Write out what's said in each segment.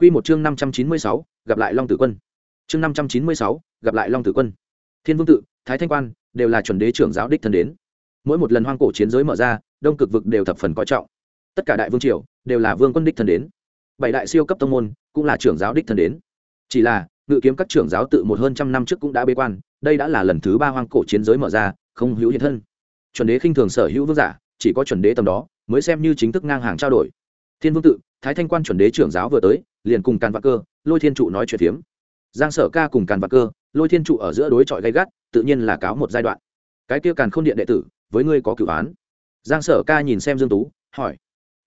Quy một chương 596, gặp lại Long Tử Quân. Chương 596, gặp lại Long Tử Quân. Thiên Vương tự, Thái Thanh Quan đều là chuẩn đế trưởng giáo đích thân đến. Mỗi một lần hoang cổ chiến giới mở ra, đông cực vực đều thập phần coi trọng. Tất cả đại vương triều đều là vương quân đích thân đến. Bảy đại siêu cấp tông môn cũng là trưởng giáo đích thân đến. Chỉ là, ngự kiếm các trưởng giáo tự một hơn trăm năm trước cũng đã bế quan, đây đã là lần thứ ba hoang cổ chiến giới mở ra, không hữu hiện thân. Chuẩn đế khinh thường sở hữu vương giả, chỉ có chuẩn đế tầm đó mới xem như chính thức ngang hàng trao đổi. Thiên Vương tự, Thái Thanh Quan chuẩn đế trưởng giáo vừa tới, liền cùng càn vạn cơ, lôi thiên trụ nói chuyện phiếm. Giang sở ca cùng càn vạn cơ, lôi thiên trụ ở giữa đối chọi gay gắt, tự nhiên là cáo một giai đoạn. Cái kia càn k h ô n điện đệ tử, với ngươi có cửu án. Giang sở ca nhìn xem dương tú, hỏi.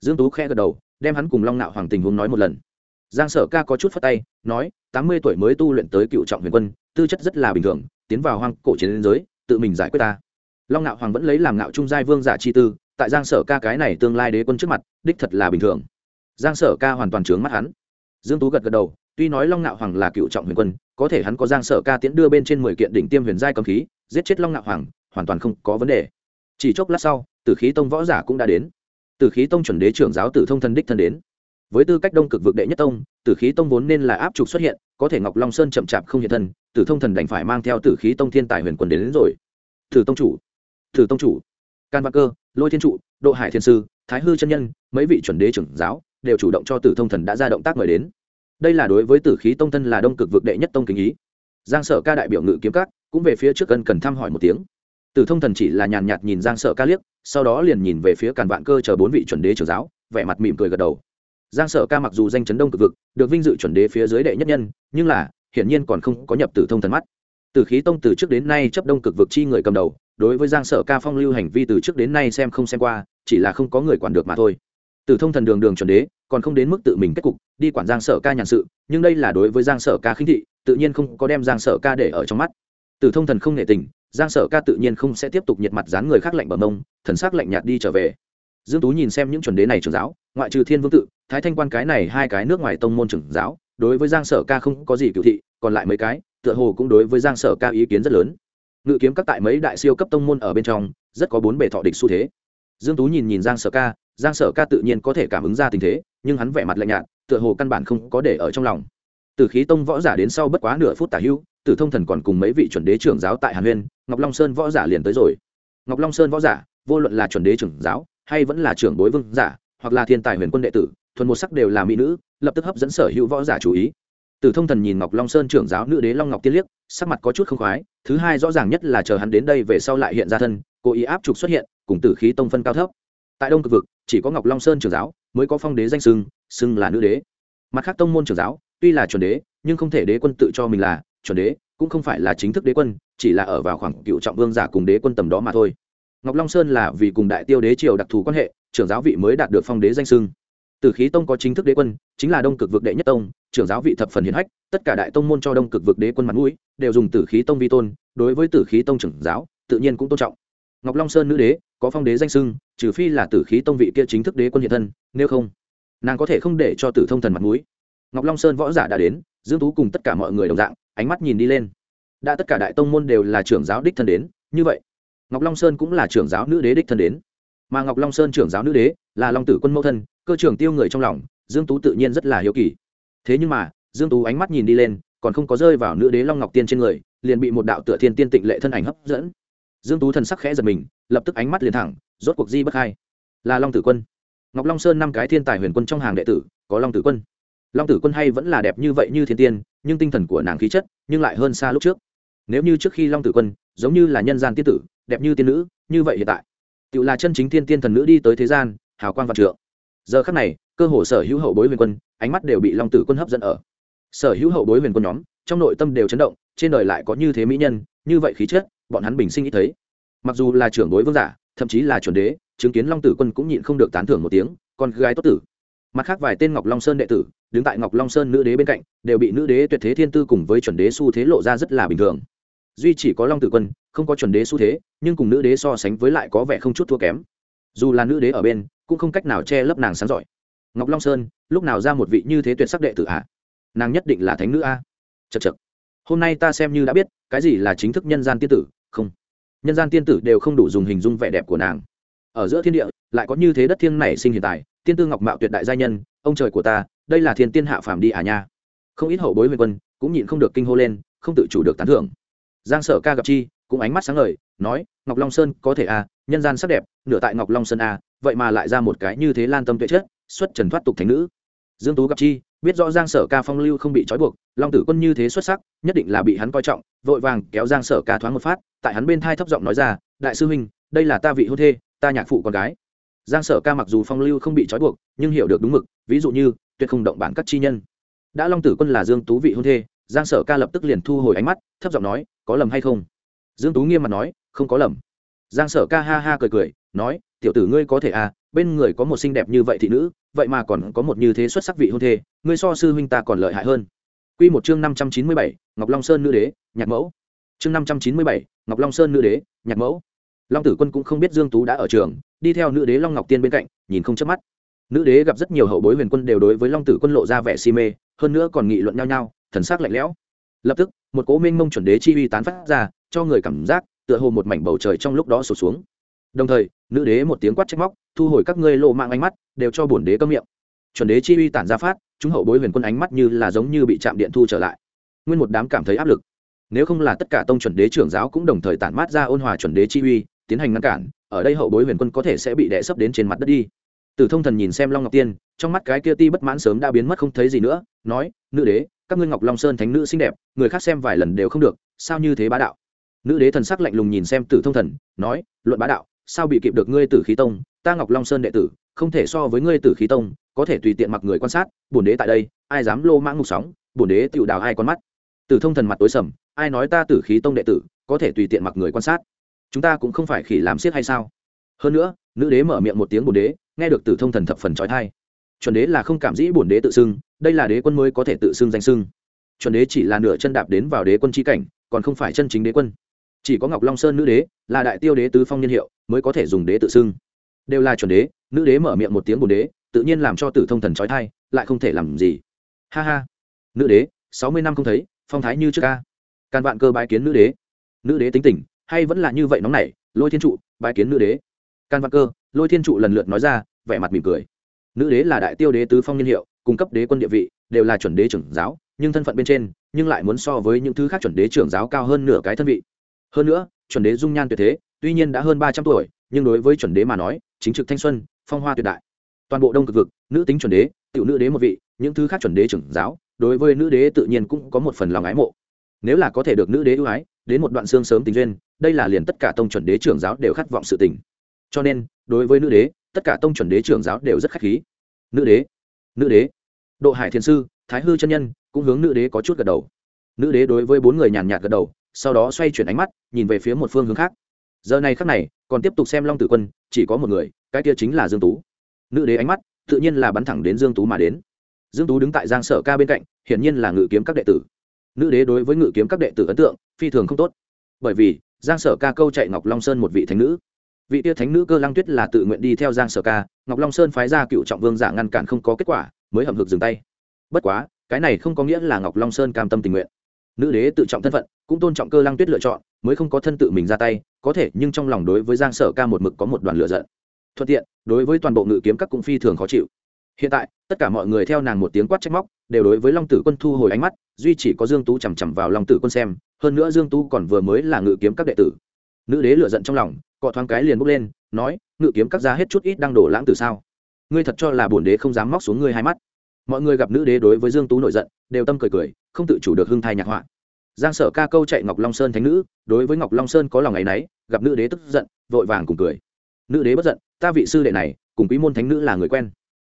Dương tú khe gật đầu, đem hắn cùng long nạo hoàng tình huống nói một lần. Giang sở ca có chút phất tay, nói, tám mươi tuổi mới tu luyện tới cựu trọng huyền quân, tư chất rất là bình thường, tiến vào hoang cổ chiến liên giới, tự mình giải quyết ta. Long nạo hoàng vẫn lấy làm nạo trung giai vương giả chi tư, tại giang sở ca cái này tương lai đế quân trước mặt, đích thật là bình thường. Giang sở ca hoàn toàn trướng mắt hắn dương tú gật gật đầu tuy nói long nạo hoàng là cựu trọng huyền quân có thể hắn có giang sở ca tiễn đưa bên trên mười kiện đỉnh tiêm huyền giai cầm khí giết chết long nạo hoàng hoàn toàn không có vấn đề. Chỉ chốc lát sau tử khí tông võ giả cũng đã đến. Tử khí tông chuẩn đế trưởng giáo tử thông thân đích thân đến. Với tư cách đông cực vực đệ nhất tông tử khí tông vốn nên là áp trục xuất hiện có thể ngọc long sơn chậm chạp không hiện thân tử thông thần đành phải mang theo tử khí tông thiên tài huyền quân đến, đến rồi. Tử tông chủ tử tông chủ. Can văn cơ lôi thiên trụ độ hải thiên sư thái hư chân nhân mấy vị chuẩn đế trưởng giáo đều chủ động cho tử thông thần đã ra động tác mời đến. Đây là đối với tử khí tông thân là đông cực vực đệ nhất tông kính ý. Giang sở ca đại biểu ngự kiếm các cũng về phía trước cân cần thăm hỏi một tiếng. Tử thông thần chỉ là nhàn nhạt nhìn giang sở ca liếc, sau đó liền nhìn về phía càn vạn cơ chờ bốn vị chuẩn đế trưởng giáo, vẻ mặt mỉm cười gật đầu. Giang sở ca mặc dù danh chấn đông cực vực, được vinh dự chuẩn đế phía dưới đệ nhất nhân, nhưng là, hiển nhiên còn không có nhập tử thông thần mắt. Tử khí tông từ trước đến nay chấp đông cực vực chi người cầm đầu, đối với giang sở ca phong lưu hành vi từ trước đến nay xem không xem qua, chỉ là không có người quản được mà thôi tử thông thần đường đường chuẩn đế, còn không đến mức tự mình kết cục, đi quản giang sở ca nhàn sự, nhưng đây là đối với giang sở ca khinh thị, tự nhiên không có đem giang sở ca để ở trong mắt. Tử thông thần không nể tình, giang sở ca tự nhiên không sẽ tiếp tục nhiệt mặt dán người khác lạnh bờ mông, thần sắc lạnh nhạt đi trở về. Dương tú nhìn xem những chuẩn đế này trưởng giáo, ngoại trừ thiên vương tự, thái thanh quan cái này hai cái nước ngoài tông môn trưởng giáo, đối với giang sở ca không có gì cựu thị, còn lại mấy cái, tựa hồ cũng đối với giang sở ca ý kiến rất lớn. Ngự kiếm các tại mấy đại siêu cấp tông môn ở bên trong, rất có bốn bề thọ địch xu thế. Dương tú nhìn nhìn giang sở ca giang sở ca tự nhiên có thể cảm ứng ra tình thế, nhưng hắn vẻ mặt lạnh nhạt, tựa hồ căn bản không có để ở trong lòng. Từ khí tông võ giả đến sau bất quá nửa phút tả hưu, tử thông thần còn cùng mấy vị chuẩn đế trưởng giáo tại hàn huyên, ngọc long sơn võ giả liền tới rồi. Ngọc long sơn võ giả, vô luận là chuẩn đế trưởng giáo, hay vẫn là trưởng bối vương giả, hoặc là thiên tài huyền quân đệ tử, thuần một sắc đều là mỹ nữ, lập tức hấp dẫn sở hữu võ giả chú ý. Tử thông thần nhìn ngọc long sơn trưởng giáo nữ đế long ngọc tiên liếc, sắc mặt có chút không khoái, thứ hai rõ ràng nhất là chờ hắn đến đây về sau lại hiện ra thân cố ý áp trục xuất hiện, cùng tử khí tông phân cao thấp tại đông cực vực, chỉ có ngọc long sơn trưởng giáo mới có phong đế danh sưng sưng là nữ đế. Mặt khác tông môn trưởng giáo, tuy là chuẩn đế, nhưng không thể đế quân tự cho mình là chuẩn đế, cũng không phải là chính thức đế quân, chỉ là ở vào khoảng cựu trọng vương giả cùng đế quân tầm đó mà thôi. Ngọc long sơn là vì cùng đại tiêu đế triều đặc thù quan hệ, trưởng giáo vị mới đạt được phong đế danh sưng từ khí tông có chính thức đế quân, chính là đông cực vực đệ nhất tông, trưởng giáo vị thập phần hiến hách, tất cả đại tông môn cho đông cực vực đế quân mặt mũi, đều dùng tử khí tông vi tôn, đối với tử khí tông trưởng giáo, tự nhiên cũng tôn trọng. Ngọc long sơn nữ đế có phong đế danh sưng, trừ phi là tử khí tông vị kia chính thức đế quân hiện thân, nếu không, nàng có thể không để cho tử thông thần mặt mũi. Ngọc long sơn võ giả đã đến, dương tú cùng tất cả mọi người đồng dạng, ánh mắt nhìn đi lên. Đã tất cả đại tông môn đều là trưởng giáo đích thân đến, như vậy, ngọc long sơn cũng là trưởng giáo nữ đế đích thân đến. Mà ngọc long sơn trưởng giáo nữ đế là long tử quân mẫu thân, cơ trưởng tiêu người trong lòng, dương tú tự nhiên rất là hiếu kỳ. Thế nhưng mà, dương tú ánh mắt nhìn đi lên, còn không có rơi vào nữ đế long ngọc tiên trên người, liền bị một đạo tựa thiên tiên tịnh lệ thân ảnh hấp dẫn. Dương tú thần sắc khẽ giật mình lập tức ánh mắt liền thẳng rốt cuộc di bất hay, là long tử quân. Ngọc long sơn năm cái thiên tài huyền quân trong hàng đệ tử có long tử quân. Long tử quân hay vẫn là đẹp như vậy như thiên tiên nhưng tinh thần của nàng khí chất nhưng lại hơn xa lúc trước. Nếu như trước khi long tử quân giống như là nhân gian tiên tử đẹp như tiên nữ như vậy hiện tại tự là chân chính thiên tiên thần nữ đi tới thế gian hào quang vạn trượng. Giờ khắc này cơ hồ sở hữu hậu bối huyền quân ánh mắt đều bị long tử quân hấp dẫn ở. Sở hữu hậu bối huyền quân nhóm trong nội tâm đều chấn động trên đời lại có như thế mỹ nhân như vậy khí chất bọn hắn bình sinh ít thấy mặc dù là trưởng đối vương giả, thậm chí là chuẩn đế, chứng kiến long tử quân cũng nhịn không được tán thưởng một tiếng, con gái tốt tử. Mặt khác vài tên ngọc long sơn đệ tử, đứng tại ngọc long sơn nữ đế bên cạnh, đều bị nữ đế tuyệt thế thiên tư cùng với chuẩn đế xu thế lộ ra rất là bình thường. Duy chỉ có long tử quân, không có chuẩn đế xu thế, nhưng cùng nữ đế so sánh với lại có vẻ không chút thua kém. Dù là nữ đế ở bên, cũng không cách nào che lấp nàng sáng giỏi. Ngọc long sơn, lúc nào ra một vị như thế tuyệt sắc đệ tử ạ? À? nàng nhất định là thánh nữ a. Chật chật hôm nay ta xem như đã biết, cái gì là chính thức nhân gian tiên tử? Không nhân gian tiên tử đều không đủ dùng hình dung vẻ đẹp của nàng. Ở giữa thiên địa, lại có như thế đất thiêng nảy sinh hiện tại, tiên tư ngọc mạo tuyệt đại gia nhân, ông trời của ta, đây là thiên tiên hạ phàm đi à nha. Không ít hậu bối huyền quân cũng nhịn không được kinh hô lên, không tự chủ được tán thưởng. Giang sở ca gặp chi, cũng ánh mắt sáng ngời, nói, ngọc long sơn có thể à nhân gian sắc đẹp, nửa tại ngọc long sơn à vậy mà lại ra một cái như thế lan tâm tuệ chất, xuất trần thoát tục thành nữ. Dương tú gặp chi, biết rõ giang sở ca phong lưu không bị trói buộc, long tử quân như thế xuất sắc, nhất định là bị hắn coi trọng, vội vàng kéo giang sở ca thoáng một phát tại hắn bên thai thấp giọng nói ra đại sư huynh đây là ta vị hôn thê ta nhạc phụ con gái. Giang sở ca mặc dù phong lưu không bị trói buộc nhưng hiểu được đúng mực ví dụ như tuyệt không động bản các chi nhân. Đã long tử quân là dương tú vị hôn thê giang sở ca lập tức liền thu hồi ánh mắt thấp giọng nói có lầm hay không? Dương tú nghiêm mặt nói không có lầm. Giang sở ca ha ha cười cười nói tiểu tử ngươi có thể à bên người có một xinh đẹp như vậy thị nữ vậy mà còn có một như thế xuất sắc vị hôn thê ngươi so sư huynh ta còn lợi hại hơn. Quy một chương năm trăm chín mươi bảy, Ngọc Long Sơn nữ đế, nhạc mẫu. Chương năm trăm chín mươi bảy, Ngọc Long Sơn nữ đế, nhạc mẫu. Long Tử Quân cũng không biết Dương Tú đã ở trường, đi theo nữ đế Long Ngọc Tiên bên cạnh, nhìn không chớp mắt. Nữ đế gặp rất nhiều hậu bối huyền quân đều đối với Long Tử Quân lộ ra vẻ si mê, hơn nữa còn nghị luận nhau nhau, thần sắc lạnh lẽo. Lập tức, một cỗ minh mông chuẩn đế chi uy tán phát ra, cho người cảm giác tựa hồ một mảnh bầu trời trong lúc đó sụp xuống đồng thời nữ đế một tiếng quát trách móc thu hồi các ngươi lộ mạng ánh mắt đều cho bổn đế câm miệng chuẩn đế chi uy tản ra phát chúng hậu bối huyền quân ánh mắt như là giống như bị chạm điện thu trở lại nguyên một đám cảm thấy áp lực nếu không là tất cả tông chuẩn đế trưởng giáo cũng đồng thời tản mát ra ôn hòa chuẩn đế chi uy, tiến hành ngăn cản, ở đây hậu bối huyền quân có thể sẽ bị đè sấp đến trên mặt đất đi. Từ thông thần nhìn xem long ngọc tiên, trong mắt cái kia ti bất mãn sớm đã biến mất không thấy gì nữa, nói, nữ đế, các ngươi ngọc long sơn thánh nữ xinh đẹp, người khác xem vài lần đều không được, sao như thế bá đạo? Nữ đế thần sắc lạnh lùng nhìn xem tử thông thần, nói, luận bá đạo, sao bị kịp được ngươi tử khí tông? Ta ngọc long sơn đệ tử, không thể so với ngươi tử khí tông, có thể tùy tiện mặc người quan sát, bổn đế tại đây, ai dám lô mãng ngục sóng, bổn đế tựu đào hai con mắt tử thông thần mặt tối sầm, ai nói ta tử khí tông đệ tử, có thể tùy tiện mặc người quan sát? Chúng ta cũng không phải khỉ làm siết hay sao? Hơn nữa, nữ đế mở miệng một tiếng bổn đế, nghe được tử thông thần thập phần trói thai chuẩn đế là không cảm dĩ bổn đế tự xưng, đây là đế quân mới có thể tự xưng danh xưng. Chuẩn đế chỉ là nửa chân đạp đến vào đế quân chi cảnh, còn không phải chân chính đế quân. Chỉ có ngọc long sơn nữ đế, là đại tiêu đế tứ phong nhân hiệu, mới có thể dùng đế tự xưng. Đều là chuẩn đế, nữ đế mở miệng một tiếng bồn đế, tự nhiên làm cho tử thông thần trói thai lại không thể làm gì. Ha ha. Nữ đế, sáu mươi năm không thấy phong thái như trước ca. Càn vạn cơ bái kiến nữ đế. Nữ đế tính tình, hay vẫn là như vậy nóng nảy, lôi thiên trụ, bái kiến nữ đế. Càn vạn cơ, lôi thiên trụ lần lượt nói ra, vẻ mặt mỉm cười. Nữ đế là đại tiêu đế tứ phong niên hiệu, cung cấp đế quân địa vị, đều là chuẩn đế trưởng giáo, nhưng thân phận bên trên, nhưng lại muốn so với những thứ khác chuẩn đế trưởng giáo cao hơn nửa cái thân vị. Hơn nữa, chuẩn đế dung nhan tuyệt thế, tuy nhiên đã hơn ba trăm tuổi, nhưng đối với chuẩn đế mà nói, chính trực thanh xuân, phong hoa tuyệt đại. Toàn bộ đông cực vực, nữ tính chuẩn đế, tiểu nữ đế một vị, những thứ khác chuẩn đế trưởng giáo đối với nữ đế tự nhiên cũng có một phần lòng ái mộ. Nếu là có thể được nữ đế ưu ái, đến một đoạn xương sớm tình duyên, đây là liền tất cả tông chuẩn đế trưởng giáo đều khát vọng sự tình. Cho nên, đối với nữ đế, tất cả tông chuẩn đế trưởng giáo đều rất khách khí. Nữ đế nữ đế. Độ hải thiền sư, thái hư chân nhân cũng hướng nữ đế có chút gật đầu. Nữ đế đối với bốn người nhàn nhạt gật đầu, sau đó xoay chuyển ánh mắt, nhìn về phía một phương hướng khác. Giờ này khắc này, còn tiếp tục xem long tử quân, chỉ có một người, cái kia chính là dương tú. Nữ đế ánh mắt, tự nhiên là bắn thẳng đến dương tú mà đến. Dương tú đứng tại giang sở ca bên cạnh hiển nhiên là ngự kiếm các đệ tử. Nữ đế đối với ngự kiếm các đệ tử ấn tượng, phi thường không tốt. Bởi vì, giang sở ca câu chạy ngọc long sơn một vị thánh nữ. Vị tia thánh nữ cơ lăng tuyết là tự nguyện đi theo giang sở ca, ngọc long sơn phái ra cựu trọng vương giả ngăn cản không có kết quả, mới hậm hực dừng tay. Bất quá, cái này không có nghĩa là ngọc long sơn cam tâm tình nguyện. Nữ đế tự trọng thân phận, cũng tôn trọng cơ lăng tuyết lựa chọn, mới không có thân tự mình ra tay, có thể nhưng trong lòng đối với giang sở ca một mực có một đoàn lựa giận. Thuận tiện, đối với toàn bộ ngự kiếm các cũng phi thường khó chịu hiện tại, tất cả mọi người theo nàng một tiếng quát trách móc, đều đối với long tử quân thu hồi ánh mắt, duy chỉ có dương tú chằm chằm vào long tử quân xem, hơn nữa dương tú còn vừa mới là ngự kiếm các đệ tử. Nữ đế lựa giận trong lòng, cọ thoáng cái liền bốc lên, nói, ngự kiếm các ra hết chút ít đang đổ lãng tử sao? Ngươi thật cho là bổn đế không dám móc xuống ngươi hai mắt. Mọi người gặp nữ đế đối với dương tú nổi giận, đều tâm cười cười, không tự chủ được hưng thai nhạc họa. Giang sở ca câu chạy ngọc long sơn thánh nữ, đối với ngọc long sơn có lòng ngày nấy, gặp nữ đế tức giận, vội vàng cùng cười. Nữ đế bất giận, ta vị sư đệ này, cùng quý môn thánh nữ là người quen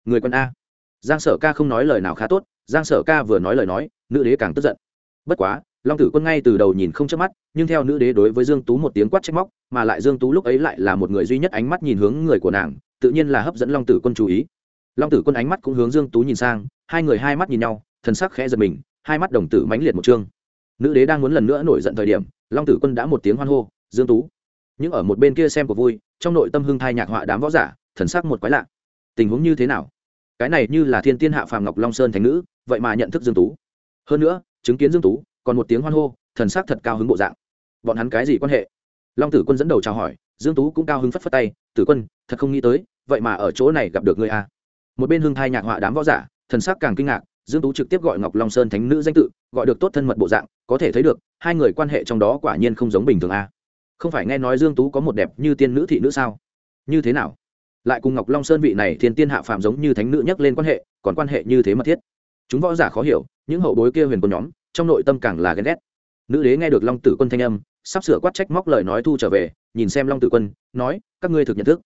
người quân a. Giang sở ca không nói lời nào khá tốt, giang sở ca vừa nói lời nói, nữ đế càng tức giận. Bất quá, long tử quân ngay từ đầu nhìn không chớp mắt, nhưng theo nữ đế đối với dương tú một tiếng quát trách móc, mà lại dương tú lúc ấy lại là một người duy nhất ánh mắt nhìn hướng người của nàng, tự nhiên là hấp dẫn long tử quân chú ý. Long tử quân ánh mắt cũng hướng dương tú nhìn sang, hai người hai mắt nhìn nhau, thần sắc khẽ giật mình, hai mắt đồng tử mãnh liệt một chương nữ đế đang muốn lần nữa nổi giận thời điểm, long tử quân đã một tiếng hoan hô, dương tú. Nhưng ở một bên kia xem của vui, trong nội tâm hưng thai nhạc họa đám võ giả, thần sắc một quái lạ. Tình huống như thế nào? Cái này như là thiên tiên hạ phàm ngọc long sơn thành nữ, vậy mà nhận thức dương tú. Hơn nữa, chứng kiến dương tú, còn một tiếng hoan hô, thần sắc thật cao hứng bộ dạng. Bọn hắn cái gì quan hệ? Long tử quân dẫn đầu chào hỏi, dương tú cũng cao hứng phất phất tay, tử quân, thật không nghĩ tới, vậy mà ở chỗ này gặp được ngươi a. Một bên hưng thai nhạc họa đám võ giả, thần sắc càng kinh ngạc, dương tú trực tiếp gọi ngọc long sơn thánh nữ danh tự, gọi được tốt thân mật bộ dạng, có thể thấy được, hai người quan hệ trong đó quả nhiên không giống bình thường a. Không phải nghe nói dương tú có một đẹp như tiên nữ thị nữ sao? Như thế nào? Lại cùng ngọc long sơn vị này thiên tiên hạ phàm giống như thánh nữ nhắc lên quan hệ, còn quan hệ như thế mật thiết. Chúng võ giả khó hiểu, những hậu bối kia huyền quân nhóm, trong nội tâm càng là ghen ghét. Nữ đế nghe được long tử quân thanh âm, sắp sửa quát trách móc lời nói thu trở về, nhìn xem long tử quân, nói, các ngươi thực nhận thức.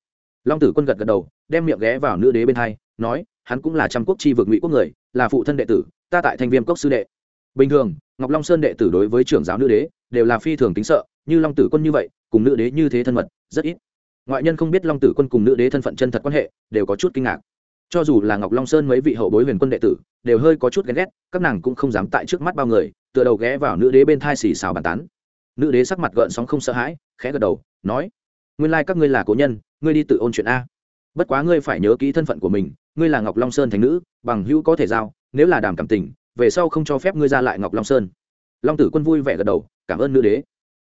Long tử quân gật gật đầu, đem miệng ghé vào nữ đế bên hai, nói, hắn cũng là trăm quốc chi vực ngụy quốc người, là phụ thân đệ tử, ta tại thành viêm cốc sư đệ. Bình thường, ngọc long sơn đệ tử đối với trưởng giáo nữ đế, đều là phi thường tính sợ, như long tử quân như vậy, cùng nữ đế như thế thân mật, rất ít ngoại nhân không biết long tử quân cùng nữ đế thân phận chân thật quan hệ, đều có chút kinh ngạc. Cho dù là ngọc long sơn mấy vị hậu bối huyền quân đệ tử, đều hơi có chút ghen ghét, các nàng cũng không dám tại trước mắt bao người, tựa đầu ghé vào nữ đế bên thai xì xào bàn tán. Nữ đế sắc mặt gợn sóng không sợ hãi, khẽ gật đầu, nói, nguyên lai các ngươi là cố nhân, ngươi đi tự ôn chuyện a. Bất quá ngươi phải nhớ kỹ thân phận của mình, ngươi là ngọc long sơn thành nữ, bằng hữu có thể giao, nếu là đàm cảm tình, về sau không cho phép ngươi ra lại ngọc long sơn. Long tử quân vui vẻ gật đầu, cảm ơn nữ đế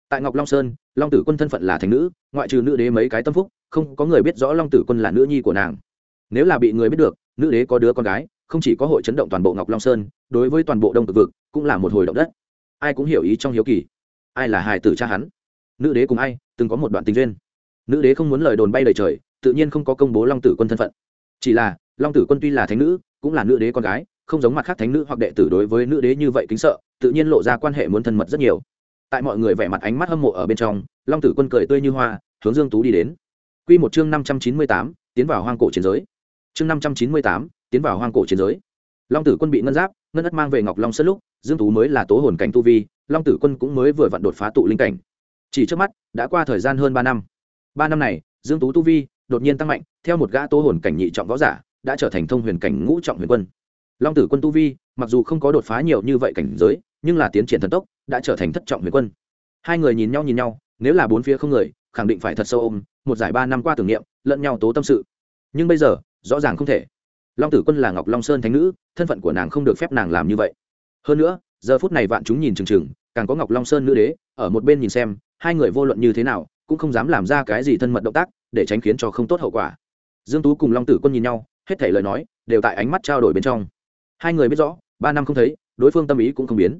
tại ngọc long sơn, long tử quân thân phận là thành nữ, ngoại trừ nữ đế mấy cái tâm phúc, không có người biết rõ long tử quân là nữ nhi của nàng. Nếu là bị người biết được, nữ đế có đứa con gái, không chỉ có hội chấn động toàn bộ ngọc long sơn, đối với toàn bộ đông cực vực, cũng là một hồi động đất. Ai cũng hiểu ý trong hiếu kỳ. Ai là hài tử cha hắn? Nữ đế cùng ai, từng có một đoạn tình duyên. Nữ đế không muốn lời đồn bay lời trời, tự nhiên không có công bố long tử quân thân phận. Chỉ là, long tử quân tuy là thánh nữ, cũng là nữ đế con gái, không giống mặt khác thánh nữ hoặc đệ tử đối với nữ đế như vậy kính sợ, tự nhiên lộ ra quan hệ muốn thân mật rất nhiều tại mọi người vẻ mặt ánh mắt hâm mộ ở bên trong, long tử quân cười tươi như hoa, hướng dương tú đi đến. Q một chương năm trăm chín mươi tám, tiến vào hoang cổ chiến giới. Chương năm trăm chín mươi tám, tiến vào hoang cổ chiến giới. Long tử quân bị ngân giáp, ngân đất mang về ngọc long sân lúc, dương tú mới là tố hồn cảnh tu vi, long tử quân cũng mới vừa vặn đột phá tụ linh cảnh. Chỉ trước mắt, đã qua thời gian hơn ba năm. Ba năm này, dương tú tu vi đột nhiên tăng mạnh, theo một gã tố hồn cảnh nhị trọng võ giả, đã trở thành thông huyền cảnh ngũ trọng huyền quân long tử quân tu vi, mặc dù không có đột phá nhiều như vậy cảnh giới, nhưng là tiến triển thần tốc, đã trở thành thất trọng huyền quân. Hai người nhìn nhau nhìn nhau, nếu là bốn phía không người, khẳng định phải thật sâu ôm, một giải ba năm qua tưởng niệm, lẫn nhau tố tâm sự. Nhưng bây giờ, rõ ràng không thể. Long tử quân là ngọc long sơn thánh nữ, thân phận của nàng không được phép nàng làm như vậy. Hơn nữa, giờ phút này vạn chúng nhìn chừng chừng, càng có ngọc long sơn nữ đế, ở một bên nhìn xem, hai người vô luận như thế nào, cũng không dám làm ra cái gì thân mật động tác, để tránh khiến cho không tốt hậu quả. Dương tú cùng long tử quân nhìn nhau, hết thảy lời nói, đều tại ánh mắt trao đổi bên trong hai người biết rõ, ba năm không thấy, đối phương tâm ý cũng không biến.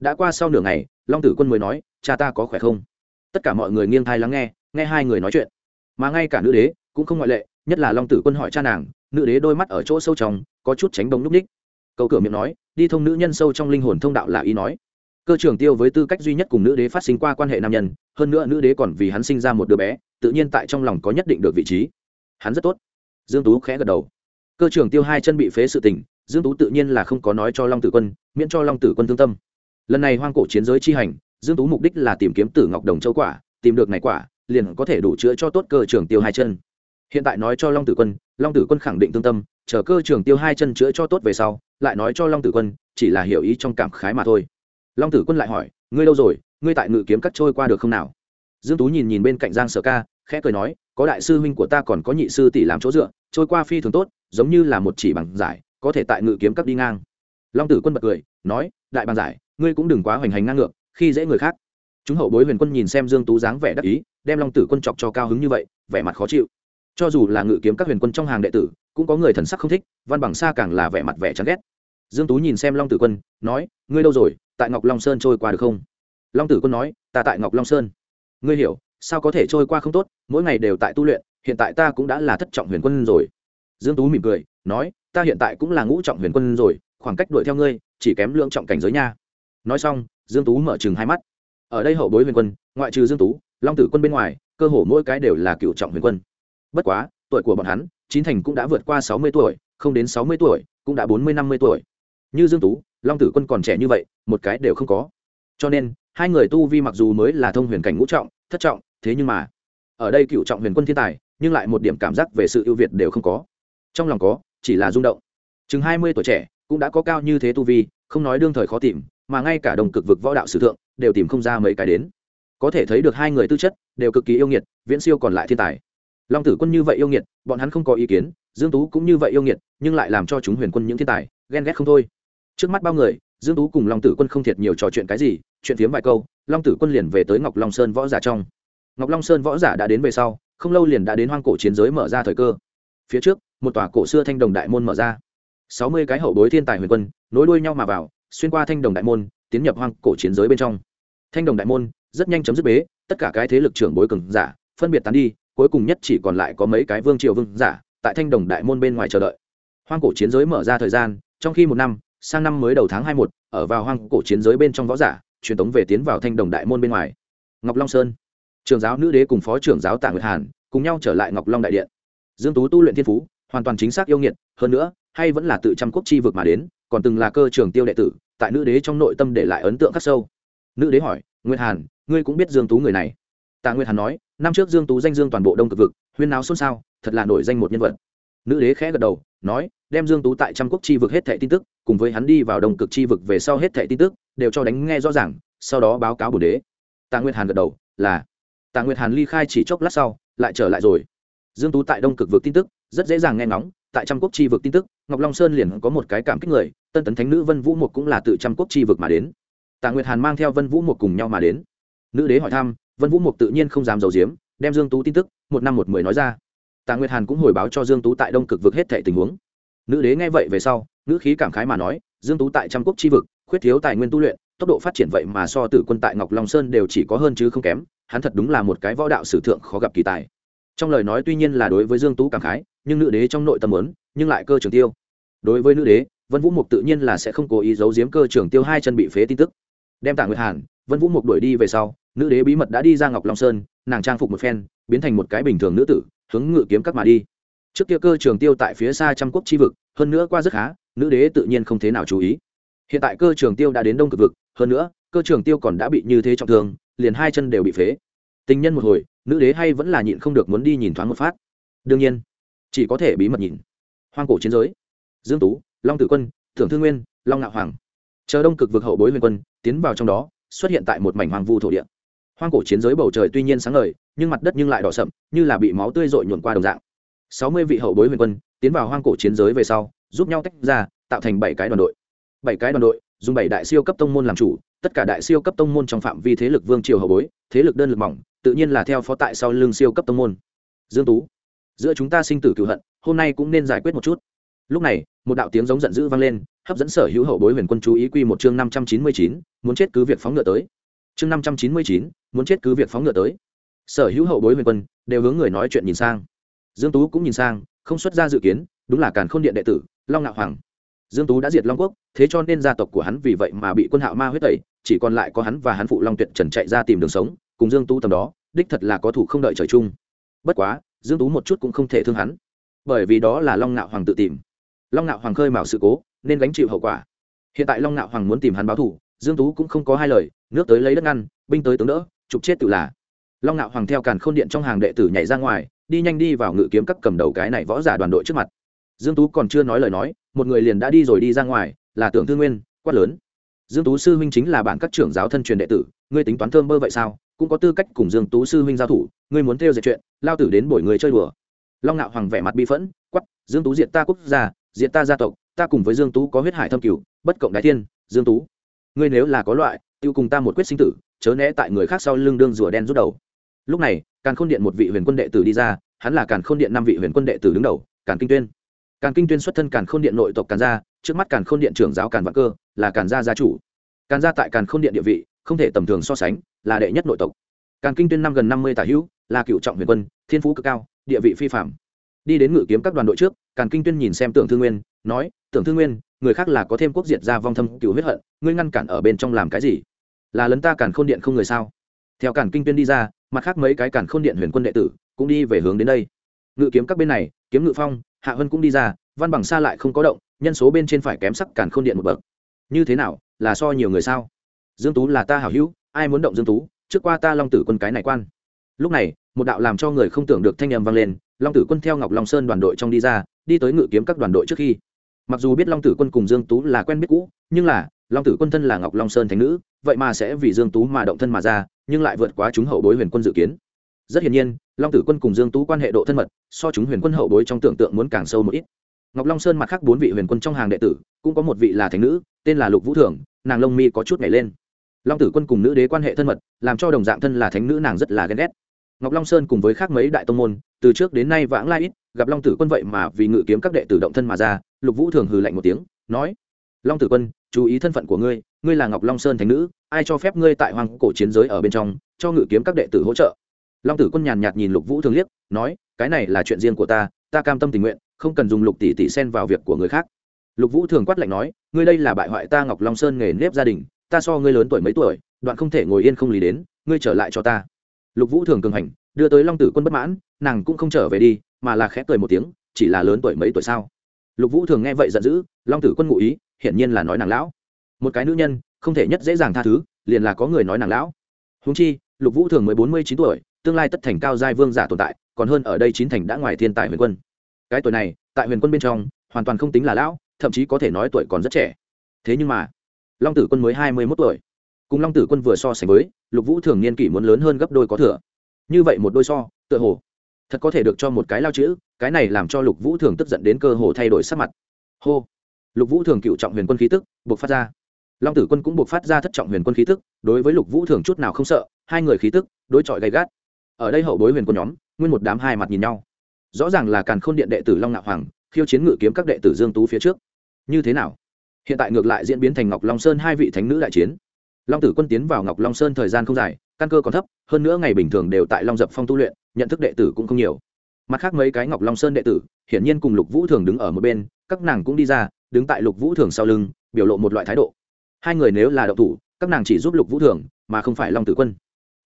Đã qua sau nửa ngày, long tử quân mới nói, cha ta có khỏe không? Tất cả mọi người nghiêng thai lắng nghe nghe hai người nói chuyện. Mà ngay cả nữ đế cũng không ngoại lệ, nhất là long tử quân hỏi cha nàng, nữ đế đôi mắt ở chỗ sâu trong, có chút tránh bóng núp ních. Cầu cửa miệng nói, đi thông nữ nhân sâu trong linh hồn thông đạo là ý nói. Cơ trưởng tiêu với tư cách duy nhất cùng nữ đế phát sinh qua quan hệ nam nhân, hơn nữa nữ đế còn vì hắn sinh ra một đứa bé, tự nhiên tại trong lòng có nhất định được vị trí. Hắn rất tốt. Dương tú khẽ gật đầu. Cơ trưởng tiêu hai chân bị phế sự tình dương tú tự nhiên là không có nói cho long tử quân, miễn cho long tử quân thương tâm. Lần này hoang cổ chiến giới chi hành, dương tú mục đích là tìm kiếm tử ngọc đồng châu quả, tìm được này quả, liền có thể đủ chữa cho tốt cơ trưởng tiêu hai chân. Hiện tại nói cho long tử quân, long tử quân khẳng định tương tâm, chờ cơ trưởng tiêu hai chân chữa cho tốt về sau, lại nói cho long tử quân, chỉ là hiểu ý trong cảm khái mà thôi. Long tử quân lại hỏi, ngươi đâu rồi? Ngươi tại ngự kiếm cắt trôi qua được không nào? Dương tú nhìn nhìn bên cạnh giang sở ca, khẽ cười nói, có đại sư huynh của ta còn có nhị sư tỷ làm chỗ dựa, trôi qua phi thường tốt, giống như là một chỉ bằng giải có thể tại ngự kiếm cấp đi ngang. Long tử quân bật cười, nói, đại bàn giải, ngươi cũng đừng quá hoành hành ngang ngược, khi dễ người khác. Chúng hậu bối huyền quân nhìn xem dương tú dáng vẻ đắc ý, đem long tử quân chọc cho cao hứng như vậy, vẻ mặt khó chịu. Cho dù là ngự kiếm các huyền quân trong hàng đệ tử, cũng có người thần sắc không thích, văn bằng xa càng là vẻ mặt vẻ chán ghét. Dương tú nhìn xem long tử quân, nói, ngươi đâu rồi? Tại ngọc long sơn trôi qua được không? Long tử quân nói, ta tại ngọc long sơn. Ngươi hiểu, sao có thể trôi qua không tốt? Mỗi ngày đều tại tu luyện, hiện tại ta cũng đã là thất trọng huyền quân rồi. Dương tú mỉm cười, nói ta hiện tại cũng là ngũ trọng huyền quân rồi, khoảng cách đuổi theo ngươi, chỉ kém lượng trọng cảnh giới nha. Nói xong, dương tú mở chừng hai mắt. Ở đây hậu bối huyền quân, ngoại trừ dương tú, long tử quân bên ngoài, cơ hồ mỗi cái đều là cựu trọng huyền quân. Bất quá, tuổi của bọn hắn, chín thành cũng đã vượt qua sáu mươi tuổi, không đến sáu mươi tuổi, cũng đã bốn mươi năm mươi tuổi. Như dương tú, long tử quân còn trẻ như vậy, một cái đều không có. Cho nên, hai người tu vi mặc dù mới là thông huyền cảnh ngũ trọng, thất trọng, thế nhưng mà, ở đây cựu trọng huyền quân thiên tài, nhưng lại một điểm cảm giác về sự ưu việt đều không có. Trong lòng có chỉ là rung động. Chừng hai mươi tuổi trẻ, cũng đã có cao như thế tu vi, không nói đương thời khó tìm, mà ngay cả đồng cực vực võ đạo sử thượng, đều tìm không ra mấy cái đến. Có thể thấy được hai người tư chất, đều cực kỳ yêu nghiệt, viễn siêu còn lại thiên tài. Long tử quân như vậy yêu nghiệt, bọn hắn không có ý kiến, dương tú cũng như vậy yêu nghiệt, nhưng lại làm cho chúng huyền quân những thiên tài, ghen ghét không thôi. Trước mắt bao người, dương tú cùng long tử quân không thiệt nhiều trò chuyện cái gì, chuyện phiếm vài câu, long tử quân liền về tới ngọc long sơn võ giả trong. Ngọc long sơn võ giả đã đến về sau, không lâu liền đã đến hoang cổ chiến giới mở ra thời cơ. Phía trước một tòa cổ xưa thanh đồng đại môn mở ra. Sáu mươi cái hậu bối thiên tài huyền quân, nối đuôi nhau mà vào, xuyên qua thanh đồng đại môn, tiến nhập hoang cổ chiến giới bên trong. Thanh đồng đại môn, rất nhanh chấm dứt bế, tất cả cái thế lực trưởng bối cường giả, phân biệt tán đi, cuối cùng nhất chỉ còn lại có mấy cái vương triều vương giả, tại thanh đồng đại môn bên ngoài chờ đợi. Hoang cổ chiến giới mở ra thời gian, trong khi một năm, sang năm mới đầu tháng hai một, ở vào hoang cổ chiến giới bên trong võ giả, truyền tống về tiến vào thanh đồng đại môn bên ngoài. Ngọc long sơn. Trường giáo nữ đế cùng phó trưởng giáo tạ nguyệt hàn, cùng nhau trở lại ngọc long đại điện. Dương tú tu luyện thiên phú hoàn toàn chính xác yêu nghiệt, hơn nữa, hay vẫn là tự trăm quốc chi vực mà đến, còn từng là cơ trường tiêu đệ tử, tại nữ đế trong nội tâm để lại ấn tượng khắc sâu. Nữ đế hỏi, nguyệt hàn, ngươi cũng biết dương tú người này? Tạ nguyệt hàn nói, năm trước dương tú danh dương toàn bộ đông cực vực, huyên náo xôn xao, thật là nổi danh một nhân vật. Nữ đế khẽ gật đầu, nói, đem dương tú tại trăm quốc chi vực hết thệ tin tức, cùng với hắn đi vào đông cực chi vực về sau hết thệ tin tức, đều cho đánh nghe rõ ràng, sau đó báo cáo bổ đế. Tạ nguyệt hàn gật đầu, là. Tạ nguyệt hàn ly khai chỉ chốc lát sau, lại trở lại rồi. Dương tú tại đông cực vực tin tức rất dễ dàng nghe ngóng, tại trăm quốc chi vực tin tức, ngọc long sơn liền có một cái cảm kích người, tân tấn thánh nữ vân vũ một cũng là tự trăm quốc chi vực mà đến. Tạ nguyệt hàn mang theo vân vũ một cùng nhau mà đến. Nữ đế hỏi thăm, vân vũ một tự nhiên không dám giấu giếm, đem dương tú tin tức, một năm một mười nói ra. Tạ nguyệt hàn cũng hồi báo cho dương tú tại đông cực vực hết thệ tình huống. Nữ đế nghe vậy về sau nữ khí cảm khái mà nói, dương tú tại trăm quốc chi vực, khuyết thiếu tài nguyên tu luyện, tốc độ phát triển vậy mà so tử quân tại ngọc long sơn đều chỉ có hơn chứ không kém, hắn thật đúng là một cái võ đạo sử thượng khó gặp kỳ tài. Trong lời nói tuy nhiên là đối với dương tú cảm khái nhưng nữ đế trong nội tâm muốn, nhưng lại cơ trường tiêu. Đối với nữ đế, vân vũ mục tự nhiên là sẽ không cố ý giấu giếm cơ trường tiêu hai chân bị phế tin tức. Đem tạ nguyệt hàn, vân vũ mục đuổi đi về sau, nữ đế bí mật đã đi ra ngọc long sơn, nàng trang phục một phen, biến thành một cái bình thường nữ tử, hướng ngự kiếm các mà đi. Trước kia cơ trường tiêu tại phía xa trăm quốc chi vực, hơn nữa qua rất khá, nữ đế tự nhiên không thế nào chú ý. Hiện tại cơ trường tiêu đã đến đông cực vực, hơn nữa, cơ trường tiêu còn đã bị như thế trọng thương, liền hai chân đều bị phế. Tình nhân một hồi, nữ đế hay vẫn là nhịn không được muốn đi nhìn thoáng một phát. Đương nhiên chỉ có thể bí mật nhìn. Hoang cổ chiến giới. Dương tú, long tử quân thưởng thương nguyên, long ngạo hoàng. Chờ đông cực vực hậu bối huyền quân tiến vào trong đó, xuất hiện tại một mảnh hoàng vu thổ địa. Hoang cổ chiến giới bầu trời tuy nhiên sáng ngời, nhưng mặt đất nhưng lại đỏ sậm, như là bị máu tươi rội nhuộn qua đồng dạng. Sáu mươi vị hậu bối huyền quân tiến vào hoang cổ chiến giới về sau, giúp nhau tách ra, tạo thành bảy cái đoàn đội. Bảy cái đoàn đội, dùng bảy đại siêu cấp tông môn làm chủ, tất cả đại siêu cấp tông môn trong phạm vi thế lực vương triều hậu bối, thế lực đơn lực mỏng, tự nhiên là theo phó tại sau lưng siêu cấp tông môn. Dương tú giữa chúng ta sinh tử cựu hận, hôm nay cũng nên giải quyết một chút. Lúc này, một đạo tiếng giống giận dữ vang lên, hấp dẫn sở hữu hậu bối huyền quân chú ý quy một chương năm trăm chín mươi chín, muốn chết cứ việc phóng ngựa tới. Chương năm trăm chín mươi chín, muốn chết cứ việc phóng ngựa tới. Sở hữu hậu bối huyền quân đều hướng người nói chuyện nhìn sang. Dương tú cũng nhìn sang, không xuất ra dự kiến, đúng là càn khôn điện đệ tử, long ngạo hoàng. Dương tú đã diệt long quốc, thế cho nên gia tộc của hắn vì vậy mà bị quân hạo ma huyết tẩy, chỉ còn lại có hắn và hắn phụ long tuyệt trần chạy ra tìm đường sống, cùng dương tú tầm đó, đích thật là có thủ không đợi trời chung. Bất quá dương tú một chút cũng không thể thương hắn. Bởi vì đó là long ngạo hoàng tự tìm. Long ngạo hoàng khơi mào sự cố, nên gánh chịu hậu quả. Hiện tại long ngạo hoàng muốn tìm hắn báo thủ dương tú cũng không có hai lời, nước tới lấy đất ngăn, binh tới tướng đỡ, trục chết tự là. Long ngạo hoàng theo càn khôn điện trong hàng đệ tử nhảy ra ngoài, đi nhanh đi vào ngự kiếm các cầm đầu cái này võ giả đoàn đội trước mặt. Dương tú còn chưa nói lời nói, một người liền đã đi rồi đi ra ngoài, là tưởng thư nguyên, quát lớn. Dương tú sư huynh chính là bản các trưởng giáo thân truyền đệ tử, ngươi tính toán thơm bơ vậy sao? Cũng có tư cách cùng dương tú sư huynh giao thủ, ngươi muốn theo dệt chuyện, lao tử đến bổi người chơi đùa. Long ngạo hoàng vẻ mặt bi phẫn quắp dương tú diệt ta quốc gia, diệt ta gia tộc, ta cùng với dương tú có huyết hải thâm cửu, bất cộng đại thiên, dương tú. Ngươi nếu là có loại, tiêu cùng ta một quyết sinh tử, chớ né tại người khác sau lưng đương rùa đen rút đầu. Lúc này, càn khôn điện một vị huyền quân đệ tử đi ra, hắn là càn khôn điện năm vị huyền quân đệ tử đứng đầu, càn kinh tuyên. Càn kinh tuyên xuất thân càn khôn điện nội tộc càn gia, trước mắt càn khôn điện trưởng giáo càn vạn cơ, là càn gia gia chủ. Càn gia tại càn khôn điện địa vị không thể tầm thường so sánh, là đệ nhất nội tộc. Càn kinh tuyên năm gần năm mươi tả hữu, là cựu trọng huyền quân, thiên phú cực cao, địa vị phi phạm đi đến ngự kiếm các đoàn đội trước, càn kinh tuyên nhìn xem tưởng thư nguyên, nói, tưởng thư nguyên, người khác là có thêm quốc diệt ra vong thâm cựu huyết hận, ngươi ngăn cản ở bên trong làm cái gì? Là lấn ta càn khôn điện không người sao? Theo càn kinh tuyên đi ra, mặt khác mấy cái càn khôn điện huyền quân đệ tử cũng đi về hướng đến đây. Ngự kiếm các bên này, kiếm ngự phong, hạ hân cũng đi ra, văn bằng xa lại không có động, nhân số bên trên phải kém sắc càn khôn điện một bậc. Như thế nào, là so nhiều người sao? Dương tú là ta hảo hữu, ai muốn động dương tú, trước qua ta long tử quân cái này quan. Lúc này, một đạo làm cho người không tưởng được thanh âm vang lên, long tử quân theo ngọc long sơn đoàn đội trong đi ra, đi tới ngự kiếm các đoàn đội trước khi. Mặc dù biết long tử quân cùng dương tú là quen biết cũ, nhưng là, long tử quân thân là ngọc long sơn thánh nữ, vậy mà sẽ vì dương tú mà động thân mà ra, nhưng lại vượt quá chúng hậu bối huyền quân dự kiến. Rất hiển nhiên, long tử quân cùng dương tú quan hệ độ thân mật, so chúng huyền quân hậu bối trong tưởng tượng muốn càng sâu một ít. Ngọc long sơn mặt khác bốn vị huyền quân trong hàng đệ tử, cũng có một vị là thánh nữ, tên là lục vũ thường nàng lông mi có chút nhảy lên long tử quân cùng nữ đế quan hệ thân mật, làm cho đồng dạng thân là thánh nữ nàng rất là ghen ghét. Ngọc long sơn cùng với khác mấy đại tông môn, từ trước đến nay vãng lai ít, gặp long tử quân vậy mà vì ngự kiếm các đệ tử động thân mà ra, lục vũ thường hừ lạnh một tiếng, nói, long tử quân, chú ý thân phận của ngươi ngươi là ngọc long sơn thánh nữ, ai cho phép ngươi tại hoàng cổ chiến giới ở bên trong, cho ngự kiếm các đệ tử hỗ trợ? Long tử quân nhàn nhạt nhìn lục vũ thường liếc, nói, cái này là chuyện riêng của ta ta cam tâm tình nguyện, không cần dùng lục tỷ tỷ xen vào việc của người khác. Lục vũ thường quát lạnh nói, ngươi đây là bại hoại ta ngọc long sơn nghề nếp gia đình ta so ngươi lớn tuổi mấy tuổi, đoạn không thể ngồi yên không lý đến, ngươi trở lại cho ta. Lục vũ thường cường hành, đưa tới long tử quân bất mãn, nàng cũng không trở về đi, mà là khẽ cười một tiếng, chỉ là lớn tuổi mấy tuổi sao? Lục vũ thường nghe vậy giận dữ, long tử quân ngụ ý, hiển nhiên là nói nàng lão. Một cái nữ nhân, không thể nhất dễ dàng tha thứ, liền là có người nói nàng lão. Húng chi, lục vũ thường mới bốn mươi chín tuổi, tương lai tất thành cao giai vương giả tồn tại, còn hơn ở đây chín thành đã ngoài thiên tài huyền quân. Cái tuổi này, tại huyền quân bên trong, hoàn toàn không tính là lão, thậm chí có thể nói tuổi còn rất trẻ. Thế nhưng mà long tử quân mới hai mươi mốt tuổi. Cùng long tử quân vừa so sánh với, lục vũ thường niên kỷ muốn lớn hơn gấp đôi có thừa. Như vậy một đôi so, tựa hồ, thật có thể được cho một cái lao chữ, cái này làm cho lục vũ thường tức giận đến cơ hồ thay đổi sắc mặt. Hô. Lục vũ thường cựu trọng huyền quân khí tức buộc phát ra. Long tử quân cũng buộc phát ra thất trọng huyền quân khí tức, đối với lục vũ thường chút nào không sợ, hai người khí tức, đối chọi gay gắt. Ở đây hậu bối huyền quân nhóm, nguyên một đám hai mặt nhìn nhau. Rõ ràng là càn khôn điện đệ tử long nạo hoàng, khiêu chiến ngự kiếm các đệ tử dương tú phía trước. Như thế nào? Hiện tại ngược lại diễn biến thành ngọc long sơn hai vị thánh nữ đại chiến. Long tử quân tiến vào ngọc long sơn thời gian không dài, căn cơ còn thấp, hơn nữa ngày bình thường đều tại long dập phong tu luyện, nhận thức đệ tử cũng không nhiều. Mặt khác mấy cái ngọc long sơn đệ tử, hiển nhiên cùng lục vũ thường đứng ở một bên, các nàng cũng đi ra, đứng tại lục vũ thường sau lưng, biểu lộ một loại thái độ. Hai người nếu là đậu thủ, các nàng chỉ giúp lục vũ thường, mà không phải long tử quân.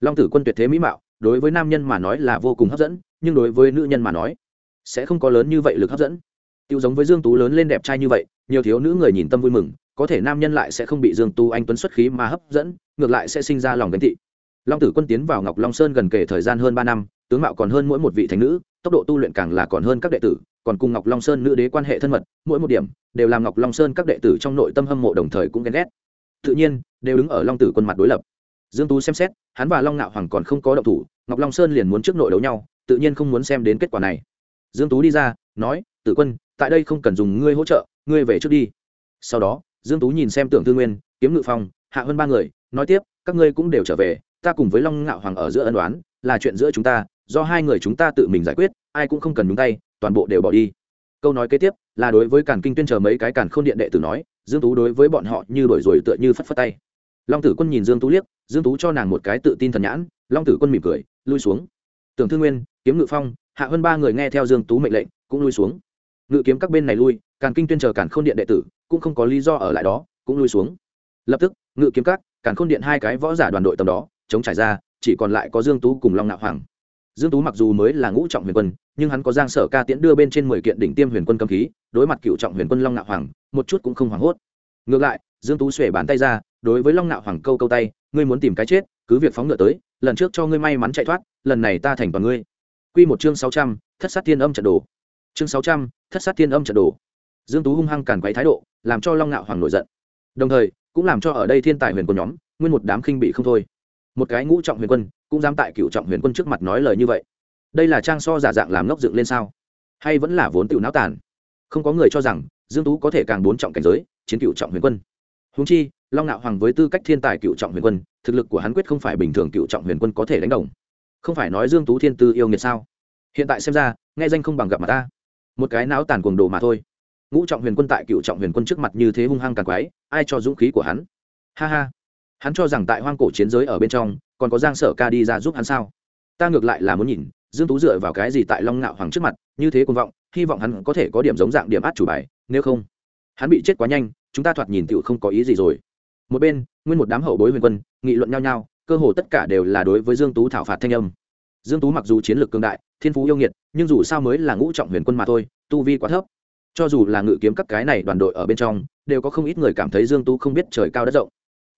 Long tử quân tuyệt thế mỹ mạo, đối với nam nhân mà nói là vô cùng hấp dẫn, nhưng đối với nữ nhân mà nói, sẽ không có lớn như vậy lực hấp dẫn. Tiêu giống với dương tú lớn lên đẹp trai như vậy nhiều thiếu nữ người nhìn tâm vui mừng, có thể nam nhân lại sẽ không bị dương tu anh tuấn xuất khí mà hấp dẫn, ngược lại sẽ sinh ra lòng ganh tị long tử quân tiến vào ngọc long sơn gần kể thời gian hơn ba năm, tướng mạo còn hơn mỗi một vị thánh nữ, tốc độ tu luyện càng là còn hơn các đệ tử, còn cùng ngọc long sơn nữ đế quan hệ thân mật, mỗi một điểm đều làm ngọc long sơn các đệ tử trong nội tâm hâm mộ đồng thời cũng ghen ghét. Tự nhiên, đều đứng ở long tử quân mặt đối lập. Dương tú xem xét, hắn và long Ngạo hoàng còn không có động thủ, ngọc long sơn liền muốn trước nội đấu nhau, tự nhiên không muốn xem đến kết quả này. Dương tú đi ra, nói, tử quân, tại đây không cần dùng ngươi hỗ trợ ngươi về trước đi. Sau đó, dương tú nhìn xem tưởng tư nguyên, kiếm ngự phong, hạ hơn ba người, nói tiếp, các ngươi cũng đều trở về, ta cùng với long ngạo hoàng ở giữa ân đoán là chuyện giữa chúng ta, do hai người chúng ta tự mình giải quyết, ai cũng không cần nhúng tay, toàn bộ đều bỏ đi. Câu nói kế tiếp, là đối với càn kinh tuyên chờ mấy cái càn khôn điện đệ tử nói, dương tú đối với bọn họ như đổi rồi tựa như phất phất tay. Long tử quân nhìn dương tú liếc, dương tú cho nàng một cái tự tin thần nhãn, long tử quân mỉm cười, lui xuống. Tưởng thư nguyên, kiếm ngự phong, hạ hơn ba người nghe theo dương tú mệnh lệnh, cũng lui xuống. Ngự kiếm các bên này lui càn kinh tuyên chờ càn khôn điện đệ tử cũng không có lý do ở lại đó cũng lui xuống. Lập tức ngự kiếm các càn khôn điện hai cái võ giả đoàn đội tầm đó chống trải ra chỉ còn lại có dương tú cùng long nạo hoàng. Dương tú mặc dù mới là ngũ trọng huyền quân nhưng hắn có giang sở ca tiễn đưa bên trên mười kiện đỉnh tiêm huyền quân cầm khí đối mặt cựu trọng huyền quân long nạo hoàng một chút cũng không hoảng hốt. Ngược lại dương tú xuể bàn tay ra đối với long nạo hoàng câu câu tay ngươi muốn tìm cái chết cứ việc phóng ngựa tới lần trước cho ngươi may mắn chạy thoát lần này ta thành toàn ngươi. Quy một chương 600, thất sát thiên âm trận đồ. Chương 600, thất sát thiên âm trận đồ dương tú hung hăng càn quấy thái độ, làm cho long nạo hoàng nổi giận. Đồng thời, cũng làm cho ở đây thiên tài huyền quân nhóm, nguyên một đám khinh bị không thôi. Một cái ngũ trọng huyền quân, cũng dám tại cựu trọng huyền quân trước mặt nói lời như vậy. Đây là trang so giả dạng làm ngốc dựng lên sao? Hay vẫn là vốn tiểu não tàn? Không có người cho rằng, dương tú có thể càng bốn trọng cảnh giới, chiến cựu trọng huyền quân. Húng chi, long nạo hoàng với tư cách thiên tài cựu trọng huyền quân, thực lực của hắn quyết không phải bình thường cựu trọng huyền quân có thể đánh đồng. Không phải nói dương tú thiên tư yêu nghiệt sao? Hiện tại xem ra, nghe danh không bằng gặp mà ta. Một cái não tàn cuồng đồ mà thôi ngũ trọng huyền quân tại cựu trọng huyền quân trước mặt như thế hung hăng càng quái, ai cho dũng khí của hắn? Ha ha. Hắn cho rằng tại hoang cổ chiến giới ở bên trong, còn có giang sở ca đi ra giúp hắn sao? Ta ngược lại là muốn nhìn, dương tú dựa vào cái gì tại long ngạo hoàng trước mặt, như thế cuồng vọng, hy vọng hắn có thể có điểm giống dạng điểm át chủ bài, nếu không, hắn bị chết quá nhanh, chúng ta thoạt nhìn tựu không có ý gì rồi. Một bên, nguyên một đám hậu bối huyền quân, nghị luận nhau nhau, cơ hồ tất cả đều là đối với dương tú thảo phạt thanh âm. Dương tú mặc dù chiến lược cường đại, thiên phú yêu nghiệt, nhưng dù sao mới là ngũ trọng huyền quân mà thôi, tu vi quá thấp cho dù là ngự kiếm các cái này đoàn đội ở bên trong, đều có không ít người cảm thấy dương tú không biết trời cao đất rộng.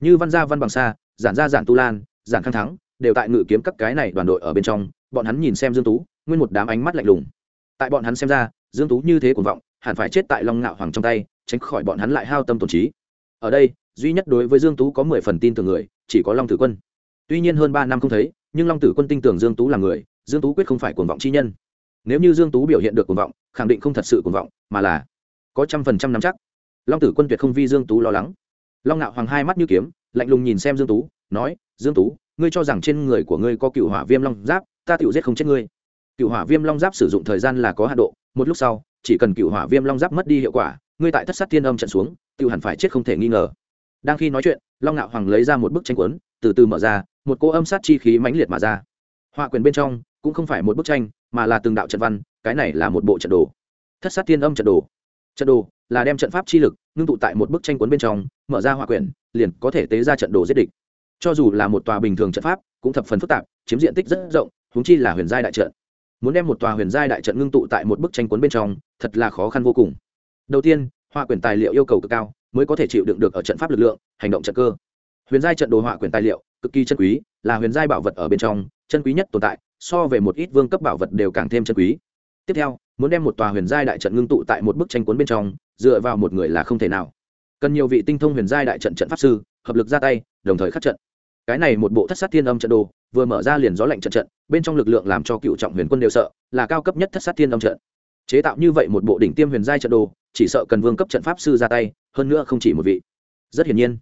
Như văn gia, văn bằng xa giản gia, giản tu lan, giản khang thắng, đều tại ngự kiếm các cái này đoàn đội ở bên trong, bọn hắn nhìn xem dương tú, nguyên một đám ánh mắt lạnh lùng. Tại bọn hắn xem ra, dương tú như thế cuồng vọng, hẳn phải chết tại long ngạo hoàng trong tay, tránh khỏi bọn hắn lại hao tâm tổn trí. Ở đây, duy nhất đối với dương tú có mười phần tin tưởng người, chỉ có long tử quân. Tuy nhiên hơn ba năm không thấy, nhưng long tử quân tin tưởng dương tú là người, dương tú quyết không phải cuồng vọng chi nhân nếu như dương tú biểu hiện được cuồng vọng, khẳng định không thật sự cuồng vọng, mà là có trăm phần trăm nắm chắc. Long tử quân tuyệt không vi dương tú lo lắng. Long ngạo hoàng hai mắt như kiếm, lạnh lùng nhìn xem dương tú, nói, dương tú, ngươi cho rằng trên người của ngươi có cựu hỏa viêm long giáp, ta tiểu giết không chết ngươi. Cựu hỏa viêm long giáp sử dụng thời gian là có hạn độ, một lúc sau, chỉ cần cựu hỏa viêm long giáp mất đi hiệu quả, ngươi tại thất sát thiên âm trận xuống tự hẳn phải chết không thể nghi ngờ. Đang khi nói chuyện, long ngạo hoàng lấy ra một bức tranh cuốn, từ từ mở ra, một cô âm sát chi khí mãnh liệt mà ra. Họa quyền bên trong cũng không phải một bức tranh mà là từng đạo trận văn, cái này là một bộ trận đồ. Thất sát tiên âm trận đồ. Trận đồ là đem trận pháp chi lực ngưng tụ tại một bức tranh cuốn bên trong, mở ra hỏa quyển, liền có thể tế ra trận đồ giết địch. Cho dù là một tòa bình thường trận pháp, cũng thập phần phức tạp, chiếm diện tích rất rộng húng chi là huyền giai đại trận. Muốn đem một tòa huyền giai đại trận ngưng tụ tại một bức tranh cuốn bên trong, thật là khó khăn vô cùng. Đầu tiên, hỏa quyển tài liệu yêu cầu cực cao, mới có thể chịu đựng được ở trận pháp lực lượng, hành động trận cơ. Huyền giai trận đồ hỏa quyển tài liệu, cực kỳ chân quý, là huyền giai bảo vật ở bên trong, chân quý nhất tồn tại so về một ít vương cấp bảo vật đều càng thêm chân quý. Tiếp theo, muốn đem một tòa huyền giai đại trận ngưng tụ tại một bức tranh cuốn bên trong, dựa vào một người là không thể nào. Cần nhiều vị tinh thông huyền giai đại trận trận pháp sư, hợp lực ra tay, đồng thời khắc trận. Cái này một bộ thất sát thiên âm trận đồ, vừa mở ra liền gió lạnh trận trận, bên trong lực lượng làm cho cựu trọng huyền quân đều sợ, là cao cấp nhất thất sát thiên âm trận. Chế tạo như vậy một bộ đỉnh tiêm huyền giai trận đồ, chỉ sợ cần vương cấp trận pháp sư ra tay, hơn nữa không chỉ một vị. Rất hiển nhiên,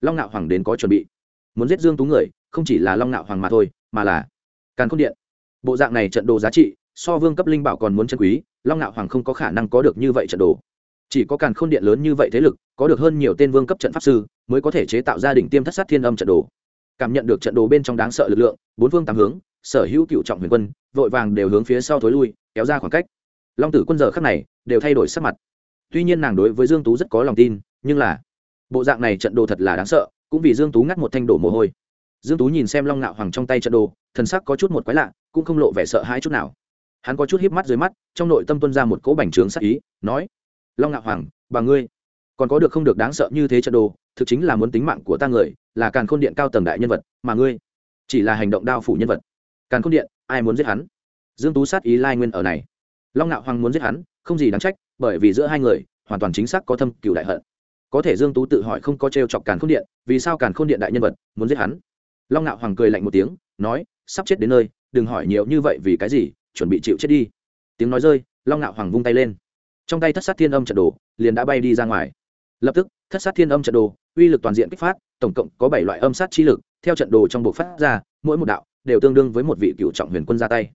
long nạo hoàng đến có chuẩn bị. Muốn giết dương tú người, không chỉ là long nạo hoàng mà thôi, mà là càn khôn điện bộ dạng này trận đồ giá trị, so vương cấp linh bảo còn muốn chân quý, long ngạo hoàng không có khả năng có được như vậy trận đồ. Chỉ có càn khôn điện lớn như vậy thế lực, có được hơn nhiều tên vương cấp trận pháp sư, mới có thể chế tạo gia đình tiêm thất sát thiên âm trận đồ. Cảm nhận được trận đồ bên trong đáng sợ lực lượng, bốn phương tám hướng, sở hữu cựu trọng huyền quân, vội vàng đều hướng phía sau thối lui, kéo ra khoảng cách. Long tử quân giờ khắc này, đều thay đổi sắc mặt. Tuy nhiên nàng đối với dương tú rất có lòng tin, nhưng là, bộ dạng này trận đồ thật là đáng sợ, cũng vì dương tú ngắt một thanh đổ mồ hôi dương tú nhìn xem long ngạo hoàng trong tay trận đồ, thần sắc có chút một quái lạ, cũng không lộ vẻ sợ hãi chút nào. Hắn có chút híp mắt dưới mắt, trong nội tâm tuân ra một cỗ bành trướng sắc ý, nói, long ngạo hoàng, bà ngươi, còn có được không được đáng sợ như thế trận đồ, thực chính là muốn tính mạng của ta người, là càn khôn điện cao tầng đại nhân vật, mà ngươi chỉ là hành động đao phủ nhân vật. Càn khôn điện, ai muốn giết hắn? Dương tú sát ý lai nguyên ở này. Long ngạo hoàng muốn giết hắn, không gì đáng trách, bởi vì giữa hai người, hoàn toàn chính xác có thâm cựu đại hận. Có thể dương tú tự hỏi không có trêu chọc càn khôn điện, vì sao càn khôn điện đại nhân vật muốn giết hắn? Long ngạo hoàng cười lạnh một tiếng, nói, sắp chết đến nơi, đừng hỏi nhiều như vậy vì cái gì, chuẩn bị chịu chết đi. Tiếng nói rơi, long ngạo hoàng vung tay lên. Trong tay thất sát thiên âm trận đồ liền đã bay đi ra ngoài. Lập tức, thất sát thiên âm trận đồ uy lực toàn diện kích phát, tổng cộng có bảy loại âm sát chi lực, theo trận đồ trong bộ phát ra, mỗi một đạo đều tương đương với một vị cựu trọng huyền quân ra tay.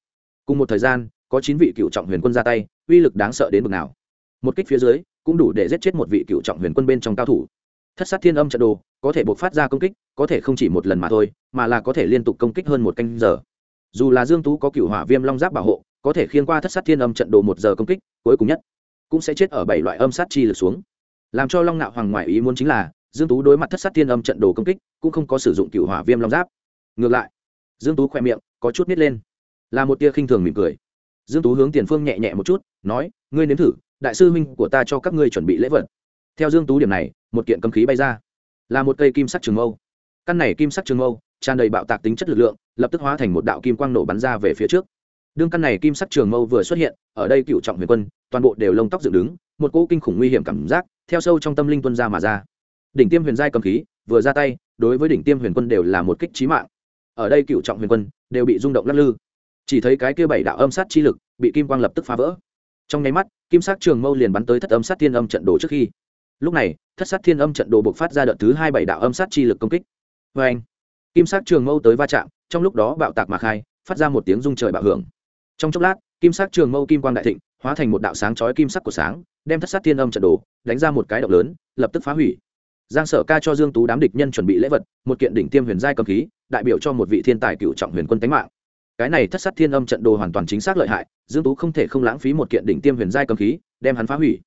Cùng một thời gian, có chín vị cựu trọng huyền quân ra tay, uy lực đáng sợ đến mực nào. Một kích phía dưới, cũng đủ để giết chết một vị cựu trọng huyền quân bên trong cao thủ. Thất sát thiên âm trận đồ có thể buộc phát ra công kích, có thể không chỉ một lần mà thôi, mà là có thể liên tục công kích hơn một canh giờ. Dù là dương tú có cựu hỏa viêm long giáp bảo hộ, có thể khiên qua thất sát thiên âm trận đồ một giờ công kích, cuối cùng nhất cũng sẽ chết ở bảy loại âm sát chi lực xuống. Làm cho long nạo hoàng ngoại ý muốn chính là, dương tú đối mặt thất sát thiên âm trận đồ công kích, cũng không có sử dụng cựu hỏa viêm long giáp. Ngược lại, dương tú khoe miệng có chút nít lên, là một tia khinh thường mỉm cười. Dương tú hướng tiền phương nhẹ nhẹ một chút, nói, ngươi nếm thử, đại sư huynh của ta cho các ngươi chuẩn bị lễ vật. Theo dương tú điểm này, một kiện cấm khí bay ra là một cây kim sắc trường mâu. Căn này kim sắc trường mâu, tràn đầy bạo tạc tính chất lực lượng, lập tức hóa thành một đạo kim quang nổ bắn ra về phía trước. Đương căn này kim sắc trường mâu vừa xuất hiện, ở đây cựu trọng huyền quân, toàn bộ đều lông tóc dựng đứng, một cỗ kinh khủng nguy hiểm cảm giác, theo sâu trong tâm linh tuân ra mà ra. Đỉnh tiêm huyền giai cầm khí, vừa ra tay, đối với đỉnh tiêm huyền quân đều là một kích trí mạng. Ở đây cựu trọng huyền quân, đều bị rung động lắc lư. Chỉ thấy cái kia bảy đạo âm sát chi lực, bị kim quang lập tức phá vỡ. Trong nháy mắt, kim sắc trường mâu liền bắn tới thất âm sát tiên âm trận đồ trước khi lúc này, thất sát thiên âm trận đồ buộc phát ra đợt thứ hai bảy đạo âm sát chi lực công kích. Vê anh, kim sắc trường mâu tới va chạm, trong lúc đó bạo tạc mà khai, phát ra một tiếng rung trời bạo hưởng. Trong chốc lát, kim sắc trường mâu kim quang đại thịnh, hóa thành một đạo sáng chói kim sắc của sáng, đem thất sát thiên âm trận đồ đánh ra một cái động lớn, lập tức phá hủy. Giang sở ca cho dương tú đám địch nhân chuẩn bị lễ vật, một kiện đỉnh tiêm huyền giai cầm khí, đại biểu cho một vị thiên tài cựu trọng huyền quân tánh mạng. Cái này thất sát thiên âm trận đồ hoàn toàn chính xác lợi hại, dương tú không thể không lãng phí một kiện đỉnh tiêm huyền giai cầm khí, đem hắn phá hủy.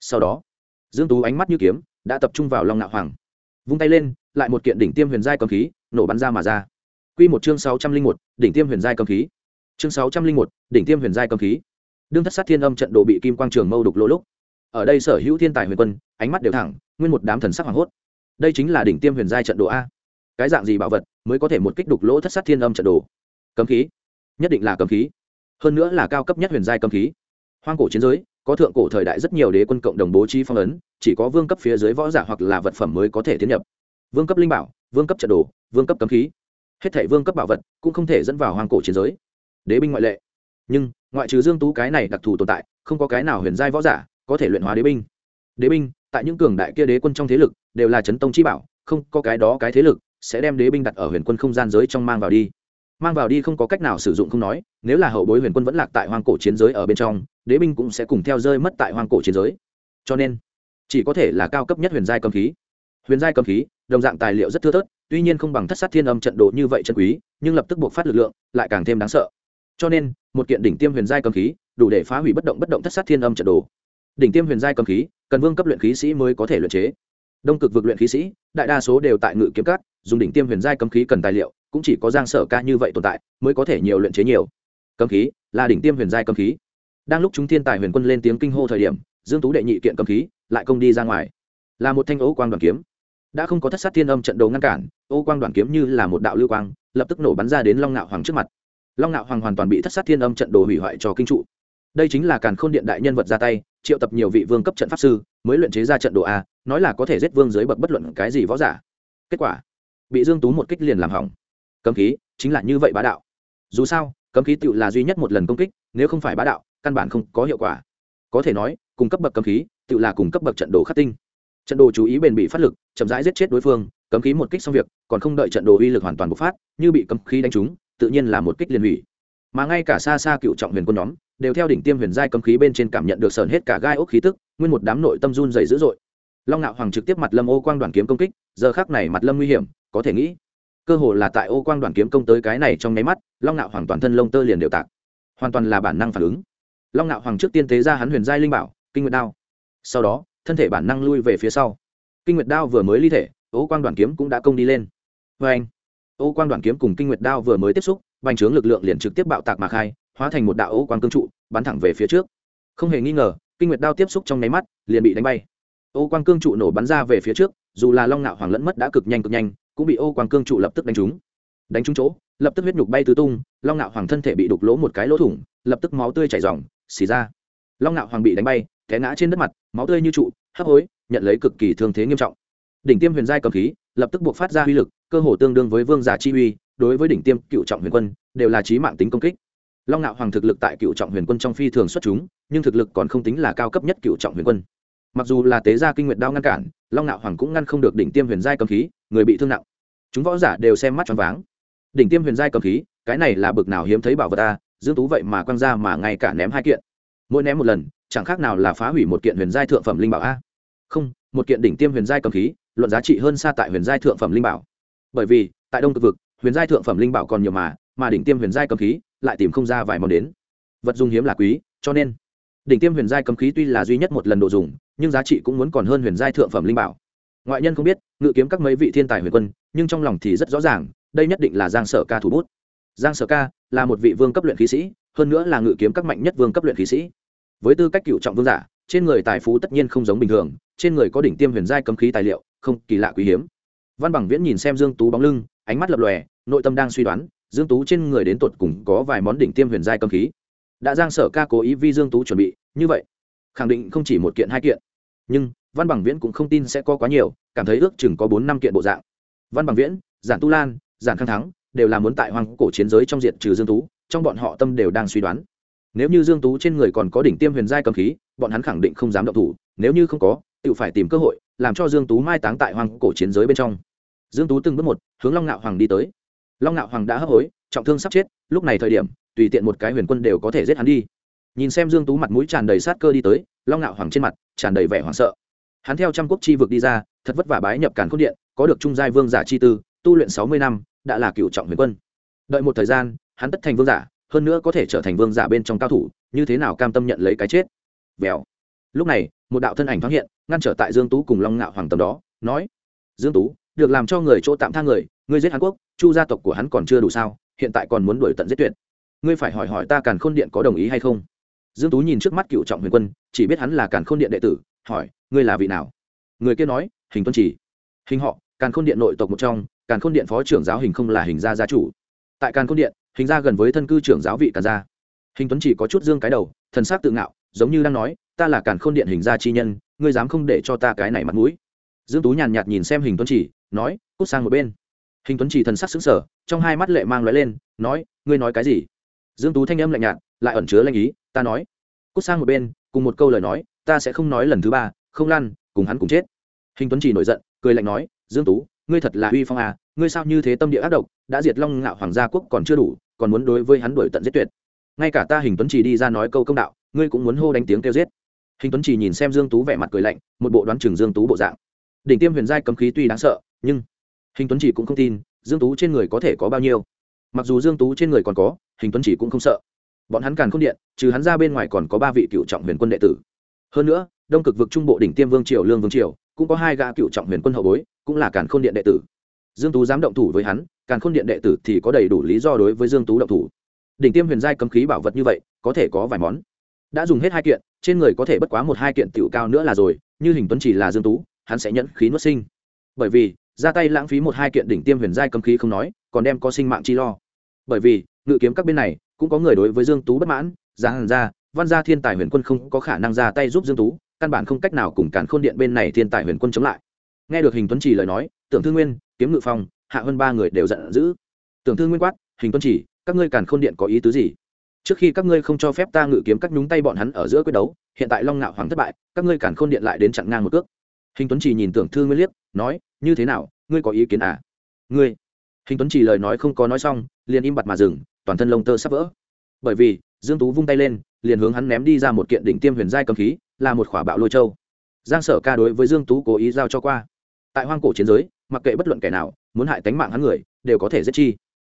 Sau đó dương tú ánh mắt như kiếm đã tập trung vào long nạo hoàng. Vung tay lên lại một kiện đỉnh tiêm huyền giai cầm khí nổ bắn ra mà ra. Quy một chương 601, đỉnh tiêm huyền giai cầm khí. Chương 601, đỉnh tiêm huyền giai cầm khí. Đương thất sát thiên âm trận đồ bị kim quang trường mâu đục lỗ lúc. Ở đây sở hữu thiên tài huyền quân ánh mắt đều thẳng nguyên một đám thần sắc hoàng hốt. Đây chính là đỉnh tiêm huyền giai trận đồ a. Cái dạng gì bảo vật mới có thể một kích đục lỗ thất sát thiên âm trận đồ? Cấm khí. Nhất định là cấm khí. Hơn nữa là cao cấp nhất huyền giai cấm khí. Hoang cổ chiến giới có thượng cổ thời đại rất nhiều đế quân cộng đồng bố trí phong ấn, chỉ có vương cấp phía dưới võ giả hoặc là vật phẩm mới có thể tiến nhập. Vương cấp linh bảo, vương cấp trận đồ, vương cấp cấm khí. Hết thể vương cấp bảo vật cũng không thể dẫn vào hoang cổ chiến giới. Đế binh ngoại lệ. Nhưng, ngoại trừ dương tú cái này đặc thù tồn tại, không có cái nào huyền giai võ giả có thể luyện hóa đế binh. Đế binh, tại những cường đại kia đế quân trong thế lực, đều là chấn tông chi bảo, không có cái đó cái thế lực sẽ đem đế binh đặt ở huyền quân không gian giới trong mang vào đi mang vào đi không có cách nào sử dụng không nói, nếu là hậu bối huyền quân vẫn lạc tại hoang cổ chiến giới ở bên trong, đế binh cũng sẽ cùng theo rơi mất tại hoang cổ chiến giới. Cho nên, chỉ có thể là cao cấp nhất huyền giai cầm khí. Huyền giai cầm khí, đồng dạng tài liệu rất thưa thớt, tuy nhiên không bằng thất sát thiên âm trận đồ như vậy chân quý, nhưng lập tức buộc phát lực lượng, lại càng thêm đáng sợ. Cho nên, một kiện đỉnh tiêm huyền giai cầm khí, đủ để phá hủy bất động bất động thất sát thiên âm trận đồ. Đỉnh tiêm huyền giai cầm khí, cần vương cấp luyện khí sĩ mới có thể luyện chế. Đông cực vực luyện khí sĩ, đại đa số đều tại ngự kiếm cát dùng đỉnh tiêm huyền giai cầm khí cần tài liệu cũng chỉ có giang sở ca như vậy tồn tại, mới có thể nhiều luyện chế nhiều. Cầm khí, là đỉnh tiêm huyền giai cầm khí. Đang lúc chúng thiên tài huyền quân lên tiếng kinh hô thời điểm, dương tú đệ nhị kiện cầm khí lại công đi ra ngoài. Là một thanh ấu quang đoàn kiếm. Đã không có thất sát thiên âm trận đồ ngăn cản, ô quang đoàn kiếm như là một đạo lưu quang, lập tức nổ bắn ra đến long nạo hoàng trước mặt. Long nạo hoàng hoàn toàn bị thất sát thiên âm trận đồ hủy hoại cho kinh trụ. Đây chính là càn khôn điện đại nhân vật ra tay, triệu tập nhiều vị vương cấp trận pháp sư, mới luyện chế ra trận đồ a, nói là có thể giết vương dưới bậc bất luận cái gì võ giả. Kết quả, bị dương tú một kích liền làm hỏng cấm khí chính là như vậy bá đạo. Dù sao, cấm khí tựu là duy nhất một lần công kích, nếu không phải bá đạo, căn bản không có hiệu quả. Có thể nói cung cấp bậc cấm khí tựu là cung cấp bậc trận đồ khắc tinh. Trận đồ chú ý bền bị phát lực, chậm rãi giết chết đối phương, cấm khí một kích xong việc, còn không đợi trận đồ uy lực hoàn toàn bộc phát, như bị cấm khí đánh trúng, tự nhiên là một kích liền hủy. Mà ngay cả xa xa cựu trọng huyền quân nhóm, đều theo đỉnh tiêm huyền giai cấm khí bên trên cảm nhận được sờn hết cả gai ốc khí tức, nguyên một đám nội tâm run dày dữ dội. Long ngạo hoàng trực tiếp mặt lâm ô quang đoàn kiếm công kích, giờ khác này mặt lâm nguy hiểm, có thể nghĩ cơ hồ là tại ô quang đoàn kiếm công tới cái này trong nháy mắt, long ngạo hoàng toàn thân lông tơ liền đều tạc. Hoàn toàn là bản năng phản ứng. Long ngạo hoàng trước tiên tế ra hắn huyền giai linh bảo, kinh nguyệt đao. Sau đó, thân thể bản năng lui về phía sau. Kinh nguyệt đao vừa mới ly thể, ô quang đoàn kiếm cũng đã công đi lên. Vê anh, ô quang đoàn kiếm cùng kinh nguyệt đao vừa mới tiếp xúc, bành trướng lực lượng liền trực tiếp bạo tạc mà khai, hóa thành một đạo ô quang cương trụ, bắn thẳng về phía trước. Không hề nghi ngờ, kinh nguyệt đao tiếp xúc trong nháy mắt, liền bị đánh bay. Ô quang cương trụ nổ bắn ra về phía trước, dù là long nạo hoàng lẫn mất đã cực nhanh cực nhanh cũng bị ô quang cương trụ lập tức đánh trúng. Đánh trúng chỗ, lập tức huyết nhục bay tứ tung, long nạo hoàng thân thể bị đục lỗ một cái lỗ thủng, lập tức máu tươi chảy dòng xì ra. Long nạo hoàng bị đánh bay, té ngã trên đất mặt, máu tươi như trụ, hấp hối, nhận lấy cực kỳ thương thế nghiêm trọng. Đỉnh tiêm huyền giai cầm khí, lập tức buộc phát ra uy lực, cơ hồ tương đương với vương giả chi uy, đối với đỉnh tiêm cựu trọng huyền quân, đều là trí mạng tính công kích. Long nạo hoàng thực lực tại cựu trọng huyền quân trong phi thường xuất chúng, nhưng thực lực còn không tính là cao cấp nhất cựu trọng huyền quân. Mặc dù là tế gia kinh nguyệt đao ngăn cản, long nạo hoàng cũng ngăn không được đỉnh tiêm huyền giai cầm khí người bị thương nặng. Chúng võ giả đều xem mắt choáng váng. Đỉnh tiêm huyền giai cầm khí, cái này là bực nào hiếm thấy bảo vật ta dương tú vậy mà quăng ra mà ngay cả ném hai kiện. Mỗi ném một lần, chẳng khác nào là phá hủy một kiện huyền giai thượng phẩm linh bảo a. Không, một kiện đỉnh tiêm huyền giai cầm khí, luận giá trị hơn xa tại huyền giai thượng phẩm linh bảo. Bởi vì, tại đông cực vực, huyền giai thượng phẩm linh bảo còn nhiều mà mà đỉnh tiêm huyền giai cầm khí lại tìm không ra vài món đến. Vật dùng hiếm là quý, cho nên, đỉnh tiêm huyền giai cầm khí tuy là duy nhất một lần độ dùng, nhưng giá trị cũng muốn còn hơn huyền giai thượng phẩm linh bảo ngoại nhân không biết, ngự kiếm các mấy vị thiên tài huyền quân, nhưng trong lòng thì rất rõ ràng, đây nhất định là giang sở ca thủ bút. Giang sở ca là một vị vương cấp luyện khí sĩ, hơn nữa là ngự kiếm các mạnh nhất vương cấp luyện khí sĩ. Với tư cách cựu trọng vương giả, trên người tài phú tất nhiên không giống bình thường, trên người có đỉnh tiêm huyền giai cấm khí tài liệu, không kỳ lạ quý hiếm. Văn bằng viễn nhìn xem dương tú bóng lưng, ánh mắt lập lòe, nội tâm đang suy đoán, dương tú trên người đến tột cùng có vài món đỉnh tiêm huyền giai cấm khí. Đã giang sở ca cố ý vi dương tú chuẩn bị, như vậy, khẳng định không chỉ một kiện hai kiện. Nhưng văn bằng viễn cũng không tin sẽ có quá nhiều, cảm thấy ước chừng có bốn năm kiện bộ dạng. Văn bằng viễn, giản tu lan, giản khang thắng đều là muốn tại Hoàng cổ chiến giới trong diện trừ dương tú, trong bọn họ tâm đều đang suy đoán. Nếu như dương tú trên người còn có đỉnh tiêm huyền giai cầm khí, bọn hắn khẳng định không dám động thủ, nếu như không có, tự phải tìm cơ hội, làm cho dương tú mai táng tại Hoàng cổ chiến giới bên trong. Dương tú từng bước một, hướng long ngạo hoàng đi tới. Long ngạo hoàng đã hấp hối, trọng thương sắp chết, lúc này thời điểm, tùy tiện một cái huyền quân đều có thể giết hắn đi. Nhìn xem dương tú mặt mũi tràn đầy sát cơ đi tới, long ngạo hoàng trên mặt tràn đầy vẻ hoảng sợ hắn theo trăm quốc chi vực đi ra, thật vất vả bái nhập càn khôn điện, có được trung giai vương giả chi tư, tu luyện sáu mươi năm, đã là cựu trọng huyền quân. Đợi một thời gian, hắn tất thành vương giả, hơn nữa có thể trở thành vương giả bên trong cao thủ, như thế nào cam tâm nhận lấy cái chết? Vèo. Lúc này, một đạo thân ảnh thoáng hiện, ngăn trở tại dương tú cùng long ngạo hoàng tầm đó, nói, dương tú, được làm cho người chỗ tạm tha người, ngươi giết hàn quốc, chu gia tộc của hắn còn chưa đủ sao, hiện tại còn muốn đuổi tận giết tuyệt. Ngươi phải hỏi hỏi ta càn khôn điện có đồng ý hay không? Dương tú nhìn trước mắt cựu trọng huyền quân, chỉ biết hắn là càn khôn điện đệ tử hỏi, ngươi là vị nào? Người kia nói, hình tuân chỉ. Hình họ, càn khôn điện nội tộc một trong, càn khôn điện phó trưởng giáo hình không là hình gia gia chủ. Tại càn khôn điện, hình gia gần với thân cư trưởng giáo vị càn gia. Hình tuấn chỉ có chút dương cái đầu, thần sắc tự ngạo, giống như đang nói, ta là càn khôn điện hình gia chi nhân, ngươi dám không để cho ta cái này mặt mũi? Dương tú nhàn nhạt nhìn xem hình tuấn chỉ, nói, cút sang một bên. Hình tuấn chỉ thần sắc sững sờ, trong hai mắt lệ mang lóe lên, nói, ngươi nói cái gì? Dương tú thanh âm lạnh nhạt, lại ẩn chứa lanh ý, ta nói, cút sang một bên, cùng một câu lời nói ta sẽ không nói lần thứ ba, không lăn, cùng hắn cùng chết. Hình tuấn chỉ nổi giận, cười lạnh nói, dương tú, ngươi thật là uy phong à ngươi sao như thế tâm địa ác độc, đã diệt long ngạo hoàng gia quốc còn chưa đủ, còn muốn đối với hắn đuổi tận giết tuyệt. Ngay cả ta hình tuấn chỉ đi ra nói câu công đạo, ngươi cũng muốn hô đánh tiếng kêu giết. Hình tuấn chỉ nhìn xem dương tú vẻ mặt cười lạnh, một bộ đoán chừng dương tú bộ dạng. Đỉnh tiêm huyền giai cấm khí tuy đáng sợ, nhưng hình tuấn chỉ cũng không tin, dương tú trên người có thể có bao nhiêu. Mặc dù dương tú trên người còn có, hình tuấn chỉ cũng không sợ. Bọn hắn càn khôn điện, trừ hắn ra bên ngoài còn có ba vị cựu trọng huyền quân đệ tử hơn nữa, đông cực vực trung bộ đỉnh tiêm vương triều, lương vương triều, cũng có hai gã cựu trọng huyền quân hậu bối, cũng là càn khôn điện đệ tử. Dương tú dám động thủ với hắn, càn khôn điện đệ tử thì có đầy đủ lý do đối với dương tú động thủ. Đỉnh tiêm huyền giai cấm khí bảo vật như vậy, có thể có vài món. Đã dùng hết hai kiện, trên người có thể bất quá một hai kiện tiểu cao nữa là rồi, như hình tuấn chỉ là dương tú, hắn sẽ nhẫn khí nuốt sinh. Bởi vì, ra tay lãng phí một hai kiện đỉnh tiêm huyền giai cấm khí không nói, còn đem có sinh mạng chi lo. Bởi vì, ngự kiếm các bên này, cũng có người đối với dương tú bất mãn giá hẳn ra văn gia thiên tài huyền quân không có khả năng ra tay giúp dương tú, căn bản không cách nào cùng cản khôn điện bên này thiên tài huyền quân chống lại. Nghe được hình tuấn chỉ lời nói, tưởng thương nguyên, kiếm ngự phong, hạ hơn ba người đều giận dữ. Tưởng thương nguyên quát, hình tuấn chỉ, các ngươi cản khôn điện có ý tứ gì? Trước khi các ngươi không cho phép ta ngự kiếm các nhúng tay bọn hắn ở giữa quyết đấu, hiện tại long ngạo hoàng thất bại, các ngươi cản khôn điện lại đến chặn ngang một cước. Hình tuấn chỉ nhìn tưởng thương nguyên liếc, nói, như thế nào, ngươi có ý kiến à? Ngươi? Hình tuấn chỉ lời nói không có nói xong, liền im bặt mà dừng, toàn thân lông tơ sắp vỡ. Bởi vì dương tú vung tay lên, liền hướng hắn ném đi ra một kiện đỉnh tiêm huyền giai cầm khí, là một khỏa bạo lôi châu. Giang sở ca đối với dương tú cố ý giao cho qua. Tại hoang cổ chiến giới, mặc kệ bất luận kẻ nào, muốn hại tánh mạng hắn người, đều có thể giết chi.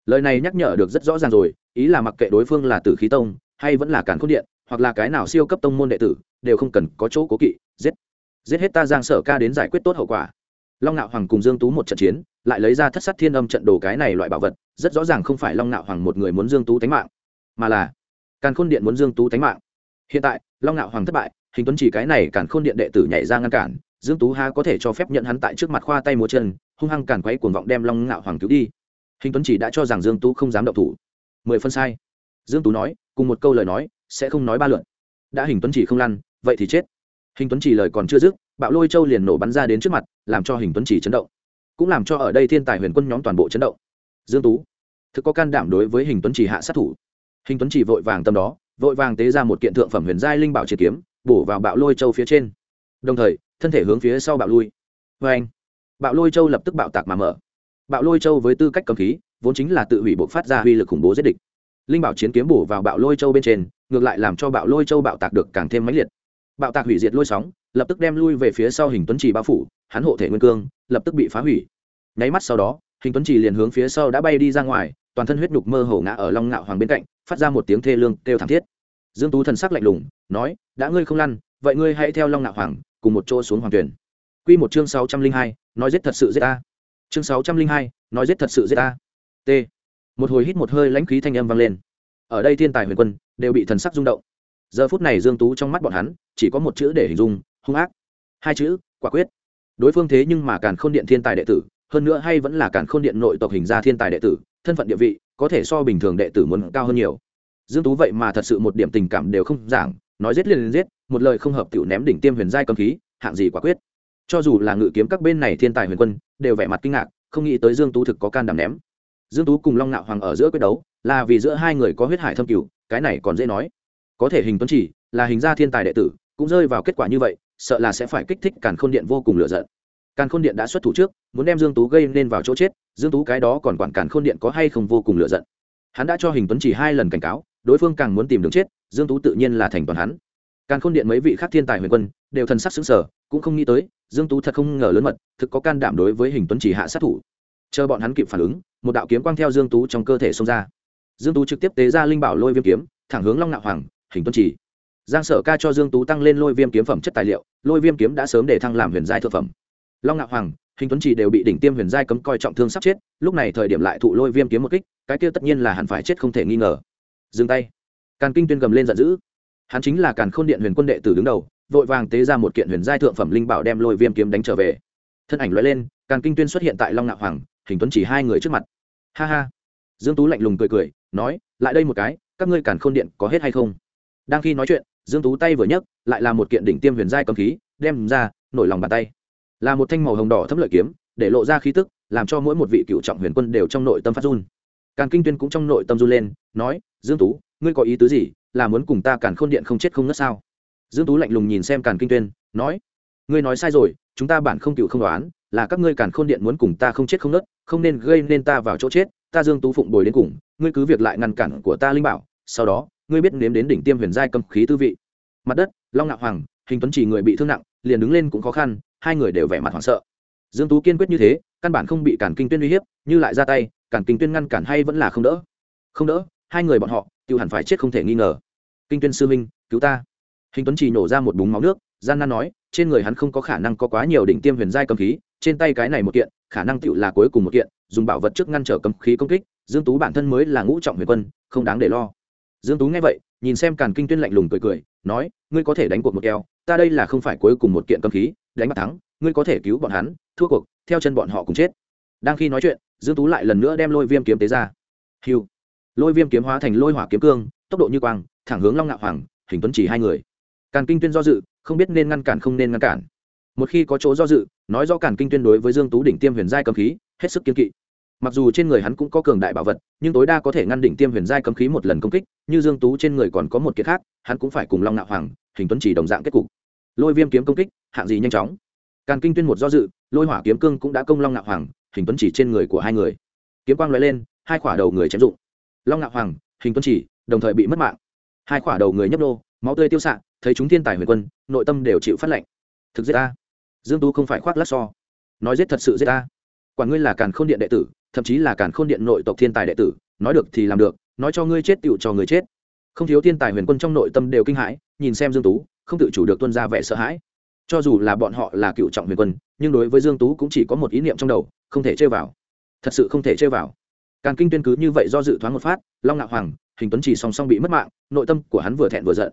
Lời này nhắc nhở được rất rõ ràng rồi, ý là mặc kệ đối phương là tử khí tông, hay vẫn là cản khôn điện, hoặc là cái nào siêu cấp tông môn đệ tử, đều không cần có chỗ cố kỵ, giết. Giết hết ta giang sở ca đến giải quyết tốt hậu quả. Long Nạo hoàng cùng dương tú một trận chiến, lại lấy ra thất sát thiên âm trận đồ cái này loại bảo vật, rất rõ ràng không phải long Nạo hoàng một người muốn dương tú tánh mạng, mà là càn khôn điện muốn dương tú tánh mạng. Hiện tại, long ngạo hoàng thất bại, hình tuấn chỉ cái này càn khôn điện đệ tử nhảy ra ngăn cản, dương tú ha có thể cho phép nhận hắn tại trước mặt khoa tay múa chân, hung hăng càn quấy cuồng vọng đem long ngạo hoàng cứu đi. Hình tuấn chỉ đã cho rằng dương tú không dám động thủ. Mười phân sai. Dương tú nói, cùng một câu lời nói, sẽ không nói ba lượn đã hình tuấn chỉ không lăn, vậy thì chết. Hình tuấn chỉ lời còn chưa dứt, bạo lôi châu liền nổ bắn ra đến trước mặt, làm cho hình tuấn chỉ chấn động. Cũng làm cho ở đây thiên tài huyền quân nhóm toàn bộ chấn động. Dương tú, thực có can đảm đối với hình tuấn chỉ hạ sát thủ hình tuấn chỉ vội vàng tâm đó, vội vàng tế ra một kiện thượng phẩm huyền giai linh bảo triệt kiếm, bổ vào bạo lôi châu phía trên. Đồng thời, thân thể hướng phía sau bạo lui. Vê anh, bạo lôi châu lập tức bạo tạc mà mở. Bạo lôi châu với tư cách cầm khí, vốn chính là tự hủy buộc phát ra uy lực khủng bố giết địch. Linh bảo chiến kiếm bổ vào bạo lôi châu bên trên, ngược lại làm cho bạo lôi châu bạo tạc được càng thêm mãnh liệt. Bạo tạc hủy diệt lôi sóng, lập tức đem lui về phía sau hình tuấn trì bao phủ, hắn hộ thể nguyên cương, lập tức bị phá hủy. Nháy mắt sau đó hình tuấn trì liền hướng phía sau đã bay đi ra ngoài toàn thân huyết nhục mơ hồ ngã ở long ngạo hoàng bên cạnh phát ra một tiếng thê lương kêu thảm thiết. Dương tú thần sắc lạnh lùng nói đã ngươi không lăn vậy ngươi hãy theo long ngạo hoàng cùng một chỗ xuống hoàng tuyển quy một chương 602, nói giết thật sự giết ta. Chương 602, nói giết thật sự giết ta. T. Một hồi hít một hơi lãnh khí thanh âm vang lên. Ở đây thiên tài huyền quân đều bị thần sắc rung động. Giờ phút này dương tú trong mắt bọn hắn chỉ có một chữ để hình dung hung ác. Hai chữ quả quyết. Đối phương thế nhưng mà càn khôn điện thiên tài đệ tử hơn nữa hay vẫn là càn khôn điện nội tộc hình gia thiên tài đệ tử, thân phận địa vị, có thể so bình thường đệ tử muốn cao hơn nhiều. Dương tú vậy mà thật sự một điểm tình cảm đều không giảng, nói giết liền giết, một lời không hợp tiểu ném đỉnh tiêm huyền giai cầm khí, hạng gì quả quyết. Cho dù là ngự kiếm các bên này thiên tài huyền quân, đều vẻ mặt kinh ngạc, không nghĩ tới dương tú thực có can đảm ném. Dương tú cùng long nạo hoàng ở giữa quyết đấu, là vì giữa hai người có huyết hải thâm cửu, cái này còn dễ nói. Có thể hình tuấn chỉ, là hình gia thiên tài đệ tử, cũng rơi vào kết quả như vậy, sợ là sẽ phải kích thích càn khôn điện vô cùng lựa giận càn khôn điện đã xuất thủ trước, muốn đem dương tú gây nên vào chỗ chết, dương tú cái đó còn quản càn khôn điện có hay không vô cùng lựa giận. Hắn đã cho hình tuấn chỉ hai lần cảnh cáo, đối phương càng muốn tìm đường chết, dương tú tự nhiên là thành toàn hắn. Càn khôn điện mấy vị khác thiên tài huyền quân, đều thần sắc xứng sở cũng không nghĩ tới, dương tú thật không ngờ lớn mật, thực có can đảm đối với hình tuấn chỉ hạ sát thủ. Chờ bọn hắn kịp phản ứng, một đạo kiếm quang theo dương tú trong cơ thể xông ra. Dương tú trực tiếp tế ra linh bảo lôi viêm kiếm, thẳng hướng long nạo hoàng, hình tuấn chỉ. Giang sở ca cho dương tú tăng lên lôi viêm kiếm phẩm chất tài liệu, lôi viêm kiếm đã sớm để thăng làm huyền giai thượng phẩm long ngạo hoàng, hình tuấn chỉ đều bị đỉnh tiêm huyền giai cấm coi trọng thương sắp chết, lúc này thời điểm lại thụ lôi viêm kiếm một kích, cái kia tất nhiên là hẳn phải chết không thể nghi ngờ. Dừng tay. Càn kinh tuyên gầm lên giận dữ. Hắn chính là càn khôn điện huyền quân đệ tử đứng đầu, vội vàng tế ra một kiện huyền giai thượng phẩm linh bảo đem lôi viêm kiếm đánh trở về. Thân ảnh loại lên, càn kinh tuyên xuất hiện tại long ngạo hoàng, hình tuấn chỉ hai người trước mặt. Ha ha. Dương tú lạnh lùng cười cười, nói, lại đây một cái, các ngươi càn khôn điện có hết hay không? Đang khi nói chuyện, dương tú tay vừa nhấc, lại là một kiện đỉnh tiêm huyền giai cầm khí, đem ra, nổi lòng bàn tay là một thanh màu hồng đỏ thấm lợi kiếm, để lộ ra khí tức, làm cho mỗi một vị cựu trọng huyền quân đều trong nội tâm phát run. Càn kinh tuyên cũng trong nội tâm run lên, nói, dương tú, ngươi có ý tứ gì? Là muốn cùng ta càn khôn điện không chết không ngất sao? Dương tú lạnh lùng nhìn xem càn kinh tuyên, nói, ngươi nói sai rồi, chúng ta bản không cựu không đoán, là các ngươi càn khôn điện muốn cùng ta không chết không nớt không nên gây nên ta vào chỗ chết, ta dương tú phụng bồi đến cùng, ngươi cứ việc lại ngăn cản của ta linh bảo, sau đó, ngươi biết nếm đến đỉnh tiêm huyền giai cầm khí tư vị. Mặt đất, long ngạo hoàng, hình tuấn chỉ người bị thương nặng, liền đứng lên cũng khó khăn hai người đều vẻ mặt hoảng sợ. Dương tú kiên quyết như thế, căn bản không bị cản kinh tuyên uy hiếp, như lại ra tay cản kinh tuyên ngăn cản hay vẫn là không đỡ. Không đỡ, hai người bọn họ, tiêu hẳn phải chết không thể nghi ngờ. Kinh tuyên sư minh cứu ta. Hình tuấn chỉ nổ ra một búng máu nước, gian nan nói, trên người hắn không có khả năng có quá nhiều đỉnh tiêm huyền giai cầm khí, trên tay cái này một kiện, khả năng tựu là cuối cùng một kiện, dùng bảo vật trước ngăn trở cầm khí công kích, dương tú bản thân mới là ngũ trọng huyền quân, không đáng để lo. Dương tú nghe vậy, nhìn xem càn kinh tuyên lạnh lùng cười cười, nói, ngươi có thể đánh cuộc một keo, ta đây là không phải cuối cùng một kiện cầm khí đánh bạc thắng, ngươi có thể cứu bọn hắn, thua cuộc, theo chân bọn họ cùng chết. Đang khi nói chuyện, dương tú lại lần nữa đem lôi viêm kiếm tế ra. Hiu. Lôi viêm kiếm hóa thành lôi hỏa kiếm cương, tốc độ như quang, thẳng hướng long ngạo hoàng, hình tuấn chỉ hai người. Càn kinh tuyên do dự, không biết nên ngăn cản không nên ngăn cản. Một khi có chỗ do dự, nói do càn kinh tuyên đối với dương tú đỉnh tiêm huyền giai cầm khí, hết sức kiên kỵ. Mặc dù trên người hắn cũng có cường đại bảo vật, nhưng tối đa có thể ngăn đỉnh tiêm huyền giai cầm khí một lần công kích, như dương tú trên người còn có một kiệt khác, hắn cũng phải cùng long nạo hoàng, hình tuấn chỉ đồng dạng kết cục lôi viêm kiếm công kích, hạng gì nhanh chóng. Càn kinh tuyên một do dự, lôi hỏa kiếm cương cũng đã công long nạo hoàng, hình tuấn chỉ trên người của hai người. Kiếm quang lóe lên, hai khỏa đầu người chém dụng. Long nạo hoàng, hình tuấn chỉ, đồng thời bị mất mạng. Hai khỏa đầu người nhấp nô, máu tươi tiêu xạ, thấy chúng thiên tài huyền quân, nội tâm đều chịu phát lệnh. Thực giết ta. Dương tú không phải khoác lát so. Nói giết thật sự giết ta. Quản ngươi là càn khôn điện đệ tử, thậm chí là càn khôn điện nội tộc thiên tài đệ tử, nói được thì làm được, nói cho ngươi chết tựu cho người chết. Không thiếu thiên tài huyền quân trong nội tâm đều kinh hãi, nhìn xem dương tú không tự chủ được tuân ra vẻ sợ hãi. Cho dù là bọn họ là cựu trọng huyền quân, nhưng đối với dương tú cũng chỉ có một ý niệm trong đầu, không thể chơi vào. Thật sự không thể chơi vào. Càn kinh tuyên cứ như vậy do dự thoáng một phát, long ngạo hoàng, hình tuấn chỉ song song bị mất mạng, nội tâm của hắn vừa thẹn vừa giận.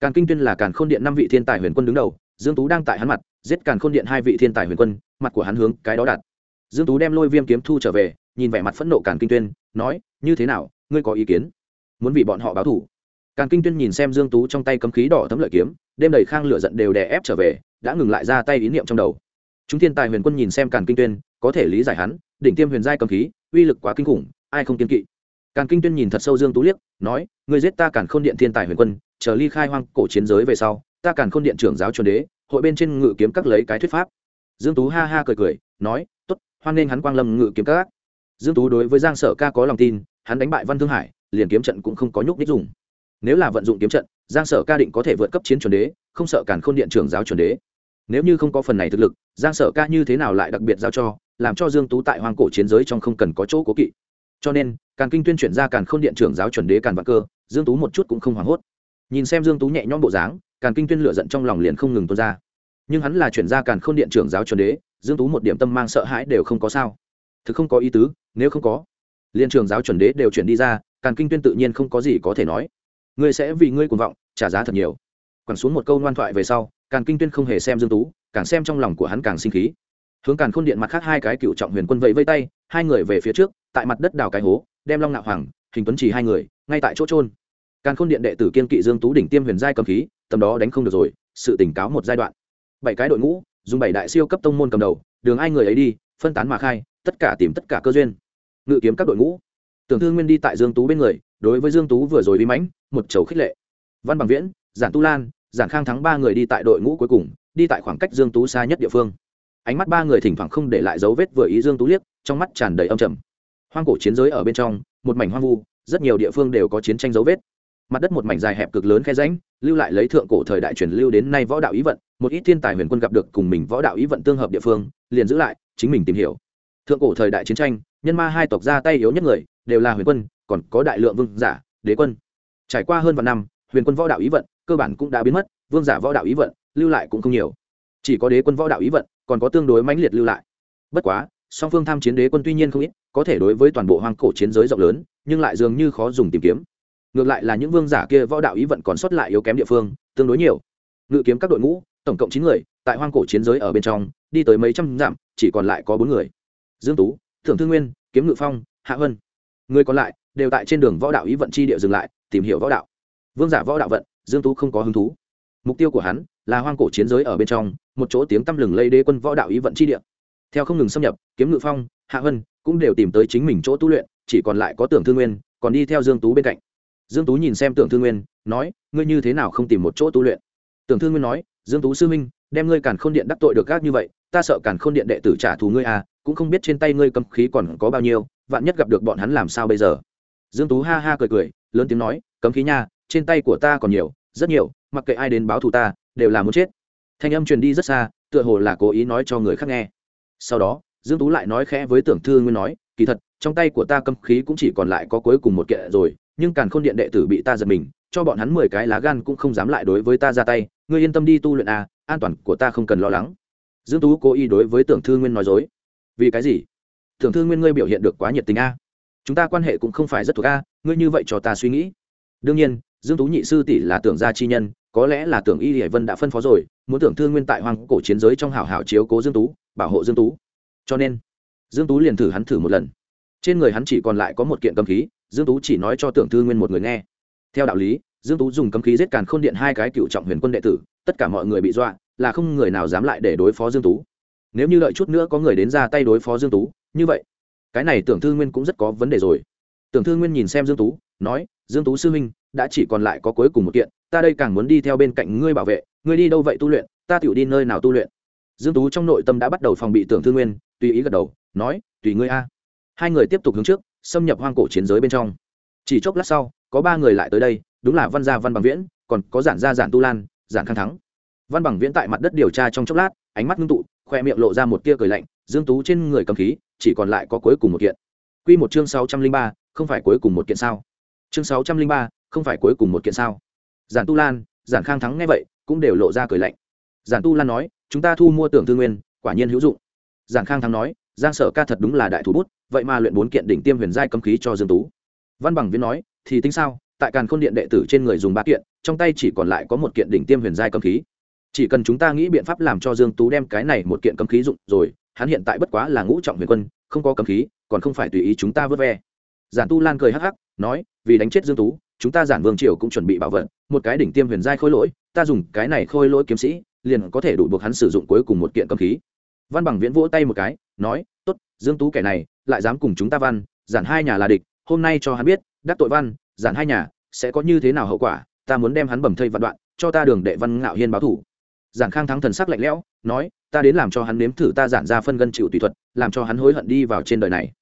Càn kinh tuyên là càn khôn điện năm vị thiên tài huyền quân đứng đầu, dương tú đang tại hắn mặt, giết càn khôn điện hai vị thiên tài huyền quân, mặt của hắn hướng cái đó đặt. Dương tú đem lôi viêm kiếm thu trở về, nhìn vẻ mặt phẫn nộ càn kinh tuyên, nói, như thế nào, ngươi có ý kiến? Muốn vì bọn họ báo thù? Càn kinh tuyên nhìn xem dương tú trong tay cấm khí đỏ thấm lợi kiếm, đêm đầy khang lửa giận đều đè ép trở về, đã ngừng lại ra tay ý niệm trong đầu. Chúng thiên tài huyền quân nhìn xem càn kinh tuyên, có thể lý giải hắn, đỉnh tiêm huyền giai cấm khí, uy lực quá kinh khủng, ai không kiên kỵ. Càn kinh tuyên nhìn thật sâu dương tú liếc, nói người giết ta càn khôn điện thiên tài huyền quân, chờ ly khai hoang cổ chiến giới về sau, ta càn khôn điện trưởng giáo chuẩn đế, hội bên trên ngự kiếm các lấy cái thuyết pháp. Dương tú ha ha cười cười, nói, tốt, hoan nghênh hắn quang lâm ngự kiếm các. Dương tú đối với giang sở ca có lòng tin, hắn đánh bại văn thương hải, liền kiếm trận cũng không có nhúc đích dùng nếu là vận dụng kiếm trận, giang sở ca định có thể vượt cấp chiến chuẩn đế, không sợ càn khôn điện trưởng giáo chuẩn đế. Nếu như không có phần này thực lực, giang sở ca như thế nào lại đặc biệt giao cho, làm cho dương tú tại hoang cổ chiến giới trong không cần có chỗ cố kỵ? Cho nên, càng kinh tuyên chuyển ra càn khôn điện trưởng giáo chuẩn đế càn vạn cơ, dương tú một chút cũng không hoảng hốt. Nhìn xem dương tú nhẹ nhõm bộ dáng càn kinh tuyên lựa giận trong lòng liền không ngừng tuôn ra. Nhưng hắn là chuyển ra càn khôn điện trưởng giáo chuẩn đế, dương tú một điểm tâm mang sợ hãi đều không có sao. Thực không có ý tứ, nếu không có liên trường giáo chuẩn đế đều chuyển đi ra, càn kinh tuyên tự nhiên không có gì có thể nói ngươi sẽ vì ngươi cuồng vọng, trả giá thật nhiều. Quẳng xuống một câu ngoan thoại về sau, càn kinh tuyên không hề xem dương tú, càng xem trong lòng của hắn càng sinh khí. Hướng càn khôn điện mặt khác hai cái cựu trọng huyền quân vẫy vây tay, hai người về phía trước, tại mặt đất đào cái hố, đem long nạo hoàng, hình tuấn chỉ hai người, ngay tại chỗ trôn càn khôn điện đệ tử kiên kỵ dương tú đỉnh tiêm huyền giai cầm khí, tầm đó đánh không được rồi, sự tỉnh cáo một giai đoạn. Bảy cái đội ngũ, dùng bảy đại siêu cấp tông môn cầm đầu, đường ai người ấy đi, phân tán mà khai, tất cả tìm tất cả cơ duyên. Ngự kiếm các đội ngũ tưởng thương nguyên đi tại dương tú bên người, đối với dương tú vừa rồi đi mãnh, một chầu khích lệ. Văn bằng viễn, giản tu lan, giản khang thắng ba người đi tại đội ngũ cuối cùng, đi tại khoảng cách dương tú xa nhất địa phương. Ánh mắt ba người thỉnh thoảng không để lại dấu vết vừa ý dương tú liếc, trong mắt tràn đầy âm trầm. Hoang cổ chiến giới ở bên trong, một mảnh hoang vu, rất nhiều địa phương đều có chiến tranh dấu vết. Mặt đất một mảnh dài hẹp cực lớn khe ránh lưu lại lấy thượng cổ thời đại truyền lưu đến nay võ đạo ý vận, một ít thiên tài huyền quân gặp được cùng mình võ đạo ý vận tương hợp địa phương, liền giữ lại, chính mình tìm hiểu. Thượng cổ thời đại chiến tranh nhân ma hai tộc ra tay yếu nhất người, đều là huyền quân, còn có đại lượng vương giả, đế quân. Trải qua hơn vạn năm, huyền quân võ đạo ý vận, cơ bản cũng đã biến mất, vương giả võ đạo ý vận, lưu lại cũng không nhiều. Chỉ có đế quân võ đạo ý vận, còn có tương đối mãnh liệt lưu lại. Bất quá, song phương tham chiến đế quân tuy nhiên không ít, có thể đối với toàn bộ hoang cổ chiến giới rộng lớn, nhưng lại dường như khó dùng tìm kiếm. Ngược lại là những vương giả kia võ đạo ý vận còn sót lại yếu kém địa phương, tương đối nhiều. Ngự kiếm các đội ngũ, tổng cộng chín người, tại hoang cổ chiến giới ở bên trong, đi tới mấy trăm dặm, chỉ còn lại có bốn người. Dương tú thượng thương nguyên, kiếm ngự phong, hạ vân. Người còn lại đều tại trên đường võ đạo ý vận chi địa dừng lại, tìm hiểu võ đạo. Vương giả võ đạo vận, dương tú không có hứng thú. Mục tiêu của hắn là hoang cổ chiến giới ở bên trong, một chỗ tiếng tăm lừng lây đế quân võ đạo ý vận chi địa. Theo không ngừng xâm nhập, kiếm ngự phong, hạ vân cũng đều tìm tới chính mình chỗ tu luyện, chỉ còn lại có tưởng thương nguyên, còn đi theo dương tú bên cạnh. Dương tú nhìn xem tưởng thương nguyên, nói, ngươi như thế nào không tìm một chỗ tu luyện? Tưởng thương nguyên nói, dương tú sư minh đem ngươi càn khôn điện đắc tội được gác như vậy, ta sợ càn khôn điện đệ tử trả thù ngươi à cũng không biết trên tay ngươi cầm khí còn có bao nhiêu, vạn nhất gặp được bọn hắn làm sao bây giờ? Dương tú ha ha cười cười, lớn tiếng nói cấm khí nha, trên tay của ta còn nhiều, rất nhiều, mặc kệ ai đến báo thù ta, đều là muốn chết. Thanh âm truyền đi rất xa, tựa hồ là cố ý nói cho người khác nghe. Sau đó, dương tú lại nói khẽ với tưởng thư nguyên nói, kỳ thật, trong tay của ta cấm khí cũng chỉ còn lại có cuối cùng một kiện rồi, nhưng càn khôn điện đệ tử bị ta giật mình, cho bọn hắn mười cái lá gan cũng không dám lại đối với ta ra tay, ngươi yên tâm đi tu luyện à an toàn của ta không cần lo lắng. Dương tú cố ý đối với tưởng thư nguyên nói dối vì cái gì? Tưởng thư nguyên ngươi biểu hiện được quá nhiệt tình a. Chúng ta quan hệ cũng không phải rất thuộc a, ngươi như vậy cho ta suy nghĩ. Đương nhiên, dương tú nhị sư tỷ là tưởng gia chi nhân, có lẽ là tưởng y hải vân đã phân phó rồi, muốn tưởng thương nguyên tại hoàng cổ chiến giới trong hảo hảo chiếu cố dương tú, bảo hộ dương tú. Cho nên, dương tú liền thử hắn thử một lần. Trên người hắn chỉ còn lại có một kiện cấm khí, dương tú chỉ nói cho tưởng thương nguyên một người nghe. Theo đạo lý, dương tú dùng cấm khí giết càn khôn điện hai cái cựu trọng huyền quân đệ tử, tất cả mọi người bị dọa, là không người nào dám lại để đối phó dương tú nếu như đợi chút nữa có người đến ra tay đối phó dương tú, như vậy, cái này tưởng thư nguyên cũng rất có vấn đề rồi. Tưởng thư nguyên nhìn xem dương tú, nói, dương tú sư huynh, đã chỉ còn lại có cuối cùng một kiện, ta đây càng muốn đi theo bên cạnh ngươi bảo vệ, ngươi đi đâu vậy tu luyện, ta tiểu đi nơi nào tu luyện. Dương tú trong nội tâm đã bắt đầu phòng bị tưởng thư nguyên, tùy ý gật đầu, nói, tùy ngươi a. Hai người tiếp tục hướng trước, xâm nhập hoang cổ chiến giới bên trong. Chỉ chốc lát sau, có ba người lại tới đây, đúng là văn gia văn bằng viễn, còn có giản gia giản tu lan, giản khang thắng. Văn bằng viễn tại mặt đất điều tra trong chốc lát, ánh mắt ngưng tụ khoe miệng lộ ra một tia cười lạnh dương tú trên người cầm khí chỉ còn lại có cuối cùng một kiện. Quy một chương sáu trăm linh ba, không phải cuối cùng một kiện sao? Chương sáu trăm linh ba, không phải cuối cùng một kiện sao? Giản tu lan giản khang thắng nghe vậy cũng đều lộ ra cười lạnh. Giản tu lan nói chúng ta thu mua tưởng tư nguyên quả nhiên hữu dụng. Giản khang thắng nói giang sở ca thật đúng là đại thủ bút vậy mà luyện bốn kiện đỉnh tiêm huyền giai cấm khí cho dương tú. Văn bằng viễn nói thì tính sao? Tại càn khôn điện đệ tử trên người dùng ba kiện trong tay chỉ còn lại có một kiện đỉnh tiêm huyền giai cấm khí chỉ cần chúng ta nghĩ biện pháp làm cho dương tú đem cái này một kiện cấm khí dụng rồi, hắn hiện tại bất quá là ngũ trọng huyền quân, không có cấm khí, còn không phải tùy ý chúng ta vớt ve. Giản tu lan cười hắc hắc, nói, vì đánh chết dương tú, chúng ta giản vương triều cũng chuẩn bị bảo vật, một cái đỉnh tiêm huyền giai khôi lỗi, ta dùng cái này khôi lỗi kiếm sĩ, liền có thể đủ buộc hắn sử dụng cuối cùng một kiện cấm khí. Văn bằng viễn vỗ tay một cái, nói, tốt, dương tú kẻ này, lại dám cùng chúng ta văn, giản hai nhà là địch, hôm nay cho hắn biết, đắc tội văn, giản hai nhà, sẽ có như thế nào hậu quả, ta muốn đem hắn bầm thây vạn đoạn, cho ta đường đệ văn ngạo hiên báo thủ giản khang thắng thần sắc lạnh lẽo, nói, ta đến làm cho hắn nếm thử ta giản ra phân gân chịu tùy thuật, làm cho hắn hối hận đi vào trên đời này.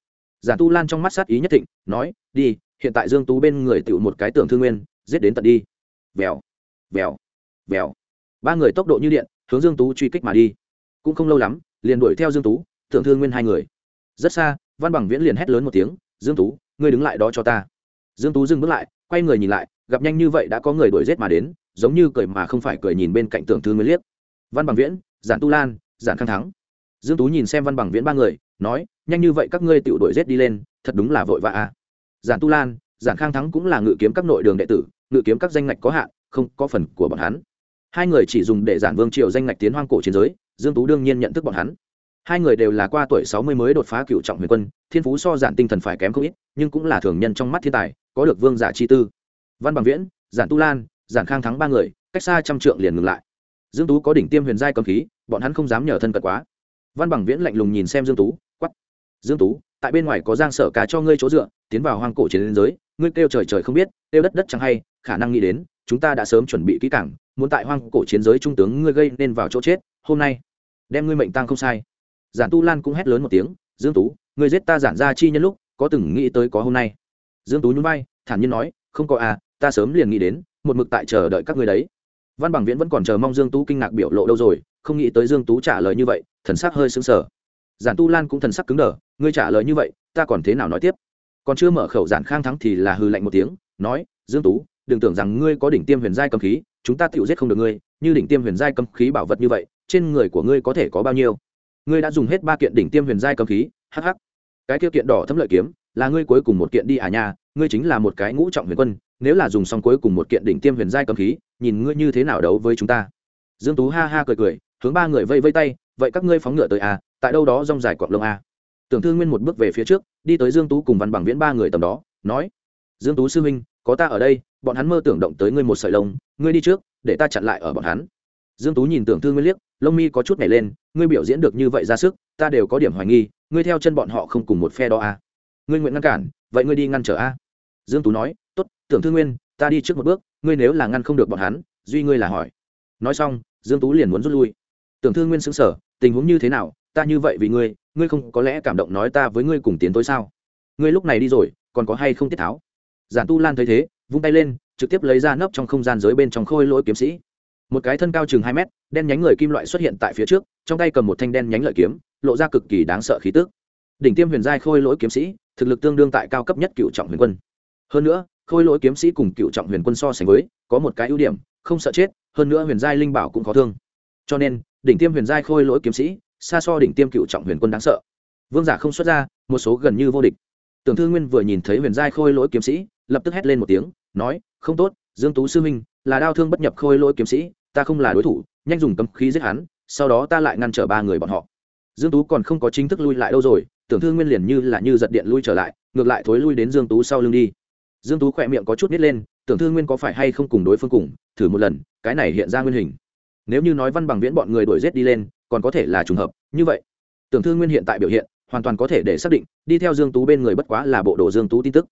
Giản tu lan trong mắt sát ý nhất thịnh, nói, đi, hiện tại dương tú bên người tựu một cái tưởng thương nguyên, giết đến tận đi. Vèo vèo vèo. Ba người tốc độ như điện, hướng dương tú truy kích mà đi. Cũng không lâu lắm, liền đuổi theo dương tú, tưởng thương nguyên hai người. Rất xa, văn bằng viễn liền hét lớn một tiếng, dương tú, ngươi đứng lại đó cho ta. Dương tú dừng bước lại, quay người nhìn lại, gặp nhanh như vậy đã có người đuổi giết mà đến giống như cười mà không phải cười nhìn bên cạnh tưởng thương nguyên liếc. Văn bằng viễn, giản tu lan, giản khang thắng. Dương tú nhìn xem văn bằng viễn ba người, nói, nhanh như vậy các ngươi tự đuổi giết đi lên, thật đúng là vội vã a. Giản tu lan, giản khang thắng cũng là ngự kiếm các nội đường đệ tử, ngự kiếm các danh ngạch có hạn, không có phần của bọn hắn. Hai người chỉ dùng để giản vương triều danh ngạch tiến hoang cổ chiến giới, dương tú đương nhiên nhận thức bọn hắn. Hai người đều là qua tuổi sáu mươi mới đột phá cựu trọng huyền quân, thiên phú so giản tinh thần phải kém không ít, nhưng cũng là thường nhân trong mắt thiên tài, có được vương giả chi tư. Văn bằng viễn, giản tu lan giản khang thắng ba người, cách xa trăm trượng liền ngừng lại. Dương tú có đỉnh tiêm huyền giai cầm khí, bọn hắn không dám nhờ thân cận quá. Văn bằng viễn lạnh lùng nhìn xem dương tú quắt dương tú, tại bên ngoài có giang sở cá cho ngươi chỗ dựa, tiến vào hoang cổ chiến giới, ngươi kêu trời trời không biết, kêu đất đất chẳng hay, khả năng nghĩ đến, chúng ta đã sớm chuẩn bị kỹ cảng muốn tại hoang cổ chiến giới trung tướng ngươi gây nên vào chỗ chết, hôm nay đem ngươi mệnh tăng không sai. Giản tu lan cũng hét lớn một tiếng, dương tú, ngươi giết ta giản ra chi nhân lúc, có từng nghĩ tới có hôm nay? Dương tú nhún vai, thản nhiên nói, không có à ta sớm liền nghĩ đến một mực tại chờ đợi các ngươi đấy. Văn bằng viễn vẫn còn chờ mong dương tú kinh ngạc biểu lộ đâu rồi không nghĩ tới dương tú trả lời như vậy thần sắc hơi sững sờ. Giản tu lan cũng thần sắc cứng đờ ngươi trả lời như vậy ta còn thế nào nói tiếp? Còn chưa mở khẩu giản khang thắng thì là hư lạnh một tiếng nói dương tú đừng tưởng rằng ngươi có đỉnh tiêm huyền giai cầm khí chúng ta tiểu giết không được ngươi như đỉnh tiêm huyền giai cầm khí bảo vật như vậy trên người của ngươi có thể có bao nhiêu? Ngươi đã dùng hết ba kiện đỉnh tiêm huyền giai cầm khí hắc hắc, cái kia kiện đỏ thấm lợi kiếm là ngươi cuối cùng một kiện đi à nha ngươi chính là một cái ngũ trọng huyền quân nếu là dùng xong cuối cùng một kiện đỉnh tiêm huyền giai cầm khí, nhìn ngươi như thế nào đấu với chúng ta. Dương tú ha ha cười cười, hướng ba người vây vây tay, vậy các ngươi phóng ngựa tới à tại đâu đó rong dài quạng lông à tưởng thư nguyên một bước về phía trước, đi tới dương tú cùng văn bằng viễn ba người tầm đó, nói, dương tú sư huynh, có ta ở đây, bọn hắn mơ tưởng động tới ngươi một sợi lông, ngươi đi trước, để ta chặn lại ở bọn hắn. Dương tú nhìn tưởng thư nguyên liếc, lông mi có chút nhảy lên, ngươi biểu diễn được như vậy ra sức, ta đều có điểm hoài nghi, ngươi theo chân bọn họ không cùng một phe đó à ngươi nguyện ngăn cản, vậy ngươi đi ngăn trở a. À? dương tú nói tốt, tưởng thư nguyên, ta đi trước một bước, ngươi nếu là ngăn không được bọn hắn, duy ngươi là hỏi. Nói xong, dương tú liền muốn rút lui. Tưởng thư nguyên xứng sở tình huống như thế nào? Ta như vậy vì ngươi ngươi không có lẽ cảm động nói ta với ngươi cùng tiến tối sao? Ngươi lúc này đi rồi, còn có hay không tiết tháo? Giản tu lan thấy thế, vung tay lên, trực tiếp lấy ra nấp trong không gian giới bên trong khôi lỗi kiếm sĩ. Một cái thân cao chừng hai mét, đen nhánh người kim loại xuất hiện tại phía trước, trong tay cầm một thanh đen nhánh lợi kiếm, lộ ra cực kỳ đáng sợ khí tức. Đỉnh tiêm huyền giai khôi lỗi kiếm sĩ, thực lực tương đương tại cao cấp nhất cựu trọng huyền quân. Hơn nữa khôi lỗi kiếm sĩ cùng cựu trọng huyền quân so sánh với, có một cái ưu điểm, không sợ chết, hơn nữa huyền giai linh bảo cũng có thương. Cho nên, đỉnh tiêm huyền giai khôi lỗi kiếm sĩ, xa so đỉnh tiêm cựu trọng huyền quân đáng sợ. Vương giả không xuất ra, một số gần như vô địch. Tưởng thư nguyên vừa nhìn thấy huyền giai khôi lỗi kiếm sĩ, lập tức hét lên một tiếng, nói, không tốt, dương tú sư minh là đao thương bất nhập khôi lỗi kiếm sĩ, ta không là đối thủ, nhanh dùng cấm khí giết hắn, sau đó ta lại ngăn trở ba người bọn họ. Dương tú còn không có chính thức lui lại đâu rồi, tưởng thư nguyên liền như là như giật điện lui trở lại, ngược lại thối lui đến dương tú sau lưng đi dương tú khỏe miệng có chút nít lên, tưởng thư nguyên có phải hay không cùng đối phương cùng, thử một lần, cái này hiện ra nguyên hình. Nếu như nói văn bằng viễn bọn người đuổi giết đi lên, còn có thể là trùng hợp, như vậy. Tưởng thư nguyên hiện tại biểu hiện, hoàn toàn có thể để xác định, đi theo dương tú bên người bất quá là bộ đồ dương tú tin tức.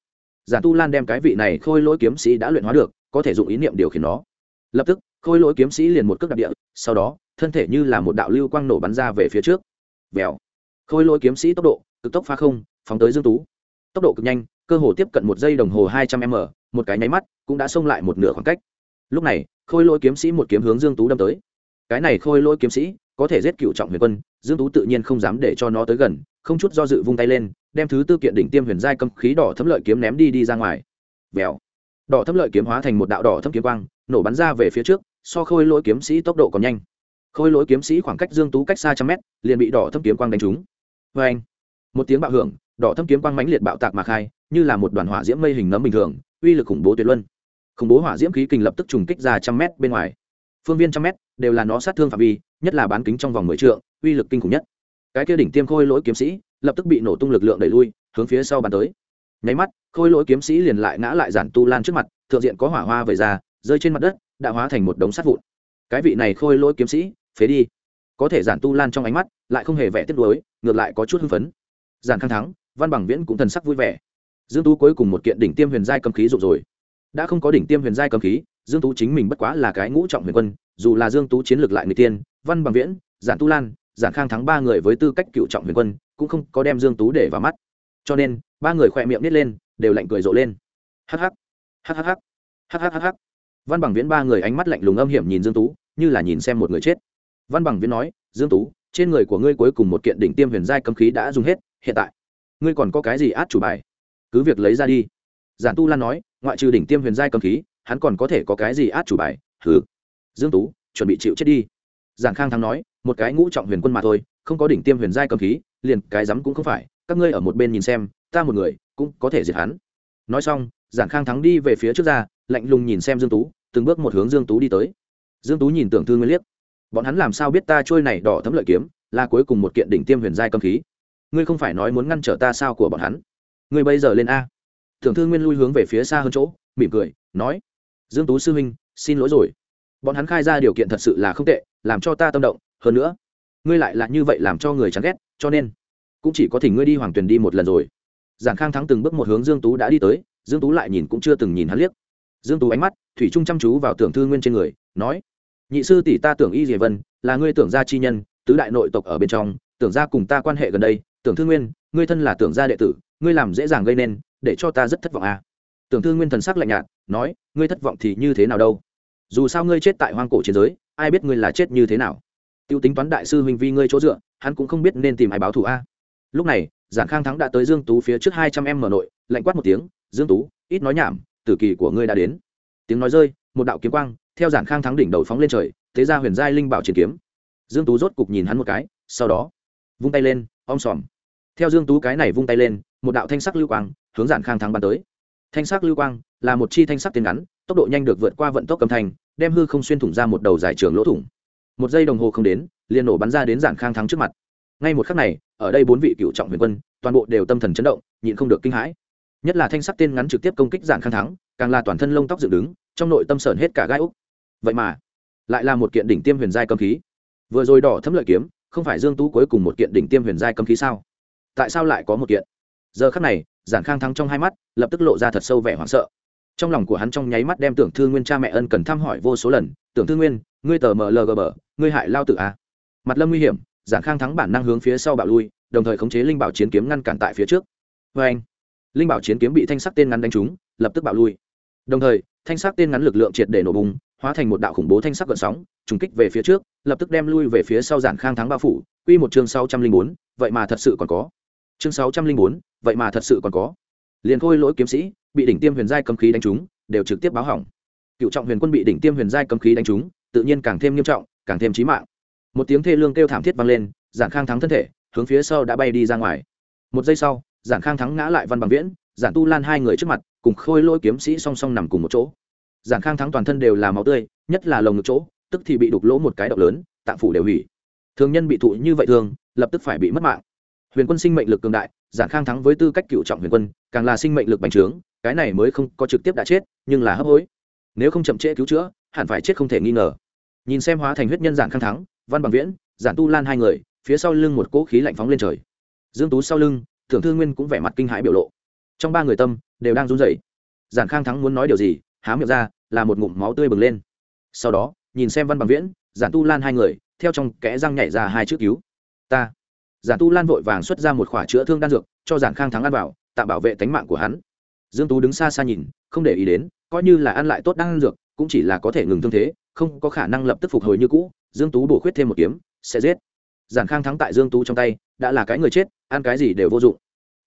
Giả tu lan đem cái vị này khôi lỗi kiếm sĩ đã luyện hóa được, có thể dụng ý niệm điều khiển nó. Lập tức, khôi lỗi kiếm sĩ liền một cước đạp địa, sau đó, thân thể như là một đạo lưu quang nổ bắn ra về phía trước. Vèo. Khôi lỗi kiếm sĩ tốc độ, cực tốc phá không, phóng tới dương tú. Tốc độ cực nhanh cơ hồ tiếp cận một giây đồng hồ hai trăm m, một cái nháy mắt, cũng đã xông lại một nửa khoảng cách. Lúc này, khôi lỗi kiếm sĩ một kiếm hướng dương tú đâm tới. Cái này khôi lỗi kiếm sĩ, có thể giết cựu trọng huyền quân, dương tú tự nhiên không dám để cho nó tới gần, không chút do dự vung tay lên, đem thứ tư kiện đỉnh tiêm huyền giai cấm khí đỏ thấm lợi kiếm ném đi đi ra ngoài. Vèo. Đỏ thấm lợi kiếm hóa thành một đạo đỏ thấm kiếm quang, nổ bắn ra về phía trước, so khôi lỗi kiếm sĩ tốc độ còn nhanh. Khôi lỗi kiếm sĩ khoảng cách dương tú cách xa trăm mét, liền bị đỏ thâm kiếm quang đánh trúng. Vê anh. Một tiếng bạo hưởng, đỏ thâm kiếm quang mãnh liệt bạo tạc mà khai như là một đoàn hỏa diễm mây hình nấm bình thường, uy lực khủng bố tuyệt luân. Khủng bố hỏa diễm khí kình lập tức trùng kích ra trăm mét bên ngoài. Phương viên trăm mét đều là nó sát thương phạm vi, nhất là bán kính trong vòng mười trượng, uy lực kinh khủng nhất. Cái kia đỉnh tiêm khôi lỗi kiếm sĩ lập tức bị nổ tung lực lượng đẩy lui, hướng phía sau bàn tới. Nháy mắt, khôi lỗi kiếm sĩ liền lại ngã lại giản tu lan trước mặt, thượng diện có hỏa hoa về ra, rơi trên mặt đất, đã hóa thành một đống sắt vụn. Cái vị này khôi lỗi kiếm sĩ, phế đi. Có thể giản tu lan trong ánh mắt lại không hề vẻ tiếc nuối, ngược lại có chút hưng phấn. Giản khang thắng, văn bằng viễn cũng thần sắc vui vẻ dương tú cuối cùng một kiện đỉnh tiêm huyền giai cầm khí rụng rồi. Đã không có đỉnh tiêm huyền giai cầm khí, dương tú chính mình bất quá là cái ngũ trọng huyền quân, dù là dương tú chiến lược lại người tiên, văn bằng viễn, giản tu lan, giản khang thắng ba người với tư cách cựu trọng huyền quân, cũng không có đem dương tú để vào mắt. Cho nên, ba người khỏe miệng nít lên, đều lạnh cười rộ lên. Hắc hắc hắc hắc hắc hắc hắc hắc. Văn bằng viễn ba người ánh mắt lạnh lùng âm hiểm nhìn dương tú, như là nhìn xem một người chết. Văn bằng viễn nói, dương tú, trên người của ngươi cuối cùng một kiện đỉnh tiêm huyền giai cấm khí đã dùng hết, hiện tại, ngươi còn có cái gì át chủ bài? Cứ việc lấy ra đi. Giản tu lan nói, ngoại trừ đỉnh tiêm huyền giai cầm khí, hắn còn có thể có cái gì át chủ bài? Thứ dương tú, chuẩn bị chịu chết đi. Giản khang thắng nói, một cái ngũ trọng huyền quân mà thôi, không có đỉnh tiêm huyền giai cầm khí, liền cái rắm cũng không phải. Các ngươi ở một bên nhìn xem, ta một người cũng có thể diệt hắn. Nói xong, giản khang thắng đi về phía trước ra, lạnh lùng nhìn xem dương tú, từng bước một hướng dương tú đi tới. Dương tú nhìn tưởng thư nguyên liếc. Bọn hắn làm sao biết ta trôi này đỏ thấm lợi kiếm là cuối cùng một kiện đỉnh tiêm huyền giai cầm khí? Ngươi không phải nói muốn ngăn trở ta sao của bọn hắn? Ngươi bây giờ lên a. Thượng thư nguyên lui hướng về phía xa hơn chỗ, mỉm cười, nói, dương tú sư huynh, xin lỗi rồi. Bọn hắn khai ra điều kiện thật sự là không tệ, làm cho ta tâm động, hơn nữa, ngươi lại là như vậy làm cho người chán ghét, cho nên cũng chỉ có thể ngươi đi hoàng tuyền đi một lần rồi. Giản khang thắng từng bước một hướng dương tú đã đi tới, dương tú lại nhìn cũng chưa từng nhìn hắn liếc. Dương tú ánh mắt, thủy trung chăm chú vào tưởng thư nguyên trên người, nói, nhị sư tỷ ta tưởng y diệ vân, là ngươi tưởng gia chi nhân, tứ đại nội tộc ở bên trong, tưởng gia cùng ta quan hệ gần đây, tưởng thư nguyên, ngươi thân là tưởng gia đệ tử ngươi làm dễ dàng gây nên, để cho ta rất thất vọng à. tưởng thư nguyên thần sắc lạnh nhạt, nói, ngươi thất vọng thì như thế nào đâu? Dù sao ngươi chết tại hoang cổ chiến giới, ai biết ngươi là chết như thế nào? Tiêu tính toán đại sư huynh vi ngươi chỗ dựa, hắn cũng không biết nên tìm ai báo thù a. Lúc này, giản khang thắng đã tới dương tú phía trước hai trăm em mở nội, lạnh quát một tiếng, dương tú, ít nói nhảm, tử kỳ của ngươi đã đến. Tiếng nói rơi, một đạo kiếm quang, theo giản khang thắng đỉnh đầu phóng lên trời, thế ra huyền giai linh bảo chiến kiếm. Dương tú rốt cục nhìn hắn một cái, sau đó, vung tay lên, om sòm theo dương tú cái này vung tay lên, một đạo thanh sắc lưu quang hướng giản khang thắng bắn tới. Thanh sắc lưu quang là một chi thanh sắc tiền ngắn, tốc độ nhanh được vượt qua vận tốc cầm thành, đem hư không xuyên thủng ra một đầu dài trường lỗ thủng. Một giây đồng hồ không đến, liền nổ bắn ra đến giản khang thắng trước mặt. Ngay một khắc này, ở đây bốn vị cựu trọng huyền quân, toàn bộ đều tâm thần chấn động, nhịn không được kinh hãi. Nhất là thanh sắc tên ngắn trực tiếp công kích giản khang thắng, càng là toàn thân lông tóc dựng đứng, trong nội tâm sởn hết cả gai úc. Vậy mà, lại là một kiện đỉnh tiêm huyền giai cầm khí. Vừa rồi đỏ thấm lợi kiếm, không phải dương tú cuối cùng một kiện đỉnh tiêm huyền giai cầm khí sao? Tại sao lại có một kiện? Giờ khắc này, giản khang thắng trong hai mắt, lập tức lộ ra thật sâu vẻ hoảng sợ. Trong lòng của hắn trong nháy mắt đem tưởng thư nguyên cha mẹ ân cần thăm hỏi vô số lần, tưởng thư nguyên, ngươi tờ mlg bờ, ngươi hại lao tử a à? mặt lâm nguy hiểm, giản khang thắng bản năng hướng phía sau bạo lui, đồng thời khống chế linh bảo chiến kiếm ngăn cản tại phía trước. Vê anh, linh bảo chiến kiếm bị thanh sắc tên ngắn đánh trúng, lập tức bạo lui. Đồng thời, thanh sắc tên ngắn lực lượng triệt để nổ bùng, hóa thành một đạo khủng bố thanh sắc gợn sóng, trùng kích về phía trước, lập tức đem lui về phía sau giản khang thắng bao phủ. Quy một chương sáu trăm linh bốn, vậy mà thật sự còn có chương sáu trăm linh bốn, vậy mà thật sự còn có. Liền khôi lỗi kiếm sĩ, bị đỉnh tiêm huyền giai cấm khí đánh trúng, đều trực tiếp báo hỏng. Cựu trọng huyền quân bị đỉnh tiêm huyền giai cấm khí đánh trúng, tự nhiên càng thêm nghiêm trọng, càng thêm chí mạng. Một tiếng thê lương kêu thảm thiết vang lên, giản khang thắng thân thể, hướng phía sau đã bay đi ra ngoài. Một giây sau, giản khang thắng ngã lại văn bằng viễn, giản tu lan hai người trước mặt, cùng khôi lỗi kiếm sĩ song song nằm cùng một chỗ. Giản khang thắng toàn thân đều là máu tươi, nhất là lồng ngực chỗ, tức thì bị đục lỗ một cái động lớn, tạng phủ đều hủy. Thường nhân bị thụ như vậy thường, lập tức phải bị mất mạng huyền quân sinh mệnh lực cường đại, giản khang thắng với tư cách cựu trọng huyền quân, càng là sinh mệnh lực bành trướng, cái này mới không có trực tiếp đã chết, nhưng là hấp hối. Nếu không chậm trễ cứu chữa, hẳn phải chết không thể nghi ngờ. Nhìn xem hóa thành huyết nhân giản khang thắng, văn bằng viễn, giản tu lan hai người, phía sau lưng một cỗ khí lạnh phóng lên trời. Dương tú sau lưng, thượng thư nguyên cũng vẻ mặt kinh hãi biểu lộ. Trong ba người tâm, đều đang run rẩy. Giản khang thắng muốn nói điều gì, há miệng ra, là một ngụm máu tươi bừng lên. Sau đó, nhìn xem văn bằng viễn, giản tu lan hai người, theo trong kẽ răng nhảy ra hai chữ cứu. Ta giản tu lan vội vàng xuất ra một khỏa chữa thương đan dược, cho giản khang thắng ăn vào, tạm bảo vệ tánh mạng của hắn. Dương tú đứng xa xa nhìn, không để ý đến, coi như là ăn lại tốt đan dược, cũng chỉ là có thể ngừng thương thế, không có khả năng lập tức phục hồi như cũ. Dương tú bổ khuyết thêm một kiếm, sẽ giết. Giản khang thắng tại dương tú trong tay, đã là cái người chết, ăn cái gì đều vô dụng.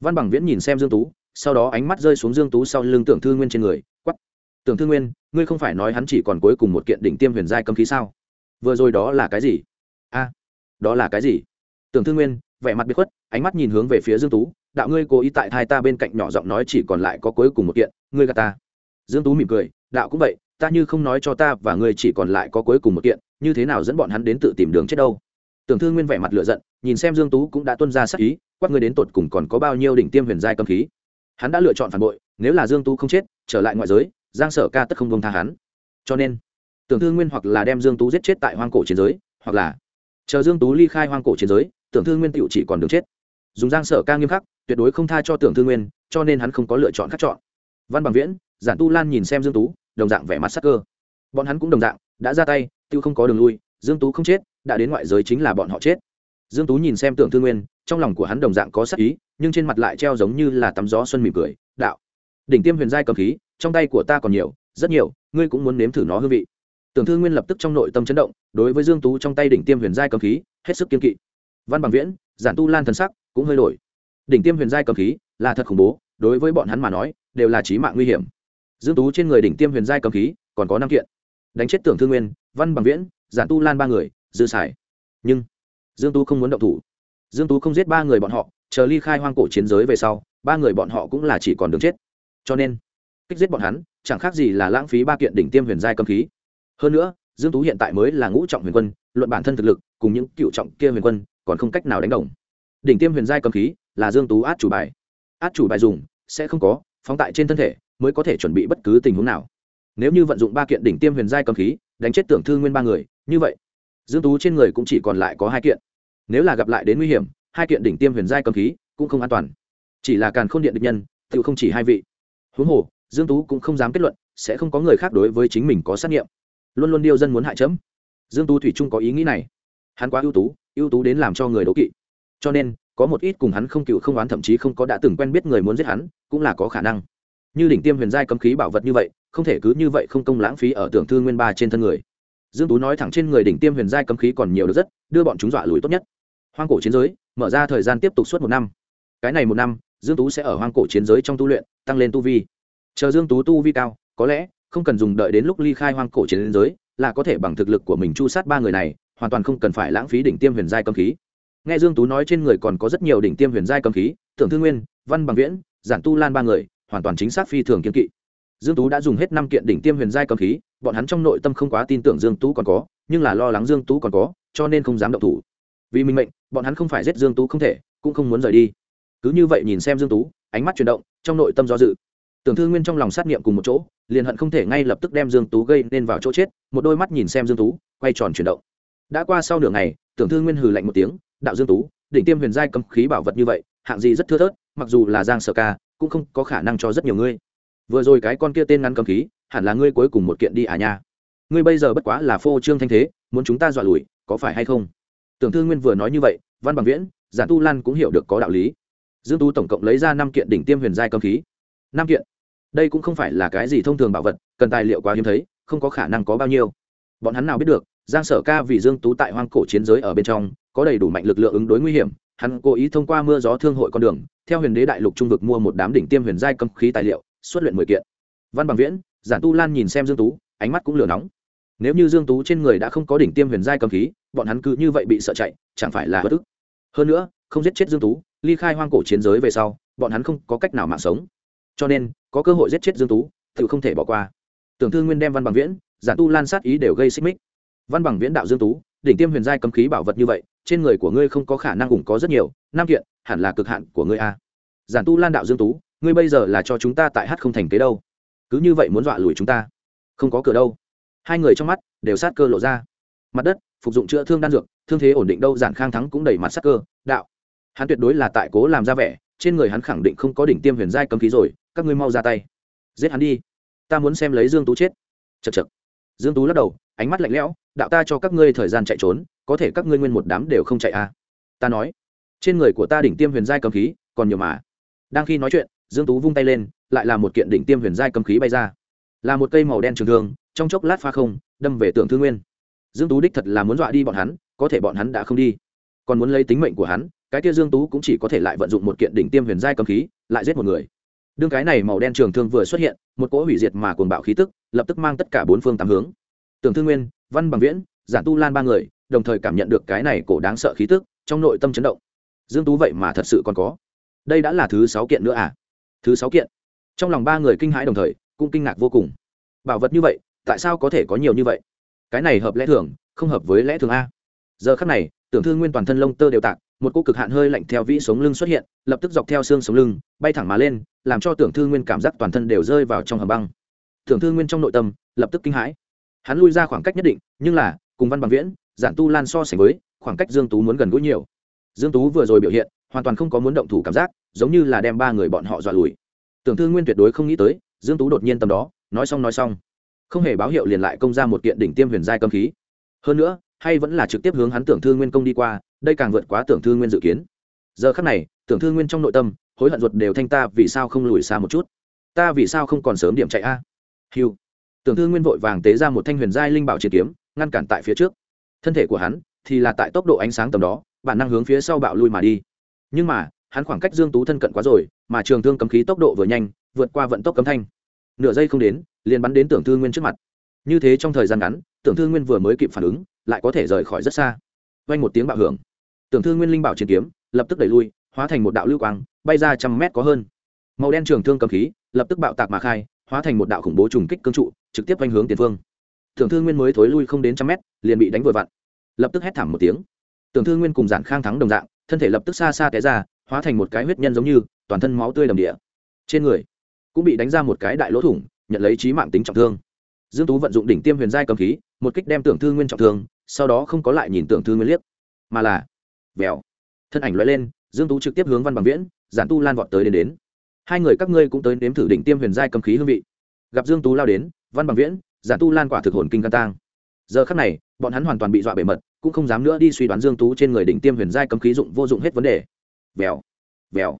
Văn bằng viễn nhìn xem dương tú, sau đó ánh mắt rơi xuống dương tú sau lưng tưởng thư nguyên trên người quắp tưởng thư nguyên, ngươi không phải nói hắn chỉ còn cuối cùng một kiện đỉnh tiêm huyền giai cấm khí sao? Vừa rồi đó là cái gì? A, đó là cái gì? Tưởng thư nguyên vẻ mặt biệt khuất, ánh mắt nhìn hướng về phía dương tú. Đạo ngươi cố ý tại thai ta bên cạnh nhỏ giọng nói chỉ còn lại có cuối cùng một kiện, ngươi gạt ta. Dương tú mỉm cười. Đạo cũng vậy, ta như không nói cho ta và ngươi chỉ còn lại có cuối cùng một kiện, như thế nào dẫn bọn hắn đến tự tìm đường chết đâu? Tưởng thư nguyên vẻ mặt lựa giận, nhìn xem dương tú cũng đã tuân ra sắc ý quát ngươi đến tột cùng còn có bao nhiêu đỉnh tiêm huyền giai cấm khí? Hắn đã lựa chọn phản bội, nếu là dương tú không chết, trở lại ngoại giới, giang sở ca tất không công tha hắn. Cho nên, tưởng thư nguyên hoặc là đem dương tú giết chết tại hoang cổ chiến giới, hoặc là chờ dương tú ly khai hoang cổ chiến giới tưởng thư nguyên tựu chỉ còn đường chết. Dùng giang sở ca nghiêm khắc, tuyệt đối không tha cho tưởng thư nguyên, cho nên hắn không có lựa chọn khác chọn. Văn bằng viễn, giản tu lan nhìn xem dương tú, đồng dạng vẻ mặt sắc cơ. Bọn hắn cũng đồng dạng, đã ra tay, tiêu không có đường lui, dương tú không chết, đã đến ngoại giới chính là bọn họ chết. Dương tú nhìn xem tưởng thư nguyên, trong lòng của hắn đồng dạng có sắc ý, nhưng trên mặt lại treo giống như là tắm gió xuân mỉm cười, đạo. Đỉnh tiêm huyền giai cầm khí, trong tay của ta còn nhiều, rất nhiều, ngươi cũng muốn nếm thử nó hương vị. Tưởng thư nguyên lập tức trong nội tâm chấn động, đối với dương tú trong tay đỉnh tiêm huyền giai cầm khí, hết sức kiên kỵ văn bằng viễn, giản tu lan thần sắc cũng hơi đổi. Đỉnh tiêm huyền giai cầm khí là thật khủng bố, đối với bọn hắn mà nói, đều là chí mạng nguy hiểm. Dương tú trên người đỉnh tiêm huyền giai cầm khí còn có năm kiện. Đánh chết tưởng thương nguyên, văn bằng viễn, giản tu lan ba người, dư xài nhưng, dương tú không muốn động thủ. Dương tú không giết ba người bọn họ, chờ ly khai hoang cổ chiến giới về sau, ba người bọn họ cũng là chỉ còn đường chết. Cho nên, kích giết bọn hắn, chẳng khác gì là lãng phí ba kiện đỉnh tiêm huyền giai cầm khí. Hơn nữa, dương tú hiện tại mới là ngũ trọng huyền quân, luận bản thân thực lực, cùng những cựu trọng kia huyền quân còn không cách nào đánh đồng. Đỉnh tiêm huyền giai cầm khí là dương tú át chủ bài. Át chủ bài dùng, sẽ không có, phóng tại trên thân thể mới có thể chuẩn bị bất cứ tình huống nào. Nếu như vận dụng ba kiện đỉnh tiêm huyền giai cầm khí, đánh chết tưởng thương nguyên ba người, như vậy, dương tú trên người cũng chỉ còn lại có hai kiện. Nếu là gặp lại đến nguy hiểm, hai kiện đỉnh tiêm huyền giai cầm khí cũng không an toàn. Chỉ là càn khôn điện địch nhân, tự không chỉ hai vị. Huống hồ, dương tú cũng không dám kết luận, sẽ không có người khác đối với chính mình có sát nghiệm. Luôn luôn điêu dân muốn hại chấm. Dương tú thủy trung có ý nghĩ này. Hắn quá ưu tú ưu tú đến làm cho người đố kỵ. Cho nên, có một ít cùng hắn không cựu không oán thậm chí không có đã từng quen biết người muốn giết hắn, cũng là có khả năng. Như đỉnh tiêm huyền giai cấm khí bảo vật như vậy, không thể cứ như vậy không công lãng phí ở tưởng thư nguyên ba trên thân người. Dương tú nói thẳng trên người đỉnh tiêm huyền giai cấm khí còn nhiều được rất, đưa bọn chúng dọa lùi tốt nhất. Hoang cổ chiến giới, mở ra thời gian tiếp tục suốt một năm. Cái này một năm, dương tú sẽ ở hoang cổ chiến giới trong tu luyện, tăng lên tu vi. Chờ dương tú tu vi cao, có lẽ không cần dùng đợi đến lúc ly khai hoang cổ chiến giới, là có thể bằng thực lực của mình chu sát ba người này hoàn toàn không cần phải lãng phí đỉnh tiêm huyền giai cấm khí. Nghe dương tú nói trên người còn có rất nhiều đỉnh tiêm huyền giai cấm khí tưởng thương nguyên, văn bằng viễn, giản tu lan ba người, hoàn toàn chính xác phi thường kiên kỵ. Dương tú đã dùng hết năm kiện đỉnh tiêm huyền giai cấm khí, bọn hắn trong nội tâm không quá tin tưởng dương tú còn có, nhưng là lo lắng dương tú còn có, cho nên không dám động thủ. Vì mình mệnh, bọn hắn không phải giết dương tú không thể, cũng không muốn rời đi. Cứ như vậy nhìn xem dương tú, ánh mắt chuyển động, trong nội tâm do dự. Tưởng thương nguyên trong lòng sát nghiệm cùng một chỗ, liền hận không thể ngay lập tức đem dương tú gây nên vào chỗ chết, một đôi mắt nhìn xem dương tú, quay tròn chuyển động đã qua sau nửa ngày, tưởng thư nguyên hừ lạnh một tiếng, đạo dương tú, đỉnh tiêm huyền giai cầm khí bảo vật như vậy, hạng gì rất thưa thớt, mặc dù là giang sở ca, cũng không có khả năng cho rất nhiều ngươi. Vừa rồi cái con kia tên ngăn cầm khí, hẳn là ngươi cuối cùng một kiện đi à nha. Ngươi bây giờ bất quá là phô trương thanh thế, muốn chúng ta dọa lùi, có phải hay không? Tưởng thư nguyên vừa nói như vậy, văn bằng viễn giản tu lan cũng hiểu được có đạo lý. Dương tú tổng cộng lấy ra năm kiện đỉnh tiêm huyền giai cầm khí. Năm kiện? Đây cũng không phải là cái gì thông thường bảo vật, cần tài liệu quá hiếm thấy, không có khả năng có bao nhiêu. Bọn hắn nào biết được giang sở ca vì dương tú tại hoang cổ chiến giới ở bên trong, có đầy đủ mạnh lực lượng ứng đối nguy hiểm, hắn cố ý thông qua mưa gió thương hội con đường, theo huyền đế đại lục trung vực mua một đám đỉnh tiêm huyền giai cấm khí tài liệu, xuất luyện mười kiện. Văn bằng viễn, giản tu lan nhìn xem dương tú, ánh mắt cũng lửa nóng. Nếu như dương tú trên người đã không có đỉnh tiêm huyền giai cấm khí, bọn hắn cứ như vậy bị sợ chạy, chẳng phải là bất ức. Hơn nữa, không giết chết dương tú, ly khai hoang cổ chiến giới về sau, bọn hắn không có cách nào mạng sống. Cho nên, có cơ hội giết chết dương tú, tự không thể bỏ qua. Tưởng thư nguyên đem văn bằng viễn, giản tu lan sát ý đều gây xích mích văn bằng viễn đạo dương tú, đỉnh tiêm huyền giai cấm khí bảo vật như vậy, trên người của ngươi không có khả năng ủng có rất nhiều, Nam kiện, hẳn là cực hạn của ngươi a. Giản tu lan đạo dương tú, ngươi bây giờ là cho chúng ta tại hát không thành kế đâu. Cứ như vậy muốn dọa lùi chúng ta. Không có cửa đâu. Hai người trong mắt đều sát cơ lộ ra. Mặt đất, phục dụng chữa thương đan dược, thương thế ổn định đâu, giản khang thắng cũng đẩy mặt sát cơ, đạo. Hắn tuyệt đối là tại cố làm ra vẻ, trên người hắn khẳng định không có đỉnh tiêm huyền giai cấm khí rồi, các ngươi mau ra tay. Giết hắn đi. Ta muốn xem lấy dương tú chết. Chật chật dương tú lắc đầu ánh mắt lạnh lẽo, đạo ta cho các ngươi thời gian chạy trốn, có thể các ngươi nguyên một đám đều không chạy à? Ta nói, trên người của ta đỉnh tiêm huyền giai cầm khí, còn nhiều mà. Đang khi nói chuyện, dương tú vung tay lên, lại là một kiện đỉnh tiêm huyền giai cầm khí bay ra. Là một cây màu đen trường thương, trong chốc lát pha không, đâm về tưởng thư nguyên. Dương tú đích thật là muốn dọa đi bọn hắn, có thể bọn hắn đã không đi. Còn muốn lấy tính mệnh của hắn, cái kia dương tú cũng chỉ có thể lại vận dụng một kiện đỉnh tiêm huyền giai cầm khí, lại giết một người. Đương cái này màu đen trường thương vừa xuất hiện, một cỗ hủy diệt mà cuồng bạo khí tức, lập tức mang tất cả bốn phương tám hướng tưởng thư nguyên, văn bằng viễn, giản tu lan ba người, đồng thời cảm nhận được cái này cổ đáng sợ khí tức, trong nội tâm chấn động. Dương tú vậy mà thật sự còn có. Đây đã là thứ sáu kiện nữa à? Thứ sáu kiện. Trong lòng ba người kinh hãi đồng thời, cũng kinh ngạc vô cùng. Bảo vật như vậy, tại sao có thể có nhiều như vậy? Cái này hợp lẽ thường, không hợp với lẽ thường a. Giờ khắc này, tưởng thư nguyên toàn thân lông tơ đều tạc, một cô cực hạn hơi lạnh theo vĩ sống lưng xuất hiện, lập tức dọc theo xương sống lưng, bay thẳng mà lên, làm cho tưởng thư nguyên cảm giác toàn thân đều rơi vào trong hầm băng. Tưởng thư nguyên trong nội tâm, lập tức kinh hãi hắn lui ra khoảng cách nhất định, nhưng là, cùng văn bằng viễn, giản tu lan so sánh với, khoảng cách dương tú muốn gần gũi nhiều. Dương tú vừa rồi biểu hiện, hoàn toàn không có muốn động thủ cảm giác, giống như là đem ba người bọn họ dọa lùi. Tưởng thương nguyên tuyệt đối không nghĩ tới, dương tú đột nhiên tầm đó, nói xong nói xong. Không hề báo hiệu liền lại công ra một kiện đỉnh tiêm huyền giai cầm khí. Hơn nữa, hay vẫn là trực tiếp hướng hắn tưởng thương nguyên công đi qua, đây càng vượt quá tưởng thương nguyên dự kiến. Giờ khắc này, tưởng thương nguyên trong nội tâm, hối hận ruột đều thanh ta vì sao không lùi xa một chút? Ta vì sao không còn sớm điểm chạy a? À? hiu tưởng thương nguyên vội vàng tế ra một thanh huyền giai linh bảo chiến kiếm, ngăn cản tại phía trước. Thân thể của hắn thì là tại tốc độ ánh sáng tầm đó, bản năng hướng phía sau bạo lui mà đi. Nhưng mà, hắn khoảng cách dương tú thân cận quá rồi, mà trường thương cấm khí tốc độ vừa nhanh, vượt qua vận tốc cấm thanh. Nửa giây không đến, liền bắn đến tưởng thương nguyên trước mặt. Như thế trong thời gian ngắn, tưởng thương nguyên vừa mới kịp phản ứng, lại có thể rời khỏi rất xa. Vang một tiếng bạo hưởng. Tưởng thương nguyên linh bảo chiến kiếm lập tức đẩy lui, hóa thành một đạo lưu quang, bay ra trăm mét có hơn. Màu đen trường thương cầm khí lập tức bạo tạc mà khai hóa thành một đạo khủng bố trùng kích cương trụ, trực tiếp quanh hướng tiền phương. Tưởng thương nguyên mới thối lui không đến trăm mét, liền bị đánh vội vặn. Lập tức hét thảm một tiếng. Tưởng thương nguyên cùng giản khang thắng đồng dạng, thân thể lập tức xa xa té ra, hóa thành một cái huyết nhân giống như, toàn thân máu tươi đầm địa. Trên người cũng bị đánh ra một cái đại lỗ thủng, nhận lấy trí mạng tính trọng thương. Dương tú vận dụng đỉnh tiêm huyền giai cầm khí, một kích đem tưởng thương nguyên trọng thương, sau đó không có lại nhìn tưởng thương nguyên liếc, mà là vèo. Thân ảnh lóe lên, dương tú trực tiếp hướng văn bằng viễn, giản tu lan vọt tới đến đến hai người các ngươi cũng tới nếm thử đỉnh tiêm huyền giai cầm khí hương vị. Gặp dương tú lao đến, văn bằng viễn, giả tu lan quả thực hồn kinh can tang. Giờ khắc này, bọn hắn hoàn toàn bị dọa bề mật, cũng không dám nữa đi suy đoán dương tú trên người đỉnh tiêm huyền giai cầm khí dụng vô dụng hết vấn đề. Vèo vèo.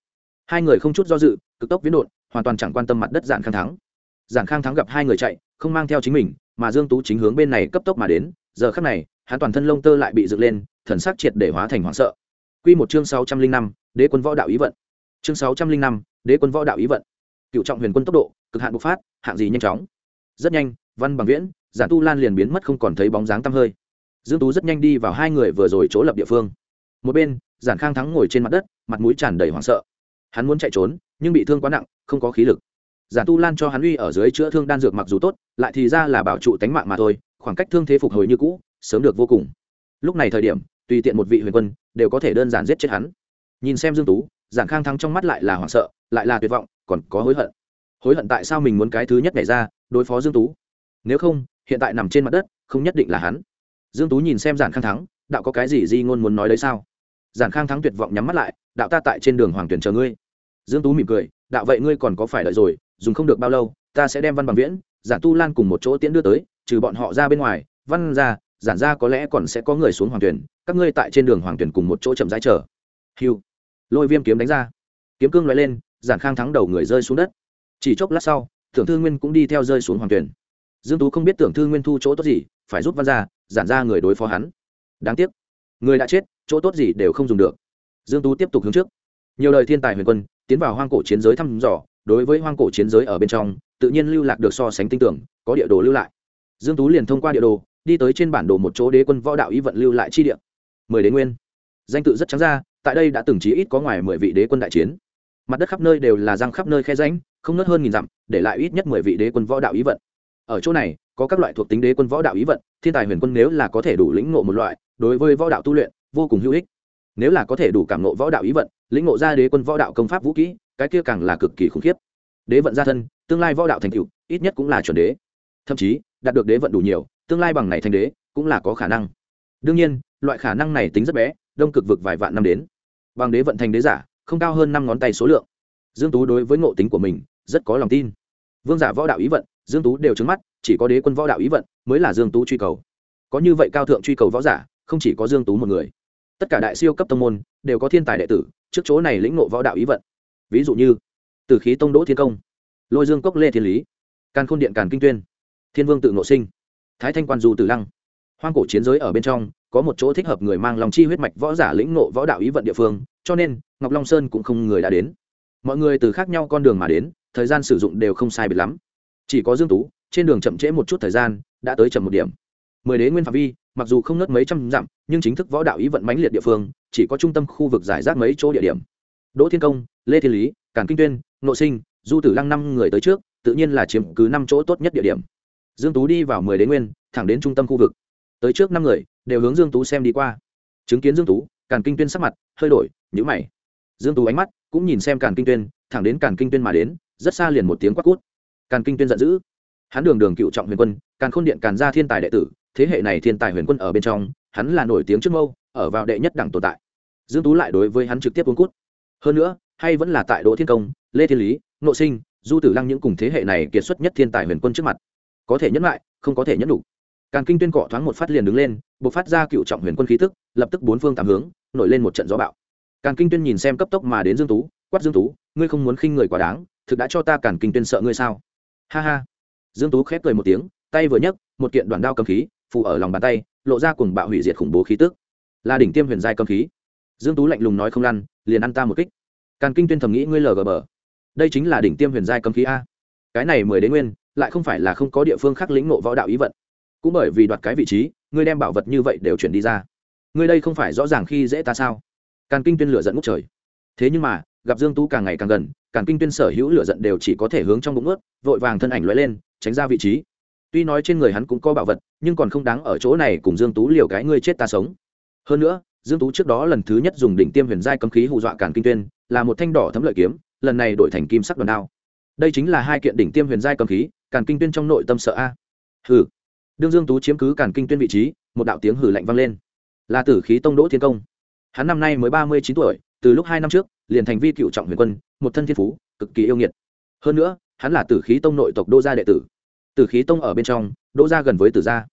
Hai người không chút do dự, cực tốc viễn đột, hoàn toàn chẳng quan tâm mặt đất giản khang thắng. Giản khang thắng gặp hai người chạy, không mang theo chính mình, mà dương tú chính hướng bên này cấp tốc mà đến. Giờ khắc này, hắn toàn thân lông tơ lại bị dựng lên, thần sắc triệt để hóa thành hoảng sợ. Quy một chương sáu trăm linh năm, đế quân võ đạo ý vận. Chương sáu trăm linh năm đế quân võ đạo ý vận. Cựu trọng huyền quân tốc độ, cực hạn bộc phát, hạng gì nhanh chóng. Rất nhanh, văn bằng viễn, giản tu lan liền biến mất không còn thấy bóng dáng tăm hơi. Dương tú rất nhanh đi vào hai người vừa rồi chỗ lập địa phương. Một bên, giản khang thắng ngồi trên mặt đất, mặt mũi tràn đầy hoảng sợ. Hắn muốn chạy trốn, nhưng bị thương quá nặng, không có khí lực. Giản tu lan cho hắn uy ở dưới chữa thương đan dược mặc dù tốt, lại thì ra là bảo trụ tánh mạng mà thôi, khoảng cách thương thế phục hồi như cũ, sớm được vô cùng. Lúc này thời điểm, tùy tiện một vị huyền quân, đều có thể đơn giản giết chết hắn. Nhìn xem dương tú giản khang thắng trong mắt lại là hoảng sợ, lại là tuyệt vọng, còn có hối hận. Hối hận tại sao mình muốn cái thứ nhất nhảy ra, đối phó dương tú? Nếu không, hiện tại nằm trên mặt đất, không nhất định là hắn. Dương tú nhìn xem giản khang thắng, đạo có cái gì di ngôn muốn nói đấy sao? Giản khang thắng tuyệt vọng nhắm mắt lại, đạo ta tại trên đường hoàng tuyển chờ ngươi. Dương tú mỉm cười, đạo vậy ngươi còn có phải đợi rồi, dùng không được bao lâu, ta sẽ đem văn bằng viễn, giản tu lan cùng một chỗ tiễn đưa tới, trừ bọn họ ra bên ngoài, văn ra, giản ra có lẽ còn sẽ có người xuống hoàng tuyển, các ngươi tại trên đường hoàng tuyển cùng một chỗ chậm rãi chờ. Hugh lôi viêm kiếm đánh ra. Kiếm cương loại lên giản khang thắng đầu người rơi xuống đất. Chỉ chốc lát sau tưởng thư nguyên cũng đi theo rơi xuống hoàng tuyển. Dương tú không biết tưởng thư nguyên thu chỗ tốt gì phải rút văn ra, giản ra người đối phó hắn. Đáng tiếc người đã chết chỗ tốt gì đều không dùng được. Dương tú tiếp tục hướng trước. Nhiều đời thiên tài huyền quân tiến vào hoang cổ chiến giới thăm dò đối với hoang cổ chiến giới ở bên trong tự nhiên lưu lạc được so sánh tinh tưởng có địa đồ lưu lại. Dương tú liền thông qua địa đồ đi tới trên bản đồ một chỗ đế quân võ đạo ý vận lưu lại chi địa. Mười đế nguyên. Danh tự rất trắng ra tại đây đã từng chí ít có ngoài mười vị đế quân đại chiến. Mặt đất khắp nơi đều là răng khắp nơi khe ránh không nớt hơn nghìn dặm, để lại ít nhất mười vị đế quân võ đạo ý vận. Ở chỗ này, có các loại thuộc tính đế quân võ đạo ý vận, thiên tài huyền quân nếu là có thể đủ lĩnh ngộ một loại, đối với võ đạo tu luyện, vô cùng hữu ích. Nếu là có thể đủ cảm ngộ võ đạo ý vận, lĩnh ngộ ra đế quân võ đạo công pháp vũ kỹ, cái kia càng là cực kỳ khủng khiếp. Đế vận gia thân, tương lai võ đạo thành tựu, ít nhất cũng là chuẩn đế. Thậm chí, đạt được đế vận đủ nhiều, tương lai bằng này thành đế, cũng là có khả năng. Đương nhiên, loại khả năng này tính rất bé, đông cực vực vài vạn năm đến bằng đế vận thành đế giả, không cao hơn năm ngón tay số lượng. Dương tú đối với ngộ tính của mình, rất có lòng tin. Vương giả võ đạo ý vận, dương tú đều trứng mắt, chỉ có đế quân võ đạo ý vận mới là dương tú truy cầu. Có như vậy cao thượng truy cầu võ giả, không chỉ có dương tú một người. Tất cả đại siêu cấp tông môn đều có thiên tài đệ tử, trước chỗ này lĩnh ngộ võ đạo ý vận. Ví dụ như, tử khí tông đỗ thiên công, lôi dương cốc lê thiên lý, càn khôn điện càn kinh tuyên, thiên vương tự ngộ sinh, thái thanh quan du tử lăng hoang cổ chiến giới ở bên trong, có một chỗ thích hợp người mang lòng chi huyết mạch võ giả lĩnh ngộ võ đạo ý vận địa phương, cho nên, ngọc long sơn cũng không người đã đến. Mọi người từ khác nhau con đường mà đến, thời gian sử dụng đều không sai biệt lắm. Chỉ có dương tú, trên đường chậm trễ một chút thời gian, đã tới chậm một điểm. Mười đế nguyên phạm vi, mặc dù không nớt mấy trăm dặm, nhưng chính thức võ đạo ý vận mãnh liệt địa phương, chỉ có trung tâm khu vực giải rác mấy chỗ địa điểm. Đỗ thiên công, lê thiên lý, càn kinh tuyên nội sinh, du tử lăng năm người tới trước, tự nhiên là chiếm cứ năm chỗ tốt nhất địa điểm. Dương tú đi vào mười đế nguyên, thẳng đến trung tâm khu vực tới trước năm người, đều hướng dương tú xem đi qua. Chứng kiến dương tú, càn kinh tuyên sắc mặt hơi đổi, nhíu mày. Dương tú ánh mắt cũng nhìn xem càn kinh tuyên, thẳng đến càn kinh tuyên mà đến, rất xa liền một tiếng quát cút. Càn kinh tuyên giận dữ. Hắn đường đường cựu trọng huyền quân, càn khôn điện càn gia thiên tài đệ tử, thế hệ này thiên tài huyền quân ở bên trong, hắn là nổi tiếng trước mâu, ở vào đệ nhất đẳng tồn tại. Dương tú lại đối với hắn trực tiếp uống cút. Hơn nữa, hay vẫn là tại đỗ thiên công, lê thiên lý nội sinh, du tử lăng những cùng thế hệ này kiệt xuất nhất thiên tài huyền quân trước mặt. Có thể nhẫn lại, không có thể nhẫn đủ càn kinh tuyên cọ thoáng một phát liền đứng lên, bộc phát ra cựu trọng huyền quân khí tức, lập tức bốn phương tám hướng, nổi lên một trận gió bạo. Càn kinh tuyên nhìn xem cấp tốc mà đến dương tú, quát dương tú, ngươi không muốn khinh người quá đáng, thực đã cho ta càn kinh tuyên sợ ngươi sao? Ha ha. Dương tú khép cười một tiếng, tay vừa nhấc, một kiện đoạn đao cầm khí phụ ở lòng bàn tay, lộ ra cùng bạo hủy diệt khủng bố khí tức. Là đỉnh tiêm huyền giai cầm khí. Dương tú lạnh lùng nói không lăn, liền ăn ta một kích. Càn kinh tuyên thầm nghĩ ngươi lờ gờ bờ. Đây chính là đỉnh tiêm huyền giai cầm khí a. Cái này mười đến nguyên, lại không phải là không có địa phương khác lĩnh ngộ võ đạo ý vận cũng bởi vì đoạt cái vị trí, ngươi đem bảo vật như vậy đều chuyển đi ra. Ngươi đây không phải rõ ràng khi dễ ta sao? Càn kinh tuyên lửa giận ngút trời. Thế nhưng mà, gặp dương tú càng ngày càng gần, càn kinh tuyên sở hữu lửa giận đều chỉ có thể hướng trong bụng ướt, vội vàng thân ảnh lóe lên, tránh ra vị trí. Tuy nói trên người hắn cũng có bảo vật, nhưng còn không đáng ở chỗ này cùng dương tú liều cái ngươi chết ta sống. Hơn nữa, dương tú trước đó lần thứ nhất dùng đỉnh tiêm huyền giai cấm khí hù dọa càn kinh tuyên, là một thanh đỏ thấm lợi kiếm, lần này đổi thành kim sắc đòn đao. Đây chính là hai kiện đỉnh tiêm huyền giai cấm khí, càn kinh tuyên trong nội tâm sợ a. Hừ đương dương tú chiếm cứ cản kinh tuyên vị trí, một đạo tiếng hử lạnh vang lên. Là tử khí tông đỗ thiên công. Hắn năm nay mới ba mươi chín tuổi, từ lúc hai năm trước, liền thành vi cựu trọng huyền quân, một thân thiên phú, cực kỳ yêu nghiệt. Hơn nữa, hắn là tử khí tông nội tộc đô gia đệ tử. Tử khí tông ở bên trong đô gia gần với tử gia.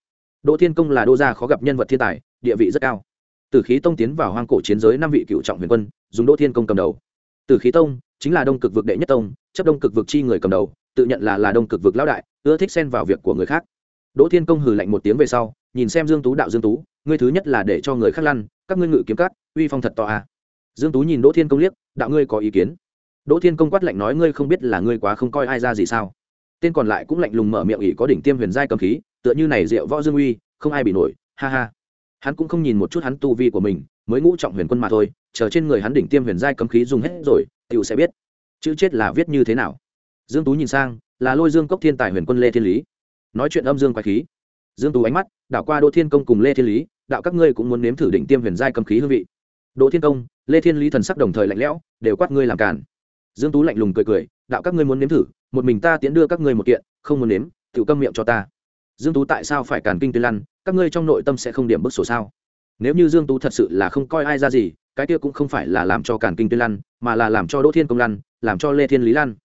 Đỗ thiên công là đô gia khó gặp nhân vật thiên tài, địa vị rất cao. Tử khí tông tiến vào hoang cổ chiến giới năm vị cựu trọng huyền quân, dùng đỗ thiên công cầm đầu. Tử khí tông chính là đông cực vực đệ nhất tông, chấp đông cực vực chi người cầm đầu, tự nhận là là đông cực vực lão đại, ưa thích xen vào việc của người khác đỗ thiên công hừ lạnh một tiếng về sau, nhìn xem dương tú đạo dương tú, ngươi thứ nhất là để cho người khác lăn, các ngươi ngự kiếm cắt uy phong thật to à. dương tú nhìn đỗ thiên công liếc, đạo ngươi có ý kiến. Đỗ thiên công quát lạnh nói ngươi không biết là ngươi quá không coi ai ra gì sao. Tên còn lại cũng lạnh lùng mở miệng ỷ có đỉnh tiêm huyền giai cầm khí, tựa như này rượu võ dương uy, không ai bị nổi, ha ha. Hắn cũng không nhìn một chút hắn tu vi của mình, mới ngũ trọng huyền quân mà thôi, chờ trên người hắn đỉnh tiêm huyền giai cấm khí dùng hết rồi, tiểu sẽ biết. Chữ chết là viết như thế nào? Dương tú nhìn sang, là lôi dương cốc thiên tài huyền quân lê thiên lý nói chuyện âm dương quái khí. Dương tú ánh mắt, đảo qua đỗ thiên công cùng lê thiên lý, đạo các ngươi cũng muốn nếm thử đỉnh tiêm huyền giai cấm khí hương vị. Đỗ thiên công, lê thiên lý thần sắc đồng thời lạnh lẽo, đều quát ngươi làm cản dương tú lạnh lùng cười cười, đạo các ngươi muốn nếm thử, một mình ta tiến đưa các ngươi một kiện, không muốn nếm tự câm miệng cho ta. Dương tú tại sao phải càn kinh tuyên lăn, các ngươi trong nội tâm sẽ không điểm bức sổ sao? Nếu như dương tú thật sự là không coi ai ra gì, cái kia cũng không phải là làm cho càn kinh tuyên lăn, mà là làm cho đỗ thiên công lăn, làm cho lê thiên lý lăn.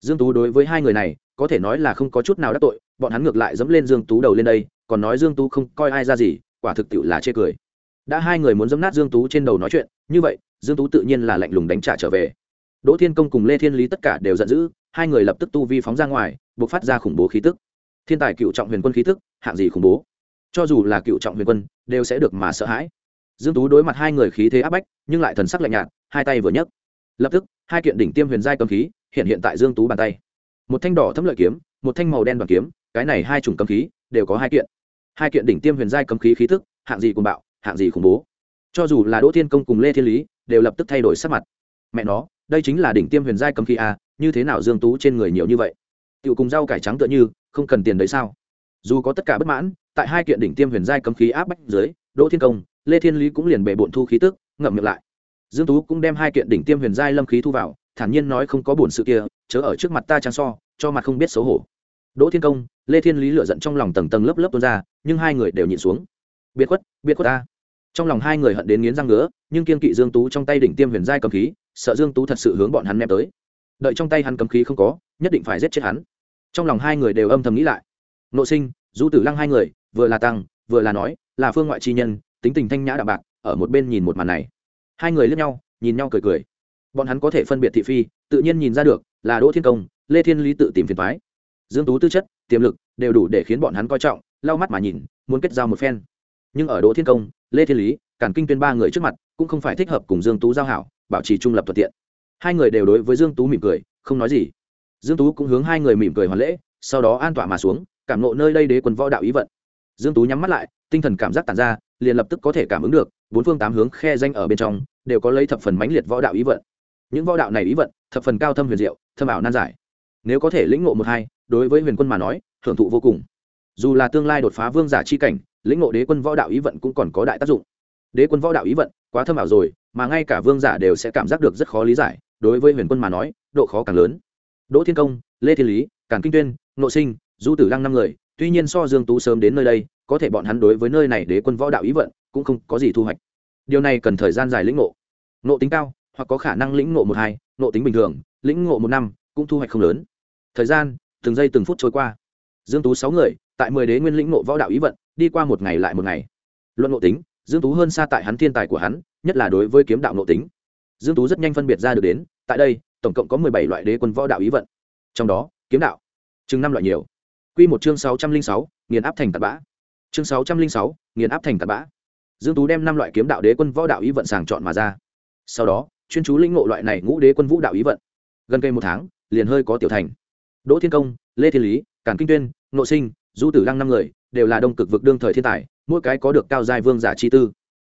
Dương tú đối với hai người này, có thể nói là không có chút nào đắc tội bọn hắn ngược lại dẫm lên dương tú đầu lên đây, còn nói dương tú không coi ai ra gì, quả thực tiệu là chê cười. Đã hai người muốn dẫm nát dương tú trên đầu nói chuyện, như vậy, dương tú tự nhiên là lạnh lùng đánh trả trở về. Đỗ thiên công cùng lê thiên lý tất cả đều giận dữ, hai người lập tức tu vi phóng ra ngoài buộc phát ra khủng bố khí tức. Thiên tài cựu trọng huyền quân khí tức, hạng gì khủng bố? Cho dù là cựu trọng huyền quân, đều sẽ được mà sợ hãi. Dương tú đối mặt hai người khí thế áp bách, nhưng lại thần sắc lạnh nhạt, hai tay vừa nhấc. Lập tức, hai kiện đỉnh tiêm huyền giai cầm khí hiện hiện tại dương tú bàn tay. Một thanh đỏ thấm lợi kiếm, một thanh màu đen đoàn kiếm cái này hai chủng cầm khí đều có hai kiện. Hai kiện đỉnh tiêm huyền giai cầm khí khí thức, hạng gì cùng bạo, hạng gì khủng bố. Cho dù là đỗ thiên công cùng lê thiên lý, đều lập tức thay đổi sắc mặt. Mẹ nó, đây chính là đỉnh tiêm huyền giai cầm khí a, như thế nào dương tú trên người nhiều như vậy? Tiểu cùng rau cải trắng tựa như, không cần tiền đấy sao? Dù có tất cả bất mãn, tại hai kiện đỉnh tiêm huyền giai cấm khí áp bách dưới, đỗ thiên công, lê thiên lý cũng liền bề bộn thu khí tức, ngậm miệng lại. Dương tú cũng đem hai kiện đỉnh tiêm huyền giai lâm khí thu vào, thản nhiên nói không có buồn sự kia, chớ ở trước mặt ta trang so, cho mặt không biết xấu hổ đỗ thiên công, lê thiên lý lựa giận trong lòng tầng tầng lớp lớp tuôn ra, nhưng hai người đều nhịn xuống. Biệt khuất biệt khuất ta trong lòng hai người hận đến nghiến răng ngứa, nhưng kiên kỵ dương tú trong tay đỉnh tiêm huyền giai cầm khí, sợ dương tú thật sự hướng bọn hắn ném tới. Đợi trong tay hắn cầm khí không có, nhất định phải giết chết hắn. Trong lòng hai người đều âm thầm nghĩ lại. Nội sinh, du tử lăng hai người, vừa là tăng, vừa là nói, là phương ngoại chi nhân, tính tình thanh nhã đạm bạc, ở một bên nhìn một màn này. Hai người liếc nhau, nhìn nhau cười cười. Bọn hắn có thể phân biệt thị phi, tự nhiên nhìn ra được, là đỗ thiên công, lê thiên lý tự tìm phiền thoái dương tú tư chất, tiềm lực đều đủ để khiến bọn hắn coi trọng, lau mắt mà nhìn, muốn kết giao một phen. Nhưng ở đỗ thiên công, lê thiên lý, cản kinh tuyên ba người trước mặt cũng không phải thích hợp cùng dương tú giao hảo, bảo trì trung lập thuận tiện. Hai người đều đối với dương tú mỉm cười, không nói gì. Dương tú cũng hướng hai người mỉm cười hoàn lễ, sau đó an tỏa mà xuống, cảm nộ nơi đây đế quân võ đạo ý vận. Dương tú nhắm mắt lại, tinh thần cảm giác tàn ra, liền lập tức có thể cảm ứng được, bốn phương tám hướng khe danh ở bên trong, đều có lấy thập phần mãnh liệt võ đạo ý vận. Những võ đạo này ý vận, thập phần cao thâm huyền diệu, thâm ảo nan giải. Nếu có thể lĩnh ngộ một hai đối với huyền quân mà nói, hưởng thụ vô cùng. Dù là tương lai đột phá vương giả chi cảnh, lĩnh ngộ đế quân võ đạo ý vận cũng còn có đại tác dụng. Đế quân võ đạo ý vận quá thâm ảo rồi, mà ngay cả vương giả đều sẽ cảm giác được rất khó lý giải, đối với huyền quân mà nói, độ khó càng lớn. Đỗ thiên công, lê thiên lý, càn kinh tuyên nội sinh, du tử lăng năm người, tuy nhiên so dương tú sớm đến nơi đây, có thể bọn hắn đối với nơi này đế quân võ đạo ý vận cũng không có gì thu hoạch. Điều này cần thời gian dài lĩnh ngộ. Ngộ tính cao, hoặc có khả năng lĩnh ngộ một hai, ngộ tính bình thường, lĩnh ngộ một năm cũng thu hoạch không lớn. Thời gian từng giây từng phút trôi qua. Dương tú sáu người, tại mười đế nguyên lĩnh ngộ võ đạo ý vận, đi qua một ngày lại một ngày. Luận ngộ tính, dương tú hơn xa tại hắn thiên tài của hắn, nhất là đối với kiếm đạo ngộ tính. Dương tú rất nhanh phân biệt ra được đến, tại đây, tổng cộng có mười bảy loại đế quân võ đạo ý vận. Trong đó, kiếm đạo, chừng năm loại nhiều. Quy một chương sáu trăm linh sáu, nghiền áp thành tạt bã. Chương sáu trăm linh sáu, nghiền áp thành tạt bã. Dương tú đem năm loại kiếm đạo đế quân võ đạo ý vận sàng chọn mà ra. Sau đó, chuyên chú lĩnh ngộ loại này ngũ đế quân vũ đạo ý vận. Gần cây một tháng, liền hơi có tiểu thành đỗ thiên công, lê thiên lý, càn kinh tuyên Nội sinh, du tử lăng năm người đều là đông cực vực đương thời thiên tài, mỗi cái có được cao giai vương giả chi tư.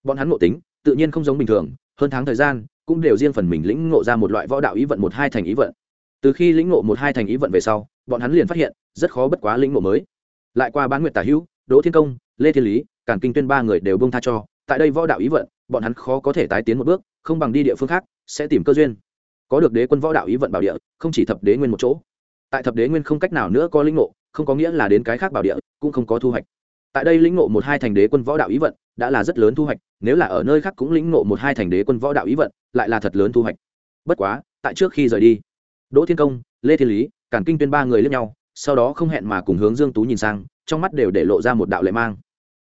Bọn hắn ngộ tính, tự nhiên không giống bình thường, hơn tháng thời gian, cũng đều riêng phần mình lĩnh ngộ ra một loại võ đạo ý vận một hai thành ý vận. Từ khi lĩnh ngộ một hai thành ý vận về sau, bọn hắn liền phát hiện, rất khó bất quá lĩnh ngộ mới. Lại qua bán nguyệt tả hữu, đỗ thiên công, lê thiên lý, càn kinh tuyên ba người đều bông tha cho, tại đây võ đạo ý vận, bọn hắn khó có thể tái tiến một bước, không bằng đi địa phương khác, sẽ tìm cơ duyên. Có được đế quân võ đạo ý vận bảo địa, không chỉ thập đế nguyên một chỗ tại thập đế nguyên không cách nào nữa có lĩnh ngộ, không có nghĩa là đến cái khác bảo địa, cũng không có thu hoạch. Tại đây lĩnh ngộ một hai thành đế quân võ đạo ý vận, đã là rất lớn thu hoạch, nếu là ở nơi khác cũng lĩnh ngộ một hai thành đế quân võ đạo ý vận, lại là thật lớn thu hoạch. Bất quá, tại trước khi rời đi, đỗ thiên công, lê thiên lý, cản kinh tuyên ba người lên nhau, sau đó không hẹn mà cùng hướng dương tú nhìn sang, trong mắt đều để lộ ra một đạo lệ mang.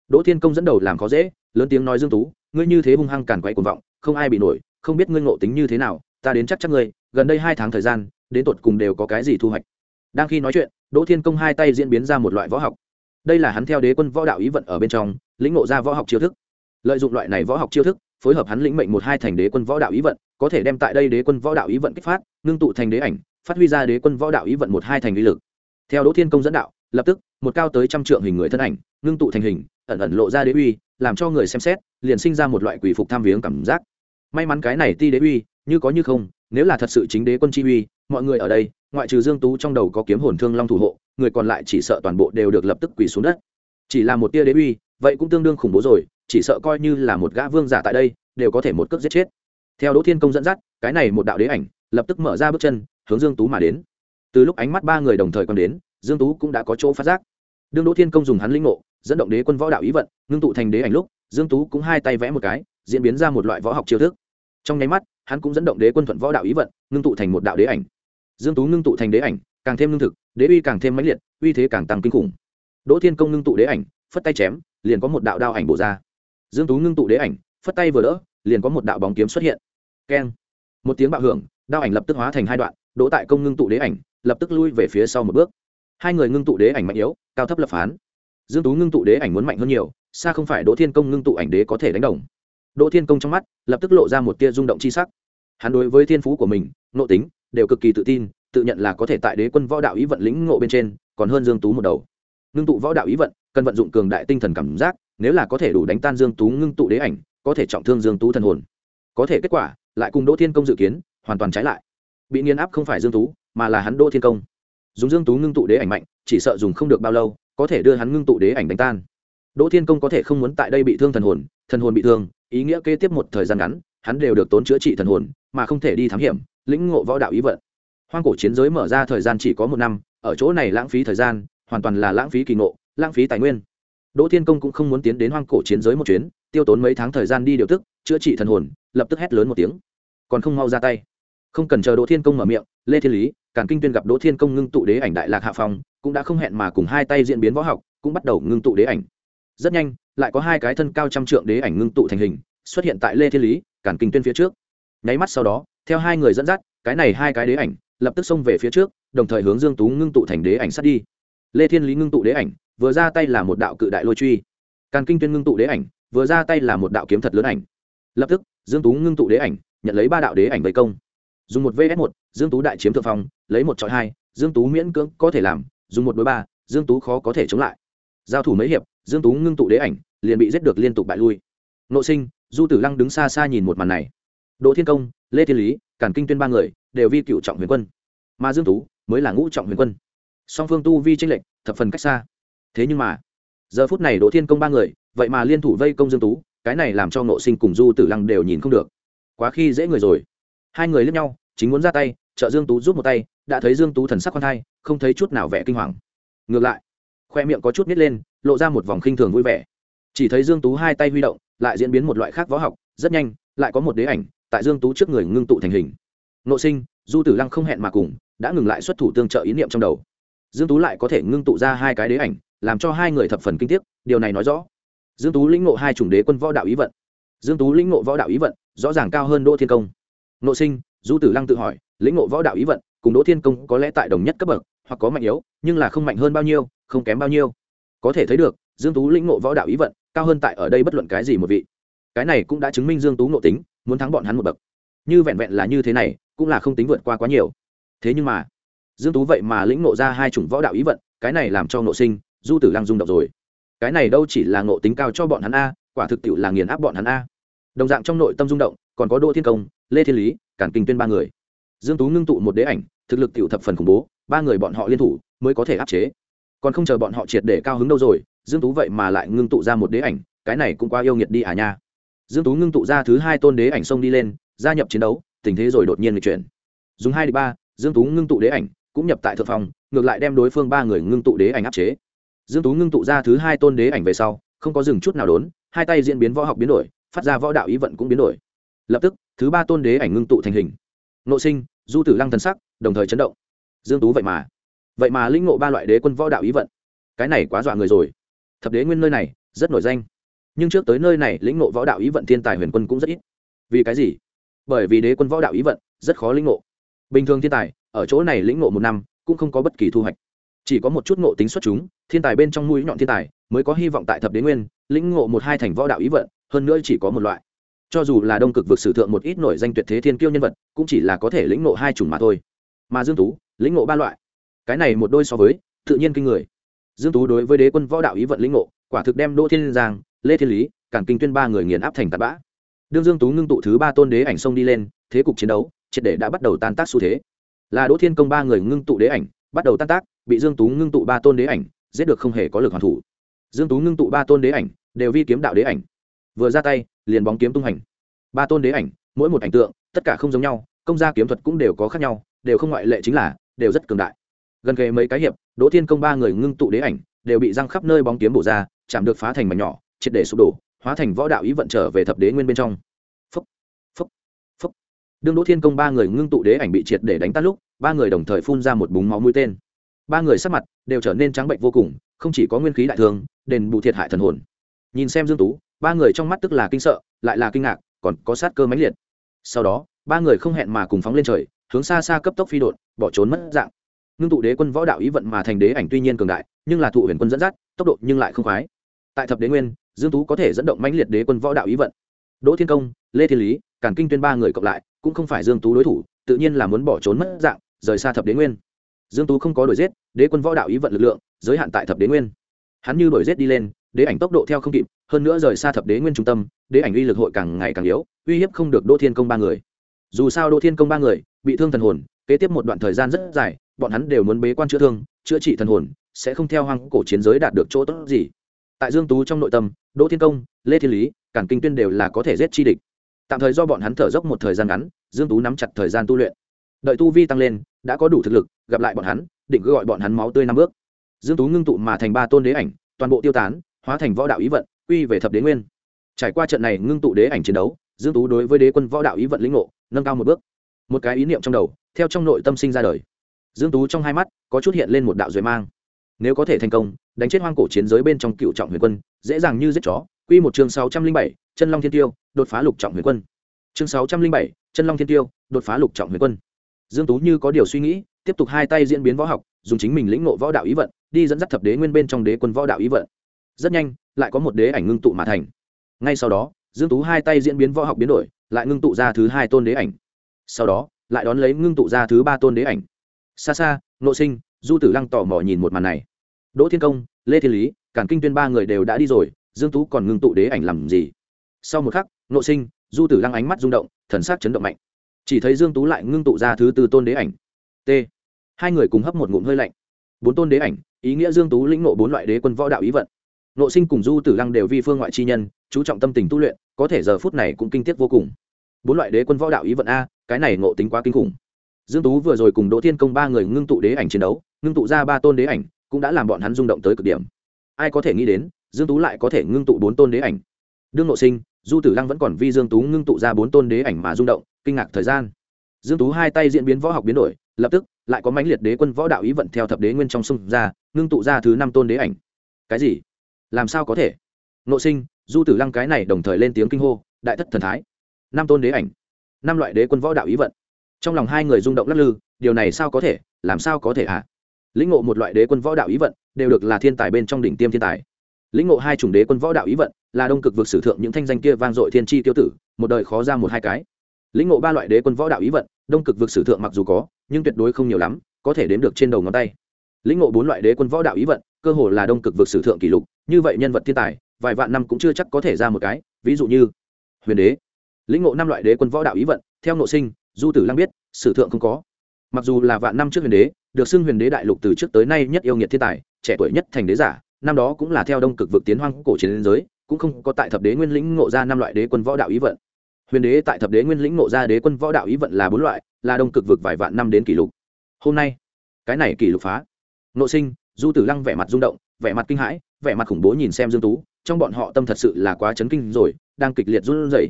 Đỗ thiên công dẫn đầu làm khó dễ, lớn tiếng nói dương tú, ngươi như thế hung hăng cản quay cuồng vọng, không ai bị nổi, không biết ngươi ngộ tính như thế nào, ta đến chắc chắc ngươi, gần đây hai tháng thời gian, đến tột cùng đều có cái gì thu hoạch đang khi nói chuyện, đỗ thiên công hai tay diễn biến ra một loại võ học. Đây là hắn theo đế quân võ đạo ý vận ở bên trong, lĩnh ngộ ra võ học chiêu thức. Lợi dụng loại này võ học chiêu thức, phối hợp hắn lĩnh mệnh một hai thành đế quân võ đạo ý vận, có thể đem tại đây đế quân võ đạo ý vận kích phát, ngưng tụ thành đế ảnh, phát huy ra đế quân võ đạo ý vận một hai thành uy lực. Theo đỗ thiên công dẫn đạo, lập tức, một cao tới trăm trượng hình người thân ảnh, ngưng tụ thành hình, ẩn ẩn lộ ra đế uy, làm cho người xem xét, liền sinh ra một loại quỷ phục tham viếng cảm giác. May mắn cái này ti đế uy, như có như không, nếu là thật sự chính đế quân chi uy, mọi người ở đây ngoại trừ dương tú trong đầu có kiếm hồn thương long thủ hộ, người còn lại chỉ sợ toàn bộ đều được lập tức quỳ xuống đất. Chỉ là một tia đế uy, vậy cũng tương đương khủng bố rồi, chỉ sợ coi như là một gã vương giả tại đây, đều có thể một cước giết chết. Theo đỗ thiên công dẫn dắt, cái này một đạo đế ảnh, lập tức mở ra bước chân, hướng dương tú mà đến. Từ lúc ánh mắt ba người đồng thời quan đến, dương tú cũng đã có chỗ phát giác. Đương đỗ thiên công dùng hắn linh ngộ, dẫn động đế quân võ đạo ý vận, ngưng tụ thành đế ảnh lúc, dương tú cũng hai tay vẽ một cái, diễn biến ra một loại võ học chiêu thức. Trong nháy mắt, hắn cũng dẫn động đế quân thuận võ đạo ý vận, ngưng tụ thành một đạo đế ảnh dương tú ngưng tụ thành đế ảnh, càng thêm lương thực, đế uy càng thêm mãnh liệt, uy thế càng tăng kinh khủng. Đỗ thiên công ngưng tụ đế ảnh, phất tay chém, liền có một đạo đao ảnh bổ ra. Dương tú ngưng tụ đế ảnh, phất tay vừa đỡ, liền có một đạo bóng kiếm xuất hiện. Keng. Một tiếng bạo hưởng, đao ảnh lập tức hóa thành hai đoạn, đỗ tại công ngưng tụ đế ảnh, lập tức lui về phía sau một bước. Hai người ngưng tụ đế ảnh mạnh yếu, cao thấp lập phán. Dương tú ngưng tụ đế ảnh muốn mạnh hơn nhiều, xa không phải đỗ thiên công ngưng tụ ảnh đế có thể đánh đồng. Đỗ thiên công trong mắt, lập tức lộ ra một tia rung động chi sắc. Hắn đối với thiên phú của mình nộ tính đều cực kỳ tự tin, tự nhận là có thể tại đế quân võ đạo ý vận lĩnh ngộ bên trên, còn hơn dương tú một đầu. Ngưng tụ võ đạo ý vận, cần vận dụng cường đại tinh thần cảm giác, nếu là có thể đủ đánh tan dương tú ngưng tụ đế ảnh, có thể trọng thương dương tú thần hồn. Có thể kết quả, lại cùng đỗ thiên công dự kiến, hoàn toàn trái lại. Bị nghiền áp không phải dương tú, mà là hắn đỗ thiên công. Dùng dương tú ngưng tụ đế ảnh mạnh, chỉ sợ dùng không được bao lâu, có thể đưa hắn ngưng tụ đế ảnh đánh tan. Đỗ thiên công có thể không muốn tại đây bị thương thần hồn thần hồn bị thương, ý nghĩa kế tiếp một thời gian ngắn, hắn đều được tốn chữa trị thần hồn, mà không thể đi thám hiểm lĩnh ngộ võ đạo ý vận. Hoang cổ chiến giới mở ra thời gian chỉ có một năm, ở chỗ này lãng phí thời gian, hoàn toàn là lãng phí kỳ ngộ, lãng phí tài nguyên. Đỗ thiên công cũng không muốn tiến đến hoang cổ chiến giới một chuyến, tiêu tốn mấy tháng thời gian đi điều tức, chữa trị thần hồn, lập tức hét lớn một tiếng. Còn không mau ra tay. Không cần chờ đỗ thiên công mở miệng, lê thiên lý Cản kinh tuyên gặp đỗ thiên công ngưng tụ đế ảnh đại lạc hạ phong, cũng đã không hẹn mà cùng hai tay diễn biến võ học, cũng bắt đầu ngưng tụ đế ảnh. Rất nhanh, lại có hai cái thân cao trăm trượng đế ảnh ngưng tụ thành hình, xuất hiện tại lê thiên lý Cản kinh tuyên phía trước. Nháy mắt sau đó theo hai người dẫn dắt, cái này hai cái đế ảnh lập tức xông về phía trước, đồng thời hướng dương tú ngưng tụ thành đế ảnh sát đi. Lê thiên lý ngưng tụ đế ảnh, vừa ra tay là một đạo cự đại lôi truy. Càn kinh tuyên ngưng tụ đế ảnh, vừa ra tay là một đạo kiếm thật lớn ảnh. Lập tức, dương tú ngưng tụ đế ảnh, nhận lấy ba đạo đế ảnh vây công. Dùng một vs một, dương tú đại chiếm thượng phong, lấy một trọi hai, dương tú miễn cưỡng có thể làm, dùng một đối ba, dương tú khó có thể chống lại. Giao thủ mấy hiệp, dương tú ngưng tụ đế ảnh, liền bị giết được liên tục bại lui. Nội sinh, du tử lăng đứng xa xa nhìn một màn này đỗ thiên công, lê thiên lý cản kinh tuyên ba người đều vi cựu trọng huyền quân. Mà dương tú mới là ngũ trọng huyền quân. Song phương tu vi tranh lệch, thập phần cách xa. Thế nhưng mà, giờ phút này đỗ thiên công ba người, vậy mà liên thủ vây công dương tú, cái này làm cho nộ sinh cùng du tử lăng đều nhìn không được. Quá khi dễ người rồi. Hai người lướt nhau, chính muốn ra tay, trợ dương tú giúp một tay, đã thấy dương tú thần sắc con thai, không thấy chút nào vẻ kinh hoàng. Ngược lại, khoe miệng có chút nít lên, lộ ra một vòng khinh thường vui vẻ. Chỉ thấy dương tú hai tay huy động, lại diễn biến một loại khác võ học, rất nhanh, lại có một đế ảnh tại dương tú trước người ngưng tụ thành hình. Nộ sinh, du tử lăng không hẹn mà cùng, đã ngừng lại xuất thủ tương trợ ý niệm trong đầu. Dương tú lại có thể ngưng tụ ra hai cái đế ảnh, làm cho hai người thập phần kinh tiếc, điều này nói rõ. Dương tú lĩnh ngộ hai chủng đế quân võ đạo ý vận. Dương tú lĩnh ngộ võ đạo ý vận, rõ ràng cao hơn đỗ thiên công. Nộ sinh, du tử lăng tự hỏi, lĩnh ngộ võ đạo ý vận, cùng đỗ thiên công có lẽ tại đồng nhất cấp bậc, hoặc có mạnh yếu, nhưng là không mạnh hơn bao nhiêu, không kém bao nhiêu. Có thể thấy được, dương tú lĩnh ngộ võ đạo ý vận, cao hơn tại ở đây bất luận cái gì một vị. Cái này cũng đã chứng minh dương tú ngộ tính muốn thắng bọn hắn một bậc. Như vẹn vẹn là như thế này, cũng là không tính vượt qua quá nhiều. Thế nhưng mà, dương tú vậy mà lĩnh ngộ ra hai chủng võ đạo ý vận, cái này làm cho ngộ sinh, du tử lăng rung động rồi. Cái này đâu chỉ là ngộ tính cao cho bọn hắn a, quả thực tiệu là nghiền áp bọn hắn a. Đồng dạng trong nội tâm rung động, còn có đỗ thiên công, lê thiên lý, cản kinh tuyên ba người. Dương tú ngưng tụ một đế ảnh, thực lực tiểu thập phần khủng bố, ba người bọn họ liên thủ mới có thể áp chế. Còn không chờ bọn họ triệt để cao hứng đâu rồi, dương tú vậy mà lại ngưng tụ ra một đế ảnh, cái này cũng quá yêu nghiệt đi à nha dương tú ngưng tụ ra thứ hai tôn đế ảnh xông đi lên, gia nhập chiến đấu, tình thế rồi đột nhiên lịch chuyển. Dùng hai đi ba, dương tú ngưng tụ đế ảnh, cũng nhập tại thượng phòng, ngược lại đem đối phương ba người ngưng tụ đế ảnh áp chế. Dương tú ngưng tụ ra thứ hai tôn đế ảnh về sau, không có dừng chút nào đốn, hai tay diễn biến võ học biến đổi, phát ra võ đạo ý vận cũng biến đổi. Lập tức, thứ ba tôn đế ảnh ngưng tụ thành hình. Nội sinh, du tử lăng thần sắc, đồng thời chấn động. Dương tú vậy mà vậy mà linh ngộ ba loại đế quân võ đạo ý vận. Cái này quá dọa người rồi. Thập đế nguyên nơi này, rất nổi danh nhưng trước tới nơi này lĩnh ngộ võ đạo ý vận thiên tài huyền quân cũng rất ít. Vì cái gì? Bởi vì đế quân võ đạo ý vận rất khó lĩnh ngộ. Bình thường thiên tài, ở chỗ này lĩnh ngộ một năm, cũng không có bất kỳ thu hoạch. Chỉ có một chút ngộ tính xuất chúng, thiên tài bên trong mũi nhọn thiên tài, mới có hy vọng tại thập đế nguyên, lĩnh ngộ một hai thành võ đạo ý vận, hơn nữa chỉ có một loại. Cho dù là đông cực vực sử thượng một ít nổi danh tuyệt thế thiên kiêu nhân vật, cũng chỉ là có thể lĩnh ngộ hai chủng mà thôi. Mà dương tú, lĩnh ngộ ba loại. Cái này một đôi so với, tự nhiên kinh người. Dương tú đối với đế quân võ đạo ý vận lĩnh ngộ, quả thực đem đỗ thiên giang lê thiên lý, cản kinh tuyên ba người nghiền áp thành tạt bã. Đương dương tú ngưng tụ thứ ba tôn đế ảnh sông đi lên, thế cục chiến đấu, triệt để đã bắt đầu tan tác xu thế. Là đỗ thiên công ba người ngưng tụ đế ảnh, bắt đầu tan tác, bị dương tú ngưng tụ ba tôn đế ảnh, giết được không hề có lực hoàn thủ. Dương tú ngưng tụ ba tôn đế ảnh, đều vi kiếm đạo đế ảnh. Vừa ra tay, liền bóng kiếm tung hành. Ba tôn đế ảnh, mỗi một ảnh tượng, tất cả không giống nhau, công gia kiếm thuật cũng đều có khác nhau, đều không ngoại lệ chính là, đều rất cường đại. Gần kề mấy cái hiệp, đỗ thiên công ba người ngưng tụ đế ảnh, đều bị răng khắp nơi bóng kiếm bổ ra, chạm được phá thành mảnh nhỏ triệt để sụp đổ, hóa thành võ đạo ý vận trở về thập đế nguyên bên trong. Phúc phúc phúc. Đương đỗ thiên công ba người ngưng tụ đế ảnh bị triệt để đánh tắt lúc, ba người đồng thời phun ra một búng máu mũi tên. Ba người sắc mặt đều trở nên trắng bệnh vô cùng, không chỉ có nguyên khí đại thương, đền bù thiệt hại thần hồn. Nhìn xem dương tú, ba người trong mắt tức là kinh sợ, lại là kinh ngạc, còn có sát cơ mãnh liệt. Sau đó, ba người không hẹn mà cùng phóng lên trời, hướng xa xa cấp tốc phi đột, bỏ trốn mất dạng. Ngưng tụ đế quân võ đạo ý vận mà thành đế ảnh tuy nhiên cường đại, nhưng là thụ huyền quân dẫn dắt, tốc độ nhưng lại không khoái. Tại thập đế nguyên dương tú có thể dẫn động mãnh liệt đế quân võ đạo ý vận. Đỗ thiên công, lê thiên lý, càn kinh tuyên ba người cộng lại, cũng không phải dương tú đối thủ, tự nhiên là muốn bỏ trốn mất dạng, rời xa thập đế nguyên. Dương tú không có đổi giết, đế quân võ đạo ý vận lực lượng, giới hạn tại thập đế nguyên. Hắn như đổi giết đi lên, đế ảnh tốc độ theo không kịp, hơn nữa rời xa thập đế nguyên trung tâm, đế ảnh uy lực hội càng ngày càng yếu, uy hiếp không được đỗ thiên công ba người. Dù sao đỗ thiên công ba người, bị thương thần hồn, kế tiếp một đoạn thời gian rất dài, bọn hắn đều muốn bế quan chữa thương, chữa trị thần hồn, sẽ không theo hoang cổ chiến giới đạt được chỗ tốt gì tại dương tú trong nội tâm, đỗ thiên công, lê thiên lý, cản kinh tuyên đều là có thể giết chi địch. Tạm thời do bọn hắn thở dốc một thời gian ngắn, dương tú nắm chặt thời gian tu luyện. Đợi tu vi tăng lên, đã có đủ thực lực, gặp lại bọn hắn, định cứ gọi bọn hắn máu tươi năm bước. Dương tú ngưng tụ mà thành ba tôn đế ảnh, toàn bộ tiêu tán, hóa thành võ đạo ý vận, quy về thập đế nguyên. Trải qua trận này ngưng tụ đế ảnh chiến đấu, dương tú đối với đế quân võ đạo ý vận lĩnh ngộ, nâng cao một bước. Một cái ý niệm trong đầu, theo trong nội tâm sinh ra đời. Dương tú trong hai mắt, có chút hiện lên một đạo duệ mang nếu có thể thành công, đánh chết hoang cổ chiến giới bên trong cựu trọng huyền quân, dễ dàng như giết chó. Quy một chương sáu trăm linh bảy, chân long thiên tiêu, đột phá lục trọng huyền quân. Chương sáu trăm linh bảy, chân long thiên tiêu, đột phá lục trọng huyền quân. Dương tú như có điều suy nghĩ, tiếp tục hai tay diễn biến võ học, dùng chính mình lĩnh nộ võ đạo ý vận, đi dẫn dắt thập đế nguyên bên trong đế quân võ đạo ý vận. Rất nhanh, lại có một đế ảnh ngưng tụ mà thành. Ngay sau đó, dương tú hai tay diễn biến võ học biến đổi, lại ngưng tụ ra thứ hai tôn đế ảnh. Sau đó, lại đón lấy ngưng tụ ra thứ ba tôn đế ảnh. Xa xa, nội sinh du tử lăng tò mò nhìn một màn này. Đỗ thiên công, lê thiên lý, cản kinh tuyên ba người đều đã đi rồi, dương tú còn ngưng tụ đế ảnh làm gì? Sau một khắc, nội sinh, du tử lăng ánh mắt rung động, thần sắc chấn động mạnh. Chỉ thấy dương tú lại ngưng tụ ra thứ tư tôn đế ảnh. T. Hai người cùng hấp một ngụm hơi lạnh. Bốn tôn đế ảnh, ý nghĩa dương tú lĩnh nộ bốn loại đế quân võ đạo ý vận. Nội sinh cùng du tử lăng đều vi phương ngoại chi nhân, chú trọng tâm tình tu luyện, có thể giờ phút này cũng kinh tiếc vô cùng. Bốn loại đế quân võ đạo ý vận a, cái này ngộ tính quá kinh khủng. Dương tú vừa rồi cùng đỗ thiên công ba người ngưng tụ đế ảnh chiến đấu ngưng tụ ra ba tôn đế ảnh, cũng đã làm bọn hắn rung động tới cực điểm. Ai có thể nghĩ đến, dương tú lại có thể ngưng tụ bốn tôn đế ảnh. Đương nội sinh, du tử lăng vẫn còn vi dương tú ngưng tụ ra bốn tôn đế ảnh mà rung động, kinh ngạc thời gian. Dương tú hai tay diễn biến võ học biến đổi, lập tức, lại có mãnh liệt đế quân võ đạo ý vận theo thập đế nguyên trong sông ra, ngưng tụ ra thứ năm tôn đế ảnh. Cái gì? Làm sao có thể? Nội sinh, du tử lăng cái này đồng thời lên tiếng kinh hô, đại thất thần thái. Năm tôn đế ảnh. Năm loại đế quân võ đạo ý vận. Trong lòng hai người rung động lắc lư, điều này sao có thể, làm sao có thể hả? Lĩnh ngộ một loại đế quân võ đạo ý vận, đều được là thiên tài bên trong đỉnh tiêm thiên tài. Lĩnh ngộ hai chủng đế quân võ đạo ý vận, là đông cực vực sử thượng những thanh danh kia vang dội thiên tri tiêu tử, một đời khó ra một hai cái. Lĩnh ngộ ba loại đế quân võ đạo ý vận, đông cực vực sử thượng mặc dù có, nhưng tuyệt đối không nhiều lắm, có thể đếm được trên đầu ngón tay. Lĩnh ngộ bốn loại đế quân võ đạo ý vận, cơ hồ là đông cực vực sử thượng kỷ lục, như vậy nhân vật thiên tài, vài vạn năm cũng chưa chắc có thể ra một cái, ví dụ như huyền đế. Lĩnh ngộ năm loại đế quân võ đạo ý vận, theo nội sinh, du tử lang biết, sử thượng không có mặc dù là vạn năm trước huyền đế, được xưng huyền đế đại lục từ trước tới nay nhất yêu nghiệt thiên tài, trẻ tuổi nhất thành đế giả, năm đó cũng là theo đông cực vực tiến hoang cổ chiến giới, cũng không có tại thập đế nguyên lĩnh ngộ ra năm loại đế quân võ đạo ý vận. Huyền đế tại thập đế nguyên lĩnh ngộ ra đế quân võ đạo ý vận là bốn loại, là đông cực vực vài vạn năm đến kỷ lục. Hôm nay, cái này kỷ lục phá. Nội sinh, du tử lăng vẻ mặt rung động, vẻ mặt kinh hãi, vẻ mặt khủng bố nhìn xem dương tú, trong bọn họ tâm thật sự là quá chấn kinh rồi, đang kịch liệt run rẩy.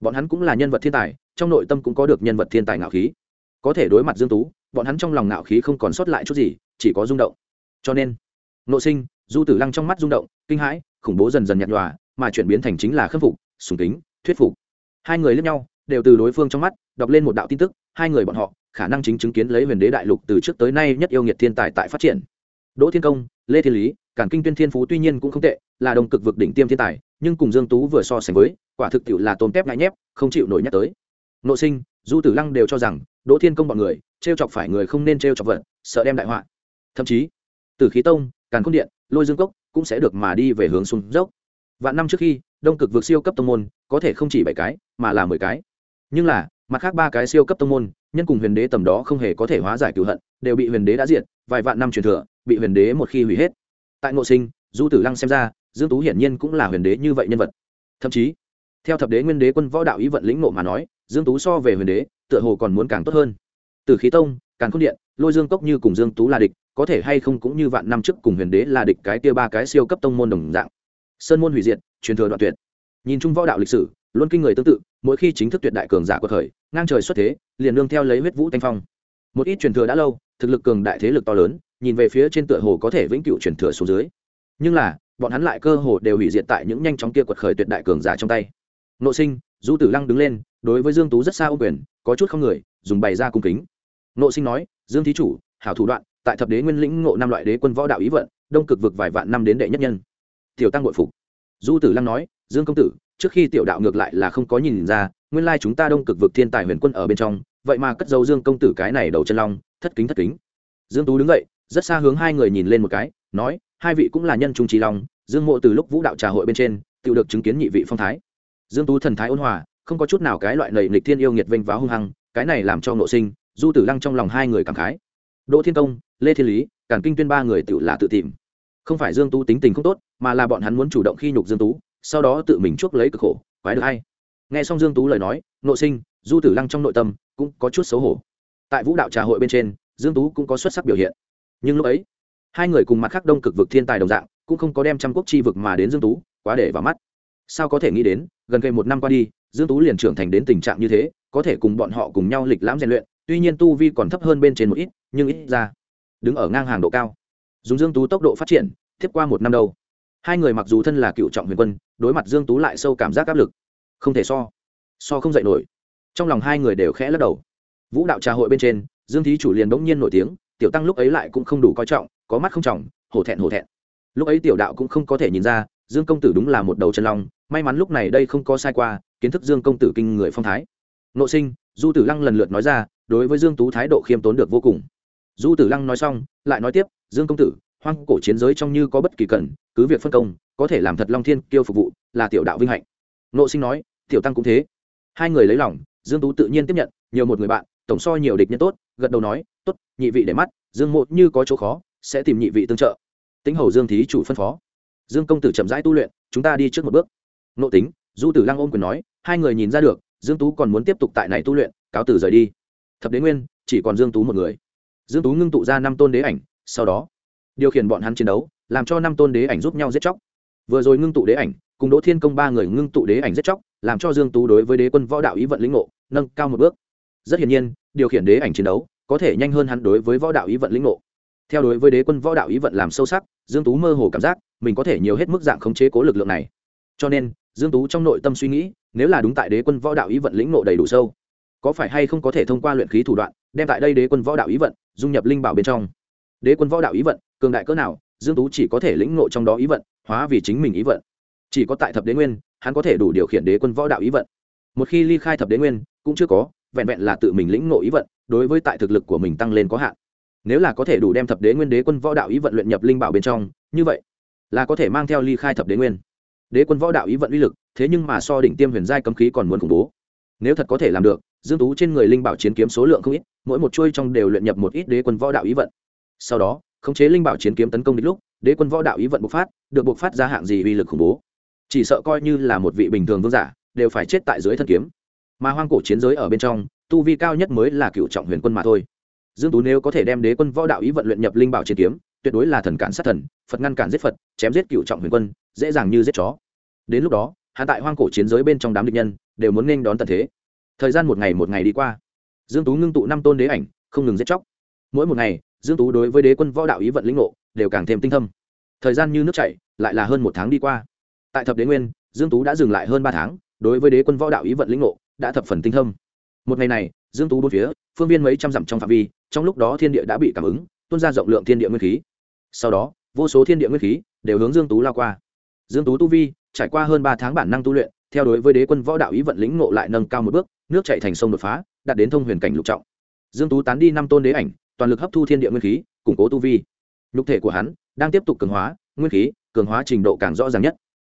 Bọn hắn cũng là nhân vật thiên tài, trong nội tâm cũng có được nhân vật thiên tài ngạo khí có thể đối mặt dương tú, bọn hắn trong lòng ngạo khí không còn sót lại chút gì, chỉ có rung động. Cho nên, nội sinh, du tử lăng trong mắt rung động, kinh hãi, khủng bố dần dần nhạt nhòa, mà chuyển biến thành chính là khâm phục, sùng kính, thuyết phục. Hai người lẫn nhau, đều từ đối phương trong mắt, đọc lên một đạo tin tức, hai người bọn họ, khả năng chính chứng kiến lấy huyền đế đại lục từ trước tới nay nhất yêu nghiệt thiên tài tại phát triển. Đỗ thiên công, lê thiên lý, cản kinh tuyên thiên phú tuy nhiên cũng không tệ, là đồng cực vực đỉnh tiêm thiên tài, nhưng cùng dương tú vừa so sánh với, quả thực tiệu là tôm tép ngại nhép, không chịu nổi nhắc tới. Nội sinh, du tử lăng đều cho rằng đỗ thiên công bọn người, trêu chọc phải người không nên trêu chọc vật, sợ đem đại họa. Thậm chí, từ khí tông, càn khôn điện, lôi dương cốc cũng sẽ được mà đi về hướng xuống dốc. Vạn năm trước khi, đông cực vượt siêu cấp tông môn, có thể không chỉ bảy cái, mà là mười cái. Nhưng là, mặt khác ba cái siêu cấp tông môn, nhân cùng huyền đế tầm đó không hề có thể hóa giải cựu hận, đều bị huyền đế đã diện vài vạn năm truyền thừa, bị huyền đế một khi hủy hết. Tại ngộ sinh, du tử lăng xem ra, dương tú hiển nhiên cũng là huyền đế như vậy nhân vật. Thậm chí theo thập đế nguyên đế quân võ đạo ý vận lĩnh nộ mà nói, dương tú so về huyền đế, tựa hồ còn muốn càng tốt hơn. Từ khí tông càng khôn điện, lôi dương cốc như cùng dương tú là địch, có thể hay không cũng như vạn năm trước cùng huyền đế là địch cái kia ba cái siêu cấp tông môn đồng dạng. Sơn môn hủy diệt, truyền thừa đoạn tuyệt. Nhìn chung võ đạo lịch sử, luôn kinh người tương tự, mỗi khi chính thức tuyệt đại cường giả của thời, ngang trời xuất thế, liền nương theo lấy huyết vũ thanh phong. Một ít truyền thừa đã lâu, thực lực cường đại thế lực to lớn, nhìn về phía trên tựa hồ có thể vĩnh cửu truyền thừa xuống dưới. Nhưng là, bọn hắn lại cơ hồ đều hủy diệt tại những nhanh chóng kia quật khởi tuyệt đại cường giả trong tay nội sinh, du tử lăng đứng lên, đối với dương tú rất xa ô quyền, có chút không người, dùng bày ra cung kính. Nội sinh nói, dương thí chủ, hảo thủ đoạn, tại thập đế nguyên lĩnh ngộ năm loại đế quân võ đạo ý vận, đông cực vực vài vạn năm đến đệ nhất nhân. Tiểu tăng nội phục. Du tử lăng nói, dương công tử, trước khi tiểu đạo ngược lại là không có nhìn ra, nguyên lai chúng ta đông cực vực thiên tài huyền quân ở bên trong, vậy mà cất dấu dương công tử cái này đầu chân long, thất kính thất kính. Dương tú đứng dậy, rất xa hướng hai người nhìn lên một cái, nói, hai vị cũng là nhân trung trí long, dương mộ từ lúc vũ đạo trà hội bên trên tự được chứng kiến nhị vị phong thái dương tú thần thái ôn hòa, không có chút nào cái loại nầy lịch thiên yêu nghiệt vinh váo hung hăng, cái này làm cho nội sinh, du tử lăng trong lòng hai người cảm khái. Đỗ thiên công, lê thiên lý cản kinh tuyên ba người tự là tự tìm. Không phải dương tú tính tình không tốt, mà là bọn hắn muốn chủ động khi nhục dương tú, sau đó tự mình chuốc lấy cực khổ, quái được hay. Nghe xong dương tú lời nói nội sinh, du tử lăng trong nội tâm cũng có chút xấu hổ. Tại vũ đạo trà hội bên trên, dương tú cũng có xuất sắc biểu hiện. Nhưng lúc ấy, hai người cùng mặt khác đông cực vực thiên tài đồng dạng, cũng không có đem trăm quốc chi vực mà đến dương tú, quá để vào mắt. Sao có thể nghĩ đến gần cây một năm qua đi, dương tú liền trưởng thành đến tình trạng như thế, có thể cùng bọn họ cùng nhau lịch lãm rèn luyện, tuy nhiên tu vi còn thấp hơn bên trên một ít, nhưng ít ra, đứng ở ngang hàng độ cao. Dùng dương tú tốc độ phát triển, tiếp qua một năm đâu. Hai người mặc dù thân là cựu trọng huyền quân, đối mặt dương tú lại sâu cảm giác áp lực. Không thể so so không dậy nổi. Trong lòng hai người đều khẽ lắc đầu. Vũ đạo trà hội bên trên, dương thí chủ liền bỗng nhiên nổi tiếng, tiểu tăng lúc ấy lại cũng không đủ coi trọng, có mắt không trọng, hổ thẹn hổ thẹn. Lúc ấy tiểu đạo cũng không có thể nhìn ra dương công tử đúng là một đầu chân long, may mắn lúc này đây không có sai qua, kiến thức dương công tử kinh người phong thái. Nộ sinh, du tử lăng lần lượt nói ra, đối với dương tú thái độ khiêm tốn được vô cùng. Du tử lăng nói xong, lại nói tiếp, dương công tử, hoang cổ chiến giới trong như có bất kỳ cần, cứ việc phân công, có thể làm thật long thiên kiêu phục vụ, là tiểu đạo vinh hạnh. Nộ sinh nói, tiểu tăng cũng thế. Hai người lấy lòng, dương tú tự nhiên tiếp nhận, nhiều một người bạn, tổng so nhiều địch nhân tốt. Gật đầu nói, tốt, nhị vị để mắt, dương mộ như có chỗ khó, sẽ tìm nhị vị tương trợ. Tính hầu dương thí chủ phân phó dương công tử chậm rãi tu luyện, chúng ta đi trước một bước. Nộ tính, du tử lăng ôm quyền nói, hai người nhìn ra được, dương tú còn muốn tiếp tục tại này tu luyện, cáo tử rời đi. Thập đế nguyên, chỉ còn dương tú một người. Dương tú ngưng tụ ra năm tôn đế ảnh, sau đó, điều khiển bọn hắn chiến đấu, làm cho năm tôn đế ảnh giúp nhau giết chóc. Vừa rồi ngưng tụ đế ảnh, cùng đỗ thiên công ba người ngưng tụ đế ảnh giết chóc, làm cho dương tú đối với đế quân võ đạo ý vận lĩnh ngộ, nâng cao một bước. Rất hiển nhiên, điều khiển đế ảnh chiến đấu, có thể nhanh hơn hắn đối với võ đạo ý vận lĩnh ngộ. Theo đối với đế quân võ đạo ý vận làm sâu sắc, dương tú mơ hồ cảm giác mình có thể nhiều hết mức dạng khống chế cố lực lượng này. Cho nên, dương tú trong nội tâm suy nghĩ, nếu là đúng tại đế quân võ đạo ý vận lĩnh ngộ đầy đủ sâu, có phải hay không có thể thông qua luyện khí thủ đoạn, đem tại đây đế quân võ đạo ý vận dung nhập linh bảo bên trong? Đế quân võ đạo ý vận, cường đại cỡ nào, dương tú chỉ có thể lĩnh ngộ trong đó ý vận, hóa vì chính mình ý vận. Chỉ có tại thập đế nguyên, hắn có thể đủ điều khiển đế quân võ đạo ý vận. Một khi ly khai thập đế nguyên, cũng chưa có, vẹn vẹn là tự mình lĩnh ngộ ý vận, đối với tại thực lực của mình tăng lên có hạn. Nếu là có thể đủ đem thập đế nguyên đế quân võ đạo ý vận luyện nhập linh bảo bên trong, như vậy là có thể mang theo ly khai thập đế nguyên. Đế quân võ đạo ý vận uy lực, thế nhưng mà so đỉnh tiêm huyền giai cấm khí còn muốn khủng bố. Nếu thật có thể làm được, dương tú trên người linh bảo chiến kiếm số lượng không ít, mỗi một chuôi trong đều luyện nhập một ít đế quân võ đạo ý vận. Sau đó, khống chế linh bảo chiến kiếm tấn công địch lúc, đế quân võ đạo ý vận bộc phát, được bộc phát ra hạng gì uy lực khủng bố. Chỉ sợ coi như là một vị bình thường vương giả, đều phải chết tại dưới thân kiếm. Mà hoang cổ chiến giới ở bên trong, tu vi cao nhất mới là cựu trọng huyền quân mà thôi. Dương tú nếu có thể đem đế quân võ đạo ý vận luyện nhập linh bảo chiến kiếm tuyệt đối là thần cản sát thần, phật ngăn cản giết phật, chém giết cựu trọng huyền quân, dễ dàng như giết chó. Đến lúc đó hạ tại hoang cổ chiến giới bên trong đám địch nhân đều muốn nên đón tận thế. Thời gian một ngày một ngày đi qua, dương tú ngưng tụ năm tôn đế ảnh, không ngừng giết chóc. Mỗi một ngày, dương tú đối với đế quân võ đạo ý vận lĩnh ngộ đều càng thêm tinh thâm. Thời gian như nước chảy, lại là hơn một tháng đi qua. Tại thập đế nguyên, dương tú đã dừng lại hơn ba tháng, đối với đế quân võ đạo ý vận lĩnh ngộ đã thập phần tinh thâm. Một ngày này, dương tú bốn phía, phương viên mấy trăm dặm trong phạm vi, trong lúc đó thiên địa đã bị cảm ứng, tuôn ra rộng lượng thiên địa nguyên khí sau đó, vô số thiên địa nguyên khí đều hướng dương tú lao qua. Dương tú tu vi trải qua hơn ba tháng bản năng tu luyện, theo đối với đế quân võ đạo ý vận lĩnh ngộ lại nâng cao một bước, nước chảy thành sông đột phá, đạt đến thông huyền cảnh lục trọng. Dương tú tán đi năm tôn đế ảnh, toàn lực hấp thu thiên địa nguyên khí, củng cố tu vi. Nhục thể của hắn đang tiếp tục cường hóa, nguyên khí cường hóa trình độ càng rõ ràng nhất.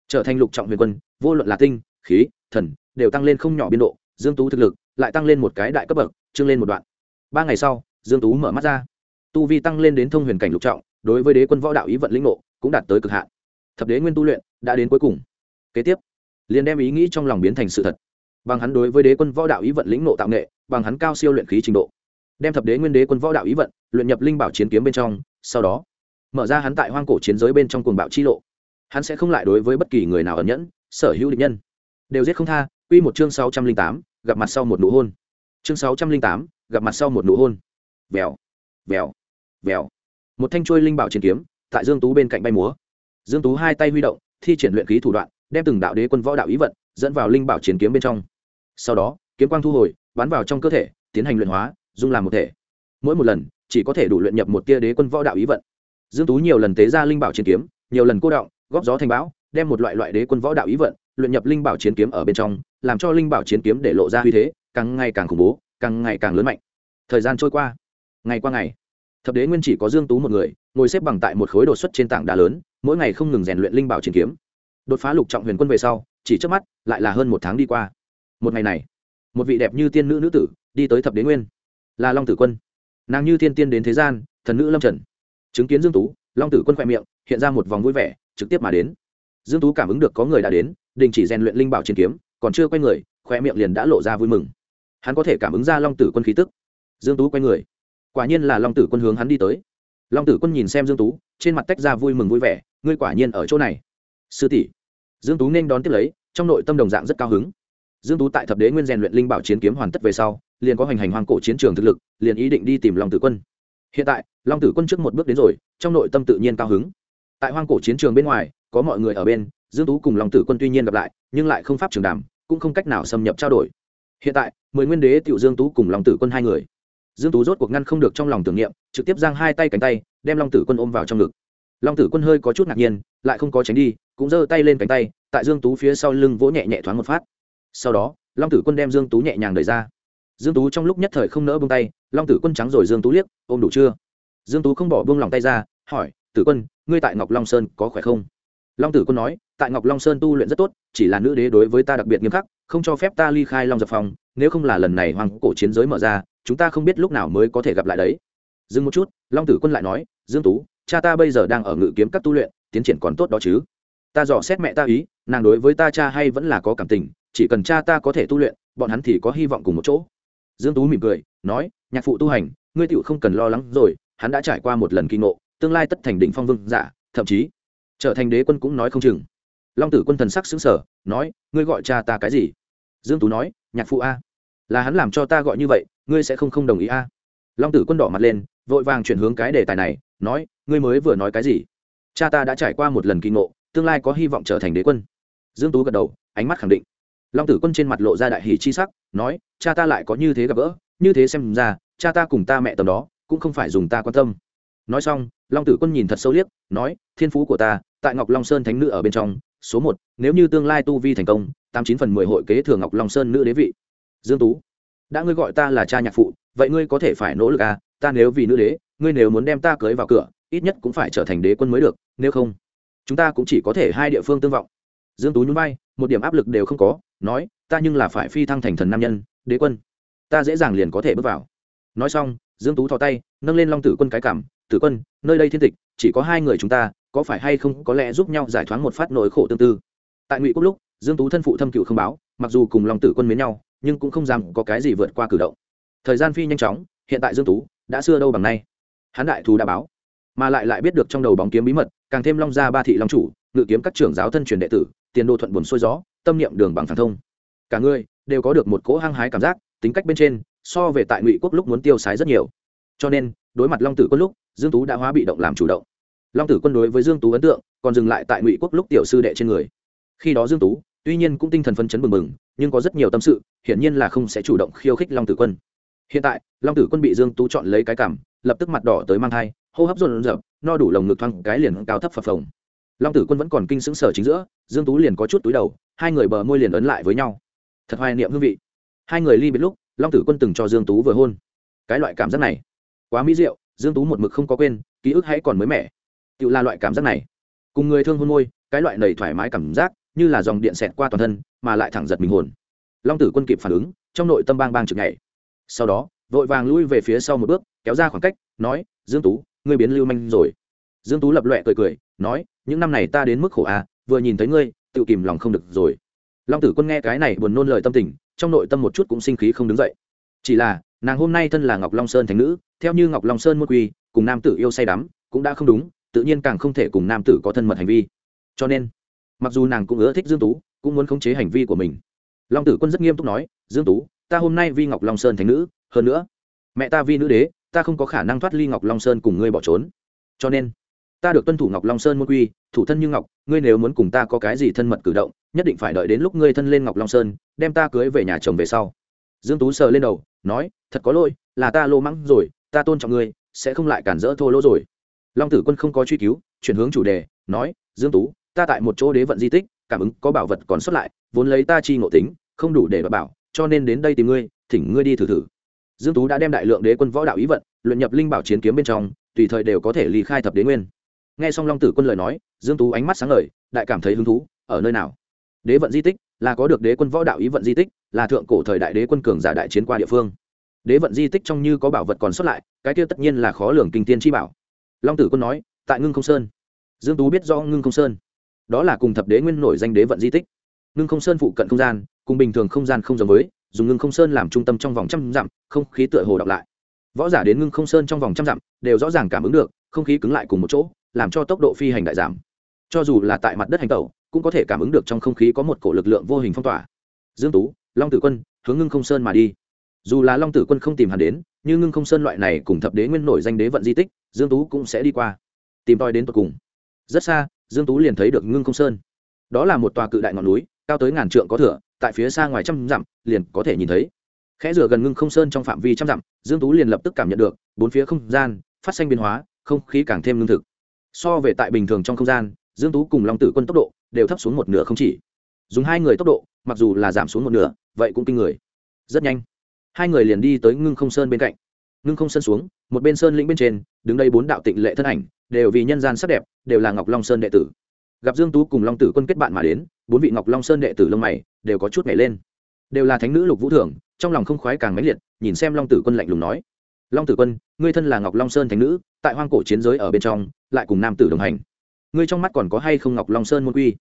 Trở thành lục trọng huyền quân, vô luận là tinh, khí, thần, đều tăng lên không nhỏ biên độ, dương tú thực lực lại tăng lên một cái đại cấp bậc trưng lên một đoạn. Ba ngày sau, dương tú mở mắt ra. Tu vi tăng lên đến thông huyền cảnh lục trọng đối với đế quân võ đạo ý vận lĩnh ngộ cũng đạt tới cực hạn. Thập đế nguyên tu luyện đã đến cuối cùng. Kế tiếp, liền đem ý nghĩ trong lòng biến thành sự thật. Bằng hắn đối với đế quân võ đạo ý vận lĩnh ngộ tạo nghệ, bằng hắn cao siêu luyện khí trình độ, đem thập đế nguyên đế quân võ đạo ý vận luyện nhập linh bảo chiến kiếm bên trong, sau đó, mở ra hắn tại hoang cổ chiến giới bên trong cuồng bạo chi lộ. Hắn sẽ không lại đối với bất kỳ người nào ẩn nhẫn, sở hữu địch nhân. Đều giết không tha, quy một chương sáu trăm linh tám, gặp mặt sau một nụ hôn. Chương sáu trăm linh tám, gặp mặt sau một nụ hôn. Vèo vèo vèo một thanh chuôi linh bảo chiến kiếm, tại dương tú bên cạnh bay múa. Dương tú hai tay huy động, thi triển luyện khí thủ đoạn, đem từng đạo đế quân võ đạo ý vận, dẫn vào linh bảo chiến kiếm bên trong. Sau đó, kiếm quang thu hồi, bắn vào trong cơ thể, tiến hành luyện hóa, dung làm một thể. Mỗi một lần, chỉ có thể đủ luyện nhập một tia đế quân võ đạo ý vận. Dương tú nhiều lần tế ra linh bảo chiến kiếm, nhiều lần cô động, góp gió thành bão, đem một loại loại đế quân võ đạo ý vận, luyện nhập linh bảo chiến kiếm ở bên trong, làm cho linh bảo chiến kiếm để lộ ra uy thế, càng ngày càng khủng bố, càng ngày càng lớn mạnh. Thời gian trôi qua, ngày qua ngày thập đế nguyên chỉ có dương tú một người, ngồi xếp bằng tại một khối đột xuất trên tảng đá lớn, mỗi ngày không ngừng rèn luyện linh bảo chiến kiếm. Đột phá lục trọng huyền quân về sau, chỉ trước mắt, lại là hơn một tháng đi qua. Một ngày này, một vị đẹp như tiên nữ nữ tử đi tới thập đế nguyên. Là long tử quân. Nàng như tiên tiên đến thế gian, thần nữ lâm trần. Chứng kiến dương tú, long tử quân khoe miệng hiện ra một vòng vui vẻ, trực tiếp mà đến. Dương tú cảm ứng được có người đã đến, đình chỉ rèn luyện linh bảo chiến kiếm, còn chưa quay người khoe miệng liền đã lộ ra vui mừng. Hắn có thể cảm ứng ra long tử quân khí tức. Dương tú quay người quả nhiên là long tử quân hướng hắn đi tới. Long tử quân nhìn xem dương tú, trên mặt tách ra vui mừng vui vẻ, ngươi quả nhiên ở chỗ này. Sư tỷ. Dương tú nên đón tiếp lấy, trong nội tâm đồng dạng rất cao hứng. Dương tú tại thập đế nguyên rèn luyện linh bảo chiến kiếm hoàn tất về sau, liền có hành hành hoang cổ chiến trường thực lực, liền ý định đi tìm long tử quân. Hiện tại, long tử quân trước một bước đến rồi, trong nội tâm tự nhiên cao hứng. Tại hoang cổ chiến trường bên ngoài, có mọi người ở bên, dương tú cùng long tử quân tuy nhiên gặp lại, nhưng lại không pháp trường đàm, cũng không cách nào xâm nhập trao đổi. Hiện tại, mười nguyên đế tiểu dương tú cùng long tử quân hai người dương tú rốt cuộc ngăn không được trong lòng tưởng niệm, trực tiếp giang hai tay cánh tay, đem long tử quân ôm vào trong ngực. Long tử quân hơi có chút ngạc nhiên, lại không có tránh đi, cũng giơ tay lên cánh tay, tại dương tú phía sau lưng vỗ nhẹ nhẹ thoáng một phát. Sau đó, long tử quân đem dương tú nhẹ nhàng đẩy ra. Dương tú trong lúc nhất thời không nỡ buông tay, long tử quân trắng rồi dương tú liếc, ôm đủ chưa? Dương tú không bỏ buông lòng tay ra, hỏi, tử quân, ngươi tại ngọc long sơn có khỏe không? Long tử quân nói, tại ngọc long sơn tu luyện rất tốt, chỉ là nữ đế đối với ta đặc biệt nghiêm khắc, không cho phép ta ly khai long dập phòng nếu không là lần này hoàng cổ chiến giới mở ra, chúng ta không biết lúc nào mới có thể gặp lại đấy. Dừng một chút, long tử quân lại nói, dương tú, cha ta bây giờ đang ở ngự kiếm các tu luyện, tiến triển còn tốt đó chứ. Ta dò xét mẹ ta ý, nàng đối với ta cha hay vẫn là có cảm tình, chỉ cần cha ta có thể tu luyện, bọn hắn thì có hy vọng cùng một chỗ. Dương tú mỉm cười, nói, nhạc phụ tu hành, ngươi tựu không cần lo lắng rồi, hắn đã trải qua một lần kinh ngộ, tương lai tất thành đỉnh phong vương giả, thậm chí, trở thành đế quân cũng nói không chừng. Long tử quân thần sắc xứng sở nói, ngươi gọi cha ta cái gì? Dương tú nói, nhạc phụ a là hắn làm cho ta gọi như vậy, ngươi sẽ không không đồng ý a? Long tử quân đỏ mặt lên, vội vàng chuyển hướng cái đề tài này, nói, ngươi mới vừa nói cái gì? Cha ta đã trải qua một lần kinh ngộ, tương lai có hy vọng trở thành đế quân. Dương tú gật đầu, ánh mắt khẳng định. Long tử quân trên mặt lộ ra đại hỷ chi sắc, nói, cha ta lại có như thế gặp gỡ, như thế xem ra, cha ta cùng ta mẹ tầm đó, cũng không phải dùng ta quan tâm. Nói xong, long tử quân nhìn thật sâu liếc, nói, thiên phú của ta, tại ngọc long sơn thánh nữ ở bên trong, số một, nếu như tương lai tu vi thành công, tám chín phần mười hội kế thừa ngọc long sơn nữ đế vị dương tú, đã ngươi gọi ta là cha nhạc phụ, vậy ngươi có thể phải nỗ lực à? Ta nếu vì nữ đế, ngươi nếu muốn đem ta cưới vào cửa, ít nhất cũng phải trở thành đế quân mới được, nếu không, chúng ta cũng chỉ có thể hai địa phương tương vọng. Dương tú nhún vai, một điểm áp lực đều không có, nói, ta nhưng là phải phi thăng thành thần nam nhân, đế quân. Ta dễ dàng liền có thể bước vào. Nói xong, dương tú thò tay, nâng lên long tử quân cái cảm, tử quân, nơi đây thiên tịch, chỉ có hai người chúng ta, có phải hay không có lẽ giúp nhau giải thoáng một phát nỗi khổ tương tư? Tại ngụy quốc lúc, dương tú thân phụ thâm cựu không báo, mặc dù cùng long tử quân mến nhau nhưng cũng không dám có cái gì vượt qua cử động. Thời gian phi nhanh chóng, hiện tại dương tú đã xưa đâu bằng nay. Hắn đại thù đã báo, mà lại lại biết được trong đầu bóng kiếm bí mật, càng thêm long gia ba thị long chủ, ngự kiếm các trưởng giáo thân truyền đệ tử, tiền đồ thuận buồn xuôi gió, tâm niệm đường bằng phản thông. Cả người đều có được một cỗ hăng hái cảm giác, tính cách bên trên, so về tại ngụy quốc lúc muốn tiêu sái rất nhiều. Cho nên, đối mặt long tử quân lúc, dương tú đã hóa bị động làm chủ động. Long tử quân đối với dương tú ấn tượng còn dừng lại tại ngụy quốc lúc tiểu sư đệ trên người. Khi đó dương tú tuy nhiên cũng tinh thần phấn chấn bừng bừng nhưng có rất nhiều tâm sự, hiển nhiên là không sẽ chủ động khiêu khích long tử quân. Hiện tại, long tử quân bị dương tú chọn lấy cái cảm, lập tức mặt đỏ tới mang thai, hô hấp rộn rợp no đủ lồng ngực thoáng cái liền cao thấp phập phồng. Long tử quân vẫn còn kinh sững sở chính giữa, dương tú liền có chút túi đầu, hai người bờ môi liền ấn lại với nhau. Thật hoài niệm hương vị. Hai người ly biệt lúc, long tử quân từng cho dương tú vừa hôn. Cái loại cảm giác này, quá mỹ diệu, dương tú một mực không có quên, ký ức hãy còn mới mẻ. Tự là loại cảm giác này. Cùng người thương hôn môi, cái loại nầy thoải mái cảm giác như là dòng điện xẹt qua toàn thân, mà lại thẳng giật mình hồn. Long tử quân kịp phản ứng, trong nội tâm bang bang chực nhảy. Sau đó, vội vàng lui về phía sau một bước, kéo ra khoảng cách, nói, dương tú, ngươi biến lưu manh rồi. Dương tú lập loẹ cười cười, nói, những năm này ta đến mức khổ à vừa nhìn thấy ngươi, tự kìm lòng không được rồi. Long tử quân nghe cái này buồn nôn lời tâm tình, trong nội tâm một chút cũng sinh khí không đứng dậy. Chỉ là, nàng hôm nay thân là ngọc long sơn thành nữ, theo như ngọc long sơn môn quy, cùng nam tử yêu say đắm, cũng đã không đúng, tự nhiên càng không thể cùng nam tử có thân mật hành vi. Cho nên mặc dù nàng cũng ưa thích dương tú, cũng muốn khống chế hành vi của mình. Long tử quân rất nghiêm túc nói, dương tú, ta hôm nay vi ngọc long sơn thành nữ, hơn nữa, mẹ ta vi nữ đế, ta không có khả năng thoát ly ngọc long sơn cùng ngươi bỏ trốn. Cho nên, ta được tuân thủ ngọc long sơn môn quy, thủ thân như ngọc, ngươi nếu muốn cùng ta có cái gì thân mật cử động, nhất định phải đợi đến lúc ngươi thân lên ngọc long sơn, đem ta cưới về nhà chồng về sau. Dương tú sờ lên đầu, nói, thật có lỗi, là ta lô mắng rồi, ta tôn trọng ngươi, sẽ không lại cản rỡ thô lỗ rồi. Long tử quân không có truy cứu, chuyển hướng chủ đề, nói, dương tú ta tại một chỗ đế vận di tích, cảm ứng có bảo vật còn xuất lại, vốn lấy ta chi ngộ tính, không đủ để bảo, cho nên đến đây tìm ngươi, thỉnh ngươi đi thử thử. Dương tú đã đem đại lượng đế quân võ đạo ý vận, luyện nhập linh bảo chiến kiếm bên trong, tùy thời đều có thể ly khai thập đế nguyên. Nghe xong long tử quân lời nói, dương tú ánh mắt sáng ngời, đại cảm thấy hứng thú, ở nơi nào? Đế vận di tích, là có được đế quân võ đạo ý vận di tích, là thượng cổ thời đại đế quân cường giả đại chiến qua địa phương. Đế vận di tích trong như có bảo vật còn xuất lại, cái kia tất nhiên là khó lường kinh tiên chi bảo. Long tử quân nói, tại ngưng không sơn. Dương tú biết do ngưng không sơn đó là cùng thập đế nguyên nổi danh đế vận di tích. Ngưng không sơn phụ cận không gian, cùng bình thường không gian không giống với, dùng ngưng không sơn làm trung tâm trong vòng trăm dặm, không khí tựa hồ đọc lại. Võ giả đến ngưng không sơn trong vòng trăm dặm, đều rõ ràng cảm ứng được, không khí cứng lại cùng một chỗ, làm cho tốc độ phi hành đại giảm. Cho dù là tại mặt đất hành tẩu, cũng có thể cảm ứng được trong không khí có một cổ lực lượng vô hình phong tỏa. Dương tú, long tử quân, hướng ngưng không sơn mà đi. Dù là long tử quân không tìm hắn đến nhưng ngưng không sơn loại này cùng thập đế nguyên nổi danh đế vận di tích, dương tú cũng sẽ đi qua, tìm tòi đến tận cùng. Rất xa dương tú liền thấy được ngưng không sơn đó là một tòa cự đại ngọn núi cao tới ngàn trượng có thửa tại phía xa ngoài trăm dặm liền có thể nhìn thấy khẽ rửa gần ngưng không sơn trong phạm vi trăm dặm dương tú liền lập tức cảm nhận được bốn phía không gian phát sinh biến hóa không khí càng thêm lương thực so về tại bình thường trong không gian dương tú cùng long tử quân tốc độ đều thấp xuống một nửa không chỉ dùng hai người tốc độ mặc dù là giảm xuống một nửa vậy cũng kinh người rất nhanh hai người liền đi tới ngưng không sơn bên cạnh ngưng không sơn xuống một bên sơn lĩnh bên trên đứng đây bốn đạo tịnh lệ thân ảnh đều vì nhân gian sắc đẹp, đều là ngọc long sơn đệ tử. Gặp dương tú cùng long tử quân kết bạn mà đến, bốn vị ngọc long sơn đệ tử lông mày đều có chút nhảy lên. Đều là thánh nữ lục vũ thường trong lòng không khoái càng mãnh liệt, nhìn xem long tử quân lạnh lùng nói, long tử quân, ngươi thân là ngọc long sơn thánh nữ, tại hoang cổ chiến giới ở bên trong, lại cùng nam tử đồng hành. Ngươi trong mắt còn có hay không ngọc long sơn môn quy?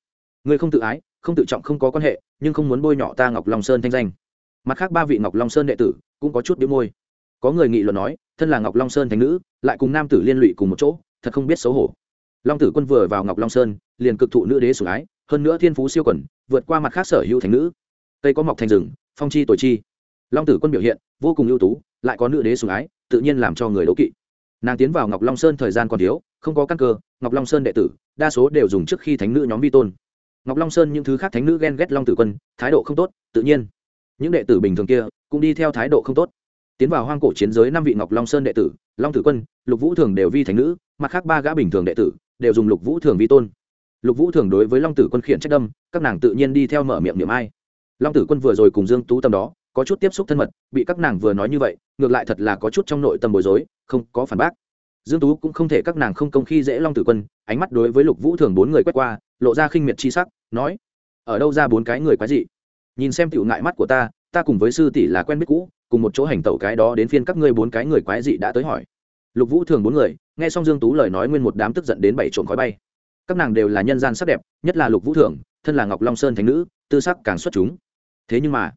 Ngươi không tự ái, không tự trọng, không có quan hệ, nhưng không muốn bôi nhọ ta ngọc long sơn thanh danh. Mặt khác ba vị ngọc long sơn đệ tử cũng có chút biếu môi. Có người nghị luận nói, thân là ngọc long sơn thánh nữ, lại cùng nam tử liên lụy cùng một chỗ thật không biết xấu hổ. Long tử quân vừa vào ngọc long sơn, liền cực thụ nữ đế sủng ái, hơn nữa thiên phú siêu quẩn, vượt qua mặt khác sở hữu thánh nữ. Cây có mọc thành rừng, phong chi tuổi chi. Long tử quân biểu hiện, vô cùng ưu tú, lại có nữ đế sủng ái, tự nhiên làm cho người đố kỵ. Nàng tiến vào ngọc long sơn thời gian còn thiếu, không có căn cơ, ngọc long sơn đệ tử, đa số đều dùng trước khi thánh nữ nhóm vi tôn. Ngọc long sơn những thứ khác thánh nữ ghen ghét long tử quân, thái độ không tốt, tự nhiên. Những đệ tử bình thường kia, cũng đi theo thái độ không tốt tiến vào hoang cổ chiến giới năm vị ngọc long sơn đệ tử, long tử quân, lục vũ thường đều vi thành nữ, mặt khác ba gã bình thường đệ tử đều dùng lục vũ thường vi tôn. Lục vũ thường đối với long tử quân khiển trách đâm, các nàng tự nhiên đi theo mở miệng niệm ai. Long tử quân vừa rồi cùng dương tú tâm đó, có chút tiếp xúc thân mật, bị các nàng vừa nói như vậy, ngược lại thật là có chút trong nội tâm bối rối, không có phản bác. Dương tú cũng không thể các nàng không công khi dễ long tử quân, ánh mắt đối với lục vũ thường bốn người quét qua, lộ ra khinh miệt chi sắc, nói, ở đâu ra bốn cái người quái dị? Nhìn xem tiểu ngại mắt của ta ta cùng với sư tỷ là quen biết cũ cùng một chỗ hành tẩu cái đó đến phiên các ngươi bốn cái người quái dị đã tới hỏi. Lục vũ thường bốn người nghe xong dương tú lời nói nguyên một đám tức giận đến bảy trộm khói bay. Các nàng đều là nhân gian sắc đẹp nhất là lục vũ thường thân là ngọc long sơn thánh nữ tư sắc càng xuất chúng. Thế nhưng mà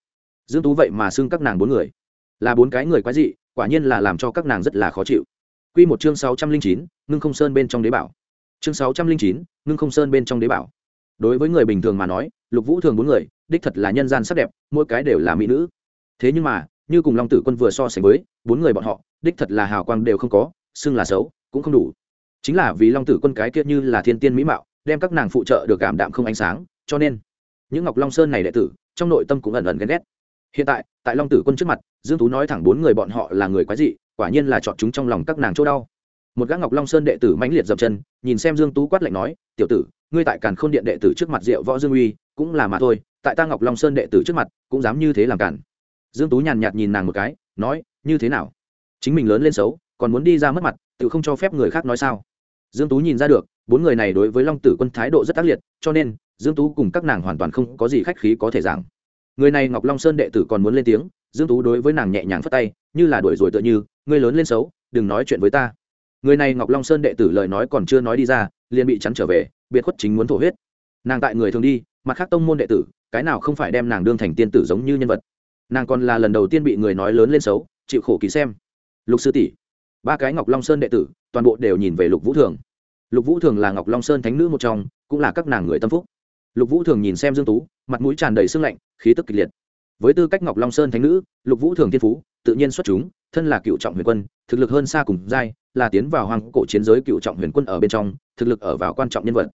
dương tú vậy mà xưng các nàng bốn người. Là bốn cái người quái dị quả nhiên là làm cho các nàng rất là khó chịu. Quy một chương sáu trăm linh chín, ngưng không sơn bên trong đế bảo. Chương sáu trăm linh chín, ngưng không sơn bên trong đế bảo. Đối với người bình thường mà nói lục vũ thường bốn người đích thật là nhân gian sắc đẹp mỗi cái đều là mỹ nữ. Thế nhưng mà như cùng long tử quân vừa so sánh với bốn người bọn họ, đích thật là hào quang đều không có, xưng là xấu, cũng không đủ. Chính là vì long tử quân cái kia như là thiên tiên mỹ mạo, đem các nàng phụ trợ được cảm đạm không ánh sáng, cho nên, những ngọc long sơn này đệ tử, trong nội tâm cũng ẩn ẩn ghen ghét. Hiện tại tại long tử quân trước mặt, dương tú nói thẳng bốn người bọn họ là người quái dị, quả nhiên là chọn chúng trong lòng các nàng chỗ đau. Một gã ngọc long sơn đệ tử mãnh liệt dập chân, nhìn xem dương tú quát lạnh nói, tiểu tử, ngươi tại càn khôn điện đệ tử trước mặt diệu võ dương uy, cũng là mà thôi, tại ta ngọc long sơn đệ tử trước mặt, cũng dám như thế làm cản dương tú nhàn nhạt nhìn nàng một cái, nói, như thế nào? Chính mình lớn lên xấu, còn muốn đi ra mất mặt, tự không cho phép người khác nói sao? Dương tú nhìn ra được, bốn người này đối với long tử quân thái độ rất ác liệt, cho nên, dương tú cùng các nàng hoàn toàn không có gì khách khí có thể giảng. Người này ngọc long sơn đệ tử còn muốn lên tiếng, dương tú đối với nàng nhẹ nhàng phất tay, như là đuổi rồi tựa như người lớn lên xấu, đừng nói chuyện với ta. Người này ngọc long sơn đệ tử lời nói còn chưa nói đi ra, liền bị chắn trở về, biệt khuất chính muốn thổ huyết. Nàng tại người thường đi, mặt khác tông môn đệ tử, cái nào không phải đem nàng đương thành tiên tử giống như nhân vật nàng còn là lần đầu tiên bị người nói lớn lên xấu, chịu khổ ký xem. Lục sư tỷ, ba cái ngọc long sơn đệ tử, toàn bộ đều nhìn về lục vũ thường. Lục vũ thường là ngọc long sơn thánh nữ một trong, cũng là các nàng người tâm phúc. Lục vũ thường nhìn xem dương tú, mặt mũi tràn đầy sương lạnh, khí tức kịch liệt. Với tư cách ngọc long sơn thánh nữ, lục vũ thường thiên phú, tự nhiên xuất chúng, thân là cựu trọng huyền quân, thực lực hơn xa cùng giai, là tiến vào hoàng cổ chiến giới cựu trọng huyền quân ở bên trong, thực lực ở vào quan trọng nhân vật.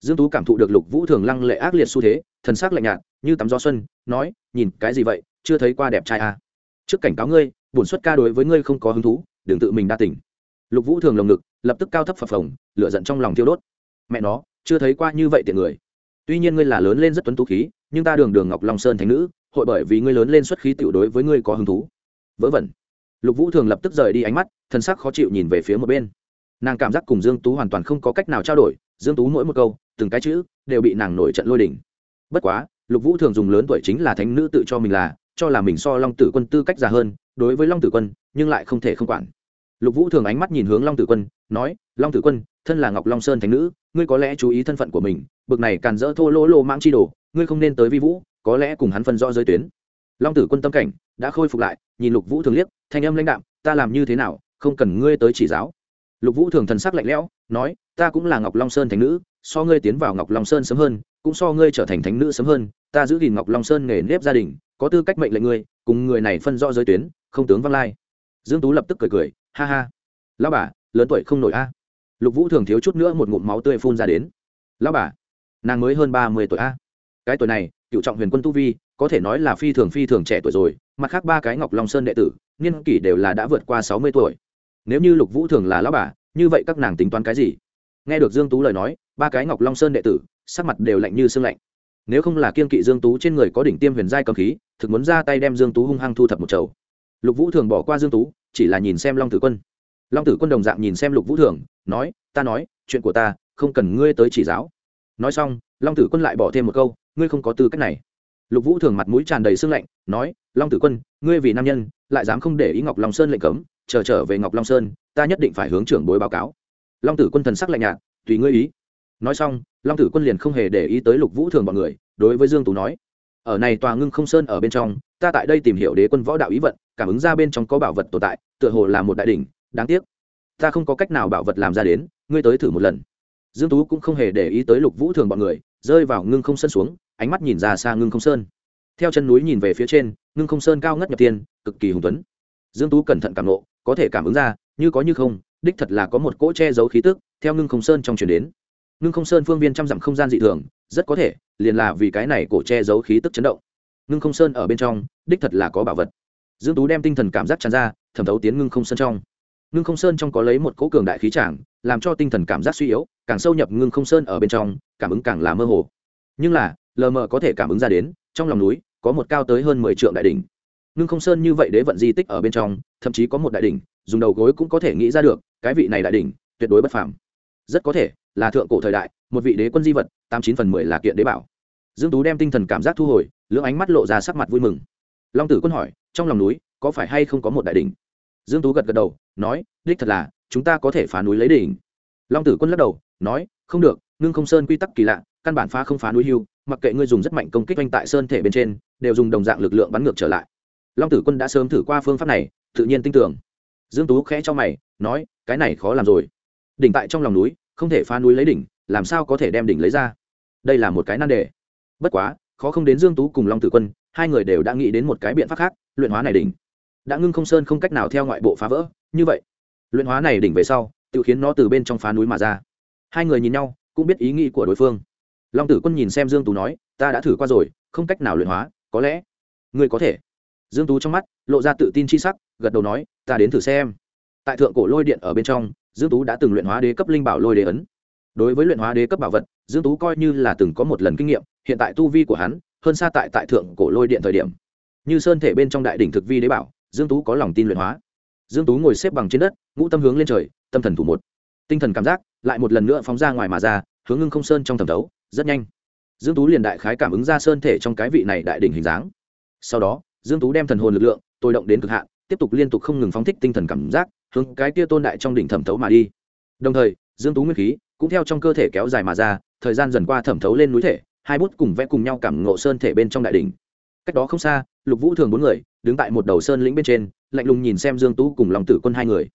Dương tú cảm thụ được lục vũ thường lăng lệ ác liệt xu thế, thần sắc lạnh nhạt, như tắm gió xuân, nói, nhìn cái gì vậy? Chưa thấy qua đẹp trai à. trước cảnh cáo ngươi, bổn xuất ca đối với ngươi không có hứng thú, đừng tự mình đa tỉnh lục vũ thường lồng ngực, lập tức cao thấp phập phồng, lửa giận trong lòng thiêu đốt. Mẹ nó, chưa thấy qua như vậy tiện người. Tuy nhiên ngươi là lớn lên rất tuấn tú khí, nhưng ta đường đường ngọc long sơn thành nữ, hội bởi vì ngươi lớn lên xuất khí tiểu đối với ngươi có hứng thú. Vớ vẩn. Lục vũ thường lập tức rời đi ánh mắt thân sắc khó chịu nhìn về phía một bên. Nàng cảm giác cùng dương tú hoàn toàn không có cách nào trao đổi, dương tú mỗi một câu, từng cái chữ, đều bị nàng nổi trận lôi đỉnh bất quá, lục vũ thường dùng lớn tuổi chính là thánh nữ tự cho mình là cho là mình so long tử quân tư cách già hơn, đối với long tử quân, nhưng lại không thể không quản. Lục vũ thường ánh mắt nhìn hướng long tử quân, nói, long tử quân, thân là ngọc long sơn thánh nữ, ngươi có lẽ chú ý thân phận của mình, bực này càn dỡ thô lỗ lô mang chi đồ, ngươi không nên tới vi vũ, có lẽ cùng hắn phân rõ giới tuyến. Long tử quân tâm cảnh đã khôi phục lại, nhìn lục vũ thường liếc, thanh âm lãnh đạm, ta làm như thế nào, không cần ngươi tới chỉ giáo. Lục vũ thường thần sắc lạnh lẽo, nói, ta cũng là ngọc long sơn thánh nữ, so ngươi tiến vào ngọc long sơn sớm hơn, cũng so ngươi trở thành thánh nữ sớm hơn ta giữ gìn ngọc long sơn nghề nếp gia đình, có tư cách mệnh lệnh ngươi, cùng người này phân rõ giới tuyến, không tướng văng lai. Dương tú lập tức cười cười, ha ha. Lão bà, lớn tuổi không nổi a. Lục vũ thường thiếu chút nữa một ngụm máu tươi phun ra đến. Lão bà, nàng mới hơn ba mươi tuổi a. Cái tuổi này, cựu trọng huyền quân tu vi, có thể nói là phi thường phi thường trẻ tuổi rồi, mặt khác ba cái ngọc long sơn đệ tử, niên kỷ đều là đã vượt qua sáu mươi tuổi. Nếu như lục vũ thường là lão bà, như vậy các nàng tính toán cái gì? Nghe được dương tú lời nói, ba cái ngọc long sơn đệ tử, sắc mặt đều lạnh như xương lạnh nếu không là kiên kỵ dương tú trên người có đỉnh tiêm huyền giai cầm khí, thực muốn ra tay đem dương tú hung hăng thu thập một chầu. Lục vũ thường bỏ qua dương tú, chỉ là nhìn xem long tử quân. Long tử quân đồng dạng nhìn xem lục vũ thường, nói, ta nói, chuyện của ta không cần ngươi tới chỉ giáo. Nói xong, long tử quân lại bỏ thêm một câu, ngươi không có tư cách này. Lục vũ thường mặt mũi tràn đầy sương lạnh, nói, long tử quân, ngươi vì nam nhân, lại dám không để ý ngọc long sơn lệnh cấm, chờ trở về ngọc long sơn, ta nhất định phải hướng trưởng bối báo cáo. Long tử quân thần sắc lạnh nhạt, tùy ngươi ý nói xong, long tử quân liền không hề để ý tới lục vũ thường bọn người, đối với dương tú nói, ở này tòa ngưng không sơn ở bên trong, ta tại đây tìm hiểu đế quân võ đạo ý vận, cảm ứng ra bên trong có bảo vật tồn tại, tựa hồ là một đại đỉnh, đáng tiếc, ta không có cách nào bảo vật làm ra đến, ngươi tới thử một lần. Dương tú cũng không hề để ý tới lục vũ thường bọn người, rơi vào ngưng không sơn xuống, ánh mắt nhìn ra xa ngưng không sơn. Theo chân núi nhìn về phía trên, ngưng không sơn cao ngất nhập tiên, cực kỳ hùng tuấn. Dương tú cẩn thận cảm nộ có thể cảm ứng ra, như có như không, đích thật là có một cỗ che giấu khí tức, theo ngưng không sơn trong truyền đến ngưng không sơn phương viên trăm dặm không gian dị thường, rất có thể, liền là vì cái này cổ che giấu khí tức chấn động. Ngưng không sơn ở bên trong, đích thật là có bảo vật. Dương tú đem tinh thần cảm giác tràn ra, thẩm thấu tiến ngưng không sơn trong. Ngưng không sơn trong có lấy một cỗ cường đại khí tràng, làm cho tinh thần cảm giác suy yếu, càng sâu nhập ngưng không sơn ở bên trong, cảm ứng càng là mơ hồ. Nhưng là, lờ mờ có thể cảm ứng ra đến, trong lòng núi, có một cao tới hơn mười triệu đại đỉnh. Ngưng không sơn như vậy đế vận di tích ở bên trong, thậm chí có một đại đỉnh, dùng đầu gối cũng có thể nghĩ ra được, cái vị này đại đỉnh, tuyệt đối bất phàm. Rất có thể là thượng cổ thời đại, một vị đế quân di vật, tám chín phần mười là kiện đế bảo. Dương tú đem tinh thần cảm giác thu hồi, lưỡng ánh mắt lộ ra sắc mặt vui mừng. Long tử quân hỏi, trong lòng núi, có phải hay không có một đại đỉnh? Dương tú gật gật đầu, nói, đích thật là, chúng ta có thể phá núi lấy đỉnh. Long tử quân lắc đầu, nói, không được, ngưng không sơn quy tắc kỳ lạ, căn bản phá không phá núi hưu, mặc kệ ngươi dùng rất mạnh công kích oanh tại sơn thể bên trên, đều dùng đồng dạng lực lượng bắn ngược trở lại. Long tử quân đã sớm thử qua phương pháp này, tự nhiên tin tưởng. Dương tú khẽ cho mày, nói, cái này khó làm rồi. Đỉnh tại trong lòng núi không thể phá núi lấy đỉnh, làm sao có thể đem đỉnh lấy ra? Đây là một cái nan đề. Bất quá, khó không đến dương tú cùng long tử quân, hai người đều đã nghĩ đến một cái biện pháp khác, luyện hóa này đỉnh. Đã ngưng không sơn không cách nào theo ngoại bộ phá vỡ, như vậy, luyện hóa này đỉnh về sau, tự khiến nó từ bên trong phá núi mà ra. Hai người nhìn nhau, cũng biết ý nghĩ của đối phương. Long tử quân nhìn xem dương tú nói, ta đã thử qua rồi, không cách nào luyện hóa, có lẽ ngươi có thể. Dương tú trong mắt, lộ ra tự tin chi sắc, gật đầu nói, ta đến thử xem. Tại thượng cổ lôi điện ở bên trong dương tú đã từng luyện hóa đế cấp linh bảo lôi đế ấn. Đối với luyện hóa đế cấp bảo vật, dương tú coi như là từng có một lần kinh nghiệm, hiện tại tu vi của hắn hơn xa tại tại thượng cổ lôi điện thời điểm. Như sơn thể bên trong đại đỉnh thực vi đế bảo, dương tú có lòng tin luyện hóa. Dương tú ngồi xếp bằng trên đất, ngũ tâm hướng lên trời, tâm thần thủ một. Tinh thần cảm giác lại một lần nữa phóng ra ngoài mà ra, hướng ngưng không sơn trong thẩm thấu, rất nhanh. Dương tú liền đại khái cảm ứng ra sơn thể trong cái vị này đại đỉnh hình dáng. Sau đó, dương tú đem thần hồn lực lượng tôi động đến cực hạn tiếp tục liên tục không ngừng phóng thích tinh thần cảm giác, hướng cái tia tôn đại trong đỉnh thẩm thấu mà đi. Đồng thời, dương tú nguyên khí cũng theo trong cơ thể kéo dài mà ra, thời gian dần qua thẩm thấu lên núi thể, hai bút cùng vẽ cùng nhau cảm ngộ sơn thể bên trong đại đỉnh. Cách đó không xa, lục vũ thường bốn người đứng tại một đầu sơn lĩnh bên trên, lạnh lùng nhìn xem dương tú cùng long tử quân hai người.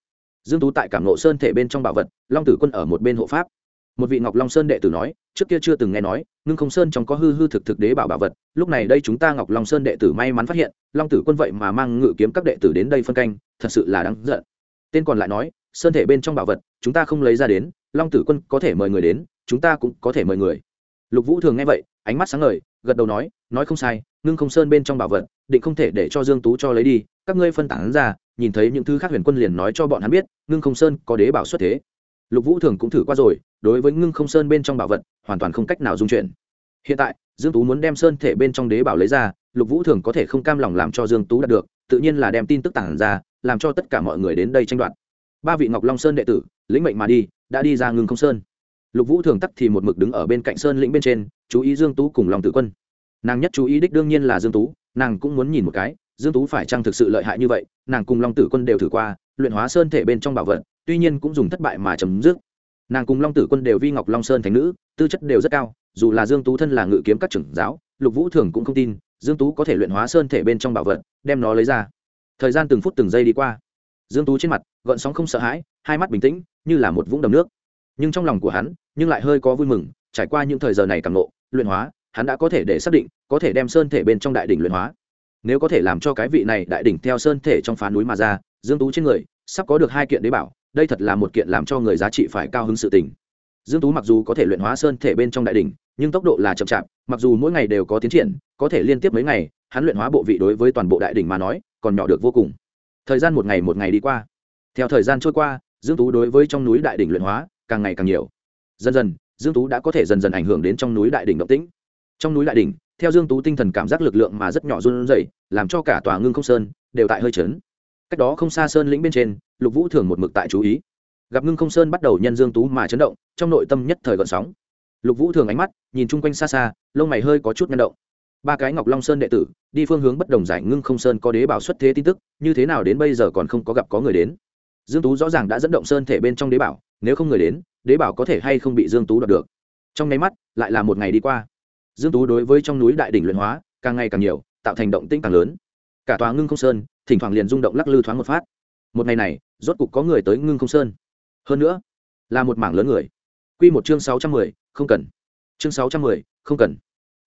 Dương tú tại cảm ngộ sơn thể bên trong bảo vật, long tử quân ở một bên hộ pháp một vị ngọc long sơn đệ tử nói, trước kia chưa từng nghe nói, ngưng không sơn trong có hư hư thực thực đế bảo bảo vật, lúc này đây chúng ta ngọc long sơn đệ tử may mắn phát hiện, long tử quân vậy mà mang ngự kiếm các đệ tử đến đây phân canh, thật sự là đáng giận. Tên còn lại nói, sơn thể bên trong bảo vật, chúng ta không lấy ra đến, long tử quân có thể mời người đến, chúng ta cũng có thể mời người. Lục vũ thường nghe vậy, ánh mắt sáng ngời, gật đầu nói nói không sai, ngưng không sơn bên trong bảo vật, định không thể để cho dương tú cho lấy đi, các ngươi phân tán ra, nhìn thấy những thứ khác huyền quân liền nói cho bọn hắn biết, ngưng không sơn có đế bảo xuất thế. Lục vũ thường cũng thử qua rồi đối với ngưng không sơn bên trong bảo vật, hoàn toàn không cách nào dung chuyển. Hiện tại, dương tú muốn đem sơn thể bên trong đế bảo lấy ra, lục vũ thường có thể không cam lòng làm cho dương tú đạt được, tự nhiên là đem tin tức tản ra, làm cho tất cả mọi người đến đây tranh đoạt. Ba vị ngọc long sơn đệ tử, lĩnh mệnh mà đi, đã đi ra ngưng không sơn. Lục vũ thường tắc thì một mực đứng ở bên cạnh sơn lĩnh bên trên, chú ý dương tú cùng lòng tử quân. Nàng nhất chú ý đích đương nhiên là dương tú, nàng cũng muốn nhìn một cái, dương tú phải chăng thực sự lợi hại như vậy, nàng cùng long tử quân đều thử qua, luyện hóa sơn thể bên trong bảo vật, tuy nhiên cũng dùng thất bại mà chấm dứt nàng cùng long tử quân đều vi ngọc long sơn thành nữ tư chất đều rất cao dù là dương tú thân là ngự kiếm các trưởng giáo lục vũ thường cũng không tin dương tú có thể luyện hóa sơn thể bên trong bảo vật đem nó lấy ra thời gian từng phút từng giây đi qua dương tú trên mặt gợn sóng không sợ hãi hai mắt bình tĩnh như là một vũng đầm nước nhưng trong lòng của hắn nhưng lại hơi có vui mừng trải qua những thời giờ này càng nộ luyện hóa hắn đã có thể để xác định có thể đem sơn thể bên trong đại đỉnh luyện hóa nếu có thể làm cho cái vị này đại đỉnh theo sơn thể trong phá núi mà ra dương tú trên người sắp có được hai kiện đế bảo đây thật là một kiện làm cho người giá trị phải cao hứng sự tình. Dương tú mặc dù có thể luyện hóa sơn thể bên trong đại đỉnh, nhưng tốc độ là chậm chạp, mặc dù mỗi ngày đều có tiến triển, có thể liên tiếp mấy ngày, hắn luyện hóa bộ vị đối với toàn bộ đại đỉnh mà nói, còn nhỏ được vô cùng. Thời gian một ngày một ngày đi qua. Theo thời gian trôi qua, dương tú đối với trong núi đại đỉnh luyện hóa càng ngày càng nhiều. Dần dần, dương tú đã có thể dần dần ảnh hưởng đến trong núi đại đỉnh động tĩnh. Trong núi đại đỉnh, theo dương tú tinh thần cảm giác lực lượng mà rất nhỏ run rẩy, làm cho cả tòa ngưng không sơn đều tại hơi chấn. Cách đó không xa sơn lĩnh bên trên lục vũ thường một mực tại chú ý. Gặp ngưng không sơn bắt đầu nhân dương tú mà chấn động, trong nội tâm nhất thời gợn sóng. Lục vũ thường ánh mắt nhìn chung quanh xa xa, lông mày hơi có chút nhân động. Ba cái ngọc long sơn đệ tử, đi phương hướng bất đồng giải ngưng không sơn có đế bảo xuất thế tin tức, như thế nào đến bây giờ còn không có gặp có người đến. Dương tú rõ ràng đã dẫn động sơn thể bên trong đế bảo, nếu không người đến, đế bảo có thể hay không bị dương tú đoạt được. Trong nháy mắt, lại là một ngày đi qua. Dương tú đối với trong núi đại đỉnh luyện hóa, càng ngày càng nhiều, tạo thành động tĩnh càng lớn. Cả tòa ngưng không sơn, thỉnh thoảng liền rung động lắc lư thoáng một phát một ngày này, rốt cục có người tới ngưng không sơn. Hơn nữa, là một mảng lớn người. Quy một chương sáu trăm mười, không cần. Chương sáu trăm mười, không cần.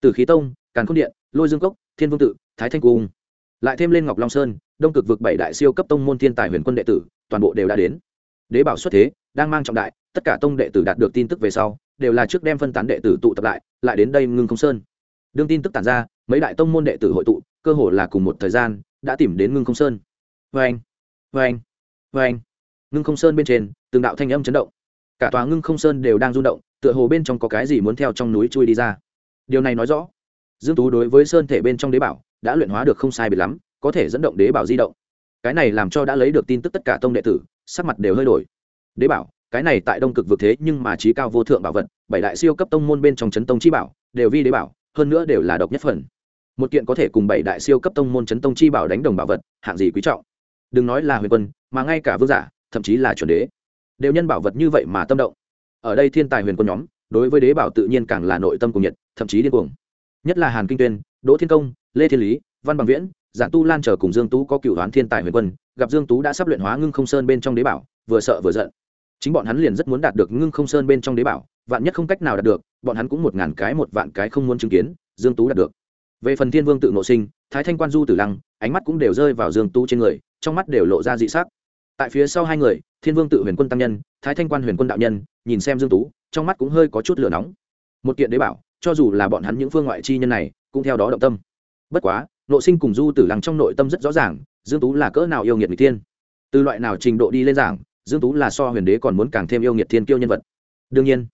Từ khí tông, càn khôn điện, lôi dương cốc, thiên vương tự, thái thanh cung. Lại thêm lên ngọc long sơn, đông cực vực bảy đại siêu cấp tông môn thiên tài huyền quân đệ tử, toàn bộ đều đã đến. Đế bảo xuất thế, đang mang trọng đại, tất cả tông đệ tử đạt được tin tức về sau, đều là trước đem phân tán đệ tử tụ tập lại lại đến đây ngưng không sơn. Đương tin tức tản ra, mấy đại tông môn đệ tử hội tụ, cơ hồ là cùng một thời gian, đã tìm đến ngưng không sơn. Vê anh vê anh vê anh. Ngưng không sơn bên trên, từng đạo thanh âm chấn động. Cả tòa ngưng không sơn đều đang rung động, tựa hồ bên trong có cái gì muốn theo trong núi chui đi ra. Điều này nói rõ, dương tú đối với sơn thể bên trong đế bảo, đã luyện hóa được không sai biệt lắm, có thể dẫn động đế bảo di động. Cái này làm cho đã lấy được tin tức tất cả tông đệ tử, sắc mặt đều hơi đổi. Đế bảo, cái này tại đông cực vực thế nhưng mà trí cao vô thượng bảo vật, bảy đại siêu cấp tông môn bên trong chấn tông chi bảo, đều vi đế bảo, hơn nữa đều là độc nhất phần. Một kiện có thể cùng bảy đại siêu cấp tông môn chấn tông chi bảo đánh đồng bảo vật, hạng gì quý trọng? Đừng nói là huyền quân, mà ngay cả vương giả, thậm chí là chuẩn đế, đều nhân bảo vật như vậy mà tâm động. Ở đây thiên tài huyền quân nhóm, đối với đế bảo tự nhiên càng là nội tâm cùng nhiệt, thậm chí điên cuồng. Nhất là hàn kinh tuyên, đỗ thiên công, lê thiên lý, văn bằng viễn, giản tu lan trở cùng dương tú có cựu đoán thiên tài huyền quân, gặp dương tú đã sắp luyện hóa ngưng không sơn bên trong đế bảo, vừa sợ vừa giận. Chính bọn hắn liền rất muốn đạt được ngưng không sơn bên trong đế bảo, vạn nhất không cách nào đạt được, bọn hắn cũng một ngàn cái một vạn cái không muốn chứng kiến, dương tú đạt được. Về phần thiên vương tự nội sinh, thái thanh quan du tử lăng, ánh mắt cũng đều rơi vào dương tú trên người trong mắt đều lộ ra dị sắc. Tại phía sau hai người, thiên vương tự huyền quân tăng nhân, thái thanh quan huyền quân đạo nhân, nhìn xem dương tú, trong mắt cũng hơi có chút lửa nóng. Một kiện đế bảo, cho dù là bọn hắn những phương ngoại chi nhân này, cũng theo đó động tâm. Bất quá nội sinh cùng du tử lăng trong nội tâm rất rõ ràng, dương tú là cỡ nào yêu nghiệt người tiên từ loại nào trình độ đi lên giảng, dương tú là so huyền đế còn muốn càng thêm yêu nghiệt thiên kiêu nhân vật. Đương nhiên,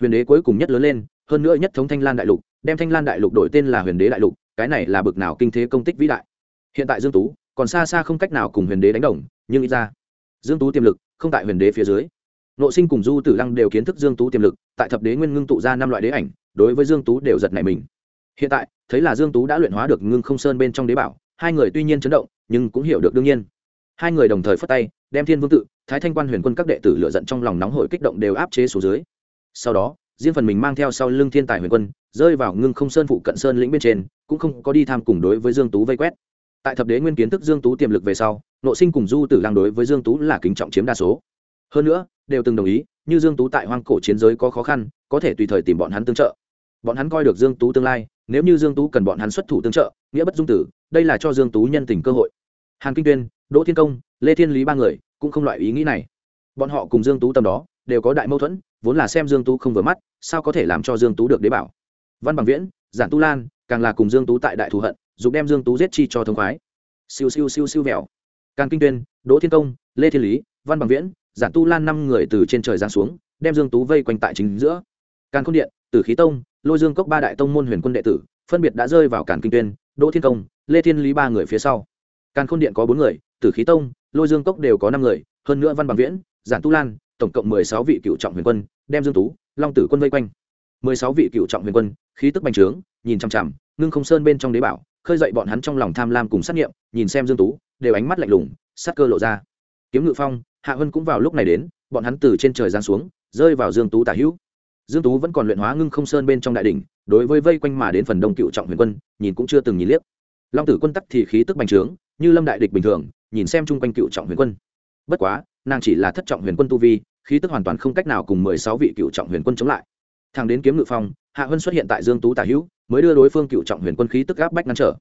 huyền đế cuối cùng nhất lớn lên, hơn nữa nhất thống thanh lan đại lục, đem thanh lan đại lục đổi tên là huyền đế đại lục, cái này là bực nào kinh thế công tích vĩ đại. Hiện tại dương tú còn xa xa không cách nào cùng huyền đế đánh đồng, nhưng ít ra, dương tú tiềm lực không tại huyền đế phía dưới. Nội sinh cùng du tử lăng đều kiến thức dương tú tiềm lực, tại thập đế nguyên ngưng tụ ra năm loại đế ảnh, đối với dương tú đều giật nảy mình. Hiện tại, thấy là dương tú đã luyện hóa được ngưng không sơn bên trong đế bảo, hai người tuy nhiên chấn động, nhưng cũng hiểu được đương nhiên. Hai người đồng thời phất tay, đem thiên vương tự, thái thanh quan huyền quân các đệ tử lựa giận trong lòng nóng hổi kích động đều áp chế xuống dưới. Sau đó, riêng phần mình mang theo sau lưng thiên tài huyền quân, rơi vào ngưng không sơn phụ cận sơn lĩnh bên trên, cũng không có đi tham cùng đối với dương tú vây quét tại thập đế nguyên kiến thức dương tú tiềm lực về sau nội sinh cùng du tử lang đối với dương tú là kính trọng chiếm đa số hơn nữa đều từng đồng ý như dương tú tại hoang cổ chiến giới có khó khăn có thể tùy thời tìm bọn hắn tương trợ bọn hắn coi được dương tú tương lai nếu như dương tú cần bọn hắn xuất thủ tương trợ nghĩa bất dung tử đây là cho dương tú nhân tình cơ hội hàn kinh tuyên đỗ thiên công lê thiên lý ba người cũng không loại ý nghĩ này bọn họ cùng dương tú tầm đó đều có đại mâu thuẫn vốn là xem dương tú không vừa mắt sao có thể làm cho dương tú được đế bảo văn bằng viễn giản tu lan càng là cùng dương tú tại đại thù hận dùng đem dương tú giết chi cho thông khoái. Siêu siêu siêu siêu vẹo. Càng kinh tuyên, đỗ thiên công, lê thiên lý, văn bằng viễn, giản tu lan năm người từ trên trời giáng xuống, đem dương tú vây quanh tại chính giữa. Càn khôn điện, tử khí tông, lôi dương cốc ba đại tông môn huyền quân đệ tử, phân biệt đã rơi vào càn kinh tuyên, đỗ thiên công, lê thiên lý ba người phía sau. Càn khôn điện có bốn người, tử khí tông, lôi dương cốc đều có năm người, hơn nữa văn bằng viễn, giản tu lan, tổng cộng mười sáu vị cựu trọng huyền quân, đem dương tú, long tử quân vây quanh. Mười sáu vị cựu trọng huyền quân, khí tức bành trướng, nhìn chằm chằm, ngưng không sơn bên trong đế bảo khơi dậy bọn hắn trong lòng tham lam cùng sát nghiệm, nhìn xem dương tú, đều ánh mắt lạnh lùng, sát cơ lộ ra. Kiếm ngự phong, hạ hân cũng vào lúc này đến, bọn hắn từ trên trời giáng xuống, rơi vào dương tú tả hữu. Dương tú vẫn còn luyện hóa ngưng không sơn bên trong đại đỉnh, đối với vây quanh mà đến phần đông cựu trọng huyền quân, nhìn cũng chưa từng nhìn liếc. Long tử quân tắc thì khí tức bành trướng, như lâm đại địch bình thường, nhìn xem chung quanh cựu trọng huyền quân. Bất quá, nàng chỉ là thất trọng huyền quân tu vi, khí tức hoàn toàn không cách nào cùng mười sáu vị cựu trọng huyền quân chống lại thằng đến kiếm ngự phong, hạ hân xuất hiện tại dương tú tả hữu, mới đưa đối phương cựu trọng huyền quân khí tức áp bách ngăn trở.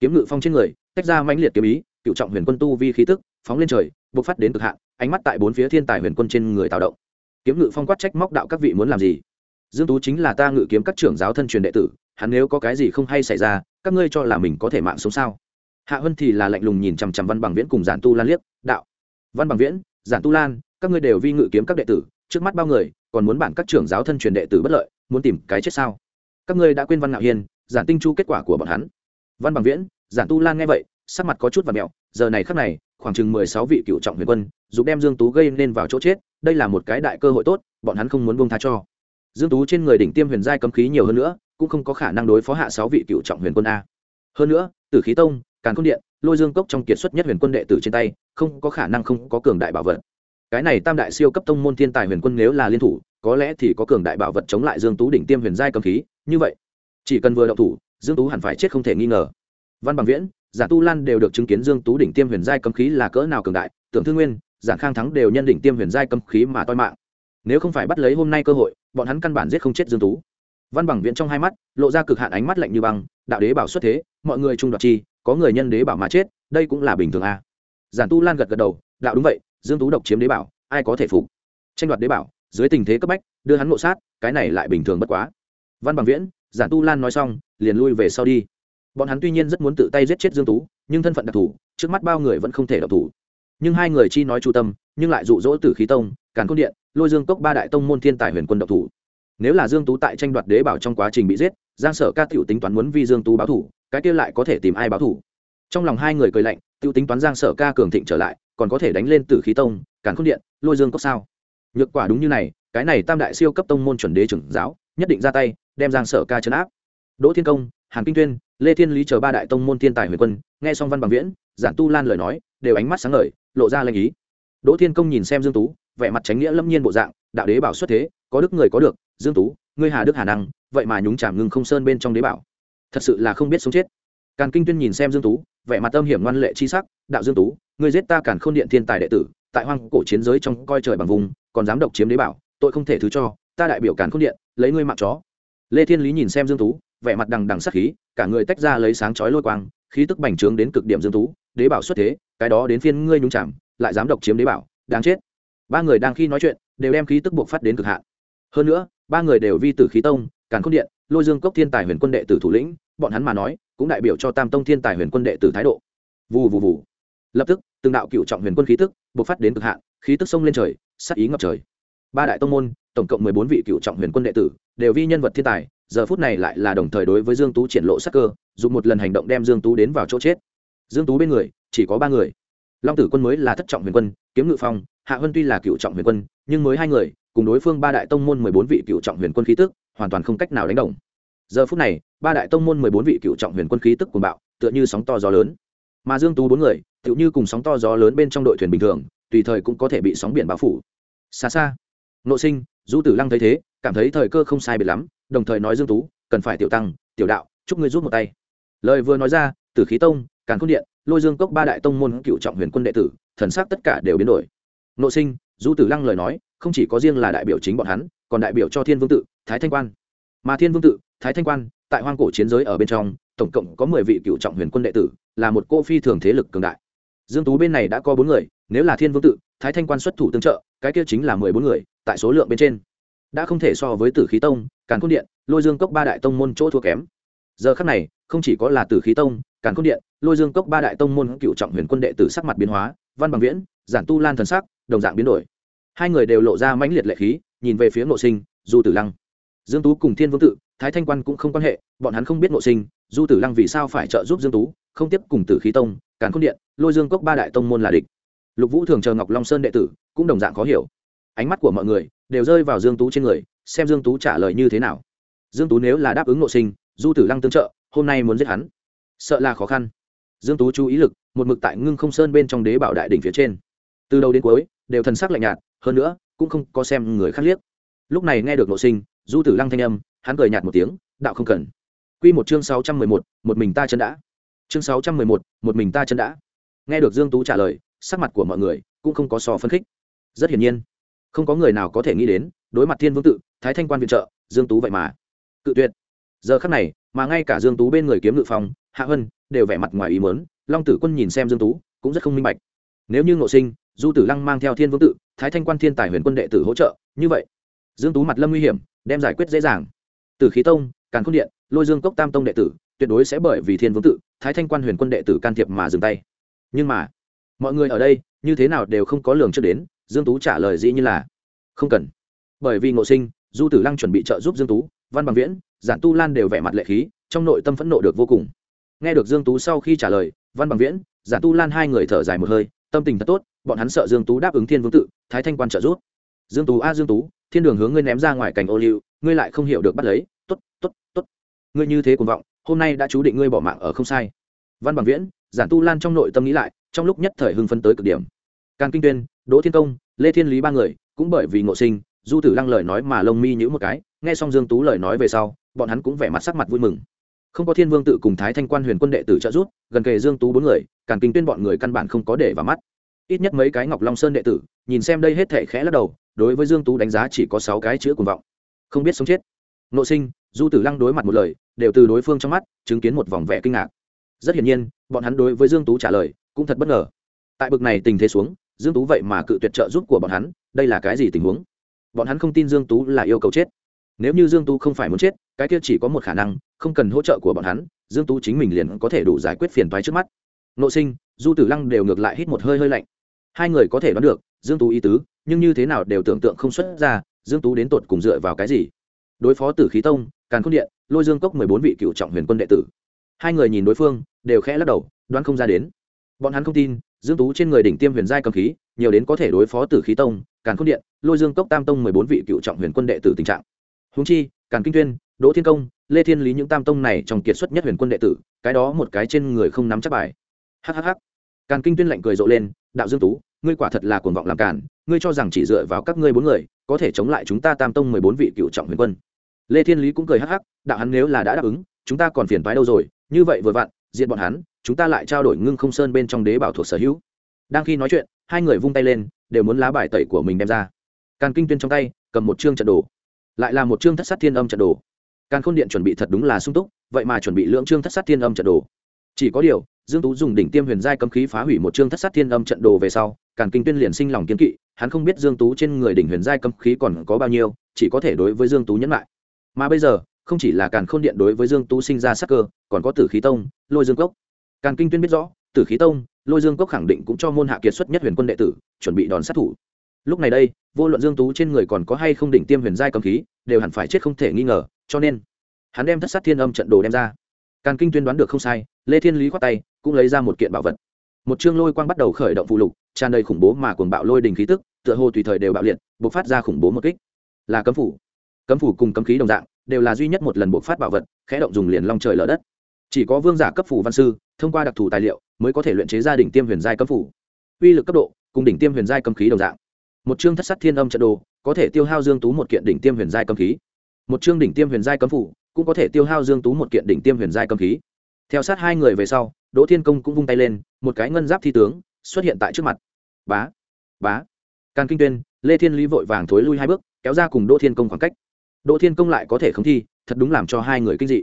Kiếm ngự phong trên người, tách ra mãnh liệt kiếm ý, cựu trọng huyền quân tu vi khí tức, phóng lên trời, bộc phát đến cực hạn, ánh mắt tại bốn phía thiên tài huyền quân trên người tạo động. Kiếm ngự phong quát trách móc đạo các vị muốn làm gì? Dương tú chính là ta ngự kiếm các trưởng giáo thân truyền đệ tử, hắn nếu có cái gì không hay xảy ra, các ngươi cho là mình có thể mạng sống sao? Hạ hân thì là lạnh lùng nhìn chằm chằm văn bằng viễn cùng giản tu lan liếc, đạo văn bằng viễn, giản tu lan, các ngươi đều vi ngự kiếm các đệ tử, trước mắt bao người còn muốn bản các trưởng giáo thân truyền đệ tử bất lợi, muốn tìm cái chết sao? Các ngươi đã quên văn ngạo hiền giản tinh chu kết quả của bọn hắn. Văn bằng viễn, giản tu lan nghe vậy, sắc mặt có chút và mẹo, giờ này khắc này, khoảng chừng mười sáu vị cựu trọng huyền quân, dục đem dương tú gây nên vào chỗ chết, đây là một cái đại cơ hội tốt, bọn hắn không muốn buông tha cho. Dương tú trên người đỉnh tiêm huyền giai cấm khí nhiều hơn nữa, cũng không có khả năng đối phó hạ sáu vị cựu trọng huyền quân a. Hơn nữa, tử khí tông, càn khôn điện, lôi dương cốc trong kiệt xuất nhất huyền quân đệ tử trên tay, không có khả năng không có cường đại bảo vật cái này tam đại siêu cấp tông môn thiên tài huyền quân nếu là liên thủ, có lẽ thì có cường đại bảo vật chống lại dương tú đỉnh tiêm huyền giai cầm khí, như vậy, chỉ cần vừa động thủ, dương tú hẳn phải chết không thể nghi ngờ. Văn bằng viễn, giả tu lan đều được chứng kiến dương tú đỉnh tiêm huyền giai cầm khí là cỡ nào cường đại, tưởng thương nguyên giản khang thắng đều nhân đỉnh tiêm huyền giai cầm khí mà toi mạng. Nếu không phải bắt lấy hôm nay cơ hội, bọn hắn căn bản giết không chết dương tú. Văn bằng viện trong hai mắt, lộ ra cực hạn ánh mắt lạnh như băng, đạo đế bảo xuất thế, mọi người trung đoạt chi, có người nhân đế bảo mà chết, đây cũng là bình thường a. Giản tu lan gật gật đầu, đạo đúng vậy dương tú độc chiếm đế bảo, ai có thể phục? Tranh đoạt đế bảo, dưới tình thế cấp bách, đưa hắn ngộ sát, cái này lại bình thường bất quá. Văn bằng viễn, giản tu lan nói xong, liền lui về sau đi. Bọn hắn tuy nhiên rất muốn tự tay giết chết dương tú, nhưng thân phận đặc thù, trước mắt bao người vẫn không thể đọc thủ. Nhưng hai người chi nói chu tâm, nhưng lại rụ rỗ tử khí tông, càn côn điện, lôi dương cốc ba đại tông môn thiên tài huyền quân độc thủ. Nếu là dương tú tại tranh đoạt đế bảo trong quá trình bị giết, giang sở ca tiểu tính toán muốn vi dương tú báo thủ, cái kia lại có thể tìm ai báo thủ? Trong lòng hai người cười lạnh, tiểu tính toán giang sở ca cường thịnh trở lại còn có thể đánh lên tử khí tông, càn khôn điện, lôi dương cốc sao? Nhược quả đúng như này, cái này tam đại siêu cấp tông môn chuẩn đế trưởng giáo, nhất định ra tay, đem giang sở ca chấn áp. Đỗ thiên công, hàn kinh tuyên, lê thiên lý chờ ba đại tông môn thiên tài huyền quân, nghe xong văn bằng viễn, giản tu lan lời nói, đều ánh mắt sáng ngời, lộ ra lanh ý. Đỗ thiên công nhìn xem dương tú, vẻ mặt tránh nghĩa lâm nhiên bộ dạng, đạo đế bảo xuất thế, có đức người có được, dương tú, ngươi hà đức hà năng, vậy mà nhúng chạm ngưng không sơn bên trong đế bảo. Thật sự là không biết sống chết. Càn kinh tuyên nhìn xem dương tú, vẻ mặt âm hiểm ngoan lệ chi sắc, đạo dương tú ngươi giết ta càn khôn điện thiên tài đệ tử, tại hoang cổ chiến giới trong coi trời bằng vùng, còn dám độc chiếm đế bảo, tội không thể thứ cho, ta đại biểu càn khôn điện, lấy ngươi mạng chó. Lê thiên lý nhìn xem dương tú, vẻ mặt đằng đằng sắc khí, cả người tách ra lấy sáng chói lôi quang, khí tức bành trướng đến cực điểm dương tú, đế bảo xuất thế, cái đó đến phiên ngươi nhung chạm lại dám độc chiếm đế bảo, đáng chết. Ba người đang khi nói chuyện, đều đem khí tức buộc phát đến cực hạn. Hơn nữa, ba người đều vi tử khí tông, càn khôn điện, lôi dương cốc thiên tài huyền quân đệ tử thủ lĩnh, bọn hắn mà nói, cũng đại biểu cho tam tông thiên tài huyền quân đệ tử thái độ. Vù vù vù. Lập tức từng đạo cựu trọng huyền quân khí tức buộc phát đến cực hạn, khí tức sông lên trời sắc ý ngập trời. Ba đại tông môn, tổng cộng mười bốn vị cựu trọng huyền quân đệ tử, đều vi nhân vật thiên tài, giờ phút này lại là đồng thời đối với dương tú triển lộ sắc cơ, dùng một lần hành động đem dương tú đến vào chỗ chết. Dương tú bên người, chỉ có ba người. Long tử quân mới là thất trọng huyền quân, kiếm ngự phong, hạ huân tuy là cựu trọng huyền quân, nhưng mới hai người, cùng đối phương ba đại tông môn mười bốn vị cựu trọng huyền quân khí tức, hoàn toàn không cách nào đánh đồng. Giờ phút này, ba đại tông môn mười bốn vị cựu trọng huyền quân khí tức cuồng bạo, tựa như sóng to gió lớn mà dương tú bốn người, tựu như cùng sóng to gió lớn bên trong đội thuyền bình thường, tùy thời cũng có thể bị sóng biển bao phủ. Xa xa nội sinh, du tử lăng thấy thế, cảm thấy thời cơ không sai biệt lắm, đồng thời nói dương tú, cần phải tiểu tăng, tiểu đạo, chúc ngươi rút một tay. Lời vừa nói ra, tử khí tông, càn khôn điện, lôi dương cốc ba đại tông môn cựu trọng huyền quân đệ tử, thần sắc tất cả đều biến đổi. Nội sinh, du tử lăng lời nói, không chỉ có riêng là đại biểu chính bọn hắn, còn đại biểu cho thiên vương tự, thái thanh quan. Mà thiên vương tự, thái thanh quan, tại hoang cổ chiến giới ở bên trong tổng cộng có mười vị cựu trọng huyền quân đệ tử, là một cô phi thường thế lực cường đại. Dương tú bên này đã có bốn người, nếu là thiên vương tự, thái thanh quan xuất thủ tương trợ, cái kia chính là mười bốn người, tại số lượng bên trên. Đã không thể so với tử khí tông, càn khôn điện, lôi dương cốc ba đại tông môn chỗ thua kém. Giờ khắc này, không chỉ có là tử khí tông, càn khôn điện, lôi dương cốc ba đại tông môn cựu trọng huyền quân đệ tử sắc mặt biến hóa, văn bằng viễn, giản tu lan thần sắc, đồng dạng biến đổi. Hai người đều lộ ra mãnh liệt lệ khí, nhìn về phía ngộ sinh, du tử lăng dương tú cùng thiên vương tự, thái thanh quan cũng không quan hệ, bọn hắn không biết nội sinh, du tử lăng vì sao phải trợ giúp dương tú, không tiếp cùng tử khí tông, càn khôn điện, lôi dương cốc ba đại tông môn là địch. Lục vũ thường chờ ngọc long sơn đệ tử, cũng đồng dạng khó hiểu. Ánh mắt của mọi người đều rơi vào dương tú trên người, xem dương tú trả lời như thế nào. Dương tú nếu là đáp ứng nội sinh, du tử lăng tương trợ, hôm nay muốn giết hắn. Sợ là khó khăn. Dương tú chú ý lực, một mực tại ngưng không sơn bên trong đế bảo đại đỉnh phía trên. Từ đầu đến cuối, đều thần sắc lạnh nhạt, hơn nữa, cũng không có xem người khác liếc. Lúc này nghe được nội sinh du tử lăng thanh âm hắn cười nhạt một tiếng đạo không cần. Quy một chương sáu trăm mười một, một mình ta chân đã. Chương sáu trăm mười một, một mình ta chân đã. Nghe được dương tú trả lời sắc mặt của mọi người cũng không có so phân khích. Rất hiển nhiên không có người nào có thể nghĩ đến đối mặt thiên vương tự thái thanh quan viện trợ dương tú vậy mà. Cự tuyệt. Giờ khắc này mà ngay cả dương tú bên người kiếm ngự phòng hạ hân đều vẻ mặt ngoài ý mớn long tử quân nhìn xem dương tú cũng rất không minh bạch. Nếu như ngộ sinh du tử lăng mang theo thiên vương tự thái thanh quan thiên tài huyền quân đệ tử hỗ trợ như vậy dương tú mặt lâm nguy hiểm đem giải quyết dễ dàng. Từ khí tông, càn khôn điện, lôi dương cốc tam tông đệ tử, tuyệt đối sẽ bởi vì thiên vương tự, thái thanh quan huyền quân đệ tử can thiệp mà dừng tay. Nhưng mà, mọi người ở đây, như thế nào đều không có lường trước đến, dương tú trả lời dĩ như là, không cần. Bởi vì ngộ sinh, du tử lăng chuẩn bị trợ giúp dương tú, văn bằng viễn, giản tu lan đều vẻ mặt lệ khí, trong nội tâm phẫn nộ được vô cùng. Nghe được dương tú sau khi trả lời, văn bằng viễn, giản tu lan hai người thở dài một hơi, tâm tình thật tốt, bọn hắn sợ dương tú đáp ứng thiên vương tự, thái thanh quan trợ giúp dương tú, a, dương tú, thiên đường hướng ngươi ném ra ngoài cảnh ô liu, ngươi lại không hiểu được bắt lấy, tốt tốt tốt. Ngươi như thế cuồng vọng, hôm nay đã chú định ngươi bỏ mạng ở không sai. Văn bằng viễn, giản tu lan trong nội tâm nghĩ lại, trong lúc nhất thời hưng phấn tới cực điểm. Càn kinh tuyên, đỗ thiên công, lê thiên lý ba người, cũng bởi vì ngộ sinh, du tử lăng lời nói mà lông mi nhữ một cái, nghe xong dương tú lời nói về sau, bọn hắn cũng vẻ mặt sắc mặt vui mừng. Không có thiên vương tự cùng thái thanh quan huyền quân đệ tử trợ giúp, gần kề dương tú bốn người, càn kinh tuyên bọn người căn bản không có để vào mắt. Ít nhất mấy cái ngọc long sơn đệ tử, nhìn xem đây hết thể khẽ lắc đầu đối với dương tú đánh giá chỉ có sáu cái chữ cuồng vọng. Không biết sống chết. Nội sinh, du tử lăng đối mặt một lời, đều từ đối phương trong mắt chứng kiến một vòng vẻ kinh ngạc. Rất hiển nhiên, bọn hắn đối với dương tú trả lời cũng thật bất ngờ. Tại bực này tình thế xuống, dương tú vậy mà cự tuyệt trợ giúp của bọn hắn, đây là cái gì tình huống? Bọn hắn không tin dương tú là yêu cầu chết. Nếu như dương tú không phải muốn chết, cái kia chỉ có một khả năng, không cần hỗ trợ của bọn hắn, dương tú chính mình liền có thể đủ giải quyết phiền toái trước mắt. Nội sinh, du tử lăng đều ngược lại hít một hơi hơi lạnh. Hai người có thể đoán được, dương tú ý tứ nhưng như thế nào đều tưởng tượng không xuất ra, dương tú đến tột cùng dựa vào cái gì? Đối phó tử khí tông, càn khôn điện, lôi dương cốc mười bốn vị cựu trọng huyền quân đệ tử. Hai người nhìn đối phương, đều khẽ lắc đầu, đoán không ra đến. Bọn hắn không tin, dương tú trên người đỉnh tiêm huyền giai cầm khí, nhiều đến có thể đối phó tử khí tông, càn khôn điện, lôi dương cốc tam tông mười bốn vị cựu trọng huyền quân đệ tử tình trạng. Húng chi, càn kinh tuyên, đỗ thiên công, lê thiên lý những tam tông này trong kiệt xuất nhất huyền quân đệ tử, cái đó một cái trên người không nắm chắc bài. Hhh càn kinh tuyên lạnh cười rộ lên, đạo dương tú, ngươi quả thật là cuồng vọng làm càn ngươi cho rằng chỉ dựa vào các ngươi bốn người, có thể chống lại chúng ta tam tông mười bốn vị cựu trọng huyền quân. Lê thiên lý cũng cười hắc hắc, đạo hắn nếu là đã đáp ứng, chúng ta còn phiền phái đâu rồi, như vậy vừa vặn diện bọn hắn, chúng ta lại trao đổi ngưng không sơn bên trong đế bảo thuộc sở hữu. Đang khi nói chuyện, hai người vung tay lên, đều muốn lá bài tẩy của mình đem ra. Càn kinh tuyên trong tay, cầm một chương trận đồ. Lại là một chương thất sát thiên âm trận đồ. Càn khôn điện chuẩn bị thật đúng là sung túc, vậy mà chuẩn bị lượng chương thất sát thiên âm trận đồ. Chỉ có điều, dương tú dùng đỉnh tiêm huyền giai cấm khí phá hủy một chương thất sát thiên âm trận đồ về sau, càn kinh tuyên liền sinh lòng kiến kỵ hắn không biết dương tú trên người đỉnh huyền giai cấm khí còn có bao nhiêu, chỉ có thể đối với dương tú nhẫn lại. Mà bây giờ, không chỉ là càn khôn điện đối với dương tú sinh ra sắc cơ, còn có tử khí tông, lôi dương cốc. Càn kinh tuyên biết rõ, tử khí tông, lôi dương cốc khẳng định cũng cho môn hạ kiệt xuất nhất huyền quân đệ tử, chuẩn bị đòn sát thủ. Lúc này đây, vô luận dương tú trên người còn có hay không đỉnh tiêm huyền giai cầm khí, đều hẳn phải chết không thể nghi ngờ, cho nên, hắn đem thất sát thiên âm trận đồ đem ra. Càn kinh tuyên đoán được không sai, lê thiên lý khoát tay, cũng lấy ra một kiện bảo vật. Một chương lôi quang bắt đầu khởi động phụ lục, tràn đầy khủng bố mà cuồng bạo lôi đình khí tức tựa hồ tùy thời đều bạo liệt, bộc phát ra khủng bố một kích. Là cấm phủ. Cấm phủ cùng cấm khí đồng dạng, đều là duy nhất một lần bộc phát bảo vật, khẽ động dùng liền long trời lở đất. Chỉ có vương giả cấp phủ văn sư, thông qua đặc thù tài liệu, mới có thể luyện chế ra đỉnh tiêm huyền giai cấm phủ. Uy lực cấp độ, cùng đỉnh tiêm huyền giai cấm khí đồng dạng. Một chương thất sát thiên âm trận đồ, có thể tiêu hao dương tú một kiện đỉnh tiêm huyền giai cấm khí. Một chương đỉnh tiêm huyền giai cấm phủ, cũng có thể tiêu hao dương tú một kiện đỉnh tiêm huyền giai cấm khí. Theo sát hai người về sau, đỗ thiên công cũng vung tay lên, một cái ngân giáp thi tướng, xuất hiện tại trước mặt. Bá bá càn kinh tuyên, lê thiên lý vội vàng thối lui hai bước, kéo ra cùng đỗ thiên công khoảng cách. Đỗ thiên công lại có thể không thi, thật đúng làm cho hai người kinh dị.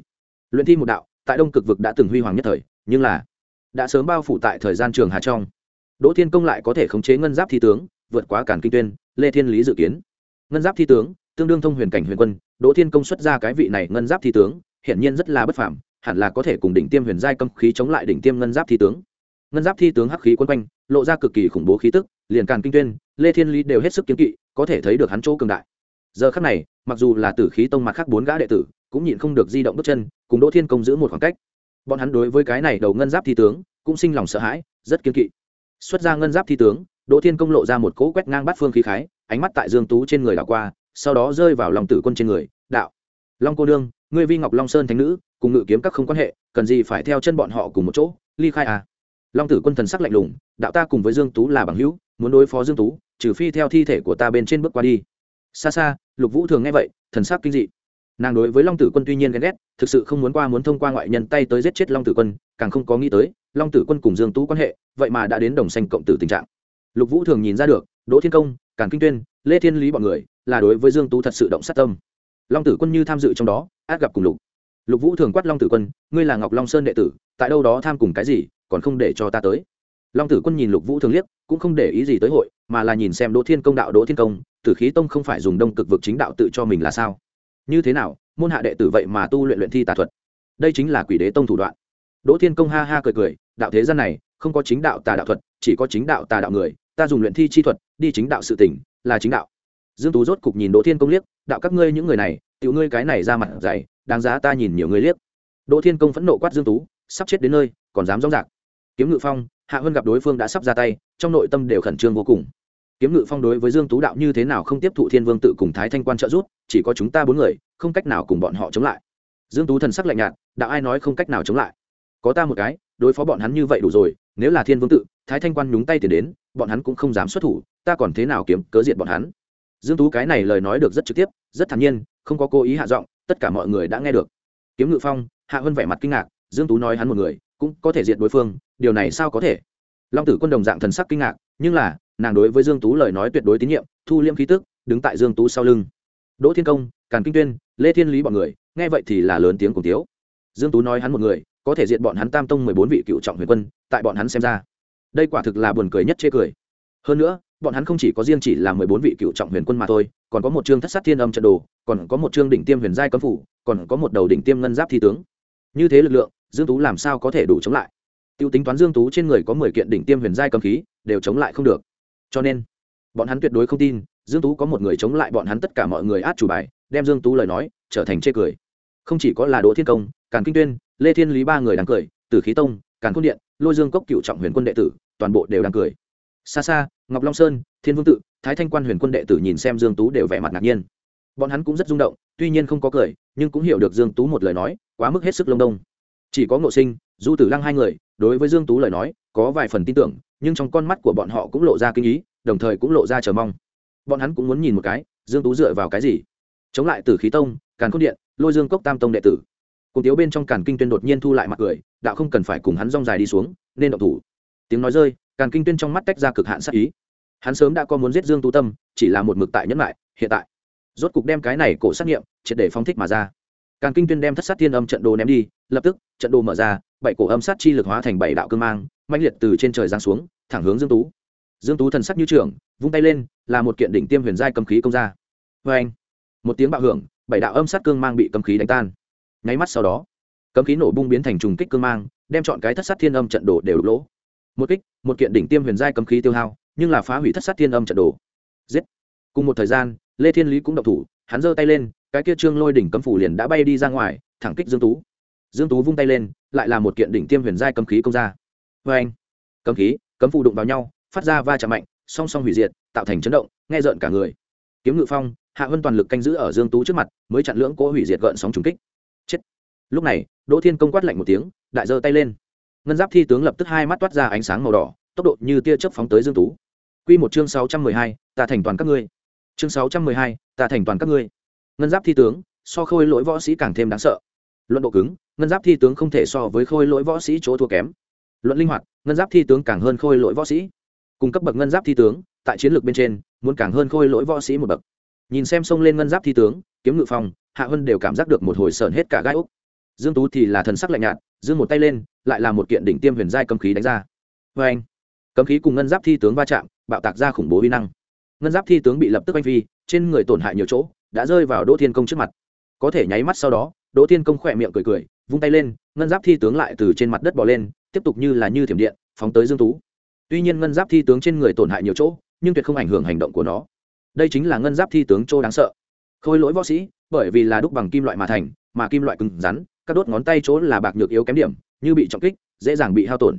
Luyện thi một đạo, tại đông cực vực đã từng huy hoàng nhất thời, nhưng là đã sớm bao phủ tại thời gian trường hà trong. Đỗ thiên công lại có thể khống chế ngân giáp thi tướng, vượt quá cản kinh tuyên, lê thiên lý dự kiến. Ngân giáp thi tướng, tương đương thông huyền cảnh huyền quân, đỗ thiên công xuất ra cái vị này ngân giáp thi tướng, hiển nhiên rất là bất phàm, hẳn là có thể cùng đỉnh tiêm huyền giai cấm khí chống lại đỉnh tiêm ngân giáp thi tướng. Ngân giáp thi tướng hắc khí quân quanh, lộ ra cực kỳ khủng bố khí tức liền càn kinh tuyên, lê thiên lý đều hết sức kiếm kỵ, có thể thấy được hắn chỗ cường đại. Giờ khắc này, mặc dù là tử khí tông mặt khác bốn gã đệ tử, cũng nhịn không được di động bước chân, cùng đỗ thiên công giữ một khoảng cách. Bọn hắn đối với cái này đầu ngân giáp thi tướng, cũng sinh lòng sợ hãi, rất kiên kỵ. Xuất ra ngân giáp thi tướng, đỗ thiên công lộ ra một cỗ quét ngang bát phương khí khái, ánh mắt tại dương tú trên người đảo qua, sau đó rơi vào lòng tử quân trên người, đạo, long cô đương ngươi vi ngọc long sơn thánh nữ, cùng ngự kiếm các không quan hệ, cần gì phải theo chân bọn họ cùng một chỗ, ly khai à? Long tử quân thần sắc lạnh lùng, đạo ta cùng với dương tú là bằng hữu muốn đối phó dương tú, trừ phi theo thi thể của ta bên trên bước qua đi. Xa xa, lục vũ thường nghe vậy, thần sắc kinh dị. Nàng đối với long tử quân tuy nhiên ghen ghét, thực sự không muốn qua muốn thông qua ngoại nhân tay tới giết chết long tử quân, càng không có nghĩ tới, long tử quân cùng dương tú quan hệ, vậy mà đã đến đồng xanh cộng tử tình trạng. Lục vũ thường nhìn ra được, đỗ thiên công càng kinh tuyên, lê thiên lý bọn người, là đối với dương tú thật sự động sát tâm. Long tử quân như tham dự trong đó, át gặp cùng lục. Lục vũ thường quát long tử quân, ngươi là ngọc long sơn đệ tử, tại đâu đó tham cùng cái gì, còn không để cho ta tới? Long tử quân nhìn lục vũ thường liếc, cũng không để ý gì tới hội, mà là nhìn xem đỗ thiên công đạo đỗ thiên công, tử khí tông không phải dùng đông cực vực chính đạo tự cho mình là sao? Như thế nào, môn hạ đệ tử vậy mà tu luyện luyện thi tà thuật? Đây chính là quỷ đế tông thủ đoạn. Đỗ thiên công ha ha cười cười, đạo thế gian này, không có chính đạo tà đạo thuật, chỉ có chính đạo tà đạo người, ta dùng luyện thi chi thuật, đi chính đạo sự tỉnh là chính đạo. Dương tú rốt cục nhìn đỗ thiên công liếc, đạo các ngươi những người này, tiểu ngươi cái này ra mặt dày, đáng giá ta nhìn nhiều người liếc. Đỗ thiên công phẫn nộ quát dương tú, sắp chết đến nơi, còn dám rõ rạc kiếm ngự phong hạ hơn gặp đối phương đã sắp ra tay, trong nội tâm đều khẩn trương vô cùng. Kiếm ngự phong đối với dương tú đạo như thế nào không tiếp thụ thiên vương tự cùng thái thanh quan trợ giúp, chỉ có chúng ta bốn người, không cách nào cùng bọn họ chống lại. Dương tú thần sắc lạnh nhạt, đạo ai nói không cách nào chống lại. Có ta một cái, đối phó bọn hắn như vậy đủ rồi, nếu là thiên vương tự, thái thanh quan nhúng tay tiền đến, bọn hắn cũng không dám xuất thủ, ta còn thế nào kiếm, cớ diện bọn hắn? Dương tú cái này lời nói được rất trực tiếp, rất thản nhiên, không có cố ý hạ giọng, tất cả mọi người đã nghe được. Kiếm ngự phong, hạ hơn vẻ mặt kinh ngạc, dương tú nói hắn một người cũng có thể diệt đối phương, điều này sao có thể? Long tử quân đồng dạng thần sắc kinh ngạc, nhưng là, nàng đối với dương tú lời nói tuyệt đối tín nhiệm, thu liêm khí tức, đứng tại dương tú sau lưng. Đỗ thiên công, càn kinh tuyên, lê thiên lý bọn người, nghe vậy thì là lớn tiếng cùng tiếu. Dương tú nói hắn một người, có thể diệt bọn hắn tam tông mười bốn vị cựu trọng huyền quân, tại bọn hắn xem ra, đây quả thực là buồn cười nhất chê cười. Hơn nữa, bọn hắn không chỉ có riêng chỉ là mười bốn vị cựu trọng huyền quân mà thôi, còn có một chương thất sát thiên âm trận đồ, còn có một chương đỉnh tiêm huyền giai cấm phủ, còn có một đầu đỉnh tiêm ngân giáp thi tướng. Như thế lực lượng dương tú làm sao có thể đủ chống lại? Tiêu tính toán dương tú trên người có mười kiện đỉnh tiêm huyền giai cấm khí, đều chống lại không được. Cho nên, bọn hắn tuyệt đối không tin, dương tú có một người chống lại bọn hắn tất cả mọi người át chủ bài, đem dương tú lời nói trở thành chê cười. Không chỉ có là đỗ thiên công, càn kinh tuyên, lê thiên lý ba người đang cười, tử khí tông, càn côn điện, lôi dương cốc cựu trọng huyền quân đệ tử, toàn bộ đều đang cười. Xa xa, ngọc long sơn, thiên vương tự, thái thanh quan huyền quân đệ tử nhìn xem dương tú đều vẻ mặt ngạc nhiên. Bọn hắn cũng rất rung động, tuy nhiên không có cười, nhưng cũng hiểu được dương tú một lời nói, quá mức hết sức lông đông chỉ có ngộ sinh, du tử lăng hai người, đối với dương tú lời nói, có vài phần tin tưởng, nhưng trong con mắt của bọn họ cũng lộ ra kinh ý, đồng thời cũng lộ ra chờ mong. Bọn hắn cũng muốn nhìn một cái, dương tú dựa vào cái gì? Chống lại tử khí tông, càn cốt điện, lôi dương cốc tam tông đệ tử. Cùng tiếu bên trong càn kinh tuyên đột nhiên thu lại mặt cười, đạo không cần phải cùng hắn rong dài đi xuống, nên động thủ. Tiếng nói rơi, càn kinh tuyên trong mắt tách ra cực hạn sát ý. Hắn sớm đã có muốn giết dương tú tâm, chỉ là một mực tại nhẫn lại, hiện tại. Rốt cục đem cái này cổ sát nghiệm, triệt để phóng thích mà ra. Càn kinh tuyên đem thất sát thiên âm trận đồ ném đi lập tức, trận đồ mở ra, bảy cổ âm sát chi lực hóa thành bảy đạo cương mang, mãnh liệt từ trên trời giáng xuống, thẳng hướng dương tú. Dương tú thần sắc như trưởng, vung tay lên, là một kiện đỉnh tiêm huyền giai cầm khí công ra. Vê anh, một tiếng bạo hưởng, bảy đạo âm sát cương mang bị cầm khí đánh tan. Nháy mắt sau đó, cấm khí nổ bung biến thành trùng kích cương mang, đem chọn cái thất sát thiên âm trận đồ đều đục lỗ. Một kích, một kiện đỉnh tiêm huyền giai cấm khí tiêu hao, nhưng là phá hủy thất sát thiên âm trận đồ. Giết. Cùng một thời gian, lê thiên lý cũng động thủ, hắn giơ tay lên, cái kia trương lôi đỉnh cấm phủ liền đã bay đi ra ngoài, thẳng kích dương tú dương tú vung tay lên lại là một kiện đỉnh tiêm huyền giai cấm khí công ra. Vê anh cấm khí cấm phụ đụng vào nhau phát ra va chạm mạnh song song hủy diệt tạo thành chấn động nghe rợn cả người. Kiếm ngự phong hạ vân toàn lực canh giữ ở dương tú trước mặt mới chặn lưỡng cỗ hủy diệt gợn sóng trùng kích. Chết. Lúc này đỗ thiên công quát lạnh một tiếng đại giơ tay lên. Ngân giáp thi tướng lập tức hai mắt toát ra ánh sáng màu đỏ tốc độ như tia chớp phóng tới dương tú. Quy một chương 612, ta thành toàn các ngươi. Chương 612, ta thành toàn các ngươi. Ngân giáp thi tướng so khôi lỗi võ sĩ càng thêm đáng sợ luận độ cứng, ngân giáp thi tướng không thể so với khôi lỗi võ sĩ chỗ thua kém. Luận linh hoạt, ngân giáp thi tướng càng hơn khôi lỗi võ sĩ. Cung cấp bậc ngân giáp thi tướng, tại chiến lược bên trên, muốn càng hơn khôi lỗi võ sĩ một bậc. Nhìn xem xông lên ngân giáp thi tướng, kiếm ngự phòng hạ hân đều cảm giác được một hồi sờn hết cả gai úc dương tú thì là thần sắc lạnh nhạt dương một tay lên, lại là một kiện đỉnh tiêm huyền giai cầm khí đánh ra. Vê anh, cấm khí cùng ngân giáp thi tướng va chạm, bạo tạc ra khủng bố vi năng. Ngân giáp thi tướng bị lập tức oanh phi, trên người tổn hại nhiều chỗ, đã rơi vào đỗ thiên công trước mặt. Có thể nháy mắt sau đó đỗ thiên công khỏe miệng cười cười, vung tay lên, ngân giáp thi tướng lại từ trên mặt đất bỏ lên, tiếp tục như là như thiểm điện, phóng tới dương tú. Tuy nhiên ngân giáp thi tướng trên người tổn hại nhiều chỗ, nhưng tuyệt không ảnh hưởng hành động của nó. Đây chính là ngân giáp thi tướng chỗ đáng sợ. Khôi lỗi võ sĩ, bởi vì là đúc bằng kim loại mà thành, mà kim loại cứng rắn, các đốt ngón tay chỗ là bạc nhược yếu kém điểm, như bị trọng kích, dễ dàng bị hao tổn.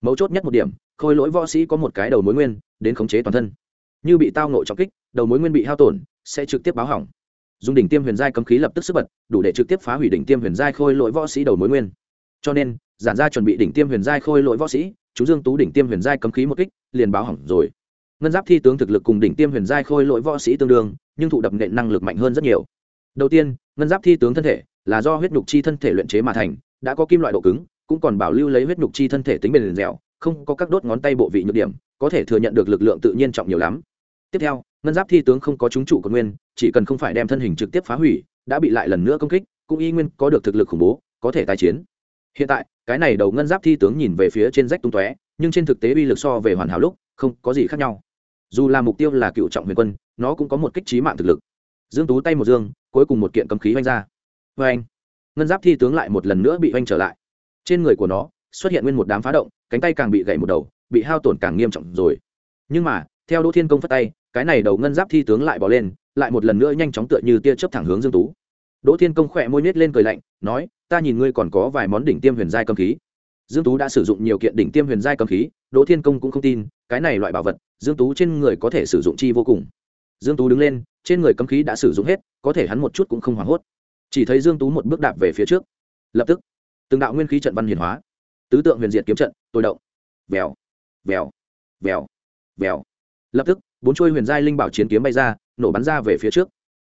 Mấu chốt nhất một điểm, khôi lỗi võ sĩ có một cái đầu mối nguyên, đến khống chế toàn thân. Như bị tao nộ trọng kích, đầu mối nguyên bị hao tổn, sẽ trực tiếp báo hỏng dùng đỉnh tiêm huyền giai cấm khí lập tức sức bật, đủ để trực tiếp phá hủy đỉnh tiêm huyền giai khôi lỗi võ sĩ đầu mối nguyên. Cho nên, giản ra chuẩn bị đỉnh tiêm huyền giai khôi lỗi võ sĩ chú dương tú đỉnh tiêm huyền giai cấm khí một kích, liền báo hỏng rồi. Ngân giáp thi tướng thực lực cùng đỉnh tiêm huyền giai khôi lỗi võ sĩ tương đương, nhưng thụ đập nện năng lực mạnh hơn rất nhiều. Đầu tiên, ngân giáp thi tướng thân thể là do huyết nhục chi thân thể luyện chế mà thành, đã có kim loại độ cứng, cũng còn bảo lưu lấy huyết nhục chi thân thể tính bền dẻo, không có các đốt ngón tay bộ vị nhược điểm, có thể thừa nhận được lực lượng tự nhiên trọng nhiều lắm. Tiếp theo ngân giáp thi tướng không có chúng trụ còn nguyên, chỉ cần không phải đem thân hình trực tiếp phá hủy, đã bị lại lần nữa công kích, cũng y nguyên có được thực lực khủng bố, có thể tái chiến. Hiện tại, cái này đầu ngân giáp thi tướng nhìn về phía trên rách tung tóe, nhưng trên thực tế uy lực so về hoàn hảo lúc, không có gì khác nhau. Dù là mục tiêu là cựu trọng huyền quân, nó cũng có một kích trí mạng thực lực. Dương tú tay một dương, cuối cùng một kiện cấm khí oanh ra. Vê anh ngân giáp thi tướng lại một lần nữa bị oanh trở lại. Trên người của nó, xuất hiện nguyên một đám phá động, cánh tay càng bị gãy một đầu, bị hao tổn càng nghiêm trọng rồi. Nhưng mà, theo đỗ thiên công phất tay cái này đầu ngân giáp thi tướng lại bỏ lên, lại một lần nữa nhanh chóng tựa như tia chớp thẳng hướng dương tú. Đỗ thiên công khỏe môi miết lên cười lạnh, nói, ta nhìn ngươi còn có vài món đỉnh tiêm huyền giai cấm khí. Dương tú đã sử dụng nhiều kiện đỉnh tiêm huyền giai cấm khí, đỗ thiên công cũng không tin, cái này loại bảo vật, dương tú trên người có thể sử dụng chi vô cùng. Dương tú đứng lên, trên người cấm khí đã sử dụng hết, có thể hắn một chút cũng không hoảng hốt. Chỉ thấy dương tú một bước đạp về phía trước. Lập tức, từng đạo nguyên khí trận văn hiển hóa. Tứ tượng huyền diệt kiếm trận, tôi động. Vèo vèo vèo vèo lập tức, bốn chuôi huyền giai linh bảo chiến kiếm bay ra, nổ bắn ra về phía trước.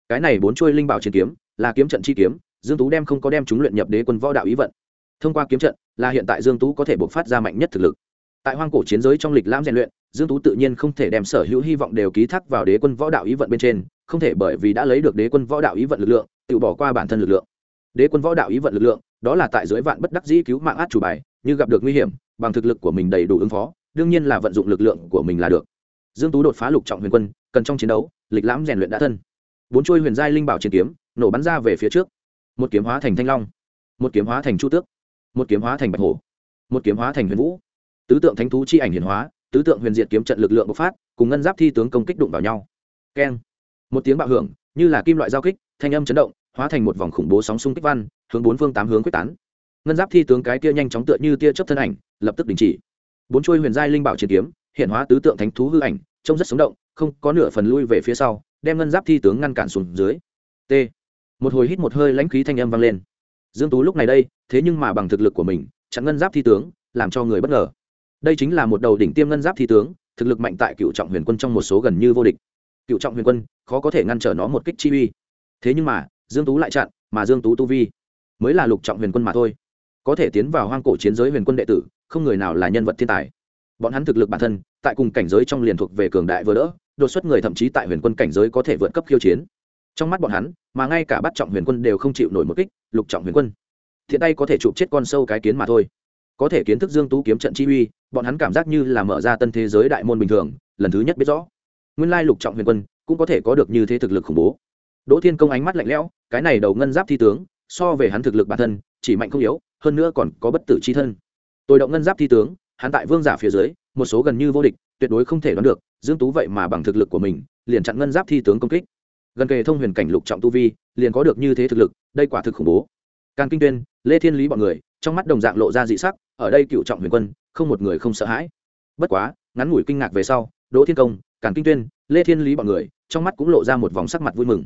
Cái này bốn chuôi linh bảo chiến kiếm, là kiếm trận chi kiếm, dương tú đem không có đem chúng luyện nhập đế quân võ đạo ý vận. Thông qua kiếm trận, là hiện tại dương tú có thể bộc phát ra mạnh nhất thực lực. Tại hoang cổ chiến giới trong lịch lãm rèn luyện, dương tú tự nhiên không thể đem sở hữu hy vọng đều ký thác vào đế quân võ đạo ý vận bên trên, không thể bởi vì đã lấy được đế quân võ đạo ý vận lực lượng, tự bỏ qua bản thân lực lượng. Đế quân võ đạo ý vận lực lượng, đó là tại dưới vạn bất đắc dĩ cứu mạng át chủ bài, như gặp được nguy hiểm, bằng thực lực của mình đầy đủ ứng phó, đương nhiên là vận dụng lực lượng của mình là được dương tú đột phá lục trọng huyền quân, cần trong chiến đấu, lịch lãm rèn luyện đã thân. Bốn chuôi huyền giai linh bảo chiến kiếm, nổ bắn ra về phía trước. Một kiếm hóa thành thanh long, một kiếm hóa thành chu tước, một kiếm hóa thành bạch hổ, một kiếm hóa thành huyền vũ. Tứ tượng thánh thú chi ảnh hiển hóa, tứ tượng huyền diệt kiếm trận lực lượng bộc phát, cùng ngân giáp thi tướng công kích đụng vào nhau. Keng. Một tiếng bạo hưởng, như là kim loại giao kích, thanh âm chấn động, hóa thành một vòng khủng bố sóng xung kích văn, hướng bốn phương tám hướng quyết tán. Ngân giáp thi tướng cái kia nhanh chóng tựa như tia chớp thân ảnh, lập tức đình chỉ. Bốn chuôi huyền giai linh bảo chiến kiếm hiện hóa tứ tượng thánh thú hư ảnh, trông rất sống động, không có nửa phần lui về phía sau, đem ngân giáp thi tướng ngăn cản xuống dưới. T. Một hồi hít một hơi lãnh khí thanh âm vang lên. Dương tú lúc này đây, thế nhưng mà bằng thực lực của mình, chặn ngân giáp thi tướng, làm cho người bất ngờ. Đây chính là một đầu đỉnh tiêm ngân giáp thi tướng, thực lực mạnh tại cựu trọng huyền quân trong một số gần như vô địch. Cựu trọng huyền quân, khó có thể ngăn trở nó một kích chi uy. Thế nhưng mà, dương tú lại chặn, mà dương tú tu vi mới là lục trọng huyền quân mà thôi. Có thể tiến vào hoang cổ chiến giới huyền quân đệ tử, không người nào là nhân vật thiên tài bọn hắn thực lực bản thân, tại cùng cảnh giới trong liền thuộc về cường đại vừa đỡ, đột xuất người thậm chí tại huyền quân cảnh giới có thể vượt cấp khiêu chiến. Trong mắt bọn hắn, mà ngay cả bắt trọng huyền quân đều không chịu nổi một kích, lục trọng huyền quân. Thiện tay có thể chụp chết con sâu cái kiến mà thôi. Có thể kiến thức dương tú kiếm trận chi uy, bọn hắn cảm giác như là mở ra tân thế giới đại môn bình thường, lần thứ nhất biết rõ. Nguyên lai lục trọng huyền quân cũng có thể có được như thế thực lực khủng bố. Đỗ thiên công ánh mắt lạnh lẽo, cái này đầu ngân giáp thi tướng, so về hắn thực lực bản thân, chỉ mạnh không yếu, hơn nữa còn có bất tử chi thân. Tôi động ngân giáp thi tướng hắn tại vương giả phía dưới, một số gần như vô địch, tuyệt đối không thể đoán được, dương tú vậy mà bằng thực lực của mình, liền chặn ngân giáp thi tướng công kích. Gần kề thông huyền cảnh lục trọng tu vi, liền có được như thế thực lực, đây quả thực khủng bố. Càng kinh tuyên, lê thiên lý bọn người, trong mắt đồng dạng lộ ra dị sắc, ở đây cựu trọng huyền quân, không một người không sợ hãi. Bất quá, ngắn ngủi kinh ngạc về sau, đỗ thiên công, càng kinh tuyên, lê thiên lý bọn người, trong mắt cũng lộ ra một vòng sắc mặt vui mừng.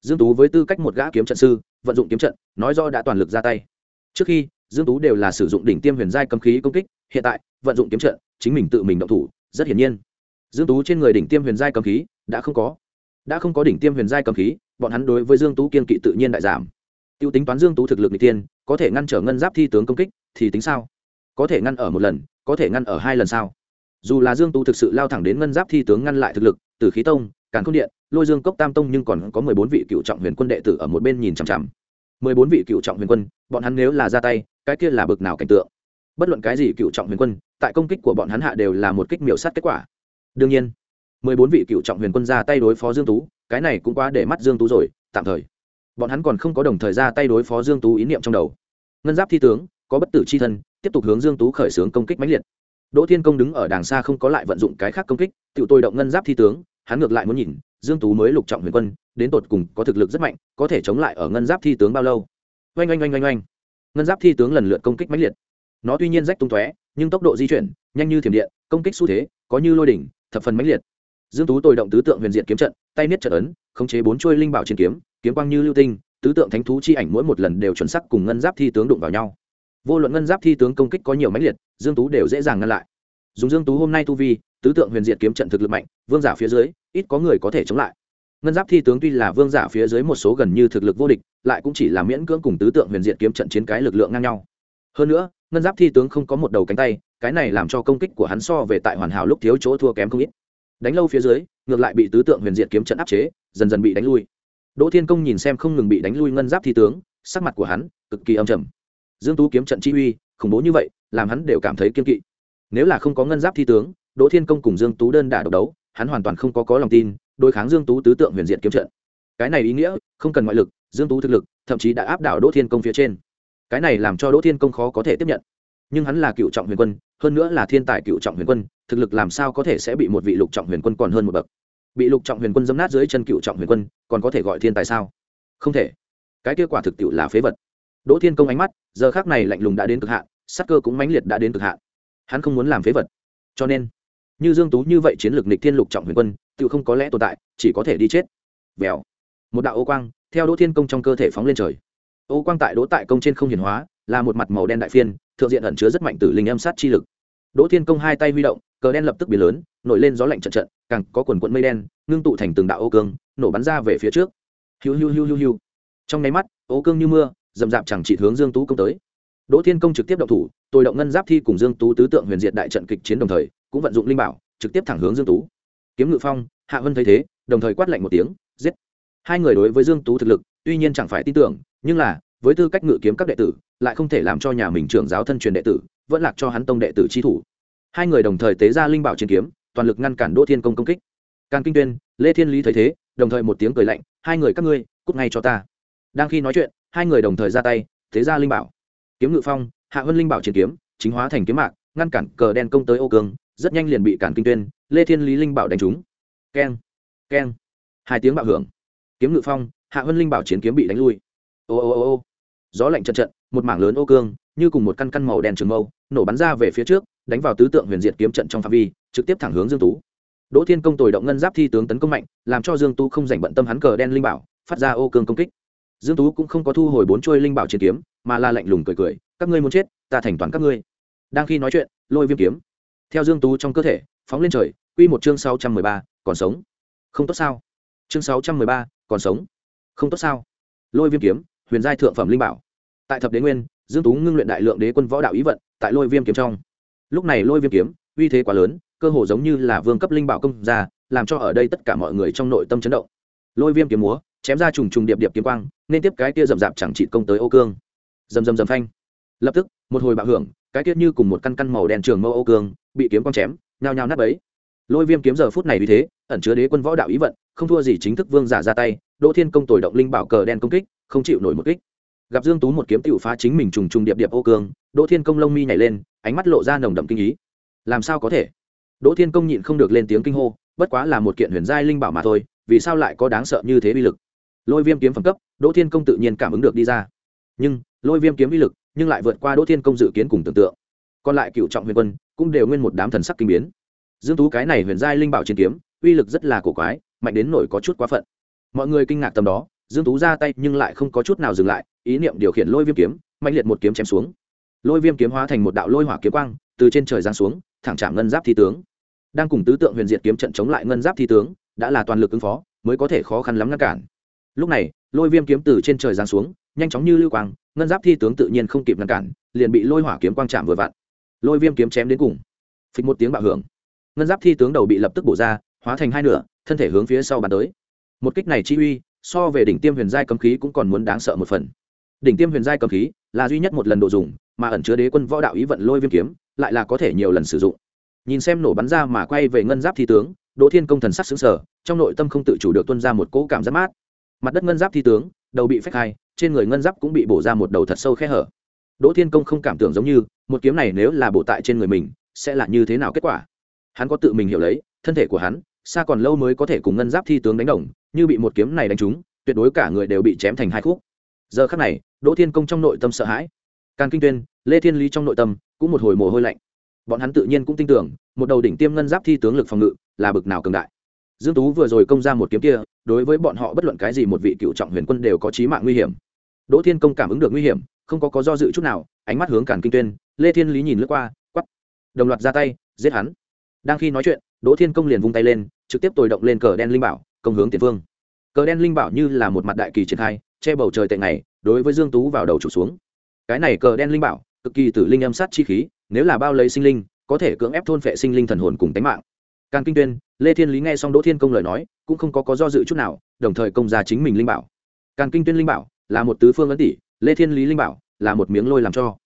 Dương tú với tư cách một gã kiếm trận sư, vận dụng kiếm trận, nói do đã toàn lực ra tay. Trước khi, dương tú đều là sử dụng đỉnh tiêm huyền giai cấm khí công kích hiện tại, vận dụng kiếm trận, chính mình tự mình động thủ, rất hiển nhiên. Dương tú trên người đỉnh tiêm huyền giai cầm khí, đã không có. Đã không có đỉnh tiêm huyền giai cầm khí, bọn hắn đối với dương tú kiên kỵ tự nhiên đại giảm. Tiêu tính toán dương tú thực lực n tiên có thể ngăn trở ngân giáp thi tướng công kích, thì tính sao? Có thể ngăn ở một lần, có thể ngăn ở hai lần sao? Dù là dương tú thực sự lao thẳng đến ngân giáp thi tướng ngăn lại thực lực, từ khí tông, càn không điện, lôi dương cốc tam tông nhưng còn có mười bốn vị cựu trọng huyền quân đệ tử ở một bên nhìn chằm chằm. mười bốn vị cựu trọng huyền quân, bọn hắn nếu là ra tay, cái kia là bực nào cảnh tượng? Bất luận cái gì cựu trọng huyền quân, tại công kích của bọn hắn hạ đều là một kích miểu sát kết quả. Đương nhiên, mười bốn vị cựu trọng huyền quân ra tay đối phó dương tú, cái này cũng quá để mắt dương tú rồi, tạm thời. Bọn hắn còn không có đồng thời ra tay đối phó dương tú ý niệm trong đầu. Ngân giáp thi tướng, có bất tử c h i thân, tiếp tục hướng dương tú khởi xướng công kích mãnh liệt. Đỗ thiên công đứng ở đàng xa không có lại vận dụng cái khác công kích tự tôi động ngân giáp thi tướng, hắn ngược lại muốn nhìn, dương tú mới lục trọng huyền quân, đến tột cùng có thực lực rất mạnh, có thể chống lại ở ngân giáp thi tướng bao lâu. Oanh oanh oanh oanh oanh. Ngân giáp thi tướng lần lượt công kích mãnh liệt nó tuy nhiên rách tung tóe, nhưng tốc độ di chuyển, nhanh như thiểm điện, công kích xu thế, có như lôi đỉnh, thập phần mãnh liệt. Dương tú tồi động tứ tượng huyền diện kiếm trận, tay niết trận ấn, khống chế bốn chuôi linh bảo trên kiếm kiếm quang như lưu tinh, tứ tượng thánh thú chi ảnh mỗi một lần đều chuẩn sắc cùng ngân giáp thi tướng đụng vào nhau. Vô luận ngân giáp thi tướng công kích có nhiều mãnh liệt, dương tú đều dễ dàng ngăn lại. Dùng dương tú hôm nay tu vi, tứ tượng huyền diệt kiếm trận thực lực mạnh, vương giả phía dưới, ít có người có thể chống lại. Ngân giáp thi tướng tuy là vương giả phía dưới một số gần như thực lực vô địch, lại cũng chỉ là miễn cưỡng cùng tứ tượng huyền diệt kiếm trận chiến cái lực lượng ngang nhau. Hơn nữa ngân giáp thi tướng không có một đầu cánh tay, cái này làm cho công kích của hắn so về tại hoàn hảo lúc thiếu chỗ thua kém không ít. Đánh lâu phía dưới, ngược lại bị tứ tượng huyền diệt kiếm trận áp chế, dần dần bị đánh lui. Đỗ thiên công nhìn xem không ngừng bị đánh lui ngân giáp thi tướng, sắc mặt của hắn cực kỳ âm trầm. Dương tú kiếm trận chi uy, khủng bố như vậy, làm hắn đều cảm thấy kiên kỵ. Nếu là không có ngân giáp thi tướng, đỗ thiên công cùng dương tú đơn đả độc đấu, hắn hoàn toàn không có có lòng tin, đối kháng dương tú tứ tượng huyền diệt kiếm trận. Cái này ý nghĩa, không cần ngoại lực, dương tú thực lực, thậm chí đã áp đảo đỗ thiên công phía trên cái này làm cho đỗ thiên công khó có thể tiếp nhận. Nhưng hắn là cựu trọng huyền quân, hơn nữa là thiên tài cựu trọng huyền quân, thực lực làm sao có thể sẽ bị một vị lục trọng huyền quân còn hơn một bậc? Bị lục trọng huyền quân dấm nát dưới chân cựu trọng huyền quân, còn có thể gọi thiên tài sao? Không thể. Cái kết quả thực tiệu là phế vật. Đỗ thiên công ánh mắt, giờ khác này lạnh lùng đã đến cực hạn sắc cơ cũng mãnh liệt đã đến cực hạn. Hắn không muốn làm phế vật. Cho nên, như dương tú như vậy chiến lược nịch thiên lục trọng huyền quân tự không có lẽ tồn tại, chỉ có thể đi chết. Vèo. Một đạo ô quang, theo đỗ thiên công trong cơ thể phóng lên trời ô quang tại đỗ tại công trên không hiển hóa, là một mặt màu đen đại phiên, thượng diện ẩn chứa rất mạnh tử linh âm sát chi lực. Đỗ thiên công hai tay huy động, cờ đen lập tức biến lớn, nổi lên gió lạnh trận trận, càng có quần quận mây đen, ngưng tụ thành từng đạo ô cương, nổ bắn ra về phía trước. Hiu hiu hiu hiu hiu. Trong nháy mắt, ô cương như mưa, dầm dạp chẳng chỉ hướng dương tú công tới. Đỗ thiên công trực tiếp động thủ, tôi động ngân giáp thi cùng dương tú tứ tượng huyền diệt đại trận kịch chiến đồng thời, cũng vận dụng linh bảo, trực tiếp thẳng hướng dương tú. Kiếm ngự phong, hạ vân thấy thế, đồng thời quát lạnh một tiếng, giết. Hai người đối với dương tú thực lực, tuy nhiên chẳng phải tin tưởng nhưng là, với tư cách ngự kiếm các đệ tử, lại không thể làm cho nhà mình trưởng giáo thân truyền đệ tử, vẫn lạc cho hắn tông đệ tử chi thủ. Hai người đồng thời tế ra linh bảo chiến kiếm, toàn lực ngăn cản đỗ thiên công công kích. Càng kinh tuyên, lê thiên lý thấy thế, đồng thời một tiếng cười lạnh, hai người các ngươi, cút ngay cho ta. Đang khi nói chuyện, hai người đồng thời ra tay, tế ra linh bảo. Kiếm ngự phong, hạ vân linh bảo chiến kiếm, chính hóa thành kiếm mạc, ngăn cản cờ đen công tới ô cường rất nhanh liền bị cản kinh tuyên, lê thiên lý linh bảo đánh trúng. Keng keng. Hai tiếng bạo hưởng. Kiếm ngự phong, hạ vân linh bảo chiến kiếm bị đánh lui ô ô ô ô. Gió lạnh trận trận một mảng lớn ô cương như cùng một căn căn màu đen trường mâu nổ bắn ra về phía trước đánh vào tứ tượng huyền diệt kiếm trận trong phạm vi trực tiếp thẳng hướng dương tú. Đỗ thiên công tồi động ngân giáp thi tướng tấn công mạnh làm cho dương tú không dành bận tâm hắn cờ đen linh bảo phát ra ô cương công kích. Dương tú cũng không có thu hồi bốn chuôi linh bảo chiến kiếm mà là lạnh lùng cười cười các ngươi muốn chết ta thành toàn các ngươi. Đang khi nói chuyện lôi viêm kiếm. Theo dương tú trong cơ thể phóng lên trời quy một chương 613, còn sống. Không tốt sao? Chương 613, còn sống. Không tốt sao? Lôi viêm kiếm huyền giai thượng phẩm linh bảo. Tại thập đế nguyên, dương tú ngưng luyện đại lượng đế quân võ đạo ý vận, tại lôi viêm kiếm trong. Lúc này lôi viêm kiếm, uy thế quá lớn, cơ hồ giống như là vương cấp linh bảo công ra làm cho ở đây tất cả mọi người trong nội tâm chấn động. Lôi viêm kiếm múa, chém ra trùng trùng điệp điệp kiếm quang, nên tiếp cái kia rậm rạp chẳng trị công tới ô cương. Rầm rầm rầm phanh. Lập tức, một hồi bạo hưởng, cái kia như cùng một căn căn màu đen trường mâu ô cương, bị kiếm quang chém, nhao nhao nát bấy. Lôi viêm kiếm giờ phút này vì thế, ẩn chứa đế quân võ đạo ý vận, không thua gì chính thức vương giả ra tay, đỗ thiên công tồi động linh bảo cờ đen công kích không chịu nổi một kích. Gặp dương tú một kiếm tiểu phá chính mình trùng trùng điệp điệp ô cương, đỗ thiên công lông mi nhảy lên, ánh mắt lộ ra nồng đậm kinh ý. Làm sao có thể? Đỗ thiên công nhịn không được lên tiếng kinh hô, bất quá là một kiện huyền giai linh bảo mà thôi, vì sao lại có đáng sợ như thế uy lực? Lôi viêm kiếm phẩm cấp, đỗ thiên công tự nhiên cảm ứng được đi ra. Nhưng, lôi viêm kiếm uy lực, nhưng lại vượt qua đỗ thiên công dự kiến cùng tưởng tượng. Còn lại cựu trọng huyền quân, cũng đều nguyên một đám thần sắc kinh biến. Dương tú cái này huyền giai linh bảo chiến kiếm, uy lực rất là cổ quái, mạnh đến nổi có chút quá phận. Mọi người kinh ngạc tầm đó dương tú ra tay nhưng lại không có chút nào dừng lại, ý niệm điều khiển lôi viêm kiếm, mạnh liệt một kiếm chém xuống. Lôi viêm kiếm hóa thành một đạo lôi hỏa kiếm quang, từ trên trời giáng xuống, thẳng chạm ngân giáp thi tướng. Đang cùng tứ tượng huyền diệt kiếm trận chống lại ngân giáp thi tướng, đã là toàn lực ứng phó, mới có thể khó khăn lắm ngăn cản. Lúc này, lôi viêm kiếm từ trên trời giáng xuống, nhanh chóng như lưu quang, ngân giáp thi tướng tự nhiên không kịp ngăn cản, liền bị lôi hỏa kiếm quang chạm vừa vặn. Lôi viêm kiếm chém đến cùng. Phịch một tiếng bạo hưởng. Ngân giáp thi tướng đầu bị lập tức bổ ra, hóa thành hai nửa, thân thể hướng phía sau bàn tới. Một kích này chi uy so về đỉnh tiêm huyền giai cấm khí cũng còn muốn đáng sợ một phần. Đỉnh tiêm huyền giai cấm khí là duy nhất một lần độ dùng, mà ẩn chứa đế quân võ đạo ý vận lôi viêm kiếm, lại là có thể nhiều lần sử dụng. Nhìn xem nổ bắn ra mà quay về ngân giáp thi tướng, đỗ thiên công thần sắc xứng sở trong nội tâm không tự chủ được tuân ra một cỗ cảm giác mát. Mặt đất ngân giáp thi tướng, đầu bị phách hai, trên người ngân giáp cũng bị bổ ra một đầu thật sâu khe hở. Đỗ thiên công không cảm tưởng giống như, một kiếm này nếu là bổ tại trên người mình, sẽ là như thế nào kết quả? Hắn có tự mình hiểu lấy, thân thể của hắn, xa còn lâu mới có thể cùng ngân giáp thi tướng đánh đồng như bị một kiếm này đánh trúng, tuyệt đối cả người đều bị chém thành hai khúc. Giờ khắc này, đỗ thiên công trong nội tâm sợ hãi. Càn kinh tuyên, lê thiên lý trong nội tâm cũng một hồi mồ hôi lạnh. Bọn hắn tự nhiên cũng tin tưởng, một đầu đỉnh tiêm ngân giáp thi tướng lực phòng ngự là bực nào cường đại. Dương tú vừa rồi công ra một kiếm kia, đối với bọn họ bất luận cái gì một vị cựu trọng huyền quân đều có chí mạng nguy hiểm. Đỗ thiên công cảm ứng được nguy hiểm, không có có do dự chút nào, ánh mắt hướng càn kinh tuyên, lê thiên lý nhìn lướt qua quắp đồng loạt ra tay, giết hắn. Đang khi nói chuyện, đỗ thiên công liền vung tay lên, trực tiếp tồi động lên cờ đen linh bảo công hướng tiền phương. Cờ đen linh bảo như là một mặt đại kỳ triển khai, che bầu trời tệ này đối với dương tú vào đầu trụ xuống. Cái này cờ đen linh bảo, cực kỳ tử linh âm sát chi khí, nếu là bao lấy sinh linh, có thể cưỡng ép thôn phệ sinh linh thần hồn cùng tánh mạng. Càng kinh tuyên, lê thiên lý nghe xong đỗ thiên công lời nói, cũng không có có do dự chút nào, đồng thời công ra chính mình linh bảo. Càng kinh tuyên linh bảo, là một tứ phương ấn tỷ lê thiên lý linh bảo, là một miếng lôi làm cho.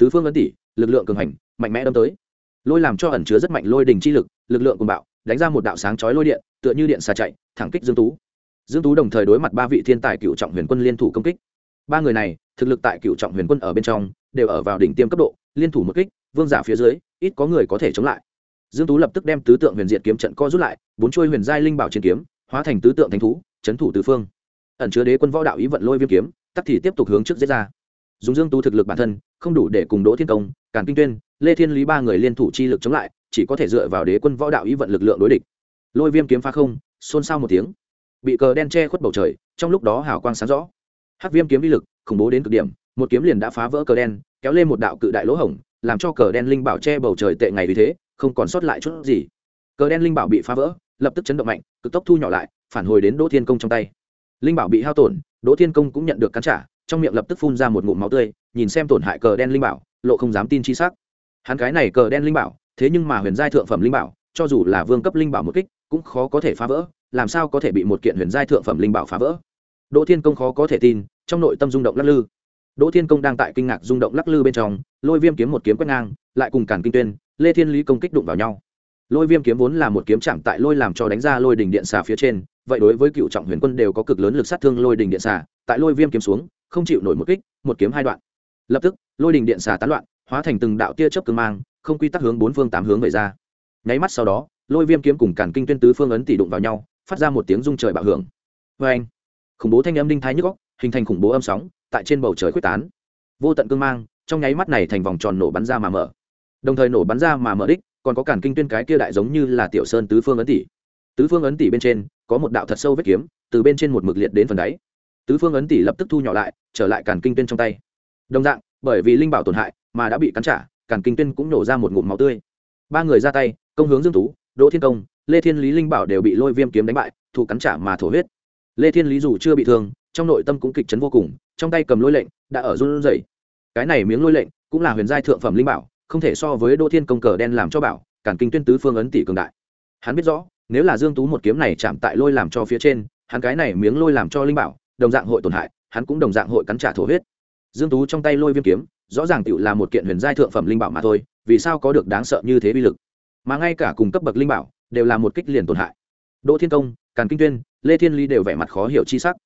Tứ phương ấn tỷ lực lượng cường hành, mạnh mẽ đâm tới. Lôi làm cho ẩn chứa rất mạnh lôi đình chi lực lực lượng cùng bạo đánh ra một đạo sáng chói lôi điện, tựa như điện xà chạy, thẳng kích dương tú. Dương tú đồng thời đối mặt ba vị thiên tài cựu trọng huyền quân liên thủ công kích. Ba người này, thực lực tại cựu trọng huyền quân ở bên trong, đều ở vào đỉnh tiêm cấp độ, liên thủ một kích, vương giả phía dưới, ít có người có thể chống lại. Dương tú lập tức đem tứ tượng huyền diệt kiếm trận co rút lại, bốn chuôi huyền giai linh bảo trên kiếm, hóa thành tứ tượng thánh thú, chấn thủ tứ phương. Ẩn chứa đế quân võ đạo ý vận lôi viêm kiếm, tắc thì tiếp tục hướng trước giết ra. Dùng dương tú thực lực bản thân, không đủ để cùng đỗ thiên công, càn kinh tuyên, lê thiên lý ba người liên thủ chi lực chống lại chỉ có thể dựa vào đế quân võ đạo ý vận lực lượng đối địch. Lôi viêm kiếm phá không, xôn xao một tiếng. Bị cờ đen che khuất bầu trời, trong lúc đó hào quang sáng rõ. Hắc viêm kiếm vi lực, khủng bố đến cực điểm, một kiếm liền đã phá vỡ cờ đen, kéo lên một đạo cự đại lỗ hổng, làm cho cờ đen linh bảo che bầu trời tệ ngày vì thế, không còn sót lại chút gì. Cờ đen linh bảo bị phá vỡ, lập tức chấn động mạnh, cực tốc thu nhỏ lại, phản hồi đến đỗ thiên công trong tay. Linh bảo bị hao tổn, đỗ thiên công cũng nhận được cắn trả, trong miệng lập tức phun ra một ngụm máu tươi, nhìn xem tổn hại cờ đen linh bảo, lộ không dám tin chi sắc. Hắn cái này cờ đen linh bảo thế nhưng mà huyền giai thượng phẩm linh bảo, cho dù là vương cấp linh bảo một kích, cũng khó có thể phá vỡ, làm sao có thể bị một kiện huyền giai thượng phẩm linh bảo phá vỡ? Đỗ thiên công khó có thể tin, trong nội tâm rung động lắc lư. Đỗ thiên công đang tại kinh ngạc rung động lắc lư bên trong, lôi viêm kiếm một kiếm quét ngang, lại cùng cản kinh tuyên, lê thiên lý công kích đụng vào nhau. Lôi viêm kiếm vốn là một kiếm chạm tại lôi làm cho đánh ra lôi đỉnh điện xà phía trên, vậy đối với cựu trọng huyền quân đều có cực lớn lực sát thương lôi đỉnh điện xà, tại lôi viêm kiếm xuống, không chịu nổi một kích, một kiếm hai đoạn. Lập tức, lôi đỉnh điện xà tán loạn, hóa thành từng đạo tia chớp cương mang không quy tắc hướng bốn phương tám hướng về ra. Nháy mắt sau đó, lôi viêm kiếm cùng cản kinh tuyên tứ phương ấn tỷ đụng vào nhau, phát ra một tiếng rung trời bạo hưởng. Vê anh, khủng bố thanh âm đinh thái nhức góc hình thành khủng bố âm sóng, tại trên bầu trời quyết tán. Vô tận cương mang, trong nháy mắt này thành vòng tròn nổ bắn ra mà mở. Đồng thời nổ bắn ra mà mở đích, còn có cản kinh tuyên cái kia đại giống như là tiểu sơn tứ phương ấn tỷ tứ phương ấn tỷ bên trên, có một đạo thật sâu vết kiếm, từ bên trên một mực liệt đến phần đáy. Tứ phương ấn tỷ lập tức thu nhỏ lại, trở lại cản kinh tuyên trong tay. Đồng dạng, bởi vì linh bảo tổn hại, mà đã bị cắn trả Càn kinh tuyên cũng nổ ra một ngụm máu tươi. Ba người ra tay, công hướng dương tú, đỗ thiên công, lê thiên lý linh bảo đều bị lôi viêm kiếm đánh bại thủ cắn trả mà thổ huyết. Lê thiên lý dù chưa bị thương, trong nội tâm cũng kịch chấn vô cùng, trong tay cầm lôi lệnh, đã ở run rẩy. Cái này miếng lôi lệnh cũng là huyền giai thượng phẩm linh bảo, không thể so với đỗ thiên công cờ đen làm cho bảo cản kinh tuyên tứ phương ấn tỷ cường đại. Hắn biết rõ, nếu là dương tú một kiếm này chạm tại lôi làm cho phía trên, hắn cái này miếng lôi làm cho linh bảo, đồng dạng hội tổn hại, hắn cũng đồng dạng hội cắn trả thổ huyết. Dương tú trong tay lôi viêm kiếm rõ ràng tựu là một kiện huyền giai thượng phẩm linh bảo mà thôi, vì sao có được đáng sợ như thế uy lực? Mà ngay cả cùng cấp bậc linh bảo, đều là một kích liền tổn hại. Đỗ thiên công, càn kinh tuyên, lê thiên ly đều vẻ mặt khó hiểu chi sắc.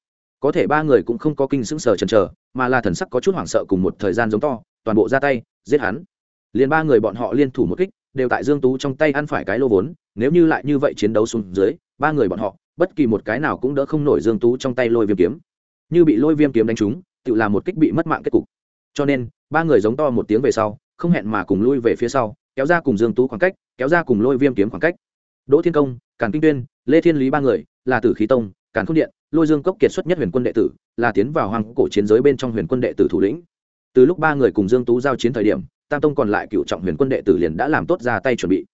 Có thể ba người cũng không có kinh sững sờ chần chờ, mà là thần sắc có chút hoảng sợ cùng một thời gian giống to, toàn bộ ra tay, giết hắn. Liền ba người bọn họ liên thủ một kích, đều tại dương tú trong tay ăn phải cái lô vốn, nếu như lại như vậy chiến đấu xuống dưới, ba người bọn họ, bất kỳ một cái nào cũng đỡ không nổi dương tú trong tay lôi viêm kiếm. Như bị lôi viêm kiếm đánh trúng tự là một kích bị mất mạng kết cục cho nên, ba người giống to một tiếng về sau, không hẹn mà cùng lui về phía sau, kéo ra cùng dương tú khoảng cách, kéo ra cùng lôi viêm kiếm khoảng cách. Đỗ thiên công, càn kinh tuyên, lê thiên lý ba người, là tử khí tông, càn khôn điện, lôi dương cốc kiệt xuất nhất huyền quân đệ tử, là tiến vào hoàng cổ chiến giới bên trong huyền quân đệ tử thủ lĩnh. Từ lúc ba người cùng dương tú giao chiến thời điểm, tam tông còn lại cựu trọng huyền quân đệ tử liền đã làm tốt ra tay chuẩn bị.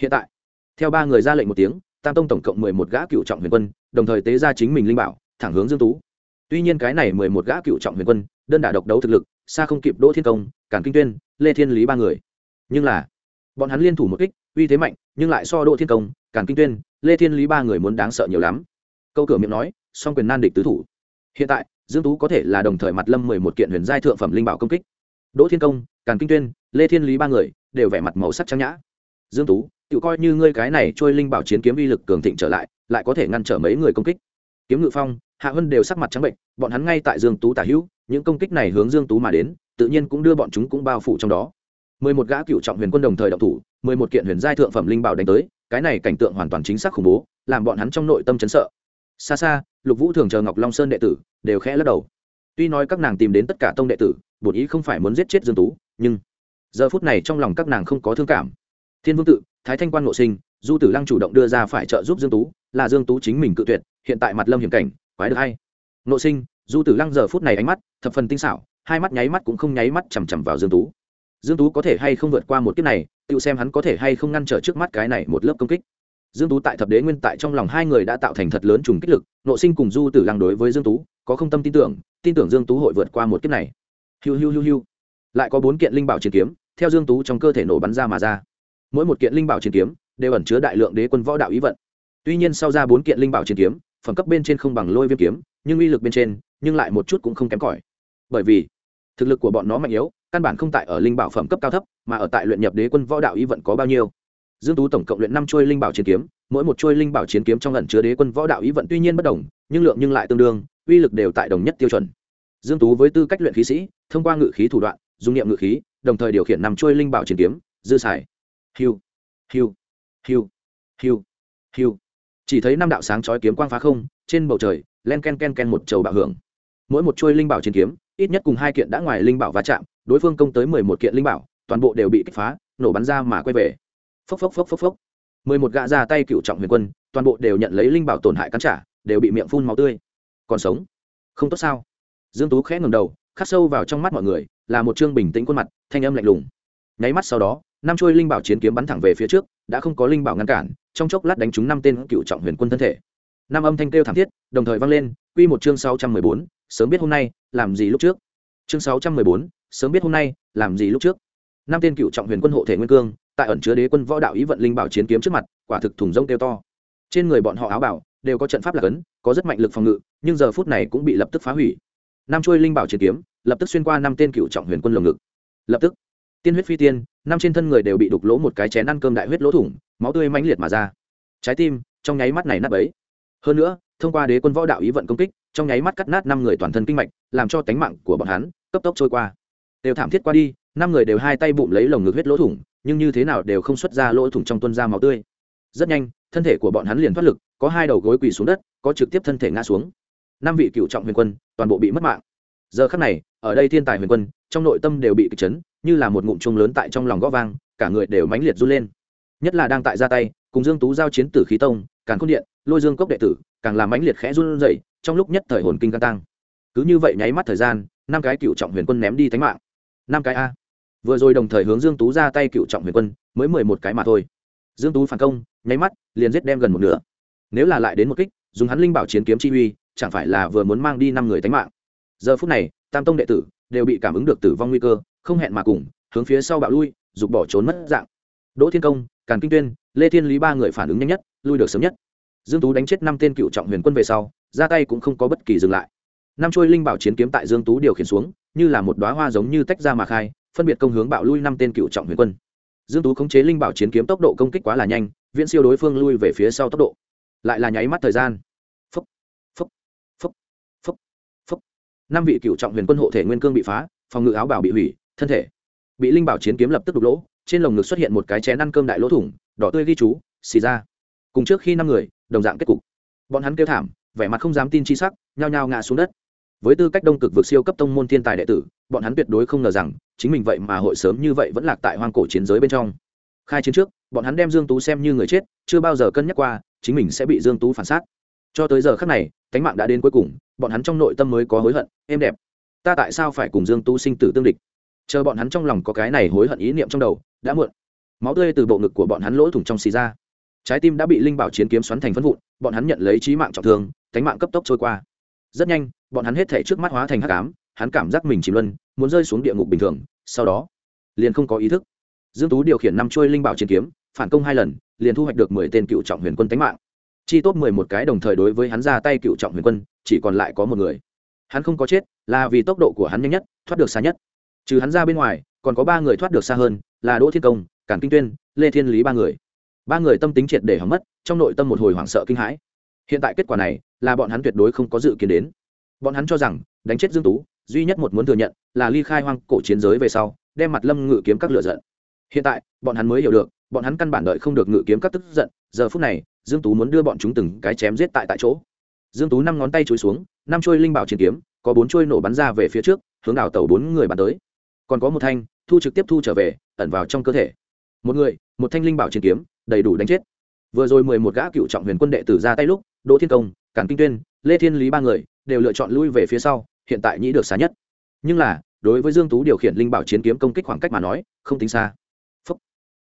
Hiện tại, theo ba người ra lệnh một tiếng, tam tông tổng cộng mười một gã cựu trọng huyền quân, đồng thời tế ra chính mình linh bảo, thẳng hướng dương tú. Tuy nhiên cái này mười một gã cựu trọng huyền quân, đơn đả độc đấu thực lực xa không kịp đỗ thiên công, càn kinh tuyên, lê thiên lý ba người. Nhưng là, bọn hắn liên thủ một kích, uy thế mạnh, nhưng lại so đỗ thiên công, càn kinh tuyên, lê thiên lý ba người muốn đáng sợ nhiều lắm. Câu cửa miệng nói, song quyền nan địch tứ thủ. Hiện tại, dương tú có thể là đồng thời mặt lâm mười một kiện huyền giai thượng phẩm linh bảo công kích. Đỗ thiên công, càn kinh tuyên, lê thiên lý ba người đều vẻ mặt màu sắc trắng nhã. Dương tú tự coi như ngươi cái này trôi linh bảo chiến kiếm uy lực cường thịnh trở lại lại có thể ngăn trở mấy người công kích. Kiếm ngự phong, hạ hân đều sắc mặt trắng bệnh, bọn hắn ngay tại dương tú tả hữu những công kích này hướng dương tú mà đến, tự nhiên cũng đưa bọn chúng cũng bao phủ trong đó. Mười một gã cựu trọng huyền quân đồng thời động thủ, mười một kiện huyền giai thượng phẩm linh bảo đánh tới, cái này cảnh tượng hoàn toàn chính xác khủng bố, làm bọn hắn trong nội tâm chấn sợ. Xa xa, lục vũ thường chờ ngọc long sơn đệ tử, đều khẽ lắc đầu. Tuy nói các nàng tìm đến tất cả tông đệ tử bổn ý không phải muốn giết chết dương tú, nhưng giờ phút này trong lòng các nàng không có thương cảm. Thiên vương tự, thái thanh quan ngộ sinh, du tử lăng chủ động đưa ra phải trợ giúp dương tú, là dương tú chính mình cự tuyệt, hiện tại mặt lâm hiểm cảnh, quái được hay. Ngộ sinh du tử lăng giờ phút này ánh mắt thập phần tinh xảo, hai mắt nháy mắt cũng không nháy mắt chằm chằm vào dương tú. Dương tú có thể hay không vượt qua một kiếp này, tự xem hắn có thể hay không ngăn trở trước mắt cái này một lớp công kích. Dương tú tại thập đế nguyên tại trong lòng hai người đã tạo thành thật lớn trùng kích lực, nội sinh cùng du tử lăng đối với dương tú, có không tâm tin tưởng tin tưởng dương tú hội vượt qua một kiếp này. Hiu hiu hiu hiu. Lại có bốn kiện linh bảo chiến kiếm, theo dương tú trong cơ thể nổ bắn ra mà ra. Mỗi một kiện linh bảo chiến kiếm đều ẩn chứa đại lượng đế quân võ đạo ý vận. Tuy nhiên sau ra bốn kiện linh bảo chiến kiếm, phẩm cấp bên trên không bằng lôi viêm kiếm, nhưng uy lực bên trên nhưng lại một chút cũng không kém cỏi. Bởi vì, thực lực của bọn nó mạnh yếu, căn bản không tại ở linh bảo phẩm cấp cao thấp, mà ở tại luyện nhập đế quân võ đạo ý vận có bao nhiêu. Dương tú tổng cộng luyện năm chuôi linh bảo chiến kiếm, mỗi một chuôi linh bảo chiến kiếm trong ẩn chứa đế quân võ đạo ý vận tuy nhiên bất đồng, nhưng lượng nhưng lại tương đương, uy lực đều tại đồng nhất tiêu chuẩn. Dương tú với tư cách luyện khí sĩ, thông qua ngự khí thủ đoạn, dùng niệm ngự khí, đồng thời điều khiển năm chuôi linh bảo chiến kiếm, dư xài. Hiu hiu hiu hiu hiu. Chỉ thấy năm đạo sáng chói kiếm quang phá không, trên bầu trời, len ken ken ken một trầu bạo hưởng mỗi một chuôi linh bảo chiến kiếm, ít nhất cùng hai kiện đã ngoài linh bảo va chạm, đối phương công tới mười một kiện linh bảo, toàn bộ đều bị kích phá, nổ bắn ra mà quay về. Phốc phốc phốc phốc phốc. Mười một gã ra tay cựu trọng huyền quân, toàn bộ đều nhận lấy linh bảo tổn hại cắn trả, đều bị miệng phun máu tươi. Còn sống? Không tốt sao? Dương tú khẽ ngẩng đầu, khắc sâu vào trong mắt mọi người, là một trương bình tĩnh khuôn mặt, thanh âm lạnh lùng. Nháy mắt sau đó, năm chuôi linh bảo chiến kiếm bắn thẳng về phía trước, đã không có linh bảo ngăn cản, trong chốc lát đánh trúng năm tên cựu trọng huyền quân thân thể. Năm âm thanh kêu thảm thiết, đồng thời vang lên, quy một chương sáu trăm mười bốn sớm biết hôm nay, làm gì lúc trước? Chương sáu trăm mười bốn, sớm biết hôm nay, làm gì lúc trước? Năm tên cựu trọng huyền quân hộ thể nguyên cương, tại ẩn chứa đế quân võ đạo ý vận linh bảo chiến kiếm trước mặt, quả thực thùng rông kêu to. Trên người bọn họ áo bảo đều có trận pháp lạc ấn có rất mạnh lực phòng ngự, nhưng giờ phút này cũng bị lập tức phá hủy. Năm chuôi linh bảo chiến kiếm, lập tức xuyên qua năm tên cựu trọng huyền quân lồng ngực. Lập tức, tiên huyết phi tiên, năm trên thân người đều bị đục lỗ một cái chén ăn cơm đại huyết lỗ thủng, máu tươi mãnh liệt mà ra. Trái tim, trong nháy mắt này nát bấy. Hơn nữa thông qua đế quân võ đạo ý vận công kích, trong nháy mắt cắt nát năm người toàn thân kinh mạch, làm cho tánh mạng của bọn hắn cấp tốc trôi qua. Đều thảm thiết qua đi, năm người đều hai tay bụng lấy lồng ngực huyết lỗ thủng, nhưng như thế nào đều không xuất ra lỗ thủng trong tuân ra máu tươi. Rất nhanh, thân thể của bọn hắn liền thoát lực, có hai đầu gối quỳ xuống đất, có trực tiếp thân thể ngã xuống. Năm vị cựu trọng huyền quân toàn bộ bị mất mạng. Giờ khắc này, ở đây thiên tài huyền quân, trong nội tâm đều bị kịch chấn, như là một ngụm chung lớn tại trong lòng gõ vang, cả người đều mãnh liệt run lên. Nhất là đang tại ra tay, cùng dương tú giao chiến tử khí tông, càn khôn điện, lôi dương cốc đệ tử càng làm mãnh liệt khẽ run rẩy, trong lúc nhất thời hồn kinh căng tăng. Cứ như vậy nháy mắt thời gian, năm cái cựu trọng huyền quân ném đi thánh mạng. Năm cái a. Vừa rồi đồng thời hướng dương tú ra tay cựu trọng huyền quân, mới mười một cái mà thôi. Dương tú phản công, nháy mắt, liền giết đem gần một nửa. Nếu là lại đến một kích, dùng hắn linh bảo chiến kiếm chi uy, chẳng phải là vừa muốn mang đi năm người tánh mạng. Giờ phút này, tam tông đệ tử đều bị cảm ứng được tử vong nguy cơ, không hẹn mà cùng, hướng phía sau bạo lui, dục bỏ trốn mất dạng. Đỗ thiên công, càn kinh tuyên, lê thiên lý ba người phản ứng nhanh nhất, lui được sớm nhất dương tú đánh chết năm tên cựu trọng huyền quân về sau, ra tay cũng không có bất kỳ dừng lại. Năm trôi linh bảo chiến kiếm tại dương tú điều khiển xuống, như là một đóa hoa giống như tách ra mà khai, phân biệt công hướng bạo lui năm tên cựu trọng huyền quân. Dương tú khống chế linh bảo chiến kiếm tốc độ công kích quá là nhanh, viễn siêu đối phương lui về phía sau tốc độ. Lại là nháy mắt thời gian. Phúc phúc phúc phúc phúc. Năm vị cựu trọng huyền quân hộ thể nguyên cương bị phá, phòng ngự áo bảo bị hủy, thân thể bị linh bảo chiến kiếm lập tức đục lỗ, trên lồng ngực xuất hiện một cái chén ăn cơm đại lỗ thủng, đỏ tươi ghi chú, xì ra. Cùng trước khi năm người đồng dạng kết cục. Bọn hắn kêu thảm, vẻ mặt không dám tin chi sắc, nhao nhao ngã xuống đất. Với tư cách đông cực vượt siêu cấp tông môn thiên tài đệ tử, bọn hắn tuyệt đối không ngờ rằng, chính mình vậy mà hội sớm như vậy vẫn lạc tại hoang cổ chiến giới bên trong. Khai chiến trước, bọn hắn đem dương tú xem như người chết, chưa bao giờ cân nhắc qua, chính mình sẽ bị dương tú phản sát. Cho tới giờ khắc này, cánh mạng đã đến cuối cùng, bọn hắn trong nội tâm mới có hối hận êm đẹp, ta tại sao phải cùng dương tú sinh tử tương địch? Chờ bọn hắn trong lòng có cái này hối hận ý niệm trong đầu, đã muộn. Máu tươi từ bộ ngực của bọn hắn lỗ thủng trong xì ra trái tim đã bị linh bảo chiến kiếm xoắn thành phân vụn, bọn hắn nhận lấy trí mạng trọng thương cánh mạng cấp tốc trôi qua. Rất nhanh, bọn hắn hết thể trước mắt hóa thành hắc ám, hắn cảm giác mình chìm luân, muốn rơi xuống địa ngục bình thường, sau đó, liền không có ý thức. Dương tú điều khiển năm chuôi linh bảo chiến kiếm, phản công hai lần, liền thu hoạch được mười tên cựu trọng huyền quân tánh mạng. Chi tốt mười một cái đồng thời đối với hắn ra tay cựu trọng huyền quân, chỉ còn lại có một người. Hắn không có chết, là vì tốc độ của hắn nhanh nhất, thoát được xa nhất. Trừ hắn ra bên ngoài, còn có ba người thoát được xa hơn, là đỗ thiên công, cản kinh tuyên, lê thiên lý ba người ba người tâm tính triệt để hỏng mất, trong nội tâm một hồi hoảng sợ kinh hãi. Hiện tại kết quả này, là bọn hắn tuyệt đối không có dự kiến đến. Bọn hắn cho rằng, đánh chết dương tú, duy nhất một muốn thừa nhận, là ly khai hoang cổ chiến giới về sau, đem mặt lâm ngự kiếm các lửa giận. Hiện tại, bọn hắn mới hiểu được, bọn hắn căn bản đợi không được ngự kiếm các tức giận, giờ phút này, dương tú muốn đưa bọn chúng từng cái chém giết tại tại chỗ. Dương tú năm ngón tay chối xuống, năm trôi linh bảo chiến kiếm, có bốn trôi nổ bắn ra về phía trước, hướng đảo tàu bốn người bắn tới. Còn có một thanh, thu trực tiếp thu trở về, ẩn vào trong cơ thể. Một người, một thanh linh bảo chiến kiếm đầy đủ đánh chết. Vừa rồi mười một gã cựu trọng huyền quân đệ tử ra tay lúc, đỗ thiên công cản kinh tuyên, lê thiên lý ba người đều lựa chọn lui về phía sau, hiện tại nhĩ được xa nhất. Nhưng là, đối với dương tú điều khiển linh bảo chiến kiếm công kích khoảng cách mà nói, không tính xa. Phúc.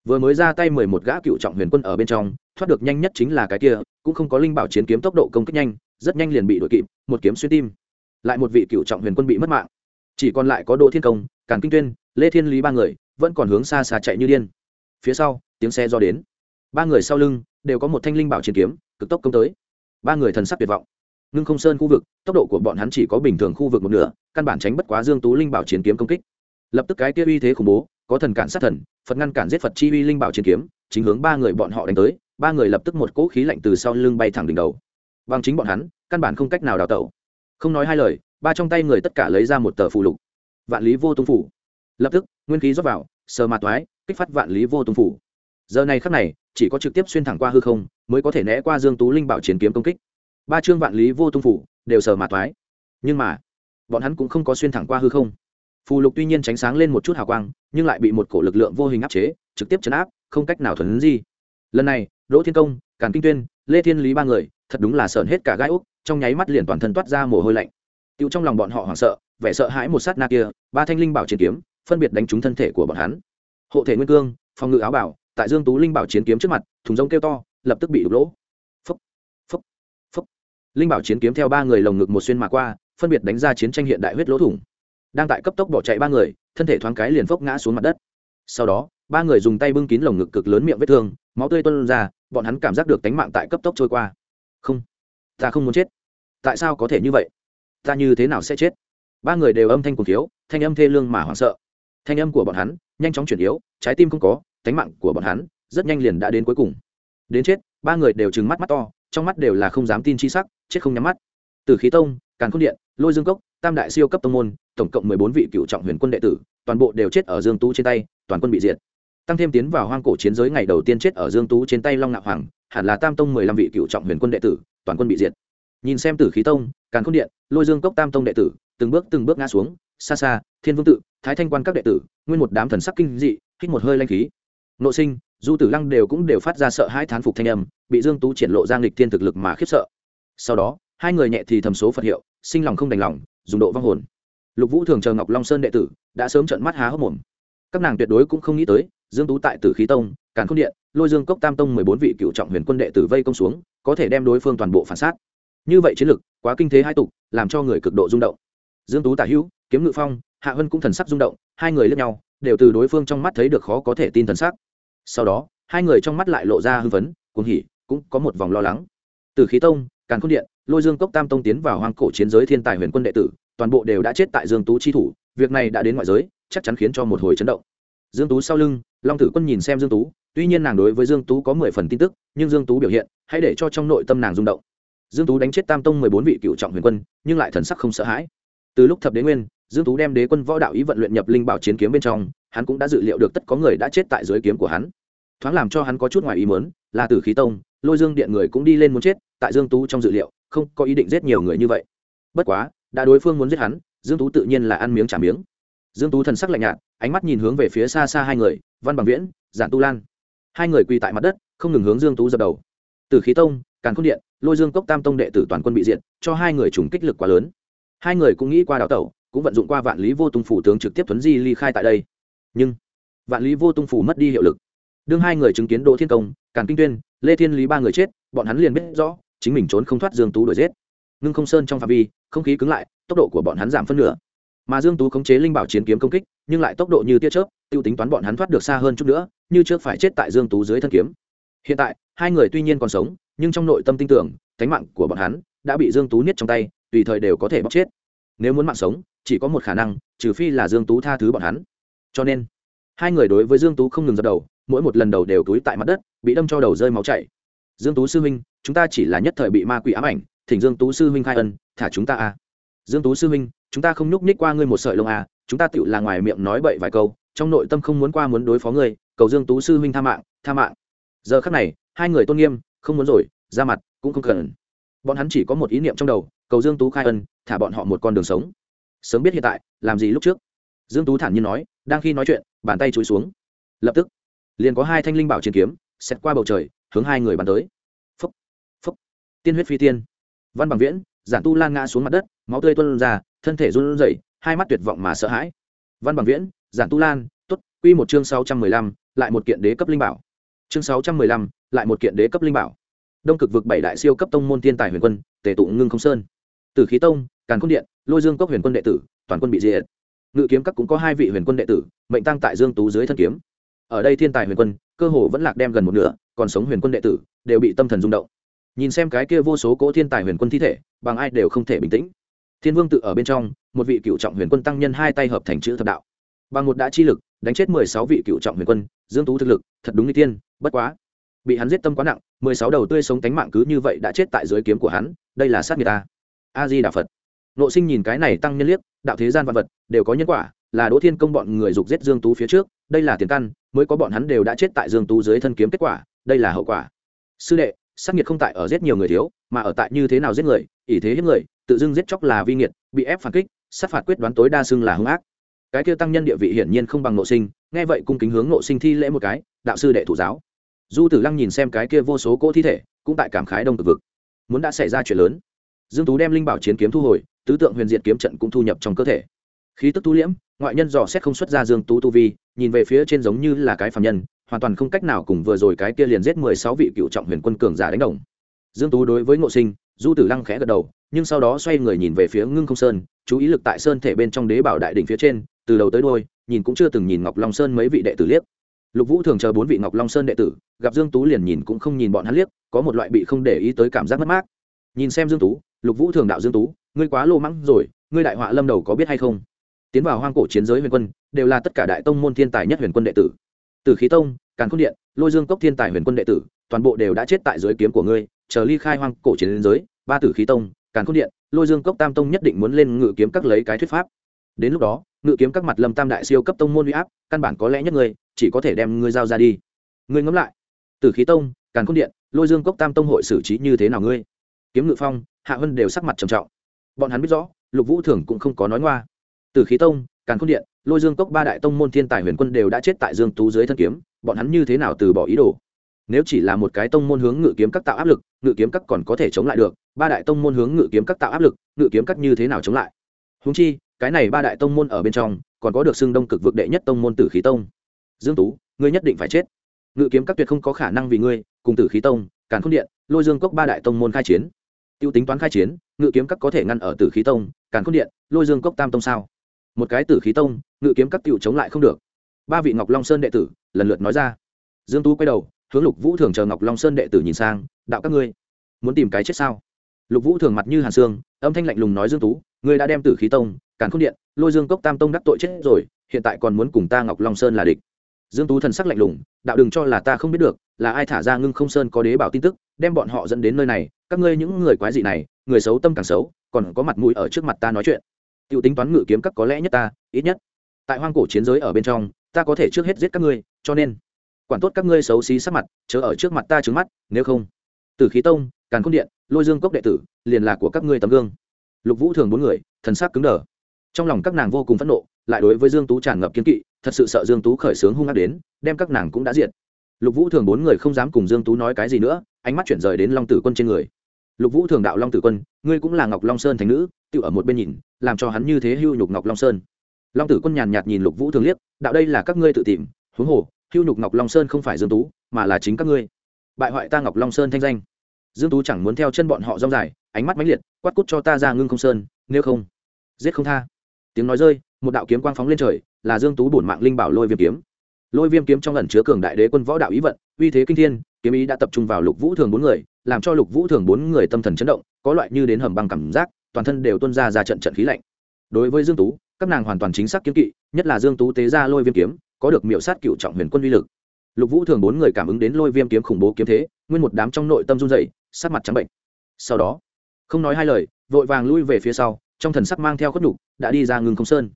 vừa mới ra tay mười một gã cựu trọng huyền quân ở bên trong, thoát được nhanh nhất chính là cái kia, cũng không có linh bảo chiến kiếm tốc độ công kích nhanh, rất nhanh liền bị đội kịp, một kiếm xuyên tim. Lại một vị cựu trọng huyền quân bị mất mạng. Chỉ còn lại có đỗ thiên công, càn kinh tuyên, lê thiên lý ba người, vẫn còn hướng xa xa chạy như điên. Phía sau, tiếng xe do đến ba người sau lưng đều có một thanh linh bảo chiến kiếm, cực tốc công tới. Ba người thần sắc tuyệt vọng. Ngưng không sơn khu vực, tốc độ của bọn hắn chỉ có bình thường khu vực một nửa, căn bản tránh bất quá dương tú linh bảo chiến kiếm công kích. Lập tức cái kia uy thế khủng bố, có thần cản sát thần, phật ngăn cản giết phật chi uy linh bảo chiến kiếm, chính hướng ba người bọn họ đánh tới, ba người lập tức một cỗ khí lạnh từ sau lưng bay thẳng đỉnh đầu. Bằng chính bọn hắn, căn bản không cách nào đào tẩu. Không nói hai lời, ba trong tay người tất cả lấy ra một tờ phù lục. Vạn lý vô tung phủ. Lập tức, nguyên khí rót vào, sờ mặt toái, kích phát vạn lý vô tung phủ. Giờ này khắc này chỉ có trực tiếp xuyên thẳng qua hư không, mới có thể né qua dương tú linh bảo chiến kiếm công kích. Ba chương vạn lý vô tung phủ, đều sờ mà toái nhưng mà, bọn hắn cũng không có xuyên thẳng qua hư không. Phù lục tuy nhiên tránh sáng lên một chút hào quang, nhưng lại bị một cổ lực lượng vô hình áp chế, trực tiếp chấn áp, không cách nào thuần gì lần này, đỗ thiên công, càn kinh tuyên, lê thiên lý ba người, thật đúng là sởn hết cả gai úc, trong nháy mắt liền toàn thân toát ra mồ hôi lạnh. Tiêu trong lòng bọn họ hoảng sợ, vẻ sợ hãi một sát na kia, ba thanh linh bảo chiến kiếm, phân biệt đánh trúng thân thể của bọn hắn. Hộ thể nguyên cương, phòng ngự áo bảo tại dương tú linh bảo chiến kiếm trước mặt thùng rông kêu to lập tức bị đục lỗ. Phấp, phấp, phấp. linh bảo chiến kiếm theo ba người lồng ngực một xuyên mà qua phân biệt đánh ra chiến tranh hiện đại huyết lỗ thủng. Đang tại cấp tốc bỏ chạy ba người thân thể thoáng cái liền phốc ngã xuống mặt đất. Sau đó ba người dùng tay bưng kín lồng ngực cực lớn miệng vết thương máu tươi tuôn ra bọn hắn cảm giác được tánh mạng tại cấp tốc trôi qua. Không ta không muốn chết. Tại sao có thể như vậy? Ta như thế nào sẽ chết? Ba người đều âm thanh cùng thiếu thanh âm thê lương mà hoảng sợ. Thanh âm của bọn hắn nhanh chóng chuyển yếu trái tim không có tánh mạng của bọn hắn, rất nhanh liền đã đến cuối cùng. Đến chết, ba người đều trừng mắt mắt to, trong mắt đều là không dám tin chi sắc, chết không nhắm mắt. Từ khí tông, càn khôn điện, lôi dương cốc, tam đại siêu cấp tông môn, tổng cộng mười bốn vị cựu trọng huyền quân đệ tử, toàn bộ đều chết ở dương tú trên tay, toàn quân bị diệt. Tăng thêm tiến vào hoang cổ chiến giới ngày đầu tiên chết ở dương tú trên tay long ngạo hoàng, hẳn là tam tông mười lăm vị cựu trọng huyền quân đệ tử, toàn quân bị diệt. Nhìn xem tử khí tông, càn khôn điện, lôi dương cốc tam tông đệ tử, từng bước từng bước ngã xuống, xa xa, thiên vương tự, thái thanh quan các đệ tử, nguyên một đám thần sắc kinh dị, hít một hơi lanh khí nội sinh, du tử lăng đều cũng đều phát ra sợ hai thán phục thanh âm, bị dương tú triển lộ giang nghịch thiên thực lực mà khiếp sợ. Sau đó, hai người nhẹ thì thầm số phật hiệu, sinh lòng không đành lòng, dùng độ vong hồn. Lục vũ thường chờ ngọc long sơn đệ tử, đã sớm trận mắt há hốc mồm. Các nàng tuyệt đối cũng không nghĩ tới, dương tú tại tử khí tông, càn khôn điện, lôi dương cốc tam tông mười bốn vị cựu trọng huyền quân đệ tử vây công xuống, có thể đem đối phương toàn bộ phản sát. Như vậy chiến lực, quá kinh thế hai tục, làm cho người cực độ rung động. Dương tú tả hữu, kiếm ngự phong, hạ hân cũng thần sắc rung động, hai người lẫn nhau, đều từ đối phương trong mắt thấy được khó có thể tin thần sắc sau đó, hai người trong mắt lại lộ ra hưng phấn, cuồng hỉ, cũng có một vòng lo lắng. Từ khí tông, càn khôn điện, lôi dương cốc tam tông tiến vào hoang cổ chiến giới thiên tài huyền quân đệ tử, toàn bộ đều đã chết tại dương tú chi thủ, việc này đã đến ngoại giới, chắc chắn khiến cho một hồi chấn động. Dương tú sau lưng, long tử quân nhìn xem dương tú, tuy nhiên nàng đối với dương tú có mười phần tin tức, nhưng dương tú biểu hiện, hãy để cho trong nội tâm nàng rung động. Dương tú đánh chết tam tông mười bốn vị cựu trọng huyền quân, nhưng lại thần sắc không sợ hãi. Từ lúc thập đế nguyên, dương tú đem đế quân võ đạo ý vận luyện nhập linh bảo chiến kiếm bên trong, hắn cũng đã dự liệu được tất có người đã chết tại dưới kiếm của hắn thoáng làm cho hắn có chút ngoài ý muốn, là tử khí tông, lôi dương điện người cũng đi lên muốn chết, tại dương tú trong dự liệu, không có ý định giết nhiều người như vậy. Bất quá, đã đối phương muốn giết hắn, dương tú tự nhiên là ăn miếng trả miếng. Dương tú thần sắc lạnh nhạt, ánh mắt nhìn hướng về phía xa xa hai người, văn bằng viễn, giản tu lan. Hai người quỳ tại mặt đất, không ngừng hướng dương tú dập đầu. Từ khí tông, càn khôn điện, lôi dương cốc tam tông đệ tử toàn quân bị diện cho hai người trùng kích lực quá lớn. Hai người cũng nghĩ qua đào tẩu, cũng vận dụng qua vạn lý vô tung phủ tướng trực tiếp tuấn di ly khai tại đây. Nhưng, vạn lý vô tung phủ mất đi hiệu lực đương hai người chứng kiến đỗ thiên công, càn kinh tuyên, lê thiên lý ba người chết, bọn hắn liền biết rõ, chính mình trốn không thoát dương tú đuổi giết. Ngưng không sơn trong phạm vi, không khí cứng lại, tốc độ của bọn hắn giảm phân nửa. Mà dương tú khống chế linh bảo chiến kiếm công kích, nhưng lại tốc độ như tia chớp, tiêu tính toán bọn hắn thoát được xa hơn chút nữa, như trước phải chết tại dương tú dưới thân kiếm. Hiện tại, hai người tuy nhiên còn sống, nhưng trong nội tâm tin tưởng cánh mạng của bọn hắn đã bị dương tú niết trong tay, tùy thời đều có thể bóc chết. Nếu muốn mạng sống, chỉ có một khả năng, trừ phi là dương tú tha thứ bọn hắn. Cho nên, hai người đối với dương tú không ngừng dập đầu mỗi một lần đầu đều túi tại mặt đất, bị đâm cho đầu rơi máu chảy. Dương tú sư huynh, chúng ta chỉ là nhất thời bị ma quỷ ám ảnh, thỉnh dương tú sư huynh khai ân, thả chúng ta a. Dương tú sư huynh, chúng ta không nhúc nhích qua ngươi một sợi lông a, chúng ta tựu là ngoài miệng nói bậy vài câu, trong nội tâm không muốn qua muốn đối phó ngươi, cầu dương tú sư huynh tha mạng tha mạng. Giờ khắc này, hai người tôn nghiêm, không muốn rồi, ra mặt, cũng không cần. Bọn hắn chỉ có một ý niệm trong đầu, cầu dương tú khai ân, thả bọn họ một con đường sống. Sớm biết hiện tại, làm gì lúc trước? Dương tú thản nhiên nói, đang khi nói chuyện, bàn tay chúi xuống. Lập tức liền có hai thanh linh bảo chiến kiếm xét qua bầu trời hướng hai người bắn tới. Phúc phúc tiên huyết phi tiên. Văn bằng viễn giản tu lan ngã xuống mặt đất máu tươi tuôn ra thân thể run rẩy hai mắt tuyệt vọng mà sợ hãi. Văn bằng viễn giản tu lan tốt quy một chương sáu trăm mười lăm, lại một kiện đế cấp linh bảo. Chương sáu trăm mười lăm, lại một kiện đế cấp linh bảo. Đông cực vực bảy đại siêu cấp tông môn thiên tài huyền quân tề tụ ngưng không sơn. Từ khí tông càn khôn điện lôi dương cốc huyền quân đệ tử toàn quân bị diệt. Ngự kiếm các cũng có hai vị huyền quân đệ tử mệnh tăng tại dương tú dưới thân kiếm ở đây thiên tài huyền quân, cơ hồ vẫn lạc đem gần một nửa, còn sống huyền quân đệ tử, đều bị tâm thần rung động. Nhìn xem cái kia vô số cỗ thiên tài huyền quân thi thể, bằng ai đều không thể bình tĩnh. Thiên vương tự ở bên trong, một vị cựu trọng huyền quân tăng nhân hai tay hợp thành chữ thập đạo. Bằng một đã chi lực, đánh chết mười sáu vị cựu trọng huyền quân, dương tú thực lực, thật đúng như tiên, bất quá. Bị hắn giết tâm quá nặng, mười sáu đầu tươi sống tánh mạng cứ như vậy đã chết tại dưới kiếm của hắn, đây là sát người ta. A di đà phật nộ sinh nhìn cái này tăng nhân liếc, đạo thế gian vật vật, đều có nhân quả, là đỗ thiên công bọn người dục giết dương tú phía trước, đây là tiền căn mới có bọn hắn đều đã chết tại dương tú dưới thân kiếm kết quả, đây là hậu quả. Sư đệ, sát nghiệt không tại ở giết nhiều người thiếu, mà ở tại như thế nào giết người, ỷ thế hiếp người, tự dưng giết chóc là vi nghiệt, bị ép phản kích, sát phạt quyết đoán tối đa xưng là hung ác. Cái kia tăng nhân địa vị hiển nhiên không bằng nội sinh, nghe vậy cung kính hướng nội sinh thi lễ một cái, đạo sư đệ thủ giáo. Du tử lăng nhìn xem cái kia vô số cỗ thi thể, cũng tại cảm khái đông cực vực. Muốn đã xảy ra chuyện lớn. Dương tú đem linh bảo chiến kiếm thu hồi, tứ tượng huyền diệt kiếm trận cũng thu nhập trong cơ thể. Khí tức tu liễm, ngoại nhân dò xét không xuất ra dương tú tu vi nhìn về phía trên giống như là cái phàm nhân, hoàn toàn không cách nào cùng vừa rồi cái kia liền giết mười sáu vị cựu trọng huyền quân cường giả đánh đồng. Dương tú đối với ngộ sinh, du tử lăng khẽ gật đầu, nhưng sau đó xoay người nhìn về phía ngưng không sơn, chú ý lực tại sơn thể bên trong đế bảo đại đỉnh phía trên, từ đầu tới đôi nhìn cũng chưa từng nhìn ngọc long sơn mấy vị đệ tử liếc. Lục vũ thường chờ bốn vị ngọc long sơn đệ tử, gặp dương tú liền nhìn cũng không nhìn bọn hắn liếc, có một loại bị không để ý tới cảm giác mất mát. Nhìn xem dương tú, lục vũ thường đạo dương tú, ngươi quá lô mắng rồi, ngươi đại họa lâm đầu có biết hay không? Tiến vào hoang cổ chiến giới huyền quân, đều là tất cả đại tông môn thiên tài nhất huyền quân đệ tử. Từ khí tông, càn khôn điện, lôi dương cốc thiên tài huyền quân đệ tử, toàn bộ đều đã chết tại dưới kiếm của ngươi, chờ ly khai hoang cổ chiến giới, ba tử khí tông, càn khôn điện, lôi dương cốc tam tông nhất định muốn lên ngự kiếm các lấy cái thuyết pháp. Đến lúc đó, ngự kiếm các mặt lâm tam đại siêu cấp tông môn uy áp, căn bản có lẽ nhất ngươi, chỉ có thể đem ngươi giao ra đi. Ngươi ngẫm lại, từ khí tông, càn khôn điện, lôi dương cốc tam tông hội xử trí như thế nào ngươi? Kiếm ngự phong, hạ hân đều sắc mặt trầm trọng. Bọn hắn biết rõ, lục vũ thường cũng không có nói ngoa từ khí tông, càn khôn điện, lôi dương cốc ba đại tông môn thiên tài huyền quân đều đã chết tại dương tú dưới thân kiếm, bọn hắn như thế nào từ bỏ ý đồ? Nếu chỉ là một cái tông môn hướng ngự kiếm các tạo áp lực, ngự kiếm các còn có thể chống lại được, ba đại tông môn hướng ngự kiếm các tạo áp lực, ngự kiếm các như thế nào chống lại? Húng chi, cái này ba đại tông môn ở bên trong, còn có được xưng đông cực vực đệ nhất tông môn tử khí tông. Dương tú, ngươi nhất định phải chết. Ngự kiếm các tuyệt không có khả năng vì ngươi, cùng tử khí tông, càn khôn điện, lôi dương cốc ba đại tông môn khai chiến. Tiêu tính toán khai chiến, ngự kiếm các có thể ngăn ở tử khí tông, càn khôn điện, lôi dương cốc tam tông sao? Một cái tử khí tông, ngự kiếm các tiểu chống lại không được. Ba vị ngọc long sơn đệ tử lần lượt nói ra. Dương tú quay đầu, hướng lục vũ thường chờ ngọc long sơn đệ tử nhìn sang, đạo các ngươi, muốn tìm cái chết sao? Lục vũ thường mặt như hàn xương, âm thanh lạnh lùng nói dương tú, ngươi đã đem tử khí tông, càn không điện, lôi dương cốc tam tông đắc tội chết rồi, hiện tại còn muốn cùng ta ngọc long sơn là địch. Dương tú thần sắc lạnh lùng, đạo đừng cho là ta không biết được, là ai thả ra ngưng không sơn có đế bảo tin tức, đem bọn họ dẫn đến nơi này, các ngươi những người quái dị này, người xấu tâm càng xấu, còn có mặt mũi ở trước mặt ta nói chuyện. Tiểu tính toán ngự kiếm các có lẽ nhất ta, ít nhất. Tại hoang cổ chiến giới ở bên trong, ta có thể trước hết giết các ngươi, cho nên. Quản tốt các ngươi xấu xí sắc mặt, chớ ở trước mặt ta trứng mắt, nếu không. Từ khí tông, càn khôn điện, lôi dương cốc đệ tử, liền là của các ngươi tấm gương. Lục vũ thường bốn người, thần sắc cứng đờ. Trong lòng các nàng vô cùng phẫn nộ, lại đối với dương tú tràn ngập kiến kỵ, thật sự sợ dương tú khởi sướng hung ác đến, đem các nàng cũng đã diệt. Lục vũ thường bốn người không dám cùng dương tú nói cái gì nữa, ánh mắt chuyển rời đến long tử quân trên người lục vũ thường đạo long tử quân, ngươi cũng là ngọc long sơn thành nữ tự ở một bên nhìn, làm cho hắn như thế hưu nhục ngọc long sơn. Long tử quân nhàn nhạt nhìn lục vũ thường liếc, đạo đây là các ngươi tự tìm, huống hồ, hưu nhục ngọc long sơn không phải dương tú, mà là chính các ngươi. Bại hoại ta ngọc long sơn thanh danh. Dương tú chẳng muốn theo chân bọn họ rong dài, ánh mắt mãnh liệt, quát cút cho ta ra ngưng không sơn, nếu không, giết không tha. Tiếng nói rơi, một đạo kiếm quang phóng lên trời, là dương tú bổn mạng linh bảo lôi viêm kiếm. Lôi viêm kiếm trong lần chứa cường đại đế quân võ đạo ý vận, uy thế kinh thiên kiếm ý đã tập trung vào lục vũ thường bốn người, làm cho lục vũ thường bốn người tâm thần chấn động, có loại như đến hầm băng cảm giác, toàn thân đều tuôn ra ra trận trận khí lạnh. Đối với dương tú, các nàng hoàn toàn chính xác kiếm kỵ, nhất là dương tú tế ra lôi viêm kiếm, có được miểu sát cựu trọng huyền quân uy lực. Lục vũ thường bốn người cảm ứng đến lôi viêm kiếm khủng bố kiếm thế, nguyên một đám trong nội tâm run rẩy sát mặt trắng bệnh. Sau đó, không nói hai lời, vội vàng lui về phía sau, trong thần sắc mang theo khuất nhục, đã đi ra ngừng không sơn.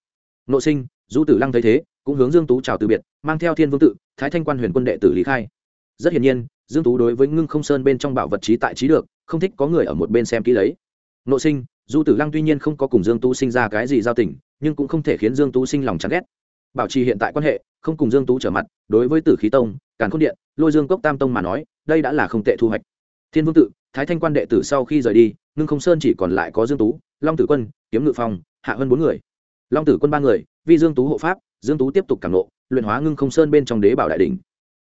Nội sinh du tử lăng thấy thế, cũng hướng dương tú chào từ biệt, mang theo thiên vương tự, thái thanh quan huyền quân đệ tử lý khai rất hiển nhiên, dương tú đối với ngưng không sơn bên trong bảo vật trí tại trí được, không thích có người ở một bên xem kỹ lấy. Nội sinh, du tử lăng tuy nhiên không có cùng dương tú sinh ra cái gì giao tình, nhưng cũng không thể khiến dương tú sinh lòng chán ghét. Bảo trì hiện tại quan hệ, không cùng dương tú trở mặt, đối với tử khí tông, càn khôn điện, lôi dương cốc tam tông mà nói, đây đã là không tệ thu hoạch. Thiên vương tự, thái thanh quan đệ tử sau khi rời đi, ngưng không sơn chỉ còn lại có dương tú, long tử quân, kiếm ngự phong, hạ hơn bốn người. Long tử quân ba người, vì dương tú hộ pháp, dương tú tiếp tục cảm nộ, luyện hóa ngưng không sơn bên trong đế bảo đại đỉnh.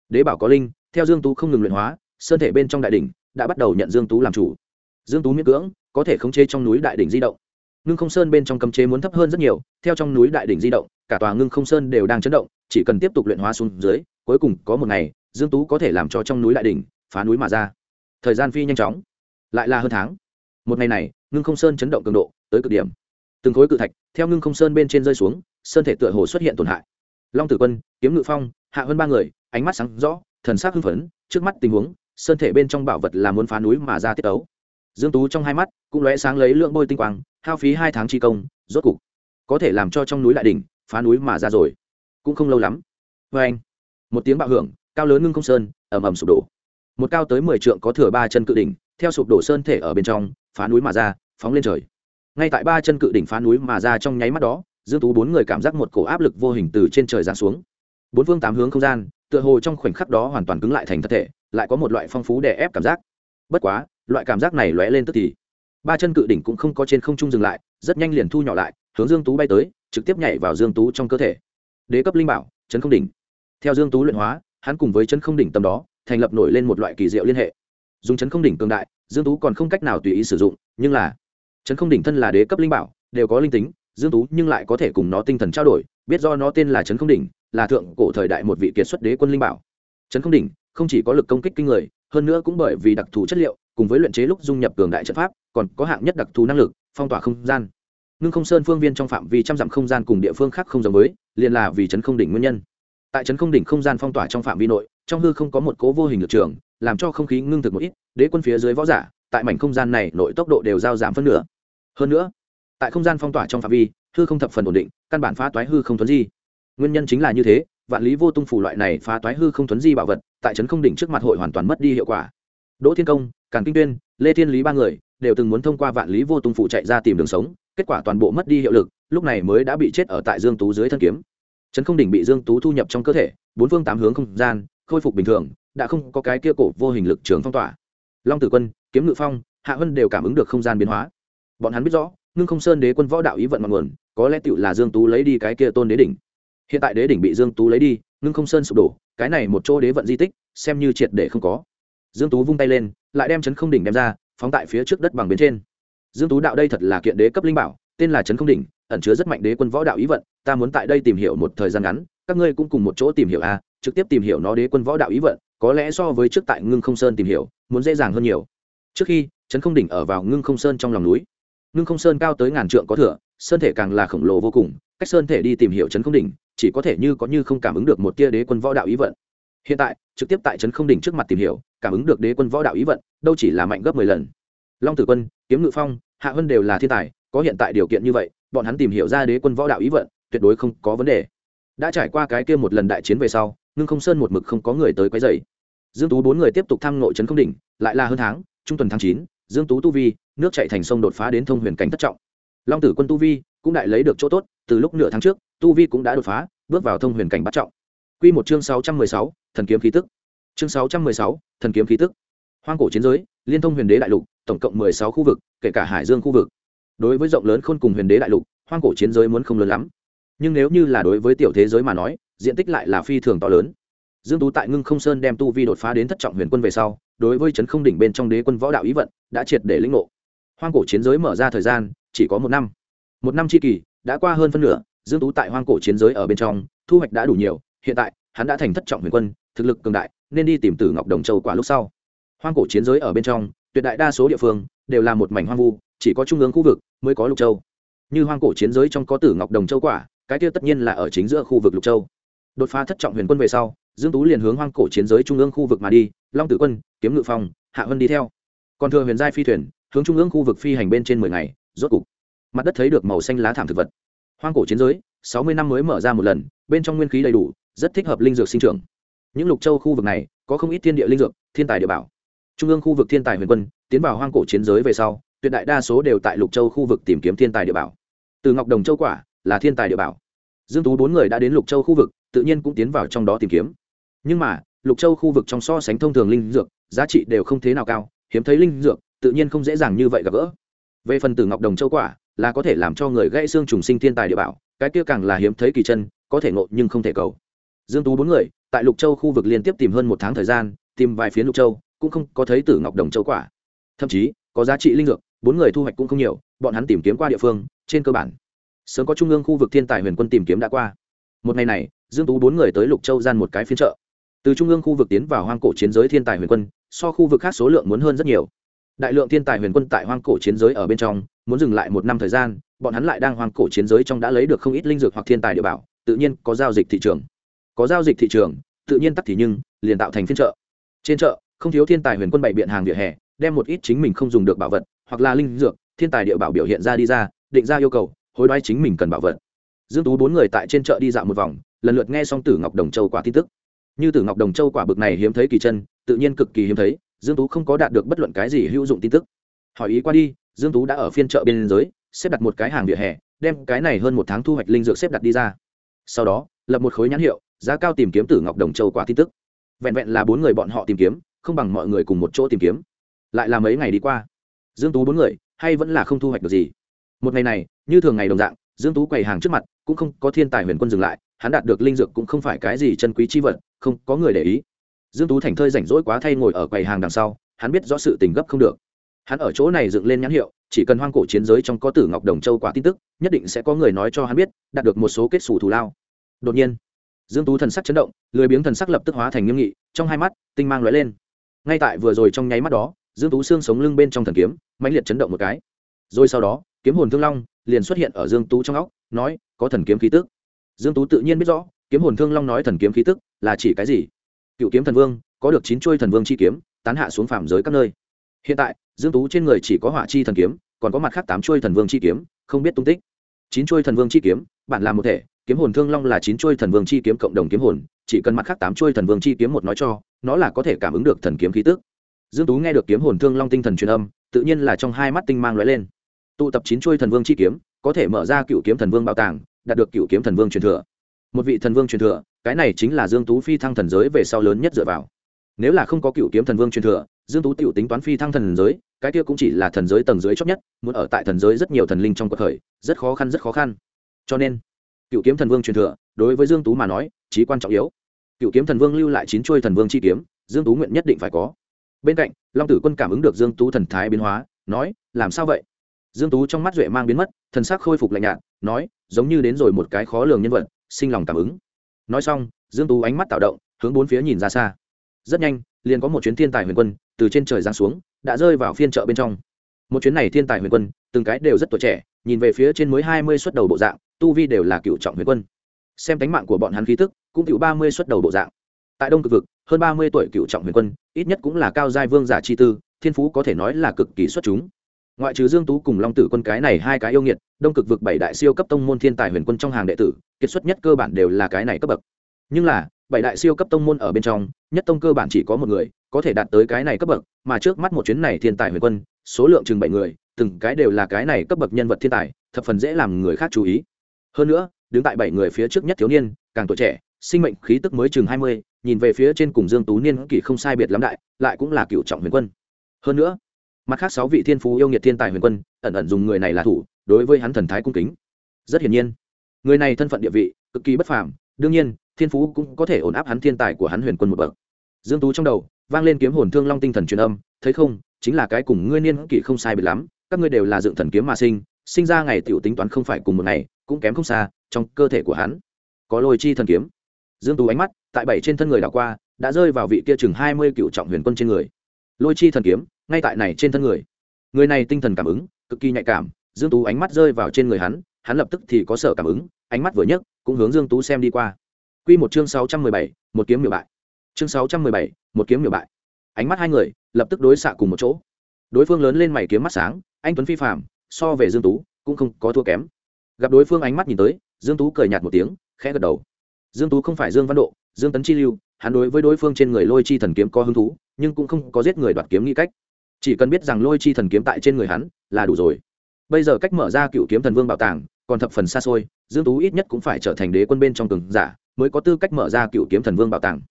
Đế bảo có linh theo dương tú không ngừng luyện hóa, sơn thể bên trong đại đỉnh đã bắt đầu nhận dương tú làm chủ. Dương tú miễn cưỡng, có thể khống chế trong núi đại đỉnh di động. Ngưng không sơn bên trong cấm chế muốn thấp hơn rất nhiều, theo trong núi đại đỉnh di động, cả tòa ngưng không sơn đều đang chấn động, chỉ cần tiếp tục luyện hóa xuống dưới, cuối cùng có một ngày, dương tú có thể làm cho trong núi đại đỉnh phá núi mà ra. Thời gian phi nhanh chóng, lại là hơn tháng. Một ngày này, ngưng không sơn chấn động cường độ tới cực điểm. Từng khối cự thạch theo ngưng không sơn bên trên rơi xuống, sơn thể tựa hồ xuất hiện tổn hại. Long tử quân, kiếm ngự phong, hạ hơn ba người, ánh mắt sáng rõ thần sắc hưng phấn, trước mắt tình huống, sơn thể bên trong bảo vật là muốn phá núi mà ra tiết ấu dương tú trong hai mắt cũng lóe sáng lấy lượng bôi tinh quang, hao phí hai tháng chi công, rốt cục có thể làm cho trong núi lại đỉnh phá núi mà ra rồi. Cũng không lâu lắm. Với anh, một tiếng bạo hưởng, cao lớn ngưng không sơn, ầm ầm sụp đổ. Một cao tới mười trượng có thừa ba chân cự đỉnh, theo sụp đổ sơn thể ở bên trong, phá núi mà ra, phóng lên trời. Ngay tại ba chân cự đỉnh phá núi mà ra trong nháy mắt đó, dương tú bốn người cảm giác một cổ áp lực vô hình từ trên trời giáng xuống. Bốn phương tám hướng không gian tựa hồ trong khoảnh khắc đó hoàn toàn cứng lại thành thật thể, lại có một loại phong phú đè ép cảm giác. Bất quá, loại cảm giác này lóe lên tức thì. Ba chân cự đỉnh cũng không có trên không trung dừng lại, rất nhanh liền thu nhỏ lại, hướng dương tú bay tới, trực tiếp nhảy vào dương tú trong cơ thể. Đế cấp linh bảo chấn không đỉnh. Theo dương tú luyện hóa, hắn cùng với chấn không đỉnh tầm đó, thành lập nổi lên một loại kỳ diệu liên hệ. Dùng chấn không đỉnh cường đại, dương tú còn không cách nào tùy ý sử dụng, nhưng là chấn không đỉnh thân là đế cấp linh bảo, đều có linh tính, dương tú nhưng lại có thể cùng nó tinh thần trao đổi, biết do nó tên là chấn không đỉnh là thượng cổ thời đại một vị kiệt xuất đế quân linh bảo. Chấn không đỉnh không chỉ có lực công kích kinh người, hơn nữa cũng bởi vì đặc thù chất liệu, cùng với luyện chế lúc dung nhập cường đại trận pháp, còn có hạng nhất đặc thù năng lực, phong tỏa không gian. Ngưng không sơn phương viên trong phạm vi trăm dặm không gian cùng địa phương khác không giống với, liền là vì chấn không đỉnh nguyên nhân. Tại chấn không đỉnh không gian phong tỏa trong phạm vi nội, trong hư không có một cố vô hình lực trường, làm cho không khí ngưng thực một ít, đế quân phía dưới võ giả, tại mảnh không gian này nội tốc độ đều giao giảm phân nửa. Hơn nữa, tại không gian phong tỏa trong phạm vi, hư không thập phần ổn định, căn bản phá toái hư không thuấn di nguyên nhân chính là như thế, vạn lý vô tung phủ loại này phá toái hư không thuấn di bảo vật, tại trấn không đỉnh trước mặt hội hoàn toàn mất đi hiệu quả. Đỗ thiên công, càn kinh tuyên, lê thiên lý ba người, đều từng muốn thông qua vạn lý vô tung phủ chạy ra tìm đường sống, kết quả toàn bộ mất đi hiệu lực, lúc này mới đã bị chết ở tại dương tú dưới thân kiếm. Trấn không đỉnh bị dương tú thu nhập trong cơ thể, bốn phương tám hướng không gian, khôi phục bình thường, đã không có cái kia cổ vô hình lực trường phong tỏa. Long tử quân, kiếm ngự phong, hạ hân đều cảm ứng được không gian biến hóa. Bọn hắn biết rõ, ngưng không sơn đế quân võ đạo ý vận mặn nguồn, có lẽ tựu là dương tú lấy đi cái kia tôn đế đỉnh hiện tại đế đỉnh bị dương tú lấy đi, ngưng không sơn sụp đổ, cái này một chỗ đế vận di tích, xem như triệt để không có. Dương tú vung tay lên, lại đem chấn không đỉnh đem ra, phóng tại phía trước đất bằng bên trên. Dương tú đạo đây thật là kiện đế cấp linh bảo, tên là chấn không đỉnh, ẩn chứa rất mạnh đế quân võ đạo ý vận, ta muốn tại đây tìm hiểu một thời gian ngắn, các ngươi cũng cùng một chỗ tìm hiểu a trực tiếp tìm hiểu nó đế quân võ đạo ý vận, có lẽ so với trước tại ngưng không sơn tìm hiểu, muốn dễ dàng hơn nhiều. Trước khi, chấn không đỉnh ở vào ngưng không sơn trong lòng núi. Ngưng không sơn cao tới ngàn trượng có thừa, sơn thể càng là khổng lồ vô cùng, cách sơn thể đi tìm hiểu chấn không đỉnh chỉ có thể như có như không cảm ứng được một tia đế quân võ đạo ý vận. Hiện tại, trực tiếp tại trấn không đỉnh trước mặt tìm hiểu, cảm ứng được đế quân võ đạo ý vận, đâu chỉ là mạnh gấp mười lần. Long tử quân, kiếm ngự phong, hạ vân đều là thiên tài, có hiện tại điều kiện như vậy, bọn hắn tìm hiểu ra đế quân võ đạo ý vận, tuyệt đối không có vấn đề. Đã trải qua cái kia một lần đại chiến về sau, ngưng không sơn một mực không có người tới quấy dày dương tú bốn người tiếp tục thăm nội trấn không đỉnh, lại là hơn tháng, trung tuần tháng chín, dương tú tu vi, nước chạy thành sông đột phá đến thông huyền cảnh thất trọng. Long tử quân tu vi cũng đại lấy được chỗ tốt, từ lúc nửa tháng trước tu vi cũng đã đột phá bước vào thông huyền cảnh bắt trọng Quy một chương 616, thần kiếm khí tức. Chương 616, thần kiếm khí tức. Hoang cổ chiến giới, liên thông huyền đế đại lục, tổng cộng 16 khu vực, kể cả hải dương khu vực. Đối với rộng lớn khôn cùng huyền đế đại lục, hoang cổ chiến giới muốn không lớn lắm. Nhưng nếu như là đối với tiểu thế giới mà nói, diện tích lại là phi thường to lớn. Dương Tú tại Ngưng Không Sơn đem tu vi đột phá đến thất trọng huyền quân về sau, đối với chấn không đỉnh bên trong đế quân võ đạo ý vận, đã triệt để lĩnh ngộ. Hoang cổ chiến giới mở ra thời gian chỉ có một năm. Một năm chi kỳ, đã qua hơn phân nửa, Dương Tú tại hoang cổ chiến giới ở bên trong, thu hoạch đã đủ nhiều, hiện tại hắn đã thành thất trọng huyền quân thực lực cường đại nên đi tìm tử ngọc đồng châu quả lúc sau. Hoang cổ chiến giới ở bên trong tuyệt đại đa số địa phương đều là một mảnh hoang vu chỉ có trung ương khu vực mới có lục châu. Như hoang cổ chiến giới trong có tử ngọc đồng châu quả cái kia tất nhiên là ở chính giữa khu vực lục châu. Đột phá thất trọng huyền quân về sau dương tú liền hướng hoang cổ chiến giới trung ương khu vực mà đi long tử quân kiếm ngự phong hạ vân đi theo. Còn thừa huyền giai phi thuyền hướng trung ương khu vực phi hành bên trên mười ngày rốt cục. Mặt đất thấy được màu xanh lá thảm thực vật hoang cổ chiến giới, sáu mươi năm mới mở ra một lần, bên trong nguyên khí đầy đủ, rất thích hợp linh dược sinh trưởng. Những lục châu khu vực này, có không ít thiên địa linh dược, thiên tài địa bảo. Trung ương khu vực thiên tài huyền quân, tiến vào hoang cổ chiến giới về sau, tuyệt đại đa số đều tại lục châu khu vực tìm kiếm thiên tài địa bảo. Từ ngọc đồng châu quả, là thiên tài địa bảo. Dương tú bốn người đã đến lục châu khu vực, tự nhiên cũng tiến vào trong đó tìm kiếm. Nhưng mà, lục châu khu vực trong so sánh thông thường linh dược, giá trị đều không thế nào cao, hiếm thấy linh dược, tự nhiên không dễ dàng như vậy gặp gỡ. Về phần từ ngọc đồng châu quả là có thể làm cho người gãy xương trùng sinh thiên tài địa bảo, cái kia càng là hiếm thấy kỳ chân, có thể ngộ nhưng không thể cầu. Dương tú bốn người, tại lục châu khu vực liên tiếp tìm hơn một tháng thời gian, tìm vài phiến lục châu, cũng không có thấy tử ngọc đồng châu quả. Thậm chí, có giá trị linh dược, bốn người thu hoạch cũng không nhiều, bọn hắn tìm kiếm qua địa phương, trên cơ bản, sớm có trung ương khu vực thiên tài huyền quân tìm kiếm đã qua. Một ngày này, dương tú bốn người tới lục châu gian một cái phiên chợ. Từ trung ương khu vực tiến vào hoang cổ chiến giới thiên tài huyền quân, so khu vực khác số lượng muốn hơn rất nhiều. Đại lượng thiên tài huyền quân tại hoang cổ chiến giới ở bên trong muốn dừng lại một năm thời gian, bọn hắn lại đang hoang cổ chiến giới trong đã lấy được không ít linh dược hoặc thiên tài địa bảo, tự nhiên có giao dịch thị trường. Có giao dịch thị trường, tự nhiên tắc thì nhưng, liền tạo thành phiên chợ. Trên chợ, không thiếu thiên tài huyền quân bày biện hàng vỉa hè, đem một ít chính mình không dùng được bảo vật, hoặc là linh dược, thiên tài địa bảo biểu hiện ra đi ra, định ra yêu cầu, hối đoái chính mình cần bảo vật. Dương tú bốn người tại trên chợ đi dạo một vòng, lần lượt nghe xong tử ngọc đồng châu quả tin tức. Như tử ngọc đồng châu quả bực này hiếm thấy kỳ chân, tự nhiên cực kỳ hiếm thấy, dương tú không có đạt được bất luận cái gì hữu dụng tin tức. Hỏi ý qua đi dương tú đã ở phiên chợ bên giới, xếp đặt một cái hàng vỉa hè đem cái này hơn một tháng thu hoạch linh dược xếp đặt đi ra. Sau đó lập một khối nhãn hiệu giá cao tìm kiếm tử ngọc đồng châu quả tin tức. Vẹn vẹn là bốn người bọn họ tìm kiếm không bằng mọi người cùng một chỗ tìm kiếm. Lại là mấy ngày đi qua. Dương tú bốn người hay vẫn là không thu hoạch được gì. Một ngày này như thường ngày đồng dạng dương tú quầy hàng trước mặt cũng không có thiên tài huyền quân dừng lại hắn đạt được linh dược cũng không phải cái gì chân quý chi vật không có người để ý. Dương tú thành thơi rảnh rỗi quá thay ngồi ở quầy hàng đằng sau hắn biết rõ sự tình gấp không được hắn ở chỗ này dựng lên nhãn hiệu, chỉ cần hoang cổ chiến giới trong có tử ngọc đồng châu quả tin tức, nhất định sẽ có người nói cho hắn biết, đạt được một số kết xù thù lao. Đột nhiên, dương tú thần sắc chấn động, lười biếng thần sắc lập tức hóa thành nghiêm nghị, trong hai mắt, tinh mang lóe lên. Ngay tại vừa rồi trong nháy mắt đó, dương tú xương sống lưng bên trong thần kiếm, mãnh liệt chấn động một cái. Rồi sau đó, kiếm hồn thương long liền xuất hiện ở dương tú trong óc, nói, có thần kiếm khí tức. Dương tú tự nhiên biết rõ, kiếm hồn thương long nói thần kiếm khí tức là chỉ cái gì. Cựu kiếm thần vương, có được chín chuôi thần vương chi kiếm, tán hạ xuống phạm giới các nơi hiện tại, dương tú trên người chỉ có hỏa chi thần kiếm, còn có mặt khác tám chuôi thần vương chi kiếm, không biết tung tích. Chín chuôi thần vương chi kiếm, bản làm một thể, kiếm hồn thương long là chín chuôi thần vương chi kiếm cộng đồng kiếm hồn, chỉ cần mặt khác tám chuôi thần vương chi kiếm một nói cho, nó là có thể cảm ứng được thần kiếm khí tức. Dương tú nghe được kiếm hồn thương long tinh thần truyền âm, tự nhiên là trong hai mắt tinh mang lóe lên. Tụ tập chín chuôi thần vương chi kiếm, có thể mở ra cựu kiếm thần vương bảo tàng, đạt được cựu kiếm thần vương truyền thừa. Một vị thần vương truyền thừa, cái này chính là dương tú phi thăng thần giới về sau lớn nhất dựa vào. Nếu là không có cựu kiếm thần vương truyền thừa dương tú tiểu tính toán phi thăng thần giới, cái kia cũng chỉ là thần giới tầng dưới chót nhất, muốn ở tại thần giới rất nhiều thần linh trong cuộc khởi, rất khó khăn, rất khó khăn. Cho nên, cựu kiếm thần vương truyền thừa, đối với dương tú mà nói, chí quan trọng yếu. Cựu kiếm thần vương lưu lại chín chuôi thần vương chi kiếm, dương tú nguyện nhất định phải có. Bên cạnh, long tử quân cảm ứng được dương tú thần thái biến hóa, nói, làm sao vậy? Dương tú trong mắt duệ mang biến mất, thần sắc khôi phục lạnh nhạt, nói, giống như đến rồi một cái khó lường nhân vật, sinh lòng cảm ứng. Nói xong, dương tú ánh mắt tạo động, hướng bốn phía nhìn ra xa. Rất nhanh, liền có một chuyến thiên tài huyền quân từ trên trời giáng xuống, đã rơi vào phiên chợ bên trong. Một chuyến này thiên tài huyền quân, từng cái đều rất tuổi trẻ, nhìn về phía trên mới hai mươi xuất đầu bộ dạng, tu vi đều là cựu trọng huyền quân. Xem tánh mạng của bọn hắn khí tức, cũng cựu ba mươi xuất đầu bộ dạng. Tại đông cực vực, hơn ba mươi tuổi cựu trọng huyền quân, ít nhất cũng là cao giai vương giả chi tư, thiên phú có thể nói là cực kỳ xuất chúng. Ngoại trừ dương tú cùng long tử quân cái này hai cái yêu nghiệt, đông cực vực bảy đại siêu cấp tông môn thiên tài huyền quân trong hàng đệ tử, kiệt xuất nhất cơ bản đều là cái này cấp bậc. Nhưng là bảy đại siêu cấp tông môn ở bên trong, nhất tông cơ bản chỉ có một người, có thể đạt tới cái này cấp bậc, mà trước mắt một chuyến này thiên tài huyền quân, số lượng chừng bảy người, từng cái đều là cái này cấp bậc nhân vật thiên tài, thập phần dễ làm người khác chú ý. Hơn nữa, đứng tại bảy người phía trước nhất thiếu niên, càng tuổi trẻ, sinh mệnh khí tức mới chừng hai mươi, nhìn về phía trên cùng dương tú niên kỷ không sai biệt lắm đại, lại cũng là cựu trọng huyền quân. Hơn nữa, mặt khác sáu vị thiên phú yêu nghiệt thiên tài huyền quân, ẩn ẩn dùng người này là thủ, đối với hắn thần thái cung kính. Rất hiển nhiên, người này thân phận địa vị cực kỳ bất phàm, đương nhiên thiên phú cũng có thể ổn áp hắn thiên tài của hắn huyền quân một bậc. Dương tú trong đầu, vang lên kiếm hồn thương long tinh thần truyền âm, thấy không, chính là cái cùng ngươi niên kỷ không sai biệt lắm, các ngươi đều là dựng thần kiếm mà sinh sinh ra ngày tiểu tính toán không phải cùng một ngày, cũng kém không xa, trong cơ thể của hắn có lôi chi thần kiếm. Dương tú ánh mắt tại bảy trên thân người đảo qua, đã rơi vào vị kia chừng hai mươi cựu trọng huyền quân trên người. Lôi chi thần kiếm, ngay tại này trên thân người. Người này tinh thần cảm ứng, cực kỳ nhạy cảm, dương tú ánh mắt rơi vào trên người hắn hắn lập tức thì có sở cảm ứng, ánh mắt vừa nhấc, cũng hướng dương tú xem đi qua quy một chương 617, một kiếm miểu bại. Chương 617, một kiếm miểu bại. Ánh mắt hai người lập tức đối xạ cùng một chỗ. Đối phương lớn lên mày kiếm mắt sáng anh tuấn phi phàm so về dương tú cũng không có thua kém. Gặp đối phương ánh mắt nhìn tới dương tú cười nhạt một tiếng khẽ gật đầu. Dương tú không phải dương văn độ dương tấn chi lưu hắn đối với đối phương trên người lôi chi thần kiếm có hứng thú nhưng cũng không có giết người đoạt kiếm nghi cách. Chỉ cần biết rằng lôi chi thần kiếm tại trên người hắn là đủ rồi. Bây giờ cách mở ra cựu kiếm thần vương bảo tàng còn thập phần xa xôi dương tú ít nhất cũng phải trở thành đế quân bên trong cường giả mới có tư cách mở ra cựu kiếm thần vương bảo tàng.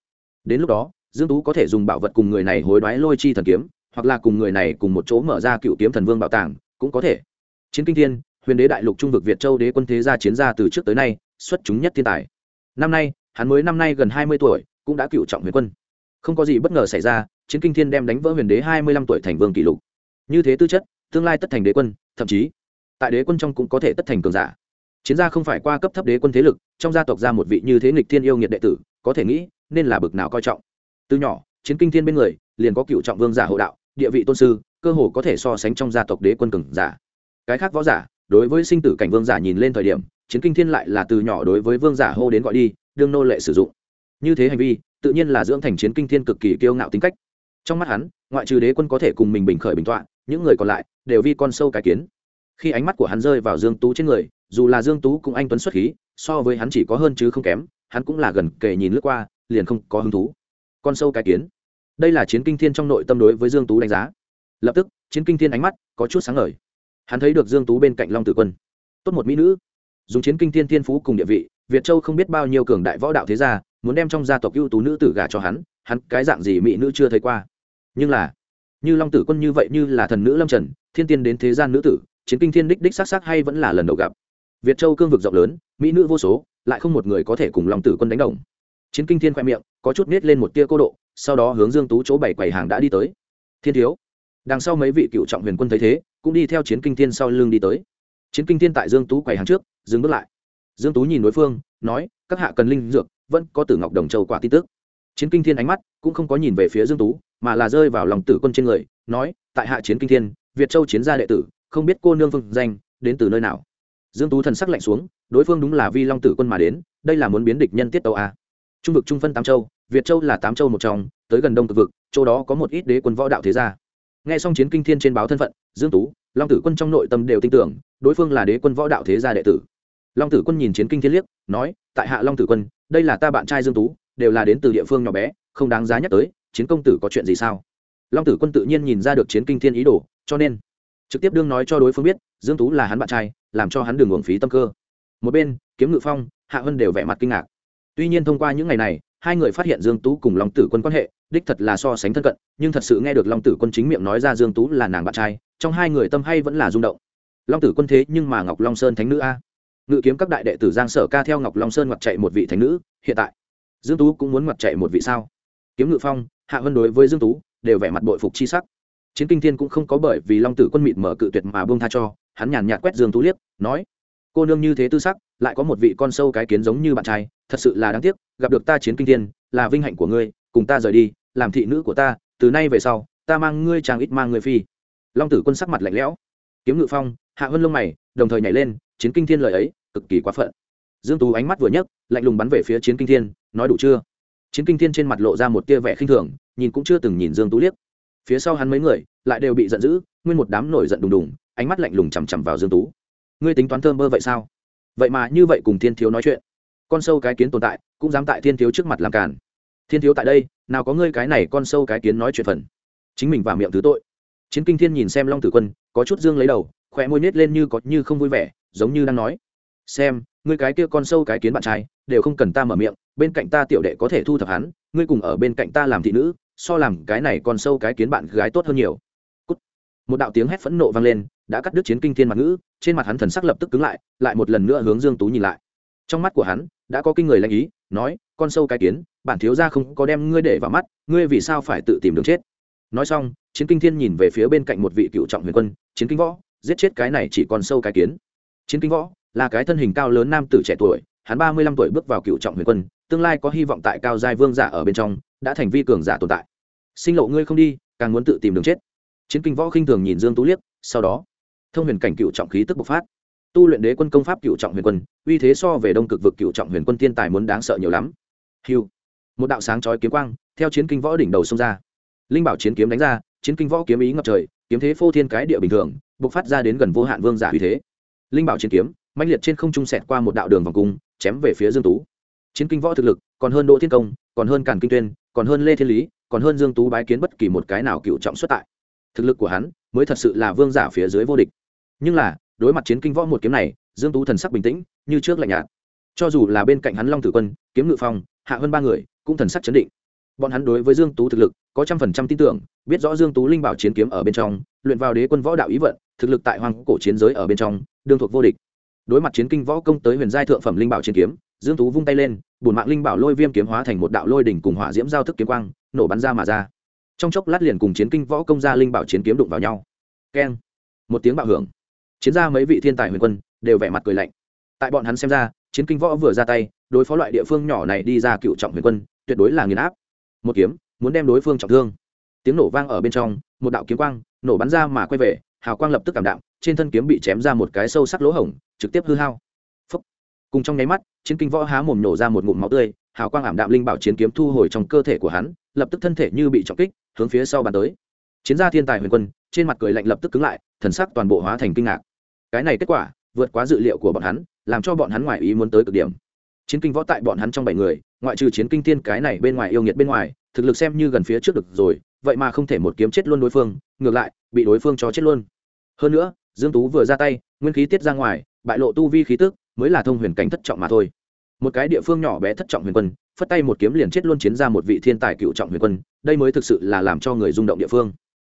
Đến lúc đó, dương tú có thể dùng bảo vật cùng người này hối đoái lôi chi thần kiếm, hoặc là cùng người này cùng một chỗ mở ra cựu kiếm thần vương bảo tàng, cũng có thể. Chiến kinh thiên, huyền đế đại lục trung vực việt châu đế quân thế gia chiến gia từ trước tới nay, xuất chúng nhất thiên tài. Năm nay, hắn mới năm nay gần hai mươi tuổi, cũng đã cựu trọng huyền quân. Không có gì bất ngờ xảy ra, chiến kinh thiên đem đánh vỡ huyền đế hai mươi lăm tuổi thành vương kỷ lục. Như thế tư chất, tương lai tất thành đế quân, thậm chí, tại đế quân trong cũng có thể tất thành cường giả chiến gia không phải qua cấp thấp đế quân thế lực, trong gia tộc ra một vị như thế nghịch thiên yêu nghiệt đệ tử, có thể nghĩ, nên là bực nào coi trọng. Từ nhỏ, chiến kinh thiên bên người, liền có cựu trọng vương giả hộ đạo, địa vị tôn sư, cơ hồ có thể so sánh trong gia tộc đế quân cường giả. Cái khác võ giả, đối với sinh tử cảnh vương giả nhìn lên thời điểm, chiến kinh thiên lại là từ nhỏ đối với vương giả hô đến gọi đi, đương nô lệ sử dụng. Như thế hành vi, tự nhiên là dưỡng thành chiến kinh thiên cực kỳ kiêu ngạo tính cách. Trong mắt hắn, ngoại trừ đế quân có thể cùng mình bình khởi bình tọa, những người còn lại, đều vi con sâu cái kiến khi ánh mắt của hắn rơi vào dương tú trên người, dù là dương tú cũng anh tuấn xuất khí, so với hắn chỉ có hơn chứ không kém, hắn cũng là gần kề nhìn lướt qua, liền không có hứng thú. Con sâu cái kiến. Đây là chiến kinh thiên trong nội tâm đối với dương tú đánh giá. Lập tức, chiến kinh thiên ánh mắt có chút sáng ngời. Hắn thấy được dương tú bên cạnh long tử quân. Tốt một mỹ nữ. Dùng chiến kinh thiên thiên phú cùng địa vị, việt châu không biết bao nhiêu cường đại võ đạo thế gia, muốn đem trong gia tộc ưu tú nữ tử gả cho hắn hắn cái dạng gì mỹ nữ chưa thấy qua. Nhưng là, như long tử quân như vậy như là thần nữ lâm trần, thiên tiên đến thế gian nữ tử chiến kinh thiên đích đích xác xác hay vẫn là lần đầu gặp. Việt châu cương vực rộng lớn, mỹ nữ vô số, lại không một người có thể cùng long tử quân đánh đồng. Chiến kinh thiên khoe miệng, có chút nết lên một tia cô độ, sau đó hướng dương tú chỗ bảy quầy hàng đã đi tới. Thiên thiếu, đằng sau mấy vị cựu trọng huyền quân thấy thế, cũng đi theo chiến kinh thiên sau lưng đi tới. Chiến kinh thiên tại dương tú quầy hàng trước, dừng bước lại. Dương tú nhìn đối phương, nói, các hạ cần linh dược, vẫn có tử ngọc đồng châu quả tin tức. Chiến kinh thiên ánh mắt cũng không có nhìn về phía dương tú, mà là rơi vào lòng tử quân trên người, nói, tại hạ chiến kinh thiên, việt châu chiến gia đệ tử không biết cô nương phương danh, đến từ nơi nào. Dương tú thần sắc lạnh xuống, đối phương đúng là vi long tử quân mà đến, đây là muốn biến địch nhân tiết tàu a à? trung vực trung phân tám châu, việt châu là tám châu một trong, tới gần đông cực vực châu đó có một ít đế quân võ đạo thế gia. Nghe xong chiến kinh thiên trên báo thân phận, dương tú, long tử quân trong nội tâm đều tin tưởng, đối phương là đế quân võ đạo thế gia đệ tử. Long tử quân nhìn chiến kinh thiên liếc, nói, tại hạ long tử quân, đây là ta bạn trai dương tú, đều là đến từ địa phương nhỏ bé, không đáng giá nhắc tới, chiến công tử có chuyện gì sao? Long tử quân tự nhiên nhìn ra được chiến kinh thiên ý đồ, cho nên trực tiếp đương nói cho đối phương biết, dương tú là hắn bạn trai, làm cho hắn đường uổng phí tâm cơ. Một bên, kiếm ngự phong, hạ hân đều vẻ mặt kinh ngạc. Tuy nhiên thông qua những ngày này, hai người phát hiện dương tú cùng long tử quân quan hệ, đích thật là so sánh thân cận, nhưng thật sự nghe được long tử quân chính miệng nói ra dương tú là nàng bạn trai, trong hai người tâm hay vẫn là rung động. Long tử quân thế nhưng mà ngọc long sơn thánh nữ a. Ngự kiếm các đại đệ tử giang sở ca theo ngọc long sơn ngoặt chạy một vị thánh nữ, hiện tại, dương tú cũng muốn ngoặt chạy một vị sao? Kiếm ngự phong, hạ Hân đối với dương tú, đều vẻ mặt bội phục chi sắc chiến kinh thiên cũng không có bởi vì long tử quân mịt mở cự tuyệt mà buông tha cho, hắn nhàn nhạt quét dương tú liếc, nói, cô nương như thế tư sắc, lại có một vị con sâu cái kiến giống như bạn trai, thật sự là đáng tiếc, gặp được ta chiến kinh thiên, là vinh hạnh của ngươi, cùng ta rời đi, làm thị nữ của ta, từ nay về sau, ta mang ngươi chàng ít mang ngươi phi. Long tử quân sắc mặt lạnh lẽo. Kiếm ngự phong, hạ hơn lông mày, đồng thời nhảy lên, chiến kinh thiên lời ấy, cực kỳ quá phận. Dương tú ánh mắt vừa nhấc, lạnh lùng bắn về phía chiến kinh thiên, nói, đủ chưa? Chiến kinh thiên trên mặt lộ ra một tia vẻ khinh thường, nhìn cũng chưa từng nhìn dương tú liếc phía sau hắn mấy người lại đều bị giận dữ, nguyên một đám nổi giận đùng đùng, ánh mắt lạnh lùng chằm chằm vào dương tú. Ngươi tính toán thơm mơ vậy sao? Vậy mà như vậy cùng thiên thiếu nói chuyện. Con sâu cái kiến tồn tại, cũng dám tại thiên thiếu trước mặt làm cản thiên thiếu tại đây, nào có ngươi cái này con sâu cái kiến nói chuyện phần. Chính mình và miệng thứ tội. Chiến kinh thiên nhìn xem long tử quân, có chút dương lấy đầu khỏe môi nết lên như có như không vui vẻ, giống như đang nói. Xem, ngươi cái kia con sâu cái kiến bạn trai, đều không cần ta mở miệng, bên cạnh ta tiểu đệ có thể thu thập hắn, ngươi cùng ở bên cạnh ta làm thị nữ so làm cái này còn sâu cái kiến bạn gái tốt hơn nhiều. Cút. một đạo tiếng hét phẫn nộ vang lên, đã cắt đứt chiến kinh thiên mặt ngữ, trên mặt hắn thần sắc lập tức cứng lại lại một lần nữa hướng dương tú nhìn lại. Trong mắt của hắn, đã có kinh người lanh ý, nói, con sâu cái kiến, bản thiếu gia không có đem ngươi để vào mắt, ngươi vì sao phải tự tìm đường chết? Nói xong, chiến kinh thiên nhìn về phía bên cạnh một vị cựu trọng huyền quân, chiến kinh võ, giết chết cái này chỉ còn sâu cái kiến. Chiến kinh võ, là cái thân hình cao lớn nam tử trẻ tuổi, hắn ba mươi lăm tuổi bước vào cựu trọng huyền quân, tương lai có hy vọng tại cao giai vương giả ở bên trong đã thành vi cường giả tồn tại. Sinh lộ ngươi không đi, càng muốn tự tìm đường chết. Chiến kinh võ khinh thường nhìn dương tú liếc, sau đó, thông huyền cảnh cựu trọng khí tức bộc phát. Tu luyện đế quân công pháp cựu trọng huyền quân, uy thế so về đông cực vực cựu trọng huyền quân thiên tài muốn đáng sợ nhiều lắm. Hiu một đạo sáng chói kiếm quang, theo chiến kinh võ đỉnh đầu xông ra. Linh bảo chiến kiếm đánh ra, chiến kinh võ kiếm ý ngập trời, kiếm thế phô thiên cái địa bình thường, bộc phát ra đến gần vô hạn vương giả uy thế. Linh bảo chiến kiếm, mãnh liệt trên không trung sẹt qua một đạo đường vòng cung, chém về phía dương tú. Chiến kinh võ thực lực còn hơn đỗ thiên công còn hơn càn kinh tuyên, còn hơn lê thiên lý, còn hơn dương tú bái kiến bất kỳ một cái nào cựu trọng xuất tại. Thực lực của hắn mới thật sự là vương giả phía dưới vô địch. Nhưng là, đối mặt chiến kinh võ một kiếm này, dương tú thần sắc bình tĩnh, như trước lạnh nhạt. Cho dù là bên cạnh hắn long tử quân, kiếm ngự phong, hạ hơn ba người, cũng thần sắc chấn định. Bọn hắn đối với dương tú thực lực có trăm phần trăm tin tưởng, biết rõ dương tú linh bảo chiến kiếm ở bên trong, luyện vào đế quân võ đạo ý vận, thực lực tại hoàng cổ chiến giới ở bên trong, đương thuộc vô địch. Đối mặt chiến kinh võ công tới huyền giai thượng phẩm linh bảo chiến kiếm dương tú vung tay lên bùn mạng linh bảo lôi viêm kiếm hóa thành một đạo lôi đỉnh cùng hỏa diễm giao thức kiếm quang, nổ bắn ra mà ra. Trong chốc lát liền cùng chiến kinh võ công gia linh bảo chiến kiếm đụng vào nhau. Keng. Một tiếng bạo hưởng. Chiến ra mấy vị thiên tài huyền quân đều vẻ mặt cười lạnh. Tại bọn hắn xem ra, chiến kinh võ vừa ra tay, đối phó loại địa phương nhỏ này đi ra cựu trọng huyền quân, tuyệt đối là nghiền áp. Một kiếm, muốn đem đối phương trọng thương. Tiếng nổ vang ở bên trong, một đạo kiếm quang nổ bắn ra mà quay về, hào quang lập tức cảm đạm, trên thân kiếm bị chém ra một cái sâu sắc lỗ hổng, trực tiếp hư hao cùng trong nháy mắt, chiến kinh võ há mồm nổ ra một ngụm máu tươi, hào quang ảm đạm linh bảo chiến kiếm thu hồi trong cơ thể của hắn, lập tức thân thể như bị trọng kích, hướng phía sau bàn tới. Chiến gia thiên tài huyền quân, trên mặt cười lạnh lập tức cứng lại, thần sắc toàn bộ hóa thành kinh ngạc. Cái này kết quả, vượt quá dự liệu của bọn hắn, làm cho bọn hắn ngoài ý muốn tới cực điểm. Chiến kinh võ tại bọn hắn trong bảy người, ngoại trừ chiến kinh tiên cái này bên ngoài yêu nghiệt bên ngoài, thực lực xem như gần phía trước được rồi, vậy mà không thể một kiếm chết luôn đối phương, ngược lại, bị đối phương cho chết luôn. Hơn nữa, dương tú vừa ra tay, nguyên khí tiết ra ngoài, bại lộ tu vi khí tức mới là thông huyền cảnh thất trọng mà thôi. Một cái địa phương nhỏ bé thất trọng huyền quân, phất tay một kiếm liền chết luôn chiến ra một vị thiên tài cựu trọng huyền quân, đây mới thực sự là làm cho người rung động địa phương.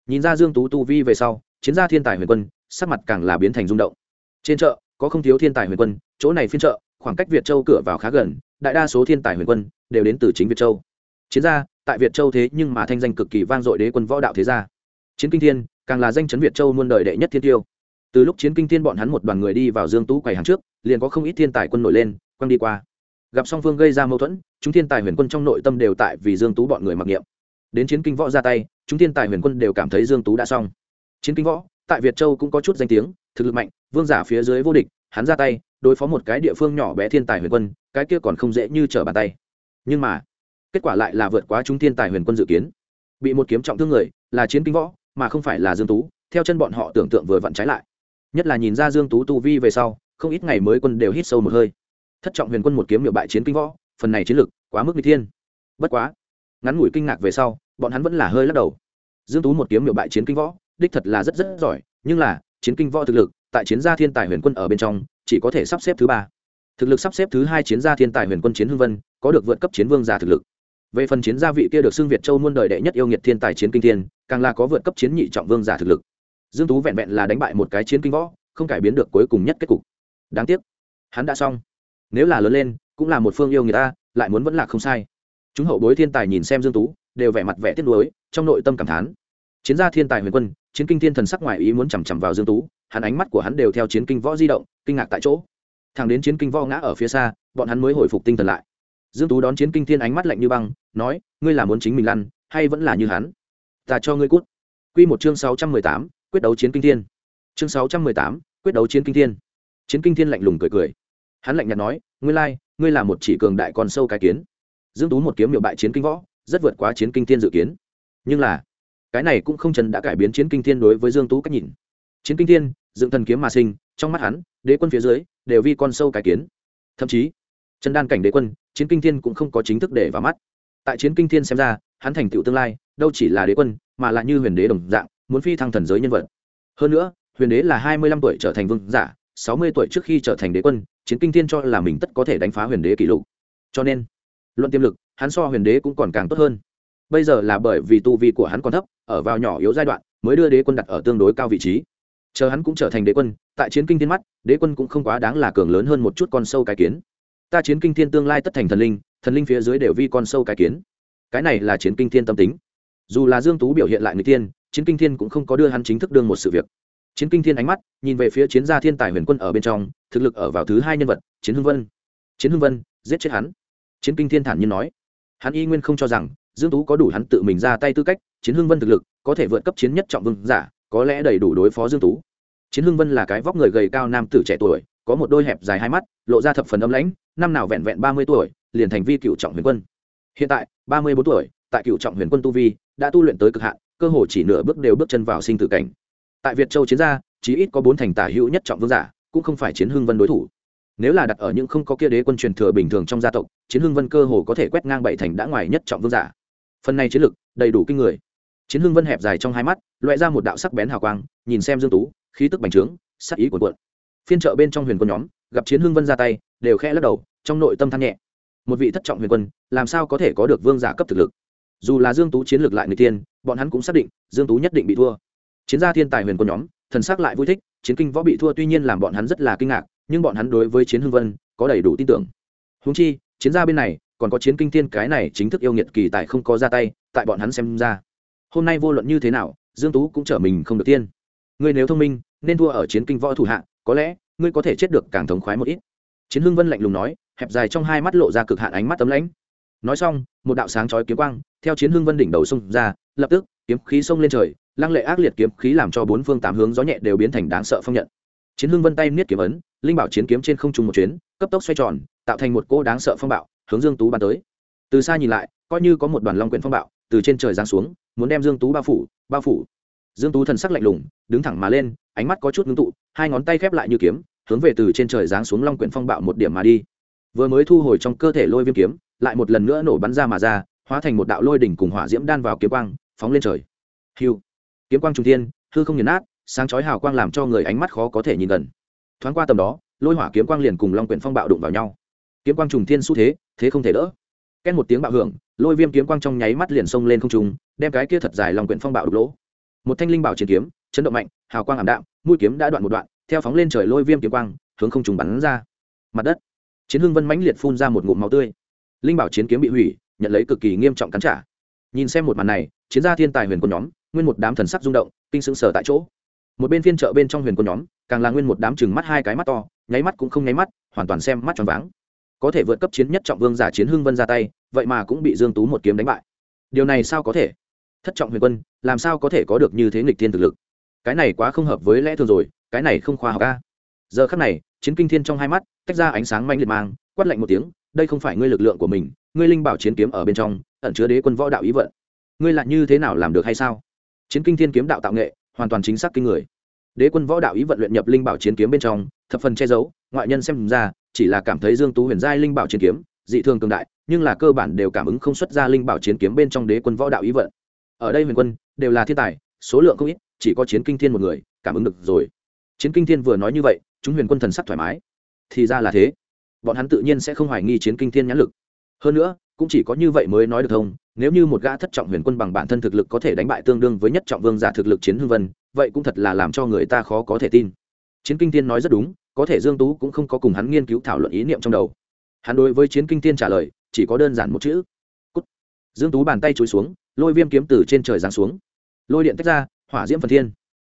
Nhìn ra dương tú tu vi về sau, chiến gia thiên tài huyền quân, sắc mặt càng là biến thành rung động. Trên chợ, có không thiếu thiên tài huyền quân, chỗ này phiên chợ, khoảng cách việt châu cửa vào khá gần, đại đa số thiên tài huyền quân đều đến từ chính việt châu. Chiến gia tại việt châu thế nhưng mà thanh danh cực kỳ vang dội đế quân võ đạo thế gia. Chiến kinh thiên, càng là danh chấn việt châu muôn đời đệ nhất thiên tiêu từ lúc chiến kinh thiên bọn hắn một đoàn người đi vào dương tú quầy hàng trước, liền có không ít thiên tài quân nổi lên, quăng đi qua. Gặp song phương gây ra mâu thuẫn, chúng thiên tài huyền quân trong nội tâm đều tại vì dương tú bọn người mặc niệm. Đến chiến kinh võ ra tay, chúng thiên tài huyền quân đều cảm thấy dương tú đã xong. Chiến kinh võ, tại việt châu cũng có chút danh tiếng, thực lực mạnh, vương giả phía dưới vô địch, hắn ra tay, đối phó một cái địa phương nhỏ bé thiên tài huyền quân, cái kia còn không dễ như trở bàn tay. Nhưng mà, kết quả lại là vượt quá chúng thiên tài huyền quân dự kiến. Bị một kiếm trọng thương người, là chiến kinh võ, mà không phải là dương tú, theo chân bọn họ tưởng tượng vừa vặn trái lại nhất là nhìn ra dương tú tu vi về sau, không ít ngày mới quân đều hít sâu một hơi. Thất trọng huyền quân một kiếm miệu bại chiến kinh võ, phần này chiến lực quá mức n thiên. Bất quá, ngắn ngủi kinh ngạc về sau, bọn hắn vẫn là hơi lắc đầu. Dương tú một kiếm miệu bại chiến kinh võ, đích thật là rất rất giỏi, nhưng là, chiến kinh võ thực lực, tại chiến gia thiên tài huyền quân ở bên trong, chỉ có thể sắp xếp thứ ba. Thực lực sắp xếp thứ hai chiến gia thiên tài huyền quân chiến hưng vân, có được vượt cấp chiến vương giả thực lực. Về phần chiến gia vị kia được xưng việt châu muôn đời đệ nhất yêu nghiệt thiên tài chiến kinh thiên, càng là có vượt cấp chiến nhị trọng vương giả thực lực dương tú vẹn vẹn là đánh bại một cái chiến kinh võ không cải biến được cuối cùng nhất kết cục. Đáng tiếc hắn đã xong. Nếu là lớn lên cũng là một phương yêu người ta lại muốn vẫn là không sai. Chúng hậu bối thiên tài nhìn xem dương tú đều vẻ mặt vẻ tiếc nuối trong nội tâm cảm thán. Chiến gia thiên tài huyền quân chiến kinh thiên thần sắc ngoài ý muốn chằm chằm vào dương tú hắn ánh mắt của hắn đều theo chiến kinh võ di động kinh ngạc tại chỗ. Thẳng đến chiến kinh võ ngã ở phía xa bọn hắn mới hồi phục tinh thần lại. Dương tú đón chiến kinh thiên ánh mắt lạnh như băng nói ngươi là muốn chính mình lăn hay vẫn là như hắn? Ta cho ngươi cút. Quy một chương 618, quyết đấu chiến kinh thiên. Chương 618, quyết đấu chiến kinh thiên. Chiến kinh thiên lạnh lùng cười cười. Hắn lạnh nhạt nói ngươi lai ngươi là một chỉ cường đại con sâu cái kiến. Dương tú một kiếm miệu bại chiến kinh võ rất vượt quá chiến kinh thiên dự kiến. Nhưng là cái này cũng không trần đã cải biến chiến kinh thiên đối với dương tú cách nhìn. Chiến kinh thiên dựng thần kiếm mà sinh trong mắt hắn đế quân phía dưới đều vi con sâu cái kiến. Thậm chí chân đan cảnh đế quân chiến kinh thiên cũng không có chính thức để vào mắt. Tại chiến kinh thiên xem ra hắn thành tựu tương lai đâu chỉ là đế quân mà là như huyền đế đồng dạng muốn phi thăng thần giới nhân vật. Hơn nữa, huyền đế là hai mươi lăm tuổi trở thành vương giả, sáu mươi tuổi trước khi trở thành đế quân, chiến kinh thiên cho là mình tất có thể đánh phá huyền đế kỷ lục. Cho nên, luận tiềm lực, hắn so huyền đế cũng còn càng tốt hơn. Bây giờ là bởi vì tu vi của hắn còn thấp, ở vào nhỏ yếu giai đoạn, mới đưa đế quân đặt ở tương đối cao vị trí. Chờ hắn cũng trở thành đế quân, tại chiến kinh thiên mắt, đế quân cũng không quá đáng là cường lớn hơn một chút con sâu cái kiến. Ta chiến kinh thiên tương lai tất thành thần linh thần linh phía dưới đều vi con sâu cái kiến. Cái này là chiến kinh thiên tâm tính. Dù là dương tú biểu hiện lại người tiên chiến kinh thiên cũng không có đưa hắn chính thức đương một sự việc. Chiến kinh thiên ánh mắt, nhìn về phía chiến gia thiên tài huyền quân ở bên trong, thực lực ở vào thứ hai nhân vật, chiến hưng vân. Chiến hưng vân, giết chết hắn. Chiến kinh thiên thản nhiên nói. Hắn y nguyên không cho rằng, dương tú có đủ hắn tự mình ra tay tư cách, chiến hưng vân thực lực, có thể vượt cấp chiến nhất trọng vương giả, có lẽ đầy đủ đối phó dương tú. Chiến hưng vân là cái vóc người gầy cao nam tử trẻ tuổi, có một đôi hẹp dài hai mắt, lộ ra thập phần âm lãnh, năm nào vẹn vẹn ba mươi tuổi, liền thành vi cựu trọng huyền quân. Hiện tại, ba mươi bốn tuổi, tại cựu trọng huyền quân tu vi, đã tu luyện tới cực hạn cơ hồ chỉ nửa bước đều bước chân vào sinh tử cảnh. Tại việt châu chiến gia, chí ít có bốn thành tả hữu nhất trọng vương giả, cũng không phải chiến hưng vân đối thủ. Nếu là đặt ở những không có kia đế quân truyền thừa bình thường trong gia tộc, chiến hưng vân cơ hồ có thể quét ngang bảy thành đã ngoài nhất trọng vương giả. Phần này chiến lực, đầy đủ kinh người. Chiến hưng vân hẹp dài trong hai mắt loại ra một đạo sắc bén hào quang, nhìn xem dương tú, khí tức bành trướng, sắc ý cuộn cuộn. Phiên chợ bên trong huyền quân nhóm, gặp chiến hưng vân ra tay, đều khẽ lắc đầu, trong nội tâm than nhẹ. Một vị thất trọng huyền quân, làm sao có thể có được vương giả cấp thực lực? Dù là dương tú chiến lược lại người tiên, bọn hắn cũng xác định dương tú nhất định bị thua. Chiến gia thiên tài huyền quân nhóm, thần sắc lại vui thích, chiến kinh võ bị thua tuy nhiên làm bọn hắn rất là kinh ngạc, nhưng bọn hắn đối với chiến hưng vân có đầy đủ tin tưởng. Húng chi, chiến gia bên này còn có chiến kinh thiên cái này chính thức yêu nghiệt kỳ tài không có ra tay, tại bọn hắn xem ra, hôm nay vô luận như thế nào, dương tú cũng trở mình không được tiên. Ngươi nếu thông minh, nên thua ở chiến kinh võ thủ hạ, có lẽ ngươi có thể chết được càng thống khoái một ít. Chiến hưng vân lạnh lùng nói, hẹp dài trong hai mắt lộ ra cực hạn ánh mắt tấm lãnh nói xong, một đạo sáng chói kiếm quang, theo chiến hưng vân đỉnh đầu xông ra, lập tức, kiếm khí xông lên trời, lăng lệ ác liệt kiếm khí làm cho bốn phương tám hướng gió nhẹ đều biến thành đáng sợ phong nhận. Chiến hưng vân tay niết kiếm ấn, linh bảo chiến kiếm trên không trung một chuyến, cấp tốc xoay tròn, tạo thành một cô đáng sợ phong bạo, hướng dương tú bắn tới. Từ xa nhìn lại, coi như có một đoàn long quyển phong bạo, từ trên trời giáng xuống, muốn đem dương tú bao phủ bao phủ. Dương tú thần sắc lạnh lùng, đứng thẳng mà lên, ánh mắt có chút ngưng tụ, hai ngón tay khép lại như kiếm, hướng về từ trên trời giáng xuống long quyển phong bạo một điểm mà đi. Vừa mới thu hồi trong cơ thể lôi viêm kiếm lại một lần nữa nổ bắn ra mà ra, hóa thành một đạo lôi đỉnh cùng hỏa diễm đan vào kiếm quang, phóng lên trời. Hiu. Kiếm quang trung thiên, hư không nhấn át sáng chói hào quang làm cho người ánh mắt khó có thể nhìn gần. Thoáng qua tầm đó, lôi hỏa kiếm quang liền cùng long quyển phong bạo đụng vào nhau. Kiếm quang trùng thiên xu thế thế không thể đỡ. Két một tiếng bạo hưởng, lôi viêm kiếm quang trong nháy mắt liền xông lên không trung, đem cái kia thật dài long quyển phong bạo đục lỗ. Một thanh linh bảo chiến kiếm, chấn động mạnh, hào quang ảm đạm, mũi kiếm đã đoạn một đoạn, theo phóng lên trời lôi viêm kiếm quang, hướng không trùng bắn ra. Mặt đất. Chiến hưng vân mãnh liệt phun ra một ngụm máu tươi linh bảo chiến kiếm bị hủy, nhận lấy cực kỳ nghiêm trọng cắn trả. Nhìn xem một màn này, chiến gia thiên tài huyền quân nhóm, nguyên một đám thần sắc rung động, kinh sững sờ tại chỗ. Một bên phiên chợ bên trong huyền quân nhóm, càng là nguyên một đám chừng mắt hai cái mắt to, nháy mắt cũng không nháy mắt, hoàn toàn xem mắt tròn váng. Có thể vượt cấp chiến nhất trọng vương giả chiến hưng vân ra tay, vậy mà cũng bị dương tú một kiếm đánh bại. Điều này sao có thể? Thất trọng huyền quân, làm sao có thể có được như thế nghịch thiên thực lực? Cái này quá không hợp với lẽ thường rồi, cái này không khoa học ca giờ khắc này, chiến kinh thiên trong hai mắt, tách ra ánh sáng manh liệt mang quát lạnh một tiếng, đây không phải ngươi lực lượng của mình, ngươi linh bảo chiến kiếm ở bên trong, ẩn chứa đế quân võ đạo ý vận. Ngươi lại như thế nào làm được hay sao? Chiến kinh thiên kiếm đạo tạo nghệ, hoàn toàn chính xác kinh người. Đế quân võ đạo ý vận luyện nhập linh bảo chiến kiếm bên trong, thập phần che giấu, ngoại nhân xem ra, chỉ là cảm thấy dương tú huyền giai linh bảo chiến kiếm, dị thường cường đại, nhưng là cơ bản đều cảm ứng không xuất ra linh bảo chiến kiếm bên trong đế quân võ đạo ý vận. Ở đây huyền quân, đều là thiên tài, số lượng không ít, chỉ có chiến kinh thiên một người, cảm ứng được rồi. Chiến kinh thiên vừa nói như vậy, chúng huyền quân thần sắc thoải mái. Thì ra là thế bọn hắn tự nhiên sẽ không hoài nghi chiến kinh thiên nhãn lực. Hơn nữa, cũng chỉ có như vậy mới nói được thông, nếu như một gã thất trọng huyền quân bằng bản thân thực lực có thể đánh bại tương đương với nhất trọng vương giả thực lực chiến hưng vân, vậy cũng thật là làm cho người ta khó có thể tin. Chiến kinh thiên nói rất đúng, có thể dương tú cũng không có cùng hắn nghiên cứu thảo luận ý niệm trong đầu. Hắn đối với chiến kinh thiên trả lời, chỉ có đơn giản một chữ. Cút. dương tú bàn tay chối xuống, lôi viêm kiếm từ trên trời giáng xuống. Lôi điện tách ra, hỏa diễm phần thiên.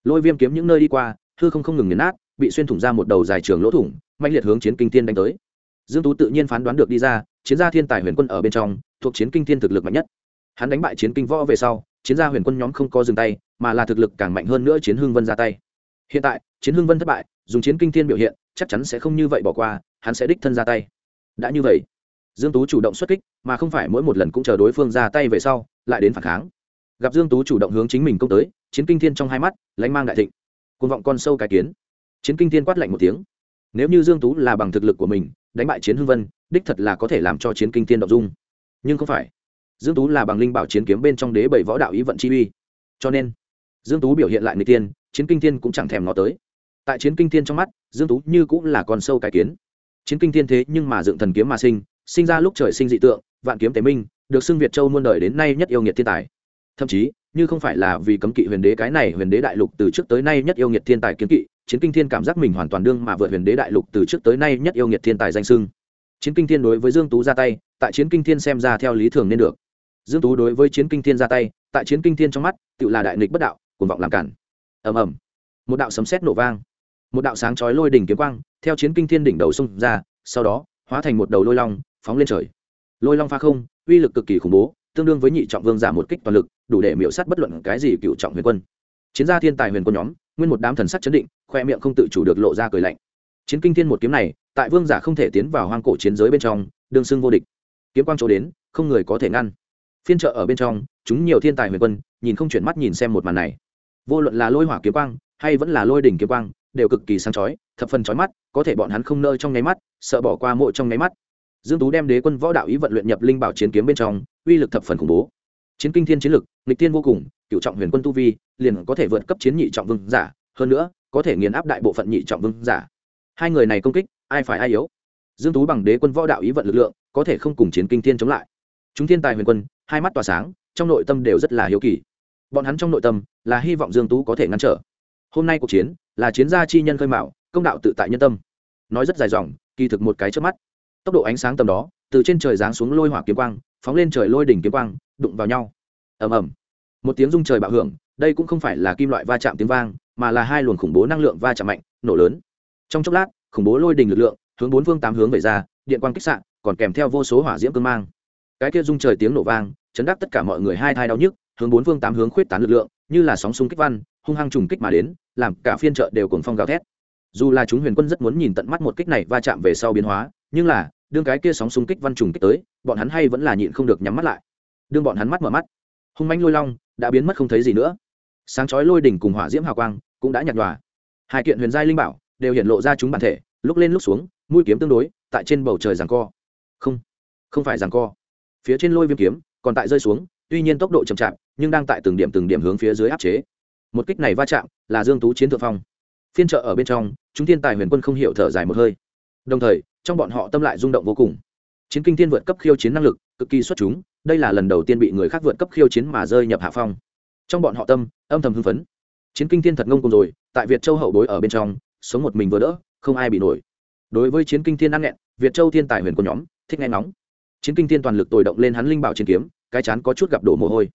Lôi viêm kiếm những nơi đi qua, hư không không ngừng nghiền nát, bị xuyên thủng ra một đầu dài trường lỗ thủng mạnh liệt hướng chiến kinh thiên đánh tới dương tú tự nhiên phán đoán được đi ra, chiến gia thiên tài huyền quân ở bên trong, thuộc chiến kinh thiên thực lực mạnh nhất. Hắn đánh bại chiến kinh võ về sau, chiến gia huyền quân nhóm không có dừng tay, mà là thực lực càng mạnh hơn nữa chiến hưng vân ra tay. Hiện tại, chiến hưng vân thất bại, dùng chiến kinh thiên biểu hiện, chắc chắn sẽ không như vậy bỏ qua, hắn sẽ đích thân ra tay. Đã như vậy, dương tú chủ động xuất kích, mà không phải mỗi một lần cũng chờ đối phương ra tay về sau, lại đến phản kháng. Gặp dương tú chủ động hướng chính mình công tới, chiến kinh thiên trong hai mắt lãnh mang đại thịnh. Côn vọng con sâu cái kiến. Chiến kinh thiên quát lạnh một tiếng. Nếu như dương tú là bằng thực lực của mình đánh bại chiến hưng vân, đích thật là có thể làm cho chiến kinh thiên đ dung. Nhưng không phải. Dương tú là bằng linh bảo chiến kiếm bên trong đế bảy võ đạo ý vận chi uy. Cho nên, dương tú biểu hiện lại người tiên, chiến kinh thiên cũng chẳng thèm nó tới. Tại chiến kinh thiên trong mắt, dương tú như cũng là con sâu cái kiến. Chiến kinh thiên thế nhưng mà dựng thần kiếm mà sinh sinh ra lúc trời sinh dị tượng, vạn kiếm tế minh, được xưng việt châu muôn đời đến nay nhất yêu nghiệt thiên tài. Thậm chí, như không phải là vì cấm kỵ huyền đế cái này huyền đế đại lục từ trước tới nay nhất yêu nghiệt thiên tài kiếm kỵ chiến kinh thiên cảm giác mình hoàn toàn đương mà vượt huyền đế đại lục từ trước tới nay nhất yêu nghiệt thiên tài danh sưng chiến kinh thiên đối với dương tú ra tay, tại chiến kinh thiên xem ra theo lý thường nên được. Dương tú đối với chiến kinh thiên ra tay, tại chiến kinh thiên trong mắt, tự là đại nghịch bất đạo, cuồng vọng làm cản. Ầm ầm. Một đạo sấm sét nổ vang. Một đạo sáng chói lôi đỉnh kiếm quang, theo chiến kinh thiên đỉnh đầu xung ra, sau đó, hóa thành một đầu lôi long, phóng lên trời. Lôi long pha không, uy lực cực kỳ khủng bố, tương đương với nhị trọng vương giả một kích toàn lực, đủ để miểu sát bất luận cái gì cựu trọng huyền quân. Chiến gia thiên tài huyền quân nhóm nguyên một đám thần sắc chấn định, khoe miệng không tự chủ được lộ ra cười lạnh. Chiến kinh thiên một kiếm này, tại vương giả không thể tiến vào hoang cổ chiến giới bên trong, đương xưng vô địch. Kiếm quang chỗ đến, không người có thể ngăn. Phiên trợ ở bên trong, chúng nhiều thiên tài huyền quân, nhìn không chuyển mắt nhìn xem một màn này. Vô luận là lôi hỏa kiếm quang, hay vẫn là lôi đỉnh kiếm quang, đều cực kỳ sáng chói, thập phần chói mắt, có thể bọn hắn không nơi trong nháy mắt, sợ bỏ qua mộ trong nháy mắt. Dương tú đem đế quân võ đạo ý vận luyện nhập linh bảo chiến kiếm bên trong, uy lực thập phần khủng bố chiến kinh thiên chiến lực, nghịch tiên vô cùng cựu trọng huyền quân tu vi, liền có thể vượt cấp chiến nhị trọng vương giả. Hơn nữa, có thể nghiền áp đại bộ phận nhị trọng vương giả. Hai người này công kích, ai phải ai yếu? Dương tú bằng đế quân võ đạo ý vận lực lượng, có thể không cùng chiến kinh thiên chống lại. Chúng thiên tài huyền quân, hai mắt tỏa sáng, trong nội tâm đều rất là hiếu kỳ. Bọn hắn trong nội tâm là hy vọng dương tú có thể ngăn trở. Hôm nay cuộc chiến là chiến gia chi nhân khơi mạo công đạo tự tại nhân tâm. Nói rất dài dòng, kỳ thực một cái trước mắt. Tốc độ ánh sáng tầm đó, từ trên trời giáng xuống lôi hỏa kiếm quang, phóng lên trời lôi đỉnh kiếm quang đụng vào nhau. Ầm ầm. Một tiếng rung trời bạo hưởng, đây cũng không phải là kim loại va chạm tiếng vang, mà là hai luồng khủng bố năng lượng va chạm mạnh, nổ lớn. Trong chốc lát, khủng bố lôi đình lực lượng, hướng bốn phương tám hướng về ra, điện quang kích sạn còn kèm theo vô số hỏa diễm cương mang. Cái kia rung trời tiếng nổ vang, chấn đắc tất cả mọi người hai thai đau nhức, hướng bốn phương tám hướng khuyết tán lực lượng, như là sóng xung kích văn, hung hăng trùng kích mà đến, làm cả phiên chợ đều cuồng phong gào thét. Dù là chúng huyền quân rất muốn nhìn tận mắt một kích này va chạm về sau biến hóa, nhưng là, đương cái kia sóng xung kích văn trùng kích tới, bọn hắn hay vẫn là nhịn không được nhắm mắt lại đương bọn hắn mắt mở mắt. Hung manh lôi long đã biến mất không thấy gì nữa. Sáng chói lôi đỉnh cùng hỏa diễm hào quang cũng đã nhạt nhòa. Hai kiện huyền giai linh bảo đều hiện lộ ra chúng bản thể, lúc lên lúc xuống, mũi kiếm tương đối, tại trên bầu trời giằng co. Không không phải giằng co. Phía trên lôi viêm kiếm còn tại rơi xuống, tuy nhiên tốc độ chậm chạp, nhưng đang tại từng điểm từng điểm hướng phía dưới áp chế. Một kích này va chạm là dương tú chiến thượng phong. Phiên trợ ở bên trong, chúng thiên tài huyền quân không hiểu thở dài một hơi. Đồng thời, trong bọn họ tâm lại rung động vô cùng. Chiến kinh thiên vượt cấp khiêu chiến năng lực, cực kỳ xuất chúng đây là lần đầu tiên bị người khác vượt cấp khiêu chiến mà rơi nhập hạ phong. Trong bọn họ tâm, âm thầm hưng phấn. Chiến kinh thiên thật ngông cùng rồi, tại việt châu hậu bối ở bên trong, sống một mình vừa đỡ, không ai bị nổi. Đối với chiến kinh thiên ăn nghẹn, việt châu thiên tài huyền quân nhóm, thích nghe nóng chiến kinh thiên toàn lực tồi động lên hắn linh bảo chiến kiếm, cái chán có chút gặp đổ mồ hôi.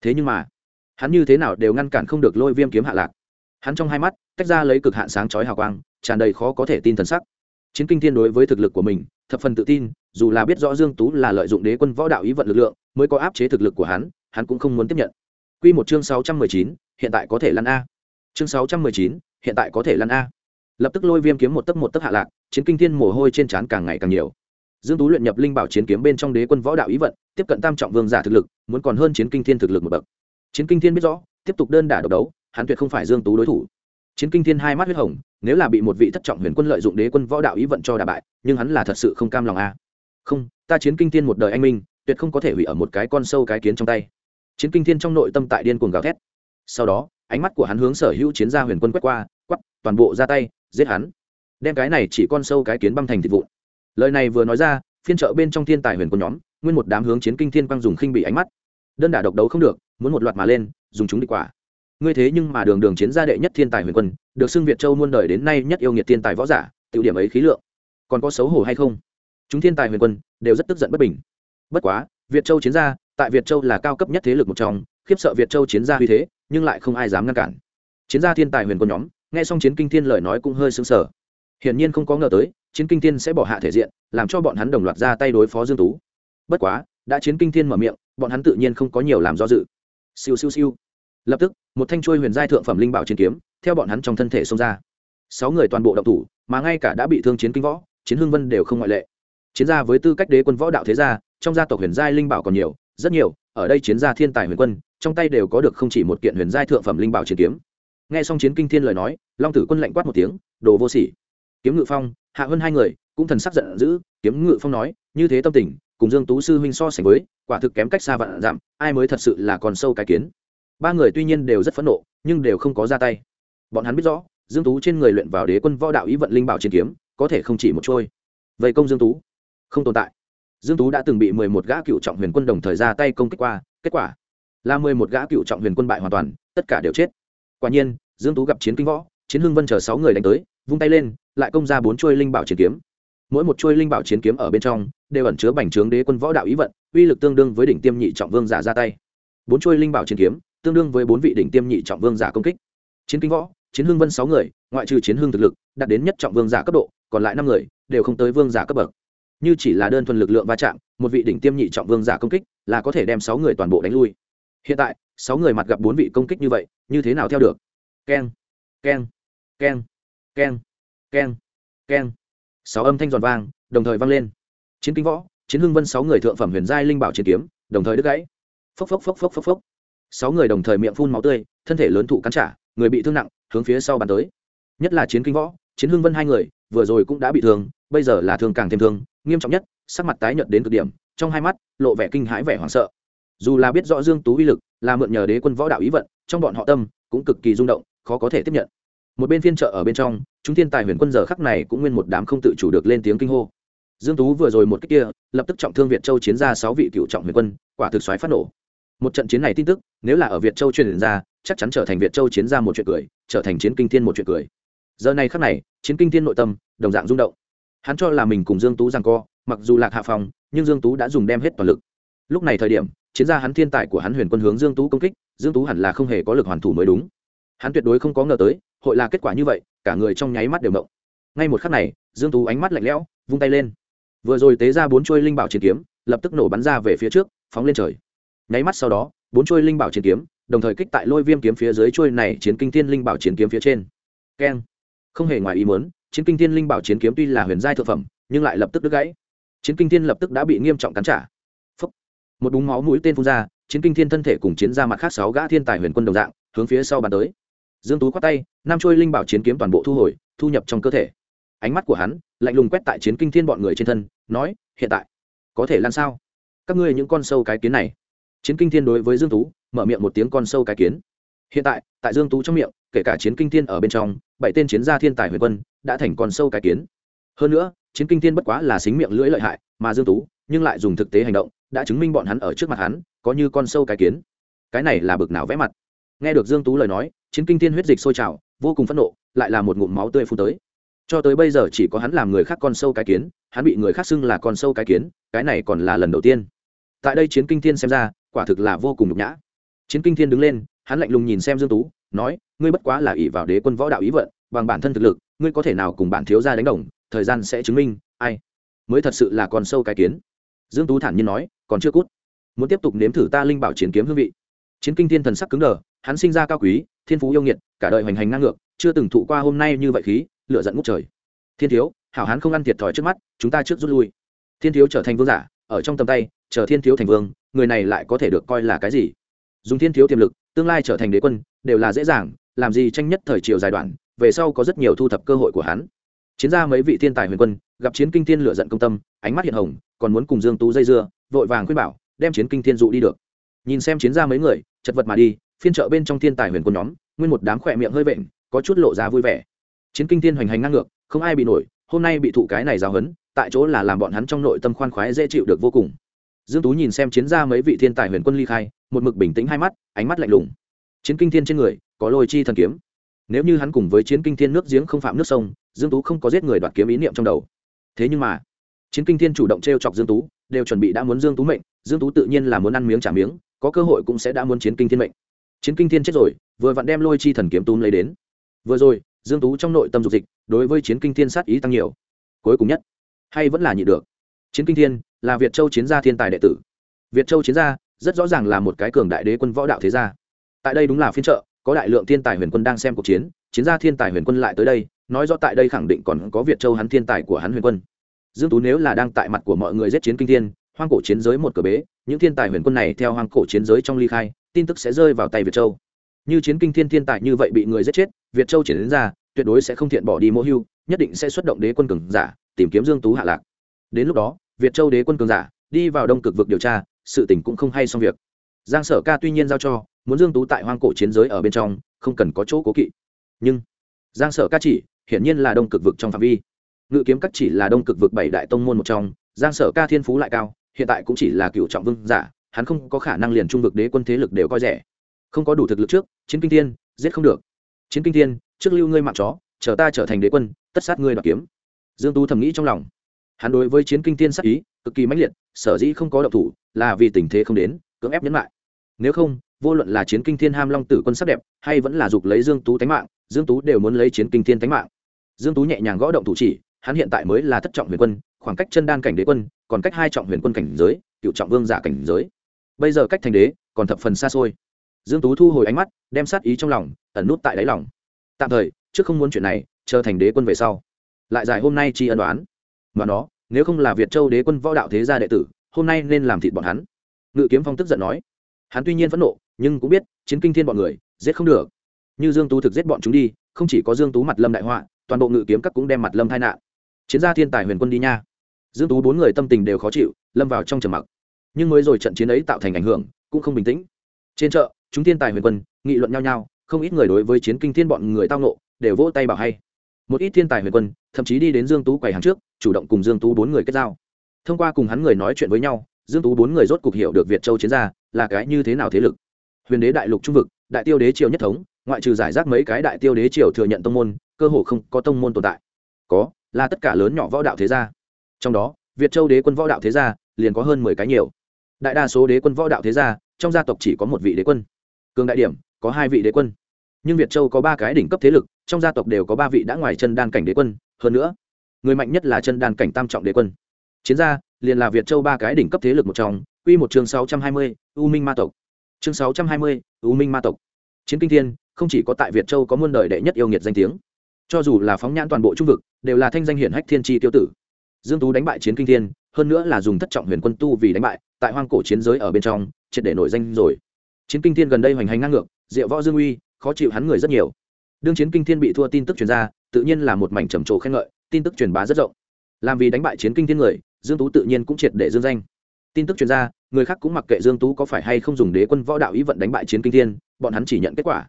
Thế nhưng mà, hắn như thế nào đều ngăn cản không được lôi viêm kiếm hạ lạc. Hắn trong hai mắt, tách ra lấy cực hạn sáng chói hào quang, tràn đầy khó có thể tin thần sắc. Chiến kinh thiên đối với thực lực của mình thập phần tự tin dù là biết rõ dương tú là lợi dụng đế quân võ đạo ý vận lực lượng mới có áp chế thực lực của hắn hắn cũng không muốn tiếp nhận. Quy một chương 619, hiện tại có thể lăn a. Chương 619, hiện tại có thể lăn a. Lập tức lôi viêm kiếm một tấc một tấc hạ lạc chiến kinh thiên mồ hôi trên trán càng ngày càng nhiều. Dương tú luyện nhập linh bảo chiến kiếm bên trong đế quân võ đạo ý vận tiếp cận tam trọng vương giả thực lực muốn còn hơn chiến kinh thiên thực lực một bậc. Chiến kinh thiên biết rõ tiếp tục đơn đả độc đấu hắn tuyệt không phải dương tú đối thủ chiến kinh thiên hai mắt huyết hồng, nếu là bị một vị thất trọng huyền quân lợi dụng đế quân võ đạo ý vận cho đả bại, nhưng hắn là thật sự không cam lòng a không, ta chiến kinh thiên một đời anh minh, tuyệt không có thể hủy ở một cái con sâu cái kiến trong tay. Chiến kinh thiên trong nội tâm tại điên cuồng gào thét. Sau đó, ánh mắt của hắn hướng sở hữu chiến gia huyền quân quét qua, quắp, toàn bộ ra tay, giết hắn. Đem cái này chỉ con sâu cái kiến băm thành thịt vụn. Lời này vừa nói ra, phiên trợ bên trong thiên tài huyền quân nhóm, nguyên một đám hướng chiến kinh thiên quang dùng khinh bị ánh mắt. Đơn đả độc đấu không được, muốn một loạt mà lên, dùng chúng đi quả ngươi thế nhưng mà đường đường chiến gia đệ nhất thiên tài huyền quân, được xưng việt châu muôn đời đến nay nhất yêu nghiệt thiên tài võ giả, tiểu điểm ấy khí lượng. Còn có xấu hổ hay không? Chúng thiên tài huyền quân đều rất tức giận bất bình. Bất quá, việt châu chiến gia, tại việt châu là cao cấp nhất thế lực một trong, khiếp sợ việt châu chiến gia uy thế, nhưng lại không ai dám ngăn cản. Chiến gia thiên tài huyền quân nhóm, nghe xong chiến kinh thiên lời nói cũng hơi sững sờ. Hiển nhiên không có ngờ tới, chiến kinh thiên sẽ bỏ hạ thể diện, làm cho bọn hắn đồng loạt ra tay đối phó dương tú. Bất quá, đã chiến kinh thiên mở miệng, bọn hắn tự nhiên không có nhiều làm do dự. Siêu siêu siêu lập tức, một thanh chuôi huyền giai thượng phẩm linh bảo chiến kiếm, theo bọn hắn trong thân thể xông ra. Sáu người toàn bộ động thủ, mà ngay cả đã bị thương chiến kinh võ, chiến hương vân đều không ngoại lệ. Chiến gia với tư cách đế quân võ đạo thế gia, trong gia tộc huyền giai linh bảo còn nhiều, rất nhiều, ở đây chiến gia thiên tài huyền quân, trong tay đều có được không chỉ một kiện huyền giai thượng phẩm linh bảo chiến kiếm. Nghe xong chiến kinh thiên lời nói, long tử quân lạnh quát một tiếng, đồ vô sỉ. Kiếm ngự phong, hạ hơn hai người, cũng thần sắc giận dữ, kiếm ngự phong nói, như thế tâm tình, cùng dương tú sư huynh so sánh với, quả thực kém cách xa vạn dặm, ai mới thật sự là còn sâu cái kiến? Ba người tuy nhiên đều rất phẫn nộ, nhưng đều không có ra tay. Bọn hắn biết rõ, dương tú trên người luyện vào đế quân võ đạo ý vận linh bảo chiến kiếm, có thể không chỉ một trôi. Vậy công dương tú, không tồn tại. Dương tú đã từng bị mười một gã cựu trọng huyền quân đồng thời ra tay công kích qua, kết quả là mười một gã cựu trọng huyền quân bại hoàn toàn, tất cả đều chết. Quả nhiên, dương tú gặp chiến kinh võ, chiến hưng vân chờ sáu người đánh tới, vung tay lên, lại công ra bốn chuôi linh bảo chiến kiếm. Mỗi một chuôi linh bảo chiến kiếm ở bên trong, đều ẩn chứa bành trướng đế quân võ đạo ý vận, uy lực tương đương với đỉnh tiêm nhị trọng vương giả ra tay. Bốn chuôi linh bảo chiến kiếm tương đương với bốn vị đỉnh tiêm nhị trọng vương giả công kích. Chiến kinh võ, chiến hưng vân sáu người, ngoại trừ chiến hưng thực lực, đạt đến nhất trọng vương giả cấp độ, còn lại năm người đều không tới vương giả cấp bậc. Như chỉ là đơn thuần lực lượng va chạm, một vị đỉnh tiêm nhị trọng vương giả công kích là có thể đem sáu người toàn bộ đánh lui. Hiện tại, sáu người mặt gặp bốn vị công kích như vậy, như thế nào theo được? Keng keng keng keng keng keng. Sáu âm thanh giòn vang, đồng thời vang lên. Chiến kinh võ, chiến hưng vân sáu người thượng phẩm huyền giai linh bảo chiến kiếm, đồng thời đứt gãy. Phốc phốc phốc phốc phốc phốc sáu người đồng thời miệng phun máu tươi, thân thể lớn thụ cắn trả, người bị thương nặng, hướng phía sau bàn tới. Nhất là chiến kinh võ, chiến hưng vân hai người, vừa rồi cũng đã bị thương, bây giờ là thương càng thêm thương, nghiêm trọng nhất, sắc mặt tái nhợt đến cực điểm, trong hai mắt lộ vẻ kinh hãi vẻ hoảng sợ. Dù là biết rõ dương tú uy lực, là mượn nhờ đế quân võ đạo ý vận, trong bọn họ tâm cũng cực kỳ rung động, khó có thể tiếp nhận. Một bên phiên trợ ở bên trong, chúng thiên tài huyền quân giờ khắc này cũng nguyên một đám không tự chủ được lên tiếng kinh hô. Dương tú vừa rồi một cách kia, lập tức trọng thương việt châu chiến ra sáu vị cựu trọng huyền quân, quả thực xoáy phát nổ một trận chiến này tin tức, nếu là ở việt châu truyền ra, chắc chắn trở thành việt châu chiến ra một chuyện cười, trở thành chiến kinh thiên một chuyện cười. Giờ này khắc này, chiến kinh thiên nội tâm, đồng dạng rung động. Hắn cho là mình cùng dương tú rằng co, mặc dù lạc hạ phòng, nhưng dương tú đã dùng đem hết toàn lực. Lúc này thời điểm, chiến ra hắn thiên tài của hắn huyền quân hướng dương tú công kích, dương tú hẳn là không hề có lực hoàn thủ mới đúng. Hắn tuyệt đối không có ngờ tới, hội là kết quả như vậy, cả người trong nháy mắt đều động. Ngay một khắc này, dương tú ánh mắt lạnh lẽo, vung tay lên. Vừa rồi tế ra bốn chuôi linh bảo chiến kiếm, lập tức nổ bắn ra về phía trước, phóng lên trời nháy mắt sau đó, bốn chuôi linh bảo chiến kiếm, đồng thời kích tại lôi viêm kiếm phía dưới chuôi này chiến kinh thiên linh bảo chiến kiếm phía trên. Keng. Không hề ngoài ý muốn, chiến kinh thiên linh bảo chiến kiếm tuy là huyền giai thượng phẩm, nhưng lại lập tức đứt gãy. Chiến kinh thiên lập tức đã bị nghiêm trọng cắn trả. Phúc. một búng máu mũi tên phun ra, chiến kinh thiên thân thể cùng chiến ra mặt khác sáu gã thiên tài huyền quân đồng dạng, hướng phía sau bàn tới. Dương tú quát tay nam trôi linh bảo chiến kiếm toàn bộ thu hồi, thu nhập trong cơ thể. Ánh mắt của hắn lạnh lùng quét tại chiến kinh thiên bọn người trên thân, nói, hiện tại, có thể lan sao? Các ngươi những con sâu cái kiến này chiến kinh thiên đối với dương tú, mở miệng một tiếng con sâu cái kiến. Hiện tại tại dương tú trong miệng, kể cả chiến kinh thiên ở bên trong, bảy tên chiến gia thiên tài huyền quân đã thành con sâu cái kiến. Hơn nữa, chiến kinh thiên bất quá là xính miệng lưỡi lợi hại mà dương tú, nhưng lại dùng thực tế hành động, đã chứng minh bọn hắn ở trước mặt hắn, có như con sâu cái kiến. Cái này là bực nào vẽ mặt. Nghe được dương tú lời nói, chiến kinh thiên huyết dịch sôi trào, vô cùng phẫn nộ, lại là một ngụm máu tươi phun tới. Cho tới bây giờ chỉ có hắn làm người khác con sâu cái kiến, hắn bị người khác xưng là con sâu cái kiến, cái này còn là lần đầu tiên. Tại đây chiến kinh thiên xem ra quả thực là vô cùng nhục nhã. Chiến kinh thiên đứng lên, hắn lạnh lùng nhìn xem dương tú, nói, ngươi bất quá là ỷ vào đế quân võ đạo ý vận, bằng bản thân thực lực, ngươi có thể nào cùng bản thiếu gia đánh đồng, thời gian sẽ chứng minh, ai mới thật sự là con sâu cái kiến. Dương tú thản nhiên nói, còn chưa cút. Muốn tiếp tục nếm thử ta linh bảo chiến kiếm hương vị. Chiến kinh thiên thần sắc cứng đờ, hắn sinh ra cao quý, thiên phú yêu nghiệt, cả đời hoành hành ngang ngược, chưa từng thụ qua hôm nay như vậy khí lựa giận ngút trời. Thiên thiếu, hảo hán không ăn thiệt thòi trước mắt, chúng ta trước rút lui. Thiên thiếu trở thành vương giả, ở trong tầm tay chờ thiên thiếu thành vương, người này lại có thể được coi là cái gì? Dùng thiên thiếu tiềm lực, tương lai trở thành đế quân, đều là dễ dàng, làm gì tranh nhất thời triều dài đoạn, về sau có rất nhiều thu thập cơ hội của hắn. Chiến ra mấy vị thiên tài huyền quân, gặp chiến kinh thiên lửa giận công tâm, ánh mắt hiện hồng, còn muốn cùng dương tú dây dưa, vội vàng khuyên bảo, đem chiến kinh thiên dụ đi được. Nhìn xem chiến ra mấy người, chật vật mà đi, phiên trợ bên trong thiên tài huyền quân nhóm, nguyên một đám khỏe miệng hơi vện, có chút lộ ra vui vẻ. Chiến kinh thiên hoành hành ngang ngược, không ai bị nổi, hôm nay bị thụ cái này giáo hấn tại chỗ là làm bọn hắn trong nội tâm khoan khoái dễ chịu được vô cùng dương tú nhìn xem chiến ra mấy vị thiên tài huyền quân ly khai, một mực bình tĩnh hai mắt, ánh mắt lạnh lùng. Chiến kinh thiên trên người, có lôi chi thần kiếm. Nếu như hắn cùng với chiến kinh thiên nước giếng không phạm nước sông, dương tú không có giết người đoạt kiếm ý niệm trong đầu. Thế nhưng mà, chiến kinh thiên chủ động trêu chọc dương tú, đều chuẩn bị đã muốn dương tú mệnh, dương tú tự nhiên là muốn ăn miếng trả miếng, có cơ hội cũng sẽ đã muốn chiến kinh thiên mệnh. Chiến kinh thiên chết rồi, vừa vặn đem lôi chi thần kiếm túm lấy đến. Vừa rồi, dương tú trong nội tâm dục dịch, đối với chiến kinh thiên sát ý tăng nhiều. Cuối cùng nhất, hay vẫn là nhị được. Chiến kinh thiên là việt châu chiến gia thiên tài đệ tử. Việt châu chiến gia rất rõ ràng là một cái cường đại đế quân võ đạo thế gia. Tại đây đúng là phiên trợ có đại lượng thiên tài huyền quân đang xem cuộc chiến chiến gia thiên tài huyền quân lại tới đây, nói rõ tại đây khẳng định còn có việt châu hắn thiên tài của hắn huyền quân. Dương tú nếu là đang tại mặt của mọi người giết chiến kinh thiên, hoang cổ chiến giới một cửa bế, những thiên tài huyền quân này theo hoang cổ chiến giới trong ly khai, tin tức sẽ rơi vào tay việt châu. Như chiến kinh thiên thiên tài như vậy bị người giết chết, việt châu chiến đến ra tuyệt đối sẽ không thiện bỏ đi mỗ hưu, nhất định sẽ xuất động đế quân cường giả, tìm kiếm dương tú hạ lạc. Đến lúc đó việt châu đế quân cường giả, đi vào đông cực vực điều tra, sự tình cũng không hay xong việc. Giang sở ca tuy nhiên giao cho, muốn dương tú tại hoang cổ chiến giới ở bên trong, không cần có chỗ cố kỵ. Nhưng, giang sở ca chỉ, hiển nhiên là đông cực vực trong phạm vi. Ngự kiếm các chỉ là đông cực vực bảy đại tông môn một trong, giang sở ca thiên phú lại cao, hiện tại cũng chỉ là cựu trọng vương giả, hắn không có khả năng liền trung vực đế quân thế lực đều coi rẻ. Không có đủ thực lực trước, chiến kinh thiên, giết không được. Chiến kinh thiên, trước lưu ngươi mạng chó, chờ ta trở thành đế quân, tất sát ngươi đoạt kiếm. Dương tú thầm nghĩ trong lòng hắn đối với chiến kinh thiên sắc ý cực kỳ mãnh liệt, sở dĩ không có động thủ là vì tình thế không đến, cưỡng ép nhấn lại. Nếu không, vô luận là chiến kinh thiên ham long tử quân sắc đẹp hay vẫn là dục lấy dương tú tánh mạng, dương tú đều muốn lấy chiến kinh thiên tánh mạng. Dương tú nhẹ nhàng gõ động thủ chỉ, hắn hiện tại mới là thất trọng huyền quân, khoảng cách chân đan cảnh đế quân, còn cách hai trọng huyền quân cảnh giới, cựu trọng vương giả cảnh giới. Bây giờ cách thành đế còn thập phần xa xôi. Dương tú thu hồi ánh mắt, đem sát ý trong lòng, ẩn nút tại đáy lòng. Tạm thời, trước không muốn chuyện này, chờ thành đế quân về sau. Lại giải hôm nay chi ân đoán. Mà nó nếu không là việt châu đế quân võ đạo thế gia đệ tử, hôm nay nên làm thịt bọn hắn. Ngự kiếm phong tức giận nói. Hắn tuy nhiên phẫn nộ, nhưng cũng biết, chiến kinh thiên bọn người, giết không được. Như dương tú thực giết bọn chúng đi, không chỉ có dương tú mặt lâm đại họa, toàn bộ ngự kiếm các cũng đem mặt lâm tai nạn. Chiến gia thiên tài huyền quân đi nha. Dương tú bốn người tâm tình đều khó chịu, lâm vào trong trầm mặc. Nhưng mới rồi trận chiến ấy tạo thành ảnh hưởng, cũng không bình tĩnh. Trên chợ, chúng thiên tài huyền quân, nghị luận nhau nhau, không ít người đối với chiến kinh thiên bọn người tao nộ đều vỗ tay bảo hay một ít thiên tài huyền quân, thậm chí đi đến dương tú quầy hàng trước, chủ động cùng dương tú bốn người kết giao. Thông qua cùng hắn người nói chuyện với nhau, dương tú bốn người rốt cục hiểu được việt châu chiến gia là cái như thế nào thế lực. Huyền đế đại lục trung vực, đại tiêu đế triều nhất thống, ngoại trừ giải rác mấy cái đại tiêu đế triều thừa nhận tông môn, cơ hồ không có tông môn tồn tại. Có, là tất cả lớn nhỏ võ đạo thế gia. Trong đó, việt châu đế quân võ đạo thế gia liền có hơn mười cái nhiều. Đại đa số đế quân võ đạo thế gia, trong gia tộc chỉ có một vị đế quân. Cường đại điểm, có hai vị đế quân. Nhưng việt châu có ba cái đỉnh cấp thế lực trong gia tộc đều có ba vị đã ngoài chân đan cảnh đế quân, hơn nữa, người mạnh nhất là chân đan cảnh tam trọng đế quân. Chiến gia, liền là việt châu ba cái đỉnh cấp thế lực một trong, quy một chương sáu trăm hai mươi, u minh ma tộc. Chương sáu trăm hai mươi, u minh ma tộc. Chiến kinh thiên, không chỉ có tại việt châu có muôn đời đệ nhất yêu nghiệt danh tiếng, cho dù là phóng nhãn toàn bộ trung vực, đều là thanh danh hiển hách thiên tri tiêu tử. Dương tú đánh bại chiến kinh thiên, hơn nữa là dùng thất trọng huyền quân tu vì đánh bại, tại hoang cổ chiến giới ở bên trong, triệt để nổi danh rồi. Chiến kinh thiên gần đây hoành hành ngang ngược, diệu võ dương uy, khó chịu hắn người rất nhiều đương chiến kinh thiên bị thua tin tức truyền ra, tự nhiên là một mảnh trầm trồ khen ngợi, tin tức truyền bá rất rộng. Làm vì đánh bại chiến kinh thiên người, dương tú tự nhiên cũng triệt để dương danh. Tin tức truyền ra, người khác cũng mặc kệ dương tú có phải hay không dùng đế quân võ đạo ý vận đánh bại chiến kinh thiên, bọn hắn chỉ nhận kết quả.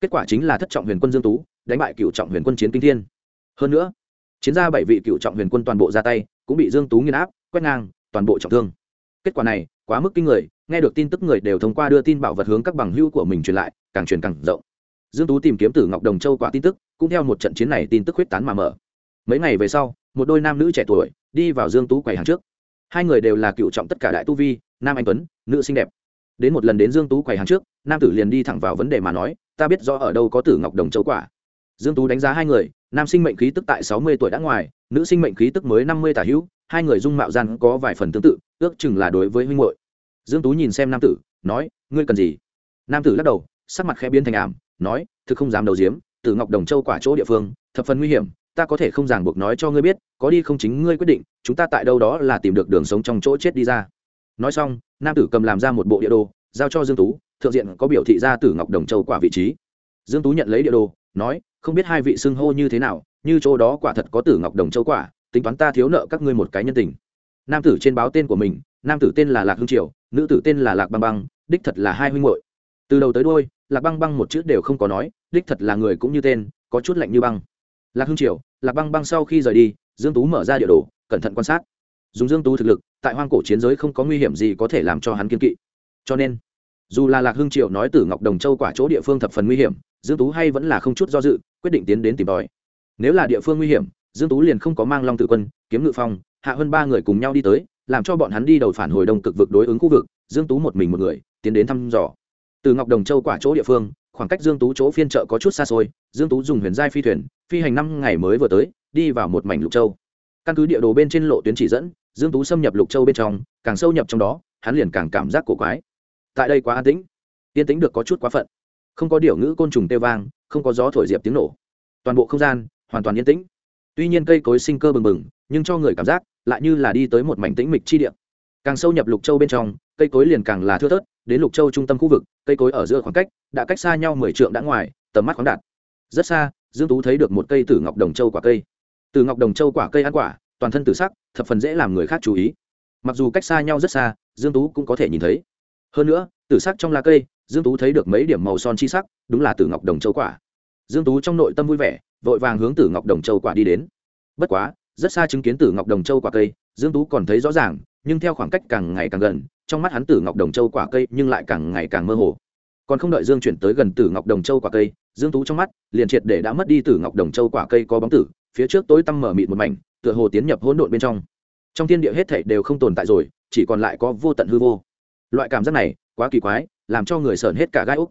Kết quả chính là thất trọng huyền quân dương tú, đánh bại cựu trọng huyền quân chiến kinh thiên. Hơn nữa, chiến gia bảy vị cựu trọng huyền quân toàn bộ ra tay, cũng bị dương tú nghiền áp, quét ngang, toàn bộ trọng thương. Kết quả này, quá mức kinh người, nghe được tin tức người đều thông qua đưa tin bảo vật hướng các bằng hữu của mình truyền lại, càng truyền càng rộng dương tú tìm kiếm tử ngọc đồng châu quả tin tức, cũng theo một trận chiến này tin tức huyết tán mà mở. Mấy ngày về sau, một đôi nam nữ trẻ tuổi đi vào dương tú quầy hàng trước. Hai người đều là cựu trọng tất cả đại tu vi, nam anh tuấn, nữ xinh đẹp. Đến một lần đến dương tú quầy hàng trước, nam tử liền đi thẳng vào vấn đề mà nói, ta biết rõ ở đâu có tử ngọc đồng châu quả. Dương tú đánh giá hai người, nam sinh mệnh khí tức tại sáu mươi tuổi đã ngoài, nữ sinh mệnh khí tức mới năm mươi tả hữu, hai người dung mạo gian có vài phần tương tự, ước chừng là đối với huynh muội. dương tú nhìn xem nam tử, nói, ngươi cần gì? Nam tử lắc đầu, sắc mặt khẽ biến thành ảm nói, thực không dám đầu diếm tử ngọc đồng châu quả chỗ địa phương, thập phần nguy hiểm, ta có thể không ràng buộc nói cho ngươi biết, có đi không chính ngươi quyết định, chúng ta tại đâu đó là tìm được đường sống trong chỗ chết đi ra. Nói xong, nam tử cầm làm ra một bộ địa đồ, giao cho dương tú, thượng diện có biểu thị ra tử ngọc đồng châu quả vị trí. Dương tú nhận lấy địa đồ, nói, không biết hai vị xưng hô như thế nào, như chỗ đó quả thật có tử ngọc đồng châu quả, tính toán ta thiếu nợ các ngươi một cái nhân tình. Nam tử trên báo tên của mình, nam tử tên là lạc hương triều, nữ tử tên là lạc băng băng, đích thật là hai huynh muội. Từ đầu tới đôi lạc băng băng một chữ đều không có nói, đích thật là người cũng như tên, có chút lạnh như băng. Lạc Hưng triều, lạc băng băng sau khi rời đi, dương tú mở ra địa đồ, cẩn thận quan sát. Dùng dương tú thực lực, tại hoang cổ chiến giới không có nguy hiểm gì có thể làm cho hắn kiên kỵ. Cho nên, dù là lạc Hưng triều nói tử ngọc đồng châu quả chỗ địa phương thập phần nguy hiểm, dương tú hay vẫn là không chút do dự, quyết định tiến đến tìm tòi. Nếu là địa phương nguy hiểm, dương tú liền không có mang long tự quân, kiếm ngự phong, hạ hơn ba người cùng nhau đi tới, làm cho bọn hắn đi đầu phản hồi đông cực vực đối ứng khu vực. Dương tú một mình một người, tiến đến thăm dò từ ngọc đồng châu quả chỗ địa phương, khoảng cách dương tú chỗ phiên chợ có chút xa xôi, dương tú dùng huyền giai phi thuyền, phi hành năm ngày mới vừa tới, đi vào một mảnh lục châu. Căn cứ địa đồ bên trên lộ tuyến chỉ dẫn, dương tú xâm nhập lục châu bên trong, càng sâu nhập trong đó, hắn liền càng cảm giác cổ quái. Tại đây quá an tĩnh. Yên tĩnh được có chút quá phận. Không có điểu ngữ côn trùng tê vang, không có gió thổi diệp tiếng nổ. Toàn bộ không gian hoàn toàn yên tĩnh. Tuy nhiên cây cối sinh cơ bừng bừng, nhưng cho người cảm giác, lại như là đi tới một mảnh tĩnh mịch chi địa. Càng sâu nhập lục châu bên trong, cây cối liền càng là thưa thớt đến lục châu trung tâm khu vực, cây cối ở giữa khoảng cách, đã cách xa nhau mười trượng đã ngoài, tầm mắt khoáng đạt. Rất xa, dương tú thấy được một cây tử ngọc đồng châu quả cây. Từ ngọc đồng châu quả cây ăn quả, toàn thân tử sắc, thập phần dễ làm người khác chú ý. Mặc dù cách xa nhau rất xa, dương tú cũng có thể nhìn thấy. Hơn nữa, tử sắc trong lá cây, dương tú thấy được mấy điểm màu son chi sắc, đúng là tử ngọc đồng châu quả. Dương tú trong nội tâm vui vẻ, vội vàng hướng tử ngọc đồng châu quả đi đến. Bất quá, rất xa chứng kiến tử ngọc đồng châu quả cây, dương tú còn thấy rõ ràng nhưng theo khoảng cách càng ngày càng gần, trong mắt hắn tử ngọc đồng châu quả cây nhưng lại càng ngày càng mơ hồ. Còn không đợi dương chuyển tới gần tử ngọc đồng châu quả cây, dương tú trong mắt liền triệt để đã mất đi tử ngọc đồng châu quả cây có bóng tử, phía trước tối tăm mở mịt một mảnh, tựa hồ tiến nhập hỗn độn bên trong. Trong thiên địa hết thảy đều không tồn tại rồi, chỉ còn lại có vô tận hư vô. Loại cảm giác này quá kỳ quái, làm cho người sởn hết cả gai úc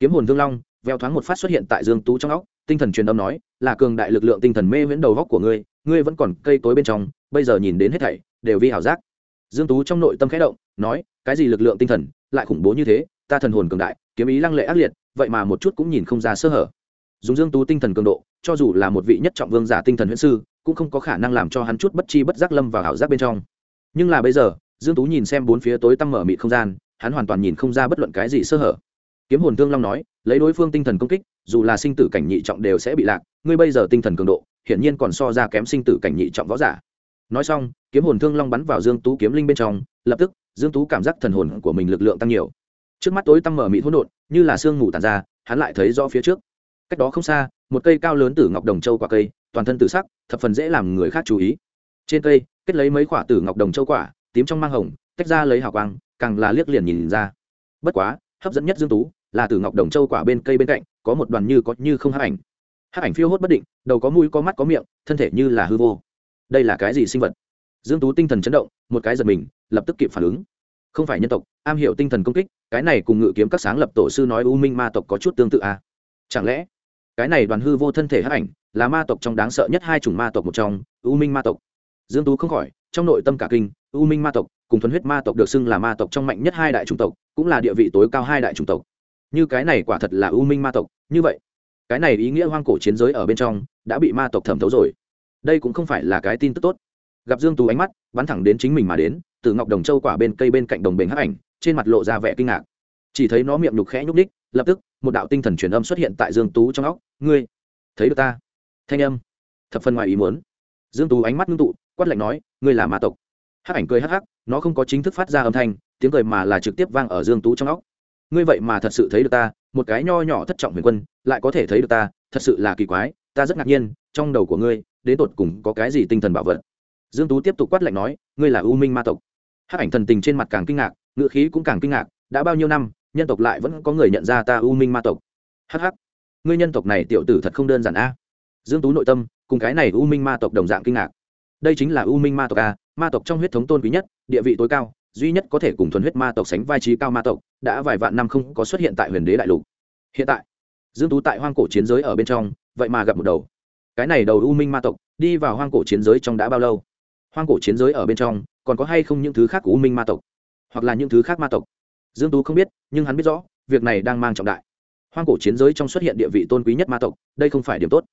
kiếm hồn thương long, veo thoáng một phát xuất hiện tại dương tú trong óc, tinh thần truyền âm nói, là cường đại lực lượng tinh thần mê viễn đầu góc của ngươi ngươi vẫn còn cây tối bên trong, bây giờ nhìn đến hết thảy đều vi hảo giác dương tú trong nội tâm khẽ động, nói, cái gì lực lượng tinh thần, lại khủng bố như thế, ta thần hồn cường đại, kiếm ý lăng lệ ác liệt, vậy mà một chút cũng nhìn không ra sơ hở. Dùng dương tú tinh thần cường độ, cho dù là một vị nhất trọng vương giả tinh thần huyễn sư, cũng không có khả năng làm cho hắn chút bất chi bất giác lâm vào ảo giác bên trong. Nhưng là bây giờ, dương tú nhìn xem bốn phía tối tăm mở mịt không gian, hắn hoàn toàn nhìn không ra bất luận cái gì sơ hở. Kiếm hồn thương long nói, lấy đối phương tinh thần công kích, dù là sinh tử cảnh nhị trọng đều sẽ bị lạc, ngươi bây giờ tinh thần cường độ, hiển nhiên còn so ra kém sinh tử cảnh nhị trọng võ giả nói xong, kiếm hồn thương long bắn vào dương tú kiếm linh bên trong, lập tức, dương tú cảm giác thần hồn của mình lực lượng tăng nhiều. Trước mắt tối tăm mở mịt hỗn độn, như là sương mù tàn ra, hắn lại thấy rõ phía trước. Cách đó không xa, một cây cao lớn tử ngọc đồng châu quả cây, toàn thân tử sắc, thập phần dễ làm người khác chú ý. Trên cây, kết lấy mấy quả tử ngọc đồng châu quả, tím trong mang hồng, tách ra lấy hào quang, càng là liếc liền nhìn ra. Bất quá, hấp dẫn nhất dương tú, là tử ngọc đồng châu quả bên cây bên cạnh, có một đoàn như có như không hắc ảnh. Hắc ảnh phiêu hốt bất định, đầu có mũi có mắt có miệng, thân thể như là hư vô đây là cái gì sinh vật? Dương tú tinh thần chấn động, một cái giật mình, lập tức kịp phản ứng. Không phải nhân tộc, am hiểu tinh thần công kích, cái này cùng ngự kiếm các sáng lập tổ sư nói u minh ma tộc có chút tương tự à? Chẳng lẽ, cái này đoàn hư vô thân thể hắc ảnh, là ma tộc trong đáng sợ nhất hai chủng ma tộc một trong, u minh ma tộc? Dương tú không khỏi, trong nội tâm cả kinh, u minh ma tộc cùng thuần huyết ma tộc được xưng là ma tộc trong mạnh nhất hai đại chủng tộc, cũng là địa vị tối cao hai đại chủng tộc. Như cái này quả thật là u minh ma tộc, như vậy, cái này ý nghĩa hoang cổ chiến giới ở bên trong đã bị ma tộc thẩm thấu rồi đây cũng không phải là cái tin tức tốt. Gặp dương tú ánh mắt, bắn thẳng đến chính mình mà đến từ ngọc đồng châu quả bên cây bên cạnh đồng bền hắc ảnh, trên mặt lộ ra vẻ kinh ngạc. Chỉ thấy nó miệng nhục khẽ nhúc đích lập tức, một đạo tinh thần truyền âm xuất hiện tại dương tú trong óc. Ngươi, thấy được ta? Thanh âm, thập phần ngoài ý muốn. Dương tú ánh mắt ngưng tụ, quát lạnh nói, ngươi là ma tộc. Hắc ảnh cười hắc hắc, nó không có chính thức phát ra âm thanh, tiếng cười mà là trực tiếp vang ở dương tú trong óc. Ngươi vậy mà thật sự thấy được ta, một cái nho nhỏ thất trọng huyền quân, lại có thể thấy được ta, thật sự là kỳ quái, ta rất ngạc nhiên, trong đầu của ngươi đến tột cùng có cái gì tinh thần bảo vật? Dương tú tiếp tục quát lạnh nói, ngươi là u minh ma tộc. Hắc ảnh thần tình trên mặt càng kinh ngạc ngựa khí cũng càng kinh ngạc, đã bao nhiêu năm, nhân tộc lại vẫn có người nhận ra ta u minh ma tộc? Hắc hắc, ngươi nhân tộc này tiểu tử thật không đơn giản a. Dương tú nội tâm, cùng cái này u minh ma tộc đồng dạng kinh ngạc. Đây chính là u minh ma tộc a, ma tộc trong huyết thống tôn quý nhất, địa vị tối cao, duy nhất có thể cùng thuần huyết ma tộc sánh vai trí cao ma tộc, đã vài vạn năm không có xuất hiện tại huyền đế đại lục. Hiện tại, dương tú tại hoang cổ chiến giới ở bên trong, vậy mà gặp một đầu cái này đầu u minh ma tộc, đi vào hoang cổ chiến giới trong đã bao lâu? Hoang cổ chiến giới ở bên trong, còn có hay không những thứ khác của u minh ma tộc? Hoặc là những thứ khác ma tộc? Dương tú không biết, nhưng hắn biết rõ, việc này đang mang trọng đại. Hoang cổ chiến giới trong xuất hiện địa vị tôn quý nhất ma tộc, đây không phải điểm tốt.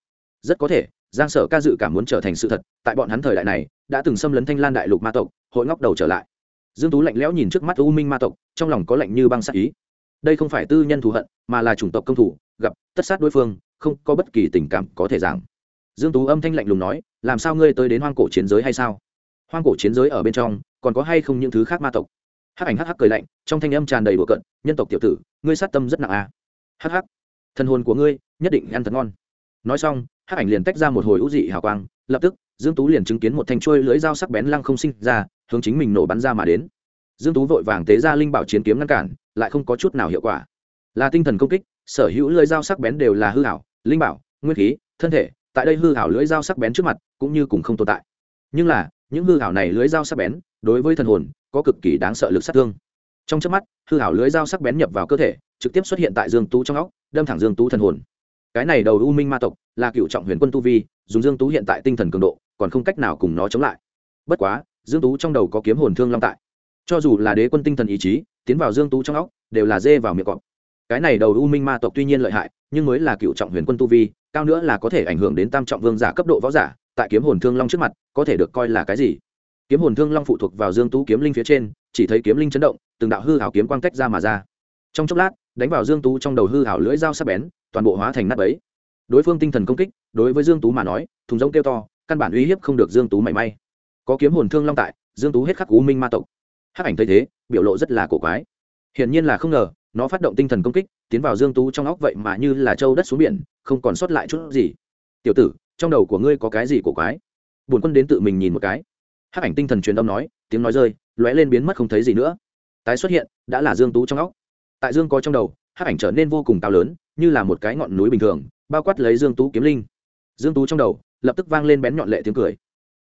Rất có thể, giang sở ca dự cảm muốn trở thành sự thật, tại bọn hắn thời đại này, đã từng xâm lấn thanh lan đại lục ma tộc, hội ngóc đầu trở lại. Dương tú lạnh lẽo nhìn trước mắt u minh ma tộc, trong lòng có lạnh như băng sát ý. Đây không phải tư nhân thù hận, mà là chủng tộc công thủ, gặp tất sát đối phương, không có bất kỳ tình cảm có thể giảng dương tú âm thanh lạnh lùng nói, làm sao ngươi tới đến hoang cổ chiến giới hay sao? Hoang cổ chiến giới ở bên trong, còn có hay không những thứ khác ma tộc? Hắc ảnh hắc hắc cười lạnh, trong thanh âm tràn đầy bừa cận nhân tộc tiểu tử, ngươi sát tâm rất nặng à? Hắc hắc thân hồn của ngươi nhất định ăn thật ngon. Nói xong, hắc ảnh liền tách ra một hồi u dị hào quang, lập tức, dương tú liền chứng kiến một thanh chuôi lưỡi dao sắc bén lăng không sinh ra, hướng chính mình nổ bắn ra mà đến. Dương tú vội vàng tế ra linh bảo chiến kiếm ngăn cản, lại không có chút nào hiệu quả. Là tinh thần công kích, sở hữu lưỡi dao sắc bén đều là hư ảo, linh bảo, nguyên khí, thân thể tại đây hư hảo lưỡi dao sắc bén trước mặt, cũng như cùng không tồn tại. Nhưng là, những hư hảo này lưỡi dao sắc bén, đối với thần hồn, có cực kỳ đáng sợ lực sát thương. Trong chớp mắt, hư hảo lưỡi dao sắc bén nhập vào cơ thể, trực tiếp xuất hiện tại dương tú trong óc, đâm thẳng dương tú thần hồn. Cái này đầu u minh ma tộc, là cựu trọng huyền quân tu vi, dùng dương tú hiện tại tinh thần cường độ, còn không cách nào cùng nó chống lại. Bất quá, dương tú trong đầu có kiếm hồn thương long tại. Cho dù là đế quân tinh thần ý chí, tiến vào dương tú trong óc, đều là dê vào miệng cọp cái này đầu u minh ma tộc tuy nhiên lợi hại, nhưng mới là cựu trọng huyền quân tu vi, cao nữa là có thể ảnh hưởng đến tam trọng vương giả cấp độ võ giả, tại kiếm hồn thương long trước mặt, có thể được coi là cái gì? Kiếm hồn thương long phụ thuộc vào dương tú kiếm linh phía trên, chỉ thấy kiếm linh chấn động, từng đạo hư hảo kiếm quang tách ra mà ra. Trong chốc lát, đánh vào dương tú trong đầu hư hảo lưỡi dao sắc bén, toàn bộ hóa thành nát bấy. Đối phương tinh thần công kích, đối với dương tú mà nói, thùng rỗng kêu to, căn bản uy hiếp không được dương tú mảy may. Có kiếm hồn thương long tại, dương tú hết khắc U minh ma tộc. Hắc ảnh thấy thế, biểu lộ rất là cổ quái. Hiển nhiên là không ngờ nó phát động tinh thần công kích tiến vào dương tú trong óc vậy mà như là châu đất xuống biển không còn sót lại chút gì. Tiểu tử trong đầu của ngươi có cái gì cổ quái? Bổn quân đến tự mình nhìn một cái. Hắc ảnh tinh thần truyền âm nói tiếng nói rơi lóe lên biến mất không thấy gì nữa. Tái xuất hiện đã là dương tú trong óc. Tại dương có trong đầu hắc ảnh trở nên vô cùng cao lớn như là một cái ngọn núi bình thường bao quát lấy dương tú kiếm linh. Dương tú trong đầu lập tức vang lên bén nhọn lệ tiếng cười.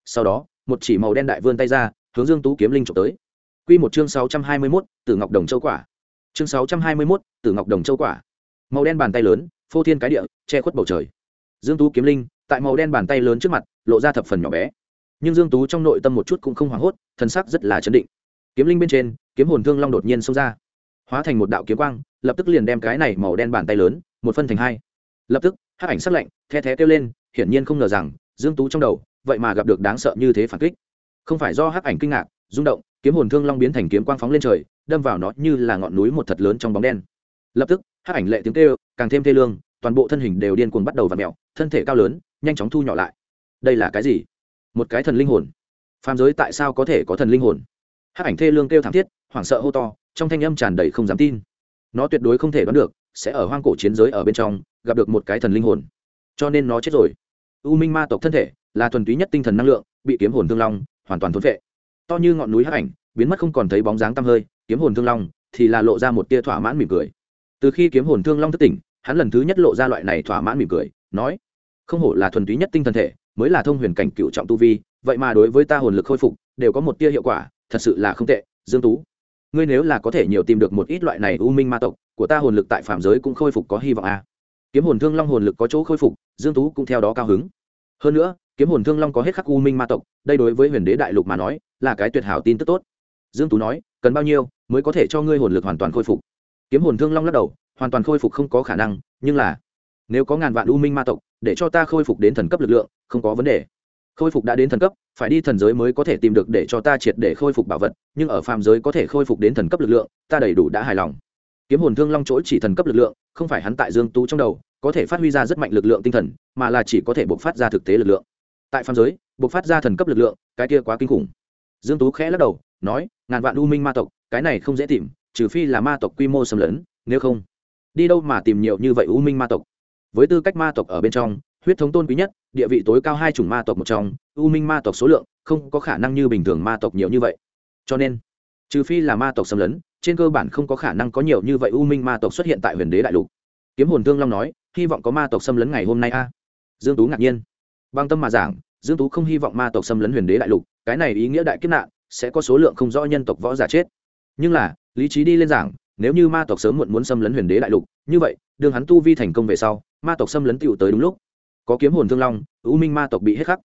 Sau đó một chỉ màu đen đại vươn tay ra hướng dương tú kiếm linh trộm tới. Quy một chương 621, từ ngọc đồng châu quả chương 621, tử ngọc đồng châu quả. Màu đen bàn tay lớn phô thiên cái địa che khuất bầu trời. Dương tú kiếm linh tại màu đen bàn tay lớn trước mặt lộ ra thập phần nhỏ bé. Nhưng dương tú trong nội tâm một chút cũng không hoảng hốt thần sắc rất là chấn định. Kiếm linh bên trên kiếm hồn thương long đột nhiên xông ra. Hóa thành một đạo kiếm quang lập tức liền đem cái này màu đen bàn tay lớn một phân thành hai. Lập tức hắc ảnh sắc lạnh the thé kêu lên hiển nhiên không ngờ rằng dương tú trong đầu vậy mà gặp được đáng sợ như thế phản kích. Không phải do hắc ảnh kinh ngạc rung động kiếm hồn thương long biến thành kiếm quang phóng lên trời, đâm vào nó như là ngọn núi một thật lớn trong bóng đen. Lập tức, hắc ảnh lệ tiếng kêu, càng thêm thê lương, toàn bộ thân hình đều điên cuồng bắt đầu v ặ mẹo thân thể cao lớn, nhanh chóng thu nhỏ lại. Đây là cái gì? Một cái thần linh hồn. Phàm giới tại sao có thể có thần linh hồn? Hắc ảnh thê lương kêu thảm thiết, hoảng sợ hô to, trong thanh âm tràn đầy không dám tin. Nó tuyệt đối không thể đoán được, sẽ ở hoang cổ chiến giới ở bên trong, gặp được một cái thần linh hồn. Cho nên nó chết rồi. U minh ma tộc thân thể là thuần túy nhất tinh thần năng lượng, bị kiếm hồn thương long hoàn toàn thốn vệ to như ngọn núi hắc ảnh, biến mất không còn thấy bóng dáng tăm hơi, kiếm hồn thương long thì là lộ ra một tia thỏa mãn mỉm cười. Từ khi kiếm hồn thương long thức tỉnh, hắn lần thứ nhất lộ ra loại này thỏa mãn mỉm cười, nói, không hổ là thuần túy nhất tinh thần thể, mới là thông huyền cảnh cựu trọng tu vi, vậy mà đối với ta hồn lực khôi phục đều có một tia hiệu quả, thật sự là không tệ, dương tú. Ngươi nếu là có thể nhiều tìm được một ít loại này u minh ma tộc, của ta hồn lực tại phạm giới cũng khôi phục có hy vọng à. kiếm hồn thương long hồn lực có chỗ khôi phục, dương tú cũng theo đó cao hứng. Hơn nữa, kiếm hồn thương long có hết khắc u minh ma tộc, đây đối với huyền đế đại lục mà nói là cái tuyệt hảo tin tức tốt. Dương tú nói, cần bao nhiêu mới có thể cho ngươi hồn lực hoàn toàn khôi phục. Kiếm hồn thương long lắc đầu, hoàn toàn khôi phục không có khả năng, nhưng là, nếu có ngàn vạn u minh ma tộc, để cho ta khôi phục đến thần cấp lực lượng, không có vấn đề. Khôi phục đã đến thần cấp, phải đi thần giới mới có thể tìm được để cho ta triệt để khôi phục bảo vật, nhưng ở phàm giới có thể khôi phục đến thần cấp lực lượng, ta đầy đủ đã hài lòng. Kiếm hồn thương long chỗ chỉ thần cấp lực lượng, không phải hắn tại dương tú trong đầu, có thể phát huy ra rất mạnh lực lượng tinh thần, mà là chỉ có thể bộc phát ra thực tế lực lượng. Tại phàm giới, bộc phát ra thần cấp lực lượng, cái kia quá kinh khủng dương tú khẽ lắc đầu, nói, ngàn vạn u minh ma tộc, cái này không dễ tìm, trừ phi là ma tộc quy mô xâm lấn, nếu không, đi đâu mà tìm nhiều như vậy u minh ma tộc? Với tư cách ma tộc ở bên trong, huyết thống tôn quý nhất, địa vị tối cao hai chủng ma tộc một trong, u minh ma tộc số lượng không có khả năng như bình thường ma tộc nhiều như vậy. Cho nên, trừ phi là ma tộc xâm lấn, trên cơ bản không có khả năng có nhiều như vậy u minh ma tộc xuất hiện tại huyền đế đại lục. Kiếm hồn thương long nói, hy vọng có ma tộc xâm lấn ngày hôm nay a. Dương tú ngạc nhiên. Bằng tâm mà giảng, dương tú không hy vọng ma tộc xâm lấn huyền đế đại lục cái này ý nghĩa đại kiếp nạn sẽ có số lượng không rõ nhân tộc võ giả chết. Nhưng là, lý trí đi lên giảng, nếu như ma tộc sớm muộn muốn xâm lấn huyền đế đại lục, như vậy, đường hắn tu vi thành công về sau, ma tộc xâm lấn tựu tới đúng lúc. Có kiếm hồn thương long u minh ma tộc bị hết khắc.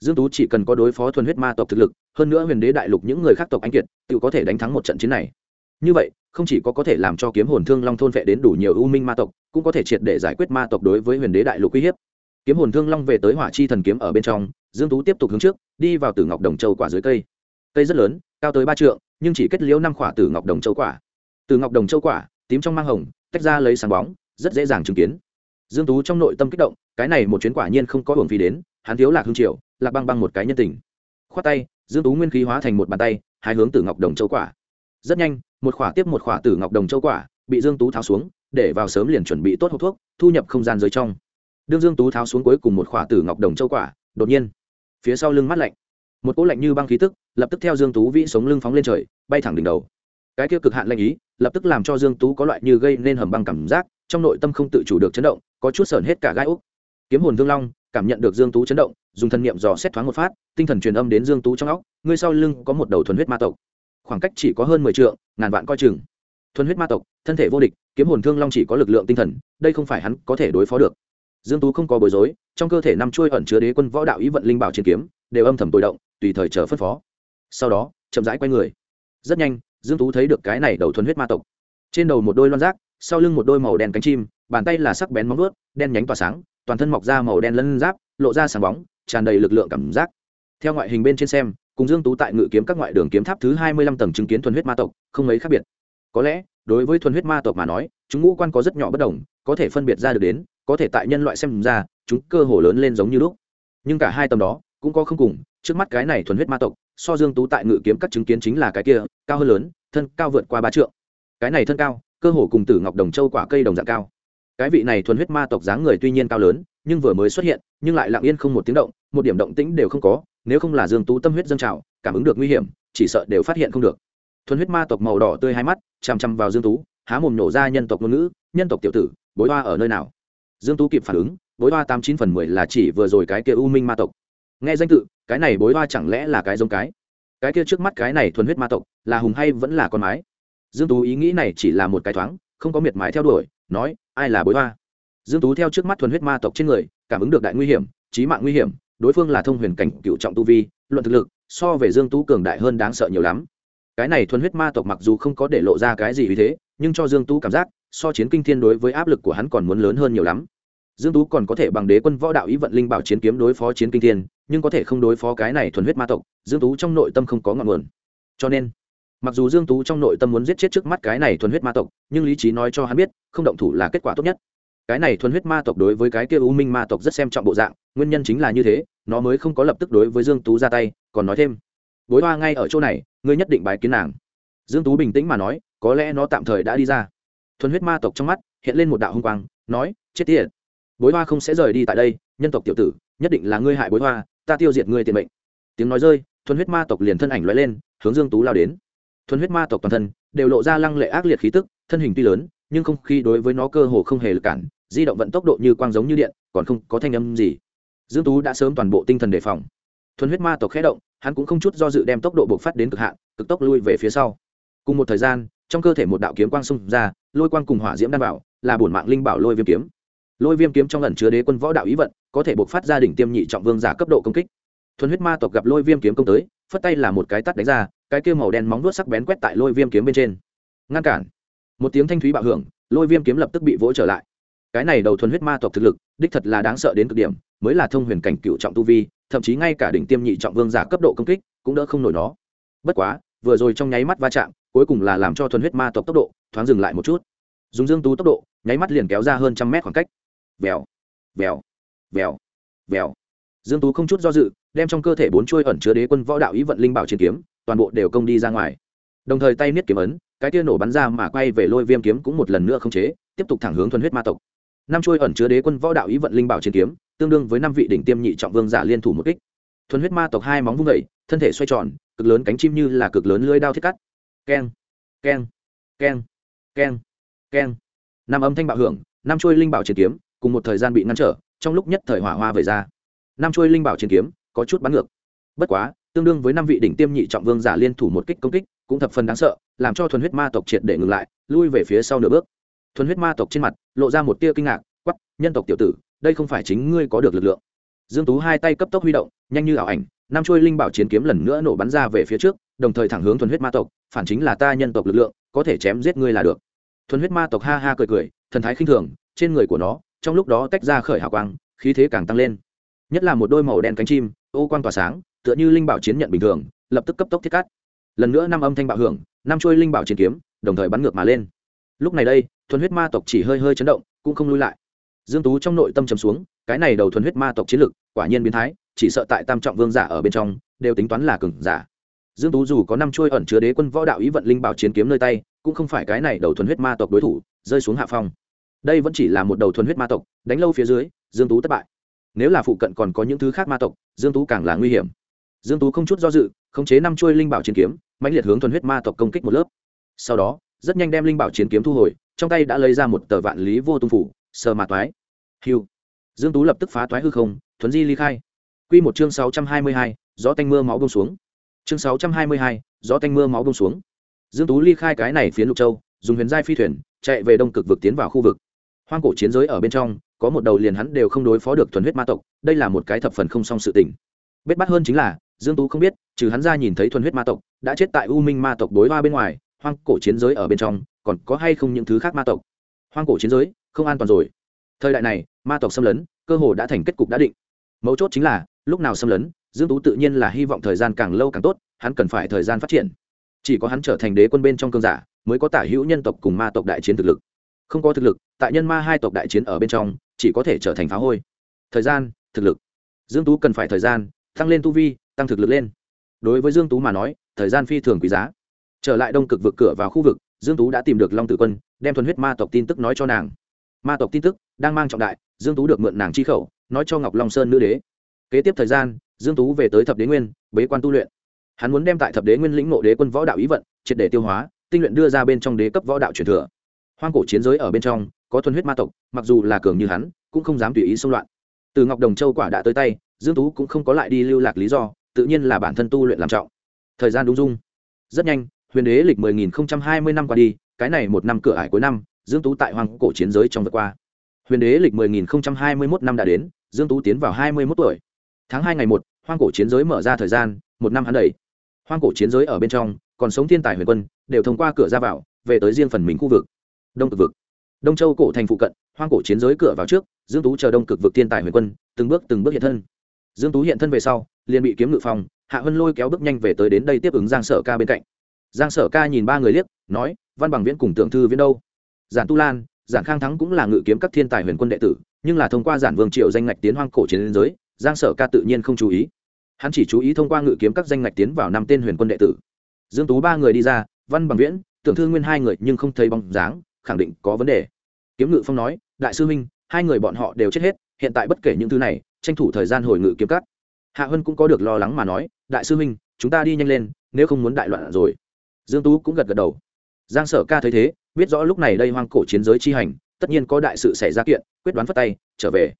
Dương tú chỉ cần có đối phó thuần huyết ma tộc thực lực, hơn nữa huyền đế đại lục những người khác tộc anh kiệt tự có thể đánh thắng một trận chiến này. Như vậy, không chỉ có có thể làm cho kiếm hồn thương long thôn vệ đến đủ nhiều u minh ma tộc, cũng có thể triệt để giải quyết ma tộc đối với huyền đế đại lục uy hiếp. Kiếm hồn thương long về tới hỏa chi thần kiếm ở bên trong dương tú tiếp tục hướng trước, đi vào tử ngọc đồng châu quả dưới cây. Cây rất lớn, cao tới ba trượng, nhưng chỉ kết liễu năm quả tử ngọc đồng châu quả. Từ ngọc đồng châu quả, tím trong mang hồng, tách ra lấy sáng bóng, rất dễ dàng chứng kiến. Dương tú trong nội tâm kích động, cái này một chuyến quả nhiên không có hưởng phí đến, hắn thiếu lạc hương triệu lạc băng băng một cái nhân tình. Khoát tay, dương tú nguyên khí hóa thành một bàn tay, hai hướng từ ngọc đồng châu quả. Rất nhanh, một khỏa tiếp một khỏa từ ngọc đồng châu quả bị dương tú tháo xuống, để vào sớm liền chuẩn bị tốt hộp thuốc, thu nhập không gian dưới trong. Đương dương tú tháo xuống cuối cùng một khỏa từ ngọc đồng châu quả, đột nhiên phía sau lưng mắt lạnh. Một cỗ lạnh như băng khí tức lập tức theo dương tú vĩ sống lưng phóng lên trời, bay thẳng đỉnh đầu. Cái kia cực hạn lạnh ý lập tức làm cho dương tú có loại như gây nên hầm băng cảm giác, trong nội tâm không tự chủ được chấn động, có chút sởn hết cả gai úc. Kiếm hồn thương long cảm nhận được dương tú chấn động, dùng thần niệm dò xét thoáng một phát, tinh thần truyền âm đến dương tú trong óc ngươi sau lưng có một đầu thuần huyết ma tộc. Khoảng cách chỉ có hơn mười trượng, ngàn vạn coi chừng. Thuần huyết ma tộc, thân thể vô địch, kiếm hồn thương long chỉ có lực lượng tinh thần, đây không phải hắn có thể đối phó được dương tú không có bối rối, trong cơ thể năm chuôi ẩn chứa đế quân võ đạo ý vận linh bảo chiến kiếm, đều âm thầm tối động, tùy thời chờ phân phó. Sau đó, chậm rãi quay người. Rất nhanh, dương tú thấy được cái này đầu thuần huyết ma tộc. Trên đầu một đôi loan rác, sau lưng một đôi màu đen cánh chim, bàn tay là sắc bén móng vuốt, đen nhánh tỏa sáng, toàn thân mọc ra màu đen lân giáp, lộ ra sáng bóng, tràn đầy lực lượng cảm giác. Theo ngoại hình bên trên xem, cùng dương tú tại ngự kiếm các ngoại đường kiếm tháp thứ hai mươi lăm tầng chứng kiến thuần huyết ma tộc, không mấy khác biệt. Có lẽ, đối với thuần huyết ma tộc mà nói, chúng ngũ quan có rất nhỏ bất đồng, có thể phân biệt ra được đến có thể tại nhân loại xem ra, chúng cơ hồ lớn lên giống như lúc. Nhưng cả hai tầm đó cũng có không cùng, trước mắt cái này thuần huyết ma tộc, so dương tú tại ngự kiếm các chứng kiến chính là cái kia, cao hơn lớn, thân cao vượt qua ba trượng. Cái này thân cao, cơ hồ cùng tử ngọc đồng châu quả cây đồng dạng cao. Cái vị này thuần huyết ma tộc dáng người tuy nhiên cao lớn, nhưng vừa mới xuất hiện, nhưng lại lặng yên không một tiếng động, một điểm động tĩnh đều không có, nếu không là dương tú tâm huyết dâng trào, cảm ứng được nguy hiểm, chỉ sợ đều phát hiện không được. Thuần huyết ma tộc màu đỏ tươi hai mắt, chằm chằm vào dương tú, há mồm nổ ra nhân tộc ngôn ngữ, nhân tộc tiểu tử, bối hoa ở nơi nào? Dương tú kịp phản ứng, bối hoa tám chín phần mười là chỉ vừa rồi cái kia u minh ma tộc. Nghe danh tự, cái này bối hoa chẳng lẽ là cái giống cái? Cái kia trước mắt cái này thuần huyết ma tộc, là hùng hay vẫn là con mái? Dương tú ý nghĩ này chỉ là một cái thoáng, không có miệt mài theo đuổi, nói, ai là bối hoa? Dương tú theo trước mắt thuần huyết ma tộc trên người, cảm ứng được đại nguy hiểm trí mạng nguy hiểm, đối phương là thông huyền cảnh cựu trọng tu vi, luận thực lực, so về dương tú cường đại hơn đáng sợ nhiều lắm. Cái này thuần huyết ma tộc mặc dù không có để lộ ra cái gì vì thế, nhưng cho dương tú cảm giác so chiến kinh thiên đối với áp lực của hắn còn muốn lớn hơn nhiều lắm. Dương tú còn có thể bằng đế quân võ đạo ý vận linh bảo chiến kiếm đối phó chiến kinh thiên, nhưng có thể không đối phó cái này thuần huyết ma tộc, dương tú trong nội tâm không có ngọn nguồn. Cho nên, mặc dù dương tú trong nội tâm muốn giết chết trước mắt cái này thuần huyết ma tộc, nhưng lý trí nói cho hắn biết, không động thủ là kết quả tốt nhất. Cái này thuần huyết ma tộc đối với cái kia u minh ma tộc rất xem trọng bộ dạng, nguyên nhân chính là như thế, nó mới không có lập tức đối với dương tú ra tay, còn nói thêm, bối hoa ngay ở chỗ này, ngươi nhất định bài kiến nàng. Dương tú bình tĩnh mà nói, có lẽ nó tạm thời đã đi ra thuần huyết ma tộc trong mắt hiện lên một đạo hung quang, nói, chết tiệt, bối hoa không sẽ rời đi tại đây, nhân tộc tiểu tử, nhất định là ngươi hại bối hoa, ta tiêu diệt ngươi tiền mệnh. Tiếng nói rơi, thuần huyết ma tộc liền thân ảnh lóe lên, hướng dương tú lao đến. Thuần huyết ma tộc toàn thân đều lộ ra lăng lệ ác liệt khí tức, thân hình tuy lớn, nhưng không khí đối với nó cơ hồ không hề lực cản, di động vận tốc độ như quang giống như điện, còn không có thanh âm gì. Dương tú đã sớm toàn bộ tinh thần đề phòng. Thuần huyết ma tộc khẽ động, hắn cũng không chút do dự đem tốc độ bộc phát đến cực hạn, cực tốc lui về phía sau. Cùng một thời gian, trong cơ thể một đạo kiếm quang xung ra lôi quang cùng hỏa diễm đan bảo, là bổn mạng linh bảo lôi viêm kiếm. Lôi viêm kiếm trong lần chứa đế quân võ đạo ý vận, có thể buộc phát ra đỉnh tiêm nhị trọng vương giả cấp độ công kích. Thuần huyết ma tộc gặp lôi viêm kiếm công tới, phất tay là một cái tắt đánh ra, cái kia màu đen móng vuốt sắc bén quét tại lôi viêm kiếm bên trên. Ngăn cản. Một tiếng thanh thúy bạo hưởng, lôi viêm kiếm lập tức bị vỗ trở lại. Cái này đầu thuần huyết ma tộc thực lực, đích thật là đáng sợ đến cực điểm, mới là thông huyền cảnh cựu trọng tu vi, thậm chí ngay cả đỉnh tiêm nhị trọng vương giả cấp độ công kích cũng đỡ không nổi nó. Bất quá vừa rồi trong nháy mắt va chạm, cuối cùng là làm cho thuần huyết ma tộc tốc độ thoáng dừng lại một chút. Dùng dương tú tốc độ, nháy mắt liền kéo ra hơn trăm mét khoảng cách. Vèo vèo vèo vèo. Dương tú không chút do dự, đem trong cơ thể bốn chuôi ẩn chứa đế quân võ đạo ý vận linh bảo chiến kiếm, toàn bộ đều công đi ra ngoài. Đồng thời tay niết kiếm ấn, cái tia nổ bắn ra mà quay về lôi viêm kiếm cũng một lần nữa không chế, tiếp tục thẳng hướng thuần huyết ma tộc. Năm chuôi ẩn chứa đế quân võ đạo ý vận linh bảo chiến kiếm, tương đương với năm vị đỉnh tiêm nhị trọng vương giả liên thủ một kích. Thuần huyết ma tộc hai móng vung vẩy thân thể xoay tròn cực lớn cánh chim như là cực lớn lưới đao thiết cắt. Keng keng keng keng keng. Năm âm thanh bạo hưởng, năm chuôi linh bảo chiến kiếm, cùng một thời gian bị ngăn trở, trong lúc nhất thời hỏa hoa về ra. Năm chuôi linh bảo chiến kiếm, có chút bắn ngược. Bất quá, tương đương với năm vị đỉnh tiêm nhị trọng vương giả liên thủ một kích công kích, cũng thập phần đáng sợ, làm cho thuần huyết ma tộc triệt để ngừng lại, lui về phía sau nửa bước. Thuần huyết ma tộc trên mặt, lộ ra một tia kinh ngạc quắp nhân tộc tiểu tử, đây không phải chính ngươi có được lực lượng. Dương tú hai tay cấp tốc huy động, nhanh như ảo ảnh năm chuôi linh bảo chiến kiếm lần nữa nổ bắn ra về phía trước, đồng thời thẳng hướng thuần huyết ma tộc, phản chính là ta nhân tộc lực lượng, có thể chém giết ngươi là được. Thuần huyết ma tộc ha ha cười cười, thần thái khinh thường, trên người của nó, trong lúc đó tách ra khởi hào quang, khí thế càng tăng lên. Nhất là một đôi màu đen cánh chim, ô quang tỏa sáng, tựa như linh bảo chiến nhận bình thường, lập tức cấp tốc thiết cắt. Lần nữa năm âm thanh bạo hưởng năm chuôi linh bảo chiến kiếm, đồng thời bắn ngược mà lên. Lúc này đây, thuần huyết ma tộc chỉ hơi hơi chấn động, cũng không lui lại. Dương tú trong nội tâm trầm xuống, cái này đầu thuần huyết ma tộc chiến lực, quả nhiên biến thái chỉ sợ tại tam trọng vương giả ở bên trong, đều tính toán là cường giả. Dương tú dù có năm chuôi ẩn chứa đế quân võ đạo ý vận linh bảo chiến kiếm nơi tay, cũng không phải cái này đầu thuần huyết ma tộc đối thủ, rơi xuống hạ phong. Đây vẫn chỉ là một đầu thuần huyết ma tộc, đánh lâu phía dưới, dương tú thất bại. Nếu là phụ cận còn có những thứ khác ma tộc, dương tú càng là nguy hiểm. Dương tú không chút do dự, khống chế năm chuôi linh bảo chiến kiếm, mãnh liệt hướng thuần huyết ma tộc công kích một lớp. Sau đó, rất nhanh đem linh bảo chiến kiếm thu hồi, trong tay đã lấy ra một tờ vạn lý vô tung phủ, sờ mà toái. Hiu dương tú lập tức phá toái hư không, thuấn di ly khai quy một chương 622, gió tanh mưa máu buông xuống. Chương 622, gió tanh mưa máu buông xuống. Dương tú ly khai cái này phía lục châu dùng huyền giai phi thuyền chạy về đông cực vực tiến vào khu vực. Hoang cổ chiến giới ở bên trong có một đầu liền hắn đều không đối phó được thuần huyết ma tộc đây là một cái thập phần không song sự tình. Bết bắt hơn chính là dương tú không biết trừ hắn ra nhìn thấy thuần huyết ma tộc đã chết tại u minh ma tộc đối hoa bên ngoài hoang cổ chiến giới ở bên trong còn có hay không những thứ khác ma tộc? Hoang cổ chiến giới không an toàn rồi. Thời đại này ma tộc xâm lấn cơ hồ đã thành kết cục đã định. Mấu chốt chính là lúc nào xâm lấn, dương tú tự nhiên là hy vọng thời gian càng lâu càng tốt, hắn cần phải thời gian phát triển. Chỉ có hắn trở thành đế quân bên trong cương giả, mới có tả hữu nhân tộc cùng ma tộc đại chiến thực lực. Không có thực lực, tại nhân ma hai tộc đại chiến ở bên trong, chỉ có thể trở thành phá hôi. Thời gian, thực lực. Dương tú cần phải thời gian, tăng lên tu vi, tăng thực lực lên. Đối với dương tú mà nói, thời gian phi thường quý giá. Trở lại đông cực vực cửa vào khu vực, dương tú đã tìm được long tử quân, đem thuần huyết ma tộc tin tức nói cho nàng. Ma tộc tin tức, đang mang trọng đại, dương tú được mượn nàng chi khẩu, nói cho ngọc long sơn nữ đế kế tiếp thời gian, dương tú về tới thập đế nguyên, bế quan tu luyện. Hắn muốn đem tại thập đế nguyên lĩnh ngộ đế quân võ đạo ý vận, triệt để tiêu hóa, tinh luyện đưa ra bên trong đế cấp võ đạo truyền thừa. Hoang cổ chiến giới ở bên trong, có thuần huyết ma tộc, mặc dù là cường như hắn, cũng không dám tùy ý xông loạn. Từ ngọc đồng châu quả đã tới tay, dương tú cũng không có lại đi lưu lạc lý do, tự nhiên là bản thân tu luyện làm trọng. Thời gian đúng dung. Rất nhanh, huyền đế lịch 10.020 năm qua đi, cái này một năm cửa ải cuối năm, dương tú tại hoang cổ chiến giới trong vượt qua. Huyền đế lịch 10.021 năm đã đến, dương tú tiến vào 21 tuổi tháng hai ngày một, hoang cổ chiến giới mở ra thời gian, một năm hắn đầy. Hoang cổ chiến giới ở bên trong, còn sống thiên tài huyền quân, đều thông qua cửa ra vào, về tới riêng phần mình khu vực. Đông cực vực. Đông châu cổ thành phụ cận, hoang cổ chiến giới cửa vào trước, dương tú chờ đông cực vực thiên tài huyền quân, từng bước từng bước hiện thân. Dương tú hiện thân về sau, liền bị kiếm ngự phòng, hạ vân lôi kéo bước nhanh về tới đến đây tiếp ứng giang sở ca bên cạnh. Giang sở ca nhìn ba người liếc, nói, văn bằng viễn cùng tượng thư viễn đâu? Giản tu lan, giản khang thắng cũng là ngự kiếm các thiên tài huyền quân đệ tử, nhưng là thông qua giản vương triệu danh ngạch tiến hoang cổ chiến giới giang sở ca tự nhiên không chú ý. Hắn chỉ chú ý thông qua ngự kiếm các danh ngạch tiến vào năm tên huyền quân đệ tử. Dương tú ba người đi ra, văn bằng viễn, tưởng thư nguyên hai người nhưng không thấy bóng dáng, khẳng định có vấn đề. Kiếm ngự phong nói, đại sư huynh, hai người bọn họ đều chết hết, hiện tại bất kể những thứ này, tranh thủ thời gian hồi ngự kiếm cắt hạ hân cũng có được lo lắng mà nói, đại sư huynh, chúng ta đi nhanh lên, nếu không muốn đại loạn rồi. Dương tú cũng gật gật đầu. Giang sở ca thấy thế, biết rõ lúc này đây hoang cổ chiến giới chi hành, tất nhiên có đại sự xảy ra kiện, quyết đoán phất tay, trở về.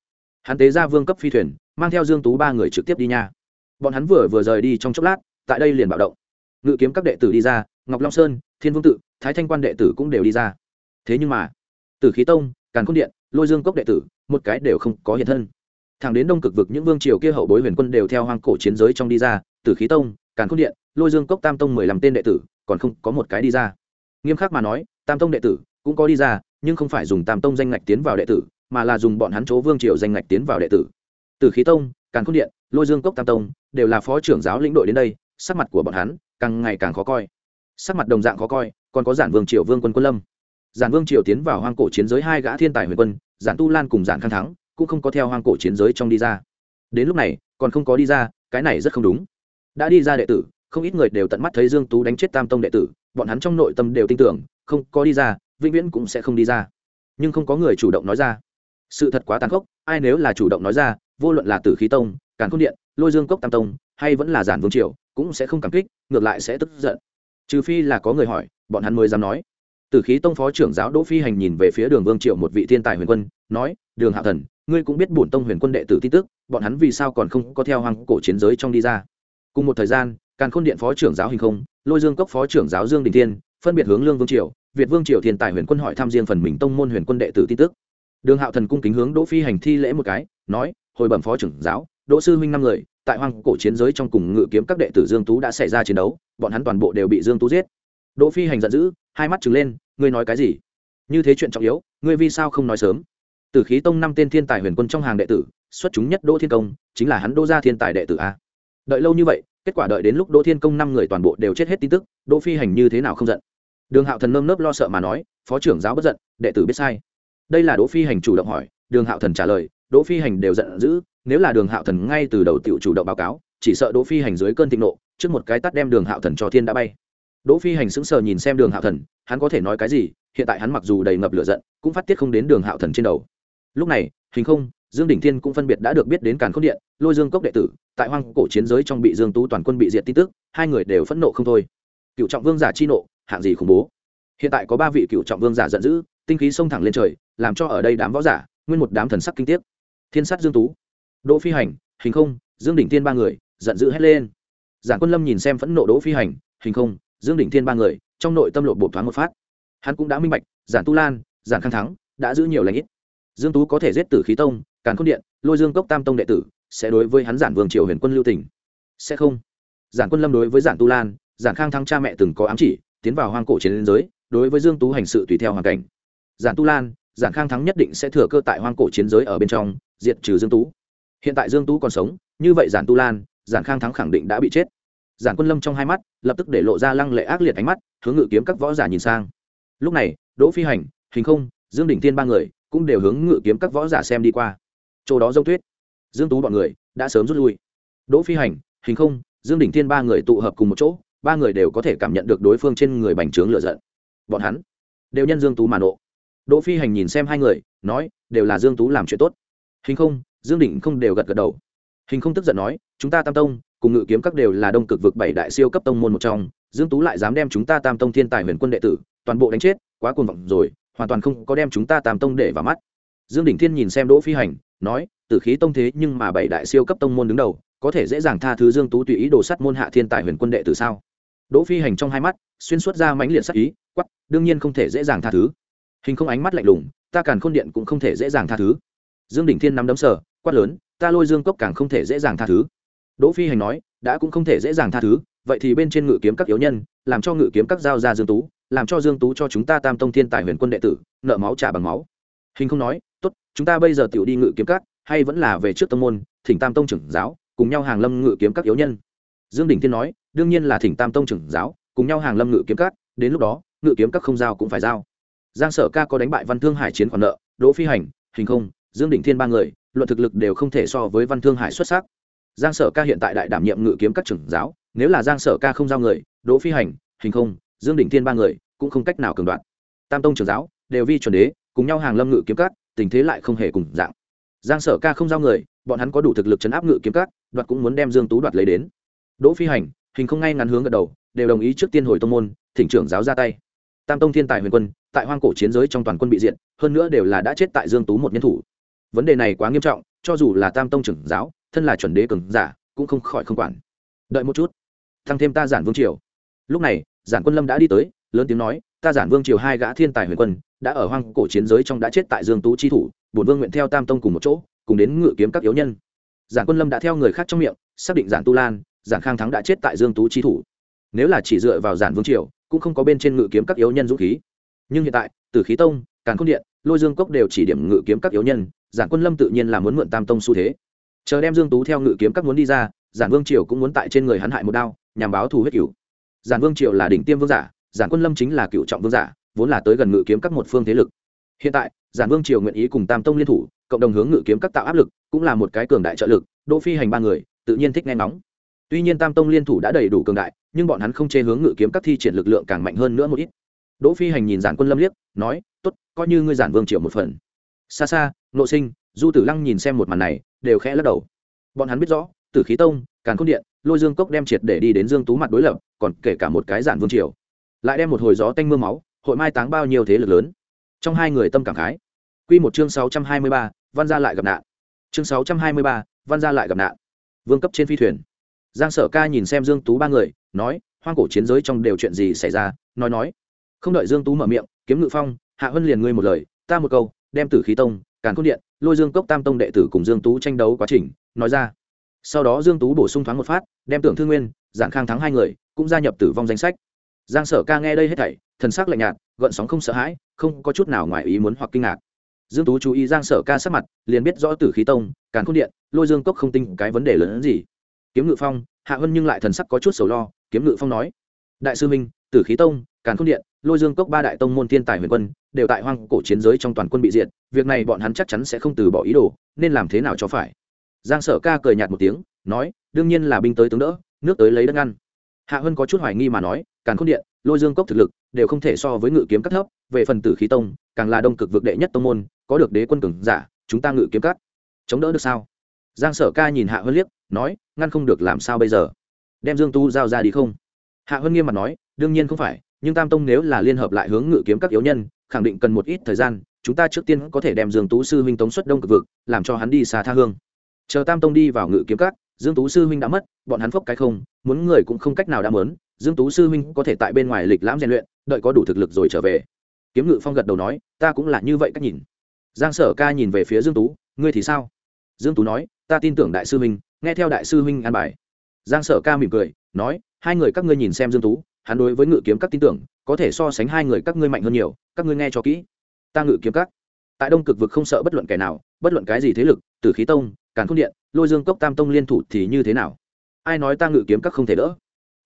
Hắn tế ra vương cấp phi thuyền mang theo dương tú ba người trực tiếp đi nha. Bọn hắn vừa vừa rời đi trong chốc lát, tại đây liền bạo động. Ngự kiếm các đệ tử đi ra, ngọc long sơn, thiên vương tự, thái thanh quan đệ tử cũng đều đi ra. Thế nhưng mà, tử khí tông, càn khôn điện, lôi dương cốc đệ tử, một cái đều không có hiện thân. Thẳng đến đông cực vực những vương triều kia hậu bối huyền quân đều theo hoang cổ chiến giới trong đi ra, tử khí tông, càn khôn điện, lôi dương cốc tam tông mười lăm tên đệ tử, còn không có một cái đi ra. Nghiêm khắc mà nói, tam tông đệ tử cũng có đi ra, nhưng không phải dùng tam tông danh ngạch tiến vào đệ tử, mà là dùng bọn hắn chỗ vương triều danh ngạch tiến vào đệ tử. Từ khí tông, càn khôn điện, lôi dương cốc tam tông đều là phó trưởng giáo lĩnh đội đến đây, sắc mặt của bọn hắn càng ngày càng khó coi. Sắc mặt đồng dạng khó coi, còn có giản vương triều vương quân quân lâm. Giản vương triều tiến vào hoang cổ chiến giới hai gã thiên tài huyền quân, giản tu lan cùng giản khang thắng cũng không có theo hoang cổ chiến giới trong đi ra. Đến lúc này, còn không có đi ra, cái này rất không đúng. Đã đi ra đệ tử, không ít người đều tận mắt thấy dương tú đánh chết tam tông đệ tử, bọn hắn trong nội tâm đều tin tưởng, không có đi ra, vĩnh viễn cũng sẽ không đi ra. Nhưng không có người chủ động nói ra. Sự thật quá tàn khốc, ai nếu là chủ động nói ra vô luận là tử khí tông, càn khôn điện, lôi dương cốc tam tông, hay vẫn là giản vương triều, cũng sẽ không cảm kích, ngược lại sẽ tức giận. Trừ phi là có người hỏi, bọn hắn mới dám nói. Tử khí tông phó trưởng giáo đỗ phi hành nhìn về phía đường vương triệu một vị thiên tài huyền quân, nói, đường hạ thần, ngươi cũng biết bổn tông huyền quân đệ tử tin tức, bọn hắn vì sao còn không có theo hoàng cổ chiến giới trong đi ra? Cùng một thời gian, càn khôn điện phó trưởng giáo hình không, lôi dương cốc phó trưởng giáo dương đình thiên, phân biệt hướng lương vương triều, việt vương triều thiên tài huyền quân hỏi thăm riêng phần mình tông môn huyền quân đệ tử tin tức. Đường hạo thần cung kính hướng đỗ phi hành thi lễ một cái nói, hồi bẩm phó trưởng giáo, đỗ sư huynh năm người, tại hoang cổ chiến giới trong cùng ngự kiếm các đệ tử dương tú đã xảy ra chiến đấu, bọn hắn toàn bộ đều bị dương tú giết. Đỗ phi hành giận dữ, hai mắt trừng lên, ngươi nói cái gì? Như thế chuyện trọng yếu, ngươi vì sao không nói sớm? Tử khí tông năm tên thiên tài huyền quân trong hàng đệ tử, xuất chúng nhất đỗ thiên công, chính là hắn đỗ gia thiên tài đệ tử a. Đợi lâu như vậy, kết quả đợi đến lúc đỗ thiên công năm người toàn bộ đều chết hết tin tức, đỗ phi hành như thế nào không giận? Đường hạo thần nơm nớp lo sợ mà nói, phó trưởng giáo bất giận, đệ tử biết sai. Đây là đỗ phi hành chủ động hỏi, đường hạo thần trả lời đỗ phi hành đều giận dữ, nếu là đường hạo thần ngay từ đầu tiểu chủ động báo cáo, chỉ sợ đỗ phi hành dưới cơn thịnh nộ, trước một cái tắt đem đường hạo thần cho thiên đã bay. Đỗ phi hành sững sờ nhìn xem đường hạo thần, hắn có thể nói cái gì, hiện tại hắn mặc dù đầy ngập lửa giận, cũng phát tiết không đến đường hạo thần trên đầu. Lúc này, hình không, dương đỉnh thiên cũng phân biệt đã được biết đến càn khôn điện, lôi dương cốc đệ tử, tại hoang cổ chiến giới trong bị dương tú toàn quân bị diệt tin tức, hai người đều phẫn nộ không thôi. Cựu trọng vương giả chi nộ, hạng gì khủng bố. Hiện tại có ba vị cựu trọng vương giả giận dữ, tinh khí xông thẳng lên trời, làm cho ở đây đám võ giả, nguyên một đám thần sắc kinh tiếc thiên sát dương tú. Đỗ phi hành, hình không, dương đỉnh thiên ba người, giận dữ hét lên. Giản quân lâm nhìn xem phẫn nộ đỗ phi hành, hình không, dương đỉnh thiên ba người, trong nội tâm lộ bột thoáng một phát. Hắn cũng đã minh bạch, giản tu lan, giản khang thắng, đã giữ nhiều lãnh ít. Dương tú có thể giết tử khí tông, càn khôn điện, lôi dương cốc tam tông đệ tử, sẽ đối với hắn giản vương triều huyền quân lưu tỉnh sẽ không. Giản quân lâm đối với giản tu lan, giản khang thắng cha mẹ từng có ám chỉ, tiến vào hoang cổ chiến giới, đối với dương tú hành sự tùy theo hoàn cảnh. Giản tu lan, giản khang thắng nhất định sẽ thừa cơ tại hoang cổ chiến giới ở bên trong diệt trừ dương tú. Hiện tại dương tú còn sống, như vậy giản tu lan, giản khang thắng khẳng định đã bị chết. Giản quân lâm trong hai mắt, lập tức để lộ ra lăng lệ ác liệt ánh mắt, hướng ngự kiếm các võ giả nhìn sang. Lúc này, đỗ phi hành, hình không, dương đỉnh thiên ba người cũng đều hướng ngự kiếm các võ giả xem đi qua. Chỗ đó dâu tuyết. Dương tú bọn người đã sớm rút lui. Đỗ phi hành, hình không, dương đỉnh thiên ba người tụ hợp cùng một chỗ, ba người đều có thể cảm nhận được đối phương trên người bành trướng lửa giận. Bọn hắn đều nhân dương tú mà nộ. Đỗ phi hành nhìn xem hai người, nói, đều là dương tú làm chuyện tốt hình không, dương đỉnh không đều gật gật đầu. Hình không tức giận nói, chúng ta tam tông, cùng ngự kiếm các đều là đông cực vực bảy đại siêu cấp tông môn một trong, dương tú lại dám đem chúng ta tam tông thiên tài huyền quân đệ tử, toàn bộ đánh chết, quá cuồng vọng rồi, hoàn toàn không có đem chúng ta tam tông để vào mắt. Dương đỉnh thiên nhìn xem đỗ phi hành, nói, tử khí tông thế nhưng mà bảy đại siêu cấp tông môn đứng đầu, có thể dễ dàng tha thứ dương tú tùy ý đồ sắt môn hạ thiên tài huyền quân đệ tử sao? Đỗ phi hành trong hai mắt, xuyên suốt ra mãnh liệt sắc ý, quắc, đương nhiên không thể dễ dàng tha thứ. Hình không ánh mắt lạnh lùng, ta càn khôn điện cũng không thể dễ dàng tha thứ dương đỉnh thiên nắm đấm sở quát lớn, ta lôi dương cốc càng không thể dễ dàng tha thứ. Đỗ phi hành nói, đã cũng không thể dễ dàng tha thứ, vậy thì bên trên ngự kiếm các yếu nhân, làm cho ngự kiếm các giao ra dương tú, làm cho dương tú cho chúng ta tam tông thiên tài huyền quân đệ tử, nợ máu trả bằng máu. Hình không nói, tốt, chúng ta bây giờ tiểu đi ngự kiếm các, hay vẫn là về trước tông môn, thỉnh tam tông trưởng giáo, cùng nhau hàng lâm ngự kiếm các yếu nhân. Dương đình thiên nói, đương nhiên là thỉnh tam tông trưởng giáo, cùng nhau hàng lâm ngự kiếm các, đến lúc đó, ngự kiếm các không giao cũng phải giao. Giang sở ca có đánh bại văn thương hải chiến khoản nợ, đỗ phi hành, hình không dương Đình thiên ba người, luận thực lực đều không thể so với văn thương hải xuất sắc. Giang sở ca hiện tại đại đảm nhiệm ngự kiếm các trưởng giáo, nếu là giang sở ca không giao người, đỗ phi hành, hình không, dương đỉnh thiên ba người cũng không cách nào cường đoạn tam tông trưởng giáo đều vi chuẩn đế, cùng nhau hàng lâm ngự kiếm các, tình thế lại không hề cùng dạng. Giang sở ca không giao người, bọn hắn có đủ thực lực chấn áp ngự kiếm các, đoạt cũng muốn đem dương tú đoạt lấy đến. Đỗ phi hành, hình không ngay ngắn hướng gật đầu, đều đồng ý trước tiên hồi tông môn, thỉnh trưởng giáo ra tay. Tam tông thiên tài huyền quân, tại hoang cổ chiến giới trong toàn quân bị diện hơn nữa đều là đã chết tại dương tú một nhân thủ vấn đề này quá nghiêm trọng, cho dù là tam tông trưởng giáo, thân là chuẩn đế cường giả, cũng không khỏi không quản. Đợi một chút. Thăng thêm ta giản vương triều. Lúc này, giản quân lâm đã đi tới, lớn tiếng nói, ta giản vương triều hai gã thiên tài huyền quân, đã ở hoang cổ chiến giới trong đã chết tại dương tú chi thủ, bổn vương nguyện theo tam tông cùng một chỗ, cùng đến ngự kiếm các yếu nhân. Giản quân lâm đã theo người khác trong miệng, xác định giản tu lan, giản khang thắng đã chết tại dương tú chi thủ. Nếu là chỉ dựa vào giản vương triều, cũng không có bên trên ngự kiếm các yếu nhân dũng khí. Nhưng hiện tại từ khí tông, càn khôn điện, lôi dương cốc đều chỉ điểm ngự kiếm các yếu nhân giản quân lâm tự nhiên là muốn mượn tam tông xu thế. Chờ đem dương tú theo ngự kiếm các muốn đi ra, giản vương triều cũng muốn tại trên người hắn hại một đao, nhằm báo thù huyết cửu. Giản vương triều là đỉnh tiêm vương giả, giản quân lâm chính là cựu trọng vương giả, vốn là tới gần ngự kiếm các một phương thế lực. Hiện tại, giản vương triều nguyện ý cùng tam tông liên thủ, cộng đồng hướng ngự kiếm các tạo áp lực, cũng là một cái cường đại trợ lực, đỗ phi hành ba người, tự nhiên thích nghe nóng tuy nhiên tam tông liên thủ đã đầy đủ cường đại, nhưng bọn hắn không chê hướng ngự kiếm các thi triển lực lượng càng mạnh hơn nữa một ít. Đỗ phi hành nhìn giản quân lâm liếc, nói, tốt, coi như ngươi giản vương triều một phần. Xa xa nội sinh du tử lăng nhìn xem một màn này đều khẽ lắc đầu. Bọn hắn biết rõ tử khí tông càn cốt điện lôi dương cốc đem triệt để đi đến dương tú mặt đối lập còn kể cả một cái giản vương triều. Lại đem một hồi gió tanh mưa máu hội mai táng bao nhiêu thế lực lớn. Trong hai người tâm cảm khái. Quy một chương 623, văn gia lại gặp nạn. Chương 623, văn gia lại gặp nạn. Vương cấp trên phi thuyền. Giang sở ca nhìn xem dương tú ba người nói hoang cổ chiến giới trong đều chuyện gì xảy ra? Nói nói. Không đợi dương tú mở miệng kiếm ngự phong hạ huân liền ngươi một lời ta một câu đem tử khí tông càn khôn điện, lôi dương cốc tam tông đệ tử cùng dương tú tranh đấu quá trình, nói ra. Sau đó dương tú bổ sung thoáng một phát, đem tưởng thương nguyên, giản khang thắng hai người, cũng gia nhập tử vong danh sách. Giang sở ca nghe đây hết thảy, thần sắc lạnh nhạt, gợn sóng không sợ hãi, không có chút nào ngoài ý muốn hoặc kinh ngạc. Dương tú chú ý giang sở ca sắc mặt, liền biết rõ tử khí tông, càn khôn điện, lôi dương cốc không tinh cái vấn đề lớn hơn gì. Kiếm ngự phong, hạ hân nhưng lại thần sắc có chút sầu lo, kiếm ngự phong nói, đại sư minh, tử khí tông, càn khôn điện lôi dương cốc ba đại tông môn thiên tài huyền quân, đều tại hoang cổ chiến giới trong toàn quân bị diệt, việc này bọn hắn chắc chắn sẽ không từ bỏ ý đồ, nên làm thế nào cho phải? Giang sở ca cười nhạt một tiếng, nói, đương nhiên là binh tới tướng đỡ, nước tới lấy đất ngăn. Hạ hân có chút hoài nghi mà nói càng không điện, lôi dương cốc thực lực, đều không thể so với ngự kiếm cắt thấp, về phần tử khí tông, càng là đông cực vực đệ nhất tông môn, có được đế quân cường giả, chúng ta ngự kiếm cắt chống đỡ được sao? Giang sở ca nhìn hạ hân liếc, nói, ngăn không được làm sao bây giờ? Đem dương tu giao ra đi không? Hạ hân nghiêm mặt nói, đương nhiên không phải nhưng tam tông nếu là liên hợp lại hướng ngự kiếm các yếu nhân, khẳng định cần một ít thời gian, chúng ta trước tiên có thể đem dương tú sư huynh tống xuất đông cực vực, làm cho hắn đi xa tha hương. Chờ tam tông đi vào ngự kiếm các, dương tú sư huynh đã mất, bọn hắn phốc cái không, muốn người cũng không cách nào đã mớn dương tú sư huynh có thể tại bên ngoài lịch lãm rèn luyện, đợi có đủ thực lực rồi trở về. Kiếm ngự phong gật đầu nói, ta cũng là như vậy cách nhìn. Giang sở ca nhìn về phía dương tú, ngươi thì sao? Dương tú nói, ta tin tưởng đại sư huynh, nghe theo đại sư huynh an bài. Giang sở ca mỉm cười, nói, hai người các ngươi nhìn xem dương tú hắn đối với ngự kiếm các tin tưởng, có thể so sánh hai người các ngươi mạnh hơn nhiều, các ngươi nghe cho kỹ. Ta ngự kiếm các. Tại đông cực vực không sợ bất luận kẻ nào, bất luận cái gì thế lực từ khí tông, càn khôn điện, lôi dương cốc tam tông liên thủ thì như thế nào? Ai nói ta ngự kiếm các không thể đỡ?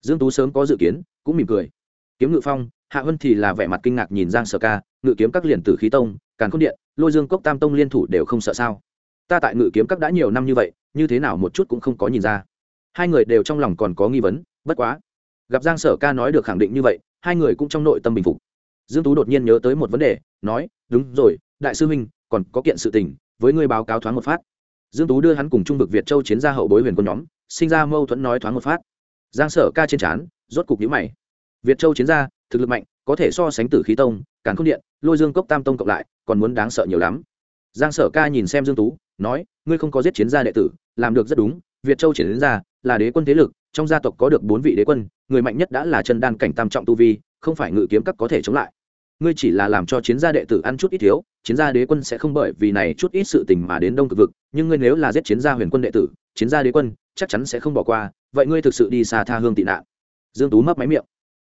Dương tú sớm có dự kiến, cũng mỉm cười. Kiếm ngự phong, hạ vân thì là vẻ mặt kinh ngạc nhìn giang sở ca, ngự kiếm các liền tử khí tông, càn khôn điện, lôi dương cốc tam tông liên thủ đều không sợ sao? Ta tại ngự kiếm các đã nhiều năm như vậy, như thế nào một chút cũng không có nhìn ra. Hai người đều trong lòng còn có nghi vấn, bất quá gặp giang sở ca nói được khẳng định như vậy, hai người cũng trong nội tâm bình phục. Dương tú đột nhiên nhớ tới một vấn đề, nói, đúng rồi, đại sư huynh, còn có kiện sự tình, với ngươi báo cáo thoáng một phát. Dương tú đưa hắn cùng trung vực việt châu chiến gia hậu bối huyền quân nhóm, sinh ra mâu thuẫn nói thoáng một phát. Giang sở ca trên trán, rốt cục nhíu mày. Việt châu chiến gia, thực lực mạnh, có thể so sánh tử khí tông, càn khôn điện, lôi dương cốc tam tông cộng lại, còn muốn đáng sợ nhiều lắm. Giang sở ca nhìn xem dương tú, nói, ngươi không có giết chiến gia đệ tử, làm được rất đúng, việt châu chiến gia là đế quân thế lực trong gia tộc có được bốn vị đế quân, người mạnh nhất đã là chân đan cảnh tam trọng tu vi, không phải ngự kiếm các có thể chống lại. Ngươi chỉ là làm cho chiến gia đệ tử ăn chút ít thiếu, chiến gia đế quân sẽ không bởi vì này chút ít sự tình mà đến đông cực vực, nhưng ngươi nếu là giết chiến gia huyền quân đệ tử, chiến gia đế quân chắc chắn sẽ không bỏ qua, vậy ngươi thực sự đi xa tha hương tị nạn. Dương tú mấp máy miệng.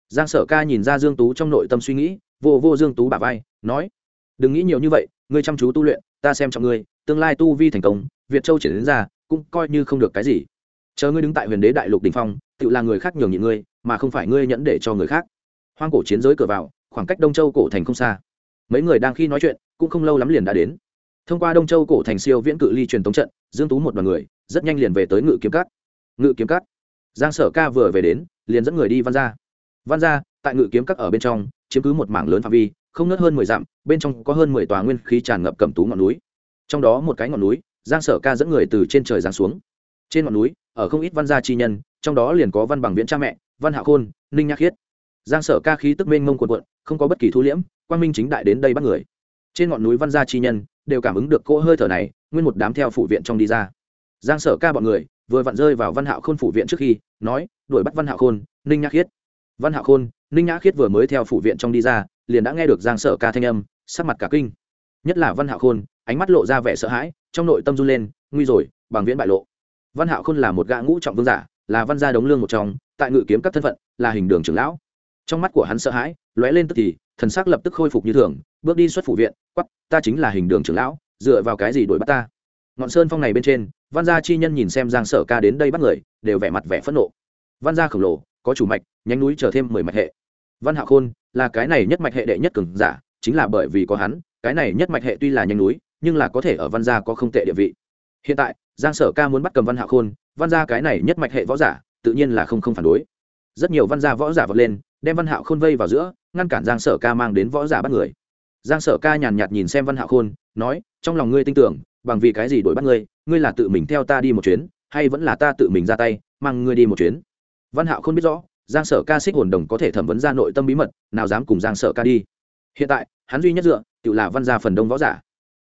Giang sở ca nhìn ra dương tú trong nội tâm suy nghĩ, vô vô dương tú bả vai, nói, đừng nghĩ nhiều như vậy, ngươi chăm chú tu luyện, ta xem trọng ngươi, tương lai tu vi thành công, việt châu chỉ đến ra, cũng coi như không được cái gì chờ ngươi đứng tại huyền đế đại lục đình phong, tự là người khác nhường nhịn ngươi, mà không phải ngươi nhẫn để cho người khác. Hoang cổ chiến giới cửa vào, khoảng cách đông châu cổ thành không xa. Mấy người đang khi nói chuyện, cũng không lâu lắm liền đã đến. Thông qua đông châu cổ thành siêu viễn cự ly truyền tống trận, dương tú một đoàn người, rất nhanh liền về tới ngự kiếm cát ngự kiếm cát giang sở ca vừa về đến, liền dẫn người đi văn ra văn ra tại ngự kiếm cát ở bên trong, chiếm cứ một mảng lớn phạm vi, không nớt hơn mười dặm, bên trong có hơn mười tòa nguyên khí tràn ngập cẩm tú ngọn núi. Trong đó một cái ngọn núi, giang sở ca dẫn người từ trên trời giáng xuống. Trên ngọn núi ở không ít văn gia chi nhân, trong đó liền có văn bằng viễn cha mẹ, văn hạ khôn, ninh nhạc khiết. Giang sở ca khí tức mênh mông quần quận không có bất kỳ thu liễm, quang minh chính đại đến đây bắt người. Trên ngọn núi văn gia chi nhân đều cảm ứng được cỗ hơi thở này, nguyên một đám theo phủ viện trong đi ra. Giang sở ca bọn người vừa vặn rơi vào văn hạo khôn phủ viện trước khi, nói, đuổi bắt văn hạo khôn, ninh nhã khiết. Văn hạo khôn, ninh nhã khiết vừa mới theo phủ viện trong đi ra, liền đã nghe được giang sở ca thanh âm, sắc mặt cả kinh. Nhất là văn hạo khôn, ánh mắt lộ ra vẻ sợ hãi, trong nội tâm run lên, nguy rồi, bằng viễn bại lộ văn hạo khôn là một gã ngũ trọng vương giả, là văn gia đống lương một trong, tại ngự kiếm các thân phận, là hình đường trưởng lão. Trong mắt của hắn sợ hãi, lóe lên tức thì, thần sắc lập tức khôi phục như thường, bước đi xuất phủ viện quắp ta chính là hình đường trưởng lão, dựa vào cái gì đuổi bắt ta? Ngọn sơn phong này bên trên, văn gia chi nhân nhìn xem giang sở ca đến đây bắt người, đều vẻ mặt vẻ phẫn nộ. Văn gia khổng lồ, có chủ mạch, nhánh núi chờ thêm mười mạch hệ. Văn hạ khôn, là cái này nhất mạch hệ đệ nhất cường giả, chính là bởi vì có hắn, cái này nhất mạch hệ tuy là nhánh núi, nhưng là có thể ở văn gia có không tệ địa vị hiện tại, giang sở ca muốn bắt cầm văn hạ khôn, văn gia cái này nhất mạch hệ võ giả, tự nhiên là không không phản đối. Rất nhiều văn gia võ giả vọt lên, đem văn hạo khôn vây vào giữa, ngăn cản giang sở ca mang đến võ giả bắt người. Giang sở ca nhàn nhạt nhìn xem văn hạo khôn, nói, trong lòng ngươi tin tưởng, bằng vì cái gì đổi bắt ngươi ngươi là tự mình theo ta đi một chuyến, hay vẫn là ta tự mình ra tay, mang ngươi đi một chuyến? Văn hạo không biết rõ, giang sở ca xích hồn đồng có thể thẩm vấn ra nội tâm bí mật, nào dám cùng giang sở ca đi. Hiện tại, hắn duy nhất dựa, tự là văn gia phần đông võ giả.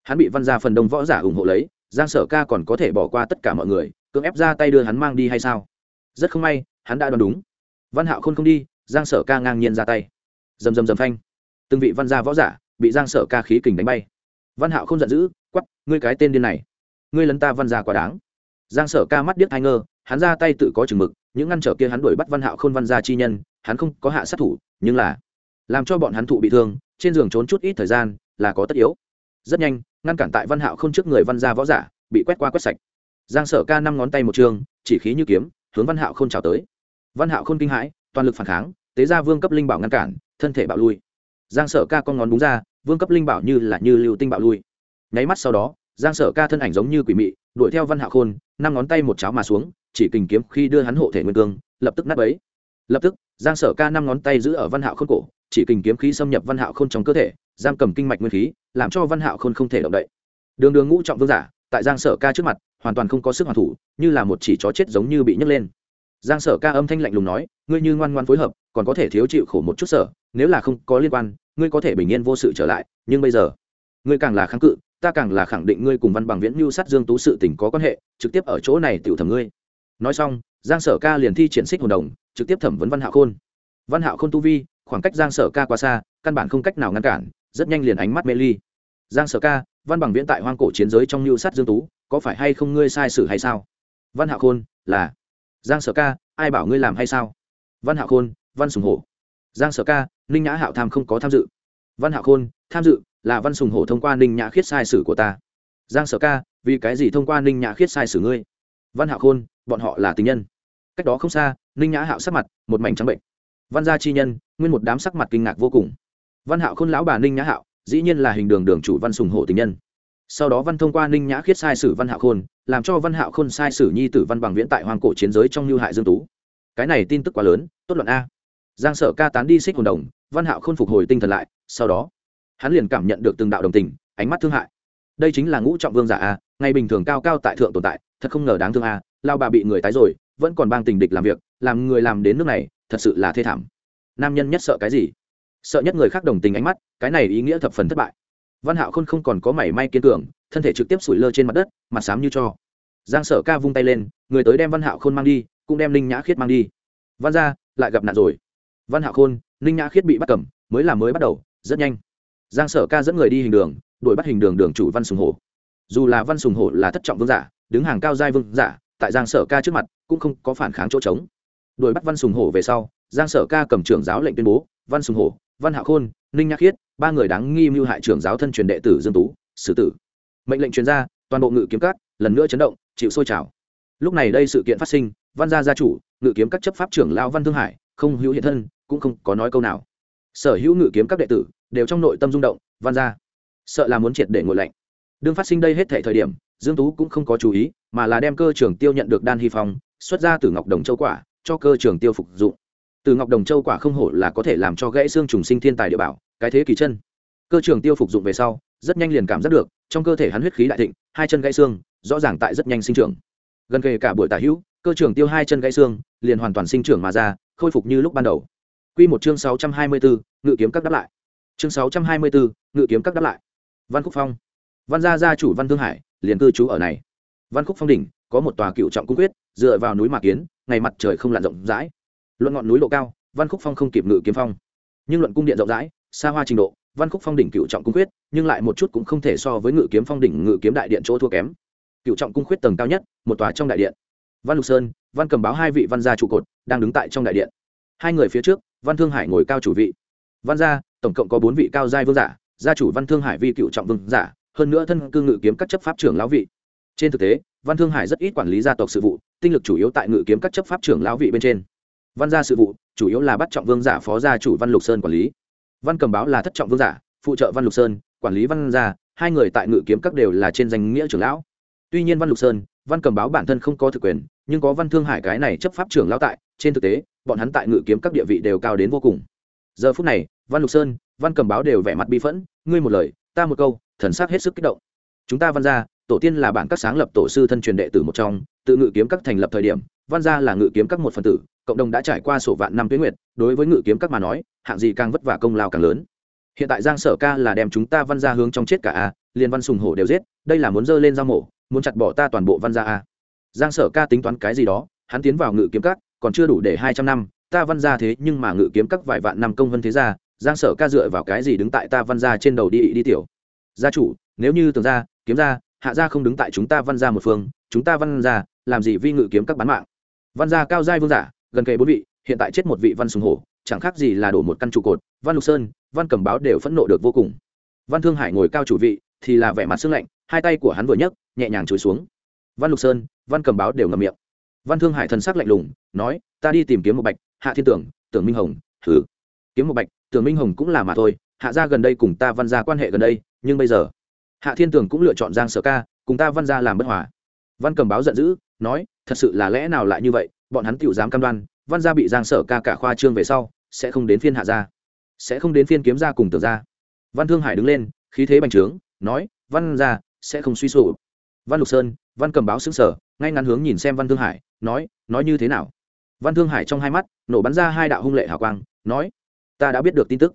Hắn bị văn gia phần đông võ giả ủng hộ lấy giang sở ca còn có thể bỏ qua tất cả mọi người, cưỡng ép ra tay đưa hắn mang đi hay sao? Rất không may, hắn đã đoán đúng. Văn hạo khôn không đi, giang sở ca ngang nhiên ra tay. Dầm dầm dầm phanh. Từng vị văn gia võ giả bị giang sở ca khí kình đánh bay. Văn hạo không giận dữ quắp ngươi cái tên điên này, ngươi lấn ta văn gia quá đáng. Giang sở ca mắt điếc hai ngơ, hắn ra tay tự có chừng mực, những ngăn trở kia hắn đuổi bắt văn hạo khôn văn gia chi nhân, hắn không có hạ sát thủ, nhưng là làm cho bọn hắn thụ bị thương, trên giường trốn chút ít thời gian là có tất yếu. Rất nhanh ngăn cản tại văn hạo không trước người văn gia võ giả, bị quét qua quét sạch. Giang sở ca năm ngón tay một trường, chỉ khí như kiếm, hướng văn hạo không trào tới. Văn hạo không kinh hãi, toàn lực phản kháng, tế ra vương cấp linh bảo ngăn cản, thân thể bạo lui. Giang sở ca con ngón đúng ra, vương cấp linh bảo như là như lưu tinh bạo lui. Nháy mắt sau đó, giang sở ca thân ảnh giống như quỷ mị, đuổi theo văn hạo khôn, năm ngón tay một cháo mà xuống, chỉ kình kiếm khi đưa hắn hộ thể nguyên cương, lập tức nát ấy lập tức, giang sở ca năm ngón tay giữ ở văn hạo khôn cổ chỉ kình kiếm khí xâm nhập văn hạo khôn trong cơ thể, giam cầm kinh mạch nguyên khí, làm cho văn hạo khôn không thể động đậy. Đường đường ngũ trọng vương giả, tại giang sở ca trước mặt, hoàn toàn không có sức hoàn thủ, như là một chỉ chó chết giống như bị nhấc lên. Giang sở ca âm thanh lạnh lùng nói, ngươi như ngoan ngoan phối hợp, còn có thể thiếu chịu khổ một chút sở, nếu là không có liên quan, ngươi có thể bình yên vô sự trở lại, nhưng bây giờ, ngươi càng là kháng cự, ta càng là khẳng định ngươi cùng văn bằng viễn mưu sát dương tú sự tình có quan hệ, trực tiếp ở chỗ này tiểu thẩm ngươi. Nói xong, giang sở ca liền thi triển xích hồn đồng, trực tiếp thẩm vấn văn hạo khôn. Văn hạo khôn tu vi khoảng cách giang sở ca quá xa, căn bản không cách nào ngăn cản, rất nhanh liền ánh mắt mê ly. Giang sở ca, văn bằng viễn tại hoang cổ chiến giới trong mưu sát dương tú, có phải hay không ngươi sai sử hay sao? Văn Hạ khôn, là. Giang sở ca, ai bảo ngươi làm hay sao? Văn Hạ khôn, văn sùng hổ. Giang sở ca, ninh nhã hạo tham không có tham dự. Văn Hạ khôn, tham dự, là văn sùng hổ thông qua ninh nhã khiết sai sử của ta. Giang sở ca, vì cái gì thông qua ninh nhã khiết sai sử ngươi? Văn Hạ khôn, bọn họ là tình nhân. Cách đó không xa, ninh nhã hạo sắc mặt, một mảnh trắng bệnh văn gia chi nhân, nguyên một đám sắc mặt kinh ngạc vô cùng. Văn hạo khôn lão bà ninh nhã hạo, dĩ nhiên là hình đường đường chủ văn sùng hổ tình nhân. Sau đó văn thông qua ninh nhã khiết sai sử văn hạo khôn, làm cho văn hạo khôn sai sử nhi tử văn bằng viễn tại hoàng cổ chiến giới trong lưu hại dương tú. Cái này tin tức quá lớn, tốt luận a. Giang sở ca tán đi xích hồn đồng, văn hạo khôn phục hồi tinh thần lại, sau đó, hắn liền cảm nhận được từng đạo đồng tình, ánh mắt thương hại. Đây chính là ngũ trọng vương giả a, ngày bình thường cao cao tại thượng tồn tại, thật không ngờ đáng thương a, lao bà bị người tái rồi, vẫn còn bang tình địch làm việc, làm người làm đến nước này thật sự là thê thảm. Nam nhân nhất sợ cái gì? Sợ nhất người khác đồng tình ánh mắt, cái này ý nghĩa thập phần thất bại. Văn hạo khôn không còn có mảy may kiên cường, thân thể trực tiếp sủi lơ trên mặt đất, mặt xám như cho. Giang sở ca vung tay lên, người tới đem văn hạo khôn mang đi, cũng đem linh nhã khiết mang đi. Văn ra, lại gặp nạn rồi. Văn hạo khôn linh nhã khiết bị bắt cầm, mới là mới bắt đầu, rất nhanh. Giang sở ca dẫn người đi hình đường, đuổi bắt hình đường đường chủ văn sùng hổ. Dù là văn sùng hổ là thất trọng vương giả, đứng hàng cao giai vương giả, tại giang sở ca trước mặt, cũng không có phản kháng chỗ trống đuổi bắt văn sùng hổ về sau, giang sở ca cầm trưởng giáo lệnh tuyên bố, văn sùng hổ, văn hạ khôn, ninh nhạc khiết, ba người đáng nghi mưu hại trưởng giáo thân truyền đệ tử dương tú, xử tử. Mệnh lệnh truyền ra, toàn bộ ngự kiếm các lần nữa chấn động, chịu sôi trào. Lúc này đây sự kiện phát sinh, văn gia gia chủ, ngự kiếm các chấp pháp trưởng lao văn thương hải, không hữu hiện thân, cũng không có nói câu nào. Sở hữu ngự kiếm các đệ tử đều trong nội tâm rung động, văn gia, sợ là muốn triệt để ngồi lạnh. Đương phát sinh đây hết thể thời điểm, dương tú cũng không có chú ý, mà là đem cơ trưởng tiêu nhận được đan hy phong, xuất ra từ ngọc đồng châu quả cho cơ trưởng tiêu phục dụng từ ngọc đồng châu quả không hổ là có thể làm cho gãy xương trùng sinh thiên tài địa bảo cái thế kỳ chân cơ trưởng tiêu phục dụng về sau rất nhanh liền cảm giác được trong cơ thể hắn huyết khí đại thịnh hai chân gãy xương rõ ràng tại rất nhanh sinh trưởng gần kề cả buổi tả hữu cơ trưởng tiêu hai chân gãy xương liền hoàn toàn sinh trưởng mà ra khôi phục như lúc ban đầu Quy một chương 624, ngự kiếm các đáp lại. Chương 624, ngự kiếm các đáp lại. Văn Khúc Phong. Văn gia gia chủ Văn Thương Hải, liền cư trú ở này. Văn Khúc Phong đỉnh, có một tòa cựu trọng cung quyết, dựa vào núi mà kiến, ngày mặt trời không lặn rộng rãi. Luận ngọn núi độ cao, Văn Khúc Phong không kịp ngự kiếm phong. Nhưng luận cung điện rộng rãi, xa hoa trình độ, Văn Khúc Phong đỉnh cựu trọng cung quyết, nhưng lại một chút cũng không thể so với ngự kiếm phong đỉnh ngự kiếm đại điện chỗ thua kém. Cựu trọng cung quyết tầng cao nhất, một tòa trong đại điện. Văn Lục Sơn, Văn Cầm báo hai vị văn gia trụ cột, đang đứng tại trong đại điện. Hai người phía trước, Văn Thương Hải ngồi cao chủ vị. Văn gia, tổng cộng có bốn vị cao giai vương giả, gia chủ Văn Thương Hải vi cựu trọng vương giả, hơn nữa thân cư ngự kiếm các chấp pháp trưởng lão vị. Trên thực tế, Văn Thương Hải rất ít quản lý gia tộc sự vụ, tinh lực chủ yếu tại ngự kiếm các chấp pháp trưởng lão vị bên trên. Văn gia sự vụ, chủ yếu là bắt trọng vương giả phó gia chủ Văn Lục Sơn quản lý. Văn Cầm báo là thất trọng vương giả, phụ trợ Văn Lục Sơn, quản lý Văn gia, hai người tại ngự kiếm các đều là trên danh nghĩa trưởng lão. Tuy nhiên Văn Lục Sơn, Văn Cầm báo bản thân không có thực quyền, nhưng có Văn Thương Hải cái này chấp pháp trưởng lão tại, trên thực tế, bọn hắn tại ngự kiếm các địa vị đều cao đến vô cùng giờ phút này văn lục sơn văn cầm báo đều vẻ mặt bi phẫn ngươi một lời ta một câu thần sắc hết sức kích động chúng ta văn gia tổ tiên là bản các sáng lập tổ sư thân truyền đệ tử một trong tự ngự kiếm các thành lập thời điểm, văn gia là ngự kiếm các một phần tử, cộng đồng đã trải qua sổ vạn năm tuyến nguyệt, đối với ngự kiếm các mà nói, hạng gì càng vất vả công lao càng lớn. Hiện tại giang sở ca là đem chúng ta văn gia hướng trong chết cả a, liền văn sùng hổ đều giết, đây là muốn dơ lên giao mổ, muốn chặt bỏ ta toàn bộ văn gia a. Giang sở ca tính toán cái gì đó, hắn tiến vào ngự kiếm các, còn chưa đủ để hai trăm năm, ta văn Gia thế nhưng mà ngự kiếm các vài vạn năm công vân thế gia, giang sở ca dựa vào cái gì đứng tại ta văn Gia trên đầu đi đi tiểu? Gia chủ, nếu như tường gia kiếm gia hạ gia không đứng tại chúng ta văn Gia một phương chúng ta văn ra làm gì vi ngự kiếm các bán mạng. Văn gia cao giai vương giả, gần kề bốn vị, hiện tại chết một vị văn sùng hổ, chẳng khác gì là đổ một căn trụ cột, văn lục sơn, văn cầm báo đều phẫn nộ được vô cùng. Văn thương hải ngồi cao chủ vị, thì là vẻ mặt sưng lạnh, hai tay của hắn vừa nhấc, nhẹ nhàng chối xuống. Văn lục sơn, văn cầm báo đều ngầm miệng. Văn thương hải thần sắc lạnh lùng, nói, ta đi tìm kiếm một bạch, hạ thiên tưởng tưởng minh hồng thử kiếm một bạch, tưởng minh hồng cũng là mà thôi, hạ gia gần đây cùng ta văn gia quan hệ gần đây, nhưng bây giờ, hạ thiên tưởng cũng lựa chọn giang sở ca, cùng ta văn gia làm bất hòa văn cầm báo giận dữ, nói, thật sự là lẽ nào lại như vậy? Bọn hắn tự dám cam đoan, văn gia bị giang sở ca cả khoa trương về sau, sẽ không đến phiên hạ gia, sẽ không đến phiên kiếm gia cùng tưởng gia. Văn thương hải đứng lên, khí thế bành trướng, nói, văn gia sẽ không suy sụp. Văn lục sơn, văn cầm báo xứng sở ngay ngắn hướng nhìn xem văn thương hải, nói nói như thế nào? Văn thương hải trong hai mắt, nổ bắn ra hai đạo hung lệ hào quang, nói, ta đã biết được tin tức.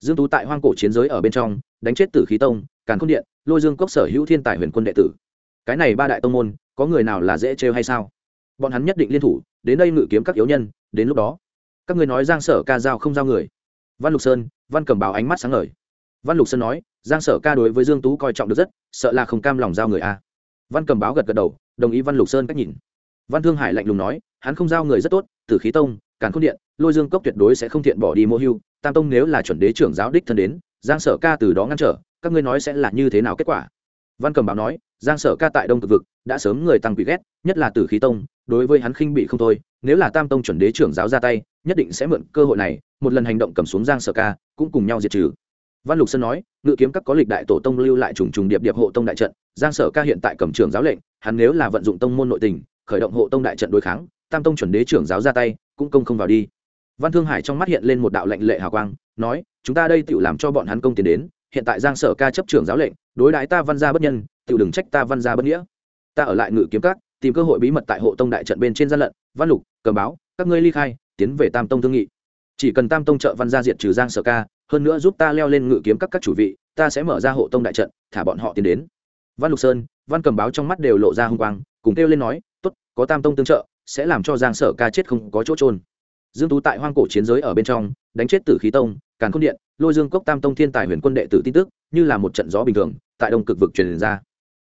Dương tú tại hoang cổ chiến giới ở bên trong, đánh chết tử khí tông, càn khôn điện, lôi dương cốc sở hữu thiên tài huyền quân đệ tử cái này ba đại tông môn, có người nào là dễ trêu hay sao? Bọn hắn nhất định liên thủ, đến đây ngự kiếm các yếu nhân, đến lúc đó, các người nói giang sở ca giao không giao người. Văn lục sơn, văn cầm báo ánh mắt sáng ngời. Văn lục sơn nói, giang sở ca đối với dương tú coi trọng được rất, sợ là không cam lòng giao người a. Văn cầm báo gật gật đầu, đồng ý văn lục sơn cách nhìn. Văn thương hải lạnh lùng nói, hắn không giao người rất tốt, tử khí tông, càn khôn điện, lôi dương cốc tuyệt đối sẽ không thiện bỏ đi mô hưu, tam tông nếu là chuẩn đế trưởng giáo đích thân đến, giang sở ca từ đó ngăn trở, các ngươi nói sẽ là như thế nào kết quả? Văn cầm báo nói, giang sở ca tại đông cực vực, đã sớm người tăng quỷ ghét, nhất là tử khí tông, đối với hắn khinh bị không thôi, nếu là tam tông chuẩn đế trưởng giáo ra tay, nhất định sẽ mượn cơ hội này, một lần hành động cầm xuống giang sở ca, cũng cùng nhau diệt trừ. Văn lục sơn nói, ngự kiếm các có lịch đại tổ tông lưu lại trùng trùng điệp điệp hộ tông đại trận, giang sở ca hiện tại cầm trưởng giáo lệnh, hắn nếu là vận dụng tông môn nội tình, khởi động hộ tông đại trận đối kháng, tam tông chuẩn đế trưởng giáo ra tay, cũng công không vào đi. Văn thương hải trong mắt hiện lên một đạo lệnh lệ hào quang, nói, chúng ta đây tự làm cho bọn hắn công tiền đến hiện tại giang sở ca chấp trưởng giáo lệnh, đối đãi ta văn gia bất nhân tự đừng trách ta văn gia bất nghĩa. Ta ở lại ngự kiếm các, tìm cơ hội bí mật tại hộ tông đại trận bên trên gian lận, văn lục, cầm báo, các ngươi ly khai, tiến về tam tông thương nghị. Chỉ cần tam tông trợ văn gia diệt trừ giang sở ca, hơn nữa giúp ta leo lên ngự kiếm các các chủ vị, ta sẽ mở ra hộ tông đại trận, thả bọn họ tiến đến. Văn lục sơn, văn cầm báo trong mắt đều lộ ra hung quang, cùng kêu lên nói, tốt, có tam tông tương trợ, sẽ làm cho giang sở ca chết không có chỗ trôn dương tú tại hoang cổ chiến giới ở bên trong, đánh chết tử khí tông, càn khôn điện, lôi dương cốc tam tông thiên tài huyền quân đệ tử tin tức, như là một trận gió bình thường, tại đông cực vực truyền ra.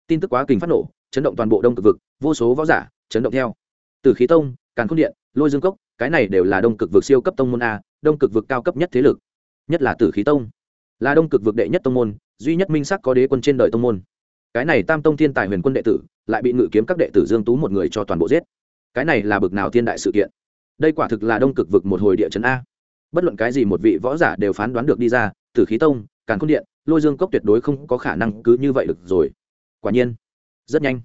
Tin tức quá kinh phát nổ, chấn động toàn bộ đông cực vực, vô số võ giả chấn động theo. Tử khí tông, càn khôn điện, lôi dương cốc, cái này đều là đông cực vực siêu cấp tông môn a, đông cực vực cao cấp nhất thế lực. Nhất là tử khí tông. Là đông cực vực đệ nhất tông môn, duy nhất minh sắc có đế quân trên đời tông môn. Cái này tam tông thiên tài huyền quân đệ tử, lại bị ngự kiếm các đệ tử dương tú một người cho toàn bộ giết. Cái này là bực nào thiên đại sự kiện? Đây quả thực là đông cực vực một hồi địa chấn a. Bất luận cái gì một vị võ giả đều phán đoán được đi ra từ khí tông, càn khôn điện, lôi dương cốc tuyệt đối không có khả năng cứ như vậy được rồi. Quả nhiên, rất nhanh.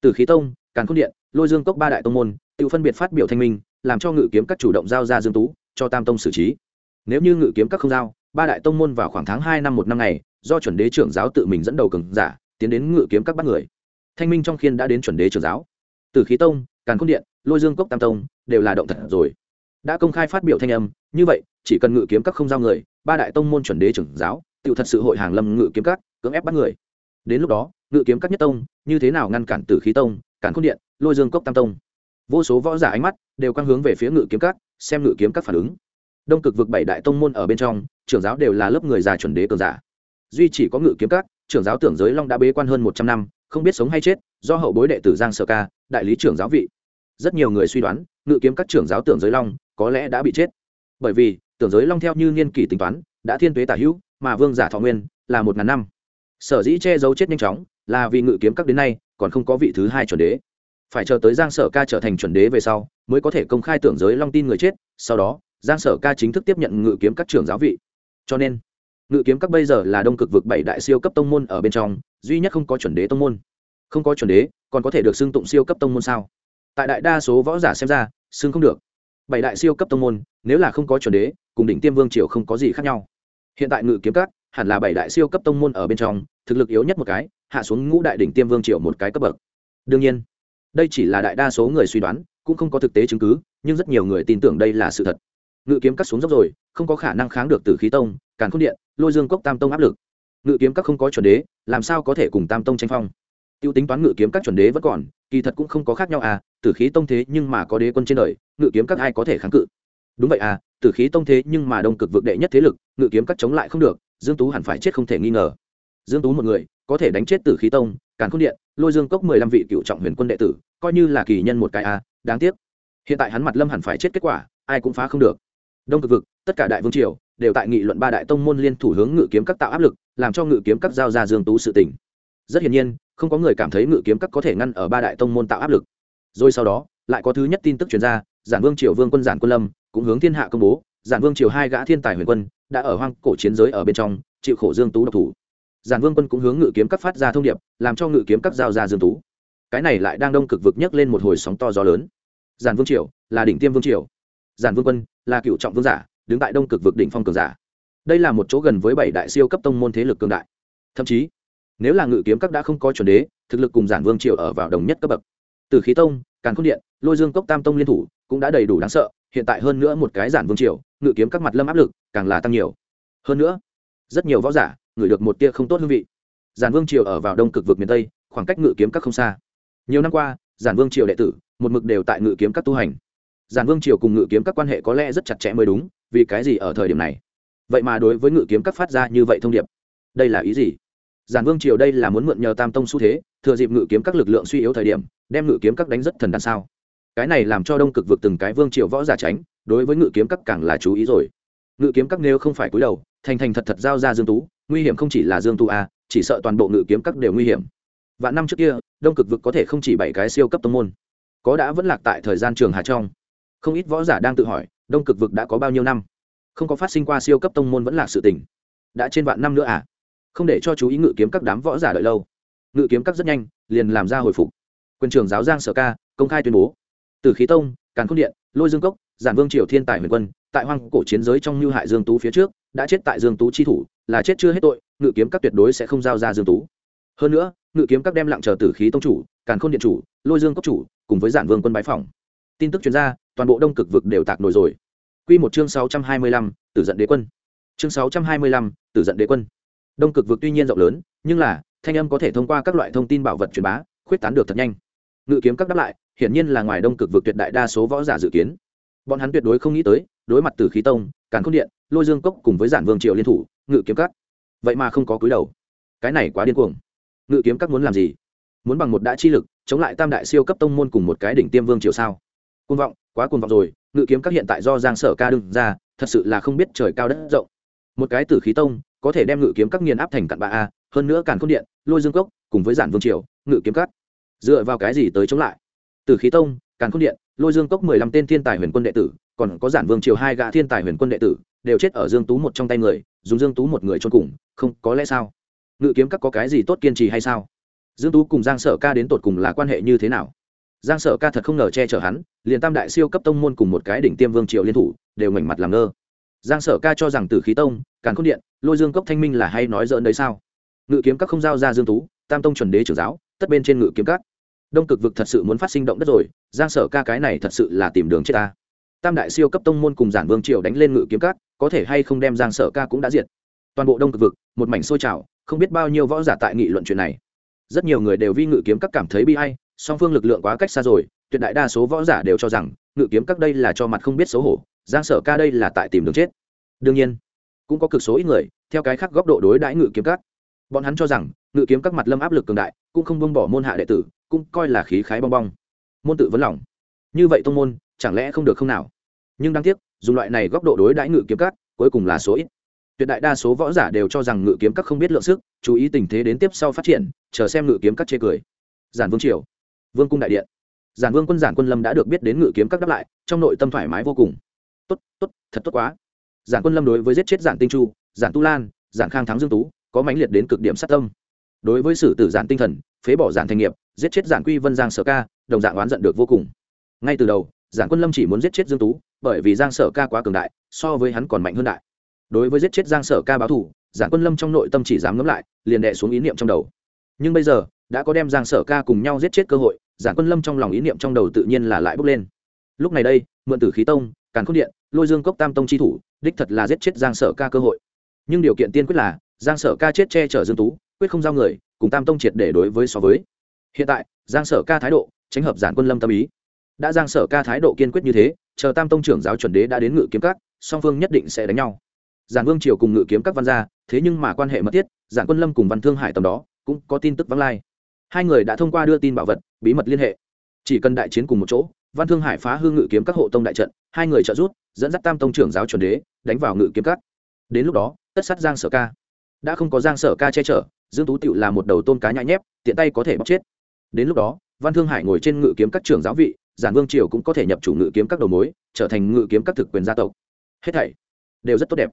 Từ khí tông, càn khôn điện, lôi dương cốc ba đại tông môn, tự phân biệt phát biểu thanh minh, làm cho ngự kiếm các chủ động giao ra dương tú, cho tam tông xử trí. Nếu như ngự kiếm các không giao, ba đại tông môn vào khoảng tháng hai năm một năm này, do chuẩn đế trưởng giáo tự mình dẫn đầu cường giả, tiến đến ngự kiếm các bắt người. Thanh minh trong khiên đã đến chuẩn đế trưởng giáo. Từ khí tông, càn khôn điện, lôi dương cốc tam tông đều là động thật rồi. Đã công khai phát biểu thanh âm, như vậy, chỉ cần ngự kiếm các không giao người, ba đại tông môn chuẩn đế trưởng giáo tự thật sự hội hàng lâm ngự kiếm các, cưỡng ép bắt người. Đến lúc đó, ngự kiếm các nhất tông, như thế nào ngăn cản tử khí tông, cản khôn điện, lôi dương cốc tam tông? Vô số võ giả ánh mắt đều quan hướng về phía ngự kiếm các, xem ngự kiếm các phản ứng. Đông cực vực bảy đại tông môn ở bên trong, trưởng giáo đều là lớp người già chuẩn đế cường giả. Duy chỉ có ngự kiếm các, trưởng giáo tưởng giới long đã bế quan hơn một trăm năm, không biết sống hay chết, do hậu bối đệ tử giang sở ca, đại lý trưởng giáo vị. Rất nhiều người suy đoán ngự kiếm các trưởng giáo tưởng giới long có lẽ đã bị chết. Bởi vì, tưởng giới long theo như niên kỷ tính toán, đã thiên tuế tả hữu, mà vương giả thọ nguyên là một ngàn năm. Sở dĩ che giấu chết nhanh chóng là vì ngự kiếm các đến nay còn không có vị thứ hai chuẩn đế. Phải chờ tới giang sở ca trở thành chuẩn đế về sau mới có thể công khai tưởng giới long tin người chết, sau đó, giang sở ca chính thức tiếp nhận ngự kiếm các trưởng giáo vị. Cho nên, ngự kiếm các bây giờ là đông cực vực bảy đại siêu cấp tông môn ở bên trong, duy nhất không có chuẩn đế tông môn. Không có chuẩn đế, còn có thể được xưng tụng siêu cấp tông môn sao? Tại đại đa số võ giả xem ra xưng không được. Bảy đại siêu cấp tông môn, nếu là không có chuẩn đế, cùng đỉnh tiêm vương triều không có gì khác nhau. Hiện tại ngự kiếm các, hẳn là bảy đại siêu cấp tông môn ở bên trong, thực lực yếu nhất một cái, hạ xuống ngũ đại đỉnh tiêm vương triều một cái cấp bậc. Đương nhiên, đây chỉ là đại đa số người suy đoán, cũng không có thực tế chứng cứ, nhưng rất nhiều người tin tưởng đây là sự thật. Ngự kiếm các xuống dốc rồi, không có khả năng kháng được từ khí tông, càn khôn điện, lôi dương cốc tam tông áp lực. Ngự kiếm các không có chuẩn đế, làm sao có thể cùng tam tông tranh phong? Tiêu tính toán ngự kiếm các chuẩn đế vẫn còn, kỳ thật cũng không có khác nhau à tử khí tông thế nhưng mà có đế quân trên đời, ngự kiếm các ai có thể kháng cự? Đúng vậy à tử khí tông thế nhưng mà đông cực vực đệ nhất thế lực, ngự kiếm các chống lại không được, dương tú hẳn phải chết không thể nghi ngờ. Dương tú một người, có thể đánh chết tử khí tông, càn khôn điện, lôi dương cốc mười lăm vị cựu trọng huyền quân đệ tử, coi như là kỳ nhân một cái à đáng tiếc. Hiện tại hắn mặt lâm hẳn phải chết kết quả, ai cũng phá không được. Đông cực vực, tất cả đại vương triều, đều tại nghị luận ba đại tông môn liên thủ hướng ngự kiếm các tạo áp lực, làm cho ngự kiếm các giao ra dương tú sự tình rất hiển nhiên, không có người cảm thấy ngự kiếm các có thể ngăn ở ba đại tông môn tạo áp lực. Rồi sau đó, lại có thứ nhất tin tức truyền ra, giản vương triều vương quân giản quân lâm cũng hướng thiên hạ công bố, giản vương triều hai gã thiên tài huyền quân đã ở hoang cổ chiến giới ở bên trong, chịu khổ dương tú độc thủ. Giản vương quân cũng hướng ngự kiếm các phát ra thông điệp, làm cho ngự kiếm các giao ra dương tú. Cái này lại đang đông cực vực nhấc lên một hồi sóng to gió lớn. Giản vương triều là đỉnh tiêm vương triều. Giản vương quân là cựu trọng vương giả, đứng tại đông cực vực đỉnh phong cường giả. Đây là một chỗ gần với bảy đại siêu cấp tông môn thế lực cường đại. Thậm chí nếu là ngự kiếm các đã không có chuẩn đế, thực lực cùng giản vương triều ở vào đồng nhất cấp bậc. Từ khí tông, càn khôn điện, lôi dương cốc tam tông liên thủ cũng đã đầy đủ đáng sợ, hiện tại hơn nữa một cái giản vương triều, ngự kiếm các mặt lâm áp lực càng là tăng nhiều. Hơn nữa, rất nhiều võ giả ngửi được một tia không tốt hương vị. Giản vương triều ở vào đông cực vực miền tây, khoảng cách ngự kiếm các không xa. Nhiều năm qua, giản vương triều đệ tử, một mực đều tại ngự kiếm các tu hành. Giản vương triều cùng ngự kiếm các quan hệ có lẽ rất chặt chẽ mới đúng, vì cái gì ở thời điểm này? Vậy mà đối với ngự kiếm các phát ra như vậy thông điệp, đây là ý gì? Giản vương triều đây là muốn mượn nhờ tam tông xu thế, thừa dịp ngự kiếm các lực lượng suy yếu thời điểm, đem ngự kiếm các đánh rất thần đàn sao. Cái này làm cho đông cực vực từng cái vương triều võ giả tránh, đối với ngự kiếm các càng là chú ý rồi. Ngự kiếm các nếu không phải cúi đầu, thành thành thật thật giao ra dương tú, nguy hiểm không chỉ là dương tú a chỉ sợ toàn bộ ngự kiếm các đều nguy hiểm. Vạn năm trước kia, đông cực vực có thể không chỉ bảy cái siêu cấp tông môn, có đã vẫn lạc tại thời gian trường hà trong. Không ít võ giả đang tự hỏi, đông cực vực đã có bao nhiêu năm? Không có phát sinh qua siêu cấp tông môn vẫn là sự tình. Đã trên vạn năm nữa à? Không để cho chú ý ngự kiếm các đám võ giả đợi lâu. Ngự kiếm các rất nhanh liền làm ra hồi phục. Quân trường giáo giang sở ca công khai tuyên bố. Từ khí tông càn khôn điện lôi dương cốc giản vương triều thiên tài huyền quân tại hoang cổ chiến giới trong như hại dương tú phía trước đã chết tại dương tú chi thủ là chết chưa hết tội ngự kiếm các tuyệt đối sẽ không giao ra dương tú. Hơn nữa ngự kiếm các đem lặng chờ tử khí tông chủ càn khôn điện chủ lôi dương cốc chủ cùng với giản vương quân bái phòng tin tức chuyên gia toàn bộ đông cực vực đều tạc nổi rồi. Quy một chương 625, tử giận đế quân. Chương 625, tử giận đế quân đông cực vực tuy nhiên rộng lớn, nhưng là, thanh âm có thể thông qua các loại thông tin bảo vật truyền bá, khuyết tán được thật nhanh. Ngự kiếm các đáp lại, hiển nhiên là ngoài đông cực vực tuyệt đại đa số võ giả dự kiến. Bọn hắn tuyệt đối không nghĩ tới, đối mặt từ khí tông, càn khôn điện, lôi dương cốc cùng với giản vương triều liên thủ, ngự kiếm các. Vậy mà không có cúi đầu. Cái này quá điên cuồng. Ngự kiếm các muốn làm gì? Muốn bằng một đã chi lực, chống lại tam đại siêu cấp tông môn cùng một cái đỉnh tiêm vương triều sao? Côn vọng, quá côn vọng rồi, ngự kiếm các hiện tại do giang sở ca đương ra, thật sự là không biết trời cao đất rộng. Một cái tử khí tông có thể đem ngự kiếm các nghiền áp thành cặn bạ a, hơn nữa càn khôn điện, lôi dương cốc, cùng với giản vương triều, ngự kiếm các. Dựa vào cái gì tới chống lại? Từ khí tông, càn khôn điện, lôi dương cốc mười lăm tên thiên tài huyền quân đệ tử, còn có giản vương triều hai gã thiên tài huyền quân đệ tử, đều chết ở dương tú một trong tay người, dùng dương tú một người cho cùng, không có lẽ sao? Ngự kiếm các có cái gì tốt kiên trì hay sao? Dương tú cùng giang sở ca đến tột cùng là quan hệ như thế nào? Giang sở ca thật không ngờ che chở hắn, liền tam đại siêu cấp tông môn cùng một cái đỉnh tiêm vương triều liên thủ, đều mảnh mặt làm ngơ giang sở ca cho rằng tử khí tông, càn khôn điện, lôi dương cốc thanh minh là hay nói dỡn đấy sao? Ngự kiếm các không giao ra dương tú, tam tông chuẩn đế trưởng giáo, tất bên trên ngự kiếm các. Đông cực vực thật sự muốn phát sinh động đất rồi, giang sở ca cái này thật sự là tìm đường chết ta. Tam đại siêu cấp tông môn cùng giản vương triều đánh lên ngự kiếm các, có thể hay không đem giang sở ca cũng đã diệt. Toàn bộ đông cực vực, một mảnh sôi trào, không biết bao nhiêu võ giả tại nghị luận chuyện này. Rất nhiều người đều vi ngự kiếm các cảm thấy bi hay song phương lực lượng quá cách xa rồi, tuyệt đại đa số võ giả đều cho rằng, ngự kiếm các đây là cho mặt không biết xấu hổ giang sở ca đây là tại tìm đường chết. Đương nhiên, cũng có cực số ít người, theo cái khác góc độ đối đãi ngự kiếm các. Bọn hắn cho rằng, ngự kiếm các mặt lâm áp lực cường đại, cũng không bông bỏ môn hạ đệ tử, cũng coi là khí khái bong bong. Môn tự vấn lòng. Như vậy tông môn, chẳng lẽ không được không nào? Nhưng đáng tiếc, dùng loại này góc độ đối đãi ngự kiếm các, cuối cùng là số ít. Tuyệt đại đa số võ giả đều cho rằng ngự kiếm các không biết lượng sức, chú ý tình thế đến tiếp sau phát triển, chờ xem ngự kiếm các chê cười. Giản vương triều, vương cung đại điện. Giản vương quân giản quân lâm đã được biết đến ngự kiếm các đáp lại, trong nội tâm thoải mái vô cùng tốt tốt, thật tốt quá. Giản quân lâm đối với giết chết giản tinh chu, giản tu lan, giản khang thắng dương tú, có mãnh liệt đến cực điểm sát tâm. Đối với sử tử giản tinh thần, phế bỏ giản thành nghiệp, giết chết giản quy vân giang sở ca, đồng dạng oán giận được vô cùng. Ngay từ đầu, giản quân lâm chỉ muốn giết chết dương tú, bởi vì giang sở ca quá cường đại, so với hắn còn mạnh hơn đại. Đối với giết chết giang sở ca báo thủ giản quân lâm trong nội tâm chỉ dám ngấm lại, liền đệ xuống ý niệm trong đầu. Nhưng bây giờ, đã có đem giang sở ca cùng nhau giết chết cơ hội, giản quân lâm trong lòng ý niệm trong đầu tự nhiên là lại bốc lên. Lúc này đây, mượn tử khí tông, càn khôn điện lôi dương cốc tam tông chi thủ, đích thật là giết chết giang sở ca cơ hội. Nhưng điều kiện tiên quyết là, giang sở ca chết che chở dương tú, quyết không giao người, cùng tam tông triệt để đối với so với. Hiện tại, giang sở ca thái độ, tránh hợp giản quân lâm tâm ý. Đã giang sở ca thái độ kiên quyết như thế, chờ tam tông trưởng giáo chuẩn đế đã đến ngự kiếm các, song phương nhất định sẽ đánh nhau. Giản vương triều cùng ngự kiếm các văn gia, thế nhưng mà quan hệ mật thiết, giản quân lâm cùng văn thương hải tầm đó, cũng có tin tức vắng lai. Hai người đã thông qua đưa tin bảo vật, bí mật liên hệ. Chỉ cần đại chiến cùng một chỗ, văn thương hải phá hư ngự kiếm các hộ tông đại trận, hai người trợ giúp dẫn dắt tam tông trưởng giáo chuẩn đế, đánh vào ngự kiếm cắt đến lúc đó, tất sát giang sở ca. Đã không có giang sở ca che chở, dương tú tựu là một đầu tôn cá nhãi nhép, tiện tay có thể bóc chết. Đến lúc đó, văn thương hải ngồi trên ngự kiếm các trưởng giáo vị, giản vương triều cũng có thể nhập chủ ngự kiếm các đầu mối, trở thành ngự kiếm các thực quyền gia tộc. Hết thảy đều rất tốt đẹp.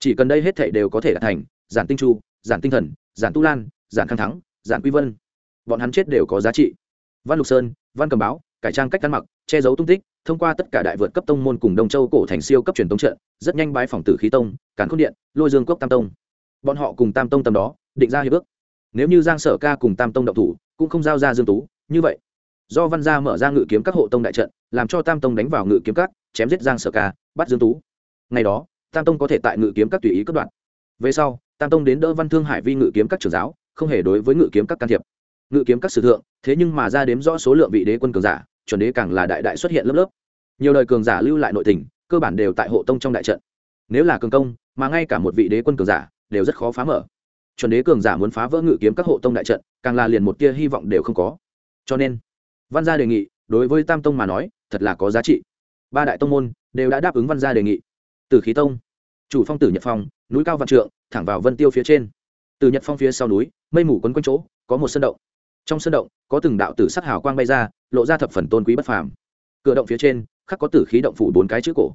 Chỉ cần đây hết thảy đều có thể đạt thành, giản tinh chu, giản tinh thần, giản tu lan, giản khang thắng, giản quy vân, bọn hắn chết đều có giá trị. Văn lục sơn, văn cầm báo, cải trang cách ăn mặc, che giấu tung tích thông qua tất cả đại vượt cấp tông môn cùng đông châu cổ thành siêu cấp truyền tống trận, rất nhanh bái phòng tử khí tông cản khôn điện, lôi dương cốc tam tông. Bọn họ cùng tam tông tầm đó, định ra hiệp ước. Nếu như giang sở ca cùng tam tông động thủ, cũng không giao ra dương tú, như vậy, do văn gia mở ra ngự kiếm các hộ tông đại trận, làm cho tam tông đánh vào ngự kiếm các, chém giết giang sở ca, bắt dương tú. Ngày đó, tam tông có thể tại ngự kiếm các tùy ý cất đoạn. Về sau, tam tông đến đỡ văn thương hải vi ngự kiếm các trưởng giáo, không hề đối với ngự kiếm các can thiệp. Ngự kiếm các sử thượng, thế nhưng mà ra đếm rõ số lượng vị đế quân cường giả chuẩn đế càng là đại đại xuất hiện lớp lớp. Nhiều đời cường giả lưu lại nội tình, cơ bản đều tại hộ tông trong đại trận. Nếu là cường công, mà ngay cả một vị đế quân cường giả, đều rất khó phá mở. Chuẩn đế cường giả muốn phá vỡ ngự kiếm các hộ tông đại trận, càng là liền một tia hy vọng đều không có. Cho nên, văn gia đề nghị, đối với tam tông mà nói, thật là có giá trị. Ba đại tông môn đều đã đáp ứng văn gia đề nghị. Từ khí tông, chủ phong tử nhật phong, núi cao văn trượng, thẳng vào vân tiêu phía trên. Từ nhật phong phía sau núi, mây mù quấn quanh chỗ, có một sân động trong sân động, có từng đạo tử sắc hào quang bay ra, lộ ra thập phần tôn quý bất phàm. Cửa động phía trên, khắc có tử khí động phủ bốn cái chữ cổ.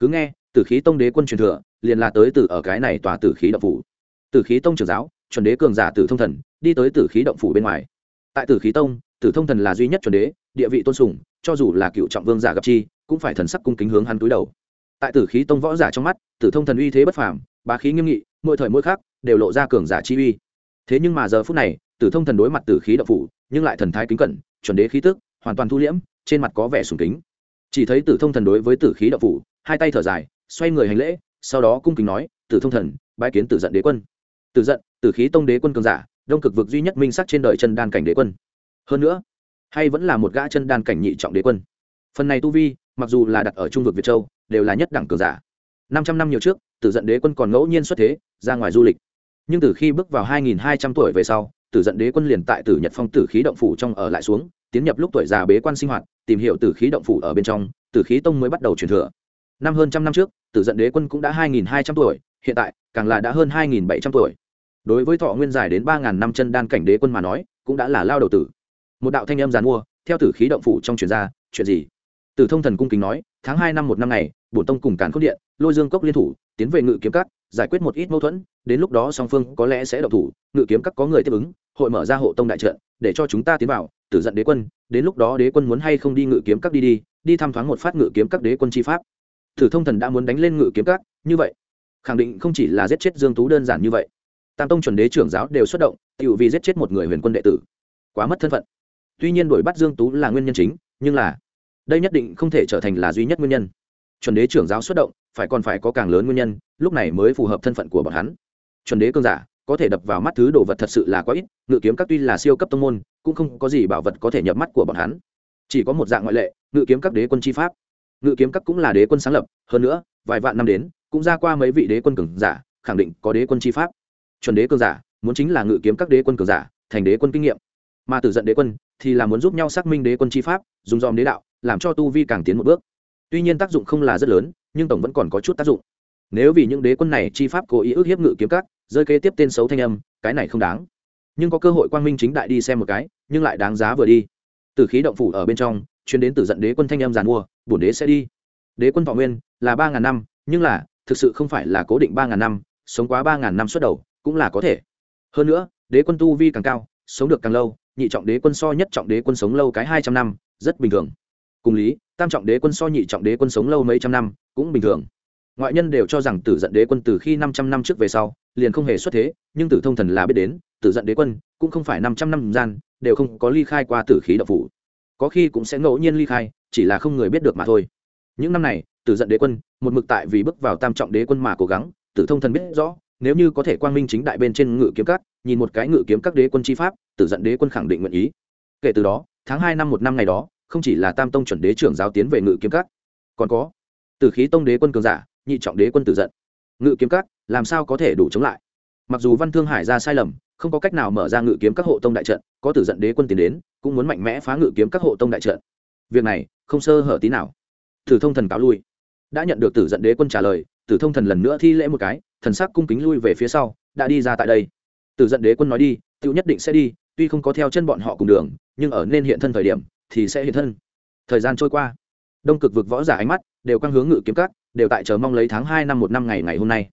Cứ nghe, tử khí tông đế quân truyền thừa, liền là tới từ ở cái này tòa tử khí động phủ. Tử khí tông trưởng giáo, chuẩn đế cường giả tử thông thần, đi tới tử khí động phủ bên ngoài. Tại tử khí tông, tử thông thần là duy nhất chuẩn đế, địa vị tôn sùng, cho dù là cựu trọng vương giả gặp chi, cũng phải thần sắc cung kính hướng hắn túi đầu. Tại tử khí tông võ giả trong mắt, tử thông thần uy thế bất phàm, bá khí nghiêm nghị, mỗi thời mỗi khác đều lộ ra cường giả chi uy. Thế nhưng mà giờ phút này tử thông thần đối mặt tử khí đạo phủ, nhưng lại thần thái kính cẩn, chuẩn đế khí tức, hoàn toàn thu liễm, trên mặt có vẻ sùng kính. Chỉ thấy tử thông thần đối với tử khí đạo phủ, hai tay thở dài, xoay người hành lễ, sau đó cung kính nói, tử thông thần, bái kiến tử giận đế quân. Tử giận, tử khí tông đế quân cường giả, đông cực vực duy nhất minh sắc trên đời chân đan cảnh đế quân. Hơn nữa, hay vẫn là một gã chân đan cảnh nhị trọng đế quân. Phần này tu vi, mặc dù là đặt ở trung vực việt châu, đều là nhất đẳng cường giả. Năm trăm năm nhiều trước, tử giận đế quân còn ngẫu nhiên xuất thế, ra ngoài du lịch. Nhưng từ khi bước vào hai nghìn hai trăm tuổi về sau tử giận đế quân liền tại tử nhật phong tử khí động phủ trong ở lại xuống, tiến nhập lúc tuổi già bế quan sinh hoạt, tìm hiểu tử khí động phủ ở bên trong, tử khí tông mới bắt đầu truyền thừa. Năm hơn trăm năm trước, tử giận đế quân cũng đã hai nghìn hai trăm tuổi, hiện tại, càng là đã hơn hai nghìn bảy trăm tuổi. Đối với thọ nguyên dài đến ba ngàn năm chân đan cảnh đế quân mà nói, cũng đã là lao đầu tử. Một đạo thanh âm giàn mua, theo tử khí động phủ trong truyền ra, chuyện gì? Tử thông thần cung kính nói, tháng hai năm một năm này bổn tông cùng càn khôn điện, lôi dương cốc liên thủ, tiến về ngự kiếm các, giải quyết một ít mâu thuẫn, đến lúc đó song phương có lẽ sẽ độc thủ, ngự kiếm các có người tiếp ứng, hội mở ra hộ tông đại trận, để cho chúng ta tiến vào, tử giận đế quân, đến lúc đó đế quân muốn hay không đi ngự kiếm các đi đi đi thăm thoáng một phát ngự kiếm các đế quân chi pháp. Thử thông thần đã muốn đánh lên ngự kiếm các, như vậy, khẳng định không chỉ là giết chết dương tú đơn giản như vậy. Tam tông chuẩn đế trưởng giáo đều xuất động tự vì giết chết một người huyền quân đệ tử. Quá mất thân phận. Tuy nhiên đuổi bắt dương tú là nguyên nhân chính, nhưng là, đây nhất định không thể trở thành là duy nhất nguyên nhân chuẩn đế trưởng giáo xuất động, phải còn phải có càng lớn nguyên nhân, lúc này mới phù hợp thân phận của bọn hắn. Chuẩn đế cương giả, có thể đập vào mắt thứ đồ vật thật sự là quá ít, ngự kiếm các tuy là siêu cấp tông môn, cũng không có gì bảo vật có thể nhập mắt của bọn hắn. Chỉ có một dạng ngoại lệ, ngự kiếm các đế quân chi pháp. Ngự kiếm các cũng là đế quân sáng lập, hơn nữa, vài vạn năm đến, cũng ra qua mấy vị đế quân cường giả, khẳng định có đế quân chi pháp. Chuẩn đế cường giả, muốn chính là ngự kiếm các đế quân cường giả, thành đế quân kinh nghiệm. Mà tử giận đế quân, thì là muốn giúp nhau xác minh đế quân chi pháp, dùng dòm đế đạo, làm cho tu vi càng tiến một bước tuy nhiên tác dụng không là rất lớn, nhưng tổng vẫn còn có chút tác dụng. Nếu vì những đế quân này chi pháp cố ý ức hiếp ngự kiếm các, rơi kế tiếp tên xấu thanh âm, cái này không đáng. Nhưng có cơ hội quang minh chính đại đi xem một cái, nhưng lại đáng giá vừa đi. Từ khí động phủ ở bên trong, chuyến đến từ giận đế quân thanh âm giàn mua, bổn đế sẽ đi. Đế quân thọ nguyên là ba ngàn năm, nhưng là, thực sự không phải là cố định ba ngàn năm, sống quá ba ngàn năm xuất đầu, cũng là có thể. Hơn nữa, đế quân tu vi càng cao, sống được càng lâu, nhị trọng đế quân so nhất trọng đế quân sống lâu cái hai trăm năm, rất bình thường cùng lý, tam trọng đế quân so nhị trọng đế quân sống lâu mấy trăm năm, cũng bình thường. Ngoại nhân đều cho rằng tử giận đế quân từ khi năm trăm năm trước về sau, liền không hề xuất thế, nhưng tử thông thần là biết đến, tử giận đế quân cũng không phải năm trăm năm gian, đều không có ly khai qua tử khí đậu phủ. Có khi cũng sẽ ngẫu nhiên ly khai, chỉ là không người biết được mà thôi. Những năm này, tử giận đế quân, một mực tại vì bước vào tam trọng đế quân mà cố gắng, tử thông thần biết rõ, nếu như có thể quang minh chính đại bên trên ngự kiếm các, nhìn một cái ngự kiếm các đế quân chi pháp, tử giận đế quân khẳng định nguyện ý. Kể từ đó, tháng hai năm một năm ngày đó không chỉ là tam tông chuẩn đế trưởng giáo tiến về ngự kiếm các, còn có tử khí tông đế quân cường giả, nhị trọng đế quân tử giận. Ngự kiếm các, làm sao có thể đủ chống lại? Mặc dù văn thương hải ra sai lầm, không có cách nào mở ra ngự kiếm các hộ tông đại trận, có tử giận đế quân tiến đến, cũng muốn mạnh mẽ phá ngự kiếm các hộ tông đại trận. Việc này, không sơ hở tí nào. Tử thông thần cáo lui. Đã nhận được tử giận đế quân trả lời tử thông thần lần nữa thi lễ một cái, thần sắc cung kính lui về phía sau, đã đi ra tại đây. Tử giận đế quân nói đi tự nhất định sẽ đi, tuy không có theo chân bọn họ cùng đường, nhưng ở nên hiện thân thời điểm thì sẽ hiện thân. Thời gian trôi qua, đông cực vực võ giả ánh mắt đều căng hướng ngự kiếm các, đều tại chờ mong lấy tháng hai năm một năm ngày ngày hôm nay.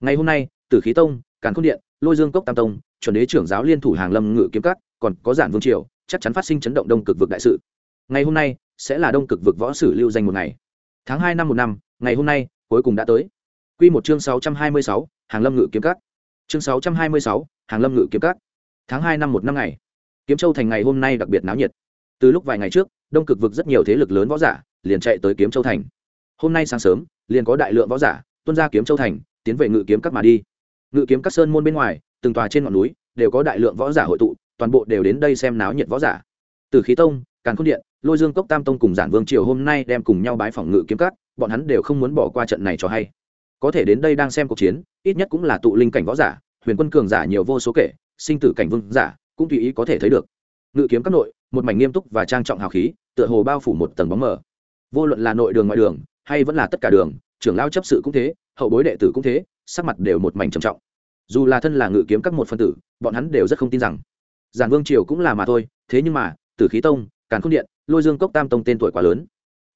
Ngày hôm nay, tử khí tông, càn khôn điện, lôi dương cốc tam tông, chuẩn đế trưởng giáo liên thủ hàng lâm ngự kiếm các, còn có giản vương triều, chắc chắn phát sinh chấn động đông cực vực đại sự. Ngày hôm nay sẽ là đông cực vực võ sử lưu danh một ngày. Tháng hai năm một năm, ngày hôm nay, cuối cùng đã tới. Q một chương sáu trăm hai mươi sáu, hàng lâm ngự kiếm các. Chương sáu trăm hai mươi sáu, hàng lâm ngự kiếm các. Tháng hai năm một năm ngày. Kiếm châu thành ngày hôm nay đặc biệt náo nhiệt từ lúc vài ngày trước, đông cực vực rất nhiều thế lực lớn võ giả liền chạy tới kiếm châu thành. Hôm nay sáng sớm, liền có đại lượng võ giả tuân ra kiếm châu thành, tiến về ngự kiếm các mà đi. Ngự kiếm các sơn môn bên ngoài, từng tòa trên ngọn núi đều có đại lượng võ giả hội tụ, toàn bộ đều đến đây xem náo nhiệt võ giả. Từ khí tông, càn khôn điện, lôi dương cốc tam tông cùng giản vương triều hôm nay đem cùng nhau bái phỏng ngự kiếm các, bọn hắn đều không muốn bỏ qua trận này cho hay. Có thể đến đây đang xem cuộc chiến, ít nhất cũng là tụ linh cảnh võ giả, huyền quân cường giả nhiều vô số kể, sinh tử cảnh vương giả, cũng tùy ý có thể thấy được ngự kiếm các nội, một mảnh nghiêm túc và trang trọng hào khí, tựa hồ bao phủ một tầng bóng mờ. Vô luận là nội đường, ngoại đường, hay vẫn là tất cả đường, trưởng lao chấp sự cũng thế, hậu bối đệ tử cũng thế, sắc mặt đều một mảnh trầm trọng. Dù là thân là ngự kiếm các một phân tử, bọn hắn đều rất không tin rằng, giản vương triều cũng là mà thôi, thế nhưng mà, tử khí tông, càn khôn điện, lôi dương cốc tam tông tên tuổi quá lớn.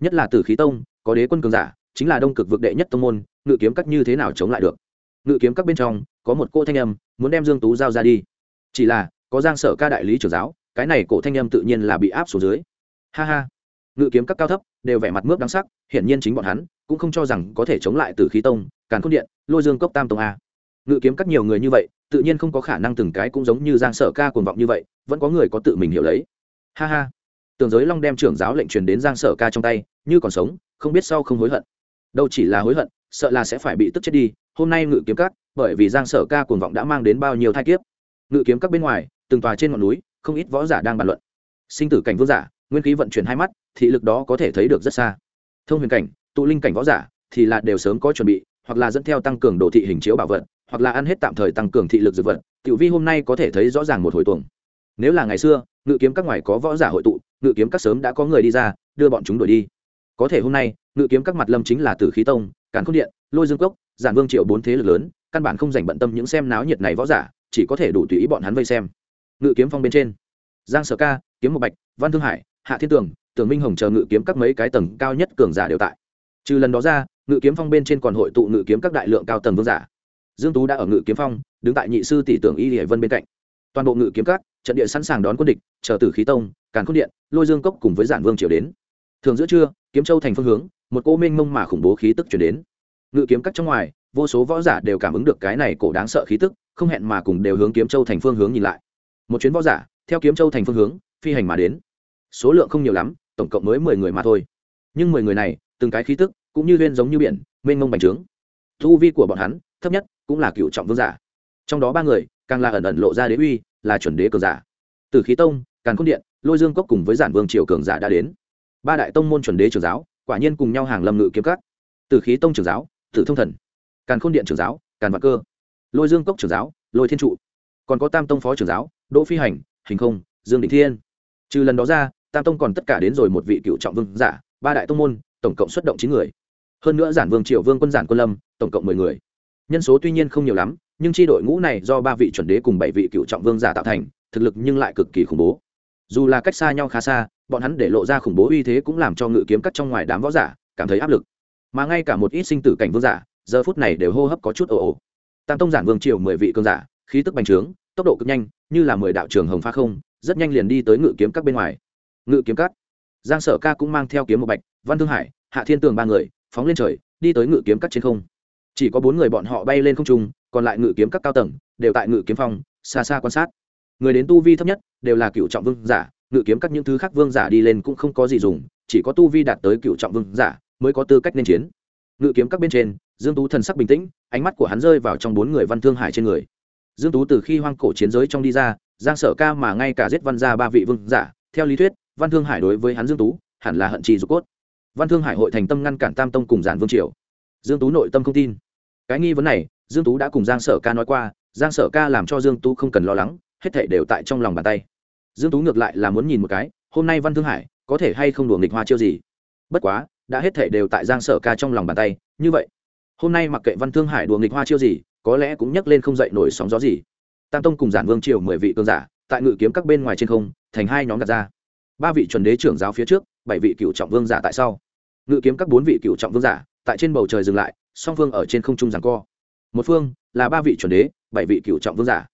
Nhất là tử khí tông, có đế quân cường giả, chính là đông cực vực đệ nhất tông môn, ngự kiếm các như thế nào chống lại được? Ngự kiếm các bên trong, có một cô thanh âm, muốn đem dương tú giao ra đi. Chỉ là, có giang sở ca đại lý trưởng giáo cái này cổ thanh âm tự nhiên là bị áp xuống dưới. Ha ha. Ngự kiếm các cao thấp, đều vẻ mặt mướp đáng sắc, hiển nhiên chính bọn hắn cũng không cho rằng có thể chống lại từ khí tông, càn khôn điện, lôi dương cốc tam tông a. Ngự kiếm các nhiều người như vậy, tự nhiên không có khả năng từng cái cũng giống như giang sở ca cuồng vọng như vậy, vẫn có người có tự mình hiểu lấy. Ha ha. Tường giới long đem trưởng giáo lệnh truyền đến giang sở ca trong tay, như còn sống, không biết sau không hối hận. Đâu chỉ là hối hận, sợ là sẽ phải bị tức chết đi, hôm nay ngự kiếm các, bởi vì giang sở ca cuồng vọng đã mang đến bao nhiêu thai kiếp. Ngự kiếm các bên ngoài, từng tòa trên ngọn núi không ít võ giả đang bàn luận. Sinh tử cảnh vương giả, nguyên khí vận chuyển hai mắt, thị lực đó có thể thấy được rất xa. Thông huyền cảnh, tụ linh cảnh võ giả, thì là đều sớm có chuẩn bị, hoặc là dẫn theo tăng cường đồ thị hình chiếu bảo vật, hoặc là ăn hết tạm thời tăng cường thị lực dược vật. Tiểu vi hôm nay có thể thấy rõ ràng một hồi tuồng. Nếu là ngày xưa, ngự kiếm các ngoài có võ giả hội tụ, ngự kiếm các sớm đã có người đi ra, đưa bọn chúng đuổi đi. Có thể hôm nay, ngự kiếm các mặt lâm chính là tử khí tông, càn khôn điện, lôi dương cốc, giản vương triệu bốn thế lực lớn, căn bản không dành bận tâm những xem náo nhiệt này võ giả, chỉ có thể đủ tùy ý bọn hắn vây xem ngự kiếm phong bên trên. Giang sở ca, kiếm một bạch, văn thương hải, hạ thiên tường tường minh hồng chờ ngự kiếm các mấy cái tầng cao nhất cường giả đều tại. Trừ lần đó ra, ngự kiếm phong bên trên còn hội tụ ngự kiếm các đại lượng cao tầng vương giả. Dương tú đã ở ngự kiếm phong, đứng tại nhị sư tỷ tưởng y hải vân bên cạnh. Toàn bộ ngự kiếm các, trận địa sẵn sàng đón quân địch, chờ tử khí tông, càn khôn điện, lôi dương cốc cùng với giản vương triều đến. Thường giữa trưa, kiếm châu thành phương hướng, một cô minh mông mà khủng bố khí tức chuyển đến. Ngự kiếm các trong ngoài, vô số võ giả đều cảm ứng được cái này cổ đáng sợ khí tức, không hẹn mà cùng đều hướng kiếm châu thành phương hướng nhìn lại một chuyến võ giả, theo kiếm châu thành phương hướng, phi hành mà đến. Số lượng không nhiều lắm, tổng cộng mới mười người mà thôi. Nhưng mười người này, từng cái khí tức, cũng như liên giống như biển, mênh mông bành trướng. Thu vi của bọn hắn, thấp nhất cũng là cựu trọng vương giả. Trong đó ba người, càng là ẩn ẩn lộ ra đế uy, là chuẩn đế cường giả. Từ khí tông, càn khôn điện, lôi dương cốc cùng với giản vương triều cường giả đã đến. Ba đại tông môn chuẩn đế trưởng giáo, quả nhiên cùng nhau hàng lâm ngự kiếm cắt từ khí tông trưởng giáo, tử thông thần. Càn khôn điện trưởng giáo, càn vạn cơ. Lôi dương cốc trưởng giáo, lôi thiên trụ. Còn có tam tông phó trưởng giáo đỗ phi hành, hình không, dương định thiên. Trừ lần đó ra, tam tông còn tất cả đến rồi một vị cựu trọng vương giả, ba đại tông môn, tổng cộng xuất động chín người. Hơn nữa giản vương triệu vương quân giản quân lâm, tổng cộng mười người. Nhân số tuy nhiên không nhiều lắm, nhưng tri đội ngũ này do ba vị chuẩn đế cùng bảy vị cựu trọng vương giả tạo thành, thực lực nhưng lại cực kỳ khủng bố. Dù là cách xa nhau khá xa, bọn hắn để lộ ra khủng bố uy thế cũng làm cho ngự kiếm cắt trong ngoài đám võ giả cảm thấy áp lực. Mà ngay cả một ít sinh tử cảnh vương giả, giờ phút này đều hô hấp có chút ồ ồ. Tam tông giản vương triều mười vị cương giả, khí tức bành trướng tốc độ cực nhanh, như là mười đạo trường hồng pha không, rất nhanh liền đi tới ngự kiếm các bên ngoài. Ngự kiếm các. Giang sở ca cũng mang theo kiếm một bạch, văn thương hải, hạ thiên tường ba người, phóng lên trời, đi tới ngự kiếm các trên không. Chỉ có bốn người bọn họ bay lên không trung, còn lại ngự kiếm các cao tầng, đều tại ngự kiếm phong, xa xa quan sát. Người đến tu vi thấp nhất, đều là cựu trọng vương giả, ngự kiếm các những thứ khác vương giả đi lên cũng không có gì dùng, chỉ có tu vi đạt tới cựu trọng vương giả, mới có tư cách nên chiến. Ngự kiếm các bên trên, dương tú thần sắc bình tĩnh, ánh mắt của hắn rơi vào trong bốn người văn thương hải trên người dương tú từ khi hoang cổ chiến giới trong đi ra, giang sở ca mà ngay cả giết văn Gia ba vị vương giả, theo lý thuyết, văn thương hải đối với hắn dương tú, hẳn là hận trì dục cốt. Văn thương hải hội thành tâm ngăn cản tam tông cùng giản vương triều. Dương tú nội tâm không tin. Cái nghi vấn này, dương tú đã cùng giang sở ca nói qua, giang sở ca làm cho dương tú không cần lo lắng, hết thảy đều tại trong lòng bàn tay. Dương tú ngược lại là muốn nhìn một cái, hôm nay văn thương hải có thể hay không đùa nghịch hoa chiêu gì. Bất quá, đã hết thảy đều tại giang sở ca trong lòng bàn tay, như vậy, hôm nay mặc kệ văn thương hải đùa nghịch hoa chiêu gì có lẽ cũng nhấc lên không dậy nổi sóng gió gì. Tam tông cùng giản vương triều mười vị cường giả, tại ngự kiếm các bên ngoài trên không, thành hai nhóm đặt ra. Ba vị chuẩn đế trưởng giáo phía trước, bảy vị cựu trọng vương giả tại sau. Ngự kiếm các bốn vị cựu trọng vương giả, tại trên bầu trời dừng lại, song phương ở trên không trung giằng co. Một phương là ba vị chuẩn đế, bảy vị cựu trọng vương giả.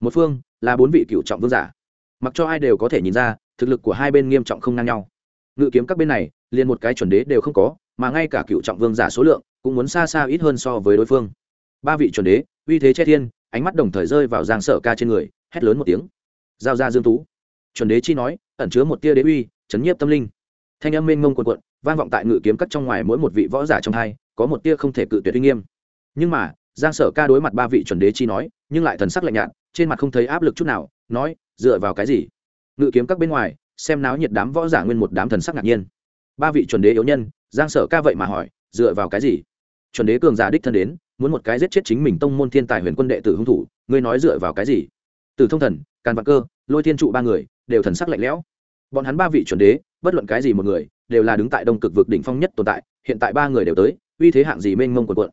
Một phương là bốn vị cựu trọng vương giả. Mặc cho ai đều có thể nhìn ra, thực lực của hai bên nghiêm trọng không ngang nhau. Ngự kiếm các bên này, liền một cái chuẩn đế đều không có, mà ngay cả cựu trọng vương giả số lượng cũng muốn xa xa ít hơn so với đối phương ba vị chuẩn đế, uy thế che thiên, ánh mắt đồng thời rơi vào giang sở ca trên người, hét lớn một tiếng. Giao ra dương tú. Chuẩn đế chi nói, ẩn chứa một tia đế uy, chấn nhiếp tâm linh. Thanh âm mênh mông quần quận vang vọng tại ngự kiếm cắt trong ngoài mỗi một vị võ giả trong hai, có một tia không thể cự tuyệt uy nghiêm. Nhưng mà, giang sở ca đối mặt ba vị chuẩn đế chi nói, nhưng lại thần sắc lạnh nhạt, trên mặt không thấy áp lực chút nào, nói, dựa vào cái gì? Ngự kiếm các bên ngoài, xem náo nhiệt đám võ giả nguyên một đám thần sắc ngạc nhiên. Ba vị chuẩn đế yếu nhân, giang sở ca vậy mà hỏi, dựa vào cái gì? Chuẩn đế cường giả đích thân đến, muốn một cái giết chết chính mình tông môn thiên tài huyền quân đệ tử hung thủ, ngươi nói dựa vào cái gì? Từ thông thần, càn vạn cơ, lôi thiên trụ ba người, đều thần sắc lạnh lẽo. Bọn hắn ba vị chuẩn đế, bất luận cái gì một người, đều là đứng tại đông cực vực đỉnh phong nhất tồn tại, hiện tại ba người đều tới, uy thế hạng gì mênh mông quần quận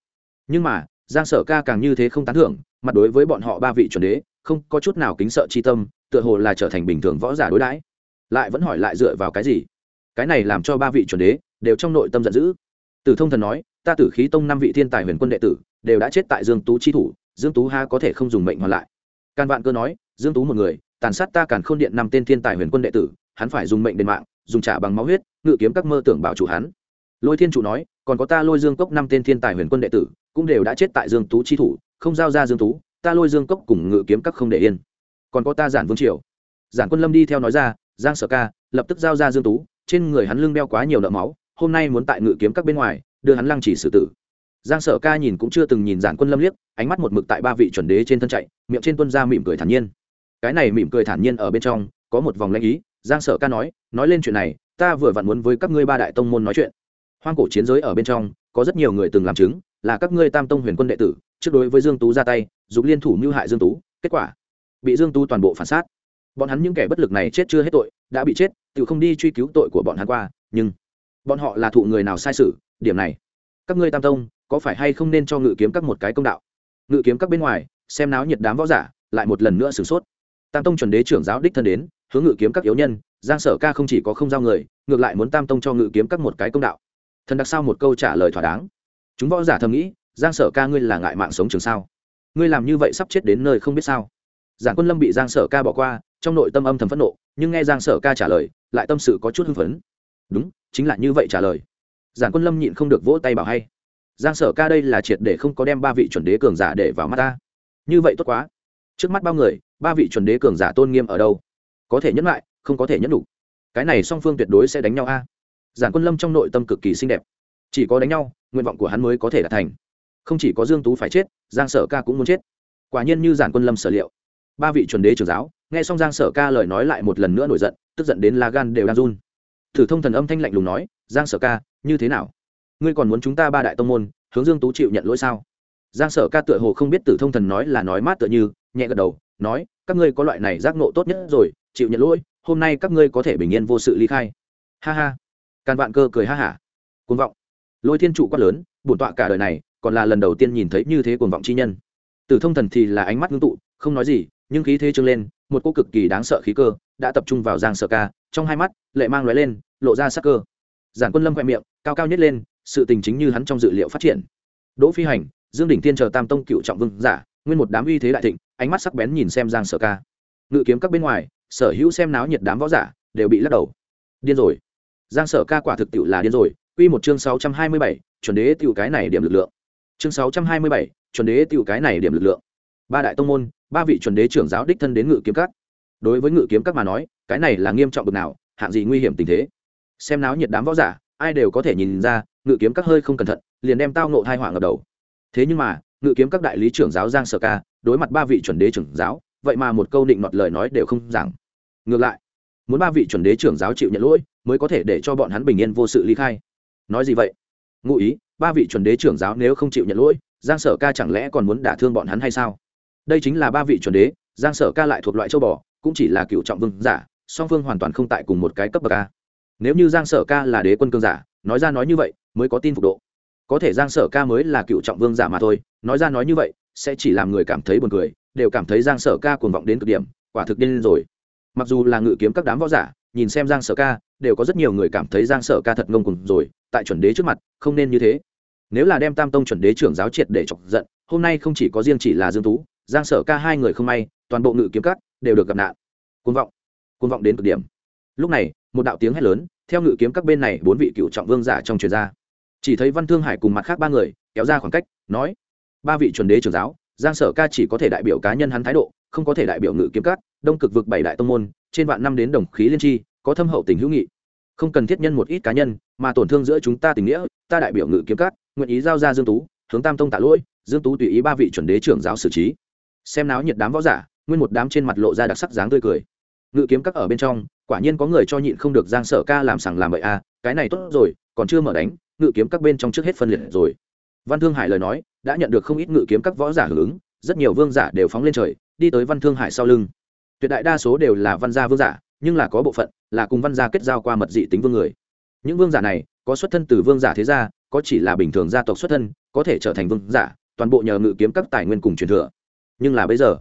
nhưng mà, giang sở ca càng như thế không tán thưởng, mặt đối với bọn họ ba vị chuẩn đế, không có chút nào kính sợ chi tâm, tựa hồ là trở thành bình thường võ giả đối đãi. Lại vẫn hỏi lại dựa vào cái gì? Cái này làm cho ba vị chuẩn đế, đều trong nội tâm giận dữ. Từ thông thần nói ta tử khí tông năm vị thiên tài huyền quân đệ tử, đều đã chết tại dương tú chi thủ, dương tú ha có thể không dùng mệnh hoàn lại. Can vạn cơ nói, dương tú một người, tàn sát ta càn khôn điện năm tên thiên tài huyền quân đệ tử, hắn phải dùng mệnh đền mạng, dùng trả bằng máu huyết, ngự kiếm các mơ tưởng bảo chủ hắn. Lôi thiên chủ nói, còn có ta lôi dương cốc năm tên thiên tài huyền quân đệ tử, cũng đều đã chết tại dương tú chi thủ, không giao ra dương tú, ta lôi dương cốc cùng ngự kiếm các không để yên. Còn có ta giản vương triều. Giản quân lâm đi theo nói ra, giang sở ca, lập tức giao ra dương tú, trên người hắn lưng đeo quá nhiều nợ máu, hôm nay muốn tại ngự kiếm các bên ngoài đưa hắn lăng chỉ xử tử. Giang sở ca nhìn cũng chưa từng nhìn giản quân lâm liếc, ánh mắt một mực tại ba vị chuẩn đế trên thân chạy, miệng trên tuân ra mỉm cười thản nhiên. Cái này mỉm cười thản nhiên ở bên trong, có một vòng lãnh ý, giang sở ca nói nói lên chuyện này, ta vừa vặn muốn với các ngươi ba đại tông môn nói chuyện. Hoang cổ chiến giới ở bên trong, có rất nhiều người từng làm chứng, là các ngươi tam tông huyền quân đệ tử, trước đối với dương tú ra tay, dục liên thủ mưu hại dương tú, kết quả bị dương tú toàn bộ phản sát. Bọn hắn những kẻ bất lực này chết chưa hết tội, đã bị chết, tự không đi truy cứu tội của bọn hắn qua, nhưng bọn họ là thụ người nào sai sự điểm này, các ngươi tam tông, có phải hay không nên cho ngự kiếm các một cái công đạo? Ngự kiếm các bên ngoài, xem náo nhiệt đám võ giả, lại một lần nữa sửng sốt. Tam tông chuẩn đế trưởng giáo đích thân đến, hướng ngự kiếm các yếu nhân, giang sở ca không chỉ có không giao người, ngược lại muốn tam tông cho ngự kiếm các một cái công đạo. Thần đặc sao một câu trả lời thỏa đáng. Chúng võ giả thầm nghĩ, giang sở ca ngươi là ngại mạng sống trường sao? Ngươi làm như vậy sắp chết đến nơi không biết sao? Giảng quân lâm bị giang sở ca bỏ qua, trong nội tâm âm thầm phẫn nộ, nhưng nghe giang sở ca trả lời, lại tâm sự có chút hưng phấn. Đúng, chính là như vậy trả lời giản quân lâm nhịn không được vỗ tay bảo hay. Giang sở ca đây là triệt để không có đem ba vị chuẩn đế cường giả để vào mắt ta. Như vậy tốt quá. Trước mắt bao người, ba vị chuẩn đế cường giả tôn nghiêm ở đâu? Có thể nhẫn lại, không có thể nhẫn đủ. Cái này song phương tuyệt đối sẽ đánh nhau a. Giản quân lâm trong nội tâm cực kỳ xinh đẹp. Chỉ có đánh nhau, nguyện vọng của hắn mới có thể đạt thành. Không chỉ có dương tú phải chết, giang sở ca cũng muốn chết. Quả nhiên như giản quân lâm sở liệu. Ba vị chuẩn đế trưởng giáo, nghe xong giang sở ca lời nói lại một lần nữa nổi giận, tức giận đến la gan đều đang run. Thử thông thần âm thanh lạnh lùng nói giang sở ca, như thế nào? Ngươi còn muốn chúng ta ba đại tông môn, hướng dương tú chịu nhận lỗi sao? Giang sở ca tựa hồ không biết tử thông thần nói là nói mát tựa như, nhẹ gật đầu, nói, các ngươi có loại này giác nộ tốt nhất rồi, chịu nhận lỗi, hôm nay các ngươi có thể bình yên vô sự ly khai. Ha ha. Càn vạn cơ cười ha hả. Cuồng vọng. Lôi thiên trụ quát lớn, bổn tọa cả đời này, còn là lần đầu tiên nhìn thấy như thế cuồng vọng chi nhân. Tử thông thần thì là ánh mắt ngưng tụ, không nói gì, nhưng khí thế trưng lên, một cô cực kỳ đáng sợ khí cơ, đã tập trung vào giang sở ca, trong hai mắt, lệ mang lóe lên, lộ ra sắc cơ giản quân lâm khoe miệng cao cao nhất lên sự tình chính như hắn trong dự liệu phát triển. Đỗ phi hành dương đỉnh tiên chờ tam tông cựu trọng vương giả nguyên một đám uy thế đại thịnh ánh mắt sắc bén nhìn xem giang sở ca. Ngự kiếm các bên ngoài sở hữu xem náo nhiệt đám võ giả đều bị lắc đầu. Điên rồi. Giang sở ca quả thực tiệu là điên rồi. Quy một chương sáu trăm hai mươi bảy, chuẩn đế tiểu cái này điểm lực lượng. Chương sáu trăm hai mươi bảy, chuẩn đế tiểu cái này điểm lực lượng. Ba đại tông môn ba vị chuẩn đế trưởng giáo đích thân đến ngự kiếm các. Đối với ngự kiếm các mà nói cái này là nghiêm trọng bực nào hạng gì nguy hiểm tình thế xem náo nhiệt đám võ giả, ai đều có thể nhìn ra, ngự kiếm các hơi không cẩn thận, liền đem tao nộ thai hoảng ở đầu. Thế nhưng mà, ngự kiếm các đại lý trưởng giáo giang sở ca, đối mặt ba vị chuẩn đế trưởng giáo, vậy mà một câu định nọt lời nói đều không giảng. Ngược lại, muốn ba vị chuẩn đế trưởng giáo chịu nhận lỗi, mới có thể để cho bọn hắn bình yên vô sự ly khai. Nói gì vậy? Ngụ ý, ba vị chuẩn đế trưởng giáo nếu không chịu nhận lỗi, giang sở ca chẳng lẽ còn muốn đả thương bọn hắn hay sao? Đây chính là ba vị chuẩn đế, giang sở ca lại thuộc loại châu bò, cũng chỉ là cựu trọng vương giả, song phương hoàn toàn không tại cùng một cái cấp bậc a nếu như giang sở ca là đế quân cương giả, nói ra nói như vậy mới có tin phục độ. Có thể giang sở ca mới là cựu trọng vương giả mà thôi, nói ra nói như vậy sẽ chỉ làm người cảm thấy buồn cười, đều cảm thấy giang sở ca cuồng vọng đến cực điểm, quả thực điên rồi. Mặc dù là ngự kiếm các đám võ giả, nhìn xem giang sở ca, đều có rất nhiều người cảm thấy giang sở ca thật ngông cùng rồi, tại chuẩn đế trước mặt, không nên như thế. Nếu là đem tam tông chuẩn đế trưởng giáo triệt để chọc giận, hôm nay không chỉ có riêng chỉ là dương tú, giang sở ca hai người không may, toàn bộ ngự kiếm các đều được gặp nạn. Cuồng vọng cuồng vọng đến cực điểm lúc này, một đạo tiếng hét lớn, theo ngự kiếm các bên này bốn vị cựu trọng vương giả trong truyền gia chỉ thấy văn thương hải cùng mặt khác ba người, kéo ra khoảng cách, nói, ba vị chuẩn đế trưởng giáo, giang sở ca chỉ có thể đại biểu cá nhân hắn thái độ, không có thể đại biểu ngự kiếm các, đông cực vực bảy đại tông môn, trên vạn năm đến đồng khí liên tri, có thâm hậu tình hữu nghị. Không cần thiết nhân một ít cá nhân, mà tổn thương giữa chúng ta tình nghĩa, ta đại biểu ngự kiếm các, nguyện ý giao ra dương tú, hướng tam tông tạ lỗi, dương tú tùy ý ba vị chuẩn đế trưởng giáo xử trí. Xem náo nhiệt đám võ giả, nguyên một đám trên mặt lộ ra đặc sắc dáng tươi cười. Ngự kiếm các ở bên trong quả nhiên có người cho nhịn không được giang sở ca làm sằng làm bậy a à, cái này tốt rồi còn chưa mở đánh ngự kiếm các bên trong trước hết phân liệt rồi. Văn thương hải lời nói đã nhận được không ít ngự kiếm các võ giả hưởng ứng rất nhiều vương giả đều phóng lên trời đi tới văn thương hải sau lưng. Tuyệt đại đa số đều là văn gia vương giả nhưng là có bộ phận là cùng văn gia kết giao qua mật dị tính vương người. Những vương giả này có xuất thân từ vương giả thế gia có chỉ là bình thường gia tộc xuất thân có thể trở thành vương giả toàn bộ nhờ ngự kiếm các tài nguyên cùng truyền thừa. Nhưng là bây giờ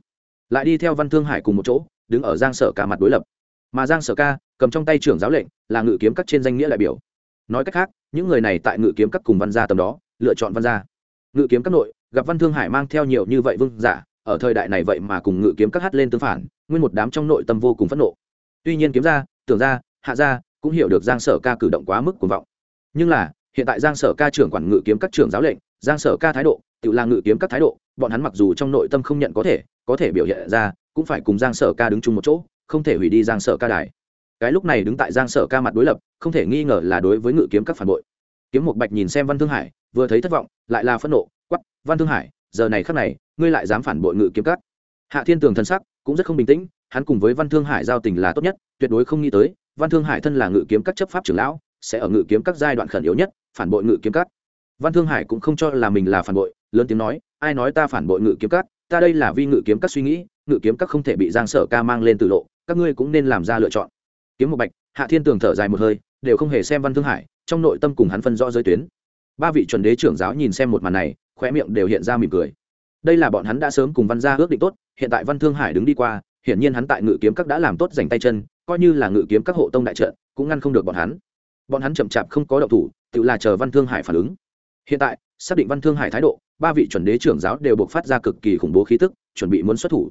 lại đi theo văn thương hải cùng một chỗ đứng ở giang sở ca mặt đối lập mà giang sở ca cầm trong tay trưởng giáo lệnh là ngự kiếm các trên danh nghĩa đại biểu. Nói cách khác, những người này tại ngự kiếm các cùng văn gia tầm đó, lựa chọn văn gia. Ngự kiếm các nội, gặp văn thương hải mang theo nhiều như vậy vương giả, ở thời đại này vậy mà cùng ngự kiếm các hát lên tương phản, nguyên một đám trong nội tâm vô cùng phẫn nộ. Tuy nhiên kiếm ra tưởng ra hạ ra cũng hiểu được giang sở ca cử động quá mức cuồng vọng. Nhưng là, hiện tại giang sở ca trưởng quản ngự kiếm các trưởng giáo lệnh, giang sở ca thái độ, tự là ngự kiếm các thái độ, bọn hắn mặc dù trong nội tâm không nhận có thể có thể biểu hiện ra, cũng phải cùng giang sở ca đứng chung một chỗ không thể hủy đi giang sở ca đài. Cái lúc này đứng tại giang sở ca mặt đối lập, không thể nghi ngờ là đối với ngự kiếm các phản bội. Kiếm một bạch nhìn xem văn thương hải, vừa thấy thất vọng, lại là phẫn nộ quắp văn thương hải, giờ này khắc này, ngươi lại dám phản bội ngự kiếm các? Hạ thiên tường thân sắc cũng rất không bình tĩnh, hắn cùng với văn thương hải giao tình là tốt nhất, tuyệt đối không nghĩ tới, văn thương hải thân là ngự kiếm các chấp pháp trưởng lão, sẽ ở ngự kiếm các giai đoạn khẩn yếu nhất, phản bội ngự kiếm các. Văn thương hải cũng không cho là mình là phản bội, lớn tiếng nói, ai nói ta phản bội ngự kiếm các? Ta đây là vì ngự kiếm các suy nghĩ, ngự kiếm các không thể bị giang sở ca mang lên từ lộ các ngươi cũng nên làm ra lựa chọn. Kiếm một bạch, hạ thiên tường thở dài một hơi, đều không hề xem văn thương hải, trong nội tâm cùng hắn phân rõ giới tuyến. Ba vị chuẩn đế trưởng giáo nhìn xem một màn này khoe miệng đều hiện ra mỉm cười. Đây là bọn hắn đã sớm cùng văn gia ước định tốt, hiện tại văn thương hải đứng đi qua, hiển nhiên hắn tại ngự kiếm các đã làm tốt dành tay chân, coi như là ngự kiếm các hộ tông đại trận, cũng ngăn không được bọn hắn. Bọn hắn chậm chạp không có động thủ, tự là chờ văn thương hải phản ứng. Hiện tại, xác định văn thương hải thái độ, ba vị chuẩn đế trưởng giáo đều buộc phát ra cực kỳ khủng bố khí tức, chuẩn bị muốn xuất thủ.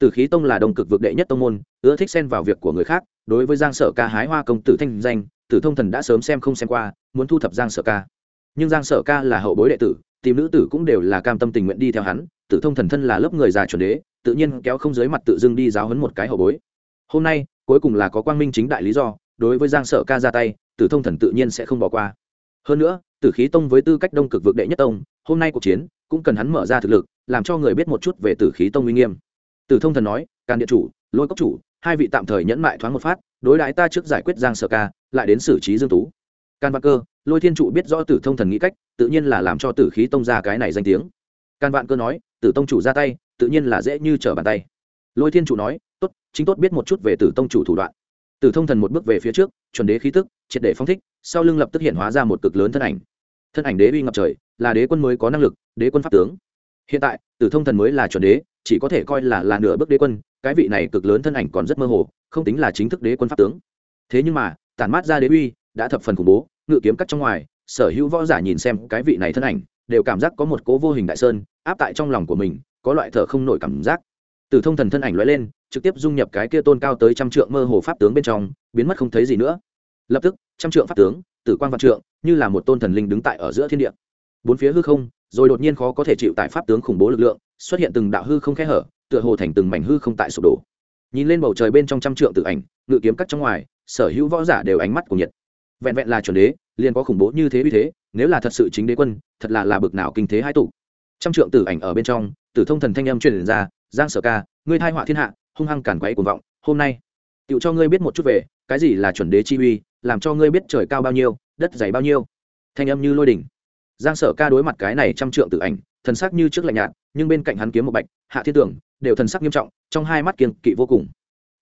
Tử khí tông là đồng cực vực đệ nhất tông môn, ưa thích xen vào việc của người khác, đối với giang sở ca hái hoa công tử thanh danh, tử thông thần đã sớm xem không xem qua, muốn thu thập giang sở ca. Nhưng giang sở ca là hậu bối đệ tử, tìm nữ tử cũng đều là cam tâm tình nguyện đi theo hắn, tử thông thần thân là lớp người già chuẩn đế, tự nhiên kéo không dưới mặt tự dưng đi giáo huấn một cái hậu bối. Hôm nay, cuối cùng là có quang minh chính đại lý do, đối với giang sở ca ra tay, tử thông thần tự nhiên sẽ không bỏ qua. Hơn nữa, tử khí tông với tư cách đông cực vực đệ nhất tông, hôm nay cuộc chiến, cũng cần hắn mở ra thực lực, làm cho người biết một chút về tử khí tông uy nghiêm tử thông thần nói, càn điện chủ, lôi cốc chủ, hai vị tạm thời nhẫn mại thoáng một phát, đối đãi ta trước giải quyết giang sở ca, lại đến xử trí dương tú. Can vạn cơ, lôi thiên trụ biết rõ tử thông thần nghĩ cách, tự nhiên là làm cho tử khí tông ra cái này danh tiếng. Can vạn cơ nói, tử tông chủ ra tay, tự nhiên là dễ như trở bàn tay. Lôi thiên trụ nói, tốt, chính tốt biết một chút về tử tông chủ thủ đoạn. Tử thông thần một bước về phía trước, chuẩn đế khí tức, triệt để phong thích, sau lưng lập tức hiện hóa ra một cực lớn thân ảnh. Thân ảnh đế uy ngập trời, là đế quân mới có năng lực, đế quân pháp tướng. Hiện tại, tử thông thần mới là chuẩn đế chỉ có thể coi là là nửa bước đế quân, cái vị này cực lớn thân ảnh còn rất mơ hồ, không tính là chính thức đế quân pháp tướng. Thế nhưng mà, tản mát ra đế uy, đã thập phần khủng bố, ngự kiếm cắt trong ngoài, sở hữu võ giả nhìn xem cái vị này thân ảnh, đều cảm giác có một cố vô hình đại sơn, áp tại trong lòng của mình, có loại thở không nổi cảm giác. Từ thông thần thân ảnh lóe lên, trực tiếp dung nhập cái kia tôn cao tới trăm trượng mơ hồ pháp tướng bên trong, biến mất không thấy gì nữa. Lập tức, trăm trượng pháp tướng, tử quan văn trượng, như là một tôn thần linh đứng tại ở giữa thiên địa. Bốn phía hư không rồi đột nhiên khó có thể chịu tại pháp tướng khủng bố lực lượng, xuất hiện từng đạo hư không khẽ hở, tựa hồ thành từng mảnh hư không tại sụp đổ. Nhìn lên bầu trời bên trong trăm trượng tự ảnh, ngự kiếm cắt trong ngoài, sở hữu võ giả đều ánh mắt của nhiệt. Vẹn vẹn là chuẩn đế, liền có khủng bố như thế uy thế, nếu là thật sự chính đế quân, thật là là bực nào kinh thế hai tụ. Trăm trượng tử ảnh ở bên trong, tử thông thần thanh âm truyền ra, giang sở ca, ngươi thai họa thiên hạ, hung hăng cản quấy cuồng vọng, hôm nay tựu cho ngươi biết một chút về, cái gì là chuẩn đế chi uy, làm cho ngươi biết trời cao bao nhiêu, đất dày bao nhiêu. Thanh âm như lôi đỉnh giang sở ca đối mặt cái này trăm trượng tự ảnh, thần sắc như trước lạnh nhạt, nhưng bên cạnh hắn kiếm một bạch, hạ thiên tưởng, đều thần sắc nghiêm trọng, trong hai mắt kiên kỵ vô cùng.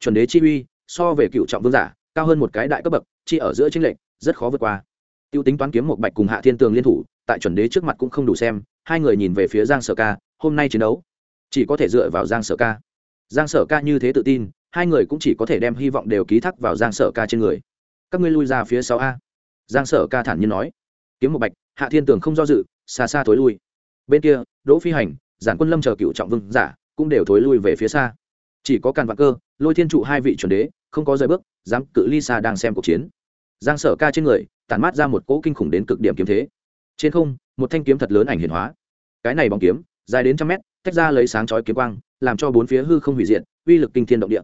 Chuẩn đế chi uy, so về cựu trọng vương giả, cao hơn một cái đại cấp bậc, chi ở giữa chính lệnh rất khó vượt qua. Tiêu tính toán kiếm một bạch cùng hạ thiên tường liên thủ, tại chuẩn đế trước mặt cũng không đủ xem, hai người nhìn về phía giang sở ca, hôm nay chiến đấu, chỉ có thể dựa vào giang sở ca. Giang sở ca như thế tự tin, hai người cũng chỉ có thể đem hy vọng đều ký thác vào giang sở ca trên người. Các ngươi lui ra phía sau a. Giang sở ca thản nhiên nói. Kiếm một bạch hạ thiên tường không do dự xa xa thối lui. Bên kia đỗ phi hành giản quân lâm chờ cựu trọng vương giả cũng đều thối lui về phía xa. Chỉ có càn vạn cơ lôi thiên trụ hai vị chuẩn đế không có rời bước dám cự ly xa đang xem cuộc chiến. Giang sở ca trên người tản mát ra một cỗ kinh khủng đến cực điểm kiếm thế. Trên không một thanh kiếm thật lớn ảnh hiển hóa. Cái này bóng kiếm dài đến trăm mét tách ra lấy sáng chói kiếm quang làm cho bốn phía hư không hủy diện, uy lực kinh thiên động địa.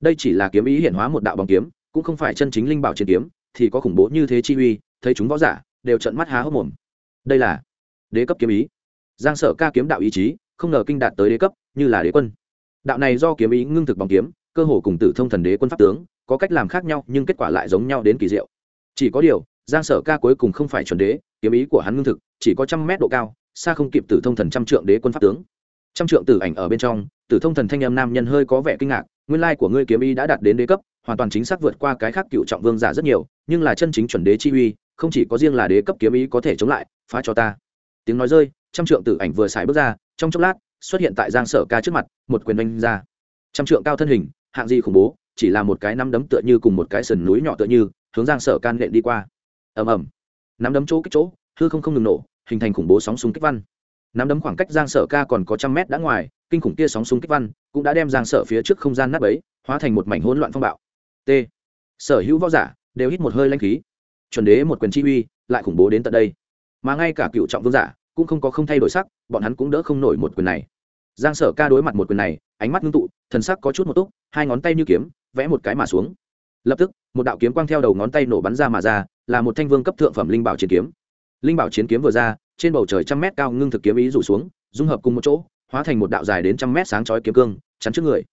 Đây chỉ là kiếm ý hiển hóa một đạo bóng kiếm cũng không phải chân chính linh bảo chiến kiếm thì có khủng bố như thế chi uy thấy chúng võ giả đều trợn mắt há hốc mồm. Đây là đế cấp kiếm ý. Giang sở ca kiếm đạo ý chí, không ngờ kinh đạt tới đế cấp, như là đế quân. Đạo này do kiếm ý ngưng thực bằng kiếm, cơ hồ cùng tử thông thần đế quân pháp tướng, có cách làm khác nhau, nhưng kết quả lại giống nhau đến kỳ diệu. Chỉ có điều, giang sở ca cuối cùng không phải chuẩn đế, kiếm ý của hắn ngưng thực, chỉ có trăm mét độ cao, xa không kịp tử thông thần trăm trượng đế quân pháp tướng. Trăm trượng tử ảnh ở bên trong, tử thông thần thanh em nam nhân hơi có vẻ kinh ngạc, nguyên lai của ngươi kiếm ý đã đạt đến đế cấp, hoàn toàn chính xác vượt qua cái khác cựu trọng vương giả rất nhiều, nhưng là chân chính chuẩn đế chi uy không chỉ có riêng là đế cấp kiếm ý có thể chống lại, phá cho ta. Tiếng nói rơi, trăm trượng tử ảnh vừa xài bước ra, trong chốc lát, xuất hiện tại giang sở ca trước mặt, một quyền oanh ra. Trăm trượng cao thân hình, hạng gì khủng bố, chỉ là một cái nắm đấm tựa như cùng một cái sườn núi nhỏ tựa như, hướng giang sở can nện đi qua. Ầm ầm. Nắm đấm chỗ kích chỗ, hư không không ngừng nổ, hình thành khủng bố sóng súng kích văn. Nắm đấm khoảng cách giang sở ca còn có trăm mét đã ngoài, kinh khủng kia sóng súng kích văn cũng đã đem giang sở phía trước không gian nát ấy hóa thành một mảnh hỗn loạn phong bạo. T. Sở hữu võ giả đều hít một hơi lanh khí chuẩn đế một quyền chi uy, lại khủng bố đến tận đây. Mà ngay cả cựu trọng vương giả cũng không có không thay đổi sắc, bọn hắn cũng đỡ không nổi một quyền này. Giang sở ca đối mặt một quyền này, ánh mắt ngưng tụ, thần sắc có chút một túc, hai ngón tay như kiếm, vẽ một cái mà xuống. Lập tức, một đạo kiếm quang theo đầu ngón tay nổ bắn ra mà ra, là một thanh vương cấp thượng phẩm linh bảo chiến kiếm. Linh bảo chiến kiếm vừa ra, trên bầu trời trăm mét cao ngưng thực kiếm ý rủ xuống, dung hợp cùng một chỗ, hóa thành một đạo dài đến trăm mét sáng chói kiếm cương, chắn trước người.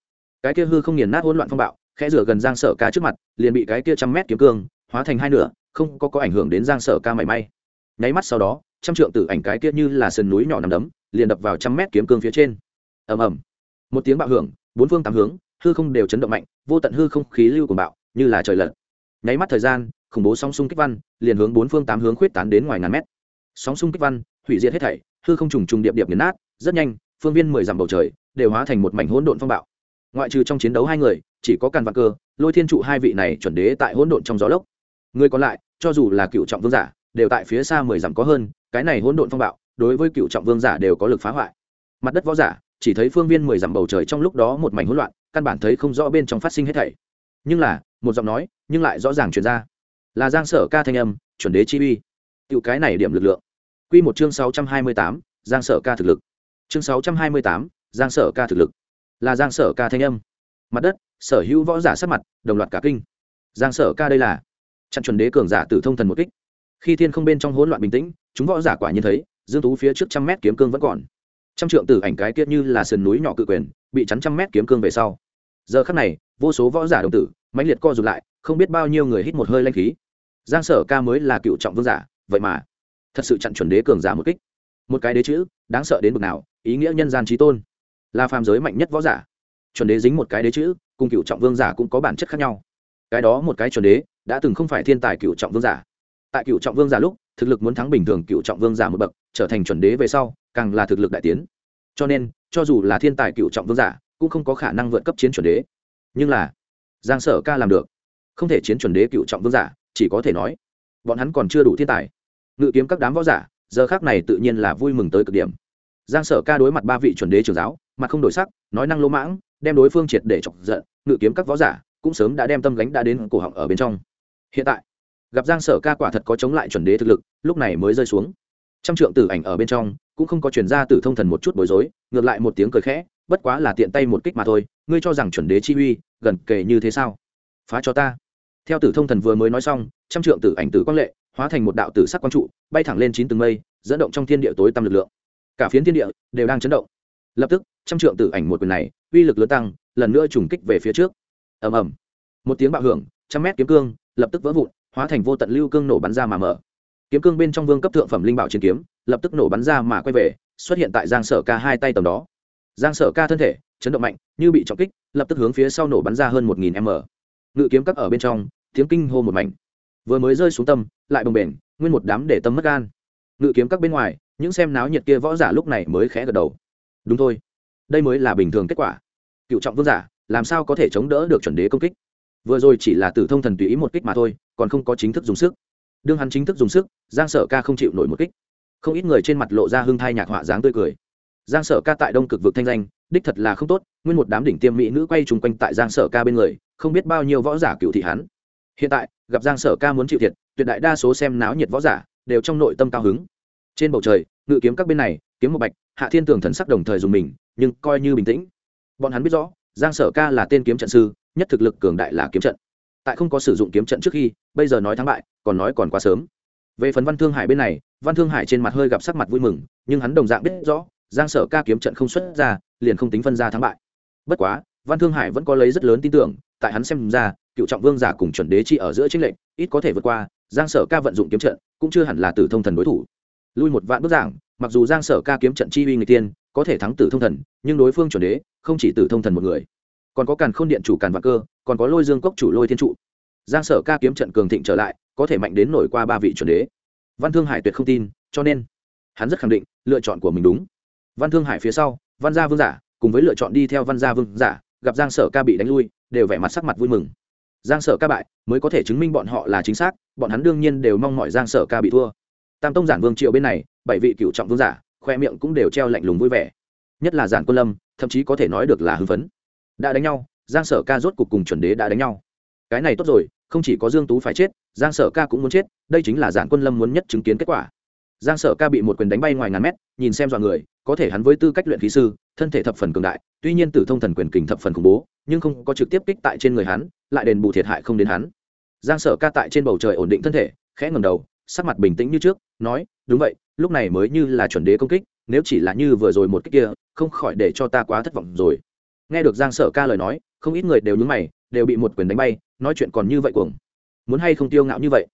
Cái kia hư không nghiền nát hỗn loạn phong bạo, khẽ rửa gần giang sở ca trước mặt, liền bị cái kia trăm mét kiếm cương, hóa thành hai nửa không có có ảnh hưởng đến giang sở ca mảy may. Nháy mắt sau đó, trăm trượng tử ảnh cái kia như là sườn núi nhỏ nằm đấm, liền đập vào trăm mét kiếm cương phía trên. Ầm ầm. Một tiếng bạo hưởng, bốn phương tám hướng, hư không đều chấn động mạnh, vô tận hư không khí lưu của bạo, như là trời lật. Nháy mắt thời gian, khủng bố sóng xung kích văn, liền hướng bốn phương tám hướng khuyết tán đến ngoài ngàn mét. Sóng xung kích văn, hủy diệt hết thảy, hư không trùng trùng điệp điệp nghiền nát, rất nhanh, phương viên mười dặm bầu trời, đều hóa thành một mảnh hỗn độn phong bạo. Ngoại trừ trong chiến đấu hai người, chỉ có càn vạn cơ, lôi thiên trụ hai vị này chuẩn đế tại hỗn độn trong gió lốc người còn lại, cho dù là cựu trọng vương giả, đều tại phía xa mười dặm có hơn, cái này hỗn độn phong bạo, đối với cựu trọng vương giả đều có lực phá hoại. Mặt đất võ giả, chỉ thấy phương viên mười dặm bầu trời trong lúc đó một mảnh hỗn loạn, căn bản thấy không rõ bên trong phát sinh hết thảy. Nhưng là, một giọng nói, nhưng lại rõ ràng truyền ra. Là giang sở ca thanh âm, chuẩn đế chi uy. Cựu cái này điểm lực lượng. Quy một chương sáu trăm hai mươi tám, giang sở ca thực lực. Chương sáu trăm hai mươi tám, giang sở ca thực lực. Là giang sở ca thanh âm. Mặt đất, sở hữu võ giả sắc mặt, đồng loạt cả kinh. Giang sở ca đây là chặn chuẩn đế cường giả tử thông thần một kích. Khi thiên không bên trong hỗn loạn bình tĩnh, chúng võ giả quả nhiên thấy, dương tú phía trước trăm mét kiếm cương vẫn còn. Trăm trượng tử ảnh cái kia như là sườn núi nhỏ cự quyền, bị chắn trăm mét kiếm cương về sau. Giờ khắc này, vô số võ giả đồng tử, mãnh liệt co rụt lại, không biết bao nhiêu người hít một hơi lanh khí. Giang sở ca mới là cựu trọng vương giả, vậy mà, thật sự chặn chuẩn đế cường giả một kích. Một cái đế chữ, đáng sợ đến bực nào, ý nghĩa nhân gian trí tôn. Là phàm giới mạnh nhất võ giả. Chuẩn đế dính một cái đế chữ, cùng cựu trọng vương giả cũng có bản chất khác nhau. Cái đó một cái chuẩn đế đã từng không phải thiên tài cựu trọng vương giả. Tại cựu trọng vương giả lúc, thực lực muốn thắng bình thường cựu trọng vương giả một bậc, trở thành chuẩn đế về sau, càng là thực lực đại tiến. Cho nên, cho dù là thiên tài cựu trọng vương giả, cũng không có khả năng vượt cấp chiến chuẩn đế. Nhưng là, giang sở ca làm được. Không thể chiến chuẩn đế cựu trọng vương giả, chỉ có thể nói, bọn hắn còn chưa đủ thiên tài. Ngự kiếm các đám võ giả, giờ khác này tự nhiên là vui mừng tới cực điểm. Giang sở ca đối mặt ba vị chuẩn đế trường giáo, mặt không đổi sắc, nói năng lỗ mãng, đem đối phương triệt để chọc giận. Ngự kiếm các võ giả cũng sớm đã đem tâm gánh đã đến cổ họng ở bên trong hiện tại, gặp giang sở ca quả thật có chống lại chuẩn đế thực lực, lúc này mới rơi xuống. Trăm trượng tử ảnh ở bên trong, cũng không có chuyển ra tử thông thần một chút bối rối, ngược lại một tiếng cười khẽ, bất quá là tiện tay một kích mà thôi, ngươi cho rằng chuẩn đế chi uy, gần kề như thế sao? Phá cho ta. Theo tử thông thần vừa mới nói xong, trăm trượng tử ảnh tử quang lệ, hóa thành một đạo tử sắc quang trụ, bay thẳng lên chín tầng mây, dẫn động trong thiên địa tối tăm lực lượng. Cả phiến thiên địa đều đang chấn động. Lập tức, trăm trượng tử ảnh một quyền này, uy lực lớn tăng, lần nữa trùng kích về phía trước. Ầm ầm. Một tiếng bạo hưởng, trăm mét kiếm cương lập tức vỡ vụn, hóa thành vô tận lưu cương nổ bắn ra mà mở. Kiếm cương bên trong vương cấp thượng phẩm linh bảo chiến kiếm, lập tức nổ bắn ra mà quay về, xuất hiện tại giang sở ca hai tay tầm đó. Giang sở ca thân thể, chấn động mạnh, như bị trọng kích, lập tức hướng phía sau nổ bắn ra hơn một nghìn m. Ngự kiếm các ở bên trong, tiếng kinh hô một mảnh. Vừa mới rơi xuống tâm, lại bồng bềnh, nguyên một đám để tâm mất gan. Ngự kiếm các bên ngoài, những xem náo nhiệt kia võ giả lúc này mới khẽ gật đầu. Đúng thôi, đây mới là bình thường kết quả. Cựu trọng vương giả, làm sao có thể chống đỡ được chuẩn đế công kích? Vừa rồi chỉ là tử thông thần tùy ý một kích mà thôi, còn không có chính thức dùng sức. Đương hắn chính thức dùng sức, giang sở ca không chịu nổi một kích. Không ít người trên mặt lộ ra hưng thai nhạc họa dáng tươi cười. Giang sở ca tại đông cực vực thanh danh, đích thật là không tốt, nguyên một đám đỉnh tiêm mỹ nữ quay chung quanh tại giang sở ca bên người, không biết bao nhiêu võ giả cựu thị hắn. Hiện tại, gặp giang sở ca muốn chịu thiệt, tuyệt đại đa số xem náo nhiệt võ giả đều trong nội tâm cao hứng. Trên bầu trời, ngự kiếm các bên này, kiếm một bạch, hạ thiên tường thần sắc đồng thời dùng mình, nhưng coi như bình tĩnh. Bọn hắn biết rõ, giang sở ca là tên kiếm trận sư nhất thực lực cường đại là kiếm trận. Tại không có sử dụng kiếm trận trước khi, bây giờ nói thắng bại, còn nói còn quá sớm. Về phần văn thương hải bên này, văn thương hải trên mặt hơi gặp sắc mặt vui mừng, nhưng hắn đồng dạng biết rõ, giang sở ca kiếm trận không xuất ra, liền không tính phân ra thắng bại. Bất quá, văn thương hải vẫn có lấy rất lớn tin tưởng, tại hắn xem ra, cựu trọng vương giả cùng chuẩn đế chi ở giữa chính lệnh ít có thể vượt qua, giang sở ca vận dụng kiếm trận, cũng chưa hẳn là tử thông thần đối thủ. Lui một vạn bức giảng, mặc dù giang sở ca kiếm trận chi uy người tiên, có thể thắng tử thông thần, nhưng đối phương chuẩn đế, không chỉ tử thông thần một người còn có càn khôn điện chủ càn vạn cơ, còn có lôi dương cốc chủ lôi thiên trụ. Giang sở ca kiếm trận cường thịnh trở lại, có thể mạnh đến nổi qua ba vị chuẩn đế. Văn thương hải tuyệt không tin, cho nên, hắn rất khẳng định, lựa chọn của mình đúng. Văn thương hải phía sau, văn gia vương giả, cùng với lựa chọn đi theo văn gia vương giả, gặp giang sở ca bị đánh lui, đều vẻ mặt sắc mặt vui mừng. Giang sở ca bại, mới có thể chứng minh bọn họ là chính xác, bọn hắn đương nhiên đều mong mọi giang sở ca bị thua. Tam tông giản vương triệu bên này, bảy vị cựu trọng vương giả, khoe miệng cũng đều treo lạnh lùng vui vẻ. Nhất là giản quân lâm, thậm chí có thể nói được là hưng phấn đã đánh nhau, giang sở ca rốt cục cùng chuẩn đế đã đánh nhau. Cái này tốt rồi, không chỉ có dương tú phải chết, giang sở ca cũng muốn chết, đây chính là giản quân lâm muốn nhất chứng kiến kết quả. Giang sở ca bị một quyền đánh bay ngoài ngàn mét, nhìn xem dọa người, có thể hắn với tư cách luyện khí sư, thân thể thập phần cường đại, tuy nhiên tử thông thần quyền kình thập phần khủng bố, nhưng không có trực tiếp kích tại trên người hắn, lại đền bù thiệt hại không đến hắn. Giang sở ca tại trên bầu trời ổn định thân thể, khẽ ngầm đầu, sắc mặt bình tĩnh như trước, nói, đúng vậy, lúc này mới như là chuẩn đế công kích, nếu chỉ là như vừa rồi một kích kia, không khỏi để cho ta quá thất vọng rồi nghe được giang sở ca lời nói, không ít người đều nhúng mày, đều bị một quyền đánh bay, nói chuyện còn như vậy cuồng. Muốn hay không tiêu ngạo như vậy?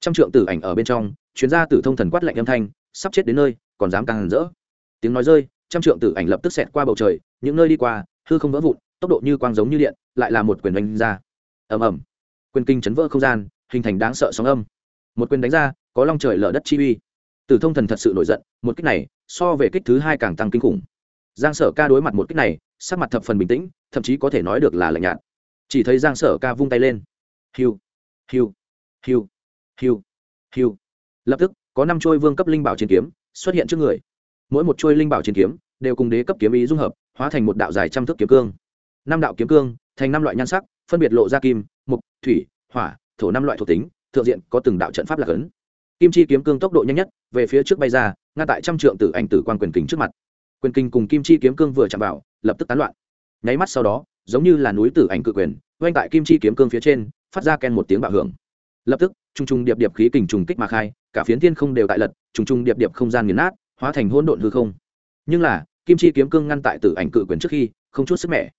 Trăm trượng tử ảnh ở bên trong chuyến ra tử thông thần quát lạnh âm thanh, sắp chết đến nơi, còn dám càng hẳn rỡ. Tiếng nói rơi, trăm trượng tử ảnh lập tức xẹt qua bầu trời, những nơi đi qua, hư không vỡ vụn, tốc độ như quang giống như điện, lại là một quyền đánh ra. Ầm ầm. Quyền kinh chấn vỡ không gian, hình thành đáng sợ sóng âm. Một quyền đánh ra, có long trời lở đất chi uy. Tử thông thần thật sự nổi giận, một kích này, so về kích thứ hai càng tăng kinh khủng. Giang sở ca đối mặt một kích này sắc mặt thập phần bình tĩnh, thậm chí có thể nói được là lạnh nhạt. Chỉ thấy giang sở ca vung tay lên. Hiu hiu hiu hiu hiu. Lập tức, có năm trôi vương cấp linh bảo chiến kiếm xuất hiện trước người. Mỗi một chuôi linh bảo chiến kiếm đều cùng đế cấp kiếm ý dung hợp, hóa thành một đạo dài trăm thước kiếm cương. Năm đạo kiếm cương thành năm loại nhan sắc, phân biệt lộ ra kim mục thủy, hỏa, thổ năm loại thuộc tính, thượng diện có từng đạo trận pháp lạc ấn. Kim chi kiếm cương tốc độ nhanh nhất, về phía trước bay ra, ngăn tại trăm trượng tử ảnh tử quan quyền kính trước mặt. Quyền kinh cùng kim chi kiếm cương vừa chạm vào lập tức tán loạn. Nháy mắt sau đó, giống như là núi tử ảnh cự quyền oanh tại kim chi kiếm cương phía trên, phát ra ken một tiếng bạo hưởng. Lập tức, trùng trùng điệp điệp khí kình trùng kích mà khai, cả phiến thiên không đều tại lật, trùng trùng điệp điệp không gian nghiền nát, hóa thành hỗn độn hư không. Nhưng là, kim chi kiếm cương ngăn tại tử ảnh cự quyền trước khi, không chút sức mẻ.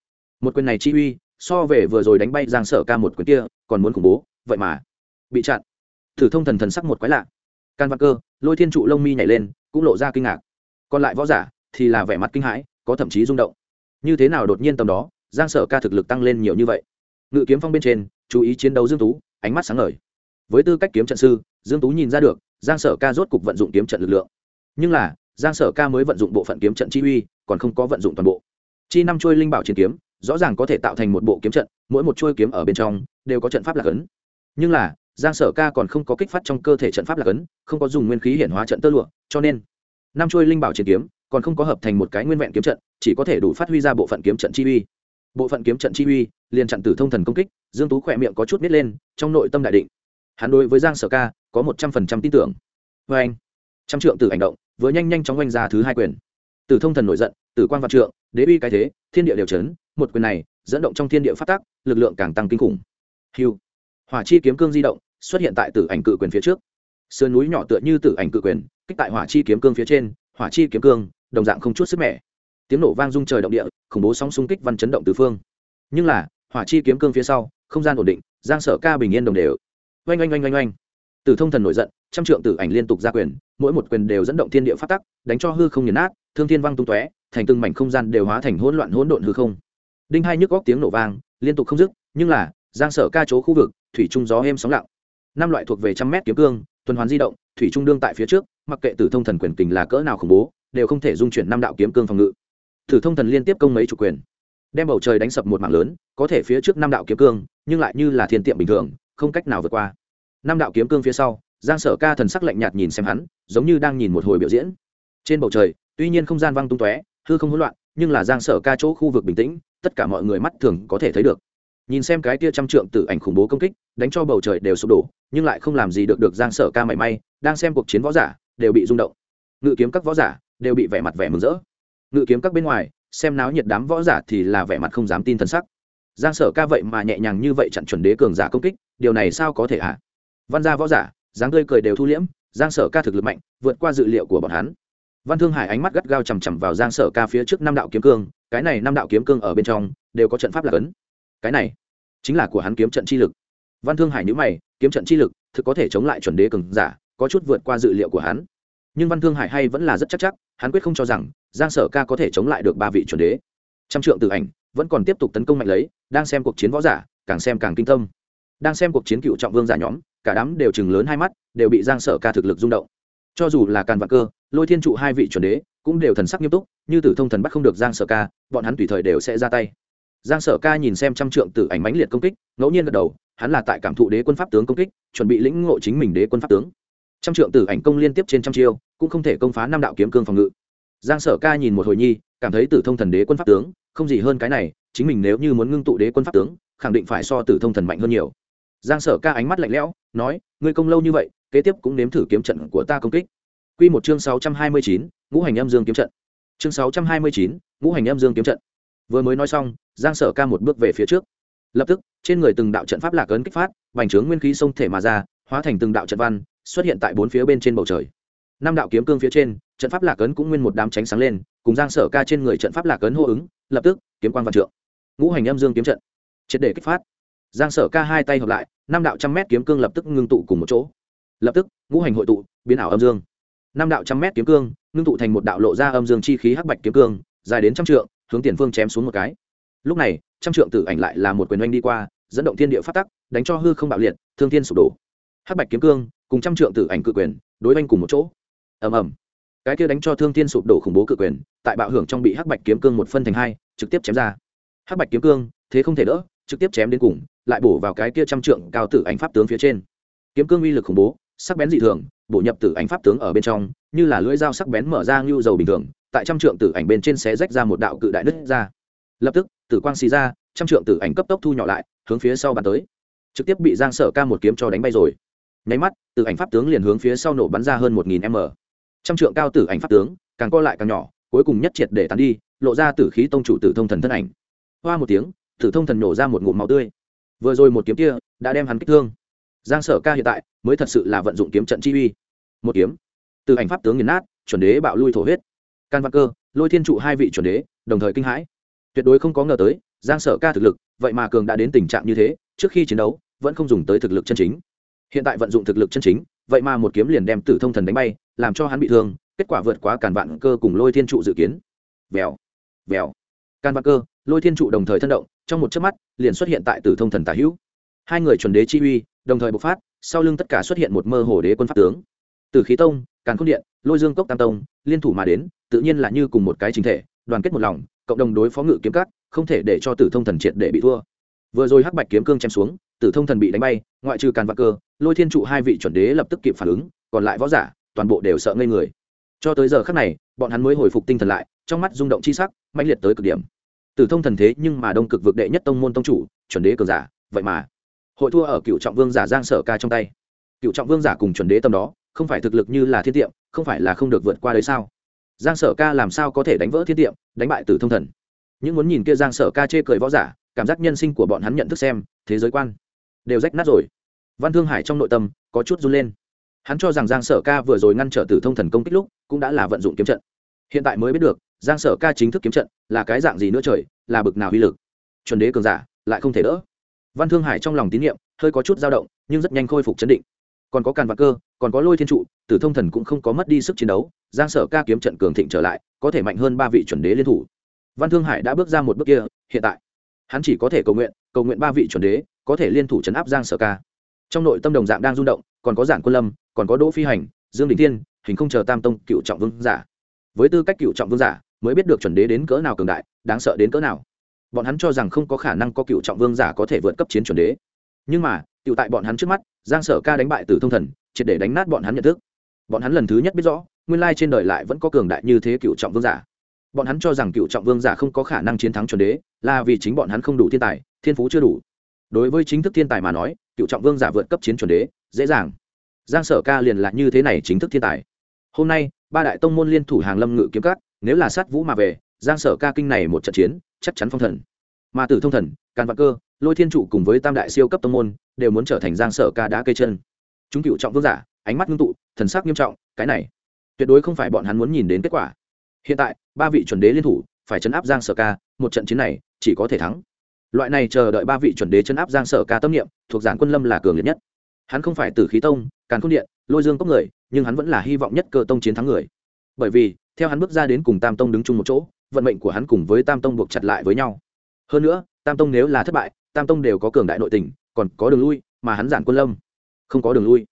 Một quyền này chi uy, so về vừa rồi đánh bay giang sở ca một quyền kia, còn muốn khủng bố, vậy mà bị chặn. Thử thông thần thần sắc một quái lạ. Can văn cơ, lôi thiên trụ lông mi nhảy lên, cũng lộ ra kinh ngạc. Còn lại võ giả thì là vẻ mặt kinh hãi, có thậm chí rung động như thế nào đột nhiên tầm đó, giang sở ca thực lực tăng lên nhiều như vậy. Ngự kiếm phong bên trên, chú ý chiến đấu dương tú, ánh mắt sáng ngời. Với tư cách kiếm trận sư, dương tú nhìn ra được, giang sở ca rốt cục vận dụng kiếm trận lực lượng. Nhưng là, giang sở ca mới vận dụng bộ phận kiếm trận chi uy, còn không có vận dụng toàn bộ. Chi năm chuôi linh bảo chiến kiếm, rõ ràng có thể tạo thành một bộ kiếm trận, mỗi một chuôi kiếm ở bên trong, đều có trận pháp lạc ấn nhưng là, giang sở ca còn không có kích phát trong cơ thể trận pháp lạc ấn không có dùng nguyên khí hiển hóa trận tơ lụa, cho nên, năm chuôi linh bảo chiến kiếm còn không có hợp thành một cái nguyên vẹn kiếm trận, chỉ có thể đủ phát huy ra bộ phận kiếm trận chi uy. Bộ phận kiếm trận chi uy, liền chặn tử thông thần công kích, dương tú khỏe miệng có chút nít lên, trong nội tâm đại định. Hắn đối với giang sở ca có một trăm phần trăm tin tưởng. Với anh, trăm trượng tử hành động, vừa nhanh nhanh chóng oanh ra thứ hai quyền. Tử thông thần nổi giận, tử quan vạn trượng, đế uy cái thế, thiên địa đều chấn, một quyền này, dẫn động trong thiên địa phát tác lực lượng càng tăng kinh khủng. Hiu hỏa chi kiếm cương di động, xuất hiện tại tử ảnh cự quyền phía trước. Sườn núi nhỏ tựa như tử ảnh cự quyền, kích tại hỏa chi kiếm cương phía trên, hỏa chi kiếm cương đồng dạng không chút sức mẻ. Tiếng nổ vang rung trời động địa, khủng bố sóng xung kích văn chấn động tứ phương. Nhưng là, hỏa chi kiếm cương phía sau, không gian ổn định, giang sở ca bình yên đồng đều. Oanh oanh oanh oanh oanh. Tử thông thần nổi giận, trăm trượng tử ảnh liên tục ra quyền, mỗi một quyền đều dẫn động thiên địa phát tắc, đánh cho hư không nghiền nát, thương thiên văng tung tóe, thành từng mảnh không gian đều hóa thành hỗn loạn hỗn độn hư không. Đinh hai nhức góc tiếng nổ vang, liên tục không dứt, nhưng là, giang sở ca chỗ khu vực, thủy trung gió êm sóng lặng. Năm loại thuộc về trăm mét kiếm cương, tuần hoàn di động, thủy trung đương tại phía trước, mặc kệ tử thông thần quyền kình là cỡ nào khủng bố đều không thể dung chuyển năm đạo kiếm cương phòng ngự. Thử thông thần liên tiếp công mấy chủ quyền, đem bầu trời đánh sập một mảng lớn, có thể phía trước năm đạo kiếm cương, nhưng lại như là thiên tiệm bình thường, không cách nào vượt qua. Năm đạo kiếm cương phía sau, giang sở ca thần sắc lạnh nhạt nhìn xem hắn, giống như đang nhìn một hồi biểu diễn. Trên bầu trời, tuy nhiên không gian văng tung tóe, hư không hỗn loạn, nhưng là giang sở ca chỗ khu vực bình tĩnh, tất cả mọi người mắt thường có thể thấy được. Nhìn xem cái tia trăm trượng tử ảnh khủng bố công kích, đánh cho bầu trời đều sụp đổ, nhưng lại không làm gì được được giang sở ca mảy may, đang xem cuộc chiến võ giả, đều bị rung động. Ngự kiếm các võ giả đều bị vẻ mặt vẻ mừng rỡ. Ngự kiếm các bên ngoài, xem náo nhiệt đám võ giả thì là vẻ mặt không dám tin t sắc. Giang sở ca vậy mà nhẹ nhàng như vậy chặn chuẩn đế cường giả công kích, điều này sao có thể hả? Văn gia võ giả, dáng tươi cười đều thu liễm, giang sở ca thực lực mạnh, vượt qua dự liệu của bọn hắn. Văn thương hải ánh mắt gắt gao chằm chằm vào giang sở ca phía trước năm đạo kiếm cương, cái này năm đạo kiếm cương ở bên trong, đều có trận pháp lạc ấn cái này, chính là của hắn kiếm trận chi lực. Văn thương hải nhữ mày, kiếm trận chi lực thực có thể chống lại chuẩn đế cường giả, có chút vượt qua dự liệu của hắn nhưng văn thương hải hay vẫn là rất chắc chắc, hắn quyết không cho rằng giang sở ca có thể chống lại được ba vị chuẩn đế. Trăm trượng tự ảnh, vẫn còn tiếp tục tấn công mạnh lấy, đang xem cuộc chiến võ giả, càng xem càng kinh tâm. Đang xem cuộc chiến cựu trọng vương giả nhóm, cả đám đều chừng lớn hai mắt, đều bị giang sở ca thực lực rung động. Cho dù là càn vạn cơ, lôi thiên trụ hai vị chuẩn đế, cũng đều thần sắc nghiêm túc, như tử thông thần bắt không được giang sở ca, bọn hắn tùy thời đều sẽ ra tay. Giang sở ca nhìn xem trăm trượng tử ảnh mãnh liệt công kích, ngẫu nhiên gật đầu, hắn là tại cảm thụ đế quân pháp tướng công kích, chuẩn bị lĩnh ngộ chính mình đế quân pháp tướng trăm trượng tử ảnh công liên tiếp trên trăm chiêu, cũng không thể công phá năm đạo kiếm cương phòng ngự. Giang sở ca nhìn một hồi nhi, cảm thấy tử thông thần đế quân pháp tướng, không gì hơn cái này, chính mình nếu như muốn ngưng tụ đế quân pháp tướng, khẳng định phải so tử thông thần mạnh hơn nhiều. Giang sở ca ánh mắt lạnh lẽo, nói, ngươi công lâu như vậy, kế tiếp cũng nếm thử kiếm trận của ta công kích. Quy một chương sáu trăm hai mươi chín, ngũ hành âm dương kiếm trận. Chương sáu trăm hai mươi chín, ngũ hành âm dương kiếm trận. Vừa mới nói xong, giang sở ca một bước về phía trước. Lập tức, trên người từng đạo trận pháp lạc ấn kích phát, vành trướng nguyên khí sông thể mà ra, hóa thành từng đạo trận văn xuất hiện tại bốn phía bên trên bầu trời. Năm đạo kiếm cương phía trên, trận pháp lạc ấn cũng nguyên một đám tránh sáng lên, cùng giang sở ca trên người trận pháp lạc ấn hô ứng, lập tức, kiếm quan văn trượng. Ngũ hành âm dương kiếm trận. Triệt để kích phát. Giang sở ca hai tay hợp lại, năm đạo trăm mét kiếm cương lập tức ngưng tụ cùng một chỗ. Lập tức, ngũ hành hội tụ, biến ảo âm dương. Năm đạo trăm mét kiếm cương, ngưng tụ thành một đạo lộ ra âm dương chi khí hắc bạch kiếm cương, dài đến trăm trượng, hướng tiền phương chém xuống một cái. Lúc này, trăm trượng tử ảnh lại là một quyền oanh đi qua, dẫn động thiên địa phát tắc, đánh cho hư không bạo liệt, thương thiên sụp đổ. Hắc bạch kiếm cương cùng trăm trượng tử ảnh cự quyền, đối oanh cùng một chỗ. Ầm ầm. Cái kia đánh cho thương thiên sụp đổ khủng bố cự quyền, tại bạo hưởng trong bị hắc bạch kiếm cương một phân thành hai, trực tiếp chém ra. Hắc bạch kiếm cương, thế không thể đỡ, trực tiếp chém đến cùng, lại bổ vào cái kia trăm trượng cao tử ảnh pháp tướng phía trên. Kiếm cương uy lực khủng bố, sắc bén dị thường, bổ nhập tử ảnh pháp tướng ở bên trong, như là lưỡi dao sắc bén mở ra ngưu dầu bình thường, tại trăm trượng tử ảnh bên trên xé rách ra một đạo cự đại nứt ra. Lập tức, tử quang xì ra, trăm trượng tử ảnh cấp tốc thu nhỏ lại, hướng phía sau bắn tới. Trực tiếp bị giang sở ca một kiếm cho đánh bay rồi nháy mắt tử ảnh pháp tướng liền hướng phía sau nổ bắn ra hơn một nghìn m. Trăm trượng cao tử ảnh pháp tướng, càng co lại càng nhỏ, cuối cùng nhất triệt để tán đi, lộ ra tử khí tông chủ tử thông thần thân ảnh. Hoa một tiếng, tử thông thần nổ ra một ngụm máu tươi. Vừa rồi một kiếm kia đã đem hắn kích thương. Giang sở ca hiện tại mới thật sự là vận dụng kiếm trận chi uy. Một kiếm. Từ ảnh pháp tướng nghiền nát, chuẩn đế bạo lui thổ huyết. Can văn cơ, lôi thiên trụ hai vị chuẩn đế, đồng thời kinh hãi. Tuyệt đối không có ngờ tới, giang sở ca thực lực, vậy mà cường đã đến tình trạng như thế, trước khi chiến đấu, vẫn không dùng tới thực lực chân chính hiện tại vận dụng thực lực chân chính, vậy mà một kiếm liền đem tử thông thần đánh bay, làm cho hắn bị thương, kết quả vượt quá càn vạn cơ cùng lôi thiên trụ dự kiến. Vèo vèo. Càn vạn cơ, lôi thiên trụ đồng thời thân động, trong một chớp mắt, liền xuất hiện tại tử thông thần tả hữu. Hai người chuẩn đế chi uy, đồng thời bộc phát, sau lưng tất cả xuất hiện một mơ hồ đế quân pháp tướng. Từ khí tông, càn khôn điện, lôi dương cốc tam tông, liên thủ mà đến, tự nhiên là như cùng một cái chính thể, đoàn kết một lòng, cộng đồng đối phó ngự kiếm cắt không thể để cho tử thông thần triệt để bị thua. Vừa rồi hắc bạch kiếm cương chém xuống tử thông thần bị đánh bay, ngoại trừ càn vạn cơ, lôi thiên trụ hai vị chuẩn đế lập tức kịp phản ứng, còn lại võ giả, toàn bộ đều sợ ngây người. Cho tới giờ khắc này, bọn hắn mới hồi phục tinh thần lại, trong mắt rung động chi sắc, mãnh liệt tới cực điểm. Tử thông thần thế nhưng mà đông cực vực đệ nhất tông môn tông chủ, chuẩn đế cường giả, vậy mà. Hội thua ở cựu trọng vương giả giang sở ca trong tay. Cựu trọng vương giả cùng chuẩn đế tâm đó, không phải thực lực như là thiên tiệm, không phải là không được vượt qua đấy sao? Giang sở ca làm sao có thể đánh vỡ thiên tiệm, đánh bại tử thông thần? Những muốn nhìn kia giang sở ca chê cười võ giả, cảm giác nhân sinh của bọn hắn nhận thức xem, thế giới quan đều rách nát rồi. Văn thương hải trong nội tâm có chút run lên. Hắn cho rằng giang sở ca vừa rồi ngăn trở tử thông thần công kích lúc cũng đã là vận dụng kiếm trận. Hiện tại mới biết được, giang sở ca chính thức kiếm trận là cái dạng gì nữa trời, là bực nào uy lực. Chuẩn đế cường giả lại không thể đỡ. Văn thương hải trong lòng tín nhiệm, hơi có chút dao động, nhưng rất nhanh khôi phục chấn định. Còn có càn vạn cơ, còn có lôi thiên trụ, tử thông thần cũng không có mất đi sức chiến đấu, giang sở ca kiếm trận cường thịnh trở lại, có thể mạnh hơn ba vị chuẩn đế liên thủ. Văn thương hải đã bước ra một bước kia, hiện tại hắn chỉ có thể cầu nguyện cầu nguyện ba vị chuẩn đế, có thể liên thủ chấn áp giang sở ca. Trong nội tâm đồng dạng đang rung động, còn có giản quân lâm, còn có đỗ phi hành, dương đình thiên, hình không chờ tam tông cựu trọng vương giả. Với tư cách cựu trọng vương giả, mới biết được chuẩn đế đến cỡ nào cường đại, đáng sợ đến cỡ nào. Bọn hắn cho rằng không có khả năng có cựu trọng vương giả có thể vượt cấp chiến chuẩn đế. Nhưng mà cựu tại bọn hắn trước mắt, giang sở ca đánh bại từ thông thần, triệt để đánh nát bọn hắn nhận thức. Bọn hắn lần thứ nhất biết rõ, nguyên lai trên đời lại vẫn có cường đại như thế cựu trọng vương giả bọn hắn cho rằng cựu trọng vương giả không có khả năng chiến thắng chuẩn đế, là vì chính bọn hắn không đủ thiên tài, thiên phú chưa đủ. Đối với chính thức thiên tài mà nói, cựu trọng vương giả vượt cấp chiến chuẩn đế, dễ dàng. Giang sở ca liền là như thế này chính thức thiên tài. Hôm nay, ba đại tông môn liên thủ hàng lâm ngự kiếm cắt nếu là sát vũ mà về, giang sở ca kinh này một trận chiến, chắc chắn phong thần. Mà tử thông thần, càn vạn cơ, lôi thiên trụ cùng với tam đại siêu cấp tông môn, đều muốn trở thành giang sở ca đá cây chân. Chúng cựu trọng vương giả, ánh mắt ngưng tụ, thần sắc nghiêm trọng, cái này, tuyệt đối không phải bọn hắn muốn nhìn đến kết quả hiện tại, ba vị chuẩn đế liên thủ, phải chấn áp giang sở ca, một trận chiến này, chỉ có thể thắng. Loại này chờ đợi ba vị chuẩn đế chấn áp giang sở ca tâm niệm, thuộc giản quân lâm là cường liệt nhất. Hắn không phải tử khí tông, càn khôn điện, lôi dương cốc người, nhưng hắn vẫn là hy vọng nhất cơ tông chiến thắng người. Bởi vì, theo hắn bước ra đến cùng tam tông đứng chung một chỗ, vận mệnh của hắn cùng với tam tông buộc chặt lại với nhau. Hơn nữa, tam tông nếu là thất bại, tam tông đều có cường đại nội tình, còn có đường lui, mà hắn giản quân lâm. Không có đường lui.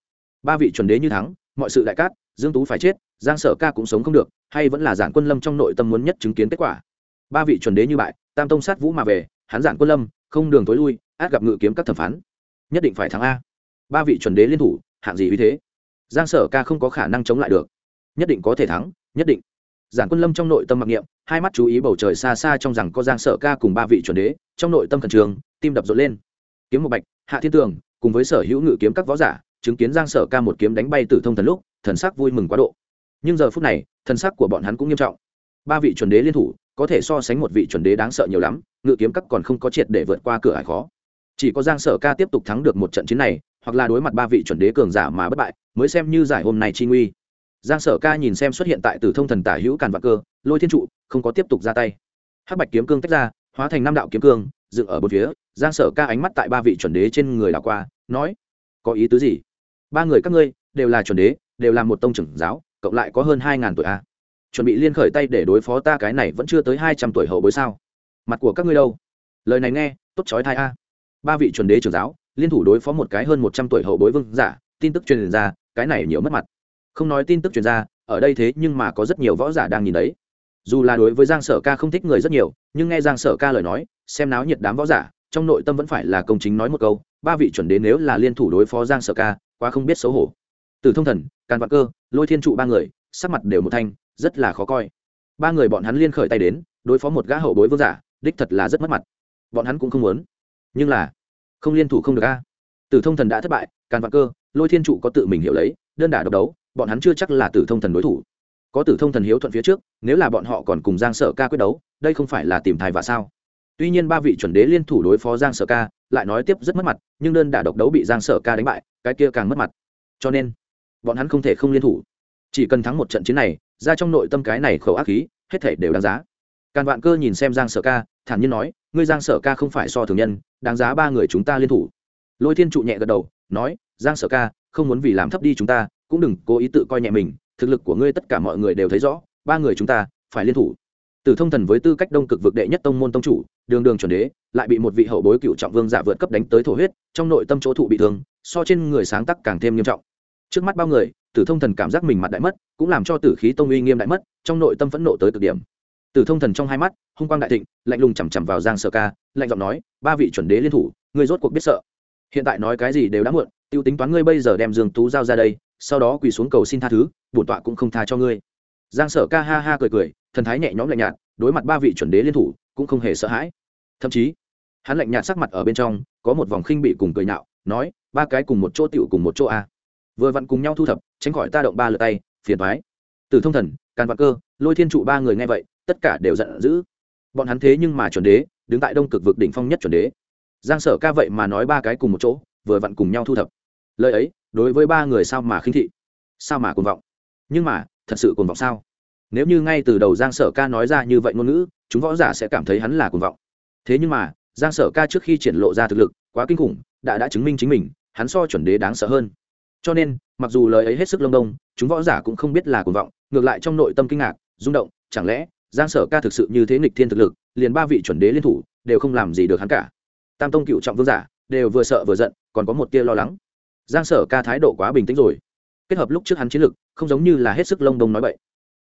Ba vị chuẩn đế như thắng, mọi sự đại cát, dương tú phải chết giang sở ca cũng sống không được, hay vẫn là giản quân lâm trong nội tâm muốn nhất chứng kiến kết quả. Ba vị chuẩn đế như bại, tam tông sát vũ mà về, hắn giản quân lâm, không đường tối lui, át gặp ngự kiếm các thẩm phán. Nhất định phải thắng a. Ba vị chuẩn đế liên thủ, hạng gì uy thế? Giang sở ca không có khả năng chống lại được. Nhất định có thể thắng, nhất định. Giản quân lâm trong nội tâm mặc niệm, hai mắt chú ý bầu trời xa xa trong rằng có giang sở ca cùng ba vị chuẩn đế, trong nội tâm khẩn trường tim đập rộn lên. Kiếm một bạch, hạ thiên tường, cùng với sở hữu ngự kiếm các võ giả, chứng kiến giang sở ca một kiếm đánh bay tử thông thần lúc, thần sắc vui mừng quá độ nhưng giờ phút này, thân xác của bọn hắn cũng nghiêm trọng. Ba vị chuẩn đế liên thủ, có thể so sánh một vị chuẩn đế đáng sợ nhiều lắm, ngự kiếm các còn không có triệt để vượt qua cửa ải khó. Chỉ có giang sở ca tiếp tục thắng được một trận chiến này, hoặc là đối mặt ba vị chuẩn đế cường giả mà bất bại, mới xem như giải hôm nay chi nguy. Giang sở ca nhìn xem xuất hiện tại tử thông thần tả hữu càn vạn cơ, lôi thiên trụ, không có tiếp tục ra tay. Hắc bạch kiếm cương tách ra, hóa thành năm đạo kiếm cương, dựng ở bốn phía, giang sở ca ánh mắt tại ba vị chuẩn đế trên người đảo qua, nói, có ý tứ gì? Ba người các ngươi đều là chuẩn đế, đều là một tông trưởng giáo cộng lại có hơn hai ngàn tuổi a à. chuẩn bị liên khởi tay để đối phó ta cái này vẫn chưa tới hai trăm tuổi hậu bối sao. Mặt của các ngươi đâu? Lời này nghe, tốt trói thai a. Ba vị chuẩn đế trưởng giáo, liên thủ đối phó một cái hơn một trăm tuổi hậu bối vương giả, tin tức truyền ra, cái này nhiều mất mặt. Không nói tin tức truyền ra, ở đây thế nhưng mà có rất nhiều võ giả đang nhìn đấy. Dù là đối với giang sở ca không thích người rất nhiều, nhưng nghe giang sở ca lời nói, xem náo nhiệt đám võ giả, trong nội tâm vẫn phải là công chính nói một câu, ba vị chuẩn đế nếu là liên thủ đối phó giang sở ca, quá không biết xấu hổ. Từ thông thần càn vạn cơ, lôi thiên trụ ba người, sắc mặt đều một thanh, rất là khó coi. Ba người bọn hắn liên khởi tay đến, đối phó một gã hậu bối vương giả, đích thật là rất mất mặt. Bọn hắn cũng không muốn. Nhưng là, không liên thủ không được a. Tử thông thần đã thất bại, càn vạn cơ, lôi thiên trụ có tự mình hiểu lấy, đơn đả độc đấu, bọn hắn chưa chắc là tử thông thần đối thủ. Có tử thông thần hiếu thuận phía trước, nếu là bọn họ còn cùng giang sở ca quyết đấu, đây không phải là tìm thai và sao? Tuy nhiên ba vị chuẩn đế liên thủ đối phó giang sở ca, lại nói tiếp rất mất mặt, nhưng đơn đả độc đấu bị giang sở ca đánh bại, cái kia càng mất mặt. Cho nên bọn hắn không thể không liên thủ. Chỉ cần thắng một trận chiến này ra trong nội tâm cái này khẩu ác khí hết thể đều đáng giá. Càn vạn cơ nhìn xem giang sở ca thản nhiên nói ngươi giang sở ca không phải so thường nhân đáng giá ba người chúng ta liên thủ. Lôi thiên trụ nhẹ gật đầu nói giang sở ca không muốn vì làm thấp đi chúng ta cũng đừng cố ý tự coi nhẹ mình thực lực của ngươi tất cả mọi người đều thấy rõ ba người chúng ta phải liên thủ. Tử Thông Thần với tư cách Đông Cực vực đệ nhất tông môn tông chủ, đường đường chuẩn đế, lại bị một vị hậu bối cựu trọng vương giả vượt cấp đánh tới thổ huyết, trong nội tâm chỗ thụ bị thương, so trên người sáng tác càng thêm nghiêm trọng. Trước mắt bao người, Tử Thông Thần cảm giác mình mặt đại mất, cũng làm cho Tử khí tông uy nghiêm đại mất, trong nội tâm phẫn nộ tới cực điểm. Tử Thông Thần trong hai mắt, hung quang đại thịnh, lạnh lùng chằm chằm vào Giang Sở Ca, lạnh giọng nói, ba vị chuẩn đế liên thủ, ngươi rốt cuộc biết sợ. Hiện tại nói cái gì đều đã muộn, tiêu tính toán ngươi bây giờ đem Dương Tú giao ra đây, sau đó quỳ xuống cầu xin tha thứ, bổn tọa cũng không tha cho ngươi. Giang Sở Ca ha ha cười cười, thần thái nhẹ nhõm lạnh nhạt, đối mặt ba vị chuẩn đế liên thủ cũng không hề sợ hãi thậm chí hắn lạnh nhạt sắc mặt ở bên trong có một vòng khinh bị cùng cười nhạo nói ba cái cùng một chỗ tựu cùng một chỗ a vừa vặn cùng nhau thu thập, tránh khỏi ta động ba lượt tay, phiền thoái từ thông thần, càn vạn cơ, lôi thiên trụ ba người nghe vậy, tất cả đều giận dữ. Bọn hắn thế nhưng mà chuẩn đế, đứng tại đông cực vực đỉnh phong nhất chuẩn đế. Giang sở ca vậy mà nói ba cái cùng một chỗ, vừa vặn cùng nhau thu thập. Lời ấy, đối với ba người sao mà khinh thị, sao mà cuồng vọng. Nhưng mà, thật sự cuồng vọng sao? Nếu như ngay từ đầu giang sở ca nói ra như vậy ngôn ngữ, chúng võ giả sẽ cảm thấy hắn là cuồng vọng. Thế nhưng mà, giang sở ca trước khi triển lộ ra thực lực, quá kinh khủng, đã đã chứng minh chính mình, hắn so chuẩn đế đáng sợ hơn cho nên, mặc dù lời ấy hết sức lông đông, chúng võ giả cũng không biết là cuồng vọng, ngược lại trong nội tâm kinh ngạc, rung động, chẳng lẽ, giang sở ca thực sự như thế nghịch thiên thực lực, liền ba vị chuẩn đế liên thủ, đều không làm gì được hắn cả. Tam tông cựu trọng vương giả, đều vừa sợ vừa giận, còn có một tia lo lắng. Giang sở ca thái độ quá bình tĩnh rồi. Kết hợp lúc trước hắn chiến lực, không giống như là hết sức lông đông nói vậy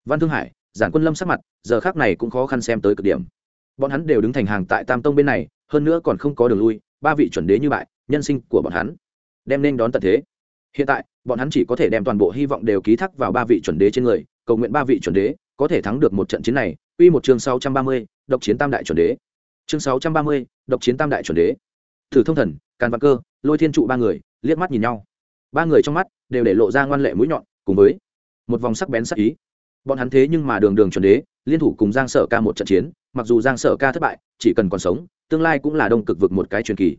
văn thương hải, giản quân lâm sắc mặt, giờ khác này cũng khó khăn xem tới cực điểm. Bọn hắn đều đứng thành hàng tại tam tông bên này, hơn nữa còn không có đường lui, ba vị chuẩn đế như bại, nhân sinh của bọn hắn, đem nên đón tận thế hiện tại bọn hắn chỉ có thể đem toàn bộ hy vọng đều ký thác vào ba vị chuẩn đế trên người cầu nguyện ba vị chuẩn đế có thể thắng được một trận chiến này uy một chương 630, độc chiến tam đại chuẩn đế. Chương 630, độc chiến tam đại chuẩn đế. Thử Thông Thần, Càn Văn Cơ, Lôi Thiên trụ ba người, liếc mắt nhìn nhau. Ba người trong mắt đều để lộ ra ngoan lệ mũi nhọn, cùng với một vòng sắc bén sắc ý bọn hắn thế nhưng mà đường đường chuẩn đế liên thủ cùng giang sở ca một trận chiến mặc dù giang sở ca thất bại chỉ cần còn sống tương lai cũng là đông cực vực một cái truyền kỳ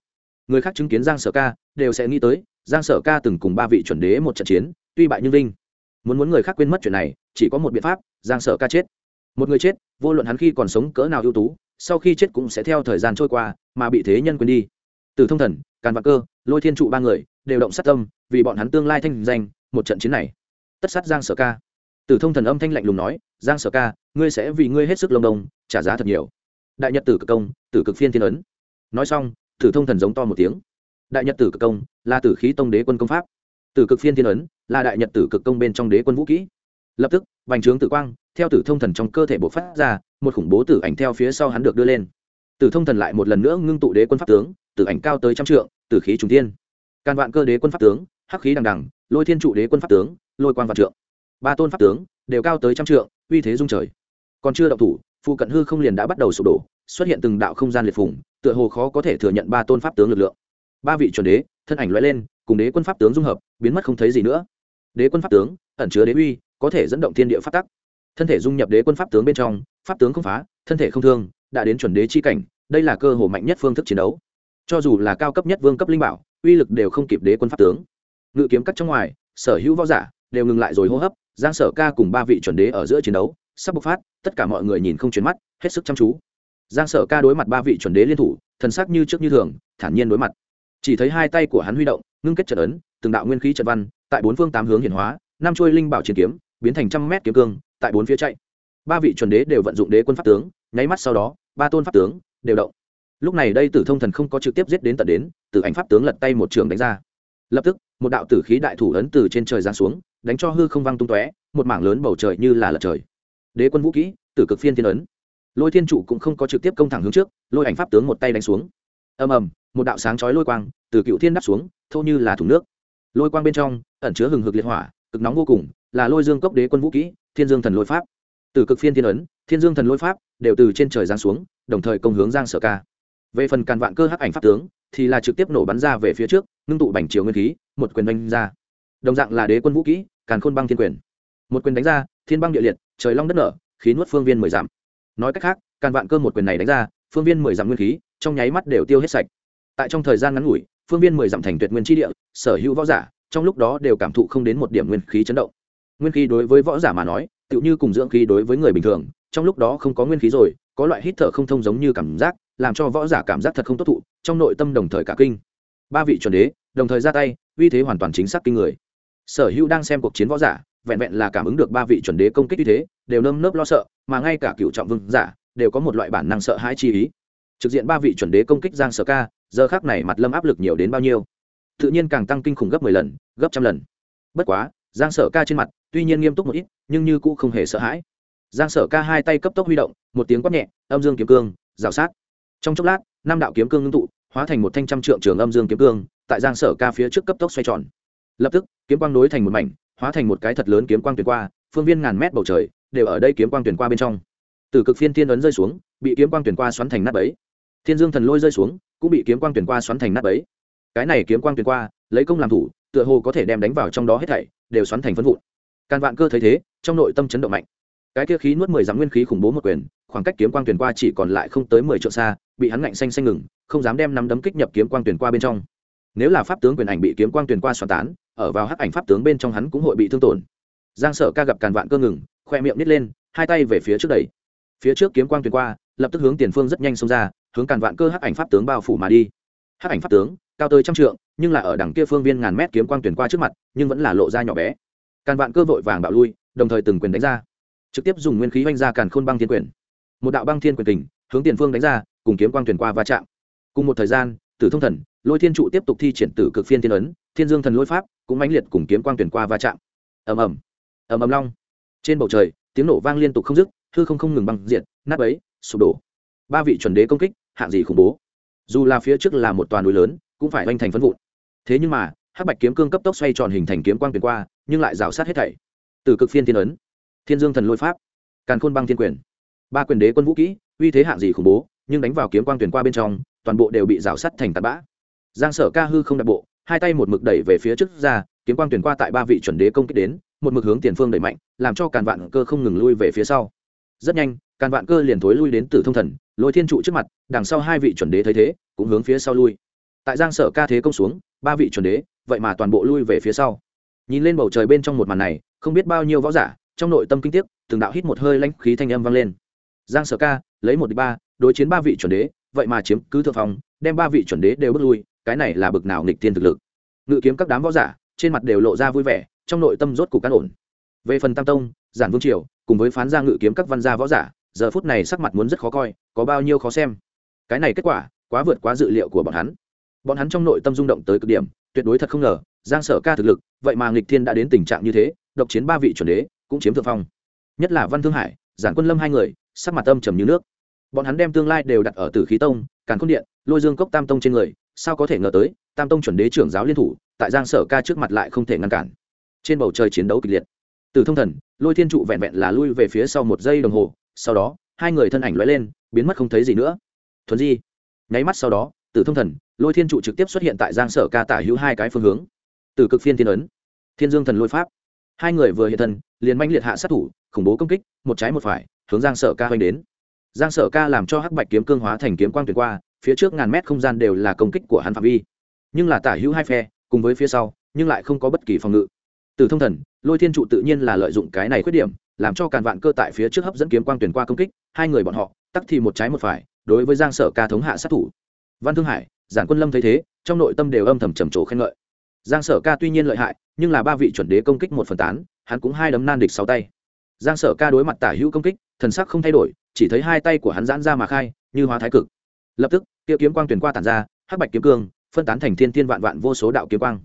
người khác chứng kiến giang sở ca, đều sẽ nghĩ tới, giang sở ca từng cùng ba vị chuẩn đế một trận chiến, tuy bại nhưng vinh. Muốn muốn người khác quên mất chuyện này, chỉ có một biện pháp, giang sở ca chết. Một người chết, vô luận hắn khi còn sống cỡ nào ưu tú, sau khi chết cũng sẽ theo thời gian trôi qua, mà bị thế nhân quên đi. Từ thông thần, càn vạn cơ, lôi thiên trụ ba người, đều động sát tâm, vì bọn hắn tương lai thanh danh, một trận chiến này. Tất sát giang sở ca. Từ thông thần âm thanh lạnh lùng nói, giang sở ca, ngươi sẽ vì ngươi hết sức lông đông trả giá thật nhiều. Đại nhật tử cực công, tử cực phiên thiên ấn. Nói xong tử thông thần giống to một tiếng. Đại nhật tử cực công là tử khí tông đế quân công pháp. Tử cực phiên thiên ấn là đại nhật tử cực công bên trong đế quân vũ kỹ. Lập tức, vành trướng tử quang, theo tử thông thần trong cơ thể bộc phát ra, một khủng bố tử ảnh theo phía sau hắn được đưa lên. Tử thông thần lại một lần nữa ngưng tụ đế quân pháp tướng, tử ảnh cao tới trăm trượng, tử khí trùng thiên. Can vạn cơ đế quân pháp tướng, hắc khí đằng đằng, lôi thiên trụ đế quân pháp tướng, lôi quan vạn trượng. Ba tôn pháp tướng đều cao tới trăm trượng, uy thế dung trời. Còn chưa động thủ, phụ cận hư không liền đã bắt đầu sụp đổ xuất hiện từng đạo không gian liệt phủng tựa hồ khó có thể thừa nhận ba tôn pháp tướng lực lượng. Ba vị chuẩn đế, thân ảnh loại lên, cùng đế quân pháp tướng dung hợp, biến mất không thấy gì nữa. Đế quân pháp tướng, ẩn chứa đế uy, có thể dẫn động thiên địa pháp tắc. Thân thể dung nhập đế quân pháp tướng bên trong, pháp tướng không phá, thân thể không thương, đã đến chuẩn đế chi cảnh, đây là cơ hồ mạnh nhất phương thức chiến đấu. Cho dù là cao cấp nhất vương cấp linh bảo, uy lực đều không kịp đế quân pháp tướng. Ngự kiếm cắt trong ngoài, sở hữu võ giả đều ngừng lại rồi hô hấp, giang sở ca cùng ba vị chuẩn đế ở giữa chiến đấu, sắp bộc phát, tất cả mọi người nhìn không chuyển mắt, hết sức chăm chú giang sở ca đối mặt ba vị chuẩn đế liên thủ, thần sắc như trước như thường, thản nhiên đối mặt. Chỉ thấy hai tay của hắn huy động, ngưng kết trận ấn, từng đạo nguyên khí trận văn, tại bốn phương tám hướng hiển hóa, năm trôi linh bảo chiến kiếm, biến thành trăm mét kiếm cương, tại bốn phía chạy. Ba vị chuẩn đế đều vận dụng đế quân pháp tướng, nháy mắt sau đó, ba tôn pháp tướng đều động. Lúc này đây tử thông thần không có trực tiếp giết đến tận đến, tử ảnh pháp tướng lật tay một trường đánh ra. Lập tức, một đạo tử khí đại thủ ấn từ trên trời giáng xuống, đánh cho hư không văng tung tóe, một mảng lớn bầu trời như là lật trời. Đế quân vũ kỹ, tử cực phiên thiên ấn lôi thiên trụ cũng không có trực tiếp công thẳng hướng trước, lôi ảnh pháp tướng một tay đánh xuống. Ầm ầm, một đạo sáng chói lôi quang từ cựu thiên đắp xuống, thô như là thùng nước. Lôi quang bên trong, ẩn chứa hừng hực liệt hỏa, cực nóng vô cùng, là lôi dương cốc đế quân vũ kỹ, thiên dương thần lôi pháp. Từ cực phiên thiên ấn, thiên dương thần lôi pháp đều từ trên trời giáng xuống, đồng thời công hướng giang sở ca. Về phần càn vạn cơ hắc ảnh pháp tướng, thì là trực tiếp nổ bắn ra về phía trước, ngưng tụ bành chiều nguyên khí, một quyền đánh ra. Đồng dạng là đế quân vũ kỹ, càn khôn băng thiên quyền. Một quyền đánh ra, thiên băng địa liệt, trời long đất nở, khí nuốt phương viên mười dặm nói cách khác, càn vạn cơ một quyền này đánh ra, phương viên mười dặm nguyên khí, trong nháy mắt đều tiêu hết sạch. Tại trong thời gian ngắn ngủi, phương viên mười dặm thành tuyệt nguyên tri địa, sở hữu võ giả, trong lúc đó đều cảm thụ không đến một điểm nguyên khí chấn động. Nguyên khí đối với võ giả mà nói, tựu như cùng dưỡng khí đối với người bình thường, trong lúc đó không có nguyên khí rồi, có loại hít thở không thông giống như cảm giác, làm cho võ giả cảm giác thật không tốt thụ, trong nội tâm đồng thời cả kinh. Ba vị chuẩn đế, đồng thời ra tay, uy thế hoàn toàn chính xác kinh người. Sở hữu đang xem cuộc chiến võ giả vẹn vẹn là cảm ứng được ba vị chuẩn đế công kích uy thế, đều nơm nớp lo sợ, mà ngay cả cựu trọng vương giả đều có một loại bản năng sợ hãi chi ý. Trực diện ba vị chuẩn đế công kích giang sở ca, giờ khác này mặt lâm áp lực nhiều đến bao nhiêu? Tự nhiên càng tăng kinh khủng gấp mười lần, gấp trăm lần. Bất quá, giang sở ca trên mặt tuy nhiên nghiêm túc một ít, nhưng như cũng không hề sợ hãi. Giang sở ca hai tay cấp tốc huy động, một tiếng quát nhẹ, âm dương kiếm cương, rào sát. Trong chốc lát, năm đạo kiếm cương ngưng tụ, hóa thành một thanh trăm trượng trường âm dương kiếm cương, tại giang sở ca phía trước cấp tốc xoay tròn. Lập tức, kiếm quang nối thành một mảnh hóa thành một cái thật lớn kiếm quang tuyển qua, phương viên ngàn mét bầu trời, đều ở đây kiếm quang tuyển qua bên trong. Từ cực phiên thiên ấn rơi xuống, bị kiếm quang tuyển qua xoắn thành nát ấy thiên dương thần lôi rơi xuống, cũng bị kiếm quang tuyển qua xoắn thành nát ấy cái này kiếm quang tuyển qua, lấy công làm thủ, tựa hồ có thể đem đánh vào trong đó hết thảy, đều xoắn thành phân vụn. Càn vạn cơ thấy thế, trong nội tâm chấn động mạnh. Cái kia khí nuốt mười dặm nguyên khí khủng bố một quyền, khoảng cách kiếm quang tuyển qua chỉ còn lại không tới mười triệu xa, bị hắn ngạnh xanh xanh ngừng, không dám đem nắm đấm kích nhập kiếm quang tuyển qua bên trong. Nếu là pháp tướng quyền ảnh bị kiếm quang tuyển qua xoắn tán ở vào hắc ảnh pháp tướng bên trong hắn cũng hội bị thương tổn. Giang sở ca gặp càn vạn cơ ngừng, khoe miệng nít lên, hai tay về phía trước đẩy. Phía trước kiếm quang truyền qua, lập tức hướng tiền phương rất nhanh xông ra, hướng càn vạn cơ hắc ảnh pháp tướng bao phủ mà đi. Hắc ảnh pháp tướng, cao tới trăm trượng, nhưng là ở đằng kia phương viên ngàn mét kiếm quang tuyển qua trước mặt, nhưng vẫn là lộ ra nhỏ bé. Càn vạn cơ vội vàng bạo lui, đồng thời từng quyền đánh ra. Trực tiếp dùng nguyên khí oanh ra càn khôn băng thiên quyền. Một đạo băng thiên quyền tình hướng tiền phương đánh ra, cùng kiếm quang tuyển qua va chạm. Cùng một thời gian, tử thông thần lôi thiên trụ tiếp tục thi triển tử cực phiên thiên ấn, thiên dương thần lôi pháp cũng mãnh liệt cùng kiếm quang tuyển qua va chạm. Ầm ầm ầm ầm long. Trên bầu trời, tiếng nổ vang liên tục không dứt, hư không không ngừng băng diện nát ấy sụp đổ. Ba vị chuẩn đế công kích, hạng gì khủng bố. Dù là phía trước là một toàn núi lớn, cũng phải oanh thành phân vụn. Thế nhưng mà, hắc bạch kiếm cương cấp tốc xoay tròn hình thành kiếm quang tuyển qua, nhưng lại rào sát hết thảy. Từ cực phiên thiên ấn, thiên dương thần lôi pháp, càn khôn băng thiên quyền. Ba quyền đế quân vũ kỹ, uy thế hạng gì khủng bố, nhưng đánh vào kiếm quang tuyển qua bên trong, toàn bộ đều bị rào sát thành tạt bã giang sở ca hư không đặt bộ, hai tay một mực đẩy về phía trước ra, kiếm quang tuyển qua tại ba vị chuẩn đế công kích đến, một mực hướng tiền phương đẩy mạnh, làm cho càn vạn cơ không ngừng lui về phía sau. Rất nhanh, càn vạn cơ liền thối lui đến tử thông thần, lôi thiên trụ trước mặt, đằng sau hai vị chuẩn đế thấy thế, cũng hướng phía sau lui. Tại giang sở ca thế công xuống, ba vị chuẩn đế, vậy mà toàn bộ lui về phía sau. Nhìn lên bầu trời bên trong một màn này, không biết bao nhiêu võ giả, trong nội tâm kinh tiếc, từng đạo hít một hơi lãnh khí thanh âm vang lên. Giang sở ca, lấy một đi ba, đối chiến ba vị chuẩn đế, vậy mà chiếm cứ thượng phòng đem ba vị chuẩn đế đều bước lui cái này là bực nào nghịch thiên thực lực. Ngự kiếm các đám võ giả, trên mặt đều lộ ra vui vẻ, trong nội tâm rốt cục cán ổn. Về phần tam tông, giản vương triều, cùng với phán gia ngự kiếm các văn gia võ giả, giờ phút này sắc mặt muốn rất khó coi, có bao nhiêu khó xem. Cái này kết quả, quá vượt quá dự liệu của bọn hắn. Bọn hắn trong nội tâm rung động tới cực điểm, tuyệt đối thật không ngờ, giang sở ca thực lực, vậy mà nghịch thiên đã đến tình trạng như thế, độc chiến ba vị chuẩn đế, cũng chiếm thượng phong. Nhất là văn thương hải, giản quân lâm hai người, sắc mặt âm trầm như nước. Bọn hắn đem tương lai đều đặt ở tử khí tông, càn khôn điện, lôi dương cốc tam tông trên người sao có thể ngờ tới, tam tông chuẩn đế trưởng giáo liên thủ, tại giang sở ca trước mặt lại không thể ngăn cản. Trên bầu trời chiến đấu kịch liệt. Từ thông thần, lôi thiên trụ vẹn vẹn là lui về phía sau một giây đồng hồ, sau đó, hai người thân ảnh lóe lên, biến mất không thấy gì nữa. Thuần di. Nháy mắt sau đó, từ thông thần, lôi thiên trụ trực tiếp xuất hiện tại giang sở ca tả hữu hai cái phương hướng. Từ cực phiên thiên ấn, thiên dương thần lôi pháp. Hai người vừa hiện thân, liền manh liệt hạ sát thủ, khủng bố công kích, một trái một phải, hướng giang sở ca hoành đến. Giang sở ca làm cho hắc bạch kiếm cương hóa thành kiếm quang tuyệt qua phía trước ngàn mét không gian đều là công kích của hắn phạm vi. Nhưng là tả hữu hai phe, cùng với phía sau, nhưng lại không có bất kỳ phòng ngự. Từ thông thần, lôi thiên trụ tự nhiên là lợi dụng cái này khuyết điểm, làm cho càn vạn cơ tại phía trước hấp dẫn kiếm quang tuyển qua công kích, hai người bọn họ, tắc thì một trái một phải, đối với giang sở ca thống hạ sát thủ. Văn thương hải, giản quân lâm thấy thế, trong nội tâm đều âm thầm trầm trồ khen ngợi. Giang sở ca tuy nhiên lợi hại, nhưng là ba vị chuẩn đế công kích một phần tán, hắn cũng hai đấm nan địch sáu tay. Giang sở ca đối mặt tả hữu công kích, thần sắc không thay đổi, chỉ thấy hai tay của hắn giãn ra mà khai, như hóa thái cực lập tức tiêu kiếm quang tuyển qua tản ra, hắc bạch kiếm cương, phân tán thành thiên thiên vạn vạn vô số đạo kiếm quang.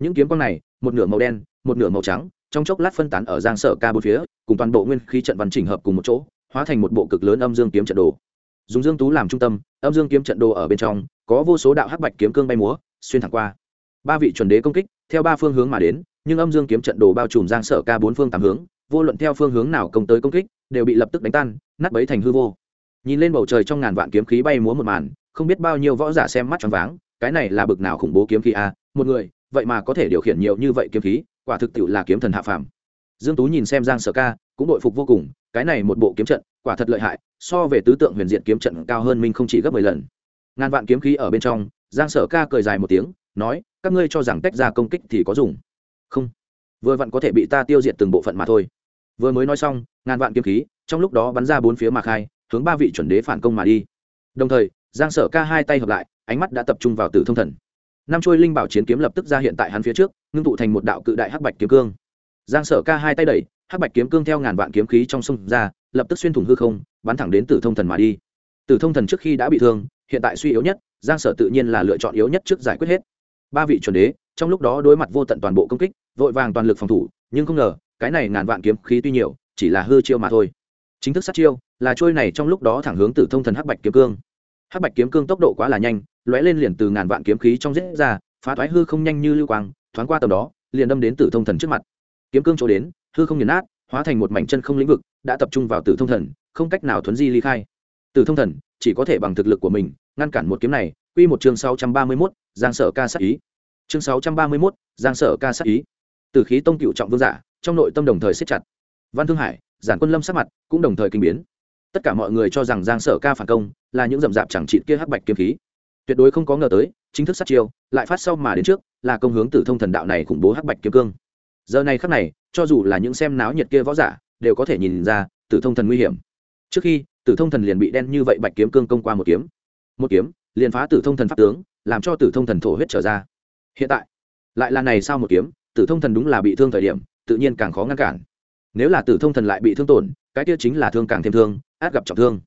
Những kiếm quang này, một nửa màu đen, một nửa màu trắng, trong chốc lát phân tán ở giang sở ca bốn phía, cùng toàn bộ nguyên khí trận văn chỉnh hợp cùng một chỗ, hóa thành một bộ cực lớn âm dương kiếm trận đồ. Dùng dương tú làm trung tâm, âm dương kiếm trận đồ ở bên trong, có vô số đạo hắc bạch kiếm cương bay múa, xuyên thẳng qua. Ba vị chuẩn đế công kích, theo ba phương hướng mà đến, nhưng âm dương kiếm trận đồ bao trùm giang sở ca bốn phương tám hướng, vô luận theo phương hướng nào công tới công kích, đều bị lập tức đánh tan, nát bấy thành hư vô nhìn lên bầu trời trong ngàn vạn kiếm khí bay múa một màn, không biết bao nhiêu võ giả xem mắt choáng váng, cái này là bực nào khủng bố kiếm khí a một người, vậy mà có thể điều khiển nhiều như vậy kiếm khí, quả thực tiệu là kiếm thần hạ phàm. Dương tú nhìn xem giang sở ca, cũng đội phục vô cùng, cái này một bộ kiếm trận, quả thật lợi hại, so về tứ tượng huyền diện kiếm trận cao hơn mình không chỉ gấp mười lần. Ngàn vạn kiếm khí ở bên trong, giang sở ca cười dài một tiếng, nói, các ngươi cho rằng tách ra công kích thì có dùng. Không. Vừa vặn có thể bị ta tiêu diệt từng bộ phận mà thôi. Vừa mới nói xong, ngàn vạn kiếm khí, trong lúc đó bắn ra bốn phía mà khai hướng ba vị chuẩn đế phản công mà đi. Đồng thời, giang sở ca hai tay hợp lại, ánh mắt đã tập trung vào tử thông thần. Năm trôi linh bảo chiến kiếm lập tức ra hiện tại hắn phía trước, ngưng tụ thành một đạo cự đại hắc bạch kiếm cương. Giang sở ca hai tay đẩy, hắc bạch kiếm cương theo ngàn vạn kiếm khí trong sông ra, lập tức xuyên thủng hư không, bắn thẳng đến tử thông thần mà đi. Tử thông thần trước khi đã bị thương, hiện tại suy yếu nhất, giang sở tự nhiên là lựa chọn yếu nhất trước giải quyết hết. Ba vị chuẩn đế, trong lúc đó đối mặt vô tận toàn bộ công kích, vội vàng toàn lực phòng thủ, nhưng không ngờ, cái này ngàn vạn kiếm khí tuy nhiều, chỉ là hư chiêu mà thôi. Chính thức sát chiêu là trôi này trong lúc đó thẳng hướng tử thông thần hắc bạch kiếm cương. Hắc bạch kiếm cương tốc độ quá là nhanh lóe lên liền từ ngàn vạn kiếm khí trong rết ra phá thoái hư không nhanh như lưu quang thoáng qua tầm đó liền đâm đến tử thông thần trước mặt. Kiếm cương chỗ đến hư không nghiền nát hóa thành một mảnh chân không lĩnh vực đã tập trung vào tử thông thần không cách nào thuấn di ly khai. Tử thông thần chỉ có thể bằng thực lực của mình ngăn cản một kiếm này. Quy một chương sáu trăm ba mươi 631, giang sở ca sát ý. Chương sáu trăm ba mươi 631, giang sở ca sát ý. Từ khí tông cựu trọng vương giả trong nội tâm đồng thời siết chặt. Văn thương hải giản quân lâm sát mặt cũng đồng thời kinh biến tất cả mọi người cho rằng giang sở ca phản công là những rậm rạp chẳng trị kia hắc bạch kiếm khí. Tuyệt đối không có ngờ tới, chính thức sát chiêu, lại phát sau mà đến trước, là công hướng tử thông thần đạo này khủng bố hắc bạch kiếm cương. Giờ này khắc này, cho dù là những xem náo nhiệt kia võ giả, đều có thể nhìn ra, tử thông thần nguy hiểm. Trước khi, tử thông thần liền bị đen như vậy bạch kiếm cương công qua một kiếm. Một kiếm, liền phá tử thông thần pháp tướng, làm cho tử thông thần thổ huyết trở ra. Hiện tại, lại là này sao một kiếm, tử thông thần đúng là bị thương thời điểm, tự nhiên càng khó ngăn cản. Nếu là tử thông thần lại bị thương tổn, cái kia chính là thương càng thêm thương át gặp trọng thương.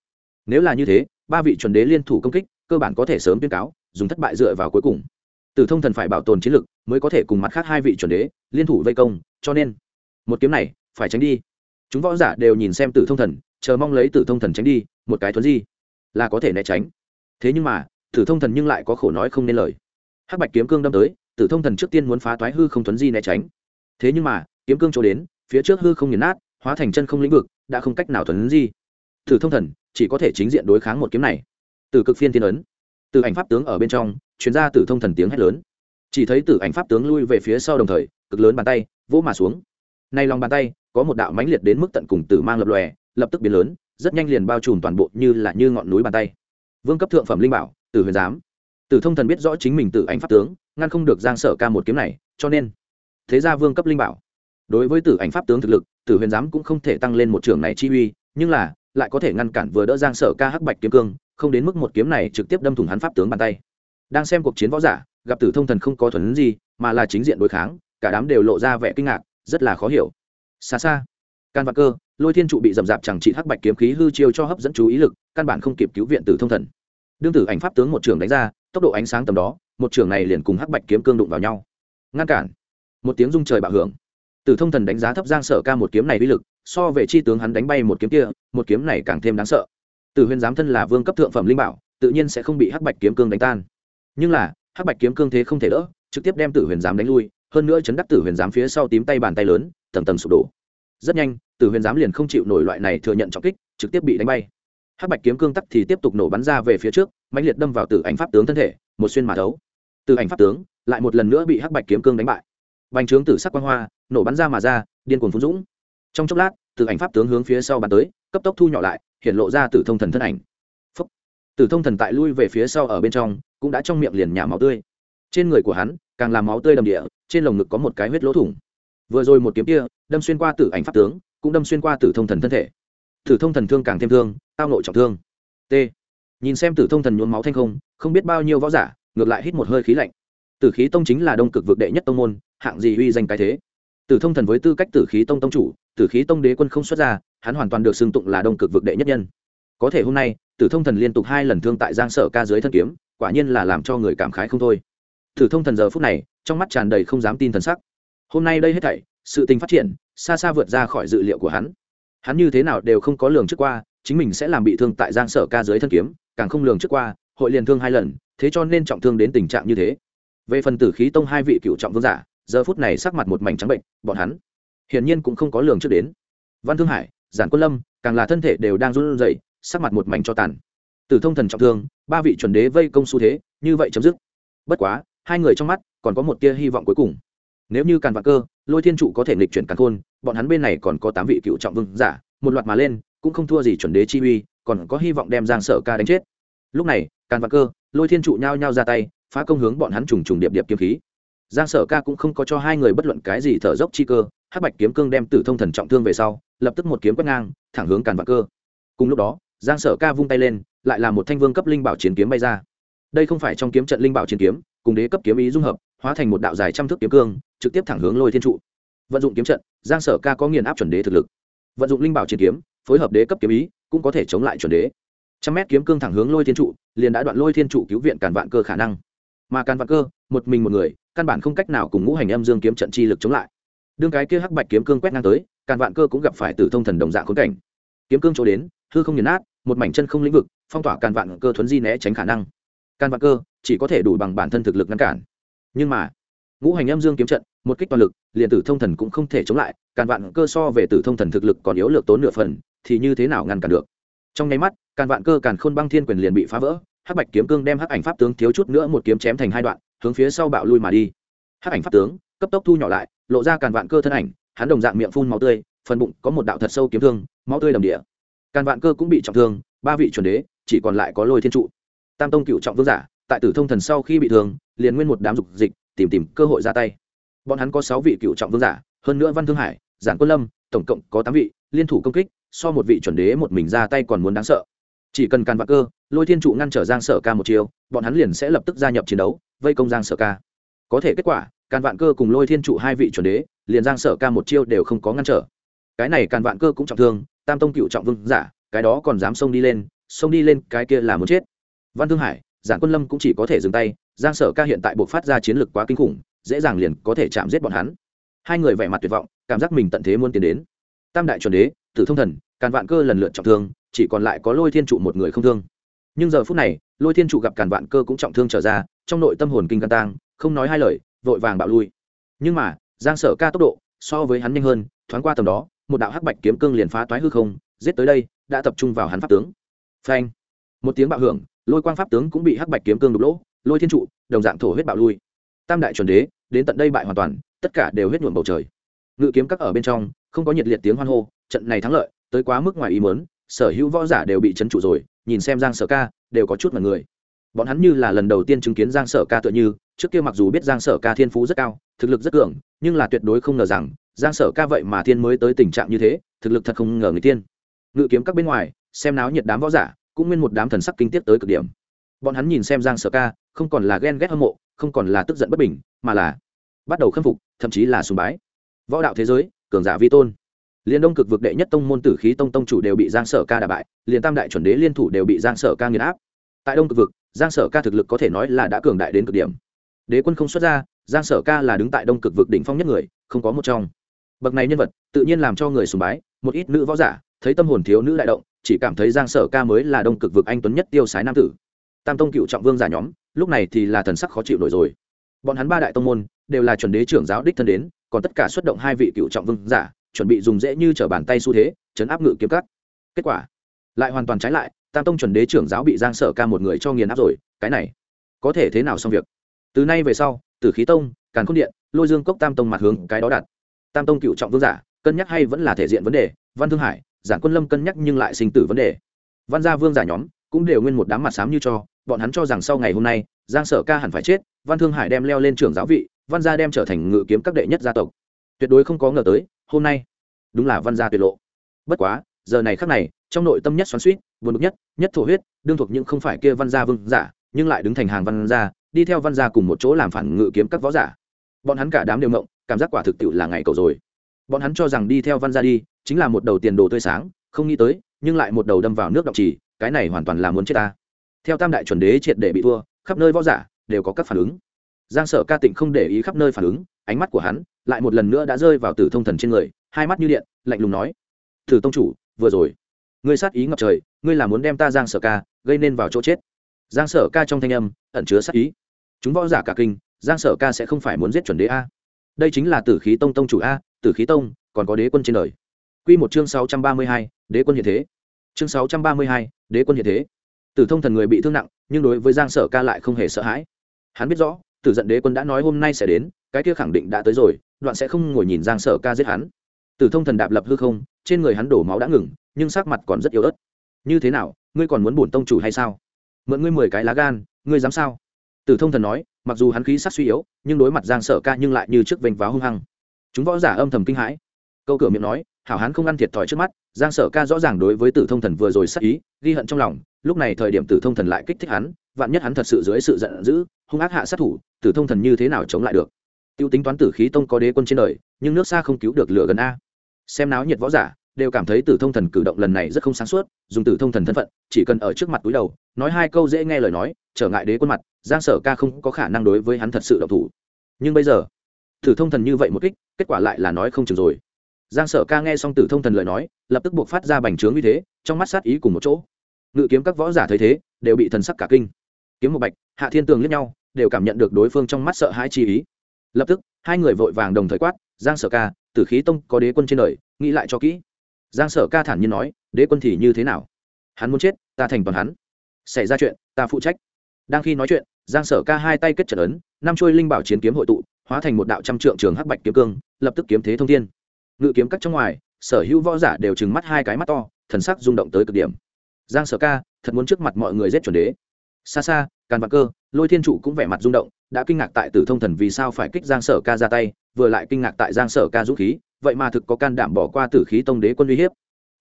Nếu là như thế, ba vị chuẩn đế liên thủ công kích, cơ bản có thể sớm tuyên cáo, dùng thất bại dựa vào cuối cùng. Tử thông thần phải bảo tồn chiến lực, mới có thể cùng mặt khác hai vị chuẩn đế liên thủ vây công, cho nên, một kiếm này, phải tránh đi. Chúng võ giả đều nhìn xem tử thông thần, chờ mong lấy tử thông thần tránh đi, một cái thuấn di, là có thể né tránh. Thế nhưng mà, tử thông thần nhưng lại có khổ nói không nên lời. Hắc bạch kiếm cương đâm tới, tử thông thần trước tiên muốn phá toái hư không thuấn di né tránh. Thế nhưng mà, kiếm cương chỗ đến, phía trước hư không nghiền nát, hóa thành chân không lĩnh vực, đã không cách nào thuấn di tử thông thần, chỉ có thể chính diện đối kháng một kiếm này. Từ cực phiên tiên ấn. Từ ảnh pháp tướng ở bên trong chuyên gia tử thông thần tiếng hét lớn. Chỉ thấy tử ảnh pháp tướng lui về phía sau đồng thời, cực lớn bàn tay, vỗ mà xuống. Nay lòng bàn tay, có một đạo mãnh liệt đến mức tận cùng tử mang lập lòe, lập tức biến lớn, rất nhanh liền bao trùm toàn bộ như là như ngọn núi bàn tay. Vương cấp thượng phẩm linh bảo tử huyền giám. Tử thông thần biết rõ chính mình tử ảnh pháp tướng, ngăn không được giang sở ca một kiếm này, cho nên, thế ra vương cấp linh bảo. Đối với tử ảnh pháp tướng thực lực tử huyền giám cũng không thể tăng lên một trường này chi uy, nhưng là lại có thể ngăn cản vừa đỡ giang sở ca hắc bạch kiếm cương, không đến mức một kiếm này trực tiếp đâm thủng hắn pháp tướng bàn tay. Đang xem cuộc chiến võ giả, gặp tử thông thần không có thuần gì, mà là chính diện đối kháng, cả đám đều lộ ra vẻ kinh ngạc, rất là khó hiểu. Xa xa, can vạc cơ, lôi thiên trụ bị dầm dạp chẳng trị hắc bạch kiếm khí hư chiêu cho hấp dẫn chú ý lực, căn bản không kịp cứu viện tử thông thần. Đương tử ảnh pháp tướng một trường đánh ra, tốc độ ánh sáng tầm đó, một trường này liền cùng hắc bạch kiếm cương đụng vào nhau. Ngăn cản. Một tiếng rung trời bạo hưởng. Tử thông thần đánh giá thấp giang sở ca một kiếm này uy lực so về chi tướng hắn đánh bay một kiếm kia, một kiếm này càng thêm đáng sợ. Tử huyền giám thân là vương cấp thượng phẩm linh bảo, tự nhiên sẽ không bị hắc bạch kiếm cương đánh tan. Nhưng là, hắc bạch kiếm cương thế không thể đỡ, trực tiếp đem tử huyền giám đánh lui, hơn nữa chấn đắc tử huyền giám phía sau tím tay bàn tay lớn, tầng tầng sụp đổ. Rất nhanh, tử huyền giám liền không chịu nổi loại này thừa nhận trọng kích, trực tiếp bị đánh bay. Hắc bạch kiếm cương tắc thì tiếp tục nổ bắn ra về phía trước mạnh liệt đâm vào tử ảnh pháp tướng thân thể, một xuyên mà thấu. Tử ảnh pháp tướng lại một lần nữa bị hắc bạch kiếm cương đánh bại. Bành trướng tử sắc quang hoa, nổ bắn ra mà ra, điên cuồng phun dũng trong chốc lát tử ảnh pháp tướng hướng phía sau bắn tới, cấp tốc thu nhỏ lại, hiện lộ ra tử thông thần thân ảnh. Phúc. tử thông thần tại lui về phía sau ở bên trong, cũng đã trong miệng liền nhả máu tươi. Trên người của hắn, càng làm máu tươi đầm địa, trên lồng ngực có một cái huyết lỗ thủng. Vừa rồi một kiếm kia, đâm xuyên qua tử ảnh pháp tướng, cũng đâm xuyên qua tử thông thần thân thể. Tử thông thần thương càng thêm thương, tao nội trọng thương. T. Nhìn xem tử thông thần nhuốm máu thanh không không biết bao nhiêu võ giả, ngược lại hít một hơi khí lạnh. Tử khí tông chính là đông cực vực đệ nhất tông môn, hạng gì uy danh cái thế? Tử thông thần với tư cách tử khí tông tông chủ, tử khí tông đế quân không xuất ra, hắn hoàn toàn được xưng tụng là đông cực vực đệ nhất nhân. Có thể hôm nay, tử thông thần liên tục hai lần thương tại giang sở ca dưới thân kiếm, quả nhiên là làm cho người cảm khái không thôi. Tử thông thần giờ phút này, trong mắt tràn đầy không dám tin thần sắc. Hôm nay đây hết thảy, sự tình phát triển, xa xa vượt ra khỏi dự liệu của hắn. Hắn như thế nào đều không có lường trước qua, chính mình sẽ làm bị thương tại giang sở ca dưới thân kiếm, càng không lường trước qua, hội liền thương hai lần, thế cho nên trọng thương đến tình trạng như thế. Về phần tử khí tông hai vị cựu trọng vương giả giờ phút này sắc mặt một mảnh trắng bệnh, bọn hắn hiển nhiên cũng không có lường trước đến. Văn thương hải, giản quân lâm, càng là thân thể đều đang run rẩy, sắc mặt một mảnh cho tàn. Tử thông thần trọng thương, ba vị chuẩn đế vây công xu thế, như vậy chấm dứt. Bất quá, hai người trong mắt còn có một tia hy vọng cuối cùng. Nếu như càn vạn cơ, lôi thiên trụ có thể nghịch chuyển càn khôn, bọn hắn bên này còn có tám vị cựu trọng vương giả, một loạt mà lên, cũng không thua gì chuẩn đế chi uy, còn có hy vọng đem giang sở ca đánh chết. Lúc này, càn vạn cơ, lôi thiên trụ nhao nhao ra tay, phá công hướng bọn hắn trùng trùng điệp điệp kiếm khí giang sở ca cũng không có cho hai người bất luận cái gì thở dốc chi cơ, hắc bạch kiếm cương đem tử thông thần trọng thương về sau, lập tức một kiếm quét ngang, thẳng hướng càn vạn cơ. Cùng lúc đó, giang sở ca vung tay lên, lại là một thanh vương cấp linh bảo chiến kiếm bay ra. Đây không phải trong kiếm trận linh bảo chiến kiếm, cùng đế cấp kiếm ý dung hợp, hóa thành một đạo dài trăm thước kiếm cương, trực tiếp thẳng hướng lôi thiên trụ. Vận dụng kiếm trận, giang sở ca có nghiền áp chuẩn đế thực lực. Vận dụng linh bảo chiến kiếm, phối hợp đế cấp kiếm ý, cũng có thể chống lại chuẩn đế. Trăm mét kiếm cương thẳng hướng lôi thiên trụ, liền đã đoạn lôi thiên trụ cứu viện càn vạn cơ khả năng. Mà càn vạn cơ, một mình một người căn bản không cách nào cùng ngũ hành âm dương kiếm trận chi lực chống lại. Đương cái kia hắc bạch kiếm cương quét ngang tới, càn vạn cơ cũng gặp phải tử thông thần đồng dạng khốn cảnh. Kiếm cương chỗ đến, hư không nhấn át một mảnh chân không lĩnh vực, phong tỏa càn vạn cơ thuấn di né tránh khả năng. Càn vạn cơ chỉ có thể đủ bằng bản thân thực lực ngăn cản. Nhưng mà, ngũ hành âm dương kiếm trận, một kích toàn lực, liền tử thông thần cũng không thể chống lại, càn vạn cơ so về tử thông thần thực lực còn yếu lược tốn nửa phần, thì như thế nào ngăn cản được? Trong nháy mắt, càn vạn cơ càn khôn băng thiên quyền liền bị phá vỡ, hắc bạch kiếm cương đem hắc ảnh pháp tướng thiếu chút nữa một kiếm chém thành hai đoạn hướng phía sau bạo lui mà đi. Hắc ảnh pháp tướng, cấp tốc thu nhỏ lại, lộ ra càn vạn cơ thân ảnh, hắn đồng dạng miệng phun máu tươi, phần bụng có một đạo thật sâu kiếm thương, máu tươi đầm địa. Càn vạn cơ cũng bị trọng thương, ba vị chuẩn đế, chỉ còn lại có lôi thiên trụ. Tam tông cựu trọng vương giả, tại tử thông thần sau khi bị thương, liền nguyên một đám dục dịch, tìm tìm cơ hội ra tay. Bọn hắn có sáu vị cựu trọng vương giả, hơn nữa văn thương hải, giản quân lâm, tổng cộng có tám vị, liên thủ công kích, so một vị chuẩn đế một mình ra tay còn muốn đáng sợ chỉ cần càn vạn cơ, lôi thiên trụ ngăn trở giang sở ca một chiều bọn hắn liền sẽ lập tức gia nhập chiến đấu, vây công giang sở ca. Có thể kết quả, càn vạn cơ cùng lôi thiên trụ hai vị chuẩn đế, liền giang sở ca một chiêu đều không có ngăn trở. Cái này càn vạn cơ cũng trọng thương, tam tông cựu trọng vương, giả, cái đó còn dám xông đi lên, xông đi lên, cái kia là muốn chết. Văn thương hải giản quân lâm cũng chỉ có thể dừng tay, giang sở ca hiện tại buộc phát ra chiến lược quá kinh khủng, dễ dàng liền có thể chạm giết bọn hắn. Hai người vẻ mặt tuyệt vọng, cảm giác mình tận thế muốn tiến đến. Tam đại chuẩn đế, tử thông thần, càn vạn cơ lần lượt trọng thương chỉ còn lại có lôi thiên trụ một người không thương. Nhưng giờ phút này, lôi thiên trụ gặp càn vạn cơ cũng trọng thương trở ra, trong nội tâm hồn kinh căn tang, không nói hai lời, vội vàng bạo lui. Nhưng mà, giang sở ca tốc độ, so với hắn nhanh hơn, thoáng qua tầm đó, một đạo hắc bạch kiếm cương liền phá toái hư không, giết tới đây, đã tập trung vào hắn pháp tướng. Phanh! Một tiếng bạo hưởng, lôi quang pháp tướng cũng bị hắc bạch kiếm cương đục lỗ, lôi thiên trụ, đồng dạng thổ huyết bạo lui. Tam đại chuẩn đế, đến tận đây bại hoàn toàn, tất cả đều huyết nhuộm bầu trời. Ngự kiếm các ở bên trong, không có nhiệt liệt tiếng hoan hô, trận này thắng lợi, tới quá mức ngoài ý mớn sở hữu võ giả đều bị trấn trụ rồi, nhìn xem giang sở ca, đều có chút mật người. Bọn hắn như là lần đầu tiên chứng kiến giang sở ca tựa như, trước kia mặc dù biết giang sở ca thiên phú rất cao, thực lực rất cường, nhưng là tuyệt đối không ngờ rằng, giang sở ca vậy mà thiên mới tới tình trạng như thế, thực lực thật không ngờ người tiên. Ngự kiếm các bên ngoài, xem náo nhiệt đám võ giả, cũng nguyên một đám thần sắc kinh tiết tới cực điểm. Bọn hắn nhìn xem giang sở ca, không còn là ghen ghét hâm mộ, không còn là tức giận bất bình, mà là bắt đầu khâm phục, thậm chí là sùng bái. Võ đạo thế giới, cường giả vi tôn liên đông cực vực đệ nhất tông môn tử khí tông tông chủ đều bị giang sở ca đà bại liền tam đại chuẩn đế liên thủ đều bị giang sở ca nghiền áp. Tại đông cực vực, giang sở ca thực lực có thể nói là đã cường đại đến cực điểm. Đế quân không xuất ra, giang sở ca là đứng tại đông cực vực đỉnh phong nhất người, không có một trong. Bậc này nhân vật, tự nhiên làm cho người sùng bái, một ít nữ võ giả, thấy tâm hồn thiếu nữ đại động, chỉ cảm thấy giang sở ca mới là đông cực vực anh tuấn nhất tiêu sái nam tử. Tam tông cựu trọng vương giả nhóm, lúc này thì là thần sắc khó chịu nổi rồi. Bọn hắn ba đại tông môn, đều là chuẩn đế trưởng giáo đích thân đến, còn tất cả xuất động hai vị cựu trọng vương giả chuẩn bị dùng dễ như t r ở bàn tay xu thế, chấn áp ngự kiếm cắt. Kết quả, lại hoàn toàn trái lại, tam tông chuẩn đế trưởng giáo bị giang sở ca một người cho nghiền áp rồi, cái này, có thể thế nào xong việc? Từ nay về sau từ khí tông, càn khôn điện, lôi dương cốc tam tông mặt hướng cái đó đặt. Tam tông cựu trọng vương giả, cân nhắc hay vẫn là thể diện vấn đề, văn thương hải, giản quân lâm cân nhắc nhưng lại sinh tử vấn đề. Văn gia vương giả nhóm cũng đều nguyên một đám mặt xám như cho, bọn hắn cho rằng sau ngày hôm nay, giang sở ca hẳn phải chết, văn thương hải đem leo lên trưởng giáo vị, văn gia đem trở thành ngự kiếm các đệ nhất gia tộc. Tuyệt đối không có ngờ tới hôm nay. Đúng là văn gia tuyệt lộ. Bất quá, giờ này khác này, trong nội tâm nhất xoắn suýt buồn bực nhất nhất thổ huyết, đương thuộc những không phải kia văn gia vương giả, nhưng lại đứng thành hàng văn gia, đi theo văn gia cùng một chỗ làm phản ngự kiếm các võ giả. Bọn hắn cả đám đều mộng cảm giác quả thực tiệu là ngày cầu rồi. Bọn hắn cho rằng đi theo văn gia đi, chính là một đầu tiền đồ tươi sáng, không nghĩ tới, nhưng lại một đầu đâm vào nước đọng trì, cái này hoàn toàn là muốn chết ta. Theo tam đại chuẩn đế triệt để bị thua, khắp nơi võ giả đều có các phản ứng. Giang sở ca tịnh không để ý khắp nơi phản ứng, ánh mắt của hắn lại một lần nữa đã rơi vào tử thông thần trên người hai mắt như điện lạnh lùng nói thử tông chủ vừa rồi ngươi sát ý ngập trời ngươi là muốn đem ta giang sở ca gây nên vào chỗ chết giang sở ca trong thanh âm ẩn chứa sát ý chúng võ giả cả kinh giang sở ca sẽ không phải muốn giết chuẩn đế a đây chính là tử khí tông tông chủ a tử khí tông còn có đế quân trên đời Quy một chương 632, Đế quân hiện thế. Chương 632, Đế quân hiện thế. Tử Thông thần người bị thương nặng, nhưng đối với Giang Sở Ca lại không hề sợ hãi. Hắn biết rõ, Tử giận Đế quân đã nói hôm nay sẽ đến, cái kia khẳng định đã tới rồi, đoạn sẽ không ngồi nhìn Giang Sở Ca giết hắn. Tử Thông thần đạp lập hư không, trên người hắn đổ máu đã ngừng, nhưng sắc mặt còn rất yếu ớt. Như thế nào, ngươi còn muốn bổn tông chủ hay sao? Mượn ngươi 10 cái lá gan, ngươi dám sao? Tử Thông thần nói, mặc dù hắn khí sắc suy yếu, nhưng đối mặt Giang Sở Ca nhưng lại như trước vênh váo hung hăng. Chúng võ giả âm thầm kinh hãi. Câu cửa miệng nói, hảo hán không ăn thiệt thòi trước mắt giang sở ca rõ ràng đối với tử thông thần vừa rồi sắc ý ghi hận trong lòng lúc này thời điểm tử thông thần lại kích thích hắn vạn nhất hắn thật sự dưới sự giận dữ hung ác hạ sát thủ tử thông thần như thế nào chống lại được tiêu tính toán tử khí tông có đế quân trên đời, nhưng nước xa không cứu được lửa gần a. Xem náo nhiệt võ giả, đều cảm thấy tử thông thần cử động lần này rất không sáng suốt, dùng tử thông thần thân phận, chỉ cần ở trước mặt túi đầu, nói hai câu dễ nghe lời nói, trở ngại đế quân mặt, giang sở ca không có khả năng đối với hắn thật sự độc thủ. Nhưng bây giờ, tử thông thần như vậy một kích, kết quả lại là nói không chừng rồi. Giang sở ca nghe xong tử thông thần lời nói, lập tức buộc phát ra bành trướng như thế, trong mắt sát ý cùng một chỗ. Ngự kiếm các võ giả thấy thế, đều bị thần sắc cả kinh. Kiếm một bạch, hạ thiên tường liếc nhau, đều cảm nhận được đối phương trong mắt sợ hãi chi ý lập tức, hai người vội vàng đồng thời quát, giang sở ca, tử khí tông có đế quân trên đời, nghĩ lại cho kỹ. Giang sở ca thản nhiên nói, đế quân thì như thế nào? Hắn muốn chết, ta thành toàn hắn. Xảy ra chuyện, ta phụ trách. Đang khi nói chuyện, giang sở ca hai tay kết trận ấn, năm trôi linh bảo chiến kiếm hội tụ, hóa thành một đạo trăm trượng trường hắc bạch kiếm cương, lập tức kiếm thế thông thiên. Ngự kiếm cắt trong ngoài, sở hữu võ giả đều trừng mắt hai cái mắt to, thần sắc rung động tới cực điểm. Giang sở ca, thật muốn trước mặt mọi người giết chuẩn đế xa xa, càn vạn cơ, lôi thiên trụ cũng vẻ mặt rung động, đã kinh ngạc tại tử thông thần vì sao phải kích giang sở ca ra tay, vừa lại kinh ngạc tại giang sở ca dũng khí, vậy mà thực có can đảm bỏ qua tử khí tông đế quân uy hiếp.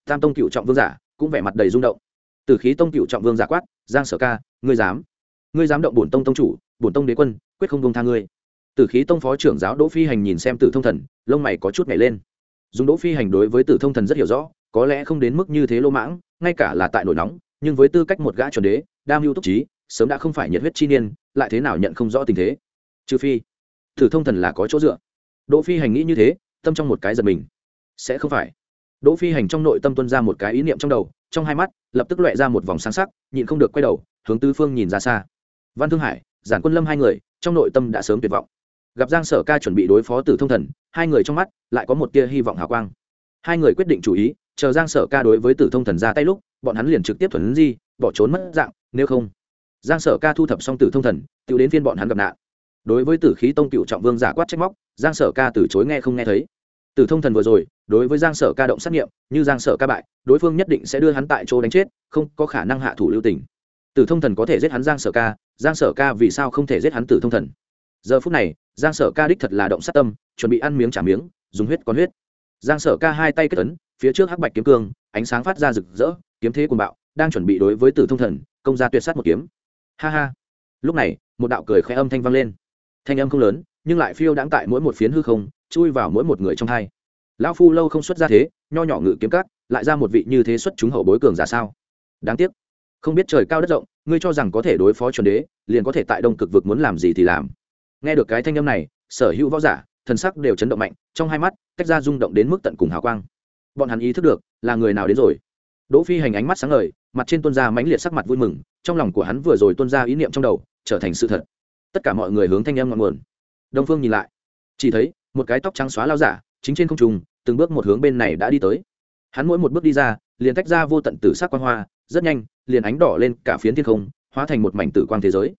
Tam tông cựu trọng vương giả cũng vẻ mặt đầy rung động. Tử khí tông cựu trọng vương giả quát, giang sở ca, ngươi dám? Ngươi dám động bổn tông tông chủ, bổn tông đế quân, quyết không công tha ngươi. Tử khí tông phó trưởng giáo đỗ phi hành nhìn xem tử thông thần, lông mày có chút nhảy lên. Dùng đỗ phi hành đối với tử thông thần rất hiểu rõ, có lẽ không đến mức như thế lô mãng, ngay cả là tại nổi nóng, nhưng với tư cách một gã chuẩn đế đam mưu túc trí sớm đã không phải nhiệt huyết chi niên, lại thế nào nhận không rõ tình thế? Trừ phi tử thông thần là có chỗ dựa. Đỗ phi hành nghĩ như thế, tâm trong một cái giật mình. Sẽ không phải. Đỗ phi hành trong nội tâm tuân ra một cái ý niệm trong đầu, trong hai mắt, lập tức loẹ ra một vòng sáng sắc, nhịn không được quay đầu, hướng tư phương nhìn ra xa. Văn thương hải, giản quân lâm hai người, trong nội tâm đã sớm tuyệt vọng. Gặp giang sở ca chuẩn bị đối phó tử thông thần, hai người trong mắt lại có một tia hy vọng hào quang. Hai người quyết định chủ ý, chờ giang sở ca đối với tử thông thần ra tay lúc, bọn hắn liền trực tiếp thuần di, bỏ trốn mất dạng, nếu không giang sở ca thu thập xong tử thông thần tự đến phiên bọn hắn gặp nạn. Đối với tử khí tông cựu trọng vương giả quát trách móc, giang sở ca từ chối nghe không nghe thấy. Tử thông thần vừa rồi, đối với giang sở ca động xét nghiệm, như giang sở ca bại, đối phương nhất định sẽ đưa hắn tại chỗ đánh chết, không có khả năng hạ thủ lưu tình. Tử thông thần có thể giết hắn giang sở ca, giang sở ca vì sao không thể giết hắn tử thông thần? Giờ phút này, giang sở ca đích thật là động sát tâm, chuẩn bị ăn miếng trả miếng, dùng huyết con huyết. Giang sở ca hai tay kết ấn, phía trước hắc bạch kiếm cương, ánh sáng phát ra rực rỡ, kiếm thế cuồng bạo, đang chuẩn bị đối với tử thông thần, công ra tuyệt sát một kiếm ha ha. Lúc này một đạo cười khẽ âm thanh vang lên. Thanh âm không lớn nhưng lại phiêu đãng tại mỗi một phiến hư không chui vào mỗi một người trong hai. Lão phu lâu không xuất ra thế nho nhỏ ngự kiếm cát, lại ra một vị như thế xuất chúng hậu bối cường giả sao? Đáng tiếc. Không biết trời cao đất rộng ngươi cho rằng có thể đối phó chuẩn đế liền có thể tại đông cực vực muốn làm gì thì làm. Nghe được cái thanh âm này sở hữu võ giả thần sắc đều chấn động mạnh trong hai mắt cách ra rung động đến mức tận cùng hào quang. Bọn hắn ý thức được là người nào đến rồi. Đỗ phi hành ánh mắt sáng ngời mặt trên tuân gia mãnh liệt sắc mặt vui mừng, trong lòng của hắn vừa rồi tuân ra ý niệm trong đầu, trở thành sự thật. Tất cả mọi người hướng thanh âm ngọn nguồn. Đông phương nhìn lại, chỉ thấy một cái tóc trắng xóa lao giả, chính trên không trung, từng bước một hướng bên này đã đi tới. Hắn mỗi một bước đi ra, liền tách ra vô tận tử sắc quang hoa, rất nhanh, liền ánh đỏ lên cả phiến thiên không, hóa thành một mảnh tử quang thế giới.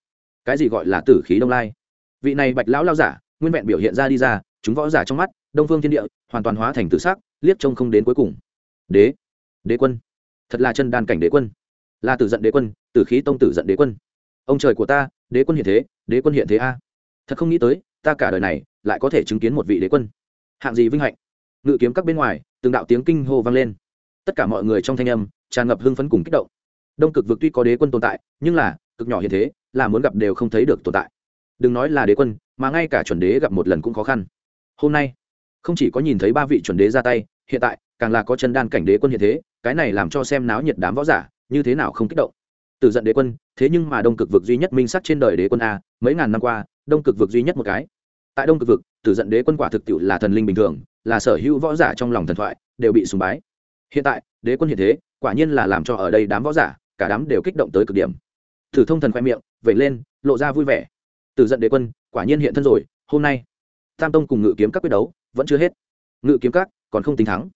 Cái gì gọi là tử khí đông lai? Vị này bạch lão lao giả, nguyên vẹn biểu hiện ra đi ra, chúng võ giả trong mắt, đông phương thiên địa, hoàn toàn hóa thành tử sắc, liếc trông không đến cuối cùng. Đế đế quân thật là chân đan cảnh đế quân. Là tử giận đế quân, tử khí tông tử giận đế quân. Ông trời của ta, đế quân hiện thế, đế quân hiện thế a. Thật không nghĩ tới, ta cả đời này lại có thể chứng kiến một vị đế quân. Hạng gì vinh hạnh. Ngự kiếm các bên ngoài, từng đạo tiếng kinh hô vang lên. Tất cả mọi người trong thanh âm tràn ngập hưng phấn cùng kích động. Đông cực vực tuy có đế quân tồn tại, nhưng là, cực nhỏ hiện thế, là muốn gặp đều không thấy được tồn tại. Đừng nói là đế quân, mà ngay cả chuẩn đế gặp một lần cũng khó khăn. Hôm nay, không chỉ có nhìn thấy ba vị chuẩn đế ra tay, hiện tại, càng là có chân đan cảnh đế quân hiện thế cái này làm cho xem náo nhiệt đám võ giả, như thế nào không kích động. Từ giận đế quân, thế nhưng mà đông cực vực duy nhất minh sắc trên đời đế quân a, mấy ngàn năm qua, đông cực vực duy nhất một cái. Tại đông cực vực, tử giận đế quân quả thực tiệu là thần linh bình thường, là sở hữu võ giả trong lòng thần thoại, đều bị sùng bái. Hiện tại, đế quân hiện thế, quả nhiên là làm cho ở đây đám võ giả, cả đám đều kích động tới cực điểm. Thử thông thần khoe miệng, vẩy lên, lộ ra vui vẻ. Từ giận đế quân, quả nhiên hiện thân rồi, hôm nay. Tam tông cùng ngự kiếm các quyết đấu, vẫn chưa hết. Ngự kiếm các còn không tính thắng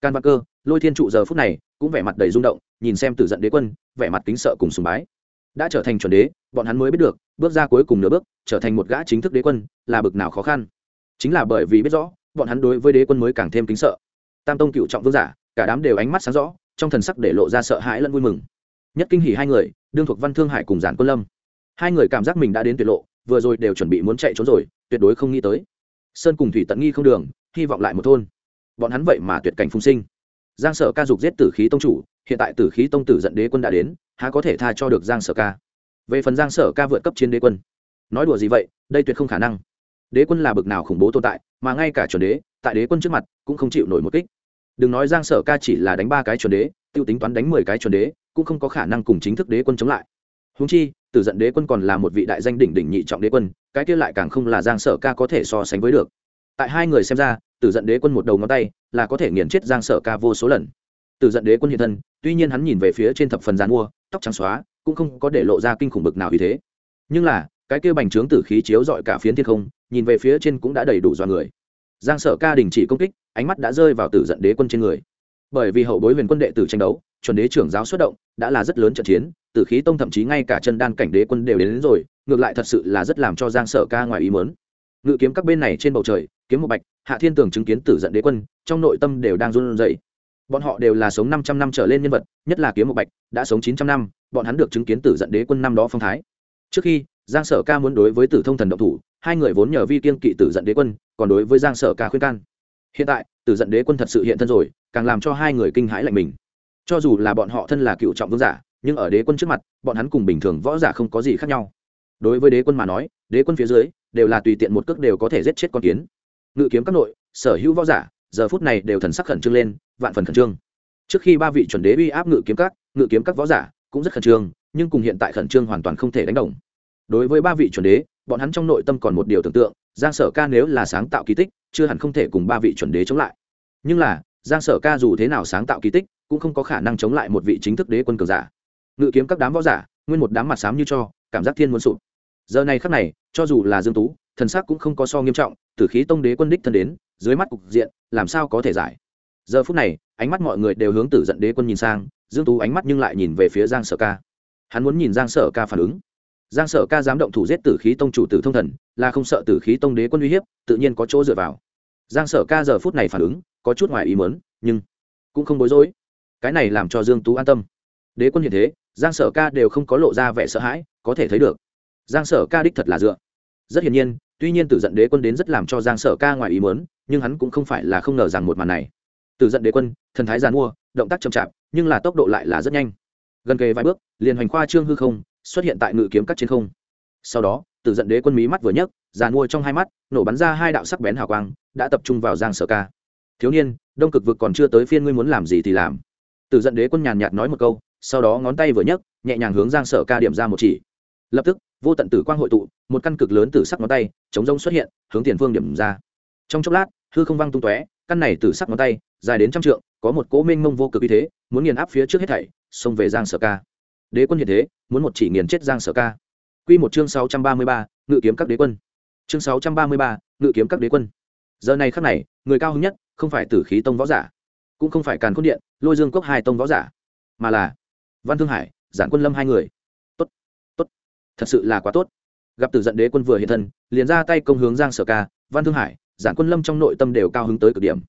can văn cơ, lôi thiên trụ giờ phút này cũng vẻ mặt đầy rung động, nhìn xem tử giận đế quân, vẻ mặt kính sợ cùng sùng bái. Đã trở thành chuẩn đế, bọn hắn mới biết được, bước ra cuối cùng nửa bước, trở thành một gã chính thức đế quân, là bực nào khó khăn. Chính là bởi vì biết rõ, bọn hắn đối với đế quân mới càng thêm kính sợ. Tam tông cựu trọng vương giả, cả đám đều ánh mắt sáng rõ, trong thần sắc để lộ ra sợ hãi lẫn vui mừng. Nhất kinh hỉ hai người, đương thuộc văn thương hải cùng giản quân lâm. Hai người cảm giác mình đã đến tuyệt lộ, vừa rồi đều chuẩn bị muốn chạy trốn rồi, tuyệt đối không nghĩ tới. Sơn cùng thủy tận nghi không đường, hy vọng lại một thôn bọn hắn vậy mà tuyệt cảnh phung sinh. Giang sở ca dục giết tử khí tông chủ, hiện tại tử khí tông tử dẫn đế quân đã đến, há có thể tha cho được giang sở ca? Về phần giang sở ca vượt cấp chiến đế quân, nói đùa gì vậy, đây tuyệt không khả năng. Đế quân là bực nào khủng bố tồn tại, mà ngay cả chuẩn đế, tại đế quân trước mặt cũng không chịu nổi một kích. Đừng nói giang sở ca chỉ là đánh ba cái chuẩn đế t i ê u tính toán đánh mười cái chuẩn đế, cũng không có khả năng cùng chính thức đế quân chống lại. Húng chi, tử giận đế quân còn là một vị đại danh đỉnh đỉnh nhị trọng đế quân, cái kia lại càng không là giang sở ca có thể so sánh với được. Tại hai người xem ra tử giận đế quân một đầu ngón tay là có thể nghiền chết giang sở ca vô số lần. Tử giận đế quân hiện thân tuy nhiên hắn nhìn về phía trên thập phần giàn mua tóc trắng xóa cũng không có để lộ ra kinh khủng bực nào vì thế. Nhưng là cái kia bành trướng tử khí chiếu dọi cả phiến thiên không nhìn về phía trên cũng đã đầy đủ do người. Giang sở ca đình chỉ công kích ánh mắt đã rơi vào tử giận đế quân trên người. Bởi vì hậu bối huyền quân đệ tử tranh đấu chuẩn đế trưởng giáo xuất động đã là rất lớn trận chiến tử khí tông thậm chí ngay cả chân đan cảnh đế quân đều đến, đến rồi ngược lại thật sự là rất làm cho giang sở ca ngoài ý mớn ngự kiếm các bên này trên bầu trời kiếm một bạch hạ thiên tường chứng kiến tử giận đế quân, trong nội tâm đều đang run rẩy. Bọn họ đều là sống 500 năm trở lên nhân vật, nhất là kiếm một bạch, đã sống 900 năm, bọn hắn được chứng kiến tử giận đế quân năm đó phong thái. Trước khi, giang sở ca muốn đối với tử thông thần động thủ, hai người vốn nhờ vi kiên kỵ tử giận đế quân, còn đối với giang sở ca khuyên can. Hiện tại, tử giận đế quân thật sự hiện thân rồi, càng làm cho hai người kinh hãi lạnh mình. Cho dù là bọn họ thân là cựu trọng vương giả, nhưng ở đế quân trước mặt, bọn hắn cùng bình thường võ giả không có gì khác nhau. Đối với đế quân mà nói, đế quân phía dưới, đều là tùy tiện một cước đều có thể giết chết con kiến ngự kiếm các nội, sở hữu võ giả, giờ phút này đều thần sắc khẩn trương lên, vạn phần khẩn trương. Trước khi ba vị chuẩn đế uy áp ngự kiếm các, ngự kiếm các võ giả cũng rất khẩn trương, nhưng cùng hiện tại khẩn trương hoàn toàn không thể đánh đồng. Đối với ba vị chuẩn đế, bọn hắn trong nội tâm còn một điều tưởng tượng, giang sở ca nếu là sáng tạo kỳ tích, chưa hẳn không thể cùng ba vị chuẩn đế chống lại. Nhưng là, giang sở ca dù thế nào sáng tạo kỳ tích, cũng không có khả năng chống lại một vị chính thức đế quân cường giả. Ngự kiếm các đám võ giả, nguyên một đám mặt xám như cho, cảm giác thiên muốn sụp. Giờ này khắc này, cho dù là dương tú thần sắc cũng không có so nghiêm trọng, tử khí tông đế quân đích thân đến, dưới mắt cục diện, làm sao có thể giải? Giờ phút này, ánh mắt mọi người đều hướng tử giận đế quân nhìn sang, dương tú ánh mắt nhưng lại nhìn về phía giang sở ca. Hắn muốn nhìn giang sở ca phản ứng. Giang sở ca dám động thủ giết tử khí tông chủ tử thông thần, là không sợ tử khí tông đế quân uy hiếp, tự nhiên có chỗ dựa vào. Giang sở ca giờ phút này phản ứng, có chút ngoài ý mớn nhưng cũng không bối rối. Cái này làm cho dương tú an tâm. Đế quân hiện thế, giang sở ca đều không có lộ ra vẻ sợ hãi, có thể thấy được. Giang sở ca đích thật là dựa. Rất hiển nhiên tuy nhiên tử giận đế quân đến rất làm cho giang sở ca ngoài ý mớn nhưng hắn cũng không phải là không ngờ rằng một màn này. Tử giận đế quân, thần thái giàn mua, động tác chậm chạp, nhưng là tốc độ lại là rất nhanh. Gần kề vài bước, liền hoành khoa trương hư không, xuất hiện tại ngự kiếm cắt trên không. Sau đó, tử giận đế quân mí mắt vừa nhấc, giàn mua trong hai mắt, nổ bắn ra hai đạo sắc bén hào quang, đã tập trung vào giang sở ca. Thiếu niên, đông cực vực còn chưa tới phiên ngươi muốn làm gì thì làm. Tử giận đế quân nhàn nhạt nói một câu, sau đó ngón tay vừa nhấc, nhẹ nhàng hướng giang sở ca điểm ra một chỉ. Lập tức vô tận tử quang hội tụ, một căn cực lớn tử sắc ngón tay, chống rông xuất hiện, hướng tiền phương điểm ra. Trong chốc lát, hư không văng tung tóe, căn này tử sắc ngón tay, dài đến trăm trượng, có một cỗ mênh mông vô cực uy thế, muốn nghiền áp phía trước hết thảy, xông về giang sở ca. Đế quân hiện thế, muốn một chỉ nghiền chết giang sở ca. Quy một chương sáu trăm ba mươi ba, ngự kiếm các đế quân. Chương sáu trăm ba mươi ba, ngự kiếm các đế quân. Giờ này khắc này, người cao hứng nhất, không phải tử khí tông võ giả, cũng không phải càn khôn điện, lôi dương cốc hai tông võ giả, mà là văn thương hải, giản quân lâm hai người thật sự là quá tốt. Gặp tử giận đế quân vừa hiện thân, liền ra tay công hướng giang sở ca, văn thương hải giản quân lâm trong nội tâm đều cao hứng tới cực điểm.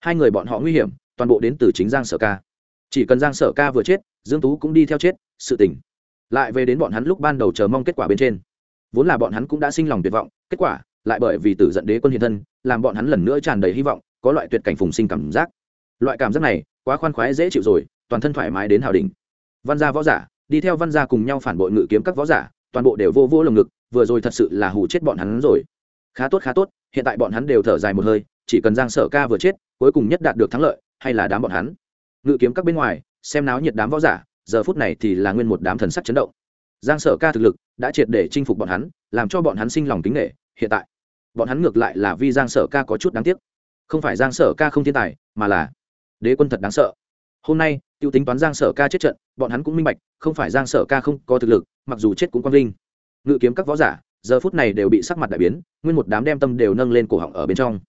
Hai người bọn họ nguy hiểm, toàn bộ đến từ chính giang sở ca. Chỉ cần giang sở ca vừa chết, dương tú cũng đi theo chết, sự tình. Lại về đến bọn hắn lúc ban đầu chờ mong kết quả bên trên. Vốn là bọn hắn cũng đã sinh lòng tuyệt vọng, kết quả lại bởi vì tử giận đế quân hiện thân, làm bọn hắn lần nữa tràn đầy hy vọng, có loại tuyệt cảnh phùng sinh cảm giác. Loại cảm giác này, quá khoan khoái dễ chịu rồi, toàn thân thoải mái đến hào đỉnh. Văn gia võ giả, đi theo văn gia cùng nhau phản bội ngự kiếm các võ giả toàn bộ đều vô vô lồng ngực, vừa rồi thật sự là hù chết bọn hắn rồi. Khá tốt khá tốt, hiện tại bọn hắn đều thở dài một hơi, chỉ cần giang sở ca vừa chết, cuối cùng nhất đạt được thắng lợi, hay là đám bọn hắn. Ngự kiếm các bên ngoài, xem náo nhiệt đám võ giả, giờ phút này thì là nguyên một đám thần sắc chấn động. Giang sở ca thực lực đã triệt để chinh phục bọn hắn, làm cho bọn hắn sinh lòng kính nghệ hiện tại, bọn hắn ngược lại là vì giang sở ca có chút đáng tiếc. Không phải giang sở ca không thiên tài, mà là đế quân thật đáng sợ. Hôm nay Tiêu tính toán giang sở ca chết trận, bọn hắn cũng minh bạch, không phải giang sở ca không có thực lực, mặc dù chết cũng quang linh ngự kiếm các võ giả, giờ phút này đều bị sắc mặt đại biến, nguyên một đám đem tâm đều nâng lên cổ họng ở bên trong.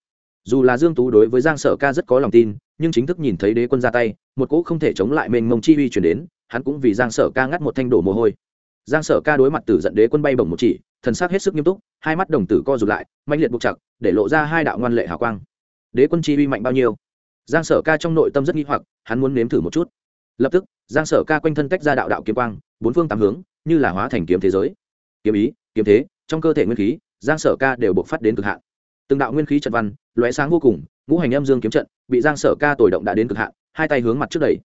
Dù là dương tú đối với giang sở ca rất có lòng tin, nhưng chính thức nhìn thấy đế quân ra tay, một cỗ không thể chống lại mình mông chi uy chuyển đến, hắn cũng vì giang sở ca ngắt một thanh đổ mồ hôi. Giang sở ca đối mặt tử giận đế quân bay bổng một chỉ, thần sắc hết sức nghiêm túc, hai mắt đồng tử co rụt lại mạnh liệt buộc chặt, để lộ ra hai đạo ngoan lệ hào quang. Đế quân chi uy mạnh bao nhiêu? Giang sở ca trong nội tâm rất nghi hoặc, hắn muốn nếm thử một chút. Lập tức, giang sở ca quanh thân tách ra đạo đạo kiếm quang, bốn phương tám hướng, như là hóa thành kiếm thế giới. Kiếm ý, kiếm thế, trong cơ thể nguyên khí, giang sở ca đều bộc phát đến cực hạn. Từng đạo nguyên khí trận văn, lóe sáng vô cùng, ngũ hành âm dương kiếm trận, bị giang sở ca tồi động đã đến cực hạn, hai tay hướng mặt trước đẩy.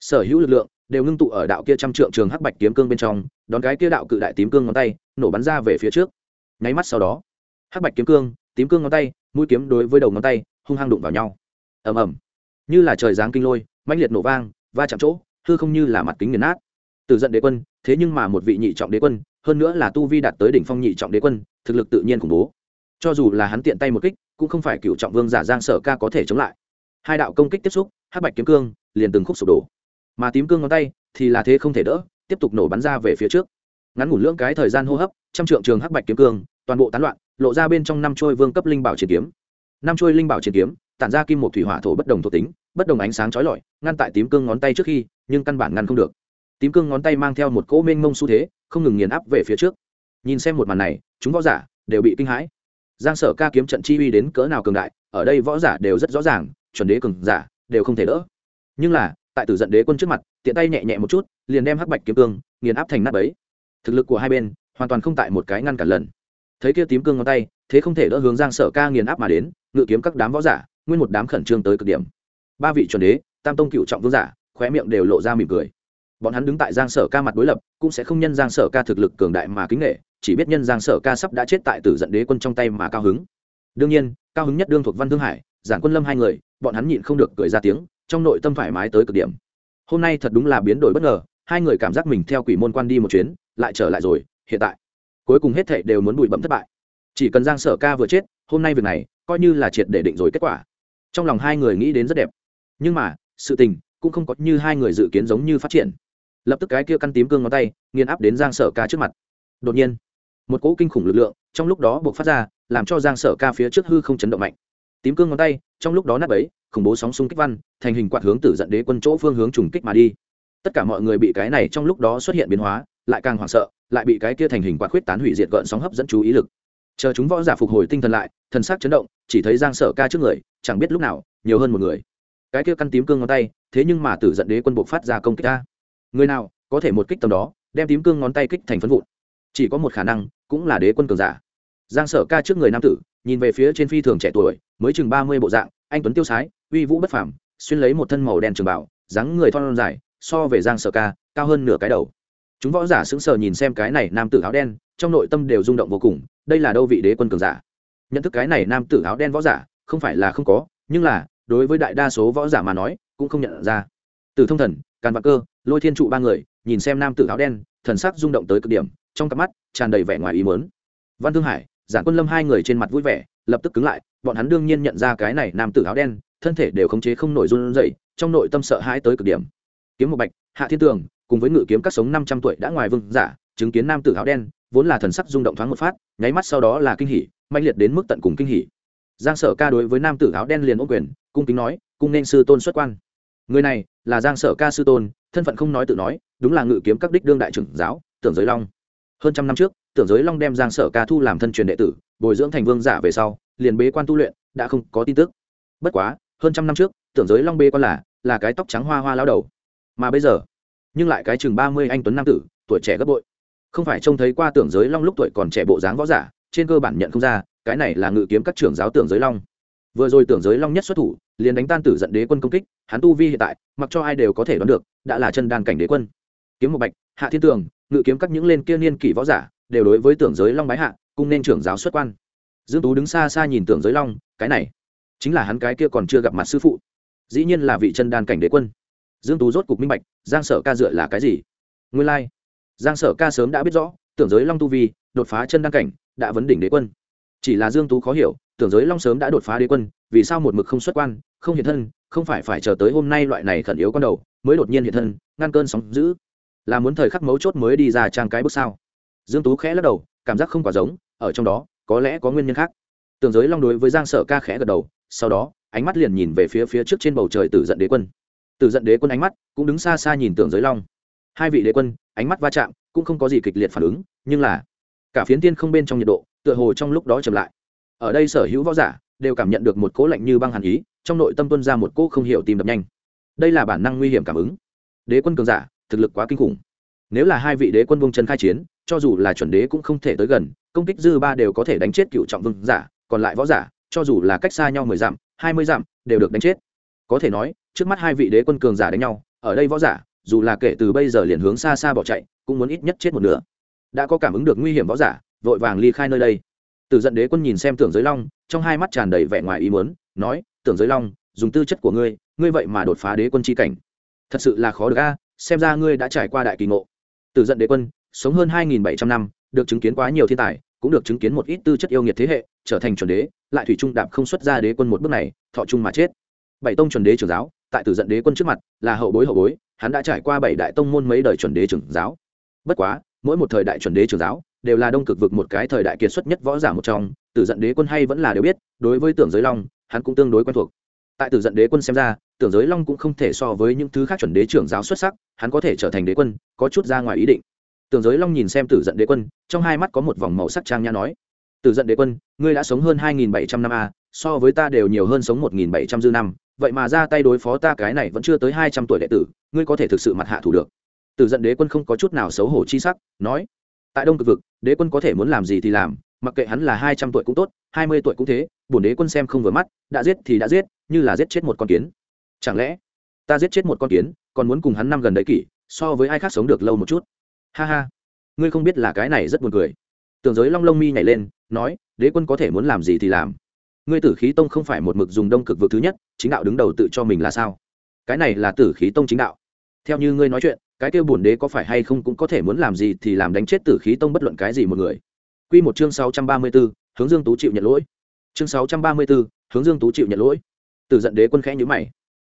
Sở hữu lực lượng đều ngưng tụ ở đạo kia trăm trượng trường hắc bạch kiếm cương bên trong, đón cái kia đạo cự đại tím cương ngón tay, nổ bắn ra về phía trước. Nháy mắt sau đó, hắc bạch kiếm cương, tím cương ngón tay, mũi kiếm đối với đầu ngón tay, hung hăng đụng vào nhau. Ầm ầm như là trời giáng kinh lôi, mãnh liệt nổ vang, va chạm chỗ, hư không như là mặt kính nghiền nát. Từ giận đế quân, thế nhưng mà một vị nhị trọng đế quân, hơn nữa là tu vi đạt tới đỉnh phong nhị trọng đế quân, thực lực tự nhiên khủng bố. Cho dù là hắn tiện tay một kích, cũng không phải cựu trọng vương giả giang sở ca có thể chống lại. Hai đạo công kích tiếp xúc, hắc bạch kiếm cương, liền từng khúc sụp đổ. Mà tím cương ngón tay thì là thế không thể đỡ, tiếp tục nổ bắn ra về phía trước. Ngắn ngủn lưỡng cái thời gian hô hấp, trăm trượng trường hắc bạch kiếm cương, toàn bộ tán loạn, lộ ra bên trong năm trôi vương cấp linh bảo chiến kiếm. Năm trôi linh bảo chiến kiếm tản ra kim một thủy hỏa thổ bất đồng thuộc tính, bất đồng ánh sáng chói lọi, ngăn tại tím cương ngón tay trước khi, nhưng căn bản ngăn không được. Tím cương ngón tay mang theo một cỗ mênh mông xu thế, không ngừng nghiền áp về phía trước. Nhìn xem một màn này, chúng võ giả đều bị kinh hãi. Giang sở ca kiếm trận chi uy đến cỡ nào cường đại, ở đây võ giả đều rất rõ ràng, chuẩn đế cường giả đều không thể đỡ. Nhưng là, tại tử giận đế quân trước mặt, tiện tay nhẹ nhẹ một chút, liền đem hắc bạch kiếm cương nghiền áp thành nát ấy thực lực của hai bên hoàn toàn không tại một cái ngăn cản lần. Thấy kia tím cương ngón tay, thế không thể đỡ hướng giang sở ca nghiền áp mà đến, ngự kiếm các đám võ giả nguyên một đám khẩn trương tới cực điểm. Ba vị chuẩn đế, tam tông cựu trọng vương giả, khóe miệng đều lộ ra mỉm cười. Bọn hắn đứng tại giang sở ca mặt đối lập, cũng sẽ không nhân giang sở ca thực lực cường đại mà kính nghệ chỉ biết nhân giang sở ca sắp đã chết tại tử giận đế quân trong tay mà cao hứng. Đương nhiên, cao hứng nhất đương thuộc văn thương hải giảng quân lâm hai người, bọn hắn nhịn không được cười ra tiếng, trong nội tâm thoải mái tới cực điểm. Hôm nay thật đúng là biến đổi bất ngờ, hai người cảm giác mình theo quỷ môn quan đi một chuyến, lại trở lại rồi, hiện tại. Cuối cùng hết thệ đều muốn bụi bẫm thất bại. Chỉ cần giang sở ca vừa chết, hôm nay việc này, coi như là triệt để định rồi kết quả trong lòng hai người nghĩ đến rất đẹp. Nhưng mà, sự tình cũng không có như hai người dự kiến giống như phát triển. Lập tức cái kia căn tím cương ngón tay nghiền áp đến giang sở ca trước mặt. Đột nhiên, một cỗ kinh khủng lực lượng trong lúc đó buộc phát ra, làm cho giang sở ca phía trước hư không chấn động mạnh. Tím cương ngón tay trong lúc đó nắp ấy khủng bố sóng xung kích văn, thành hình quạt hướng tử dẫn đế quân chỗ phương hướng trùng kích mà đi. Tất cả mọi người bị cái này trong lúc đó xuất hiện biến hóa, lại càng hoảng sợ, lại bị cái kia thành hình quạt khuyết tán hủy diệt gợn sóng hấp dẫn chú ý lực chờ chúng võ giả phục hồi tinh thần lại, thần sắc chấn động, chỉ thấy giang sở ca trước người, chẳng biết lúc nào, nhiều hơn một người. Cái kia căn tím cương ngón tay, thế nhưng mà tử giận đế quân buộc phát ra công kích ta người nào, có thể một kích tầm đó, đem tím cương ngón tay kích thành phân vụn. Chỉ có một khả năng, cũng là đế quân cường giả. Giang sở ca trước người nam tử, nhìn về phía trên phi thường trẻ tuổi, mới chừng ba mươi bộ dạng, anh tuấn tiêu sái, uy vũ bất phàm, xuyên lấy một thân màu đen trường bảo dáng người thon dài, so về giang sở ca, cao hơn nửa cái đầu chúng võ giả sững sờ nhìn xem cái này nam tử áo đen, trong nội tâm đều rung động vô cùng, đây là đâu vị đế quân cường giả? Nhận thức cái này nam tử áo đen võ giả, không phải là không có, nhưng là, đối với đại đa số võ giả mà nói, cũng không nhận ra. Từ thông thần, càn vạn cơ, lôi thiên trụ ba người, nhìn xem nam tử áo đen, thần sắc rung động tới cực điểm, trong cặp mắt, tràn đầy vẻ ngoài ý mớn văn thương hải, giản quân lâm hai người trên mặt vui vẻ, lập tức cứng lại, bọn hắn đương nhiên nhận ra cái này nam tử áo đen, thân thể đều khống chế không nổi run rẩy, trong nội tâm sợ hãi tới cực điểm. Kiếm một bạch, hạ thiên tường cùng với ngự kiếm các sống năm trăm tuổi đã ngoài vương giả, chứng kiến nam tử áo đen, vốn là thần sắc rung động thoáng một phát, nháy mắt sau đó là kinh hỉ mạnh liệt đến mức tận cùng kinh hỉ. Giang sở ca đối với nam tử áo đen liền ô quyền, cung kính nói, cung nên sư tôn xuất quan. Người này là giang sở ca sư tôn, thân phận không nói tự nói, đúng là ngự kiếm các đích đương đại trưởng giáo, tưởng giới long. Hơn trăm năm trước, tưởng giới long đem giang sở ca thu làm thân truyền đệ tử, bồi dưỡng thành vương giả về sau, liền bế quan tu luyện, đã không có tin tức. Bất quá, hơn trăm năm trước, tưởng giới long bê quan là là cái tóc trắng hoa hoa lao đầu. Mà bây giờ nhưng lại cái chừng ba mươi anh tuấn nam tử, tuổi trẻ gấp bội. Không phải trông thấy qua tưởng giới long lúc tuổi còn trẻ bộ dáng võ giả, trên cơ bản nhận không ra, cái này là ngự kiếm các trưởng giáo tưởng giới long. Vừa rồi tưởng giới long nhất xuất thủ, liền đánh tan tử giận đế quân công kích, hắn tu vi hiện tại, mặc cho ai đều có thể đoán được, đã là chân đan cảnh đế quân. Kiếm một bạch, hạ thiên tường, ngự kiếm các những lên kia niên kỷ võ giả, đều đối với tưởng giới long bái hạ cung nên trưởng giáo xuất quan. Dương tú đứng xa xa nhìn tưởng giới long, cái này, chính là hắn cái kia còn chưa gặp mặt sư phụ. Dĩ nhiên là vị chân đan cảnh đế quân dương tú rốt cục minh bạch, giang sở ca dựa là cái gì? Nguyên lai like. giang sở ca sớm đã biết rõ, tưởng giới long tu vi, đột phá chân đăng cảnh, đã vấn đỉnh đế quân. Chỉ là dương tú khó hiểu, tưởng giới long sớm đã đột phá đế quân, vì sao một mực không xuất quan, không hiện thân, không phải phải chờ tới hôm nay loại này khẩn yếu con đầu, mới đột nhiên hiện thân, ngăn cơn sóng dữ? Là muốn thời khắc mấu chốt mới đi ra trang cái bước sao? Dương tú khẽ lắc đầu, cảm giác không quá giống, ở trong đó, có lẽ có nguyên nhân khác. Tưởng giới long đối với giang sở ca khẽ gật đầu, sau đó, ánh mắt liền nhìn về phía phía trước trên bầu trời tử giận đế quân từ giận đế quân ánh mắt cũng đứng xa xa nhìn tưởng giới long. Hai vị đế quân, ánh mắt va chạm cũng không có gì kịch liệt phản ứng, nhưng là cả phiến tiên không bên trong nhiệt độ tựa hồ trong lúc đó chậm lại. Ở đây sở hữu võ giả đều cảm nhận được một cỗ lạnh như băng hàn ý, trong nội tâm tuân ra một cỗ không hiểu tìm đập nhanh. Đây là bản năng nguy hiểm cảm ứng. Đế quân cường giả, thực lực quá kinh khủng. Nếu là hai vị đế quân vông chân khai chiến, cho dù là chuẩn đế cũng không thể tới gần, công kích dư ba đều có thể đánh chết cựu trọng vương giả, còn lại võ giả, cho dù là cách xa nhau mười dặm, hai mươi dặm, đều được đánh chết. Có thể nói trước mắt hai vị đế quân cường giả đánh nhau, ở đây võ giả, dù là kể từ bây giờ liền hướng xa xa bỏ chạy, cũng muốn ít nhất chết một nửa. Đã có cảm ứng được nguy hiểm võ giả, vội vàng ly khai nơi đây. Từ giận đế quân nhìn xem tưởng giới long, trong hai mắt tràn đầy vẻ ngoài ý muốn, nói, tưởng giới long, dùng tư chất của ngươi ngươi vậy mà đột phá đế quân c h i cảnh. Thật sự là khó được a, xem ra ngươi đã trải qua đại kỳ ngộ. Từ giận đế quân, sống hơn hai nghìn bảy trăm năm, được chứng kiến quá nhiều thiên tài, cũng được chứng kiến một ít tư chất yêu nghiệt thế hệ, trở thành chuẩn đế, lại thủy trung đạp không xuất ra đế quân một bước này, thọ trung mà chết. Bảy tông chuẩn đế trưởng giáo tại tử giận đế quân trước mặt, là hậu bối hậu bối, hắn đã trải qua bảy đại tông môn mấy đời chuẩn đế trưởng giáo. Bất quá, mỗi một thời đại chuẩn đế trưởng giáo đều là đông cực vực một cái thời đại kiệt xuất nhất võ giả một trong, tử giận đế quân hay vẫn là đều biết, đối với tưởng giới long, hắn cũng tương đối quen thuộc. Tại tử giận đế quân xem ra, tưởng giới long cũng không thể so với những thứ khác chuẩn đế trưởng giáo xuất sắc, hắn có thể trở thành đế quân, có chút ra ngoài ý định. Tưởng giới long nhìn xem tử giận đế quân, trong hai mắt có một vòng màu sắc trang nhã nói, tử giận đế quân, ngươi đã sống hơn hai nghìn bảy trăm năm a, so với ta đều nhiều hơn sống một nghìn bảy trăm dư năm vậy mà ra tay đối phó ta cái này vẫn chưa tới hai trăm tuổi đệ tử, ngươi có thể thực sự mặt hạ thủ được. Tử giận đế quân không có chút nào xấu hổ chi sắc, nói, tại đông cực vực, đế quân có thể muốn làm gì thì làm, mặc kệ hắn là hai trăm tuổi cũng tốt, hai mươi tuổi cũng thế, bổn đế quân xem không vừa mắt, đã giết thì đã giết, như là giết chết một con kiến. Chẳng lẽ, ta giết chết một con kiến, còn muốn cùng hắn năm gần đấy kỷ, so với ai khác sống được lâu một chút? Ha ha, ngươi không biết là cái này rất buồn cười. Tưởng giới long lông mi nhảy lên, nói, đế quân có thể muốn làm gì thì làm ngươi tử khí tông không phải một mực dùng đông cực vực thứ nhất chính đạo đứng đầu tự cho mình là sao cái này là tử khí tông chính đạo theo như ngươi nói chuyện cái kêu bổn đế có phải hay không cũng có thể muốn làm gì thì làm đánh chết tử khí tông bất luận cái gì một người Quy một chương sáu trăm ba mươi 634, hướng Dương Tú chịu nhận lỗi. Chương sáu trăm ba mươi 634, hướng Dương Tú chịu nhận lỗi. Từ giận đế quân khẽ nhữ mày.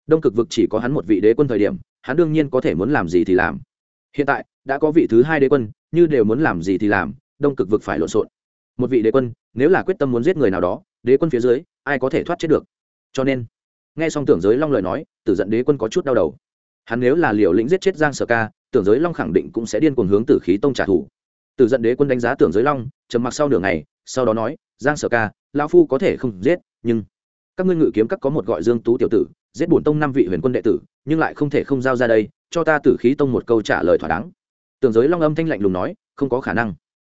Đông cực vực chỉ có hắn một vị đế quân thời điểm, hắn đương nhiên có thể muốn làm gì thì làm. Hiện tại, đã có vị thứ hai đế quân, như đều muốn làm gì thì làm, Đông cực vực phải lộn xộn. Một vị đế quân, nếu là quyết tâm muốn giết người nào đó, đế quân phía dưới, ai có thể thoát chết được. Cho nên, nghe xong tưởng giới long lời nói, Tử giận đế quân có chút đau đầu. Hắn nếu là liều lĩnh giết chết Giang Sở Ca, tưởng giới long khẳng định cũng sẽ điên cuồng hướng Tử khí tông trả thù tử giận đế quân đánh giá tưởng giới long trầm mặc sau nửa ngày sau đó nói giang sở ca lão phu có thể không giết nhưng các ngươi ngự kiếm các có một gọi dương tú tiểu tử giết bổn tông năm vị huyền quân đệ tử nhưng lại không thể không giao ra đây cho ta tử khí tông một câu trả lời thỏa đáng tưởng giới long âm thanh lạnh lùng nói không có khả năng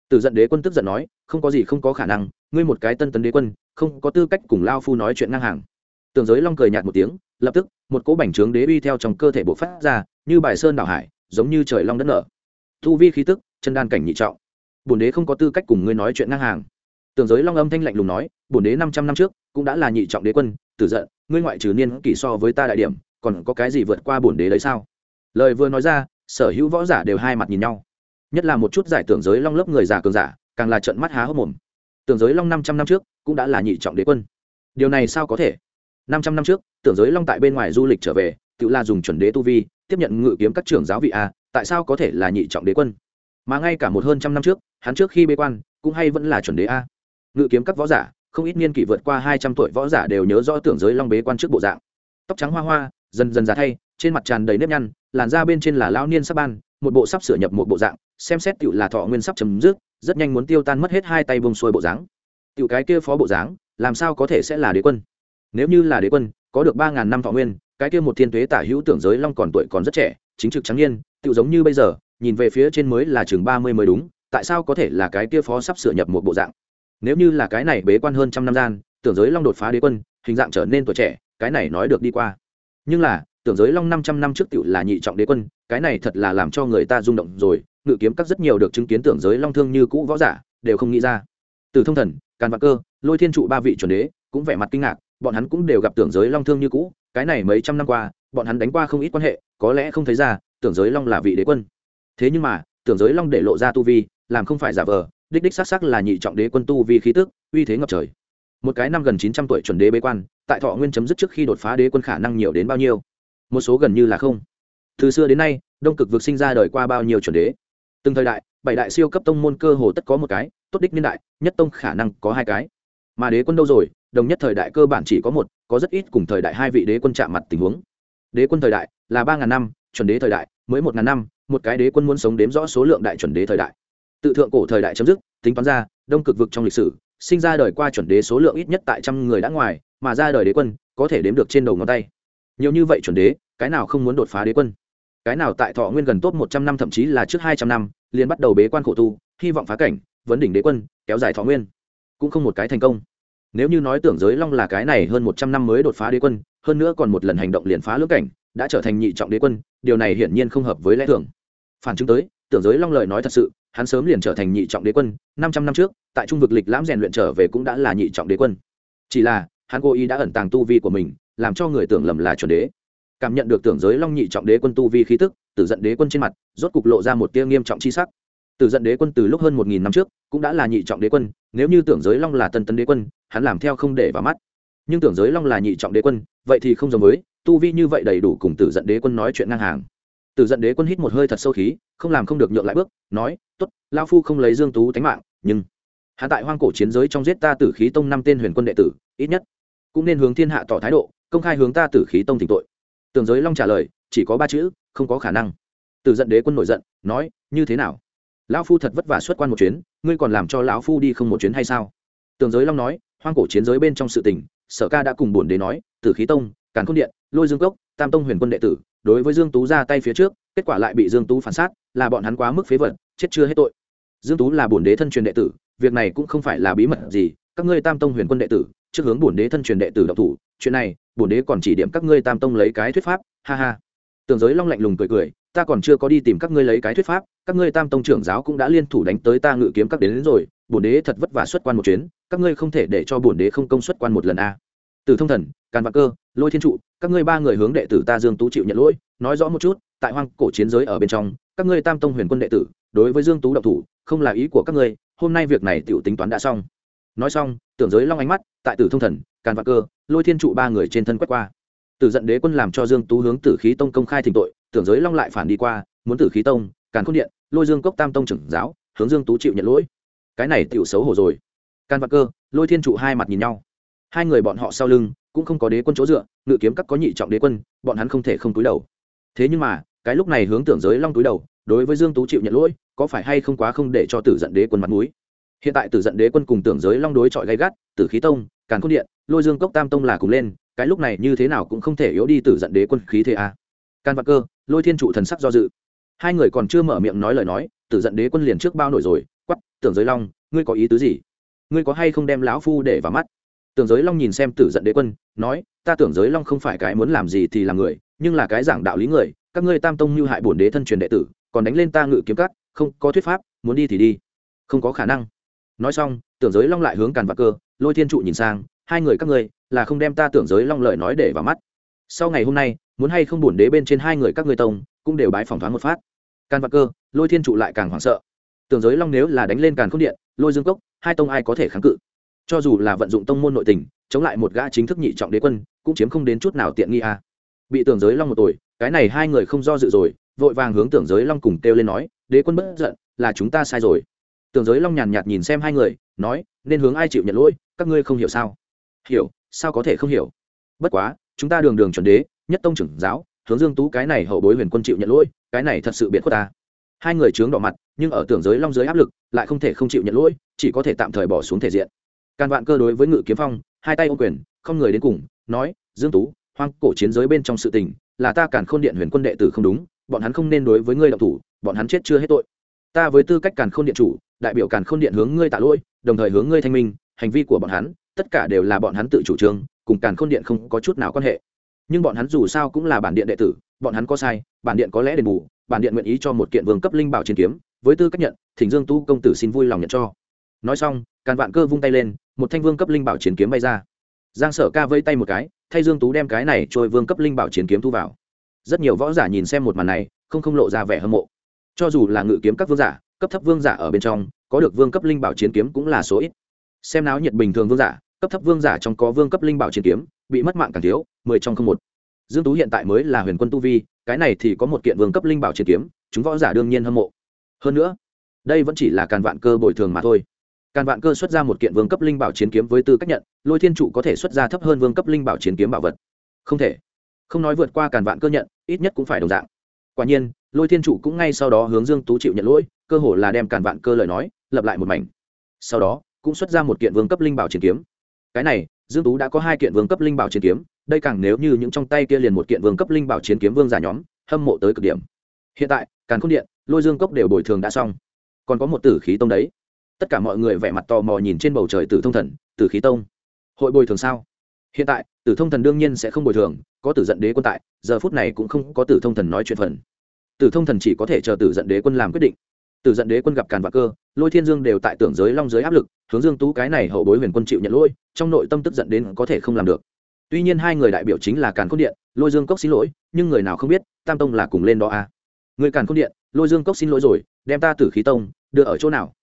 tử giận đế quân tức giận nói không có gì không có khả năng ngươi một cái tân tấn đế quân không có tư cách cùng lao phu nói chuyện ngang hàng. Tường giới long cười nhạt một tiếng, lập tức, một cỗ bảnh trướng đế uy theo trong cơ thể bộ phát ra, như bài sơn đảo hải, giống như trời long đất nở. Thu vi khí tức, chân đan cảnh nhị trọng. Bổn đế không có tư cách cùng ngươi nói chuyện ngang hàng. Tường giới long âm thanh lạnh lùng nói, bổn đế năm trăm năm trước, cũng đã là nhị trọng đế quân, tử giận, ngươi ngoại trừ niên kỷ so với ta đại điểm, còn có cái gì vượt qua bổn đế đấy sao? Lời vừa nói ra, sở hữu võ giả đều hai mặt nhìn nhau. Nhất là một chút giải tưởng giới long lớp người già cường giả, càng là trận mắt há hốc mồm. Tưởng giới long năm trăm năm trước cũng đã là nhị trọng đế quân. Điều này sao có thể? Năm trăm năm trước, tưởng giới long tại bên ngoài du lịch trở về, tự là dùng chuẩn đế tu vi, tiếp nhận ngự kiếm các trưởng giáo vị a, tại sao có thể là nhị trọng đế quân? Mà ngay cả một hơn trăm năm trước, hắn trước khi bế quan, cũng hay vẫn là chuẩn đế a. Ngự kiếm các võ giả, không ít niên kỷ vượt qua hai trăm tuổi võ giả đều nhớ rõ tưởng giới long bế quan trước bộ dạng. Tóc trắng hoa hoa, dần dần già thay, trên mặt tràn đầy nếp nhăn, làn da bên trên là lao niên sắp ban, một bộ sắp sửa nhập một bộ dạng, xem xét tựu là thọ nguyên sắp chấm dứt, rất nhanh muốn tiêu tan mất hết hai tay bông xuôi bộ dáng tiểu cái kia phó bộ dáng, làm sao có thể sẽ là đế quân? Nếu như là đế quân, có được ba ngàn năm thọ nguyên, cái kia một thiên tuế tả hữu tưởng giới long còn tuổi còn rất trẻ, chính trực trắng niên, tiểu giống như bây giờ, nhìn về phía trên mới là chừng ba mươi mới đúng, tại sao có thể là cái kia phó sắp sửa nhập một bộ dạng? Nếu như là cái này bế quan hơn trăm năm gian, tưởng giới long đột phá đế quân, hình dạng trở nên tuổi trẻ, cái này nói được đi qua. Nhưng là, tưởng giới long năm trăm năm trước tựu là nhị trọng đế quân, cái này thật là làm cho người ta rung động rồi, ngự kiếm các rất nhiều được chứng kiến tưởng giới long thương như cũ võ giả, đều không nghĩ ra từ thông thần, càn vạn cơ, lôi thiên trụ ba vị chuẩn đế cũng vẻ mặt kinh ngạc, bọn hắn cũng đều gặp tưởng giới long thương như cũ, cái này mấy trăm năm qua, bọn hắn đánh qua không ít quan hệ, có lẽ không thấy ra, tưởng giới long là vị đế quân. Thế nhưng mà, tưởng giới long để lộ ra tu vi, làm không phải giả vờ, đích đích xác xác là nhị trọng đế quân tu vi khí tức, uy thế ngập trời. Một cái năm gần chín trăm tuổi chuẩn đế bế quan, tại thọ nguyên chấm dứt trước khi đột phá đế quân khả năng nhiều đến bao nhiêu? Một số gần như là không. Từ xưa đến nay, đông cực vực sinh ra đời qua bao nhiêu chuẩn đế? Từng thời đại bảy đại siêu cấp tông môn cơ hồ tất có một cái, tốt đích niên đại, nhất tông khả năng có hai cái. Mà đế quân đâu rồi? Đồng nhất thời đại cơ bản chỉ có một, có rất ít cùng thời đại hai vị đế quân chạm mặt tình huống. Đế quân thời đại là ba ngàn năm, chuẩn đế thời đại mới một ngàn năm, một cái đế quân muốn sống đếm rõ số lượng đại chuẩn đế thời đại. Tự thượng cổ thời đại chấm dứt, tính toán ra, đông cực vực trong lịch sử, sinh ra đời qua chuẩn đế số lượng ít nhất tại trăm người đã ngoài, mà ra đời đế quân, có thể đếm được trên đầu ngón tay. Nhiều như vậy chuẩn đế, cái nào không muốn đột phá đế quân? Cái nào tại thọ nguyên gần tốt một trăm năm thậm chí là trước hai trăm năm liền bắt đầu bế quan khổ tu, hy vọng phá cảnh, vấn đỉnh đế quân, kéo dài thọ nguyên. Cũng không một cái thành công. Nếu như nói tưởng giới long là cái này hơn một trăm năm mới đột phá đế quân, hơn nữa còn một lần hành động liền phá lưỡng cảnh, đã trở thành nhị trọng đế quân, điều này hiển nhiên không hợp với lẽ thường. Phản chứng tới, tưởng giới long lời nói thật sự, hắn sớm liền trở thành nhị trọng đế quân, năm trăm năm trước, tại trung vực lịch lãm rèn luyện trở về cũng đã là nhị trọng đế quân. Chỉ là, hắn cố ý đã ẩn tàng tu vi của mình, làm cho người tưởng lầm là chuẩn đế cảm nhận được tưởng giới long nhị trọng đế quân tu vi khí tức, tử giận đế quân trên mặt, rốt cục lộ ra một tia nghiêm trọng chi sắc. Tử giận đế quân từ lúc hơn một nghìn năm trước, cũng đã là nhị trọng đế quân, nếu như tưởng giới long là tân tấn đế quân, hắn làm theo không để vào mắt. Nhưng tưởng giới long là nhị trọng đế quân, vậy thì không giống với, tu vi như vậy đầy đủ cùng tử giận đế quân nói chuyện ngang hàng. Tử giận đế quân hít một hơi thật sâu khí, không làm không được nhượng lại bước, nói t ố t lao phu không lấy dương tú tánh mạng, nhưng hạ tại hoang cổ chiến giới trong giết ta tử khí tông năm tên huyền quân đệ tử, ít nhất cũng nên hướng thiên hạ tỏ thái độ, công khai hướng ta tử khí tông tỉnh tội tường giới long trả lời, chỉ có ba chữ, không có khả năng. Từ giận đế quân nổi giận, nói, như thế nào? Lão phu thật vất vả xuất quan một chuyến, ngươi còn làm cho lão phu đi không một chuyến hay sao? Tường giới long nói, hoang cổ chiến giới bên trong sự tình, sở ca đã cùng bổn đế nói, tử khí tông, càn khôn điện, lôi dương cốc, tam tông huyền quân đệ tử, đối với dương tú ra tay phía trước, kết quả lại bị dương tú phản sát, là bọn hắn quá mức phế vật, chết chưa hết tội. Dương tú là bổn đế thân truyền đệ tử, việc này cũng không phải là bí mật gì, các ngươi tam tông huyền quân đệ tử, trước hướng bổn đế thân truyền đệ tử độc thủ, chuyện này bổn đế còn chỉ điểm các ngươi tam tông lấy cái thuyết pháp ha ha tường giới long lạnh lùng cười cười ta còn chưa có đi tìm các ngươi lấy cái thuyết pháp các ngươi tam tông trưởng giáo cũng đã liên thủ đánh tới ta ngự kiếm các đến, đến rồi bổn đế thật vất vả xuất quan một chuyến các ngươi không thể để cho bổn đế không công xuất quan một lần a à. từ thông thần càn vạn cơ lôi thiên trụ các ngươi ba người hướng đệ tử ta dương tú chịu nhận lỗi nói rõ một chút tại hoang cổ chiến giới ở bên trong các ngươi tam tông huyền quân đệ tử đối với dương tú độc thủ không là ý của các ngươi hôm nay việc này tiểu tính toán đã xong nói xong, tưởng giới long ánh mắt, tại tử thông thần, càn vạn cơ, lôi thiên trụ ba người trên thân quét qua. Tử giận đế quân làm cho dương tú hướng tử khí tông công khai thỉnh tội, tưởng giới long lại phản đi qua, muốn tử khí tông, càn khôn điện, lôi dương cốc tam tông trưởng giáo, hướng dương tú chịu nhận lỗi. Cái này tiểu xấu hổ rồi. Càn vạn cơ, lôi thiên trụ hai mặt nhìn nhau. Hai người bọn họ sau lưng, cũng không có đế quân chỗ dựa, ngự kiếm các có nhị trọng đế quân, bọn hắn không thể không túi đầu. Thế nhưng mà, cái lúc này hướng tưởng giới long túi đầu, đối với dương tú chịu nhận lỗi, có phải hay không quá không để cho tử giận đế quân mặt mũi? Hiện tại tử giận đế quân cùng tưởng giới long đối chọi gay gắt, tử khí tông, càn cốt điện, lôi dương cốc tam tông là cùng lên, cái lúc này như thế nào cũng không thể yếu đi tử giận đế quân khí thế a. À. can vạn cơ, lôi thiên trụ thần sắc do dự. Hai người còn chưa mở miệng nói lời nói, tử giận đế quân liền trước bao nổi rồi quắp tưởng giới long, ngươi có ý tứ gì? Ngươi có hay không đem lão phu để vào mắt? Tưởng giới long nhìn xem tử giận đế quân, nói, ta tưởng giới long không phải cái muốn làm gì thì làm người, nhưng là cái giảng đạo lý người, các ngươi tam tông như hại bổn đế thân truyền đệ tử, còn đánh lên ta ngự kiếm cắt không có thuyết pháp, muốn đi thì đi. Không có khả năng nói xong, tưởng giới long lại hướng càn vạc cơ, lôi thiên trụ nhìn sang, hai người các ngươi, là không đem ta tưởng giới long lợi nói để vào mắt. Sau ngày hôm nay, muốn hay không bổn đế bên trên hai người các ngươi tông, cũng đều bái phỏng thoáng một phát. Càn vạc cơ, lôi thiên trụ lại càng hoảng sợ. Tưởng giới long nếu là đánh lên càn k điện, lôi dương cốc, hai tông ai có thể kháng cự? Cho dù là vận dụng tông môn nội tình, chống lại một gã chính thức nhị trọng đế quân, cũng chiếm không đến chút nào tiện nghi a. À. bị tưởng giới long một tuổi cái này hai người không do dự rồi, vội vàng hướng tưởng giới long cùng kêu lên nói, đế quân bất giận, là chúng ta sai rồi tường giới long nhàn nhạt nhìn xem hai người, nói, nên hướng ai chịu nhận lỗi, các ngươi không hiểu sao? Hiểu, sao có thể không hiểu? Bất quá, chúng ta đường đường chuẩn đế, nhất tông trưởng giáo, hướng dương tú cái này hậu bối huyền quân chịu nhận lỗi, cái này thật sự biệt khuất ta. Hai người trướng đỏ mặt, nhưng ở tưởng giới long giới áp lực, lại không thể không chịu nhận lỗi, chỉ có thể tạm thời bỏ xuống thể diện. Càn vạn cơ đối với ngự kiếm phong, hai tay ô quyền, không người đến cùng, nói, dương tú, hoang cổ chiến giới bên trong sự tình, là ta càn khôn điện huyền quân đệ tử không đúng, bọn hắn không nên đối với ngươi động thủ, bọn hắn chết chưa hết tội. Ta với tư cách càn khôn điện chủ đại biểu càn khôn điện hướng ngươi tạ lỗi, đồng thời hướng ngươi thanh minh, hành vi của bọn hắn, tất cả đều là bọn hắn tự chủ trương, cùng càn khôn điện không có chút nào quan hệ. Nhưng bọn hắn dù sao cũng là bản điện đệ tử, bọn hắn có sai, bản điện có lẽ đền bù, bản điện nguyện ý cho một kiện vương cấp linh bảo chiến kiếm, với tư cách nhận, thỉnh dương tu công tử xin vui lòng nhận cho. Nói xong, càn vạn cơ vung tay lên, một thanh vương cấp linh bảo chiến kiếm bay ra. Giang sở ca vây tay một cái, thay dương tú đem cái này trôi vương cấp linh bảo chiến kiếm thu vào. Rất nhiều võ giả nhìn xem một màn này, không không lộ ra vẻ hâm mộ. Cho dù là ngự kiếm các vương giả cấp thấp vương giả ở bên trong, có được vương cấp linh bảo chiến kiếm cũng là số ít. Xem náo nhiệt bình thường vương giả, cấp thấp vương giả trong có vương cấp linh bảo chiến kiếm, bị mất mạng càng thiếu, mười trong không một. Dương tú hiện tại mới là huyền quân tu vi, cái này thì có một kiện vương cấp linh bảo chiến kiếm, chúng võ giả đương nhiên hâm mộ. Hơn nữa, đây vẫn chỉ là càn vạn cơ bồi thường mà thôi. Càn vạn cơ xuất ra một kiện vương cấp linh bảo chiến kiếm với tư cách nhận, lôi thiên trụ có thể xuất ra thấp hơn vương cấp linh bảo chiến kiếm bảo vật. Không thể. Không nói vượt qua càn vạn cơ nhận, ít nhất cũng phải đồng dạng. Quả nhiên, lôi thiên trụ cũng ngay sau đó hướng dương tú chịu nhận lỗi cơ hồ là đem càn vạn cơ lời nói, lập lại một mảnh. Sau đó, cũng xuất ra một kiện vương cấp linh bảo chiến kiếm. Cái này, dương tú đã có hai kiện vương cấp linh bảo chiến kiếm, đây càng nếu như những trong tay kia liền một kiện vương cấp linh bảo chiến kiếm vương giả nhóm, hâm mộ tới cực điểm. Hiện tại, càn khôn điện, lôi dương cốc đều bồi thường đã xong. Còn có một tử khí tông đấy. Tất cả mọi người vẻ mặt tò mò nhìn trên bầu trời tử thông thần, tử khí tông. Hội bồi thường sao? Hiện tại, tử thông thần đương nhiên sẽ không bồi thường, có tử giận đế quân tại, giờ phút này cũng không có tử thông thần nói chuyện phần. Tử thông thần chỉ có thể chờ tử giận đế quân làm quyết định từ giận đế quân gặp càn và cơ, lôi thiên dương đều tại tưởng giới long giới áp lực, hướng dương tú cái này hậu bối huyền quân chịu nhận lỗi, trong nội tâm tức giận đến có thể không làm được tuy nhiên hai người đại biểu chính là càn cốt điện, lôi dương cốc xin lỗi, nhưng người nào không biết, tam tông là cùng lên đó à. người càn cốt điện, lôi dương cốc xin lỗi rồi, đem ta tử khí tông, đưa ở chỗ nào